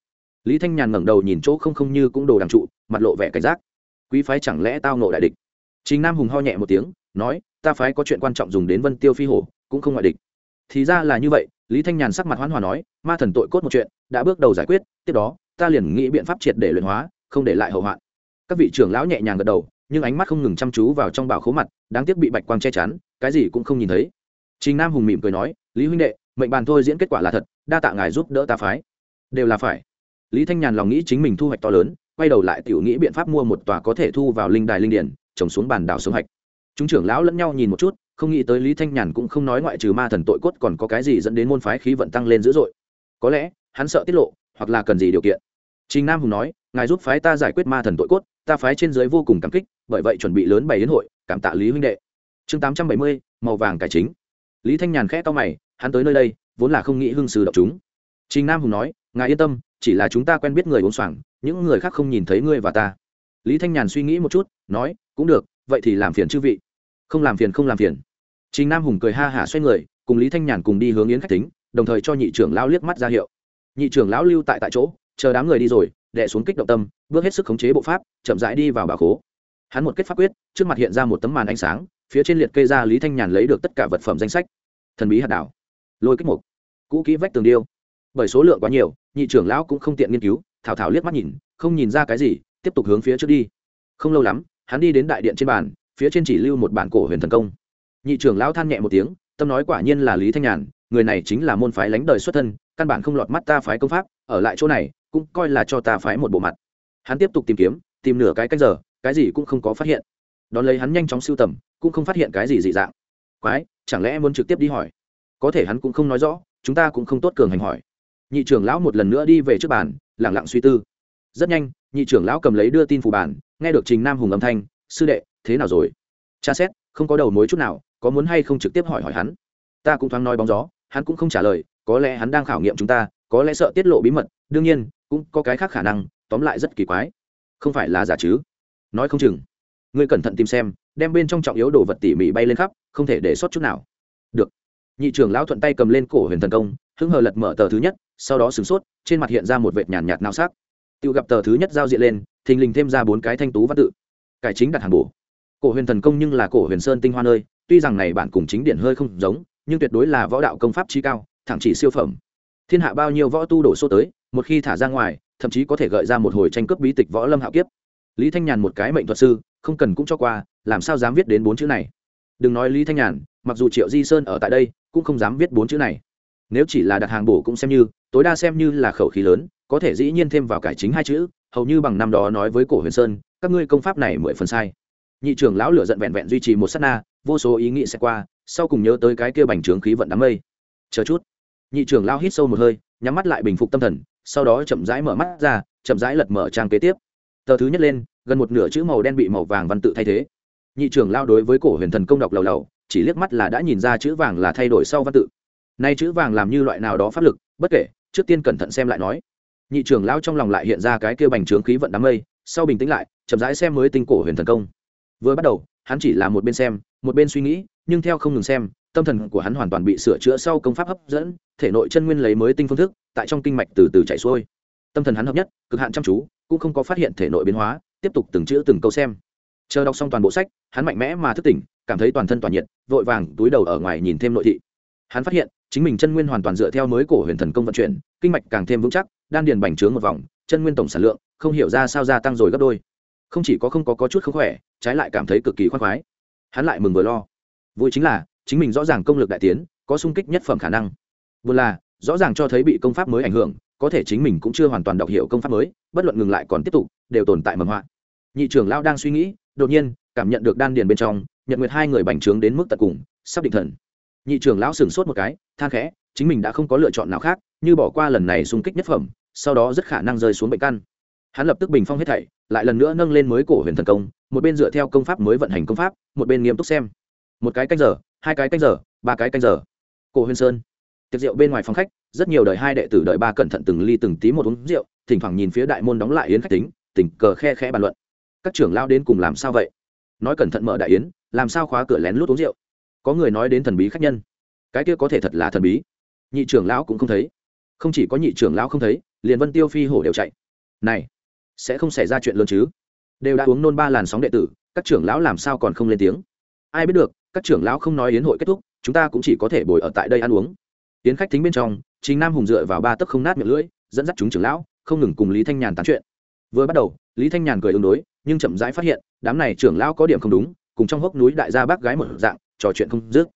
Lý thanh nhàn ngẩng đầu nhìn chỗ không không như cũng đồ đằng trụ, mặt lộ vẻ cảnh giác. Quý phái chẳng lẽ tao nộ đại địch? Chính nam hùng ho nhẹ một tiếng, nói, ta phái có chuyện quan trọng dùng đến vân tiêu phi hổ, cũng không ngoại địch. Thì ra là như vậy, lý thanh nhàn sắc mặt hoán hòa nói, ma thần tội cốt một chuyện, đã bước đầu giải quyết, tiếp đó, ta liền nghĩ biện pháp triệt để luyện hóa, không để lại hậu hoạn. Các vị trưởng lão nhẹ nhàng gật đầu nhưng ánh mắt không ngừng chăm chú vào trong bảo khố mặt, đáng tiếc bị bạch quang che chắn, cái gì cũng không nhìn thấy. Trình nam hùng mỉm cười nói, lý huynh đệ, mệnh bàn thôi diễn kết quả là thật, đa tạ ngài giúp đỡ ta phái. Đều là phải. Lý thanh nhàn lòng nghĩ chính mình thu hoạch to lớn, quay đầu lại tiểu nghĩ biện pháp mua một tòa có thể thu vào linh đài linh điển, trồng xuống bàn đảo sông hạch. Chúng trưởng lão lẫn nhau nhìn một chút, không nghĩ tới lý thanh nhàn cũng không nói ngoại trừ ma thần tội cốt còn có cái gì dẫn đến môn phái khí vận tăng lên dữ dội. Có lẽ, hắn sợ tiết lộ, hoặc là cần gì điều kiện trình nam hùng nói ngài giúp phái ta giải quyết ma thần tội cốt ta phái trên dưới vô cùng cảm kích bởi vậy chuẩn bị lớn bày đến hội cảm tạ lý huynh đệ. Chương tám trăm bảy mươi màu vàng cải chính. Lý thanh nhàn khẽ cau mày hắn tới nơi đây vốn là không nghĩ hưng sư độc chúng. Trình nam hùng nói ngài yên tâm chỉ là chúng ta quen biết người uống xoàng, những người khác không nhìn thấy ngươi và ta. Lý thanh nhàn suy nghĩ một chút nói cũng được vậy thì làm phiền chư vị. Không làm phiền không làm phiền. Trình nam hùng cười ha hả xoay người cùng lý thanh nhàn cùng đi hướng yến khách tính đồng thời cho nhị trưởng lão liếc mắt ra hiệu. Nhị trưởng lão lưu tại tại chỗ chờ đám người đi rồi đẻ xuống kích động tâm, bước hết sức khống chế bộ pháp, chậm rãi đi vào bà khố. Hắn một kết pháp quyết, trước mặt hiện ra một tấm màn ánh sáng, phía trên liệt kê ra lý thanh nhàn lấy được tất cả vật phẩm danh sách. Thần bí hạt đảo. Lôi kích mục. Cũ kỹ vách tường điêu. Bởi số lượng quá nhiều, nhị trưởng lão cũng không tiện nghiên cứu, thảo thảo liếc mắt nhìn, không nhìn ra cái gì, tiếp tục hướng phía trước đi. Không lâu lắm, hắn đi đến đại điện trên bàn, phía trên chỉ lưu một bản cổ huyền thần công. Nhị trưởng lão than nhẹ một tiếng, tâm nói quả nhiên là lý thanh nhàn, người này chính là môn phái lánh đời xuất thân, căn bản không lọt mắt ta phái công pháp, ở lại chỗ này cũng coi là cho ta phái một bộ mặt. Hắn tiếp tục tìm kiếm, tìm nửa cái canh giờ, cái gì cũng không có phát hiện. Đón lấy hắn nhanh chóng sưu tầm, cũng không phát hiện cái gì dị dạng. Quái, chẳng lẽ muốn trực tiếp đi hỏi? Có thể hắn cũng không nói rõ, chúng ta cũng không tốt cường hành hỏi. Nhị trưởng lão một lần nữa đi về trước bàn lẳng lặng suy tư. Rất nhanh, nhị trưởng lão cầm lấy đưa tin phủ bản nghe được trình nam hùng âm thanh, sư đệ, thế nào rồi? Cha xét, không có đầu mối chút nào, có muốn hay không trực tiếp hỏi hỏi hắn? Ta cũng thoáng nói bóng gió, hắn cũng không trả lời, có lẽ hắn đang khảo nghiệm chúng ta, có lẽ sợ tiết lộ bí mật, đương nhiên cũng có cái khác khả năng, tóm lại rất kỳ quái. Không phải là giả chứ? Nói không chừng. Ngươi cẩn thận tìm xem, đem bên trong trọng yếu đồ vật tỉ mỉ bay lên khắp, không thể để sót chút nào. Được. Nhị trưởng lão thuận tay cầm lên cổ huyền thần công hứng hờ lật mở tờ thứ nhất, sau đó sửng sốt, trên mặt hiện ra một vệt nhàn nhạt nao sắc. Tự gặp tờ thứ nhất giao diện lên, thình lình thêm ra bốn cái thanh tú văn tự. Cải chính đặt hàng bổ. Cổ huyền thần công nhưng là cổ huyền sơn tinh hoa nơi, tuy rằng này bản cùng chính điển hơi không giống, nhưng tuyệt đối là võ đạo công pháp trí cao, thẳng chỉ siêu phẩm. Thiên hạ bao nhiêu võ tu đổ số tới một khi thả ra ngoài, thậm chí có thể gợi ra một hồi tranh cướp bí tịch võ lâm hạo kiếp. Lý thanh nhàn một cái mệnh thuật sư, không cần cũng cho qua, làm sao dám viết đến bốn chữ này? Đừng nói lý thanh nhàn, mặc dù triệu di sơn ở tại đây, cũng không dám viết bốn chữ này. Nếu chỉ là đặt hàng bổ cũng xem như, tối đa xem như là khẩu khí lớn, có thể dĩ nhiên thêm vào cải chính hai chữ, hầu như bằng năm đó nói với cổ huyền sơn, các ngươi công pháp này mười phần sai. Nhị trưởng lão lửa giận vẹn vẹn duy trì một s á t na, vô số ý nghĩ sẽ qua, sau cùng nhớ tới cái kia bành trướng khí vận đám mây. Chờ chút. Nhị trưởng lão hít sâu một hơi, nhắm mắt lại bình phục tâm thần sau đó chậm rãi mở mắt ra, chậm rãi lật mở trang kế tiếp. Tờ thứ nhất lên, gần một nửa chữ màu đen bị màu vàng văn tự thay thế. Nhị trưởng lao đối với cổ huyền thần công đọc lầu lầu, chỉ liếc mắt là đã nhìn ra chữ vàng là thay đổi sau văn tự. Nay chữ vàng làm như loại nào đó pháp lực, bất kể, trước tiên cẩn thận xem lại nói. Nhị trưởng lao trong lòng lại hiện ra cái kia bành trướng khí vận đám mây, sau bình tĩnh lại, chậm rãi xem mới tinh cổ huyền thần công. Vừa bắt đầu, hắn chỉ là một bên xem, một bên suy nghĩ, nhưng theo không ngừng xem tâm thần của hắn hoàn toàn bị sửa chữa sau công pháp hấp dẫn thể nội chân nguyên lấy mới tinh phương thức tại trong kinh mạch từ từ chạy xuôi. Tâm thần hắn hợp nhất cực hạn chăm chú cũng không có phát hiện thể nội biến hóa tiếp tục từng chữ từng câu xem. Chờ đọc xong toàn bộ sách hắn mạnh mẽ mà thức tỉnh cảm thấy toàn thân toàn nhiệt vội vàng túi đầu ở ngoài nhìn thêm nội thị. Hắn phát hiện chính mình chân nguyên hoàn toàn dựa theo mới cổ huyền thần công vận chuyển kinh mạch càng thêm vững chắc đan điền bành trướng một vòng chân nguyên tổng sản lượng không hiểu ra sao gia tăng rồi gấp đôi. Không chỉ có không có, có chút không khỏe trái lại cảm thấy cực kỳ khoan khoái. Hắn lại mừng vừa lo. Vui chính là chính mình rõ ràng công lực đại tiến, có sung kích nhất phẩm khả năng. Buồn là, rõ ràng cho thấy bị công pháp mới ảnh hưởng, có thể chính mình cũng chưa hoàn toàn đọc hiểu công pháp mới, bất luận ngừng lại còn tiếp tục, đều tồn tại mầm họa. Nhị trưởng lão đang suy nghĩ, đột nhiên, cảm nhận được đan điền bên trong, nhật nguyệt hai người bành trướng đến mức tận cùng, sắp định thần. Nhị trưởng lão sửng sốt một cái, than khẽ, chính mình đã không có lựa chọn nào khác, như bỏ qua lần này xung kích nhất phẩm, sau đó rất khả năng rơi xuống bệnh căn. Hắn lập tức bình phong hết thảy, lại lần nữa nâng lên mới cổ huyền thần công, một bên dựa theo công pháp mới vận hành công pháp, một bên nghiêm túc xem một cái canh giờ, hai cái canh giờ, ba cái canh giờ. Cổ huyên sơn, tiệc rượu bên ngoài phòng khách, rất nhiều đời hai đệ tử đợi ba cẩn thận từng ly từng tí một uống rượu, thỉnh thoảng nhìn phía đại môn đóng lại yến khách tính, tình cờ khe khẽ bàn luận. Các trưởng lao đến cùng làm sao vậy? Nói cẩn thận mở đại yến, làm sao khóa cửa lén lút uống rượu? Có người nói đến thần bí khách nhân. Cái kia có thể thật là thần bí. Nhị trưởng lão cũng không thấy. Không chỉ có nhị trưởng lão không thấy, liền vân tiêu phi hổ đều chạy. Này, sẽ không xảy ra chuyện lớn chứ? Đều đã uống nôn ba làn sóng đệ tử, các trưởng lão làm sao còn không lên tiếng? Ai biết được các trưởng lão không nói yến hội kết thúc, chúng ta cũng chỉ có thể bồi ở tại đây ăn uống. Yến khách thính bên trong chính nam hùng dựa vào ba tấc không nát miệng lưỡi, dẫn dắt chúng trưởng lão, không ngừng cùng lý thanh nhàn tán chuyện. Vừa bắt đầu, lý thanh nhàn cười ứng đối, nhưng chậm rãi phát hiện, đám này trưởng lão có điểm không đúng, cùng trong hốc núi đại gia bác gái một dạng, trò chuyện không dứt.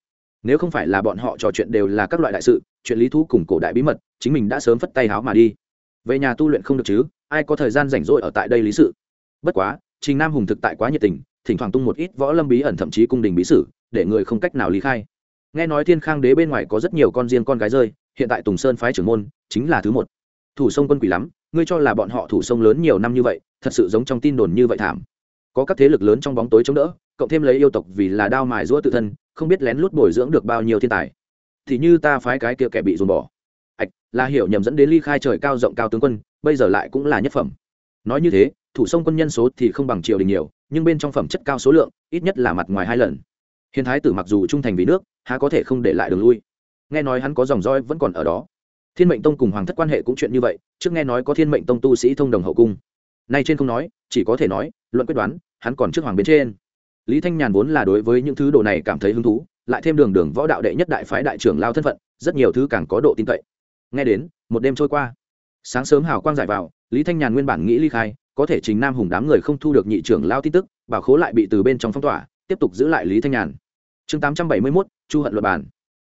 Nếu không phải là bọn họ trò chuyện đều là các loại đại sự, chuyện lý thú cùng cổ đại bí mật, chính mình đã sớm phất tay háo mà đi. Về nhà tu luyện không được chứ, ai có thời gian rảnh rỗi ở tại đây lý sự? Bất quá, trình nam hùng thực tại quá nhiệt tình, thỉnh thoảng tung một ít võ lâm bí ẩn thậm chí cung đình bí sử để người không cách nào lý khai. Nghe nói thiên khang đế bên ngoài có rất nhiều con riêng con gái rơi, hiện tại tùng sơn phái trưởng môn chính là thứ một. Thủ sông quân quỷ lắm, ngươi cho là bọn họ thủ sông lớn nhiều năm như vậy, thật sự giống trong tin đồn như vậy thảm. Có các thế lực lớn trong bóng tối chống đỡ, cộng thêm lấy yêu tộc vì là đao mài giũa tự thân, không biết lén lút bồi dưỡng được bao nhiêu thiên tài. Thì như ta phái cái kia kẻ bị dồn bỏ. Ạch, là hiểu nhầm dẫn đến ly khai trời cao rộng cao tướng quân, bây giờ lại cũng là nhất phẩm. Nói như thế, thủ sông quân nhân số thì không bằng triều đình nhiều, nhưng bên trong phẩm chất cao số lượng, ít nhất là mặt ngoài hai lần hiền thái tử mặc dù trung thành vì nước, há có thể không để lại đường lui. Nghe nói hắn có dòng roi vẫn còn ở đó. Thiên mệnh tông cùng hoàng thất quan hệ cũng chuyện như vậy, trước nghe nói có thiên mệnh tông tu sĩ thông đồng hậu cung. Nay trên không nói, chỉ có thể nói, luận quyết đoán, hắn còn trước hoàng bên trên. Lý thanh nhàn vốn là đối với những thứ đồ này cảm thấy hứng thú, lại thêm đường đường võ đạo đệ nhất đại phái đại trưởng lao thân phận, rất nhiều thứ càng có độ tin cậy. Nghe đến, một đêm trôi qua. Sáng sớm hào quang giải vào, lý thanh nhàn nguyên bản nghĩ ly khai, có thể chính nam hùng đám người không thu được nhị trưởng lao tin tức, bảo khố lại bị từ bên trong phong tỏa tiếp tục giữ lại lý thanh nhàn. Chương tám trăm bảy mươi mốt, chu hận luật bản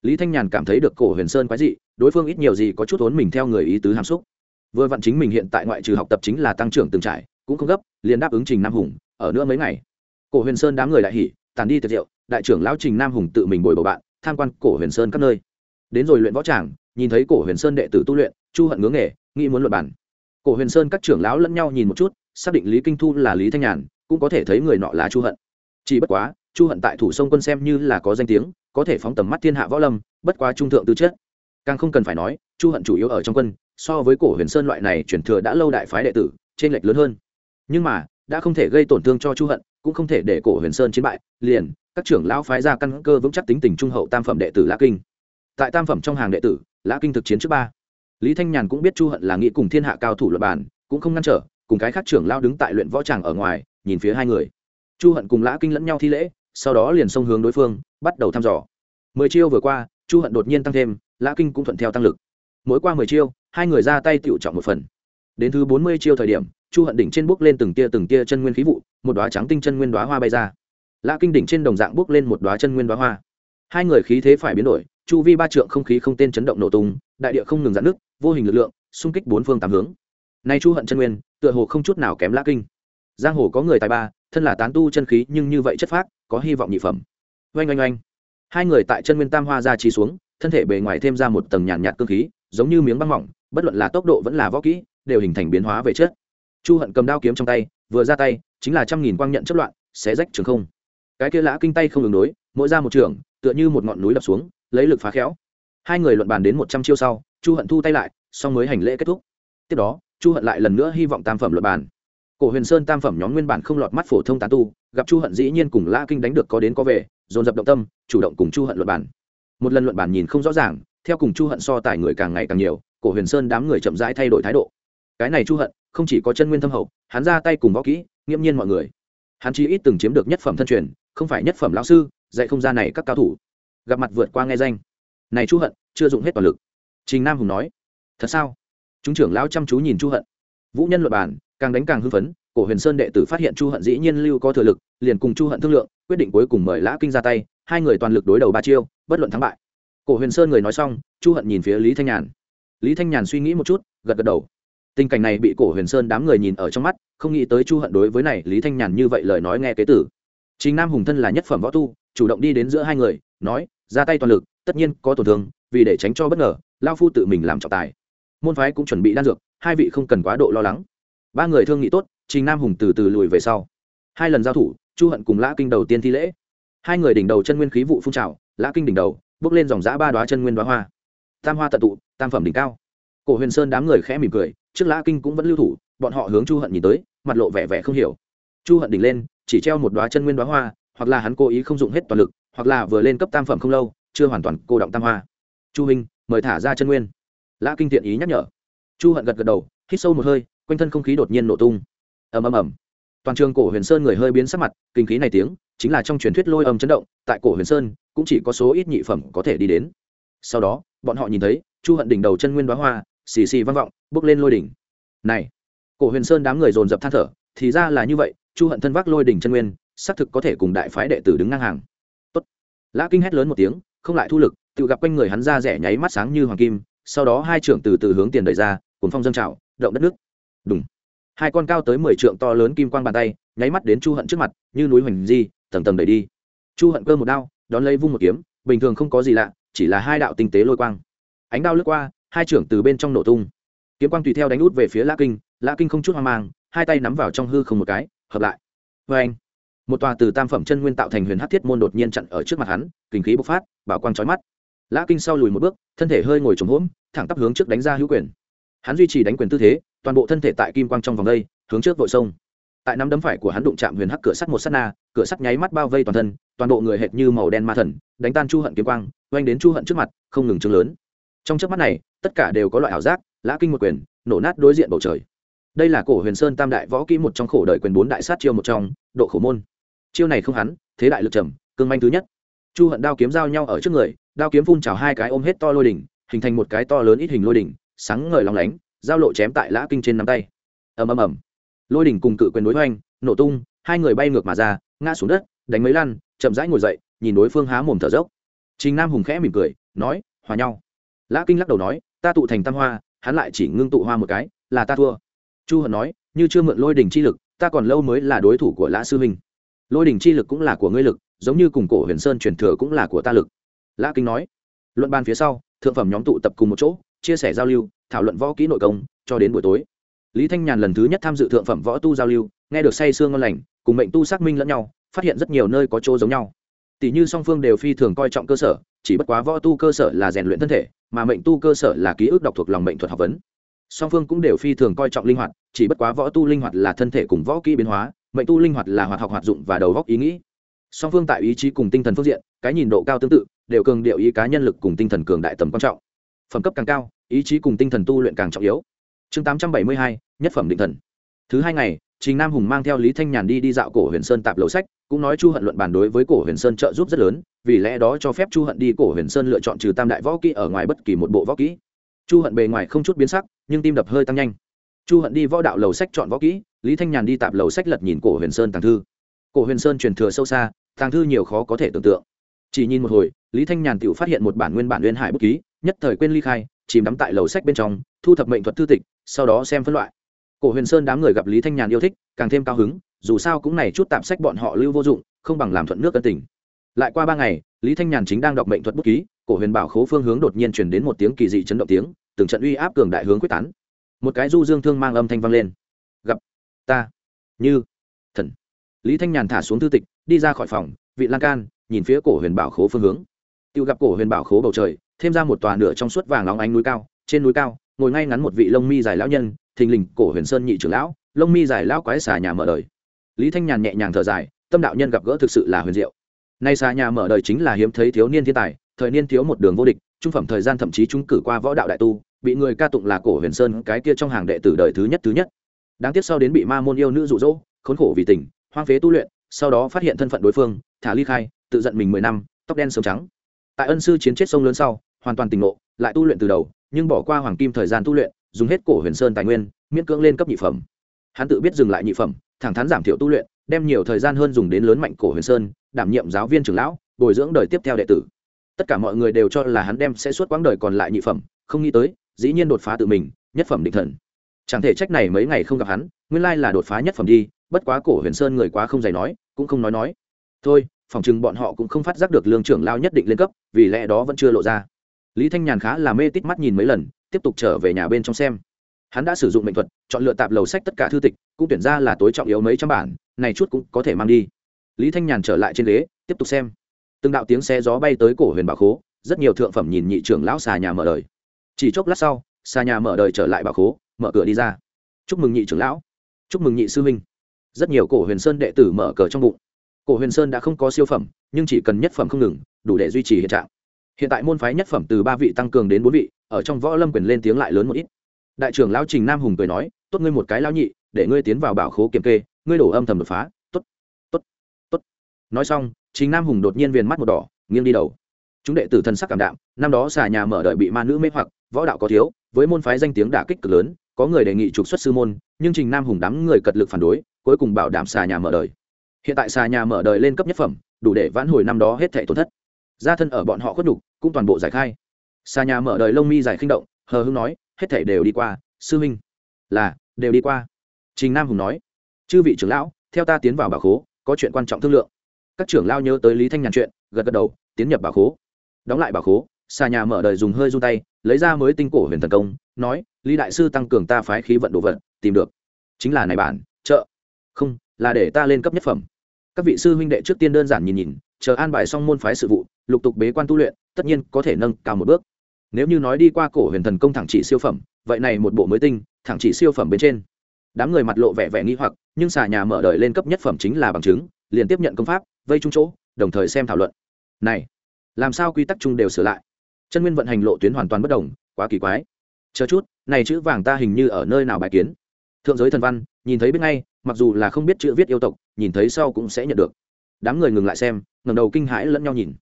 lý thanh nhàn cảm thấy được cổ huyền sơn quái dị, đối phương ít nhiều gì có chút ốn mình theo người ý tứ hàm xúc. Vừa vặn chính mình hiện tại ngoại trừ học tập chính là tăng trưởng từng trải, cũng không gấp, liền đáp ứng trình nam hùng, ở nữa mấy ngày. Cổ huyền sơn đám người đại hỉ, tàn đi tiệc rượu đại trưởng lão trình nam hùng tự mình bồi bầu bạn, tham quan cổ huyền sơn các nơi. Đến rồi luyện võ tràng, nhìn thấy cổ huyền sơn đệ tử tu luyện, chu hận ngưỡng nghề, nghĩ muốn luật bản cổ huyền sơn các trưởng lão lẫn nhau nhìn một chút, xác định lý kinh thu là lý thanh nhàn, cũng có thể thấy người nọ là chu hận chỉ bất quá, chu hận tại thủ sông quân xem như là có danh tiếng, có thể phóng tầm mắt thiên hạ võ lâm, bất quá trung thượng tư chất. Càng không cần phải nói, chu hận chủ yếu ở trong quân, so với cổ huyền sơn loại này chuyển thừa đã lâu đại phái đệ tử trên lệch lớn hơn. Nhưng mà, đã không thể gây tổn thương cho chu hận, cũng không thể để cổ huyền sơn chiến bại, liền, các trưởng lão phái ra căn cơ vững chắc tính tình trung hậu tam phẩm đệ tử lã kinh. Tại tam phẩm trong hàng đệ tử, lã kinh thực chiến trước ba. Lý thanh nhàn cũng biết chu hận là nghĩ cùng thiên hạ cao thủ luật bản cũng không ngăn trở, cùng cái khác trưởng lao đứng tại luyện võ tràng ở ngoài, nhìn phía hai người chu hận cùng lã kinh lẫn nhau thi lễ, sau đó liền xông hướng đối phương, bắt đầu thăm dò. Mười chiêu vừa qua, chu hận đột nhiên tăng thêm, lã kinh cũng thuận theo tăng lực. Mỗi qua mười chiêu, hai người ra tay tựu trọng một phần. Đến thứ bốn mươi chiêu thời điểm, chu hận đỉnh trên bước lên từng tia từng tia chân nguyên khí vụ, một đoá trắng tinh chân nguyên đoá hoa bay ra. Lã kinh đỉnh trên đồng dạng bước lên một đoá chân nguyên đoá hoa. Hai người khí thế phải biến đổi, chu vi ba trượng không khí không tên chấn động nổ tung, đại địa không ngừng dạn nước vô hình lực lượng, xung kích bốn phương tám hướng. Nay chu hận chân nguyên, tựa hồ không chút nào kém lã kinh. Giang hồ có người tài ba thân là tán tu chân khí nhưng như vậy chất phác có hy vọng nhị phẩm. Oanh oanh oanh. Hai người tại chân nguyên tam hoa ra trí xuống thân thể bề ngoài thêm ra một tầng nhàn nhạt, cơ khí giống như miếng băng mỏng bất luận là tốc độ vẫn là võ kỹ đều hình thành biến hóa về chất. Chu hận cầm đao kiếm trong tay vừa ra tay chính là trăm nghìn quang nhận chất loạn xé rách trường không. Cái kia lã kinh tay không đường đối mỗi ra một trường tựa như một ngọn núi đập xuống lấy lực phá khéo. Hai người luận bàn đến một trăm chiêu sau chu hận thu tay lại xong mới hành lễ kết thúc. Tiếp đó chu hận lại lần nữa hy vọng tam phẩm luận bàn cổ huyền sơn tam phẩm nhóm nguyên bản không lọt mắt phổ thông tán tu, gặp chu hận dĩ nhiên cùng lã kinh đánh được có đến có về, dồn dập động tâm, chủ động cùng chu hận luận bản một lần luận bản nhìn không rõ ràng, theo cùng chu hận so tài người càng ngày càng nhiều, cổ huyền sơn đám người chậm rãi thay đổi thái độ. Cái này chu hận, không chỉ có chân nguyên thâm hậu, hắn ra tay cùng võ kỹ nghiễm nhiên mọi người. Hắn chỉ ít từng chiếm được nhất phẩm thân truyền, không phải nhất phẩm lão sư, dạy không ra này các cao thủ. Gặp mặt vượt qua nghe danh. Này chu hận, chưa dụng hết toàn lực. Trình nam hùng nói, thật sao? Chúng trưởng lão chăm chú nhìn chu hận. Vũ nhân luật bản càng đánh càng hưng phấn, cổ huyền sơn đệ tử phát hiện chu hận dĩ nhiên lưu có thừa lực, liền cùng chu hận thương lượng, quyết định cuối cùng mời lã kinh ra tay, hai người toàn lực đối đầu ba chiêu, bất luận thắng bại. Cổ huyền sơn người nói xong, chu hận nhìn phía lý thanh nhàn. Lý thanh nhàn suy nghĩ một chút, gật gật đầu. Tình cảnh này bị cổ huyền sơn đám người nhìn ở trong mắt, không nghĩ tới chu hận đối với này, lý thanh nhàn như vậy lời nói nghe kế tử. Chính nam hùng thân là nhất phẩm võ tu, chủ động đi đến giữa hai người, nói, ra tay toàn lực, tất nhiên có tổn thương, vì để tránh cho bất ngờ, lao phu tự mình làm trọng tài. Môn phái cũng chuẩn bị đan dược, hai vị không cần quá độ lo lắng ba người thương nghị tốt, trình nam hùng từ từ lùi về sau. Hai lần giao thủ, chu hận cùng lã kinh đầu tiên thi lễ. Hai người đỉnh đầu chân nguyên khí vụ phun trào, lã kinh đỉnh đầu, bước lên dòng giã ba đoá chân nguyên đoá hoa. Tam hoa tận tụ, tam phẩm đỉnh cao. Cổ huyền sơn đám người khẽ mỉm cười, trước lã kinh cũng vẫn lưu thủ, bọn họ hướng chu hận nhìn tới, mặt lộ vẻ vẻ không hiểu. Chu hận đỉnh lên, chỉ treo một đoá chân nguyên đoá hoa, hoặc là hắn cố ý không dụng hết toàn lực, hoặc là vừa lên cấp tam phẩm không lâu, chưa hoàn toàn cô động tam hoa. Chu huynh, mời thả ra chân nguyên. Lã kinh thiện ý nhắc nhở. Chu hận gật gật đầu, hít sâu một hơi quanh thân không khí đột nhiên nổ tung. Ầm ầm ầm. Toàn trường cổ huyền sơn người hơi biến sắc mặt, kinh khí này tiếng, chính là trong truyền thuyết lôi âm chấn động, tại cổ huyền sơn, cũng chỉ có số ít nhị phẩm có thể đi đến. Sau đó, bọn họ nhìn thấy, chu hận đỉnh đầu chân nguyên đoá hoa, xì xì vang vọng, bước lên lôi đỉnh. Này, cổ huyền sơn đám người dồn dập than thở, thì ra là như vậy, chu hận thân vác lôi đỉnh chân nguyên, xác thực có thể cùng đại phái đệ tử đứng ngang hàng. Tốt. lã kinh hét lớn một tiếng, không lại thu lực, tự gặp quanh người hắn ra rẻ nháy mắt sáng như hoàng kim, sau đó hai trưởng từ từ hướng tiền đẩy ra cuốn phong dâng trào, động đất nước đúng hai con cao tới mười trượng to lớn kim quang bàn tay, nháy mắt đến chu hận trước mặt, như núi hoành di, tầng tầng đẩy đi. Chu hận cơ một đao, đón lấy vung một kiếm, bình thường không có gì lạ, chỉ là hai đạo tinh tế lôi quang. Ánh đao lướt qua, hai trưởng từ bên trong nổ tung. Kiếm quang tùy theo đánh út về phía lã kinh lã kinh không chút hoang mang, hai tay nắm vào trong hư không một cái, hợp lại. Vê anh, một tòa từ tam phẩm chân nguyên tạo thành huyền hát thiết môn đột nhiên chặn ở trước mặt hắn, kinh khí bộc phát, bảo quang trói mắt. Lã kinh sau lùi một bước, thân thể hơi ngồi trống hỗn thẳng tắp hướng trước đánh ra hữu quyền. Hắn duy trì đánh quyền tư thế toàn bộ thân thể tại kim quang trong vòng đây, hướng trước vội sông. Tại năm đấm phải của hắn đụng chạm huyền hắc cửa sắt một sát na, cửa sắt nháy mắt bao vây toàn thân, toàn bộ người hệt như màu đen ma thần, đánh tan chu hận kiếm quang, oanh đến chu hận trước mặt, không ngừng chứng lớn. Trong trước mắt này, tất cả đều có loại ảo giác, lã kinh một quyền, nổ nát đối diện bầu trời. Đây là cổ huyền sơn tam đại võ kỹ một trong khổ đời quyền bốn đại sát chiêu một trong, độ khổ môn. Chiêu này không hắn, thế đại lực trầm, cương manh thứ nhất. Chu hận đao kiếm giao nhau ở trước người, đao kiếm phun trào hai cái ôm hết to lôi đỉnh, hình thành một cái to lớn ít hình lôi đỉnh, sáng ngời lóng lánh giao lộ chém tại lã kinh trên nắm tay. Ầm ầm ầm. Lôi đỉnh cùng cự quyền đối hoành, nổ tung, hai người bay ngược mà ra, ngã xuống đất, đánh mấy lăn, chậm rãi ngồi dậy, nhìn đối phương há mồm thở dốc. Trình nam hùng khẽ mỉm cười, nói, hòa nhau. Lã kinh lắc đầu nói, ta tụ thành tam hoa, hắn lại chỉ ngưng tụ hoa một cái, là ta thua. Chu hận nói, như chưa mượn lôi đỉnh chi lực, ta còn lâu mới là đối thủ của lã sư huynh. Lôi đỉnh chi lực cũng là của ngươi lực, giống như cùng cổ huyền sơn truyền thừa cũng là của ta lực. Lã kinh nói, luận bàn phía sau, thượng phẩm nhóm tụ tập cùng một chỗ, chia sẻ giao lưu thảo luận võ kỹ nội công, cho đến buổi tối. Lý thanh nhàn lần thứ nhất tham dự thượng phẩm võ tu giao lưu, nghe được say sương ngon lành, cùng mệnh tu xác minh lẫn nhau, phát hiện rất nhiều nơi có chỗ giống nhau. Tỷ như song phương đều phi thường coi trọng cơ sở, chỉ bất quá võ tu cơ sở là rèn luyện thân thể, mà mệnh tu cơ sở là ký ức đọc thuộc lòng mệnh thuật học vấn. Song phương cũng đều phi thường coi trọng linh hoạt, chỉ bất quá võ tu linh hoạt là thân thể cùng võ kỹ biến hóa, mệnh tu linh hoạt là hoạt học hoạt dụng và đầu góc ý nghĩ. Song phương tại ý chí cùng tinh thần phương diện, cái nhìn độ cao tương tự, đều cường điệu ý cá nhân lực cùng tinh thần cường đại tầm quan trọng. Phẩm cấp càng cao ý chí cùng tinh thần tu luyện càng trọng yếu. Chương tám trăm bảy mươi hai, nhất phẩm định thần. Thứ hai ngày, trình nam hùng mang theo lý thanh nhàn đi đi dạo cổ huyền sơn tạp lầu sách, cũng nói chu hận luận bàn đối với cổ huyền sơn trợ giúp rất lớn, vì lẽ đó cho phép chu hận đi cổ huyền sơn lựa chọn trừ tam đại võ kỹ ở ngoài bất kỳ một bộ võ kỹ. Chu hận bề ngoài không chút biến sắc, nhưng tim đập hơi tăng nhanh. Chu hận đi võ đạo lầu sách chọn võ kỹ, lý thanh nhàn đi tạp lầu sách lật nhìn cổ huyền sơn tàng thư. Cổ huyền sơn truyền thừa sâu xa, tàng thư nhiều khó có thể tưởng tượng. Chỉ nhìn một hồi, lý thanh nhàn tự phát hiện một bản nguyên bản nguyên hải bút ký, nhất thời quên ly khai chìm đắm tại lầu sách bên trong, thu thập mệnh thuật thư tịch, sau đó xem phân loại. Cổ huyền sơn đám người gặp lý thanh nhàn yêu thích, càng thêm cao hứng, dù sao cũng này chút tạm sách bọn họ lưu vô dụng, không bằng làm thuận nước cân tình. Lại qua ba ngày, lý thanh nhàn chính đang đọc mệnh thuật bút ký, cổ huyền bảo khố phương hướng đột nhiên chuyển đến một tiếng kỳ dị chấn động tiếng, từng trận uy áp cường đại hướng quyết tán. Một cái du dương thương mang âm thanh vang lên. Gặp ta, như thần. Lý thanh nhàn thả xuống thư tịch, đi ra khỏi phòng, vị lan can, nhìn phía cổ huyền bảo khố phương hướng. Tự gặp cổ huyền bảo khố bầu trời thêm ra một tòa nửa trong suốt vàng óng ánh núi cao, trên núi cao, ngồi ngay ngắn một vị lông mi dài lão nhân, thình lình cổ huyền sơn nhị trưởng lão, lông mi dài lão quái xà nhà mở đời. Lý thanh nhàn nhẹ nhàng thở dài, tâm đạo nhân gặp gỡ thực sự là huyền diệu. Nay xà nhà mở đời chính là hiếm thấy thiếu niên thiên tài, thời niên thiếu một đường vô địch, trung phẩm thời gian thậm chí chúng cử qua võ đạo đại tu, bị người ca tụng là cổ huyền sơn cái kia trong hàng đệ tử đời thứ nhất thứ nhất. Đáng tiếc sau đến bị ma môn yêu nữ rụ rỗ khốn khổ vì tình, hoang phế tu luyện, sau đó phát hiện thân phận đối phương, thả ly khai, tự giận mình mười năm, tóc đen sớm trắng tại ân sư chiến chết sông lớn sau, hoàn toàn tỉnh ngộ, lại tu luyện từ đầu, nhưng bỏ qua hoàng kim thời gian tu luyện, dùng hết cổ huyền sơn tài nguyên, miễn cưỡng lên cấp nhị phẩm. Hắn tự biết dừng lại nhị phẩm, thẳng thắn giảm thiểu tu luyện, đem nhiều thời gian hơn dùng đến lớn mạnh cổ huyền sơn, đảm nhiệm giáo viên trưởng lão, bồi dưỡng đời tiếp theo đệ tử. Tất cả mọi người đều cho là hắn đem sẽ suốt quãng đời còn lại nhị phẩm, không nghĩ tới, dĩ nhiên đột phá tự mình, nhất phẩm định thần. Chẳng thể trách này mấy ngày không gặp hắn, nguyên lai là đột phá nhất phẩm đi, bất quá cổ huyền sơn người quá không dày nói, cũng không nói nói. Thôi phòng chừng bọn họ cũng không phát giác được lương trưởng lao nhất định lên cấp, vì lẽ đó vẫn chưa lộ ra. Lý thanh nhàn khá là mê tít mắt nhìn mấy lần, tiếp tục trở về nhà bên trong xem. Hắn đã sử dụng mệnh thuật, chọn lựa tạp lầu sách tất cả thư tịch, cũng tuyển ra là tối trọng yếu mấy trăm bản, này chút cũng có thể mang đi. Lý thanh nhàn trở lại trên ghế, tiếp tục xem. Từng đạo tiếng xe gió bay tới cổ huyền bà khố, rất nhiều thượng phẩm nhìn nhị trưởng lão xà nhà mở đời. Chỉ chốc lát sau, xà nhà mở đời trở lại bà khố, mở cửa đi ra. Chúc mừng nhị trưởng lão. Chúc mừng nhị sư minh rất nhiều cổ huyền sơn đệ tử mở cờ trong bụng cổ huyền sơn đã không có siêu phẩm, nhưng chỉ cần nhất phẩm không ngừng, đủ để duy trì hiện trạng. Hiện tại môn phái nhất phẩm từ ba vị tăng cường đến bốn vị, ở trong võ lâm quyền lên tiếng lại lớn một ít. Đại trưởng lão trình nam hùng cười nói, tốt ngươi một cái lão nhị, để ngươi tiến vào bảo khố kiểm kê, ngươi đổ âm thầm đột phá, tốt tốt tốt. Nói xong, trình nam hùng đột nhiên viền mắt một đỏ, nghiêng đi đầu. Chúng đệ tử thân sắc cảm đạm, năm đó xà nhà mở đợi bị ma nữ mê hoặc, võ đạo có thiếu, với môn phái danh tiếng đả kích cực lớn, có người đề nghị trục xuất sư môn, nhưng trình nam hùng đám người cật lực phản đối, cuối cùng bảo đảm xà nhà mở đời hiện tại xà nhà mở đời lên cấp nhất phẩm, đủ để vãn hồi năm đó hết thể tổn thất. Gia thân ở bọn họ khuất nhục, cũng toàn bộ giải khai. Xà nhà mở đời lông mi giải khinh động, hờ hưng nói, hết thể đều đi qua, sư huynh. Là, đều đi qua. Trình nam hùng nói, chư vị trưởng lão, theo ta tiến vào bảo khố, có chuyện quan trọng thương lượng. Các trưởng lao nhớ tới lý thanh nhàn chuyện, gật gật đầu, tiến nhập bảo khố. Đóng lại bảo khố, xà nhà mở đời dùng hơi run tay, lấy ra mới tinh cổ huyền thần công, nói, lý đại sư tăng cường ta phái khí vận đồ vật, tìm được. Chính là này bản, chợ. Không, là để ta lên cấp nhất phẩm các vị sư huynh đệ trước tiên đơn giản nhìn nhìn, chờ an bài xong môn phái sự vụ, lục tục bế quan tu luyện, tất nhiên có thể nâng cao một bước. Nếu như nói đi qua cổ huyền thần công thẳng chỉ siêu phẩm, vậy này một bộ mới tinh, thẳng chỉ siêu phẩm bên trên. Đám người mặt lộ vẻ vẻ nghi hoặc, nhưng xà nhà mở đời lên cấp nhất phẩm chính là bằng chứng, liền tiếp nhận công pháp, vây trung chỗ, đồng thời xem thảo luận. Này, làm sao quy tắc chung đều sửa lại? Chân nguyên vận hành lộ tuyến hoàn toàn bất đồng, quá kỳ quái. Chờ chút, này chữ vàng ta hình như ở nơi nào bài kiến? Thượng giới thần văn, nhìn thấy bên ngay mặc dù là không biết chữ viết yêu tộc, nhìn thấy sau cũng sẽ nhận được. Đám người ngừng lại xem ngầm đầu kinh hãi lẫn nhau nhìn.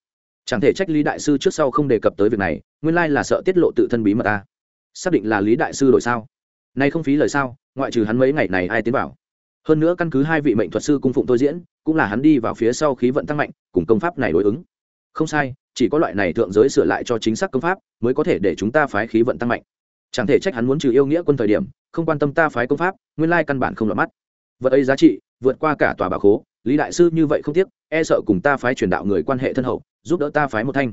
Chẳng thể trách lý đại sư trước sau không đề cập tới việc này, nguyên lai là sợ tiết lộ tự thân bí mật ta. Xác định là lý đại sư đổi sao? Nay không phí lời sao, ngoại trừ hắn mấy ngày này ai tiến vào. Hơn nữa căn cứ hai vị mệnh thuật sư cung phụng tôi diễn, cũng là hắn đi vào phía sau khí vận tăng mạnh, cùng công pháp này đối ứng. Không sai, chỉ có loại này thượng giới sửa lại cho chính xác công pháp mới có thể để chúng ta phái khí vận tăng mạnh. Chẳng thể trách hắn muốn trừ yêu nghĩa quân thời điểm, không quan tâm ta phái công pháp, nguyên lai căn bản không lọt mắt vật ấy giá trị vượt qua cả tòa bà khố. Lý đại sư như vậy không tiếc e sợ cùng ta phái truyền đạo người quan hệ thân hậu, giúp đỡ ta phái một thanh.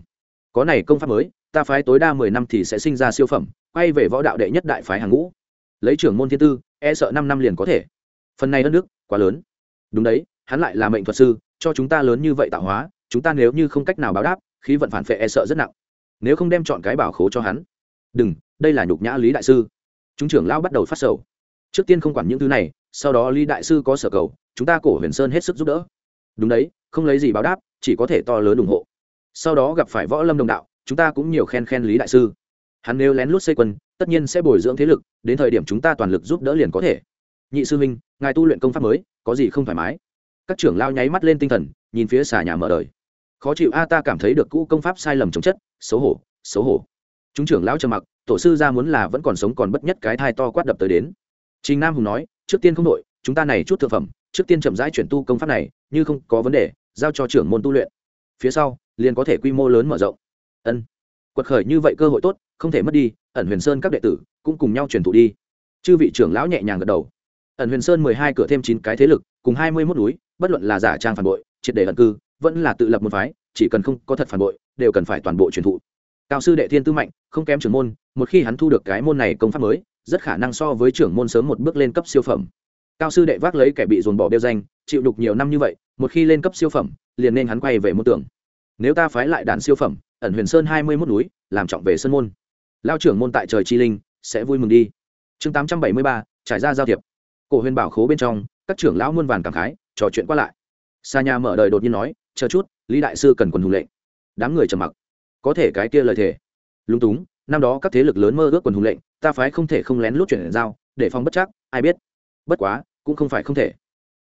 Có này công pháp mới, ta phái tối đa mười năm thì sẽ sinh ra siêu phẩm, quay về võ đạo đệ nhất đại phái hàng ngũ. Lấy trưởng môn thiên tư e sợ năm năm liền có thể. Phần này đất nước quá lớn. Đúng đấy, hắn lại là mệnh thuật sư, cho chúng ta lớn như vậy tạo hóa, chúng ta nếu như không cách nào báo đáp, khí vận phản phệ e sợ rất nặng. Nếu không đem chọn cái bảo khố cho hắn. Đừng, đây là nhục nhã lý đại sư. Chúng trưởng lão bắt đầu phát sầu. Trước tiên không quản những thứ này sau đó lý đại sư có sở cầu, chúng ta cổ huyền sơn hết sức giúp đỡ. Đúng đấy, không lấy gì báo đáp, chỉ có thể to lớn ủng hộ. Sau đó gặp phải võ lâm đồng đạo, chúng ta cũng nhiều khen khen lý đại sư. Hắn nếu lén lút xây quân, tất nhiên sẽ bồi dưỡng thế lực, đến thời điểm chúng ta toàn lực giúp đỡ liền có thể. Nhị sư minh ngài tu luyện công pháp mới, có gì không thoải mái? Các trưởng lao nháy mắt lên tinh thần, nhìn phía xà nhà mở đời. Khó chịu a, ta cảm thấy được cũ công pháp sai lầm chống chất, xấu hổ xấu hổ. Chúng trưởng lão trầm mặc, tổ sư ra muốn là vẫn còn sống còn bất nhất cái thai to quát đập tới đến. Trình nam hùng nói trước tiên không đội, chúng ta này chút thượng phẩm, trước tiên chậm rãi chuyển tu công pháp này, như không có vấn đề, giao cho trưởng môn tu luyện. Phía sau, liền có thể quy mô lớn mở rộng. Ân. Quật khởi như vậy cơ hội tốt, không thể mất đi, ẩn huyền sơn các đệ tử cũng cùng nhau truyền thụ đi. Chư vị trưởng lão nhẹ nhàng gật đầu. Ẩn huyền sơn mười hai cửa thêm chín cái thế lực, cùng hai mươi mốt núi, bất luận là giả trang phản bội, triệt để ẩn cư, vẫn là tự lập một phái, chỉ cần không có thật phản bội, đều cần phải toàn bộ truyền thụ. Cao sư đệ thiên tư mạnh, không kém trưởng môn, một khi hắn thu được cái môn này công pháp mới rất khả năng so với trưởng môn sớm một bước lên cấp siêu phẩm. Cao sư đệ vác lấy kẻ bị dồn bỏ đeo danh, chịu đục nhiều năm như vậy, một khi lên cấp siêu phẩm, liền nên hắn quay về môn tưởng nếu ta phái lại đàn siêu phẩm, ẩn huyền sơn hai mươi mốt núi, làm trọng về sân môn. Lao trưởng môn tại trời chi linh, sẽ vui mừng đi. Chương tám trăm bảy mươi ba, trải ra giao thiệp. Cổ huyền bảo khố bên trong, các trưởng lão muôn vàn cảm khái, trò chuyện qua lại. Xa nhà mở đời đột nhiên nói, chờ chút, lý đại sư cần quần hùng lệnh. Đám người trầm mặc. Có thể cái kia lời thề. Lúng túng năm đó các thế lực lớn mơ ước quần hùng lệnh, ta phái không thể không lén lút chuyển giao, để phòng bất chắc, ai biết. Bất quá, cũng không phải không thể.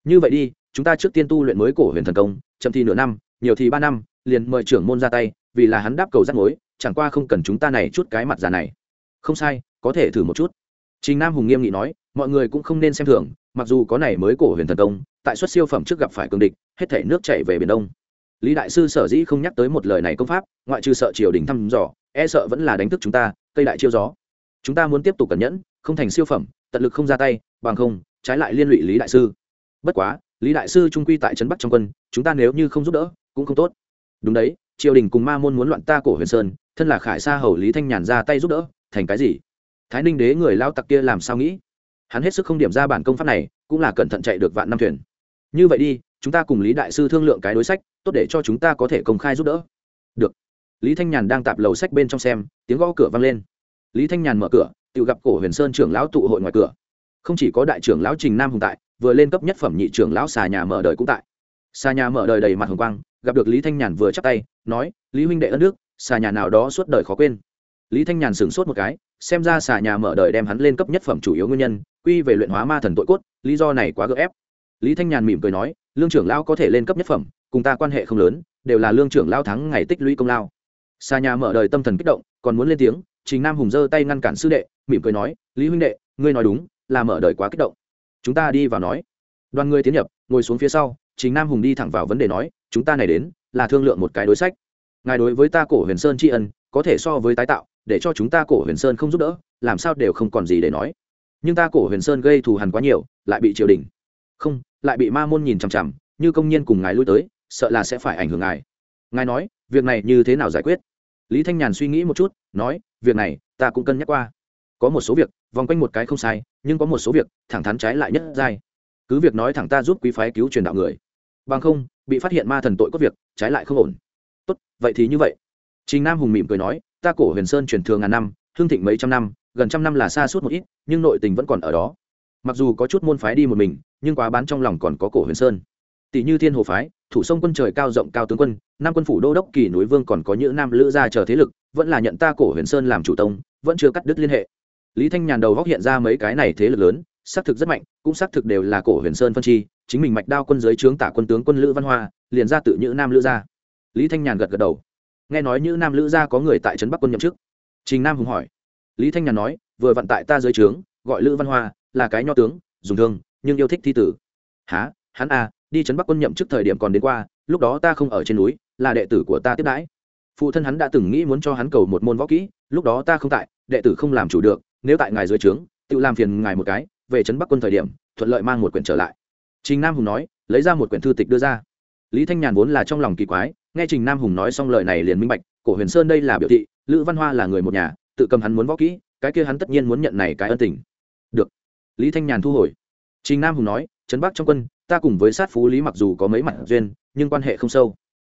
Như vậy đi, chúng ta trước tiên tu luyện mới cổ huyền thần công, chậm thì nửa năm, nhiều thì ba năm, liền mời trưởng môn ra tay, vì là hắn đáp cầu rắc mối, chẳng qua không cần chúng ta này chút cái mặt già này. Không sai, có thể thử một chút. Trình nam hùng nghiêm nghị nói, mọi người cũng không nên xem thường, mặc dù có này mới cổ huyền thần công, tại xuất siêu phẩm trước gặp phải cường địch, hết thể nước chảy về biển đông. Lý đại sư sở dĩ không nhắc tới một lời này công pháp, ngoại trừ sợ triều đình thăm dò e sợ vẫn là đánh thức chúng ta, cây đại chiêu gió. Chúng ta muốn tiếp tục cẩn nhẫn, không thành siêu phẩm, tận lực không ra tay, bằng không, trái lại liên lụy lý đại sư. Bất quá, lý đại sư trung quy tại trấn bắc trong quân, chúng ta nếu như không giúp đỡ, cũng không tốt. Đúng đấy, triều đình cùng ma môn muốn loạn ta cổ huyền sơn, thân là khải sa hầu lý thanh nhàn ra tay giúp đỡ, thành cái gì? Thái ninh đế người lao tặc kia làm sao nghĩ? Hắn hết sức không điểm ra bản công pháp này, cũng là cẩn thận chạy được vạn năm thuyền. Như vậy đi, chúng ta cùng lý đại sư thương lượng cái đối sách, tốt để cho chúng ta có thể công khai giúp đỡ. Được lý thanh nhàn đang tạp lầu sách bên trong xem, tiếng gõ cửa vang lên. Lý thanh nhàn mở cửa, tự gặp cổ huyền sơn trưởng lão tụ hội ngoài cửa. Không chỉ có đại trưởng lão trình nam hùng tại, vừa lên cấp nhất phẩm nhị trưởng lão xà nhà mở đời cũng tại. Xà nhà mở đời đầy mặt hồng quang, gặp được lý thanh nhàn vừa chắc tay, nói, lý huynh đệ ân nước xà nhà nào đó suốt đời khó quên. Lý thanh nhàn sửng sốt một cái, xem ra xà nhà mở đời đem hắn lên cấp nhất phẩm chủ yếu nguyên nhân, quy về luyện hóa ma thần tội cốt, lý do này quá gỡ ép. Lý thanh nhàn mỉm cười nói, lương trưởng lão có thể lên cấp nhất phẩm, cùng ta quan hệ không lớn, đều là lương trưởng lão thắng ngày tích lũy công lao xa nhà mở đời tâm thần kích động, còn muốn lên tiếng, trình nam hùng giơ tay ngăn cản sư đệ, mỉm cười nói, lý huynh đệ, ngươi nói đúng, là mở đời quá kích động. Chúng ta đi vào nói. Đoàn người tiến nhập, ngồi xuống phía sau, trình nam hùng đi thẳng vào vấn đề nói, chúng ta này đến, là thương lượng một cái đối sách. Ngài đối với ta cổ huyền sơn tri ân, có thể so với tái tạo, để cho chúng ta cổ huyền sơn không giúp đỡ, làm sao đều không còn gì để nói. Nhưng ta cổ huyền sơn gây thù hằn quá nhiều, lại bị triều đình. Không, lại bị ma môn nhìn chằm chằm, như công nhân cùng ngài lui tới, sợ là sẽ phải ảnh hưởng ngài. Ngài nói, việc này như thế nào giải quyết? Lý thanh nhàn suy nghĩ một chút, nói, việc này, ta cũng cân nhắc qua. Có một số việc, vòng quanh một cái không sai, nhưng có một số việc, thẳng thắn trái lại nhất giai cứ việc nói thẳng ta giúp quý phái cứu truyền đạo người. Bằng không, bị phát hiện ma thần tội có việc, trái lại không ổn. Tốt, vậy thì như vậy. Trình nam hùng mỉm cười nói, ta cổ huyền sơn truyền thường ngàn năm, hương thịnh mấy trăm năm, gần trăm năm là xa suốt một ít, nhưng nội tình vẫn còn ở đó. Mặc dù có chút môn phái đi một mình, nhưng quá bán trong lòng còn có cổ huyền sơn. Tỷ như thiên hồ phái thủ sông quân trời cao rộng cao tướng quân, nam quân phủ đô đốc kỳ núi vương còn có những nam lữ gia chờ thế lực, vẫn là nhận ta cổ huyền sơn làm chủ tông, vẫn chưa cắt đứt liên hệ. Lý thanh nhàn đầu góc hiện ra mấy cái này thế lực lớn, xác thực rất mạnh, cũng xác thực đều là cổ huyền sơn phân chi, chính mình mạch đao quân giới trướng tả quân tướng quân lữ văn hoa, liền ra tự nhữ nam lữ gia. Lý thanh nhàn gật gật đầu. Nghe nói như nam lữ gia có người tại trấn bắc quân nhậm chức. Trình nam hùng hỏi. Lý thanh nhàn nói, vừa vận tại ta dưới trướng, gọi lữ văn hoa, là cái nho tướng, dùng thương, nhưng yêu thích thi tử. Há hắn à đi trấn bắc quân nhậm trước thời điểm còn đến qua, lúc đó ta không ở trên núi, là đệ tử của ta tiếp đãi. Phụ thân hắn đã từng nghĩ muốn cho hắn cầu một môn võ kỹ, lúc đó ta không tại, đệ tử không làm chủ được, nếu tại ngài dưới trướng, tự làm phiền ngài một cái, về trấn bắc quân thời điểm, thuận lợi mang một quyển trở lại. Trình nam hùng nói, lấy ra một quyển thư tịch đưa ra. Lý thanh nhàn vốn là trong lòng kỳ quái, nghe trình nam hùng nói xong lời này liền minh bạch, cổ huyền sơn đây là biểu thị, lữ văn hoa là người một nhà, tự cầm hắn muốn võ kỹ, cái kia hắn tất nhiên muốn nhận này cái ân tình. Được. Lý thanh nhàn thu hồi. Trình nam hùng nói trấn bắc trong quân, ta cùng với sát phú lý mặc dù có mấy mặt duyên, nhưng quan hệ không sâu.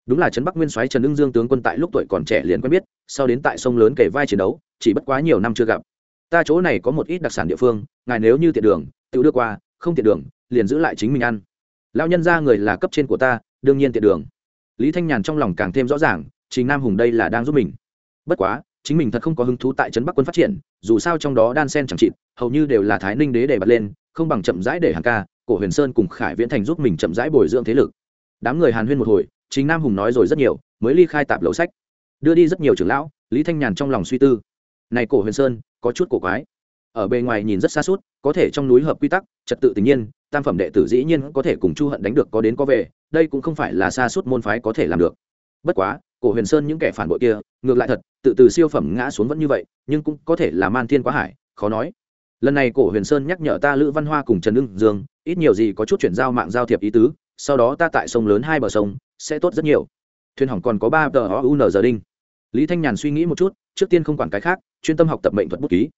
Đúng là trấn bắc nguyên soái trần ưng dương tướng quân tại lúc tuổi còn trẻ liền quen biết, sau đến tại sông lớn kể vai chiến đấu, chỉ bất quá nhiều năm chưa gặp. Ta chỗ này có một ít đặc sản địa phương, ngài nếu như tiện đường, tự đưa qua, không tiện đường, liền giữ lại chính mình ăn. Lao nhân ra người là cấp trên của ta, đương nhiên tiện đường. Lý thanh nhàn trong lòng càng thêm rõ ràng chính nam hùng đây là đang giúp mình. Bất quá, chính mình thật không có hứng thú tại trấn bắc quân phát triển, dù sao trong đó đan sen chẳng chịt, hầu như đều là thái ninh đế để bật lên, không bằng chậm rãi để hàng ca cổ huyền sơn cùng khải viễn thành giúp mình chậm rãi bồi dưỡng thế lực. Đám người hàn huyên một hồi chính nam hùng nói rồi rất nhiều, mới ly khai tạp lầu sách. Đưa đi rất nhiều trưởng lão, lý thanh nhàn trong lòng suy tư. Này cổ huyền sơn, có chút cổ quái. Ở bề ngoài nhìn rất xa suốt, có thể trong núi hợp quy tắc, trật tự tự nhiên, tam phẩm đệ tử dĩ nhiên có thể cùng chu hận đánh được có đến có về, đây cũng không phải là xa suốt môn phái có thể làm được. Bất quá, cổ huyền sơn những kẻ phản bội kia, ngược lại thật, tự từ siêu phẩm ngã xuống vẫn như vậy, nhưng cũng có thể là man thiên quá hải, khó nói lần này cổ huyền sơn nhắc nhở ta lữ văn hoa cùng trần ưng dương, ít nhiều gì có chút chuyển giao mạng giao thiệp ý tứ, sau đó ta tại sông lớn hai bờ sông, sẽ tốt rất nhiều. Thuyền hỏng còn có ba tờ o u n giờ đinh. Lý thanh nhàn suy nghĩ một chút, trước tiên không quản cái khác, chuyên tâm học tập mệnh thuật bút ký.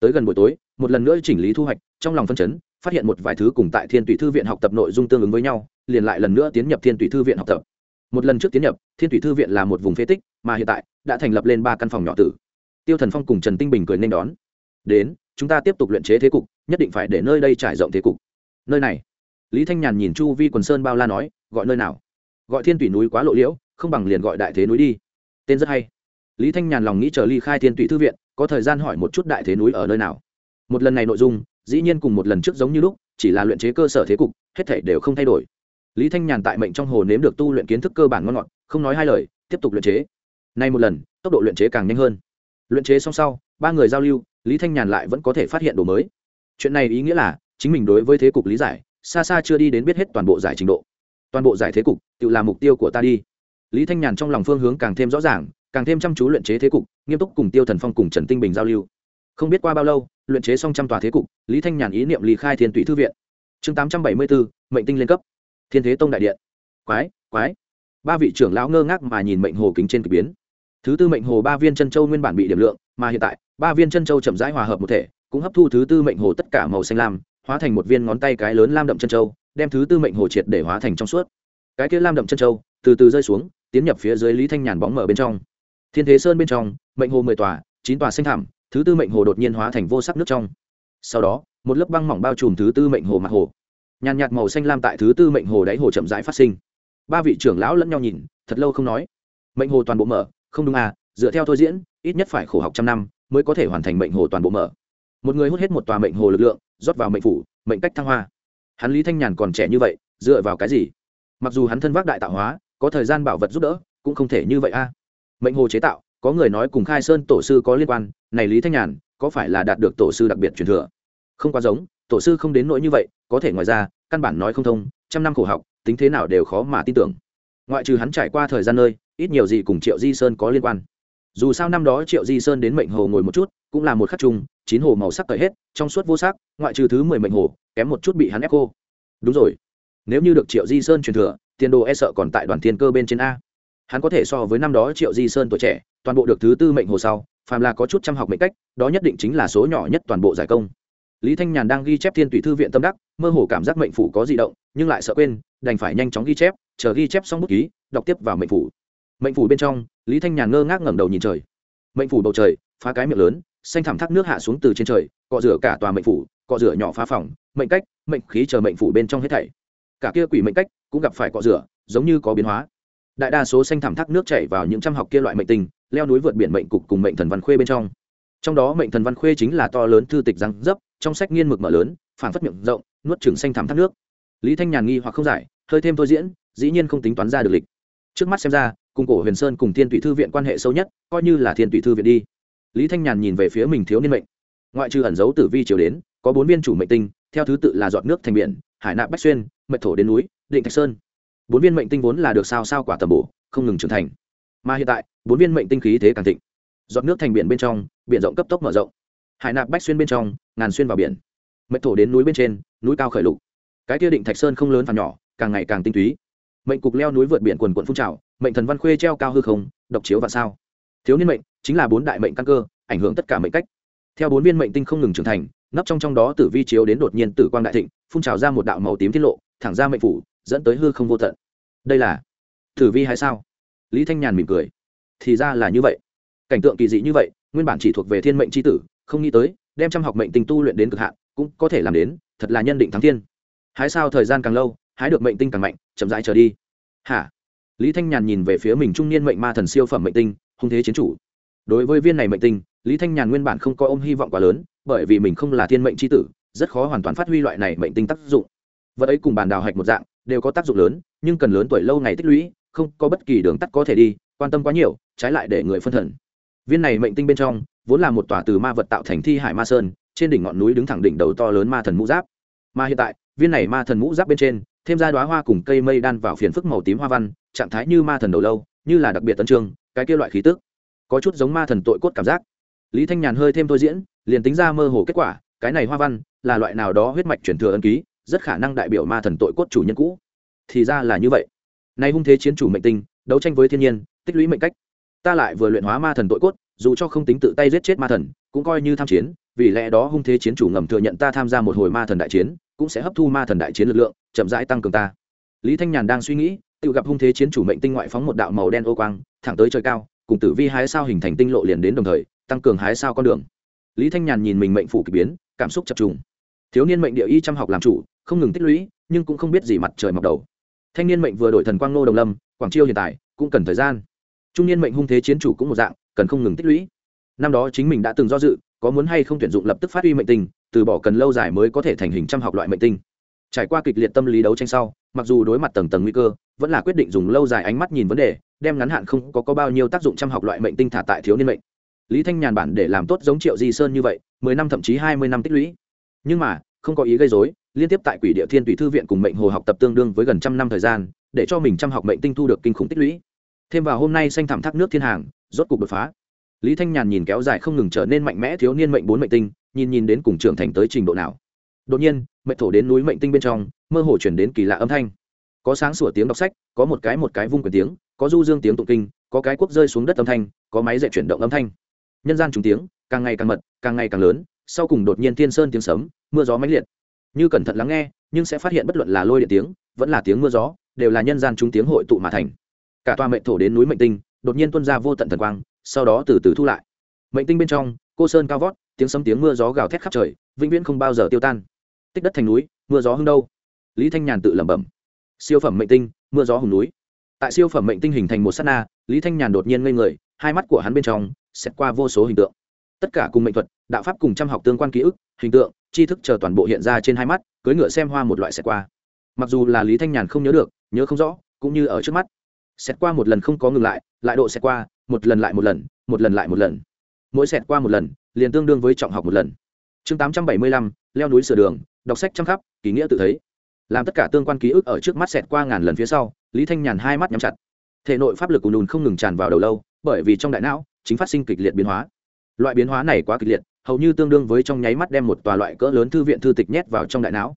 Tới gần buổi tối, một lần nữa chỉnh lý thu hoạch, trong lòng phân chấn, phát hiện một vài thứ cùng tại thiên tùy thư viện học tập nội dung tương ứng với nhau, liền lại lần nữa tiến nhập thiên tùy thư viện học tập. Một lần trước tiến nhập, thiên tùy thư viện là một vùng phế tích, mà hiện tại, đã thành lập lên ba căn phòng nhỏ tử. Tiêu thần phong cùng trần tinh bình cười nên đón. Đến chúng ta tiếp tục luyện chế thế cục, nhất định phải để nơi đây trải rộng thế cục. Nơi này. Lý thanh nhàn nhìn chu vi quần sơn bao la nói, gọi nơi nào? Gọi thiên tủy núi quá lộ liễu, không bằng liền gọi đại thế núi đi. Tên rất hay. Lý thanh nhàn lòng nghĩ chờ ly khai thiên tủy thư viện, có thời gian hỏi một chút đại thế núi ở nơi nào. Một lần này nội dung, dĩ nhiên cùng một lần trước giống như lúc, chỉ là luyện chế cơ sở thế cục, hết thể đều không thay đổi. Lý thanh nhàn tại mệnh trong hồ nếm được tu luyện kiến thức cơ bản ngon ngọt, không nói hai lời, tiếp tục luyện chế. Nay một lần, tốc độ luyện chế càng nhanh hơn. Luyện chế xong sau, ba người giao lưu lý thanh nhàn lại vẫn có thể phát hiện đồ mới. Chuyện này ý nghĩa là, chính mình đối với thế cục lý giải, xa xa chưa đi đến biết hết toàn bộ giải trình độ. Toàn bộ giải thế cục, tự là mục tiêu của ta đi. Lý thanh nhàn trong lòng phương hướng càng thêm rõ ràng, càng thêm chăm chú luyện chế thế cục, nghiêm túc cùng tiêu thần phong cùng trần tinh bình giao lưu. Không biết qua bao lâu, luyện chế xong trăm tòa thế cục, lý thanh nhàn ý niệm lý khai thiên tụy thư viện. Chương tám trăm bảy mươi bốn mệnh tinh lên cấp. Thiên thế tông đại điện. Quái quái. Ba vị trưởng lão ngơ ngác mà nhìn mệnh hồ kính trên k ỳ biến. Thứ tư mệnh hồ ba viên chân châu nguyên bản bị điểm lượng, mà hiện tại ba viên chân châu chậm rãi hòa hợp một thể, cũng hấp thu thứ tư mệnh hồ tất cả màu xanh lam, hóa thành một viên ngón tay cái lớn lam đậm chân châu đem thứ tư mệnh hồ triệt để hóa thành trong suốt. Cái kia lam đậm chân châu từ từ rơi xuống, tiến nhập phía dưới lý thanh nhàn bóng mở bên trong. Thiên thế sơn bên trong, mệnh hồ mười tòa, chín tòa xanh thảm thứ tư mệnh hồ đột nhiên hóa thành vô sắc nước trong. Sau đó, một lớp băng mỏng bao trùm thứ tư mệnh hồ mặt hồ. Nhàn nhạt màu xanh lam tại thứ tư mệnh hồ đáy hồ chậm rãi phát sinh. Ba vị trưởng lão lẫn nhau nhìn, thật lâu không nói. Mệnh hồ toàn bộ mở, không đúng à dựa theo thôi diễn, ít nhất phải khổ học trăm năm mới có thể hoàn thành mệnh hồ toàn bộ mở. Một người hút hết một tòa mệnh hồ lực lượng, rót vào mệnh phủ, mệnh cách thăng hoa. Hắn lý thanh nhàn còn trẻ như vậy, dựa vào cái gì? Mặc dù hắn thân vác đại tạo hóa, có thời gian bảo vật giúp đỡ, cũng không thể như vậy a. Mệnh hồ chế tạo, có người nói cùng khai sơn tổ sư có liên quan, này lý thanh nhàn, có phải là đạt được tổ sư đặc biệt truyền thừa? Không quá giống, tổ sư không đến nỗi như vậy, có thể ngoài ra, căn bản nói không thông, trăm năm khổ học, tính thế nào đều khó mà tin tưởng. Ngoại trừ hắn trải qua thời gian nơi, ít nhiều gì cùng triệu di sơn có liên quan dù sao năm đó triệu di sơn đến mệnh hồ ngồi một chút, cũng là một khắc chung, chín hồ màu sắc cởi hết, trong suốt vô sắc, ngoại trừ thứ mười mệnh hồ, kém một chút bị hắn ép cô đúng rồi. Nếu như được triệu di sơn truyền thừa, tiền đồ e sợ còn tại đoàn thiên cơ bên trên a. Hắn có thể so với năm đó triệu di sơn tuổi trẻ, toàn bộ được thứ tư mệnh hồ sau, phàm là có chút chăm học mệnh cách, đó nhất định chính là số nhỏ nhất toàn bộ giải công. Lý thanh nhàn đang ghi chép thiên tùy thư viện tâm đắc, mơ hồ cảm giác mệnh phủ có di động, nhưng lại sợ quên, đành phải nhanh chóng ghi chép, chờ ghi chép xong bút ký, đọc tiếp vào mệnh phủ mệnh phủ bên trong, lý thanh nhàn ngơ ngác ngẩng đầu nhìn trời. Mệnh phủ bầu trời, phá cái miệng lớn, xanh thảm thác nước hạ xuống từ trên trời, cọ rửa cả tòa mệnh phủ, cọ rửa nhỏ phá phòng, mệnh cách, mệnh khí chờ mệnh phủ bên trong hết thảy. Cả kia quỷ mệnh cách cũng gặp phải cọ rửa, giống như có biến hóa. Đại đa số xanh thảm thác nước chảy vào những trăm học kia loại mệnh tình leo núi vượt biển mệnh cục cùng mệnh thần văn khuê bên trong. Trong đó mệnh thần văn khuê chính là to lớn thư tịch răng dấp, trong sách nghiên mực mở lớn phản phất miệng rộng, nuốt trừng xanh thảm thác nước. Lý thanh nhàn nghi hoặc không giải, hơi thêm thôi diễn, dĩ nhiên không tính toán ra được lịch. Trước mắt xem ra cùng cổ huyền sơn cùng thiên tụy thư viện quan hệ sâu nhất, coi như là thiên tụy thư viện đi. Lý thanh nhàn nhìn về phía mình thiếu niên mệnh. Ngoại trừ ẩn dấu tử vi chiều đến, có bốn viên chủ mệnh tinh, theo thứ tự là giọt nước thành biển, hải nạp bách xuyên mệnh thổ đến núi, định thạch sơn. Bốn viên mệnh tinh vốn là được sao sao quả tầm bổ, không ngừng trưởng thành. Mà hiện tại, bốn viên mệnh tinh khí thế càng thịnh. Giọt nước thành biển bên trong, biển rộng cấp tốc mở rộng. Hải nạp bách xuyên bên trong, ngàn xuyên vào biển. Mệnh thổ đến núi bên trên, núi cao khởi lục. Cái kia định thạch sơn không lớn và nhỏ, càng ngày càng tinh túy. Mệnh cục leo núi vượt biển quần quận phun trào mệnh thần văn khuê treo cao hư không, độc chiếu và sao. Thiếu niên mệnh chính là bốn đại mệnh căn cơ, ảnh hưởng tất cả mệnh cách. Theo bốn viên mệnh tinh không ngừng trưởng thành nắp trong trong đó tử vi chiếu đến đột nhiên tử quang đại thịnh, phun trào ra một đạo màu tím tiết lộ, thẳng ra mệnh phủ, dẫn tới hư không vô tận. Đây là tử vi hay sao? Lý thanh nhàn mỉm cười. Thì ra là như vậy. Cảnh tượng kỳ dị như vậy, nguyên bản chỉ thuộc về thiên mệnh c h i tử, không nghĩ tới, đem trăm học mệnh tinh tu luyện đến cực hạn, cũng có thể làm đến, thật là nhân định thắng thiên. Hái sao thời gian càng lâu, hái được mệnh tinh càng mạnh, chậm rãi trở đi. Hả? Lý thanh nhàn nhìn về phía mình trung niên mệnh ma thần siêu phẩm mệnh tinh, hung thế chiến chủ. Đối với viên này mệnh tinh, lý thanh nhàn nguyên bản không có ôm hy vọng quá lớn, bởi vì mình không là thiên mệnh c h i tử, rất khó hoàn toàn phát huy loại này mệnh tinh tác dụng. Vật ấy cùng bàn đào hạch một dạng, đều có tác dụng lớn, nhưng cần lớn tuổi lâu ngày tích lũy, không có bất kỳ đường tắt có thể đi, quan tâm quá nhiều, trái lại để người phân thần. Viên này mệnh tinh bên trong, vốn là một tòa từ ma vật tạo thành thi hải ma sơn, trên đỉnh ngọn núi đứng thẳng đỉnh đầu to lớn ma thần mũ giáp. Mà hiện tại, viên này ma thần mũ giáp bên trên thêm ra đoá hoa cùng cây mây đan vào phiền phức màu tím hoa văn, trạng thái như ma thần đầu lâu, như là đặc biệt tân trương, cái kia loại khí tức. Có chút giống ma thần tội cốt cảm giác. Lý thanh nhàn hơi thêm thôi diễn, liền tính ra mơ hồ kết quả, cái này hoa văn là loại nào đó huyết mạch chuyển thừa ân ký, rất khả năng đại biểu ma thần tội cốt chủ nhân cũ. Thì ra là như vậy. Nay hung thế chiến chủ mệnh tinh, đấu tranh với thiên nhiên, tích lũy mệnh cách. Ta lại vừa luyện hóa ma thần tội cốt, dù cho không tính tự tay giết chết ma thần, cũng coi như tham chiến, vì lẽ đó hung thế chiến chủ ngầm thừa nhận ta tham gia một hồi ma thần đại chiến cũng sẽ hấp thu ma thần đại chiến lực lượng, chậm rãi tăng cường ta. Lý thanh nhàn đang suy nghĩ, tự gặp hung thế chiến chủ mệnh tinh ngoại phóng một đạo màu đen ô quang, thẳng tới trời cao, cùng tử vi hái sao hình thành tinh lộ liền đến đồng thời, tăng cường hái sao con đường. Lý thanh nhàn nhìn mình mệnh phủ k ỳ biến, cảm xúc chập trùng. Thiếu niên mệnh địa y chăm học làm chủ, không ngừng tích lũy, nhưng cũng không biết gì mặt trời mọc đầu. Thanh niên mệnh vừa đổi thần quang nô đồng lâm, quảng chiêu hiện tại, cũng cần thời gian. Trung niên mệnh hung thế chiến chủ cũng một dạng, cần không ngừng tích lũy. Năm đó chính mình đã từng do dự, có muốn hay không tuyển dụng lập tức phát huy mệnh tình từ bỏ cần lâu dài mới có thể thành hình trăm học loại mệnh tinh. Trải qua kịch liệt tâm lý đấu tranh sau mặc dù đối mặt tầng tầng nguy cơ vẫn là quyết định dùng lâu dài ánh mắt nhìn vấn đề đem ngắn hạn không có, có bao nhiêu tác dụng trăm học loại mệnh tinh thả tại thiếu niên mệnh. Lý thanh nhàn bản để làm tốt giống triệu di sơn như vậy mười năm thậm chí hai mươi năm tích lũy. Nhưng mà không có ý gây dối liên tiếp tại quỷ địa thiên tùy thư viện cùng mệnh hồ học tập tương đương với gần trăm năm thời gian để cho mình trăm học mệnh tinh thu được kinh khủng tích lũy. Thêm vào hôm nay xanh thảm thác nước thiên hàng rốt cục đột phá. Lý thanh nhàn nhìn kéo dài không ngừng trở nên mạnh mẽ thiếu niên mệnh bốn mệnh tinh nhìn nhìn đến cùng trưởng thành tới trình độ nào. Đột nhiên, mệnh thổ đến núi mệnh tinh bên trong, mơ hồ chuyển đến kỳ lạ âm thanh. Có sáng sủa tiếng đọc sách, có một cái một cái vung quyền tiếng, có du dương tiếng tụng kinh, có cái quốc rơi xuống đất âm thanh, có máy dạy chuyển động âm thanh. Nhân gian trùng tiếng, càng ngày càng mật, càng ngày càng lớn, sau cùng đột nhiên thiên sơn tiếng sấm, mưa gió mãnh liệt. Như cẩn thận lắng nghe, nhưng sẽ phát hiện bất luận là lôi điện tiếng, vẫn là tiếng mưa gió, đều là nhân gian trùng tiếng hội tụ mà thành. Cả toa mệnh thổ đến núi mệnh tinh, đột nhiên tuôn ra vô tận thần quang, sau đó từ từ thu lại. Mệnh tinh bên trong cô sơn cao vót, tiếng sấm tiếng mưa gió gào thét khắp trời, vĩnh viễn không bao giờ tiêu tan. Tích đất thành núi, mưa gió hưng đâu? Lý thanh nhàn tự lẩm bẩm. Siêu phẩm mệnh tinh, mưa gió hùng núi. Tại siêu phẩm mệnh tinh hình thành một s á t na, lý thanh nhàn đột nhiên ngây người, hai mắt của hắn bên trong xét qua vô số hình tượng. Tất cả cùng mệnh thuật, đạo pháp cùng trăm học tương quan ký ức, hình tượng, tri thức chờ toàn bộ hiện ra trên hai mắt cưới ngựa xem hoa một loại xét qua. Mặc dù là lý thanh nhàn không nhớ được, nhớ không rõ, cũng như ở trước mắt. Xét qua một lần không có ngừng lại lại độ xét qua, một lần lại một lần một lần lại một lần mỗi xẹt qua một lần, liền tương đương với trọng học một lần. Chương tám trăm bảy mươi lăm, leo núi sửa đường, đọc sách chăm khắp ký nghĩa tự thấy. Làm tất cả tương quan ký ức ở trước mắt xẹt qua ngàn lần phía sau, lý thanh nhàn hai mắt nhắm chặt. Thể nội pháp lực ùn ùn không ngừng tràn vào đầu lâu, bởi vì trong đại não, chính phát sinh kịch liệt biến hóa. Loại biến hóa này quá kịch liệt, hầu như tương đương với trong nháy mắt đem một tòa loại cỡ lớn thư viện thư tịch nhét vào trong đại não.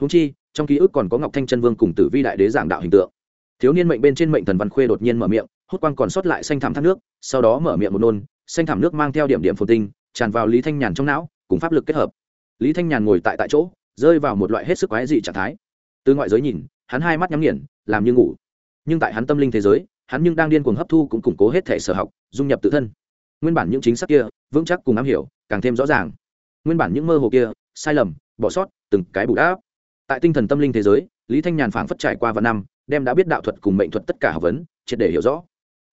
Húng chi, trong ký ức còn có ngọc thanh chân vương cùng tử vi đại đế giảng đạo hình tượng. Thiếu niên mệnh bên trên mệnh thần văn khuê đột nhiên mở miệng, hút quang còn sót lại xanh thảm thác nước, sau đó mở miệng một nôn xanh thảm nước mang theo điểm điểm phồn tinh, tràn vào lý thanh nhàn trong não, cùng pháp lực kết hợp. Lý thanh nhàn ngồi tại tại chỗ, rơi vào một loại hết sức quái dị trạng thái. Từ ngoại giới nhìn, hắn hai mắt nhắm nghiền, làm như ngủ. Nhưng tại hắn tâm linh thế giới, hắn nhưng đang điên cuồng hấp thu cũng củng cố hết thể sở học, dung nhập tự thân. Nguyên bản những chính sách kia, vững chắc cùng am hiểu, càng thêm rõ ràng. Nguyên bản những mơ hồ kia, sai lầm, bỏ sót, từng cái bù đáp tại tinh thần tâm linh thế giới, lý thanh nhàn phảng phất trải qua vạn năm, đem đã biết đạo thuật cùng mệnh thuật tất cả học vấn, triệt để hiểu rõ.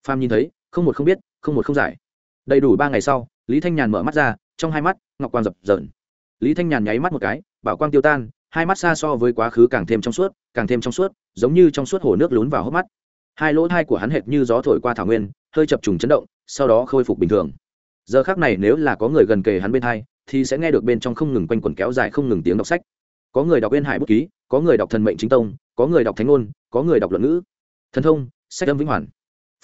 Pham nhìn thấy, không một không biết, không một không giải đầy đủ ba ngày sau, lý thanh nhàn mở mắt ra, trong hai mắt, ngọc quang dập dởn lý thanh nhàn nháy mắt một cái, bảo quang tiêu tan, hai mắt xa so với quá khứ càng thêm trong suốt, càng thêm trong suốt, giống như trong suốt hồ nước lún vào hốc mắt. Hai lỗ thai của hắn hệt như gió thổi qua thảo nguyên, hơi chập trùng chấn động, sau đó khôi phục bình thường. Giờ khác này nếu là có người gần kề hắn bên thai thì sẽ nghe được bên trong không ngừng quanh quẩn kéo dài không ngừng tiếng đọc sách. Có người đọc bên hải bút ký, có người đọc thần mệnh chính tông, có người đọc thánh ngôn, có người đọc luận ngữ. Thần thông, sách âm vĩnh hoàn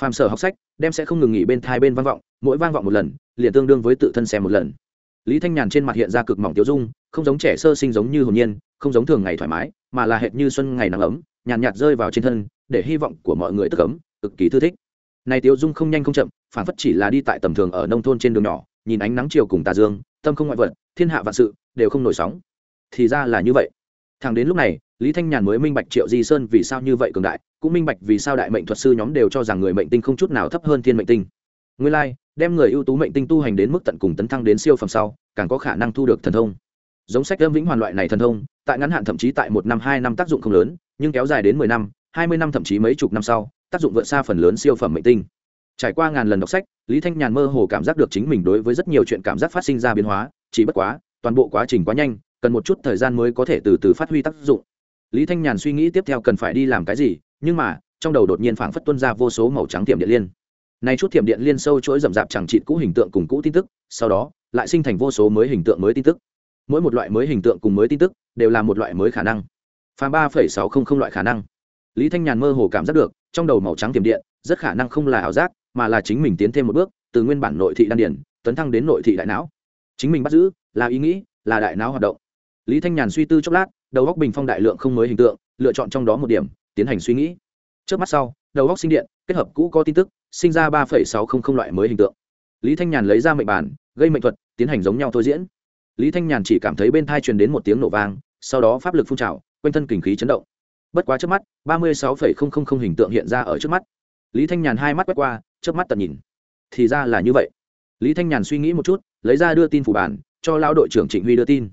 phàm sở học sách đem sẽ không ngừng nghỉ bên thai bên vang vọng mỗi vang vọng một lần liền tương đương với tự thân xem một lần. Lý thanh nhàn trên mặt hiện ra cực mỏng tiêu dung không giống trẻ sơ sinh giống như hồn nhiên không giống thường ngày thoải mái mà là hệt như xuân ngày nắng ấm nhàn nhạt, nhạt rơi vào trên thân để hy vọng của mọi người tức ấm cực kỳ thư thích. Này tiêu dung không nhanh không chậm phản phất chỉ là đi tại tầm thường ở nông thôn trên đường nhỏ nhìn ánh nắng chiều cùng tà dương tâm không ngoại vật thiên hạ vạn sự đều không nổi sóng. Thì ra là như vậy thẳng đến lúc này lý thanh nhàn mới minh bạch triệu di sơn vì sao như vậy cường đại cũng minh bạch vì sao đại mệnh thuật sư nhóm đều cho rằng người mệnh tinh không chút nào thấp hơn thiên mệnh tinh. Nguyên lai、like, đem người ưu tú mệnh tinh tu hành đến mức tận cùng tấn thăng đến siêu phẩm sau càng có khả năng thu được thần thông. Giống sách âm vĩnh hoàn loại này thần thông tại ngắn hạn thậm chí tại một năm hai năm tác dụng không lớn nhưng kéo dài đến mười năm hai mươi năm thậm chí mấy chục năm sau tác dụng vượt xa phần lớn siêu phẩm mệnh tinh. Trải qua ngàn lần đọc sách lý thanh nhàn mơ hồ cảm giác được chính mình đối với rất nhiều chuyện cảm giác phát sinh ra biến hóa chỉ bất quá toàn bộ quá trình quá nhanh cần một chút thời gian mới có thể từ từ phát huy tác dụng. Lý thanh nhàn suy nghĩ tiếp theo cần phải đi làm cái gì, nhưng mà, trong đầu đột nhiên phảng phất tuân ra vô số màu trắng tiệm điện liên. Nay chút tiệm điện liên sâu chuỗi rậm rạp chẳng trị cũ hình tượng cùng cũ tin tức, sau đó, lại sinh thành vô số mới hình tượng mới tin tức. Mỗi một loại mới hình tượng cùng mới tin tức, đều là một loại mới khả năng. Phàm ba phẩy sáu không không loại khả năng. Lý thanh nhàn mơ hồ cảm giác được, trong đầu màu trắng tiềm điện, rất khả năng không là ảo giác, mà là chính mình tiến thêm một bước, từ nguyên bản nội thị đan điển tấn thăng đến nội thị đại não. Chính mình bắt giữ, là ý nghĩ, là đại não hoạt động lý thanh nhàn suy tư chốc lát, đầu góc bình phong đại lượng không mới hình tượng, lựa chọn trong đó một điểm, tiến hành suy nghĩ. Trước mắt sau, đầu góc sinh điện, kết hợp cũ có tin tức, sinh ra ba sáu không không loại mới hình tượng. Lý thanh nhàn lấy ra mệnh bản, gây mệnh thuật, tiến hành giống nhau thôi diễn. Lý thanh nhàn chỉ cảm thấy bên thai truyền đến một tiếng nổ vang, sau đó pháp lực phun trào, quanh thân kình khí chấn động. Bất quá trước mắt, ba mươi sáu hình tượng hiện ra ở trước mắt. Lý thanh nhàn hai mắt quét qua trước mắt tận nhìn. Thì ra là như vậy. Lý thanh nhàn suy nghĩ một chút, lấy ra đưa tin phủ bản, cho lao đội trưởng trịnh huy đưa tin.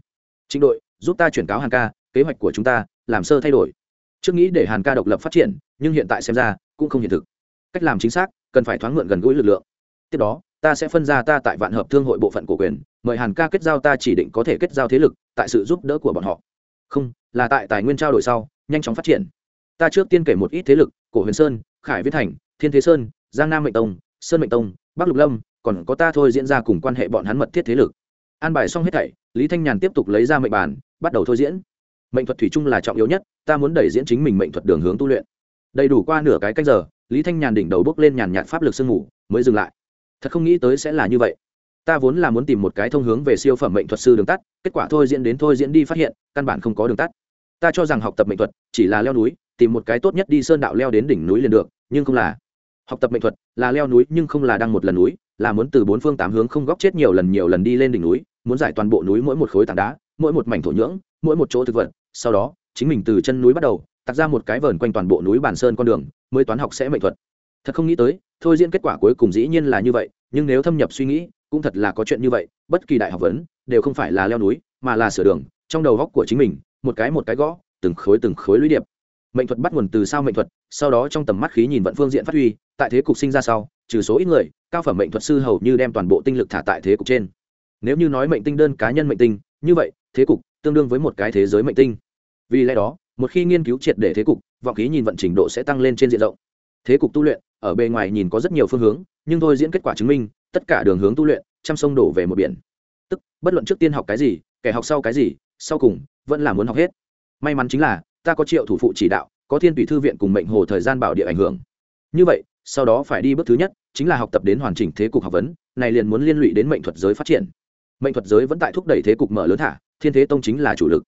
Trịnh đội giúp ta chuyển cáo hàn ca, kế hoạch của chúng ta, làm sơ thay đổi. Trước nghĩ để hàn ca độc lập phát triển, nhưng hiện tại xem ra, cũng không hiện thực. Cách làm chính xác, cần phải thoáng mượn gần gũi lực lượng. Tiếp đó, ta sẽ phân ra ta tại vạn hợp thương hội bộ phận cổ quyền, mời hàn ca kết giao ta chỉ định có thể kết giao thế lực, tại sự giúp đỡ của bọn họ. Không, là tại tài nguyên trao đổi sau, nhanh chóng phát triển. Ta trước tiên kể một ít thế lực, cổ huyền sơn, khải viết thành, thiên thế sơn, giang nam mệnh tông, sơn mệnh tông, bắc lục lâm, còn có ta thôi diễn ra cùng quan hệ bọn hắn mật thiết thế lực an bài xong hết thảy, lý thanh nhàn tiếp tục lấy ra mệnh bản bắt đầu thôi diễn. Mệnh thuật thủy chung là trọng yếu nhất, ta muốn đẩy diễn chính mình mệnh thuật đường hướng tu luyện. Đầy đủ qua nửa cái cách giờ, lý thanh nhàn đỉnh đầu bước lên nhàn nhạt pháp lực sương ngủ mới dừng lại. Thật không nghĩ tới sẽ là như vậy. Ta vốn là muốn tìm một cái thông hướng về siêu phẩm mệnh thuật sư đường tắt, kết quả thôi diễn đến thôi diễn đi phát hiện, căn bản không có đường tắt. Ta cho rằng học tập mệnh thuật, chỉ là leo núi, tìm một cái tốt nhất đi sơn đạo leo đến đỉnh núi liền được, nhưng không là. Học tập mệnh thuật là leo núi nhưng không là đăng một lần núi là muốn từ bốn phương tám hướng không góc chết nhiều lần nhiều lần đi lên đỉnh núi, muốn giải toàn bộ núi mỗi một khối tảng đá, mỗi một mảnh thổ nhưỡng, mỗi một chỗ thực vật. Sau đó, chính mình từ chân núi bắt đầu tặc ra một cái vờn quanh toàn bộ núi bản sơn con đường, mới toán học sẽ mệnh thuật. Thật không nghĩ tới, thôi diễn kết quả cuối cùng dĩ nhiên là như vậy, nhưng nếu thâm nhập suy nghĩ, cũng thật là có chuyện như vậy, bất kỳ đại học vấn, đều không phải là leo núi, mà là sửa đường, trong đầu góc của chính mình, một cái một cái gõ, từng khối từng khối lũy điệp. Mệnh thuật bắt nguồn từ sao mệnh thuật, sau đó trong tầm mắt khí nhìn vận phương diện phát huy, tại thế cục sinh ra sau trừ số ít người, cao phẩm mệnh thuật sư hầu như đem toàn bộ tinh lực thả tại thế cục trên. Nếu như nói mệnh tinh đơn cá nhân mệnh tinh, như vậy, thế cục tương đương với một cái thế giới mệnh tinh. Vì lẽ đó, một khi nghiên cứu triệt để thế cục, vọng khí nhìn vận trình độ sẽ tăng lên trên diện rộng. Thế cục tu luyện, ở bề ngoài nhìn có rất nhiều phương hướng, nhưng thôi diễn kết quả chứng minh, tất cả đường hướng tu luyện, trăm sông đổ về một biển. Tức, bất luận trước tiên học cái gì, kẻ học sau cái gì, sau cùng, vẫn là muốn học hết. May mắn chính là, ta có triệu thủ phụ chỉ đạo, có thiên tùy thư viện cùng mệnh hồ thời gian bảo địa ảnh hưởng. Như vậy sau đó phải đi bước thứ nhất, chính là học tập đến hoàn chỉnh thế cục học vấn, này liền muốn liên lụy đến mệnh thuật giới phát triển. Mệnh thuật giới vẫn tại thúc đẩy thế cục mở lớn thả, thiên thế tông chính là chủ lực.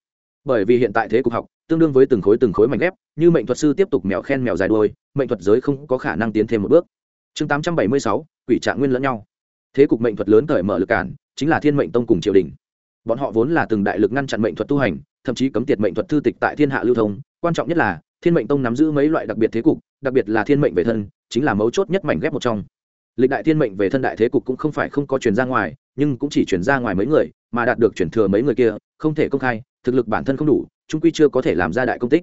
Bởi vì hiện tại thế cục học, tương đương với từng khối từng khối mảnh ghép, như mệnh thuật sư tiếp tục mèo khen mèo dài đuôi, mệnh thuật giới không có khả năng tiến thêm một bước. Chương tám trăm bảy mươi sáu, quỷ trạng nguyên lẫn nhau. Thế cục mệnh thuật lớn cởi mở lực cản, chính là thiên mệnh tông cùng triều đình. Bọn họ vốn là từng đại lực ngăn chặn mệnh thuật tu hành, thậm chí cấm tiệt mệnh thuật thư tịch tại thiên hạ lưu thông. Quan trọng nhất là, thiên mệnh tông nắm giữ mấy loại đặc biệt thế cục, đặc biệt là thiên mệnh về thân chính là mấu chốt nhất mảnh ghép một trong. Lịch đại thiên mệnh về thân đại thế cục cũng không phải không có chuyển ra ngoài, nhưng cũng chỉ chuyển ra ngoài mấy người, mà đạt được chuyển thừa mấy người kia, không thể công khai, thực lực bản thân không đủ, trung quy chưa có thể làm ra đại công tích.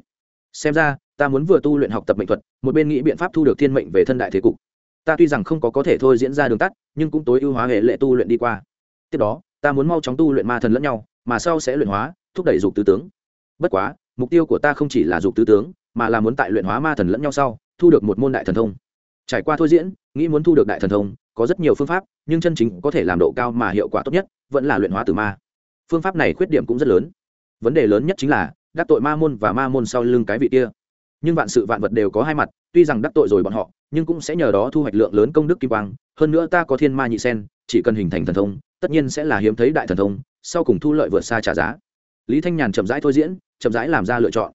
Xem ra, ta muốn vừa tu luyện học tập mệnh thuật, một bên nghĩ biện pháp thu được thiên mệnh về thân đại thế cục. Ta tuy rằng không có có thể thôi diễn ra đường tắt, nhưng cũng tối ưu hóa hệ lệ tu luyện đi qua. Tiếp đó, ta muốn mau chóng tu luyện ma thần lẫn nhau, mà sau sẽ luyện hóa, thúc đẩy dục tứ tướng. Bất quá, mục tiêu của ta không chỉ là dục tứ tướng, mà là muốn tại luyện hóa ma thần lẫn nhau sau, thu được một môn đại thần thông trải qua thôi diễn, nghĩ muốn thu được đại thần thông, có rất nhiều phương pháp, nhưng chân chính có thể làm độ cao mà hiệu quả tốt nhất, vẫn là luyện hóa từ ma. Phương pháp này khuyết điểm cũng rất lớn. Vấn đề lớn nhất chính là, đắc tội ma môn và ma môn sau lưng cái vị kia. Nhưng vạn sự vạn vật đều có hai mặt, tuy rằng đắc tội rồi bọn họ, nhưng cũng sẽ nhờ đó thu hoạch lượng lớn công đức kim quang, hơn nữa ta có thiên ma nhị sen, chỉ cần hình thành thần thông, tất nhiên sẽ là hiếm thấy đại thần thông, sau cùng thu lợi vượt xa trả giá. Lý thanh nhàn chậm rãi thôi diễn, chậm rãi làm ra lựa chọn.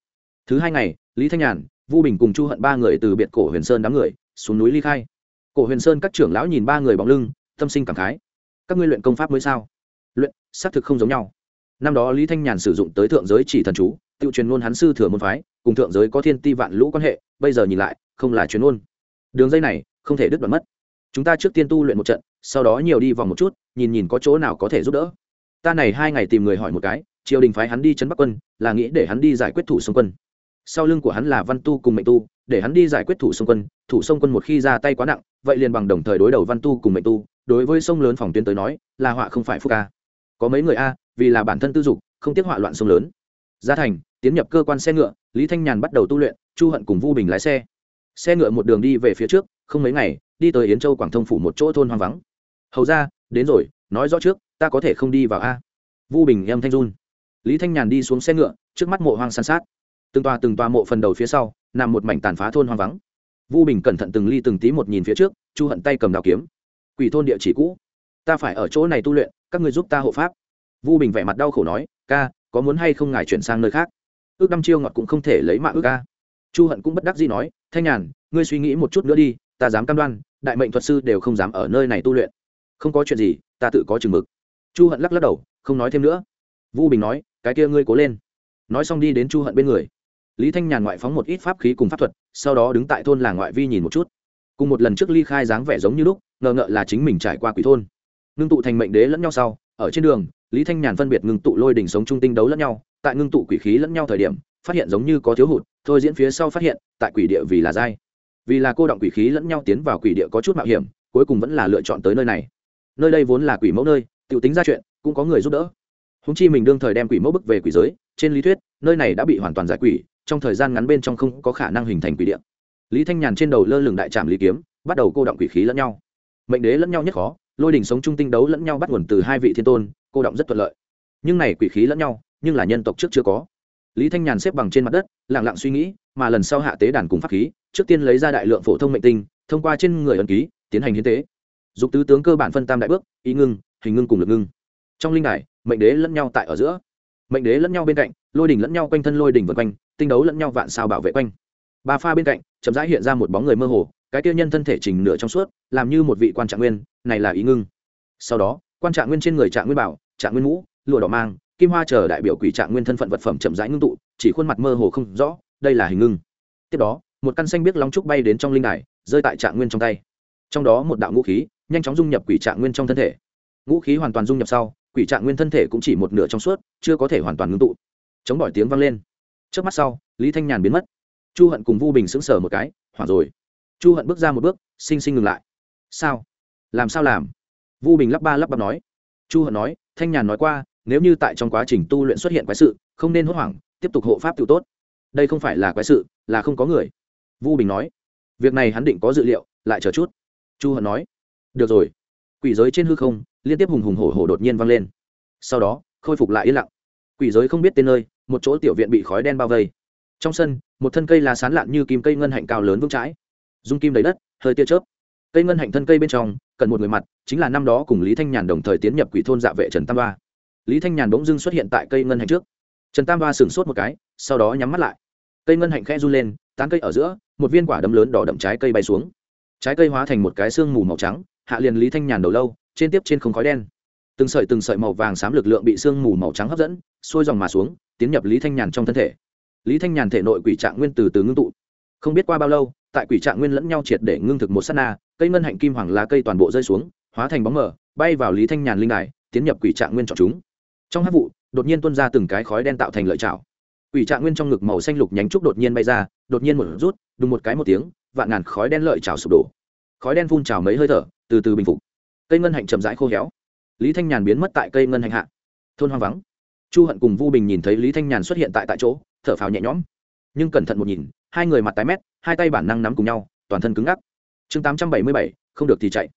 Thứ hai ngày, lý thanh nhàn, vu bình cùng chu hận ba người từ biệt cổ huyền sơn đám người xuống núi ly khai. Cổ huyền sơn các trưởng lão nhìn ba người bóng lưng, tâm sinh cảm khái. Các ngươi luyện công pháp mới sao? Luyện, xác thực không giống nhau. Năm đó lý thanh nhàn sử dụng tới thượng giới chỉ thần chú, tự truyền ngôn hắn sư thừa môn phái, cùng thượng giới có thiên ti vạn lũ quan hệ, bây giờ nhìn lại, không là truyền ngôn. Đường dây này, không thể đứt đoạn mất. Chúng ta trước tiên tu luyện một trận, sau đó nhiều đi vòng một chút, nhìn nhìn có chỗ nào có thể giúp đỡ. Ta này hai ngày tìm người hỏi một cái, triều đình phái hắn đi chấn bắc quân, là nghĩ để hắn đi giải quyết thủ sông quân. Sau lưng của hắn là văn tu cùng mệnh tu, để hắn đi giải quyết thủ sông quân thủ sông quân một khi ra tay quá nặng, vậy liền bằng đồng thời đối đầu văn tu cùng mệnh tu, đối với sông lớn phòng tuyến tới nói, là họa không phải phúc ca. Có mấy người a, vì là bản thân tư dục, không tiếc họa loạn sông lớn. Gia thành, tiến nhập cơ quan xe ngựa, lý thanh nhàn bắt đầu tu luyện, chu hận cùng vu bình lái xe. Xe ngựa một đường đi về phía trước, không mấy ngày, đi tới yến châu quảng thông phủ một chỗ thôn hoang vắng. Hầu ra đến rồi, nói rõ trước, ta có thể không đi vào a. Vu bình em thanh run. Lý thanh nhàn đi xuống xe ngựa, trước mắt mộ hoang san sát. Từng tòa từng tòa mộ phần đầu phía sau, nằm một mảnh tàn phá thôn hoang vắng vu bình cẩn thận từng ly từng tí một nhìn phía trước, chu hận tay cầm đào kiếm. Quỷ thôn địa chỉ cũ. Ta phải ở chỗ này tu luyện, các người giúp ta hộ pháp. Vu bình vẻ mặt đau khổ nói, ca, có muốn hay không ngài chuyển sang nơi khác? Ước đăm chiêu ngọt cũng không thể lấy mạng ước ca chu hận cũng bất đắc gì nói, thanh nhàn, ngươi suy nghĩ một chút nữa đi, ta dám cam đoan, đại mệnh thuật sư đều không dám ở nơi này tu luyện. Không có chuyện gì, ta tự có chừng mực. Chu hận lắc lắc đầu, không nói thêm nữa. Vu bình nói, cái kia ngươi cố lên. Nói xong đi đến chu hận bên người lý thanh nhàn ngoại phóng một ít pháp khí cùng pháp thuật, sau đó đứng tại thôn làng ngoại vi nhìn một chút. Cùng một lần trước ly khai dáng vẻ giống như lúc, ngờ ngợ là chính mình trải qua quỷ thôn. Ngưng tụ thành mệnh đế lẫn nhau sau, ở trên đường, lý thanh nhàn phân biệt ngưng tụ lôi đỉnh sống trung tinh đấu lẫn nhau, tại ngưng tụ quỷ khí lẫn nhau thời điểm, phát hiện giống như có thiếu hụt, thôi diễn phía sau phát hiện, tại quỷ địa vì là dai. Vì là cô động quỷ khí lẫn nhau tiến vào quỷ địa có chút mạo hiểm, cuối cùng vẫn là lựa chọn tới nơi này. Nơi đây vốn là quỷ mẫu nơi tự tính ra chuyện, cũng có người giúp đỡ. Húng chi mình đương thời đem quỷ mẫu bức về quỷ giới, trên lý thuyết, nơi này đã bị hoàn toàn giải quỷ trong thời gian ngắn bên trong không có khả năng hình thành quỷ điện. lý thanh nhàn trên đầu lơ lửng đại trạm lý kiếm, bắt đầu cô động quỷ khí lẫn nhau. Mệnh đế lẫn nhau nhất khó, lôi đình sống trung tinh đấu lẫn nhau bắt nguồn từ hai vị thiên tôn, cô động rất thuận lợi. Nhưng này quỷ khí lẫn nhau, nhưng là nhân tộc trước chưa có. Lý thanh nhàn xếp bằng trên mặt đất lẳng lặng suy nghĩ, mà lần sau hạ tế đàn cùng pháp khí, trước tiên lấy ra đại lượng phổ thông mệnh tinh, thông qua trên người ấn ký, tiến hành hiến tế. Dục tứ tướng cơ bản phân tam đại bước, ý ngưng, hình ngưng cùng lực ngưng. Trong linh đài, mệnh đế lẫn nhau tại ở giữa. Mệnh đế lẫn nhau bên cạnh, lôi đỉnh lẫn nhau quanh thân lôi đỉnh vượt quanh tinh đấu lẫn nhau vạn sao bảo vệ quanh. Ba pha bên cạnh, chậm rãi hiện ra một bóng người mơ hồ, cái tiêu nhân thân thể trình nửa trong suốt, làm như một vị quan trạng nguyên, này là ý ngưng. Sau đó, quan trạng nguyên trên người trạng nguyên bảo, trạng nguyên mũ, lụa đỏ mang, kim hoa chờ đại biểu quỷ trạng nguyên thân phận vật phẩm chậm rãi ngưng tụ, chỉ khuôn mặt mơ hồ không rõ, đây là hình ngưng. Tiếp đó, một căn xanh biết long trúc bay đến trong linh đài, rơi tại trạng nguyên trong tay. Trong đó một đạo ngũ khí, nhanh chóng dung nhập quỷ trạng nguyên trong thân thể. Ngũ khí hoàn toàn dung nhập sau, quỷ trạng nguyên thân thể cũng chỉ một nửa trong suốt, chưa có thể hoàn toàn ngưng tụ. Chống bỏi tiếng vang lên trước mắt sau, lý thanh nhàn biến mất. Chu hận cùng vu bình sững sờ một cái, hoảng rồi. Chu hận bước ra một bước xinh xinh ngừng lại. Sao? Làm sao làm? Vu bình lắp ba lắp bắp nói. Chu hận nói, thanh nhàn nói qua, nếu như tại trong quá trình tu luyện xuất hiện quái sự, không nên hốt hoảng, tiếp tục hộ pháp tự tốt. Đây không phải là quái sự, là không có người. Vu bình nói. Việc này hắn định có dự liệu, lại chờ chút. Chu hận nói. Được rồi. Quỷ giới trên hư không, liên tiếp hùng hùng hổ hổ đột nhiên vang lên. Sau đó, khôi phục lại yên lặng. Quỷ giới không biết tên nơi một chỗ tiểu viện bị khói đen bao vây. Trong sân, một thân cây lá sán lạn như kim cây ngân hạnh cao lớn vững chãi. Dung kim đầy đất, hơi tia chớp. Cây ngân hạnh thân cây bên trong, cần một người mặt, chính là năm đó cùng lý thanh nhàn đồng thời tiến nhập quỷ thôn dạ vệ trần tam ba. Lý thanh nhàn bỗng dưng xuất hiện tại cây ngân hạnh trước. Trần tam ba sửng sốt một cái, sau đó nhắm mắt lại. Cây ngân hạnh khẽ run lên, tán cây ở giữa, một viên quả đấm lớn đỏ đậm trái cây bay xuống. Trái cây hóa thành một cái xương mù màu trắng, hạ liền lý thanh nhàn đầu lâu, trên tiếp trên không khói đen. Từng sợi từng sợi màu vàng xám lực lượng bị sương mù màu trắng hấp dẫn, xuôi dòng mà xuống tiến nhập lý thanh nhàn trong thân thể. Lý thanh nhàn thể nội quỷ trạng nguyên từ từ ngưng tụ. Không biết qua bao lâu, tại quỷ trạng nguyên lẫn nhau triệt để ngưng thực một s á t na, cây ngân hạnh kim hoàng lá cây toàn bộ rơi xuống, hóa thành bóng mờ, bay vào lý thanh nhàn linh đài, tiến nhập quỷ trạng nguyên chọn chúng. Trong hát vụ, đột nhiên tuân ra từng cái khói đen tạo thành lợi chảo quỷ trạng nguyên trong ngực màu xanh lục nhánh trúc đột nhiên bay ra, đột nhiên một rút, đùng một cái một tiếng, vạn ngàn khói đen lợi chảo sụp đổ. Khói đen phun trào mấy hơi thở, từ từ bình phục. Cây ngân hạnh chậm rãi khô héo. Lý thanh nhàn biến mất tại cây ngân hạnh hạ. Thôn hoang vắng chu hận cùng vu bình nhìn thấy lý thanh nhàn xuất hiện tại tại chỗ, thở phào nhẹ nhõm. Nhưng cẩn thận một nhìn, hai người mặt tái mét, hai tay bản năng nắm cùng nhau, toàn thân cứng ngắc. Chương tám trăm bảy mươi bảy, không được thì chạy.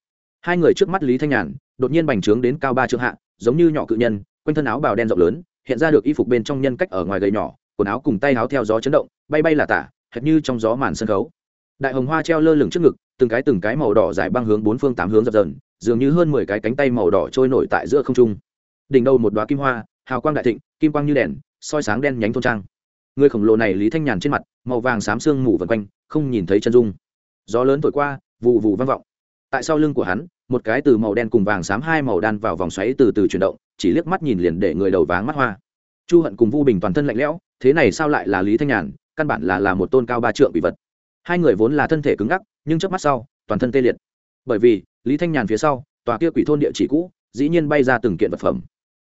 Hai người trước mắt lý thanh nhàn, đột nhiên bành trướng đến cao ba trượng hạ, giống như nhỏ cự nhân, quanh thân áo bào đen rộng lớn, hiện ra được y phục bên trong nhân cách ở ngoài gầy nhỏ, quần áo cùng tay áo theo gió chấn động, bay bay là tả, hệt như trong gió màn sân khấu. Đại hồng hoa treo lơ lửng trước ngực, từng cái từng cái màu đỏ dài băng hướng bốn phương tám hướng dập dần dường như hơn mười cái cánh tay màu đỏ trôi nổi tại giữa không trung. Đỉnh đầu một đoá kim hoa hào quang đại thịnh, kim quang như đèn, soi sáng đen nhánh thôn trang. Người khổng lồ này lý thanh nhàn trên mặt, màu vàng xám sương mù vần quanh, không nhìn thấy chân dung. Gió lớn thổi qua vụ vụ vang vọng. Tại sau lưng của hắn, một cái từ màu đen cùng vàng xám hai màu đan vào vòng xoáy từ từ chuyển động, chỉ liếc mắt nhìn liền để người đầu váng mắt hoa. Chu hận cùng vu bình toàn thân lạnh lẽo, thế này sao lại là lý thanh nhàn, căn bản là là một tôn cao ba trượng bị vật. Hai người vốn là thân thể cứng ngắc, nhưng trước mắt sau, toàn thân tê liệt. Bởi vì, lý thanh nhàn phía sau, tòa kia quỷ thôn địa chỉ cũ, dĩ nhiên bay ra từng kiện vật phẩm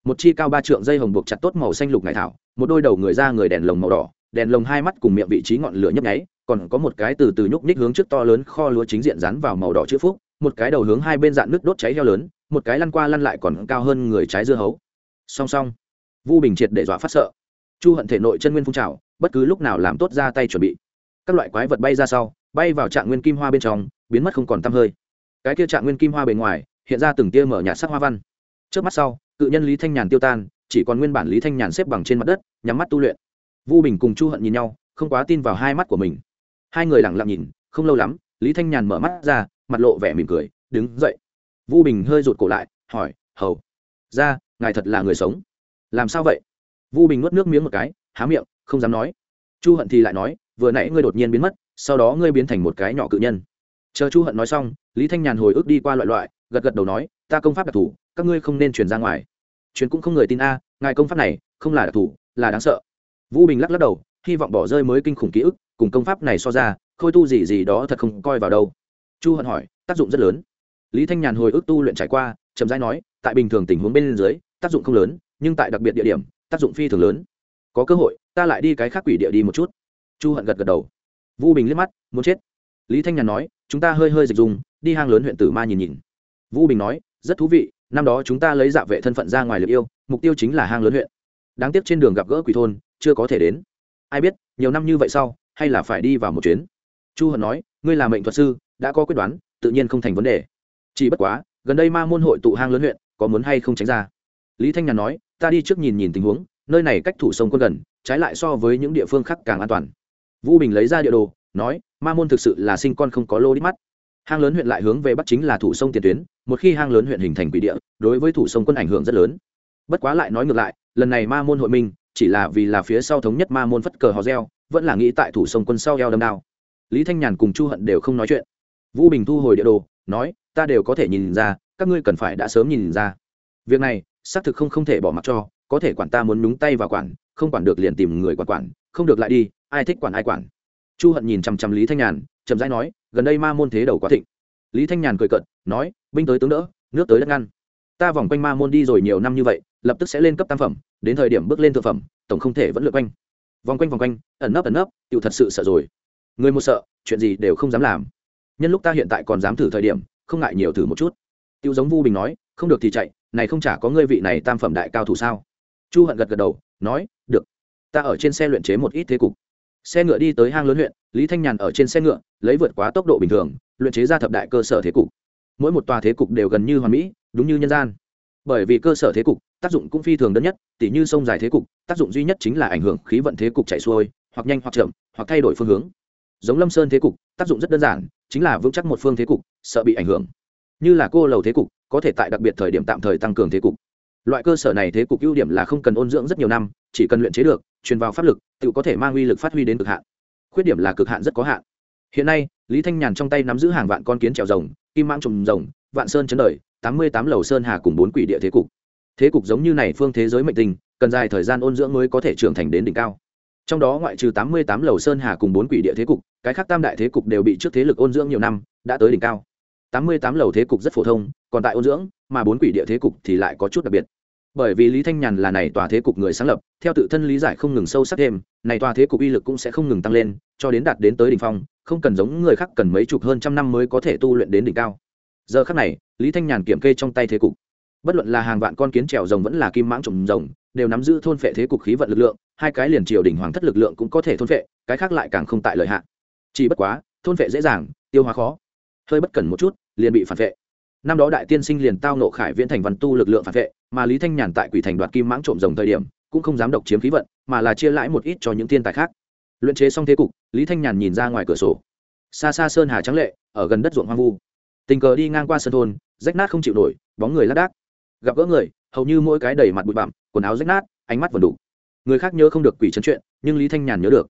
một chi cao ba trượng dây hồng buộc chặt tốt màu xanh lục ngải thảo, một đôi đầu người ra người đèn lồng màu đỏ, đèn lồng hai mắt cùng miệng vị trí ngọn lửa nhấp nháy, còn có một cái từ từ nhúc nhích hướng trước to lớn kho lúa chính diện rán vào màu đỏ chữ phúc, một cái đầu hướng hai bên dạng nước đốt cháy heo lớn, một cái lăn qua lăn lại còn cao hơn người trái dưa hấu. Song song, vu bình triệt để dọa phát sợ. Chu hận thể nội chân nguyên phun trào, bất cứ lúc nào làm tốt ra tay chuẩn bị. Các loại quái vật bay ra sau, bay vào trạng nguyên kim hoa bên trong, biến mất không còn tăm hơi. Cái kia trạng nguyên kim hoa bề ngoài, hiện ra từng tia mở nhạt sắc hoa văn. Trước mắt sau cự nhân lý thanh nhàn tiêu tan, chỉ còn nguyên bản lý thanh nhàn xếp bằng trên mặt đất, nhắm mắt tu luyện. Vu bình cùng chu hận nhìn nhau, không quá tin vào hai mắt của mình. Hai người lẳng lặng nhìn, không lâu lắm, lý thanh nhàn mở mắt ra, mặt lộ vẻ mỉm cười, đứng dậy. Vu bình hơi rụt cổ lại, hỏi, hầu, ra, ngài thật là người sống. Làm sao vậy? Vu bình nuốt nước miếng một cái, há miệng, không dám nói. Chu hận thì lại nói, vừa nãy ngươi đột nhiên biến mất, sau đó ngươi biến thành một cái nhỏ cự nhân. Chờ chu hận nói xong, lý thanh nhàn hồi ức đi qua loại loại, gật gật đầu nói, ta công pháp đặc thù, các ngươi không nên truyền ra ngoài chuyện cũng không người tin a, ngài công pháp này không là đặc thù, là đáng sợ. Vũ bình lắc lắc đầu, hy vọng bỏ rơi mới kinh khủng ký ức, cùng công pháp này so ra, khôi tu gì gì đó thật không coi vào đâu. Chu hận hỏi, tác dụng rất lớn. Lý thanh nhàn hồi ức tu luyện trải qua, chậm rãi nói, tại bình thường tình huống bên dưới, tác dụng không lớn, nhưng tại đặc biệt địa điểm, tác dụng phi thường lớn. Có cơ hội, ta lại đi cái khác quỷ địa đi một chút. Chu hận gật gật đầu. Vu bình liếc mắt, muốn chết. Lý thanh nhàn nói, chúng ta hơi hơi dịch dùng đi hang lớn huyện tử ma nhìn nhìn. Vũ bình nói, rất thú vị năm đó chúng ta lấy dạ vệ thân phận ra ngoài liệt yêu, mục tiêu chính là hang lớn huyện. Đáng tiếc trên đường gặp gỡ quỷ thôn, chưa có thể đến. Ai biết, nhiều năm như vậy sau, hay là phải đi vào một chuyến. Chu hận nói, ngươi là mệnh thuật sư, đã có quyết đoán, tự nhiên không thành vấn đề. Chỉ bất quá, gần đây ma môn hội tụ hang lớn huyện, có muốn hay không tránh ra? Lý thanh nhàn nói, ta đi trước nhìn nhìn tình huống, nơi này cách thủ sông quân gần, trái lại so với những địa phương khác càng an toàn. Vũ bình lấy ra địa đồ, nói, ma môn thực sự là sinh con không có lô đi mắt hang lớn huyện lại hướng về bắc chính là thủ sông tiền tuyến, một khi hang lớn huyện hình thành quỷ địa, đối với thủ sông quân ảnh hưởng rất lớn. Bất quá lại nói ngược lại, lần này ma môn hội minh, chỉ là vì là phía sau thống nhất ma môn phất cờ hò reo, vẫn là nghĩ tại thủ sông quân sau eo đâm đao. Lý thanh nhàn cùng chu hận đều không nói chuyện. Vũ bình thu hồi địa đồ, nói, ta đều có thể nhìn ra, các ngươi cần phải đã sớm nhìn ra. Việc này, xác thực không không thể bỏ mặc cho, có thể quản ta muốn nhúng tay vào quản, không quản được liền tìm người quản quản, không được lại đi, ai thích quản ai quản. Chu hận nhìn chằm chằm lý thanh nhàn chậm rãi nói, gần đây ma môn thế đầu quá thịnh. Lý thanh nhàn cười cận nói, binh tới tướng đỡ, nước tới đất ngăn. Ta vòng quanh ma môn đi rồi nhiều năm như vậy, lập tức sẽ lên cấp tam phẩm, đến thời điểm bước lên thượng phẩm, tổng không thể vẫn lượt quanh. Vòng quanh vòng quanh, ẩn nấp ẩn nấp tự thật sự sợ rồi. Người một sợ, chuyện gì đều không dám làm. Nhân lúc ta hiện tại còn dám thử thời điểm, không ngại nhiều thử một chút. Tiêu giống vu bình nói, không được thì chạy, này không chả có ngươi vị này tam phẩm đại cao thủ sao? Chu hận gật gật đầu, nói, được, ta ở trên xe luyện chế một ít thế cục xe ngựa đi tới hang lớn huyện, lý thanh nhàn ở trên xe ngựa, lấy vượt quá tốc độ bình thường, luyện chế ra thập đại cơ sở thế cục. Mỗi một tòa thế cục đều gần như hoàn mỹ, đúng như nhân gian. Bởi vì cơ sở thế cục, tác dụng cũng phi thường đơn nhất, tỉ như sông dài thế cục, tác dụng duy nhất chính là ảnh hưởng khí vận thế cục chạy xuôi, hoặc nhanh hoặc chậm, hoặc thay đổi phương hướng. Giống lâm sơn thế cục, tác dụng rất đơn giản, chính là vững chắc một phương thế cục, sợ bị ảnh hưởng. Như là cô lầu thế cục, có thể tại đặc biệt thời điểm tạm thời tăng cường thế cục. Loại cơ sở này thế cục ưu điểm là không cần ôn dưỡng rất nhiều năm chỉ cần luyện chế được, truyền vào pháp lực, tự có thể mang uy lực phát huy đến cực hạn. Khuyết điểm là cực hạn rất có hạn. Hiện nay, lý thanh nhàn trong tay nắm giữ hàng vạn con kiến trèo rồng, kim mãng trùng rồng, vạn sơn chấn đời, tám mươi tám lầu sơn hà cùng bốn quỷ địa thế cục. Thế cục giống như này phương thế giới mệnh tình cần dài thời gian ôn dưỡng mới có thể trưởng thành đến đỉnh cao. Trong đó ngoại trừ tám mươi tám lầu sơn hà cùng bốn quỷ địa thế cục, cái khác tam đại thế cục đều bị trước thế lực ôn dưỡng nhiều năm, đã tới đỉnh cao. tám mươi tám lầu thế cục rất phổ thông, còn tại ôn dưỡng, mà bốn quỷ địa thế cục thì lại có chút đặc biệt bởi vì lý thanh nhàn là này tòa thế cục người sáng lập, theo tự thân lý giải không ngừng sâu sắc thêm, này tòa thế cục uy lực cũng sẽ không ngừng tăng lên, cho đến đạt đến tới đỉnh phong, không cần giống người khác cần mấy chục hơn trăm năm mới có thể tu luyện đến đỉnh cao. Giờ khác này, lý thanh nhàn kiểm kê trong tay thế cục. Bất luận là hàng vạn con kiến trèo rồng vẫn là kim mãng trồng rồng, đều nắm giữ thôn phệ thế cục khí vận lực lượng, hai cái liền triều đỉnh hoàng thất lực lượng cũng có thể thôn phệ, cái khác lại càng không tại lợi hạn chỉ bất quá, thôn phệ dễ dàng, tiêu hóa khó. Hơi bất cẩn một chút, liền bị phản vệ năm đó đại tiên sinh liền tao nộ khải viễn thành văn tu lực lượng phản vệ, mà lý thanh nhàn tại quỷ thành đoạt kim mãng trộm rồng thời điểm, cũng không dám độc chiếm khí vận, mà là chia lãi một ít cho những thiên tài khác. Luyện chế xong thế cục, lý thanh nhàn nhìn ra ngoài cửa sổ. Xa xa sơn hà trắng lệ, ở gần đất ruộng hoang vu. Tình cờ đi ngang qua sân thôn, rách nát không chịu nổi, bóng người lác đác. Gặp gỡ người, hầu như mỗi cái đầy mặt bụi bặm, quần áo rách nát, ánh mắt vần đủ. Người khác nhớ không được quỷ trấn chuyện, nhưng lý thanh nhàn nhớ được.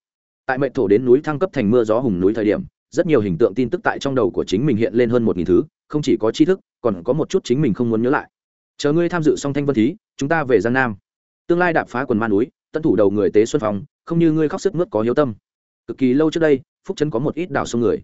Tại mệnh thổ đến núi thăng cấp thành mưa gió hùng núi thời điểm rất nhiều hình tượng tin tức tại trong đầu của chính mình hiện lên hơn một nghìn thứ, không chỉ có tri thức, còn có một chút chính mình không muốn nhớ lại. Chờ ngươi tham dự xong thanh vân thí, chúng ta về giang nam. Tương lai đạp phá quần ma núi, tân thủ đầu người tế xuân phòng không như ngươi khóc sức mướt có hiếu tâm. Cực kỳ lâu trước đây, phúc trấn có một ít đảo sông người.